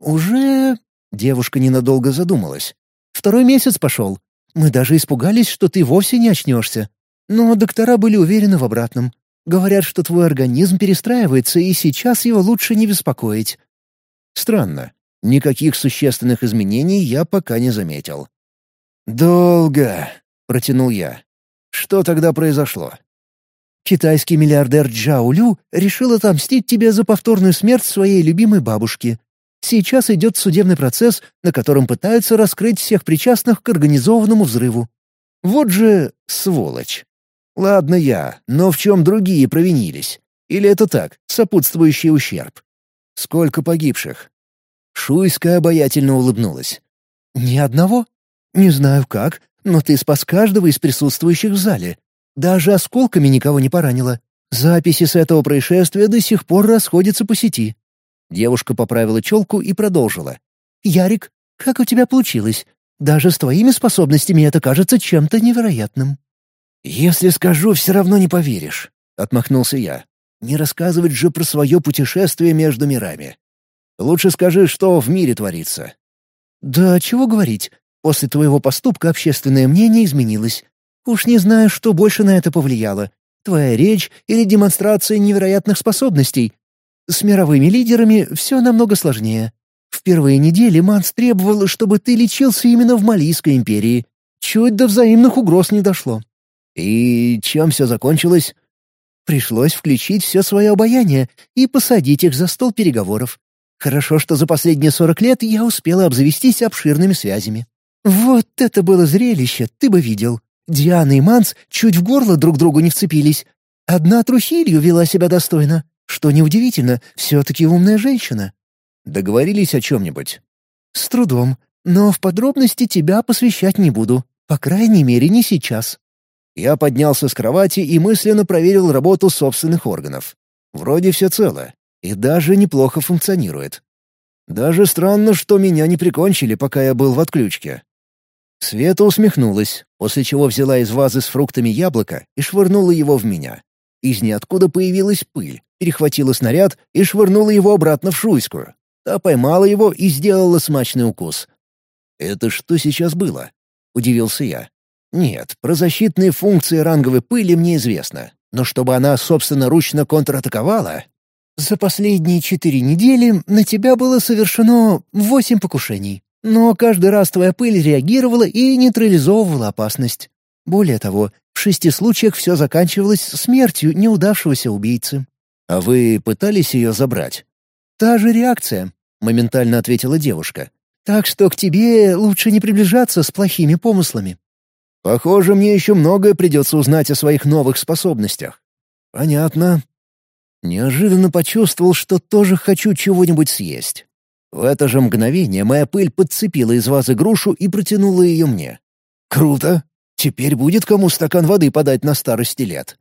Уже... Девушка ненадолго задумалась. Второй месяц пошел. Мы даже испугались, что ты вовсе не очнешься. Но доктора были уверены в обратном. Говорят, что твой организм перестраивается, и сейчас его лучше не беспокоить. Странно. Никаких существенных изменений я пока не заметил. «Долго», — протянул я. «Что тогда произошло?» Китайский миллиардер Джао Лю решил отомстить тебе за повторную смерть своей любимой бабушки. Сейчас идет судебный процесс, на котором пытаются раскрыть всех причастных к организованному взрыву. Вот же сволочь. Ладно я, но в чем другие провинились? Или это так, сопутствующий ущерб? Сколько погибших? Шуйская обаятельно улыбнулась. «Ни одного? Не знаю как, но ты спас каждого из присутствующих в зале. Даже осколками никого не поранило. Записи с этого происшествия до сих пор расходятся по сети». Девушка поправила челку и продолжила. «Ярик, как у тебя получилось? Даже с твоими способностями это кажется чем-то невероятным». «Если скажу, все равно не поверишь», — отмахнулся я. «Не рассказывать же про свое путешествие между мирами. Лучше скажи, что в мире творится». «Да чего говорить. После твоего поступка общественное мнение изменилось. Уж не знаю, что больше на это повлияло. Твоя речь или демонстрация невероятных способностей. С мировыми лидерами все намного сложнее. В первые недели Манс требовал, чтобы ты лечился именно в Малийской империи. Чуть до взаимных угроз не дошло. И чем все закончилось? Пришлось включить все свое обаяние и посадить их за стол переговоров. Хорошо, что за последние сорок лет я успела обзавестись обширными связями. Вот это было зрелище, ты бы видел. Диана и Манс чуть в горло друг другу не вцепились. Одна трухилью вела себя достойно. Что неудивительно, все-таки умная женщина. Договорились о чем-нибудь? С трудом, но в подробности тебя посвящать не буду. По крайней мере, не сейчас. Я поднялся с кровати и мысленно проверил работу собственных органов. Вроде все цело. И даже неплохо функционирует. Даже странно, что меня не прикончили, пока я был в отключке. Света усмехнулась, после чего взяла из вазы с фруктами яблоко и швырнула его в меня. Из ниоткуда появилась пыль, перехватила снаряд и швырнула его обратно в Шуйскую. Та поймала его и сделала смачный укус. «Это что сейчас было?» — удивился я. «Нет, про защитные функции ранговой пыли мне известно. Но чтобы она собственноручно контратаковала...» «За последние четыре недели на тебя было совершено восемь покушений», но каждый раз твоя пыль реагировала и нейтрализовывала опасность. Более того, в шести случаях все заканчивалось смертью неудавшегося убийцы. «А вы пытались ее забрать?» «Та же реакция», — моментально ответила девушка. «Так что к тебе лучше не приближаться с плохими помыслами». «Похоже, мне еще многое придется узнать о своих новых способностях». «Понятно». Неожиданно почувствовал, что тоже хочу чего-нибудь съесть. В это же мгновение моя пыль подцепила из вазы грушу и протянула ее мне. «Круто! Теперь будет кому стакан воды подать на старости лет!»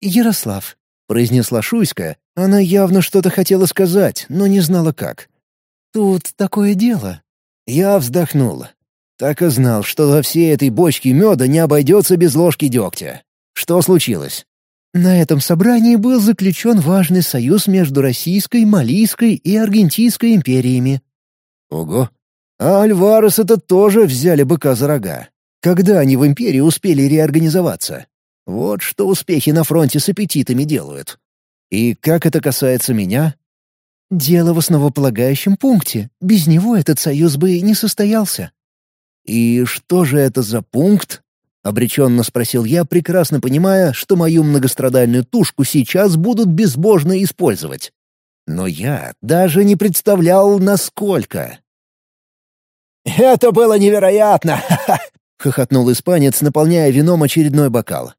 «Ярослав», — произнесла Шуйска, она явно что-то хотела сказать, но не знала как. «Тут такое дело». Я вздохнула. Так и знал, что во всей этой бочке меда не обойдется без ложки дегтя. Что случилось? На этом собрании был заключен важный союз между Российской, Малийской и Аргентинской империями. Ого! А Альварес это тоже взяли быка за рога. Когда они в империи успели реорганизоваться? Вот что успехи на фронте с аппетитами делают. И как это касается меня? Дело в основополагающем пункте. Без него этот союз бы не состоялся. И что же это за пункт? — обреченно спросил я, прекрасно понимая, что мою многострадальную тушку сейчас будут безбожно использовать. Но я даже не представлял, насколько. «Это было невероятно!» — хохотнул испанец, наполняя вином очередной бокал.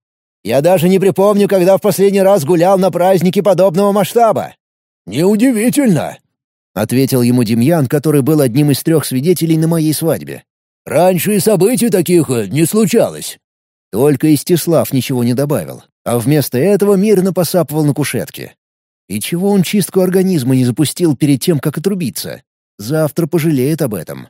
«Я даже не припомню, когда в последний раз гулял на празднике подобного масштаба». «Неудивительно!» — ответил ему Демьян, который был одним из трех свидетелей на моей свадьбе. Раньше и событий таких э, не случалось». Только Истислав ничего не добавил, а вместо этого мирно посапывал на кушетке. И чего он чистку организма не запустил перед тем, как отрубиться? Завтра пожалеет об этом.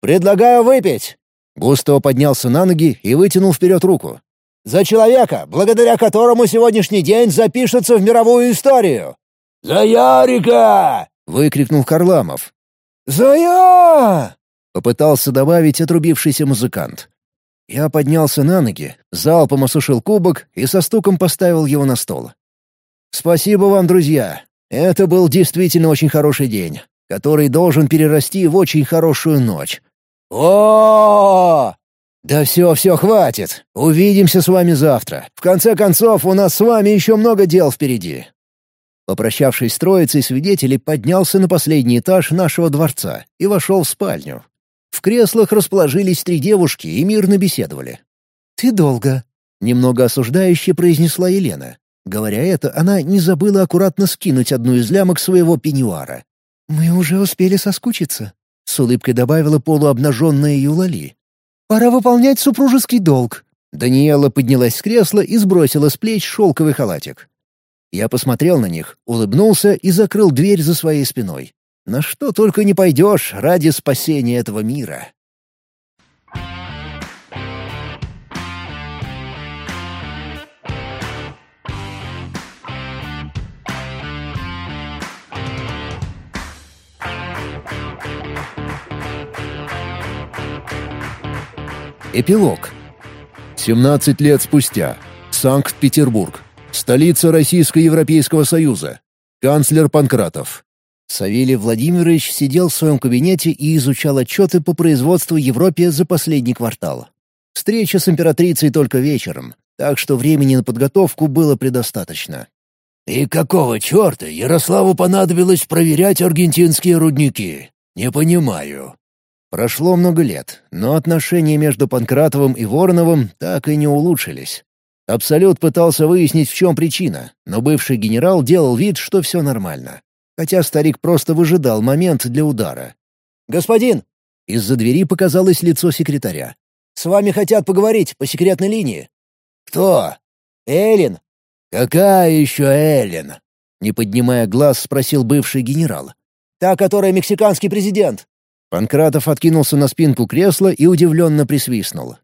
«Предлагаю выпить!» Густо поднялся на ноги и вытянул вперед руку. «За человека, благодаря которому сегодняшний день запишется в мировую историю!» «За Ярика!» — выкрикнул Карламов. «За я!» Попытался добавить отрубившийся музыкант. Я поднялся на ноги, залпом осушил кубок и со стуком поставил его на стол. «Спасибо вам, друзья! Это был действительно очень хороший день, который должен перерасти в очень хорошую ночь. о, -о, -о! «Да все, все, хватит! Увидимся с вами завтра. В конце концов, у нас с вами еще много дел впереди!» Попрощавшись с троицей свидетелей, поднялся на последний этаж нашего дворца и вошел в спальню, в креслах расположились три девушки и мирно беседовали. «Ты долго», — немного осуждающе произнесла Елена. Говоря это, она не забыла аккуратно скинуть одну из лямок своего пеньюара. «Мы уже успели соскучиться», — с улыбкой добавила полуобнаженная Юлали. «Пора выполнять супружеский долг». Даниэла поднялась с кресла и сбросила с плеч шелковый халатик. Я посмотрел на них, улыбнулся и закрыл дверь за своей спиной. На что только не пойдешь ради спасения этого мира. Эпилог. 17 лет спустя. Санкт-Петербург. Столица Российско-Европейского Союза. Канцлер Панкратов. Савелий Владимирович сидел в своем кабинете и изучал отчеты по производству Европе за последний квартал. Встреча с императрицей только вечером, так что времени на подготовку было предостаточно. «И какого черта Ярославу понадобилось проверять аргентинские рудники? Не понимаю». Прошло много лет, но отношения между Панкратовым и Вороновым так и не улучшились. Абсолют пытался выяснить, в чем причина, но бывший генерал делал вид, что все нормально хотя старик просто выжидал момент для удара. «Господин!» — из-за двери показалось лицо секретаря. «С вами хотят поговорить по секретной линии». «Кто?» «Эллен». «Какая еще Эллен?» — не поднимая глаз, спросил бывший генерал. «Та, которая мексиканский президент». Панкратов откинулся на спинку кресла и удивленно присвистнул.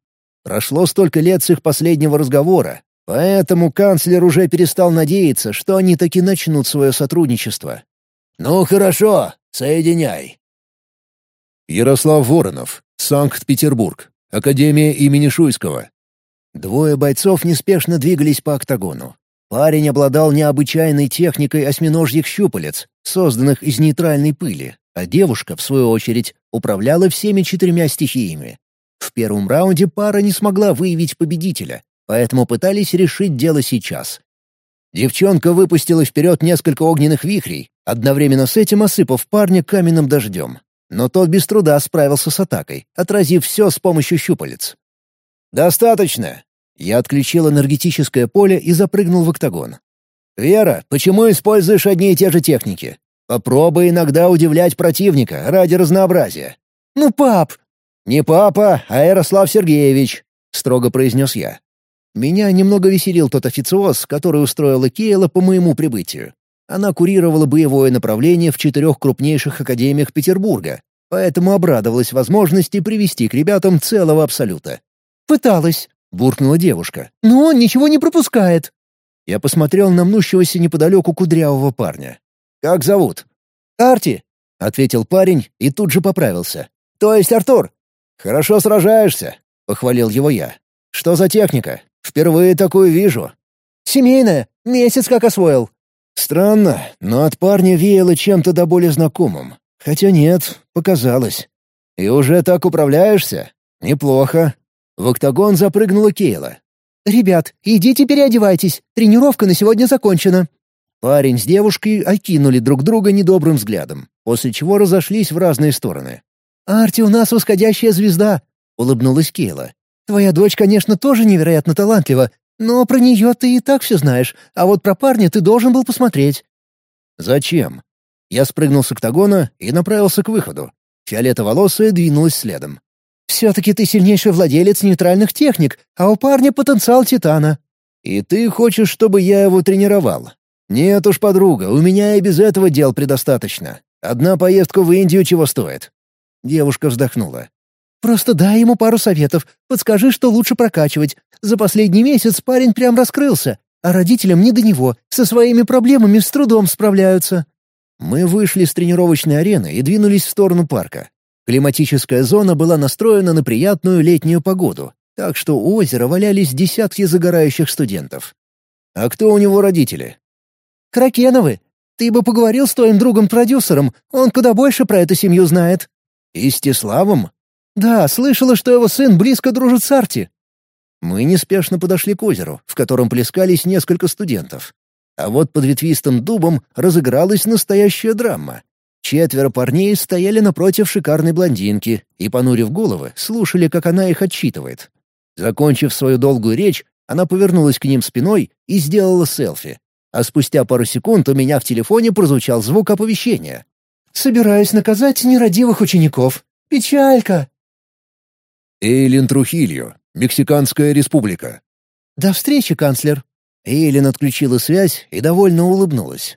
Прошло столько лет с их последнего разговора, поэтому канцлер уже перестал надеяться, что они таки начнут свое сотрудничество. «Ну хорошо, соединяй». Ярослав Воронов, Санкт-Петербург, Академия имени Шуйского. Двое бойцов неспешно двигались по октагону. Парень обладал необычайной техникой осьминожьих щупалец, созданных из нейтральной пыли, а девушка, в свою очередь, управляла всеми четырьмя стихиями. В первом раунде пара не смогла выявить победителя, поэтому пытались решить дело сейчас. Девчонка выпустила вперед несколько огненных вихрей, одновременно с этим осыпав парня каменным дождем. Но тот без труда справился с атакой, отразив все с помощью щупалец. «Достаточно!» Я отключил энергетическое поле и запрыгнул в октагон. «Вера, почему используешь одни и те же техники? Попробуй иногда удивлять противника ради разнообразия». «Ну, пап!» «Не папа, а Ярослав Сергеевич», — строго произнес я. Меня немного веселил тот официоз, который устроила Кейла по моему прибытию. Она курировала боевое направление в четырех крупнейших академиях Петербурга, поэтому обрадовалась возможности привести к ребятам целого абсолюта. «Пыталась», — буркнула девушка. «Но он ничего не пропускает». Я посмотрел на мнущегося неподалеку кудрявого парня. «Как зовут?» «Арти», — ответил парень и тут же поправился. «То есть Артур?» «Хорошо сражаешься», — похвалил его я. «Что за техника?» Впервые такую вижу. Семейная, месяц как освоил. Странно, но от парня веяло чем-то до боли знакомым. Хотя нет, показалось. И уже так управляешься? Неплохо. В октагон запрыгнула Кейла. «Ребят, идите переодевайтесь. Тренировка на сегодня закончена». Парень с девушкой окинули друг друга недобрым взглядом, после чего разошлись в разные стороны. «Арти у нас восходящая звезда», — улыбнулась Кейла. Твоя дочь, конечно, тоже невероятно талантлива, но про нее ты и так все знаешь, а вот про парня ты должен был посмотреть». «Зачем?» Я спрыгнул с октагона и направился к выходу. Фиолетоволосая двинулась следом. «Все-таки ты сильнейший владелец нейтральных техник, а у парня потенциал Титана». «И ты хочешь, чтобы я его тренировал?» «Нет уж, подруга, у меня и без этого дел предостаточно. Одна поездка в Индию чего стоит?» Девушка вздохнула. Просто дай ему пару советов, подскажи, что лучше прокачивать. За последний месяц парень прям раскрылся, а родителям не до него, со своими проблемами с трудом справляются». Мы вышли с тренировочной арены и двинулись в сторону парка. Климатическая зона была настроена на приятную летнюю погоду, так что у озера валялись десятки загорающих студентов. «А кто у него родители?» «Кракеновы. Ты бы поговорил с твоим другом-продюсером, он куда больше про эту семью знает». «И с Тиславом?» «Да, слышала, что его сын близко дружит с Арти». Мы неспешно подошли к озеру, в котором плескались несколько студентов. А вот под ветвистым дубом разыгралась настоящая драма. Четверо парней стояли напротив шикарной блондинки и, понурив головы, слушали, как она их отчитывает. Закончив свою долгую речь, она повернулась к ним спиной и сделала селфи. А спустя пару секунд у меня в телефоне прозвучал звук оповещения. «Собираюсь наказать нерадивых учеников. Печалька!» Эйлин Трухильо, Мексиканская республика. «До встречи, канцлер!» Эйлин отключила связь и довольно улыбнулась.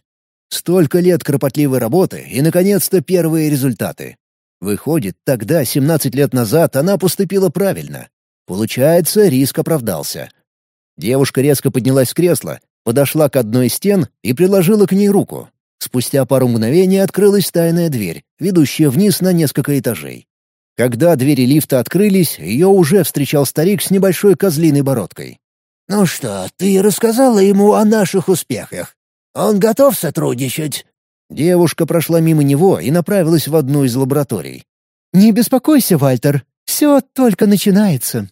Столько лет кропотливой работы и, наконец-то, первые результаты. Выходит, тогда, 17 лет назад, она поступила правильно. Получается, риск оправдался. Девушка резко поднялась с кресла, подошла к одной из стен и приложила к ней руку. Спустя пару мгновений открылась тайная дверь, ведущая вниз на несколько этажей. Когда двери лифта открылись, ее уже встречал старик с небольшой козлиной бородкой. «Ну что, ты рассказала ему о наших успехах? Он готов сотрудничать?» Девушка прошла мимо него и направилась в одну из лабораторий. «Не беспокойся, Вальтер, все только начинается»,